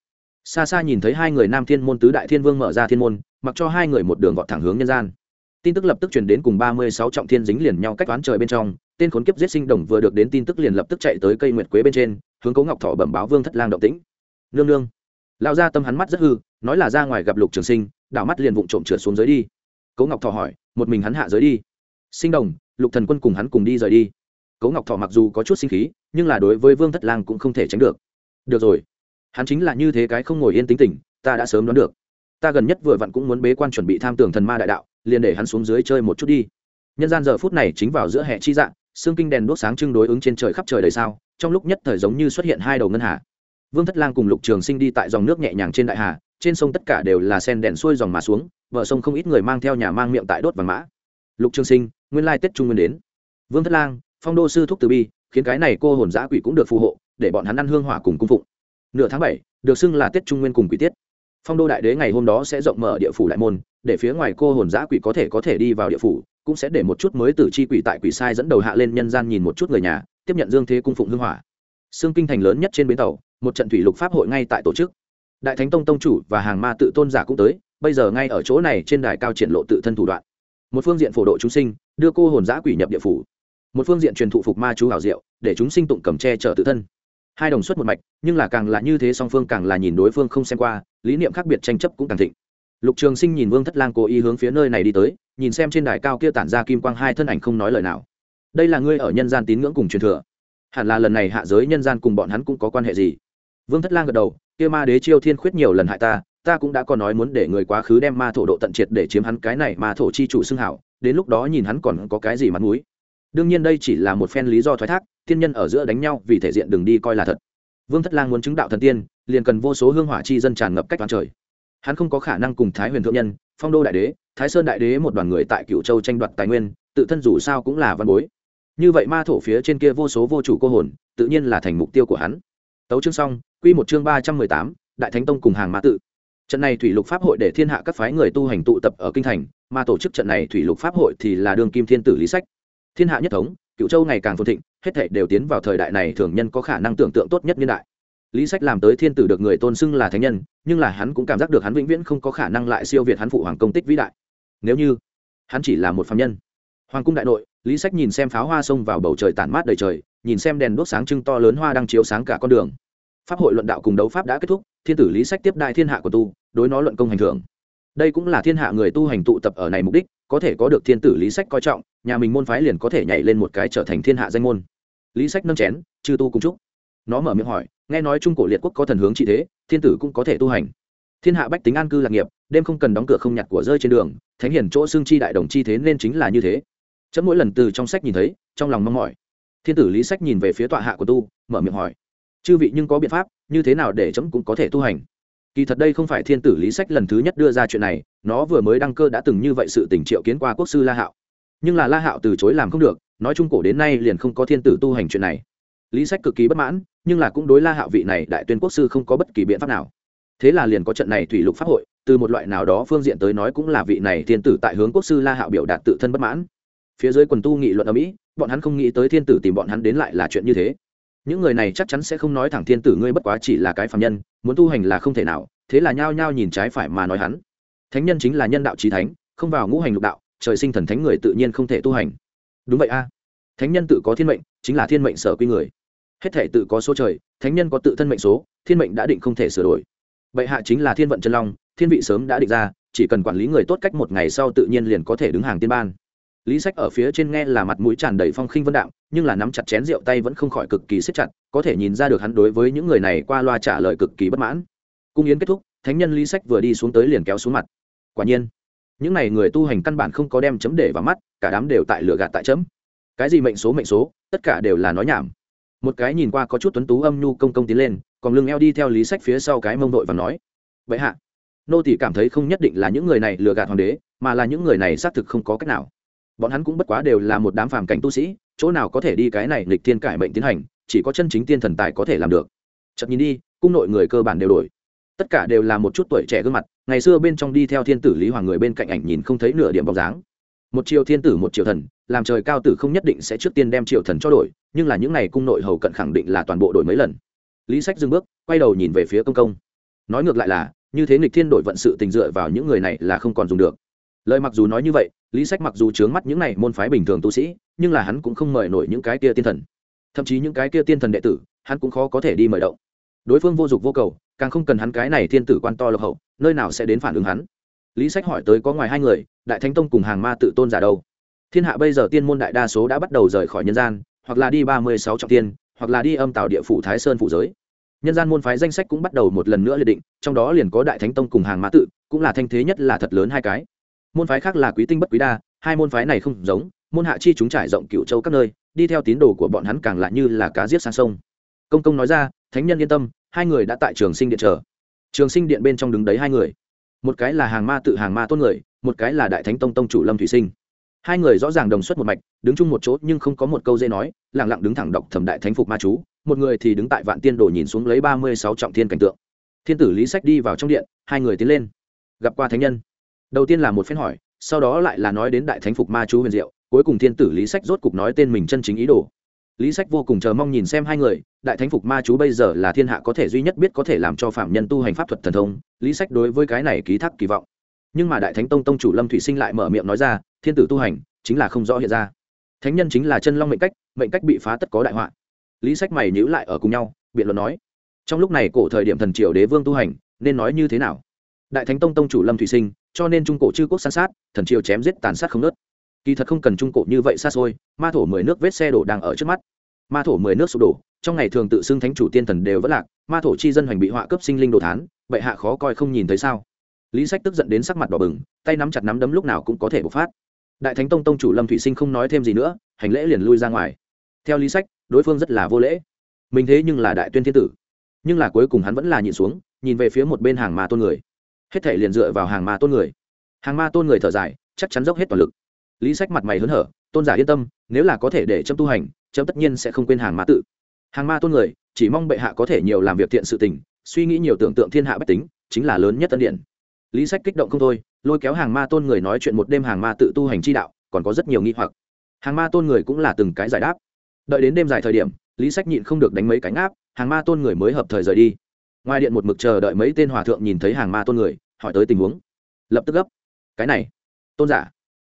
Xa xa nhìn thấy hai người nam thiên môn, tứ đại thiên vương mở ra thiên môn, mặc cho hai người một đường vọt thẳng hướng nhân gian. Tin tức lập tức chuyển đến cùng ba mươi sáu trọng thiên dính liền nhau cách toán trời bên trong, tên khốn kiếp giết sinh đồng vừa được đến tin tức liền lập tức chạy tới cây nguyệt quế bên trên, hướng cố ngọc thọ bẩm báo vương thất lang động tĩnh. Nương nương. Lão gia tâm hắn mắt rất hư, nói là ra ngoài gặp lục trường sinh, đảo mắt liền vụng trộm trượt xuống dưới đi. Cố ngọc thọ hỏi, một mình hắn hạ dưới đi? Sinh đồng, lục thần quân cùng hắn cùng đi rời đi cố ngọc thọ mặc dù có chút sinh khí, nhưng là đối với vương thất lang cũng không thể tránh được. Được rồi, hắn chính là như thế cái không ngồi yên tính tình, ta đã sớm đoán được. Ta gần nhất vừa vặn cũng muốn bế quan chuẩn bị tham tưởng thần ma đại đạo, liền để hắn xuống dưới chơi một chút đi. Nhân gian giờ phút này chính vào giữa hệ chi dạng xương kinh đèn đốt sáng trưng đối ứng trên trời khắp trời đầy sao, trong lúc nhất thời giống như xuất hiện hai đầu ngân hà. Vương thất lang cùng lục trường sinh đi tại dòng nước nhẹ nhàng trên đại hà, trên sông tất cả đều là sen đèn xuôi dòng mà xuống vợ sông không ít người mang theo nhà mang miệng tại đốt vàng mã. Lục trường sinh, nguyên lai tết trung nguyên đến. Vương thất lang phong đô sư thúc từ bi, khiến cái này cô hồn giã quỷ cũng được phù hộ, để bọn hắn ăn hương hỏa cùng cung phụng. Nửa tháng bảy, được xưng là tết trung nguyên cùng quỷ tiết. Phong đô đại đế ngày hôm đó sẽ rộng mở địa phủ đại môn, để phía ngoài cô hồn giã quỷ có thể có thể đi vào địa phủ, cũng sẽ để một chút mới từ chi quỷ tại quỷ sai dẫn đầu hạ lên nhân gian nhìn một chút người nhà, tiếp nhận dương thế cung phụng hương hỏa. Xương kinh thành lớn nhất trên bến tàu, một trận thủy lục pháp hội ngay tại tổ chức. Đại thánh tông tông chủ và hàng ma tự tôn giả cũng tới, bây giờ ngay ở chỗ này trên đài cao triển lộ tự thân thủ đoạn. Một phương diện phổ độ chúng sinh, đưa cô hồn giã quỷ nhập địa phủ một phương diện truyền thụ phục ma chú hảo diệu, để chúng sinh tụng cầm tre chở tự thân. Hai đồng xuất một mạch, nhưng là càng là như thế song phương càng là nhìn đối phương không xem qua, lý niệm khác biệt tranh chấp cũng càng thịnh. Lục trường sinh nhìn vương thất lang cố ý hướng phía nơi này đi tới, nhìn xem trên đài cao kia tản ra kim quang hai thân ảnh không nói lời nào. Đây là ngươi ở nhân gian tín ngưỡng cùng truyền thừa. Hẳn là lần này hạ giới nhân gian cùng bọn hắn cũng có quan hệ gì? Vương thất lang gật đầu, kia ma đế chiêu thiên khuyết nhiều lần hại ta ta cũng đã có nói muốn để người quá khứ đem ma thổ độ tận triệt để chiếm hắn cái này ma thổ chi chủ xưng hảo, đến lúc đó nhìn hắn còn có cái gì mặt mũi đương nhiên đây chỉ là một phen lý do thoái thác thiên nhân ở giữa đánh nhau vì thể diện đừng đi coi là thật. Vương thất lang muốn chứng đạo thần tiên, liền cần vô số hương hỏa chi dân tràn ngập cách toàn trời. Hắn không có khả năng cùng thái huyền thượng nhân, phong đô đại đế, thái sơn đại đế một đoàn người tại cựu châu tranh đoạt tài nguyên, tự thân dù sao cũng là văn bối. Như vậy ma thổ phía trên kia vô số vô chủ cô hồn, tự nhiên là thành mục tiêu của hắn. Tấu chương xong, quy một chương ba trăm mười tám, đại thánh tông cùng hàng ma tự. Trận này thủy lục pháp hội để thiên hạ các phái người tu hành tụ tập ở kinh thành, mà tổ chức trận này thủy lục pháp hội thì là đường kim thiên tử lý sách thiên hạ nhất thống cựu châu ngày càng phồn thịnh, hết thảy đều tiến vào thời đại này thường nhân có khả năng tưởng tượng tốt nhất niên đại. Lý sách làm tới thiên tử được người tôn xưng là thánh nhân, nhưng là hắn cũng cảm giác được hắn vĩnh viễn không có khả năng lại siêu việt hắn phụ hoàng công tích vĩ đại. Nếu như hắn chỉ là một phạm nhân, hoàng cung đại nội, lý sách nhìn xem pháo hoa xông vào bầu trời tản mát đầy trời, nhìn xem đèn đốt sáng trưng to lớn hoa đang chiếu sáng cả con đường. Pháp hội luận đạo cùng đấu pháp đã kết thúc, thiên tử lý sách tiếp đại thiên hạ của tu, đối nó luận công hành thưởng. Đây cũng là thiên hạ người tu hành tụ tập ở này mục đích có thể có được thiên tử lý sách coi trọng, nhà mình môn phái liền có thể nhảy lên một cái trở thành thiên hạ danh môn. Lý sách nâng chén, chư tu cùng chúc. Nó mở miệng hỏi, nghe nói trung cổ liệt quốc có thần hướng trị thế, thiên tử cũng có thể tu hành. Thiên hạ bách tính an cư lạc nghiệp, đêm không cần đóng cửa không nhặt của rơi trên đường, thánh hiển chỗ xương chi đại đồng chi thế nên chính là như thế. Chấm mỗi lần từ trong sách nhìn thấy, trong lòng mong mỏi. Thiên tử lý sách nhìn về phía tọa hạ của tu, mở miệng hỏi, chư vị nhưng có biện pháp, như thế nào để chấm cũng có thể tu hành? Kỳ thật đây không phải thiên tử lý sách lần thứ nhất đưa ra chuyện này, nó vừa mới đăng cơ đã từng như vậy sự tỉnh triệu kiến qua quốc sư la hạo. Nhưng là la hạo từ chối làm không được, nói chung cổ đến nay liền không có thiên tử tu hành chuyện này. Lý sách cực kỳ bất mãn, nhưng là cũng đối la hạo vị này đại tuyên quốc sư không có bất kỳ biện pháp nào. Thế là liền có trận này thủy lục pháp hội, từ một loại nào đó phương diện tới nói cũng là vị này thiên tử tại hướng quốc sư la hạo biểu đạt tự thân bất mãn. Phía dưới quần tu nghị luận ở mỹ, bọn hắn không nghĩ tới thiên tử tìm bọn hắn đến lại là chuyện như thế những người này chắc chắn sẽ không nói thẳng thiên tử ngươi bất quá chỉ là cái phạm nhân, muốn tu hành là không thể nào, thế là nhao nhao nhìn trái phải mà nói hắn. Thánh nhân chính là nhân đạo trí thánh, không vào ngũ hành lục đạo, trời sinh thần thánh người tự nhiên không thể tu hành. Đúng vậy a. Thánh nhân tự có thiên mệnh, chính là thiên mệnh sở quy người. Hết thể tự có số trời, thánh nhân có tự thân mệnh số, thiên mệnh đã định không thể sửa đổi. Bệ hạ chính là thiên vận chân long, thiên vị sớm đã định ra, chỉ cần quản lý người tốt cách một ngày sau tự nhiên liền có thể đứng hàng tiên ban lý sách ở phía trên nghe là mặt mũi tràn đầy phong khinh vân đạo nhưng là nắm chặt chén rượu tay vẫn không khỏi cực kỳ siết chặt, có thể nhìn ra được hắn đối với những người này qua loa trả lời cực kỳ bất mãn. Cung yến kết thúc, thánh nhân lý sách vừa đi xuống tới liền kéo xuống mặt. Quả nhiên, những n à y người tu hành căn bản không có đem chấm để vào mắt, cả đám đều tại lửa gạt tại chấm. Cái gì mệnh số mệnh số, tất cả đều là nói nhảm. Một cái nhìn qua có chút tuấn tú âm nhu công công tiến lên, còn lưng eo đi theo lý sách phía sau cái mông đội và nói vậy hạ. Nô tỷ cảm thấy không nhất định là những người này lừa gạt hoàng đế, mà là những người này xác thực không có cách nào bọn hắn cũng bất quá đều là một đám phàm cảnh tu sĩ, chỗ nào có thể đi cái này lịch thiên cải mệnh tiến hành, chỉ có chân chính tiên thần tài có thể làm được. Chậm nhìn đi, cung nội người cơ bản đều đổi. Tất cả đều là một chút tuổi trẻ gương mặt, ngày xưa bên trong đi theo thiên tử lý hoàng người bên cạnh ảnh nhìn không thấy nửa điểm bóng dáng. Một triều thiên tử một triều thần, làm trời cao tử không nhất định sẽ trước tiên đem triều thần cho đổi, nhưng là những n à y cung nội hầu cận khẳng định là toàn bộ đổi mấy lần. Lý sách dừng bước, quay đầu nhìn về phía công công. Nói ngược lại là, như thế nghịch thiên đổi vận sự tình dựa vào những người này là không còn dùng được. Lời mặc dù nói như vậy lý sách mặc dù trướng mắt những này môn phái bình thường tu sĩ, nhưng là hắn cũng không mời nổi những cái kia tiên thần. Thậm chí những cái kia tiên thần đệ tử, hắn cũng khó có thể đi mời động. Đối phương vô dụng vô cầu, càng không cần hắn cái này thiên tử quan to lộc hậu, nơi nào sẽ đến phản ứng hắn? Lý sách hỏi tới có ngoài hai người, đại thánh tông cùng hàng ma tự tôn giả đâu? Thiên hạ bây giờ tiên môn đại đa số đã bắt đầu rời khỏi nhân gian, hoặc là đi ba mươi sáu trọng tiên, hoặc là đi âm tạo địa phủ thái sơn phủ giới. Nhân gian môn phái danh sách cũng bắt đầu một lần nữa liệt định, trong đó liền có đại thánh tông cùng hàng ma tự, cũng là thanh thế nhất là thật lớn hai cái môn phái khác là quý tinh bất quý đa, hai môn phái này không giống, môn hạ chi chúng trải rộng cựu châu các nơi, đi theo tín đồ của bọn hắn càng lại như là cá giết sang sông. Công công nói ra, thánh nhân yên tâm, hai người đã tại trường sinh điện chờ. Trường sinh điện bên trong đứng đấy hai người. Một cái là hàng ma tự hàng ma tôn người, một cái là đại thánh tông tông chủ lâm thủy sinh. Hai người rõ ràng đồng xuất một mạch, đứng chung một chỗ nhưng không có một câu dễ nói lẳng lặng đứng thẳng đọc thẩm đại thánh phục ma chú. Một người thì đứng tại vạn tiên đồ nhìn xuống lấy ba mươi sáu trọng thiên cảnh tượng. Thiên tử lý sách đi vào trong điện, hai người tiến lên. Gặp qua thánh nhân đầu tiên là một phen hỏi, sau đó lại là nói đến đại thánh phục ma chú huyền diệu, cuối cùng thiên tử lý sách rốt cục nói tên mình chân chính ý đồ. Lý sách vô cùng chờ mong nhìn xem hai người, đại thánh phục ma chú bây giờ là thiên hạ có thể duy nhất biết có thể làm cho phạm nhân tu hành pháp thuật thần thông, lý sách đối với cái này ký thác kỳ vọng. Nhưng mà đại thánh tông tông chủ lâm thủy sinh lại mở miệng nói ra, thiên tử tu hành, chính là không rõ hiện ra. Thánh nhân chính là chân long mệnh cách mệnh cách bị phá tất có đại họa. Lý sách mày nhữ lại ở cùng nhau, biện luận nói, trong lúc này cổ thời điểm thần triều đế vương tu hành, nên nói như thế nào? Đại thánh tông tông chủ lâm thủy sinh cho nên trung cổ chư quốc san sát, thần triều chém giết tàn sát không nớt. Kỳ thật không cần trung cổ như vậy xa xôi, ma thổ mười nước vết xe đổ đang ở trước mắt. Ma thổ mười nước sụp đổ, trong ngày thường tự xưng thánh chủ tiên thần đều vẫn lạc, ma thổ chi dân hoành bị họa cấp sinh linh đồ thán, bệ hạ khó coi không nhìn thấy sao? Lý sách tức giận đến sắc mặt đỏ bừng, tay nắm chặt nắm đấm lúc nào cũng có thể bộc phát. Đại thánh tông tông chủ lâm thủy sinh không nói thêm gì nữa, hành lễ liền lui ra ngoài. Theo lý sách, đối phương rất là vô lễ. Mình thế nhưng là đại tuyên thiên tử. Nhưng là cuối cùng hắn vẫn là nhịn xuống, nhìn về phía một bên hàng ma tôn người hết thể liền dựa vào hàng ma tôn người. Hàng ma tôn người thở dài, chắc chắn dốc hết toàn lực. Lý sách mặt mày hớn hở, tôn giả yên tâm, nếu là có thể để chấm tu hành, chấm tất nhiên sẽ không quên hàng ma tự. Hàng ma tôn người, chỉ mong bệ hạ có thể nhiều làm việc thiện sự tình, suy nghĩ nhiều tưởng tượng thiên hạ bách tính, chính là lớn nhất tân điện lý sách kích động không thôi, lôi kéo hàng ma tôn người nói chuyện một đêm hàng ma tự tu hành chi đạo, còn có rất nhiều nghi hoặc. Hàng ma tôn người cũng là từng cái giải đáp. Đợi đến đêm dài thời điểm, lý sách nhịn không được đánh mấy cánh áp hàng ma tôn người mới hợp thời rời đi ngoài điện một mực chờ đợi mấy tên hòa thượng nhìn thấy hàng ma tôn người, hỏi tới tình huống. Lập tức gấp. Cái này, tôn giả,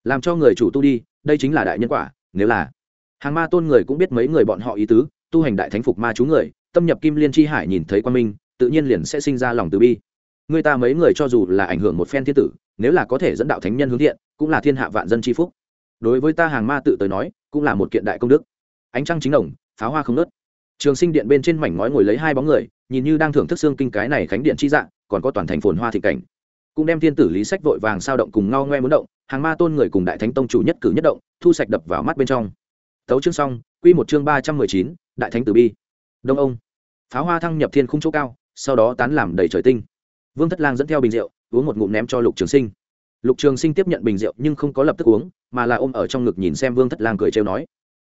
làm cho người chủ tu đi, đây chính là đại nhân quả, nếu là. Hàng ma tôn người cũng biết mấy người bọn họ ý tứ, tu hành đại thánh phục ma chú người, tâm nhập kim liên tri hải nhìn thấy quan minh, tự nhiên liền sẽ sinh ra lòng từ bi. Người ta mấy người cho dù là ảnh hưởng một phen thiên tử, nếu là có thể dẫn đạo thánh nhân hướng thiện, cũng là thiên hạ vạn dân tri phúc. Đối với ta hàng ma tự tới nói, cũng là một kiện đại công đức. Ánh trăng chính đồng, pháo hoa không nớt trường sinh điện bên trên mảnh ngói ngồi lấy hai bóng người, nhìn như đang thưởng thức xương kinh cái này khánh điện chi dạng còn có toàn thành phồn hoa thị cảnh. Cũng đem thiên tử lý sách vội vàng sao động cùng ngao ngoe muốn động, hàng ma tôn người cùng đại thánh tông chủ nhất cử nhất động, thu sạch đập vào mắt bên trong. Tấu chương xong, quy một chương ba trăm mười chín, đại thánh tử bi. Đông ông. Pháo hoa thăng nhập thiên khung chỗ cao, sau đó tán làm đầy trời tinh. Vương thất lang dẫn theo bình rượu, uống một ngụm ném cho lục trường sinh. Lục trường sinh tiếp nhận bình rượu nhưng không có lập tức uống, mà là ôm ở trong ngực nhìn xem vương thất lang cười trêu nói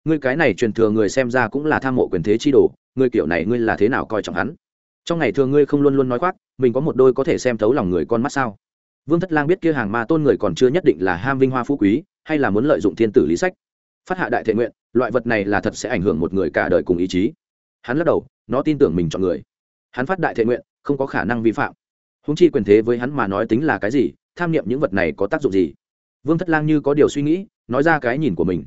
ngươi cái này truyền thừa người xem ra cũng là tham mộ quyền thế chi đồ, ngươi kiểu này ngươi là thế nào coi trọng hắn? Trong ngày thường ngươi không luôn luôn nói khoác, mình có một đôi có thể xem thấu lòng người con mắt sao? Vương thất lang biết kia hàng ma tôn người còn chưa nhất định là ham vinh hoa phú quý, hay là muốn lợi dụng thiên tử lý sách. Phát hạ đại thiện nguyện, loại vật này là thật sẽ ảnh hưởng một người cả đời cùng ý chí. Hắn lắc đầu, nó tin tưởng mình chọn người. Hắn phát đại thiện nguyện, không có khả năng vi phạm. Húng chi quyền thế với hắn mà nói tính là cái gì, tham niệm những vật này có tác dụng gì? Vương thất lang như có điều suy nghĩ, nói ra cái nhìn của mình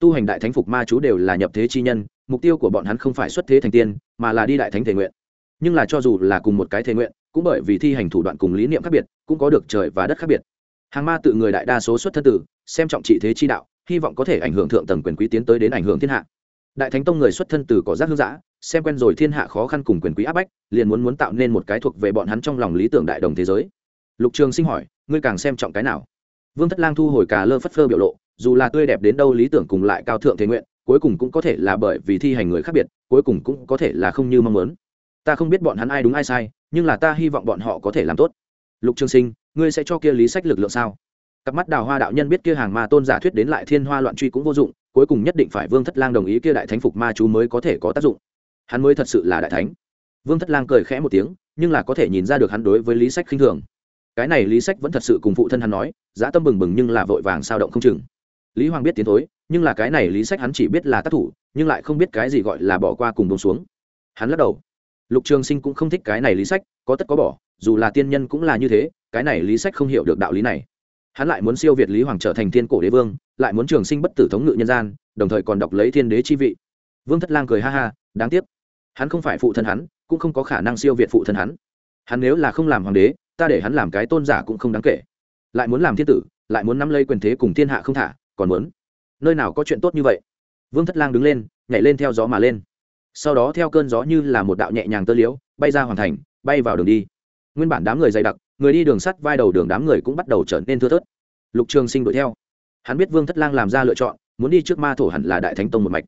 tu hành đại thánh phục ma chú đều là nhập thế chi nhân, mục tiêu của bọn hắn không phải xuất thế thành tiên, mà là đi đại thánh thể nguyện. Nhưng là cho dù là cùng một cái thể nguyện, cũng bởi vì thi hành thủ đoạn cùng lý niệm khác biệt, cũng có được trời và đất khác biệt. Hàng ma tự người đại đa số xuất thân tử, xem trọng trị thế chi đạo, hy vọng có thể ảnh hưởng thượng tầng quyền quý tiến tới đến ảnh hưởng thiên hạ. Đại thánh tông người xuất thân từ có giác hương giã xem quen rồi thiên hạ khó khăn cùng quyền quý áp bách, liền muốn muốn tạo nên một cái thuộc về bọn hắn trong lòng lý tưởng đại đồng thế giới. Lục trường sinh hỏi, ngươi càng xem trọng cái nào? Vương thất lang thu hồi cà lơ phất phơ biểu lộ dù là tươi đẹp đến đâu lý tưởng cùng lại cao thượng thế nguyện, cuối cùng cũng có thể là bởi vì thi hành người khác biệt, cuối cùng cũng có thể là không như mong muốn. Ta không biết bọn hắn ai đúng ai sai, nhưng là ta hy vọng bọn họ có thể làm tốt. Lục trường sinh, ngươi sẽ cho kia lý sách lực lượng sao? Cặp mắt đào hoa đạo nhân biết kia hàng ma tôn giả thuyết đến lại thiên hoa loạn truy cũng vô dụng, cuối cùng nhất định phải vương thất lang đồng ý kia đại thánh phục ma chú mới có thể có tác dụng. Hắn mới thật sự là đại thánh. Vương thất lang cười khẽ một tiếng, nhưng là có thể nhìn ra được hắn đối với lý sách khinh thường. Cái này lý sách vẫn thật sự cùng phụ thân hắn nói dã tâm bừng bừng nhưng là vội vàng sao động không chừng lý hoàng biết tiến thối, nhưng là cái này lý sách hắn chỉ biết là tác thủ, nhưng lại không biết cái gì gọi là bỏ qua cùng bông xuống. Hắn lắc đầu. Lục trường sinh cũng không thích cái này lý sách, có tất có bỏ, dù là tiên nhân cũng là như thế, cái này lý sách không hiểu được đạo lý này. Hắn lại muốn siêu việt lý hoàng trở thành thiên cổ đế vương, lại muốn trường sinh bất tử thống ngự nhân gian, đồng thời còn đọc lấy thiên đế chi vị. Vương thất lang cười ha ha, đáng tiếc. Hắn không phải phụ thân hắn, cũng không có khả năng siêu việt phụ thân hắn. Hắn nếu là không làm hoàng đế, ta để hắn làm cái tôn giả cũng không đáng kể. Lại muốn làm thiên tử, lại muốn nắm lấy quyền thế cùng thiên hạ không thả còn muốn. Nơi nào có chuyện tốt như vậy? Vương thất lang đứng lên, nhảy lên theo gió mà lên. Sau đó theo cơn gió như là một đạo nhẹ nhàng tơ liễu, bay ra hoàn thành, bay vào đường đi. Nguyên bản đám người dày đặc, người đi đường sắt vai đầu đường đám người cũng bắt đầu trở nên thưa thớt. Lục trường sinh đuổi theo. Hắn biết vương thất lang làm ra lựa chọn, muốn đi trước ma thổ hẳn là đại thánh tông một mạch.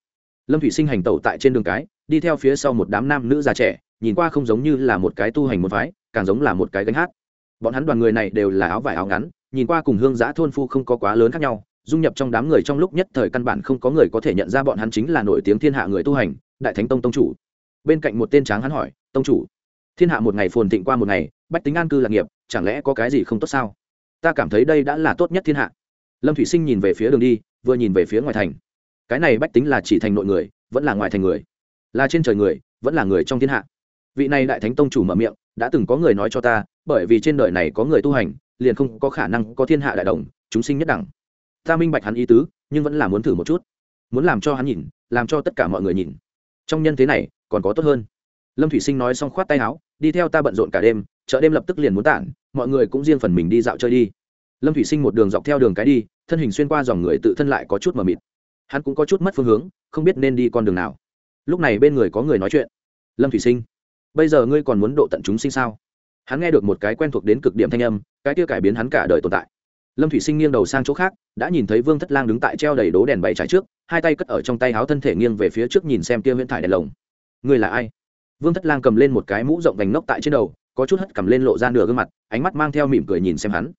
Lâm thủy sinh hành tẩu tại trên đường cái, đi theo phía sau một đám nam nữ già trẻ, nhìn qua không giống như là một cái tu hành một phái, càng giống là một cái gánh hát. Bọn hắn đoàn người này đều là áo vải áo ngắn, nhìn qua cùng hương giã thôn phu không có quá lớn khác nhau dung nhập trong đám người trong lúc nhất thời căn bản không có người có thể nhận ra bọn hắn chính là nổi tiếng thiên hạ người tu hành, đại thánh tông tông chủ. Bên cạnh một tên tráng hắn hỏi, tông chủ, thiên hạ một ngày phồn thịnh qua một ngày, bách tính an cư lạc nghiệp, chẳng lẽ có cái gì không tốt sao? Ta cảm thấy đây đã là tốt nhất thiên hạ. Lâm thủy sinh nhìn về phía đường đi, vừa nhìn về phía ngoài thành. Cái này bách tính là chỉ thành nội người, vẫn là ngoài thành người. Là trên trời người, vẫn là người trong thiên hạ. Vị này đại thánh tông chủ mở miệng, đã từng có người nói cho ta, bởi vì trên đời này có người tu hành, liền không có khả năng có thiên hạ đại đồng, chúng sinh nhất đẳng ta minh bạch hắn ý tứ, nhưng vẫn là muốn thử một chút. Muốn làm cho hắn nhìn, làm cho tất cả mọi người nhìn. Trong nhân thế này, còn có tốt hơn. Lâm thủy sinh nói xong khoát tay áo, đi theo ta bận rộn cả đêm, chợ đêm lập tức liền muốn tản, mọi người cũng riêng phần mình đi dạo chơi đi. Lâm thủy sinh một đường dọc theo đường cái đi, thân hình xuyên qua dòng người tự thân lại có chút mờ mịt. Hắn cũng có chút mất phương hướng, không biết nên đi con đường nào. Lúc này bên người có người nói chuyện. Lâm thủy sinh, bây giờ ngươi còn muốn độ tận chúng sinh sao? Hắn nghe được một cái quen thuộc đến cực điểm thanh âm, cái kia cải biến hắn cả đời tồn tại lâm thủy sinh nghiêng đầu sang chỗ khác, đã nhìn thấy vương thất lang đứng tại treo đầy đố đèn bày trái trước, hai tay cất ở trong tay háo thân thể nghiêng về phía trước nhìn xem kia huyễn thải đèn lồng. Người là ai? Vương thất lang cầm lên một cái mũ rộng vành nóc tại trên đầu, có chút hất cầm lên lộ ra nửa gương mặt, ánh mắt mang theo mỉm cười nhìn xem hắn.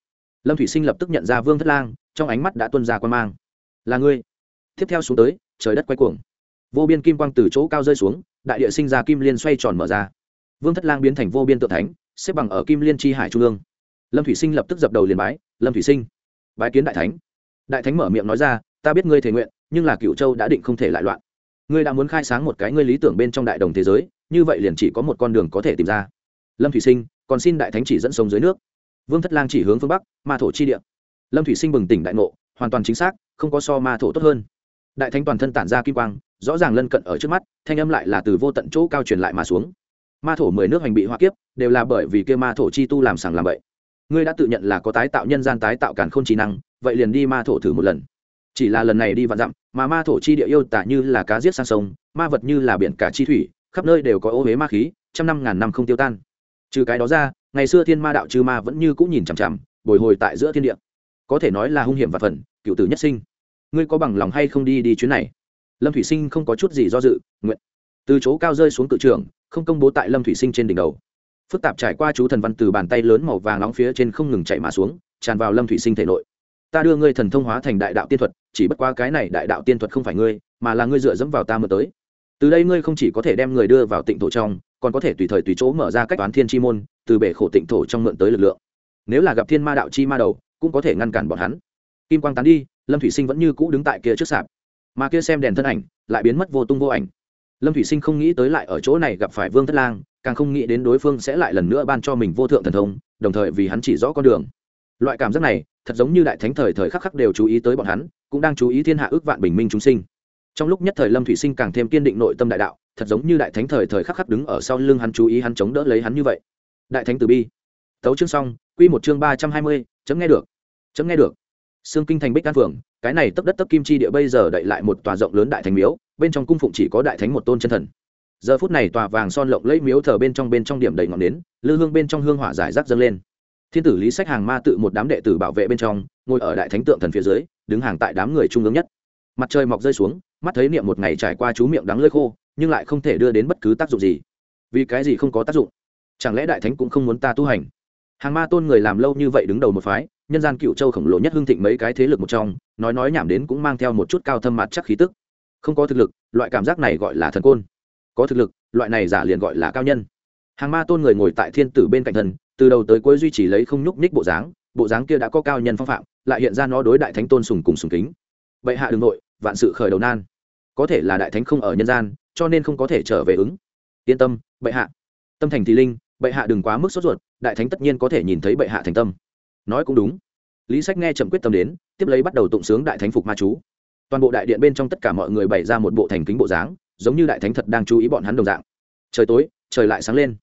Lâm thủy sinh lập tức nhận ra vương thất lang, trong ánh mắt đã tuân ra quan mang. Là ngươi. Tiếp theo xuống tới, trời đất quay cuồng. Vô biên kim quang từ chỗ cao rơi xuống, đại địa sinh ra kim liên xoay tròn mở ra. Vương thất lang biến thành vô biên tự thánh, xếp bằng ở kim liên tri hải trung ương lâm thủy sinh lập tức dập đầu liền bái, lâm thủy sinh, bái kiến đại thánh. Đại thánh mở miệng nói ra, ta biết ngươi thể nguyện, nhưng là cựu châu đã định không thể lại loạn. Ngươi đã muốn khai sáng một cái ngươi lý tưởng bên trong đại đồng thế giới, như vậy liền chỉ có một con đường có thể tìm ra. Lâm thủy sinh, còn xin đại thánh chỉ dẫn sông dưới nước. Vương thất lang chỉ hướng phương bắc, ma thổ chi địa. Lâm thủy sinh bừng tỉnh đại ngộ, hoàn toàn chính xác, không có so ma thổ tốt hơn. Đại thánh toàn thân tản ra kim quang, rõ ràng lân cận ở trước mắt, thanh âm lại là từ vô tận chỗ cao truyền lại mà xuống. Ma thổ mười nước hành bị hoa kiếp, đều là bởi vì kia ma thổ chi tu làm sàng làm bậy ngươi đã tự nhận là có tái tạo nhân gian tái tạo càn khôn trí năng, vậy liền đi ma thổ thử một lần. Chỉ là lần này đi vạn dặm, mà ma thổ chi địa yêu tả như là cá giết sang sông, ma vật như là biển cả chi thủy, khắp nơi đều có ô huế ma khí, trăm năm ngàn năm không tiêu tan. Trừ cái đó ra, ngày xưa thiên ma đạo trừ ma vẫn như cũng nhìn chằm chằm, bồi hồi tại giữa thiên địa. Có thể nói là hung hiểm và phần, cựu tử nhất sinh. Ngươi có bằng lòng hay không đi đi chuyến này? Lâm thủy sinh không có chút gì do dự, nguyện. Từ chỗ cao rơi xuống cự trường, không công bố tại lâm thủy sinh trên đỉnh đầu phức tạp trải qua chú thần văn từ bàn tay lớn màu vàng nóng phía trên không ngừng chạy mà xuống, tràn vào lâm thủy sinh thể nội. Ta đưa ngươi thần thông hóa thành đại đạo tiên thuật, chỉ bất qua cái này đại đạo tiên thuật không phải ngươi, mà là ngươi dựa dẫm vào ta mơ tới. Từ đây ngươi không chỉ có thể đem người đưa vào tịnh thổ trong, còn có thể tùy thời tùy chỗ mở ra cách toán thiên chi môn, từ bể khổ tịnh thổ trong mượn tới lực lượng. Nếu là gặp thiên ma đạo chi ma đầu, cũng có thể ngăn cản bọn hắn. Kim quang tán đi, lâm thủy sinh vẫn như cũ đứng tại kia trước sạp. Mà kia xem đèn thân ảnh, lại biến mất vô tung vô ảnh. Lâm thủy sinh không nghĩ tới lại ở chỗ này gặp phải vương thất lang càng không nghĩ đến đối phương sẽ lại lần nữa ban cho mình vô thượng thần thông đồng thời vì hắn chỉ rõ con đường. Loại cảm giác này thật giống như đại thánh thời thời khắc khắc đều chú ý tới bọn hắn cũng đang chú ý thiên hạ ước vạn bình minh chúng sinh. Trong lúc nhất thời lâm thủy sinh càng thêm kiên định nội tâm đại đạo thật giống như đại thánh thời thời khắc khắc đứng ở sau lưng hắn chú ý hắn chống đỡ lấy hắn như vậy. Đại thánh từ bi. Tấu chương xong quy một chương ba trăm hai mươi chấm nghe được. Chấm nghe được. Sương Kinh thành Bích An Phượng, cái này tấp đất tấp kim chi địa bây giờ đậy lại một tòa rộng lớn đại thánh miếu, bên trong cung phụng chỉ có đại thánh một tôn chân thần. Giờ phút này tòa vàng son lộng lẫy miếu thờ bên trong bên trong điểm đầy ngọn nến, lư hương bên trong hương hỏa giải rác dâng lên. Thiên tử Lý Sách hàng ma tự một đám đệ tử bảo vệ bên trong, ngồi ở đại thánh tượng thần phía dưới, đứng hàng tại đám người trung ương nhất. Mặt trời mọc rơi xuống, mắt thấy niệm một ngày trải qua chú miệng đắng lưỡi khô, nhưng lại không thể đưa đến bất cứ tác dụng gì. Vì cái gì không có tác dụng? Chẳng lẽ đại thánh cũng không muốn ta tu hành? Hàng ma tôn người làm lâu như vậy đứng đầu một phái, nhân gian cựu châu khổng lồ nhất hưng thịnh mấy cái thế lực một trong nói nói nhảm đến cũng mang theo một chút cao thâm mặt chắc khí tức không có thực lực loại cảm giác này gọi là thần côn có thực lực, loại này giả liền gọi là cao nhân. Hàng ma tôn người ngồi tại thiên tử bên cạnh thần từ đầu tới cuối duy trì lấy không nhúc nhích bộ dáng bộ dáng kia đã có cao nhân phong phạm, lại hiện ra nó đối đại thánh tôn sùng cùng sùng kính. Bệ hạ đường nội, vạn sự khởi đầu nan. Có thể là đại thánh không ở nhân gian, cho nên không có thể trở về ứng. Yên tâm, bệ hạ. Tâm thành thì linh, bệ hạ đừng quá mức sốt ruột, đại thánh tất nhiên có thể nhìn thấy bệ hạ thành tâm. Nói cũng đúng. Lý sách nghe chậm quyết tâm đến, tiếp lấy bắt đầu tụng sướng đại thánh phục ma chú. Toàn bộ đại điện bên trong tất cả mọi người bày ra một bộ thành kính bộ dáng giống như đại thánh thật đang chú ý bọn hắn đồng dạng. Trời tối, trời lại sáng lên.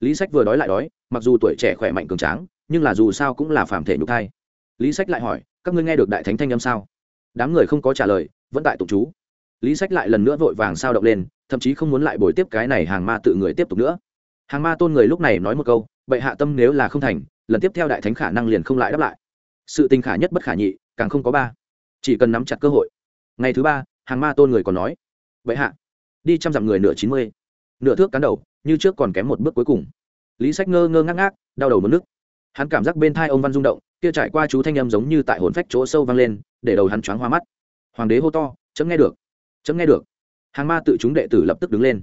Lý sách vừa đói lại đói, mặc dù tuổi trẻ khỏe mạnh cường tráng, nhưng là dù sao cũng là phàm thể nhục thai. Lý sách lại hỏi, các ngươi nghe được đại thánh thanh âm sao? Đám người không có trả lời, vẫn tại tụng chú. Lý sách lại lần nữa vội vàng sao động lên, thậm chí không muốn lại bồi tiếp cái này hàng ma tự người tiếp tục nữa. Hàng ma tôn người lúc này nói một câu, bệ hạ tâm nếu là không thành, lần tiếp theo đại thánh khả năng liền không lại đáp lại. Sự tình khả nhất bất khả nhị, càng không có ba. Chỉ cần nắm chặt cơ hội. Ngày thứ ba, hàng ma tôn người còn nói, bệ hạ đi trăm dặm người nửa chín mươi, nửa thước cán đầu, như trước còn kém một bước cuối cùng. Lý sách ngơ ngơ ngác ngác, đau đầu mất nước. Hắn cảm giác bên thai ông văn rung động, kia trải qua chú thanh âm giống như tại hồn phách chỗ sâu vang lên, để đầu hắn choáng hoa mắt. Hoàng đế hô to, chấm nghe được, chấm nghe được. Hàng ma tự chúng đệ tử lập tức đứng lên.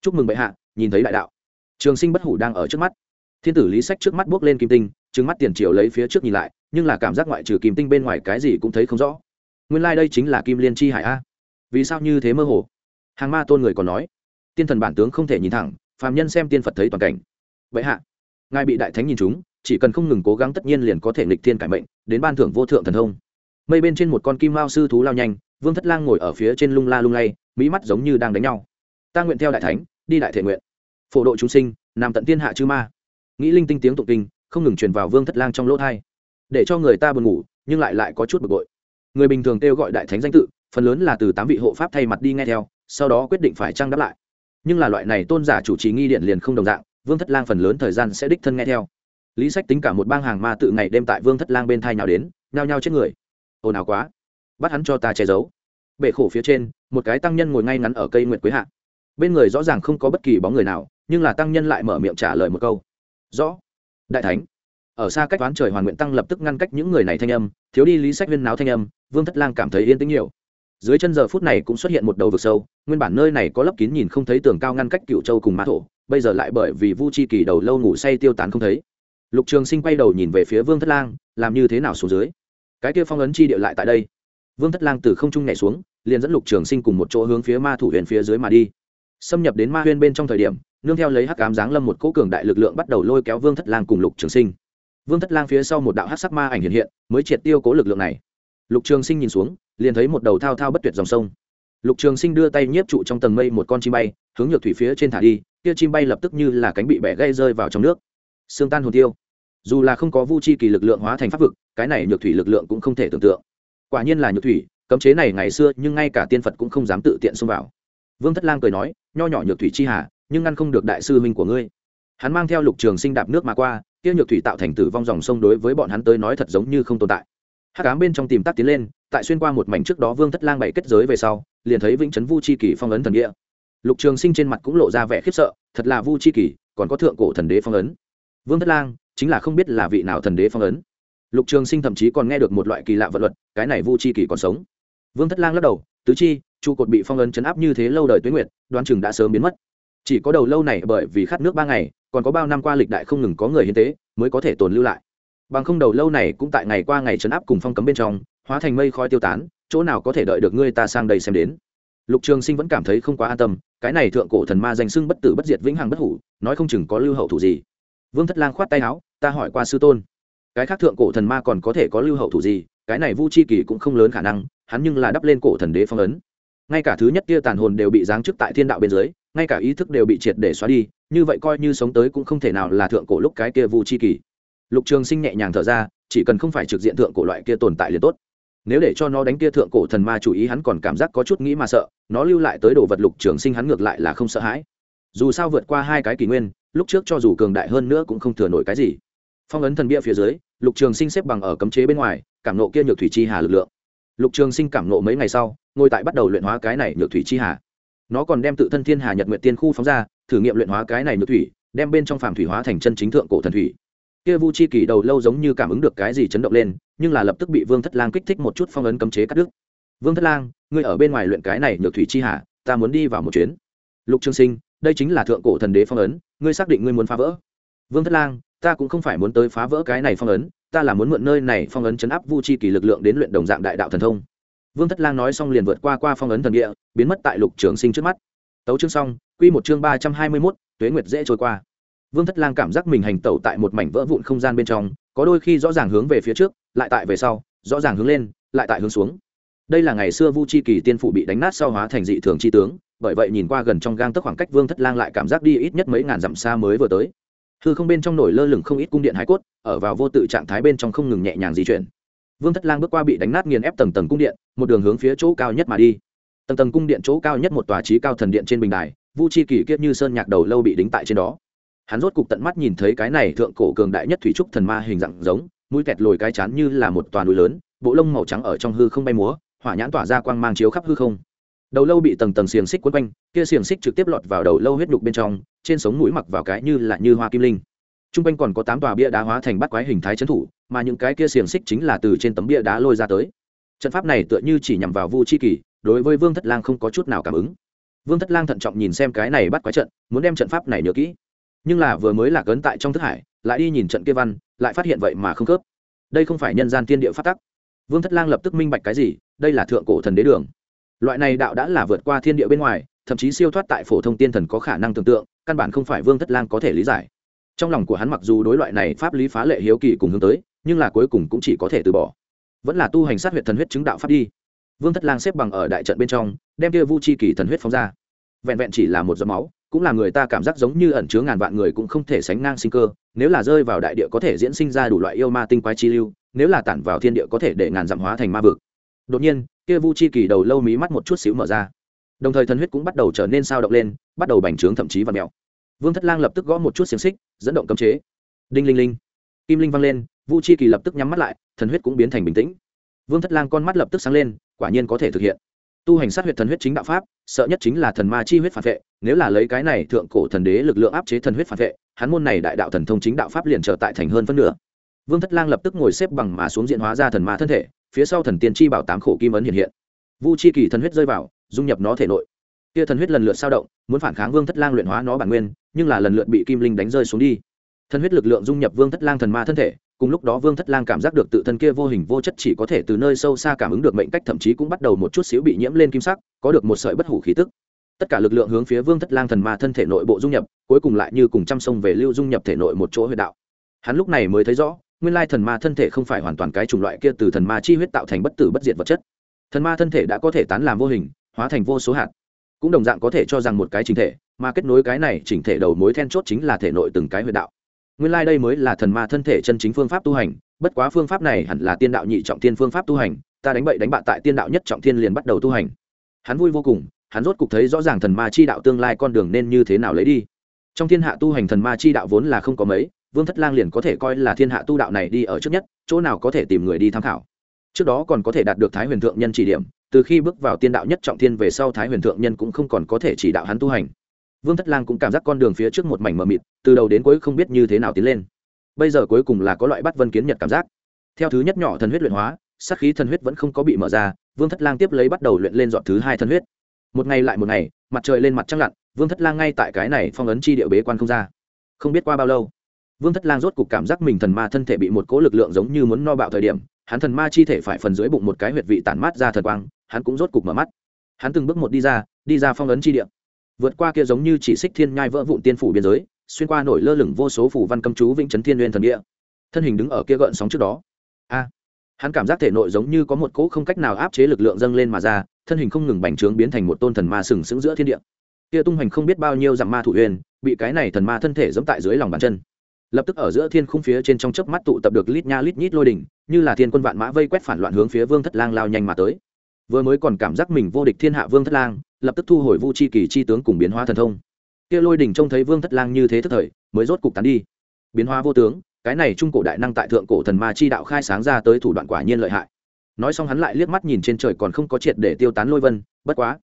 Chúc mừng bệ hạ, nhìn thấy đại đạo. Trường sinh bất hủ đang ở trước mắt. Thiên tử lý sách trước mắt buốc lên kim tinh trứng mắt tiền triều lấy phía trước nhìn lại, nhưng là cảm giác ngoại trừ kim tinh bên ngoài cái gì cũng thấy không rõ. Nguyên lai、like、đây chính là kim liên chi hải a. Vì sao như thế mơ hồ? Hàng ma tôn người còn nói, tiên thần bản tướng không thể nhìn thẳng, phàm nhân xem tiên phật thấy toàn cảnh. Vậy hạ, ngài bị đại thánh nhìn chúng, chỉ cần không ngừng cố gắng tất nhiên liền có thể nghịch thiên cải mệnh, đến ban thưởng vô thượng thần thông. Mây bên trên một con kim mao sư thú lao nhanh, vương thất lang ngồi ở phía trên lung la lung lay, mỹ mắt giống như đang đánh nhau. Ta nguyện theo đại thánh, đi đại thể nguyện. Phổ độ chúng sinh nằm tận tiên hạ chư ma. Nghĩ linh tinh tiếng tụng kinh, không ngừng truyền vào vương thất lang trong lỗ thai. Để cho người ta buồn ngủ, nhưng lại lại có chút bực bội. Người bình thường kêu gọi đại thánh danh tự, phần lớn là từ tám vị hộ pháp thay mặt đi nghe theo sau đó quyết định phải trăng đáp lại. Nhưng là loại này tôn giả chủ trì nghi điện liền không đồng dạng, vương thất lang phần lớn thời gian sẽ đích thân nghe theo. Lý sách tính cả một bang hàng ma tự ngày đêm tại vương thất lang bên thai nhào đến, nhao nhao chết người. Ồn ào quá. Bắt hắn cho ta che giấu. Bệ khổ phía trên, một cái tăng nhân ngồi ngay ngắn ở cây nguyệt quế hạ. Bên người rõ ràng không có bất kỳ bóng người nào, nhưng là tăng nhân lại mở miệng trả lời một câu. Rõ, đại thánh. Ở xa cách toán trời hoàn nguyện tăng lập tức ngăn cách những người này thanh âm, thiếu đi lý sách viên náo thanh âm, vương thất lang cảm thấy yên tĩnh nhiều dưới chân giờ phút này cũng xuất hiện một đầu vực sâu, nguyên bản nơi này có lấp kín nhìn không thấy tường cao ngăn cách cựu châu cùng mã thổ, bây giờ lại bởi vì vu chi kỳ đầu lâu ngủ say tiêu tán không thấy. Lục trường sinh quay đầu nhìn về phía vương thất lang, làm như thế nào xuống dưới? Cái kia phong ấn chi địa lại tại đây. Vương thất lang từ không trung nhảy xuống, liền dẫn lục trường sinh cùng một chỗ hướng phía ma thủ huyền phía dưới mà đi. Xâm nhập đến ma huyên bên trong thời điểm, nương theo lấy hắc cám giáng lâm một cỗ cường đại lực lượng bắt đầu lôi kéo vương thất lang cùng lục trường sinh. Vương thất lang phía sau một đạo hắc sắc ma ảnh hiện hiện, mới triệt tiêu cố lực lượng này. Lục trường sinh nhìn xuống liền thấy một đầu thao thao bất tuyệt dòng sông. Lục trường sinh đưa tay nhiếp trụ trong tầng mây một con chim bay, hướng nhược thủy phía trên thả đi, kia chim bay lập tức như là cánh bị bẻ gây rơi vào trong nước. Xương tan hồn tiêu. Dù là không có vu chi kỳ lực lượng hóa thành pháp vực, cái này nhược thủy lực lượng cũng không thể tưởng tượng. Quả nhiên là nhược thủy, cấm chế này ngày xưa, nhưng ngay cả tiên phật cũng không dám tự tiện xông vào. Vương thất lang cười nói, nho nhỏ nhược thủy chi hà, nhưng ngăn không được đại sư huynh của ngươi. Hắn mang theo lục trường sinh đạp nước mà qua, kia nhược thủy tạo thành tử vong dòng sông đối với bọn hắn tới nói thật giống như không tồn tại. Hắc ám bên trong tìm tắc tiến lên tại xuyên qua một mảnh trước đó vương thất lang bảy kết giới về sau, liền thấy vĩnh trấn vu chi kỳ phong ấn thần địa. Lục trường sinh trên mặt cũng lộ ra vẻ khiếp sợ, thật là vu chi kỳ, còn có thượng cổ thần đế phong ấn. Vương thất lang, chính là không biết là vị nào thần đế phong ấn. Lục trường sinh thậm chí còn nghe được một loại kỳ lạ vật luật, cái này vu chi kỳ còn sống. Vương thất lang lắc đầu, tứ chi, trụ cột bị phong ấn chấn áp như thế lâu đời tuế nguyệt, đoán chừng đã sớm biến mất. Chỉ có đầu lâu này bởi vì khát nước ba ngày, còn có bao năm qua lịch đại không ngừng có người hiến tế, mới có thể tồn lưu lại. Bằng không đầu lâu này cũng tại ngày qua ngày chấn áp cùng phong cấm bên trong hóa thành mây khói tiêu tán, chỗ nào có thể đợi được ngươi ta sang đây xem đến. Lục trường sinh vẫn cảm thấy không quá an tâm, cái này thượng cổ thần ma danh sưng bất tử bất diệt vĩnh hằng bất hủ, nói không chừng có lưu hậu thủ gì. Vương thất lang khoát tay áo, ta hỏi qua sư tôn, cái khác thượng cổ thần ma còn có thể có lưu hậu thủ gì? Cái này vu chi kỳ cũng không lớn khả năng, hắn nhưng là đắp lên cổ thần đế phong ấn. Ngay cả thứ nhất kia tàn hồn đều bị giáng chức tại thiên đạo bên dưới, ngay cả ý thức đều bị triệt để xóa đi, như vậy coi như sống tới cũng không thể nào là thượng cổ lúc cái kia vu chi kỳ. Lục trường sinh nhẹ nhàng thở ra, chỉ cần không phải trực diện thượng cổ loại kia tồn tại liền tốt nếu để cho nó đánh kia thượng cổ thần ma chủ ý, hắn còn cảm giác có chút nghĩ mà sợ, nó lưu lại tới đồ vật lục trường sinh hắn ngược lại là không sợ hãi. Dù sao vượt qua hai cái kỷ nguyên, lúc trước cho dù cường đại hơn nữa cũng không thừa nổi cái gì. Phong ấn thần bia phía dưới, lục trường sinh xếp bằng ở cấm chế bên ngoài, cảm nộ kia nhược thủy chi hà lực lượng. Lục trường sinh cảm nộ mấy ngày sau, ngồi tại bắt đầu luyện hóa cái này nhược thủy chi hà. Nó còn đem tự thân thiên hà nhật nguyện tiên khu phóng ra, thử nghiệm luyện hóa cái này nhược thủy, đem bên trong phàm thủy hóa thành chân chính thượng cổ thần thủy. Kia vu chi kỳ đầu lâu giống như cảm ứng được cái gì chấn động lên nhưng là lập tức bị vương thất lang kích thích một chút phong ấn cấm chế cắt đứt. Vương thất lang, ngươi ở bên ngoài luyện cái này nhược thủy chi hà ta muốn đi vào một chuyến. Lục Trường sinh, đây chính là thượng cổ thần đế phong ấn, ngươi xác định ngươi muốn phá vỡ. Vương thất lang, ta cũng không phải muốn tới phá vỡ cái này phong ấn, ta là muốn mượn nơi này phong ấn chấn áp vu chi kỳ lực lượng đến luyện đồng dạng đại đạo thần thông. Vương thất lang nói xong liền vượt qua qua phong ấn thần địa, biến mất tại lục trường sinh trước mắt. Tấu chương xong, quy một chương ba trăm hai mươi mốt, tuế nguyệt dễ trôi qua. Vương thất lang cảm giác mình hành tẩu tại một mảnh vỡ vụn không gian bên trong, có đôi khi rõ ràng hướng về phía trước lại tại về sau, rõ ràng hướng lên, lại tại hướng xuống. Đây là ngày xưa vu chi kỳ tiên phụ bị đánh nát sau hóa thành dị thường chi tướng, bởi vậy nhìn qua gần trong gang tức khoảng cách vương thất lang lại cảm giác đi ít nhất mấy ngàn dặm xa mới vừa tới. Hư không bên trong nổi lơ lửng không ít cung điện hải cốt, ở vào vô tự trạng thái bên trong không ngừng nhẹ nhàng di chuyển. Vương thất lang bước qua bị đánh nát nghiền ép tầng tầng cung điện, một đường hướng phía chỗ cao nhất mà đi. Tầng tầng cung điện chỗ cao nhất một tòa trí cao thần điện trên bình đài, vu chi kỳ kiết như sơn nhạc đầu lâu bị đính tại trên đó. Hắn rốt cục tận mắt nhìn thấy cái này thượng cổ cường đại nhất thủy trúc thần ma hình dạng giống mũi kẹt lồi cái chán như là một toàn núi lớn, bộ lông màu trắng ở trong hư không bay múa, hỏa nhãn tỏa ra quang mang chiếu khắp hư không. Đầu lâu bị tầng tầng xiềng xích quấn quanh, kia xiềng xích trực tiếp lọt vào đầu lâu huyết đục bên trong, trên sống mũi mặc vào cái như là như hoa kim linh. T r u n g quanh còn có tám tòa bia đá hóa thành bắt quái hình thái trấn thủ, mà những cái kia xiềng xích chính là từ trên tấm bia đá lôi ra tới. Trận pháp này tựa như chỉ nhằm vào vu chi kỳ, đối với vương thất lang không có chút nào cảm ứng. Vương thất lang thận trọng nhìn xem cái này bắt quái trận, muốn đem trận pháp này nhớ kỹ nhưng là vừa mới lạc ấn tại trong thức hải, lại đi nhìn trận kia văn, lại phát hiện vậy mà không khớp. Đây không phải nhân gian tiên địa phát tắc. Vương thất lang lập tức minh bạch cái gì, đây là thượng cổ thần đế đường. Loại này đạo đã là vượt qua thiên địa bên ngoài, thậm chí siêu thoát tại phổ thông tiên thần có khả năng tưởng tượng, căn bản không phải vương thất lang có thể lý giải. Trong lòng của hắn mặc dù đối loại này pháp lý phá lệ hiếu kỳ cùng hướng tới, nhưng là cuối cùng cũng chỉ có thể từ bỏ. Vẫn là tu hành sát huyệt thần huyết chứng đạo pháp đi. Vương thất lang xếp bằng ở đại trận bên trong, đem kia vu chi kỳ thần huyết phóng ra. Vẹn vẹn chỉ là một giọt máu cũng là người ta cảm giác giống như ẩn chứa ngàn vạn người cũng không thể sánh ngang sinh cơ, nếu là rơi vào đại địa có thể diễn sinh ra đủ loại yêu ma tinh quái chi lưu, nếu là tản vào thiên địa có thể để ngàn dặm hóa thành ma vực. Đột nhiên, kia vu chi kỳ đầu lâu mí mắt một chút xíu mở ra. Đồng thời thần huyết cũng bắt đầu trở nên sao động lên, bắt đầu bành trướng thậm chí và mèo. Vương thất lang lập tức gõ một chút xiềng xích, dẫn động cấm chế. Đinh linh linh. Kim linh vang lên, vu chi kỳ lập tức nhắm mắt lại, thần huyết cũng biến thành bình tĩnh. Vương thất lang con mắt lập tức sáng lên, quả nhiên có thể thực hiện. Tu hành sát huyệt thần huyết chính đạo pháp sợ nhất chính là thần ma chi huyết phản vệ, nếu là lấy cái này thượng cổ thần đế lực lượng áp chế thần huyết phản vệ, hắn môn này đại đạo thần thông chính đạo pháp liền trở tại thành hơn phân nửa. Vương thất lang lập tức ngồi xếp bằng mà xuống diện hóa ra thần ma thân thể, phía sau thần tiên chi bảo tám khổ kim ấn hiện hiện. Vu chi kỳ thần huyết rơi vào, dung nhập nó thể nội. Kia thần huyết lần lượt sao động, muốn phản kháng vương thất lang luyện hóa nó bản nguyên, nhưng là lần lượt bị kim linh đánh rơi xuống đi. Thần huyết lực lượng dung nhập vương thất lang thần ma thân thể cùng lúc đó vương thất lang cảm giác được tự thân kia vô hình vô chất chỉ có thể từ nơi sâu xa cảm ứng được mệnh cách, thậm chí cũng bắt đầu một chút xíu bị nhiễm lên kim sắc, có được một sợi bất hủ khí tức. Tất cả lực lượng hướng phía vương thất lang thần ma thân thể nội bộ dung nhập, cuối cùng lại như cùng trăm sông về lưu dung nhập thể nội một chỗ huyệt đạo. Hắn lúc này mới thấy rõ, nguyên lai thần ma thân thể không phải hoàn toàn cái chủng loại kia từ thần ma chi huyết tạo thành bất tử bất diệt vật chất. Thần ma thân thể đã có thể tán làm vô hình, hóa thành vô số hạt. Cũng đồng dạng có thể cho rằng một cái chính thể, mà kết nối cái này chỉnh thể đầu mối then chốt chính là thể nội từng cái huyệt đạo nguyên lai đây mới là thần ma thân thể chân chính phương pháp tu hành, bất quá phương pháp này hẳn là tiên đạo nhị trọng thiên phương pháp tu hành, ta đánh bậy đánh bạ tại tiên đạo nhất trọng thiên liền bắt đầu tu hành. Hắn vui vô cùng, hắn rốt cục thấy rõ ràng thần ma chi đạo tương lai con đường nên như thế nào lấy đi. Trong thiên hạ tu hành thần ma chi đạo vốn là không có mấy, vương thất lang liền có thể coi là thiên hạ tu đạo này đi ở trước nhất, chỗ nào có thể tìm người đi tham khảo. Trước đó còn có thể đạt được thái huyền thượng nhân chỉ điểm, từ khi bước vào tiên đạo nhất trọng thiên về sau thái huyền thượng nhân cũng không còn có thể chỉ đạo hắn tu hành vương thất lang cũng cảm giác con đường phía trước một mảnh mờ mịt, từ đầu đến cuối không biết như thế nào tiến lên. Bây giờ cuối cùng là có loại bắt vân kiến nhật cảm giác. Theo thứ nhất nhỏ thần huyết luyện hóa, sát khí thần huyết vẫn không có bị mở ra, vương thất lang tiếp lấy bắt đầu luyện lên dọn thứ hai thần huyết. Một ngày lại một ngày, mặt trời lên mặt trăng lặn, vương thất lang ngay tại cái này phong ấn chi địa bế quan không ra. Không biết qua bao lâu, vương thất lang rốt cục cảm giác mình thần ma thân thể bị một cỗ lực lượng giống như muốn no bạo thời điểm, hắn thần ma chi thể phải phần dưới bụng một cái huyệt vị tản mát ra thần quang, hắn cũng rốt cục mở mắt. Hắn từng bước một đi ra đi ra phong ấn chi địa vượt qua kia giống như chỉ xích thiên nhai vỡ vụn tiên phủ biên giới, xuyên qua nổi lơ lửng vô số phủ văn cấm chú vĩnh trấn thiên nguyên thần địa. Thân hình đứng ở kia gợn sóng trước đó. A! Hắn cảm giác thể nội giống như có một cỗ không cách nào áp chế lực lượng dâng lên mà ra, thân hình không ngừng bành trướng biến thành một tôn thần ma sừng sững giữa thiên địa. Kia tung hoành không biết bao nhiêu dặm ma thủ huyền, bị cái này thần ma thân thể giẫm tại dưới lòng bàn chân. Lập tức ở giữa thiên khung phía trên trong chớp mắt tụ tập được lít nha lít nhít lôi đỉnh, như là thiên quân vạn mã vây quét phản loạn hướng phía vương thất lang lao nhanh mà tới vừa mới còn cảm giác mình vô địch thiên hạ vương thất lang, lập tức thu hồi vu chi kỳ chi tướng cùng biến hóa thần thông. Kia lôi đỉnh trông thấy vương thất lang như thế thức thời, mới rốt cục tán đi. Biến hóa vô tướng, cái này trung cổ đại năng tại thượng cổ thần ma chi đạo khai sáng ra tới thủ đoạn quả nhiên lợi hại. Nói xong hắn lại liếc mắt nhìn trên trời còn không có triệt để tiêu tán lôi vân, bất quá,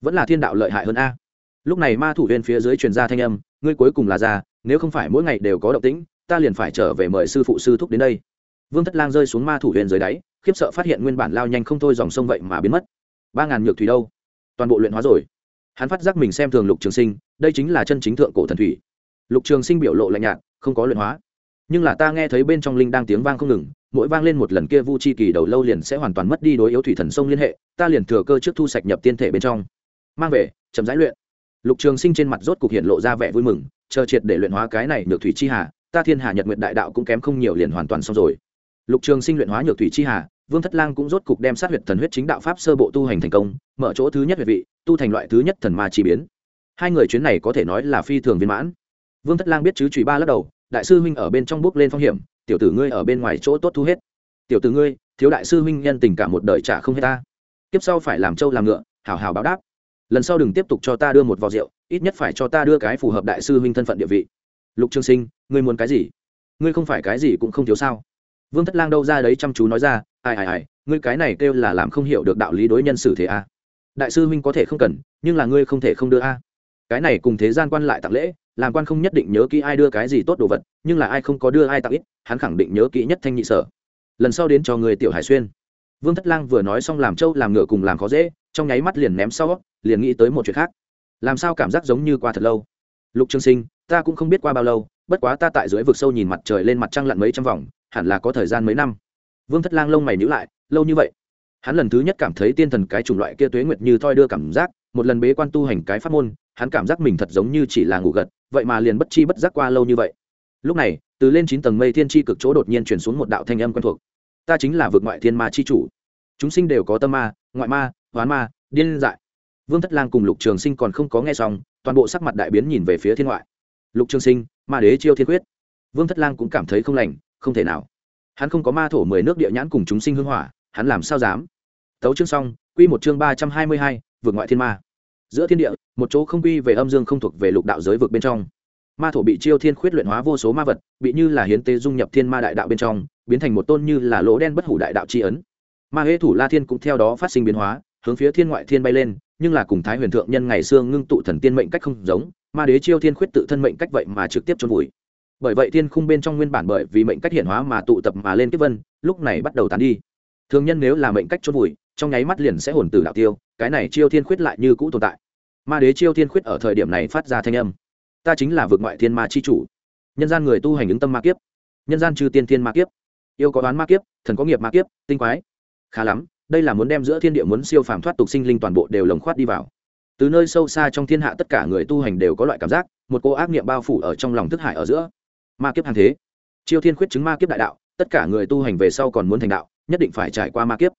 vẫn là thiên đạo lợi hại hơn a. Lúc này ma thủ viên phía dưới truyền ra thanh âm, ngươi cuối cùng là ra nếu không phải mỗi ngày đều có động tĩnh, ta liền phải trở về mời sư phụ sư thúc đến đây. Vương thất lang rơi xuống ma thủ viên dưới đáy khiếp sợ phát hiện nguyên bản lao nhanh không thôi dòng sông vậy mà biến mất. Ba ngàn nhược thủy đâu? Toàn bộ luyện hóa rồi. Hắn phát giác mình xem thường lục trường sinh, đây chính là chân chính thượng cổ thần thủy. Lục trường sinh biểu lộ lạnh nhạt, không có luyện hóa. Nhưng là ta nghe thấy bên trong linh đang tiếng vang không ngừng, mỗi vang lên một lần kia vu chi kỳ đầu lâu liền sẽ hoàn toàn mất đi đối yếu thủy thần sông liên hệ, ta liền thừa cơ trước thu sạch nhập tiên thể bên trong. Mang về, chậm rãi luyện. Lục trường sinh trên mặt rốt cục hiện lộ ra vẻ vui mừng, chờ triệt để luyện hóa cái này nhược thủy chi hà, ta thiên hà nhật nguyện đại đạo cũng kém không nhiều liền hoàn toàn xong rồi. Lục trường sinh luyện hóa nhược thủy chi hà vương thất lang cũng rốt cục đem sát huyệt thần huyết chính đạo pháp sơ bộ tu hành thành công, mở chỗ thứ nhất huyệt vị, tu thành loại thứ nhất thần ma chi biến. Hai người chuyến này có thể nói là phi thường viên mãn. Vương thất lang biết chứ trụy ba lắc đầu, đại sư huynh ở bên trong bước lên phong hiểm, tiểu tử ngươi ở bên ngoài chỗ tốt thu hết. Tiểu tử ngươi, thiếu đại sư huynh nhân tình cả một đời trả không hết ta. Tiếp sau phải làm trâu làm ngựa hào hào báo đáp. Lần sau đừng tiếp tục cho ta đưa một vò rượu, ít nhất phải cho ta đưa cái phù hợp đại sư huynh thân phận địa vị. Lục trương sinh, ngươi muốn cái gì? Ngươi không phải cái gì cũng không thiếu sao. Vương thất lang đâu ra đấy chăm chú nói ra ai ai ai, ngươi cái này kêu là làm không hiểu được đạo lý đối nhân xử thế a à. đại sư huynh có thể không cần, nhưng là ngươi không thể không đưa a. Cái này cùng thế gian quan lại tặng lễ, làm quan không nhất định nhớ kỹ ai đưa cái gì tốt đồ vật, nhưng là ai không có đưa ai tặng ít, hắn khẳng định nhớ kỹ nhất thanh nhị sở. Lần sau đến cho người tiểu hải xuyên. Vương thất lang vừa nói xong làm trâu, làm ngựa cùng làm khó dễ, trong nháy mắt liền ném sau, liền nghĩ tới một chuyện khác. Làm sao cảm giác giống như qua thật lâu? Lục trương sinh, ta cũng không biết qua bao lâu, bất quá ta tại dưới vực sâu nhìn mặt trời lên mặt trăng lặn mấy trăm vòng, hẳn là có thời gian mấy năm vương thất lang lông mày nhữ lại, lâu như vậy, hắn lần thứ nhất cảm thấy tiên thần cái chủng loại kia tuế nguyệt như thoi đưa cảm giác, một lần bế quan tu hành cái pháp môn, hắn cảm giác mình thật giống như chỉ là ngủ gật, vậy mà liền bất chi bất giác qua lâu như vậy. Lúc này, từ lên chín tầng mây thiên tri cực chỗ đột nhiên chuyển xuống một đạo thanh âm quen thuộc. Ta chính là vực ngoại thiên ma chi chủ. Chúng sinh đều có tâm ma, ngoại ma, hoán ma, điên dại. Vương thất lang cùng lục trường sinh còn không có nghe xong, toàn bộ sắc mặt đại biến nhìn về phía thiên ngoại. Lục trường sinh, ma đế chiêu thiên quyết. Vương thất lang cũng cảm thấy không lành, không thể nào hắn không có ma thổ mười nước địa nhãn cùng chúng sinh hương hỏa, hắn làm sao dám? Tấu chương xong, quy một chương ba trăm hai mươi hai, vượt ngoại thiên ma. Giữa thiên địa, một chỗ không quy về âm dương không thuộc về lục đạo giới vực bên trong. Ma thổ bị chiêu thiên khuyết luyện hóa vô số ma vật, bị như là hiến tế dung nhập thiên ma đại đạo bên trong, biến thành một tôn như là lỗ đen bất hủ đại đạo tri ấn. Ma hễ thủ la thiên cũng theo đó phát sinh biến hóa, hướng phía thiên ngoại thiên bay lên, nhưng là cùng thái huyền thượng nhân ngày xưa ngưng tụ thần tiên mệnh cách không giống, ma đế chiêu thiên khuyết tự thân mệnh cách vậy mà trực tiếp trôn vùi bởi vậy thiên khung bên trong nguyên bản bởi vì mệnh cách hiện hóa mà tụ tập mà lên kiếp vân, lúc này bắt đầu tán đi. Thường nhân nếu là mệnh cách chôn vùi, trong nháy mắt liền sẽ hồn tử đạo tiêu, cái này chiêu thiên khuyết lại như cũ tồn tại. Ma đế chiêu thiên khuyết ở thời điểm này phát ra thanh âm. Ta chính là vượt ngoại thiên ma chi chủ. Nhân gian người tu hành ứng tâm ma kiếp. Nhân gian trừ tiên thiên ma kiếp. Yêu có đoán ma kiếp, thần có nghiệp ma kiếp, tinh quái. Khá lắm, đây là muốn đem giữa thiên địa muốn siêu phàm thoát tục sinh linh toàn bộ đều lồng khoát đi vào. Từ nơi sâu xa trong thiên hạ tất cả người tu hành đều có loại cảm giác, một cô ác niệm bao phủ ở trong lòng thức hải ở giữa ma kiếp hàng thế. Chiêu thiên khuyết chứng ma kiếp đại đạo, tất cả người tu hành về sau còn muốn thành đạo, nhất định phải trải qua ma kiếp.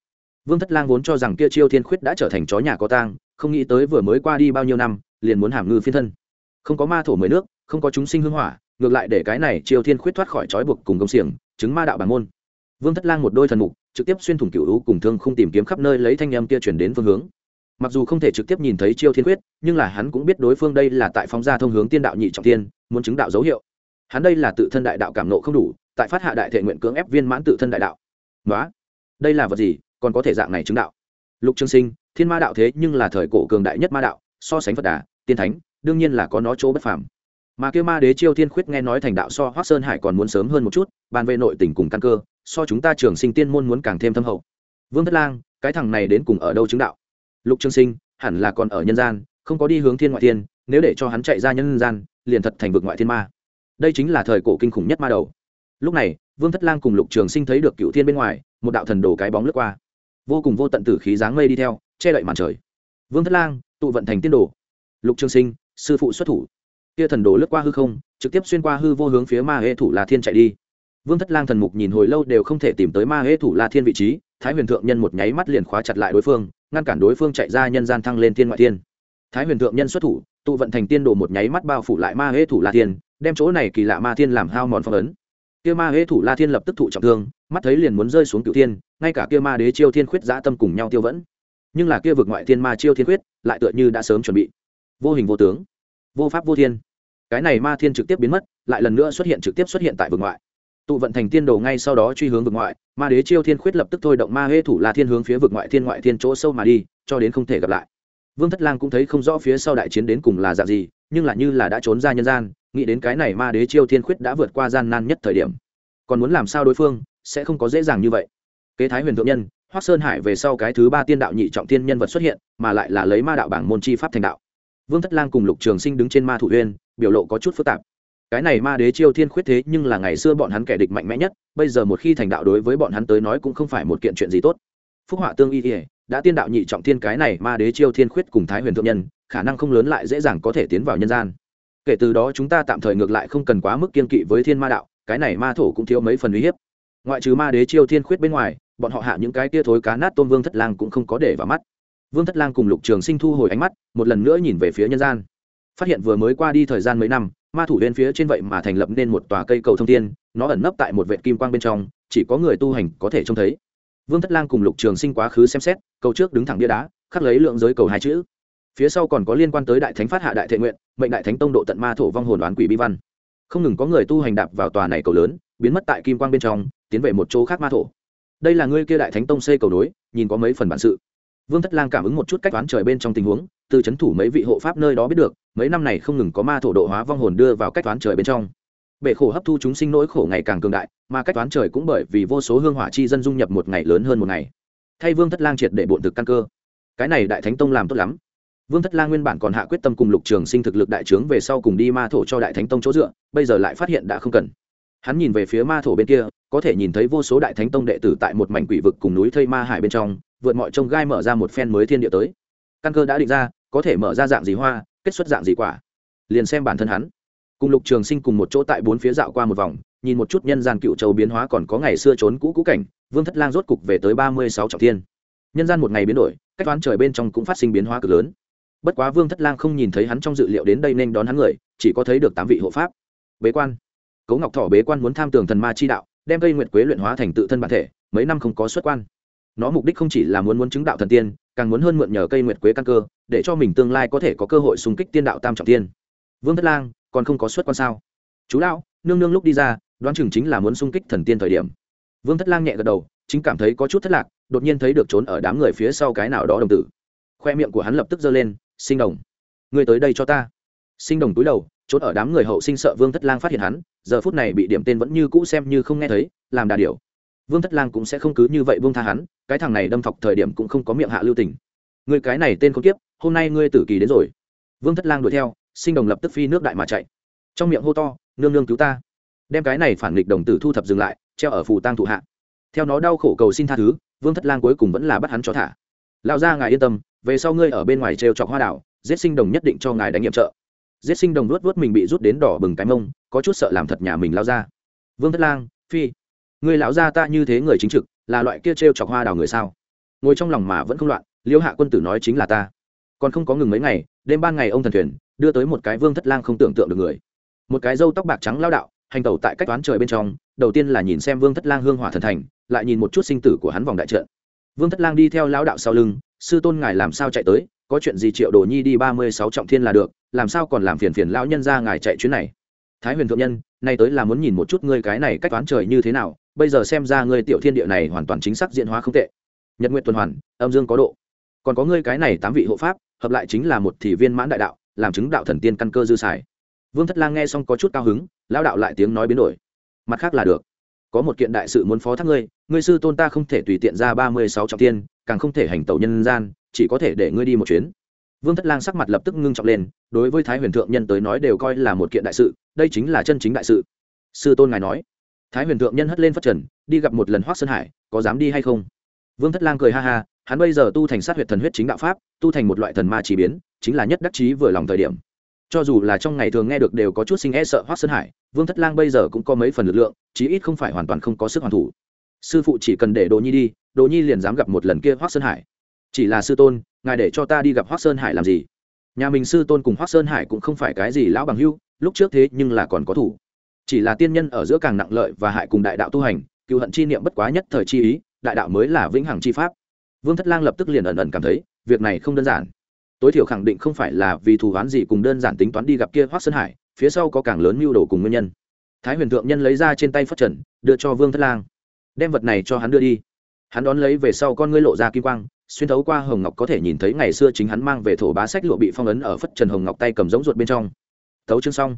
Vương thất lang vốn cho rằng kia chiêu thiên khuyết đã trở thành chó nhà có tang, không nghĩ tới vừa mới qua đi bao nhiêu năm, liền muốn hàm ngư phiên thân. Không có ma thổ mới nước, không có chúng sinh hương hỏa, ngược lại để cái này chiêu thiên khuyết thoát khỏi trói buộc cùng công xiềng, chứng ma đạo bản môn. Vương thất lang một đôi thần mục, trực tiếp xuyên thủng cựu u cùng thương không tìm kiếm khắp nơi lấy thanh âm kia chuyển đến phương hướng. Mặc dù không thể trực tiếp nhìn thấy chiêu thiên khuyết, nhưng là hắn cũng biết đối phương đây là tại phóng gia thông hướng tiên đạo nhị trọng tiên muốn chứng đạo dấu hiệu hắn đây là tự thân đại đạo cảm nộ không đủ, tại phát hạ đại thể nguyện cưỡng ép viên mãn tự thân đại đạo. Nói đây là vật gì, còn có thể dạng này chứng đạo? Lục trương sinh, thiên ma đạo thế nhưng là thời cổ cường đại nhất ma đạo, so sánh phật đà, tiên thánh, đương nhiên là có nó chỗ bất phàm. Mà kêu ma đế chiêu thiên khuyết nghe nói thành đạo so hoác sơn hải còn muốn sớm hơn một chút, bàn về nội tỉnh cùng căn cơ, so chúng ta trường sinh tiên môn muốn càng thêm thâm hậu. Vương thất lang, cái thằng này đến cùng ở đâu chứng đạo? Lục trương sinh, hẳn là còn ở nhân gian, không có đi hướng thiên ngoại thiên, nếu để cho hắn chạy ra nhân gian, liền thật thành vực ngoại thiên ma đây chính là thời cổ kinh khủng nhất ma đầu. Lúc này, vương thất lang cùng lục trường sinh thấy được cựu thiên bên ngoài, một đạo thần đồ cái bóng lướt qua. Vô cùng vô tận tử khí dáng mây đi theo, che đậy màn trời. Vương thất lang, tụ vận thành tiên đồ. Lục trường sinh, sư phụ xuất thủ. Kia thần đồ lướt qua hư không, trực tiếp xuyên qua hư vô hướng phía ma hê thủ la thiên chạy đi. Vương thất lang thần mục nhìn hồi lâu đều không thể tìm tới ma hê thủ la thiên vị trí, thái huyền thượng nhân một nháy mắt liền khóa chặt lại đối phương, ngăn cản đối phương chạy ra nhân gian thăng lên thiên ngoại thiên. Thái huyền thượng nhân xuất thủ, tụ vận thành tiên đồ một nháy mắt bao phủ lại ma hê thủ la thiên đem chỗ này kỳ lạ ma thiên làm hao mòn phong ấn. Kia ma hễ thủ la thiên lập tức thụ trọng thương, mắt thấy liền muốn rơi xuống cựu thiên, ngay cả kia ma đế chiêu thiên khuyết giã tâm cùng nhau tiêu vẫn. Nhưng là kia vực ngoại thiên ma chiêu thiên khuyết lại tựa như đã sớm chuẩn bị. Vô hình vô tướng, vô pháp vô thiên. Cái này ma thiên trực tiếp biến mất, lại lần nữa xuất hiện trực tiếp xuất hiện tại vực ngoại. Tụ vận thành tiên đồ ngay sau đó truy hướng vực ngoại, ma đế chiêu thiên khuyết lập tức thôi động ma hễ thủ la thiên hướng phía vực ngoại thiên ngoại thiên chỗ sâu mà đi, cho đến không thể gặp lại. Vương thất lang cũng thấy không rõ phía sau đại chiến đến cùng là dạng gì, nhưng là như là đã trốn ra nhân gian nghĩ đến cái này ma đế chiêu thiên khuyết đã vượt qua gian nan nhất thời điểm. Còn muốn làm sao đối phương, sẽ không có dễ dàng như vậy. Kế thái huyền thượng nhân hoác sơn hải về sau cái thứ ba tiên đạo nhị trọng tiên nhân vật xuất hiện, mà lại là lấy ma đạo bảng môn chi pháp thành đạo. Vương thất lang cùng lục trường sinh đứng trên ma thủ uyên, biểu lộ có chút phức tạp. Cái này ma đế chiêu thiên khuyết thế nhưng là ngày xưa bọn hắn kẻ địch mạnh mẽ nhất, bây giờ một khi thành đạo đối với bọn hắn tới nói cũng không phải một kiện chuyện gì tốt. Phúc họa tương y ỉa đã tiên đạo nhị trọng thiên cái này ma đế chiêu thiên khuyết cùng thái huyền thượng nhân, khả năng không lớn lại dễ dàng có thể tiến vào nhân gian kể từ đó chúng ta tạm thời ngược lại không cần quá mức kiên kỵ với thiên ma đạo, cái này ma thổ cũng thiếu mấy phần uy hiếp. Ngoại trừ ma đế chiêu thiên khuyết bên ngoài, bọn họ hạ những cái tia thối cá nát tôn vương thất lang cũng không có để vào mắt. Vương thất lang cùng lục trường sinh thu hồi ánh mắt, một lần nữa nhìn về phía nhân gian. Phát hiện vừa mới qua đi thời gian mấy năm, ma thủ bên phía trên vậy mà thành lập nên một tòa cây cầu thông thiên, nó ẩn nấp tại một vệ kim quang bên trong, chỉ có người tu hành có thể trông thấy. Vương thất lang cùng lục trường sinh quá khứ xem xét, cầu trước đứng thẳng bia đá, khắc lấy lượng giới cầu hai chữ. Phía sau còn có liên quan tới đại thánh phát hạ đại thệ nguyện mệnh đại thánh tông độ tận ma thổ vong hồn đoán quỷ bi văn. Không ngừng có người tu hành đạp vào tòa này cầu lớn, biến mất tại kim quang bên trong, tiến về một chỗ khác ma thổ. Đây là ngươi kia đại thánh tông xây cầu đối nhìn có mấy phần bản sự. Vương thất lang cảm ứng một chút cách toán trời bên trong tình huống, từ c h ấ n thủ mấy vị hộ pháp nơi đó biết được, mấy năm này không ngừng có ma thổ độ hóa vong hồn đưa vào cách toán trời bên trong. Bệ khổ hấp thu chúng sinh nỗi khổ ngày càng cường đại, mà cách toán trời cũng bởi vì vô số hương hỏa chi dân dung nhập một ngày lớn hơn một ngày. Thay vương thất lang triệt để bộn thực căn cơ. Cái này đại thánh tông làm tốt lắm vương thất lang nguyên bản còn hạ quyết tâm cùng lục trường sinh thực lực đại trướng về sau cùng đi ma thổ cho đại thánh tông chỗ dựa, bây giờ lại phát hiện đã không cần. Hắn nhìn về phía ma thổ bên kia, có thể nhìn thấy vô số đại thánh tông đệ tử tại một mảnh quỷ vực cùng núi thây ma hải bên trong, vượt mọi trông gai mở ra một phen mới thiên địa tới. Căn cơ đã định ra, có thể mở ra dạng gì hoa, kết xuất dạng gì quả. Liền xem bản thân hắn. Cùng lục trường sinh cùng một chỗ tại bốn phía dạo qua một vòng, nhìn một chút nhân gian cựu châu biến hóa còn có ngày xưa trốn cũ cũ cảnh, vương thất lang rốt cục về tới ba mươi sáu trọng thiên. Nhân gian một ngày biến đổi, cách toán trời bên trong cũng phát sinh biến hóa cực lớn bất quá vương thất lang không nhìn thấy hắn trong dự liệu đến đây nên đón hắn người, chỉ có thấy được tám vị hộ pháp. Bế quan. Cấu ngọc thọ bế quan muốn tham tường thần ma chi đạo, đem cây nguyệt quế luyện hóa thành tự thân bản thể, mấy năm không có xuất quan. Nó mục đích không chỉ là muốn muốn chứng đạo thần tiên, càng muốn hơn mượn nhờ cây nguyệt quế căn cơ, để cho mình tương lai có thể có cơ hội xung kích tiên đạo tam trọng tiên. Vương thất lang, còn không có xuất quan sao? Chú lão, nương nương lúc đi ra, đoán chừng chính là muốn xung kích thần tiên thời điểm. Vương thất lang nhẹ gật đầu, chính cảm thấy có chút thất lạc, đột nhiên thấy được trốn ở đám người phía sau cái nào đó đồng tử. Khoe miệng của hắn lập tức giơ lên sinh đồng. Ngươi tới đây cho ta. Sinh đồng túi đầu trốn ở đám người hậu sinh sợ vương thất lang phát hiện hắn giờ phút này bị điểm tên vẫn như cũ xem như không nghe thấy làm đà điều vương thất lang cũng sẽ không cứ như vậy vương tha hắn cái thằng này đâm thọc thời điểm cũng không có miệng hạ lưu tình. Người cái này tên không tiếp, hôm nay ngươi tử kỳ đến rồi. Vương thất lang đuổi theo sinh đồng lập tức phi nước đại mà chạy. Trong miệng hô to nương nương cứu ta. Đem cái này phản nghịch đồng tử thu thập dừng lại treo ở phù tang thụ hạ. Theo nó đau khổ cầu xin tha thứ vương thất lang cuối cùng vẫn là bắt hắn cho thả. Lão gia ngài yên tâm về sau ngươi ở bên ngoài trêu chọc hoa đảo, giết sinh đồng nhất định cho ngài đánh nhiệm trợ. Giết sinh đồng luốt vớt mình bị rút đến đỏ bừng cái mông, có chút sợ làm thật nhà mình lao ra. Vương thất lang, phi người lão gia ta như thế người chính trực, là loại kia trêu chọc hoa đào người sao? Ngồi trong lòng mà vẫn không loạn liêu hạ quân tử nói chính là ta. Còn không có ngừng mấy ngày, đêm ban ngày ông thần thuyền đưa tới một cái vương thất lang không tưởng tượng được người. Một cái râu tóc bạc trắng lao đạo, hành tẩu tại cách toán trời bên trong, đầu tiên là nhìn xem vương thất lang hương hỏa thần thành, lại nhìn một chút sinh tử của hắn vòng đại trận. Vương thất lang đi theo lão đạo sau lưng sư tôn ngài làm sao chạy tới, có chuyện gì triệu đồ nhi đi ba mươi sáu trọng thiên là được, làm sao còn làm phiền phiền lão nhân ra ngài chạy chuyến này? Thái huyền thượng nhân, nay tới là muốn nhìn một chút ngươi cái này cách toán trời như thế nào, bây giờ xem ra ngươi tiểu thiên địa này hoàn toàn chính xác diễn hóa không tệ. Nhật nguyện tuần hoàn, âm dương có độ. Còn có ngươi cái này tám vị hộ pháp, hợp lại chính là một thị viên mãn đại đạo, làm chứng đạo thần tiên căn cơ dư xài. Vương thất lang nghe xong có chút cao hứng lao đạo lại tiếng nói biến đổi. Mặt khác là được. Có một kiện đại sự muốn phó thác ngươi ngươi sư tôn ta không thể tùy tiện ra ba mươi sáu trọng tiên càng không thể hành tẩu nhân gian, chỉ có thể để ngươi đi một chuyến. Vương thất lang sắc mặt lập tức ngưng trọng lên, đối với thái huyền thượng nhân tới nói đều coi là một kiện đại sự, đây chính là chân chính đại sự. Sư tôn ngài nói. Thái huyền thượng nhân hất lên phát trần, đi gặp một lần hoác sơn hải, có dám đi hay không? Vương thất lang cười ha ha, hắn bây giờ tu thành sát huyệt thần huyết chính đạo pháp, tu thành một loại thần ma chỉ biến, chính là nhất đắc chí vừa lòng thời điểm. Cho dù là trong ngày thường nghe được đều có chút sinh e sợ hoác sơn hải, vương thất lang bây giờ cũng có mấy phần lực lượng, chí ít không phải hoàn toàn không có sức hoàn thủ. Sư phụ chỉ cần để đồ nhi đi đồ nhi liền dám gặp một lần kia hoác sơn hải. Chỉ là sư tôn, ngài để cho ta đi gặp hoác sơn hải làm gì? Nhà mình sư tôn cùng hoác sơn hải cũng không phải cái gì lão bằng hưu lúc trước thế nhưng là còn có thủ. Chỉ là tiên nhân ở giữa càng nặng lợi và hại cùng đại đạo tu hành, cựu hận chi niệm bất quá nhất thời chi ý, đại đạo mới là vĩnh hằng chi pháp. Vương thất lang lập tức liền ẩn ẩn cảm thấy, việc này không đơn giản. Tối thiểu khẳng định không phải là vì thù oán gì cùng đơn giản tính toán đi gặp kia hoác sơn hải, phía sau có càng lớn mưu đồ cùng nguyên nhân. Thái huyền thượng nhân lấy ra trên tay phất trần, đưa cho vương thất lang. Đem vật này cho hắn đưa đi hắn đón lấy về sau con ngươi lộ ra kim quang, xuyên thấu qua hồng ngọc có thể nhìn thấy ngày xưa chính hắn mang về thổ bá sách lụa bị phong ấn ở phất trần hồng ngọc tay cầm giống ruột bên trong. Thấu chương xong.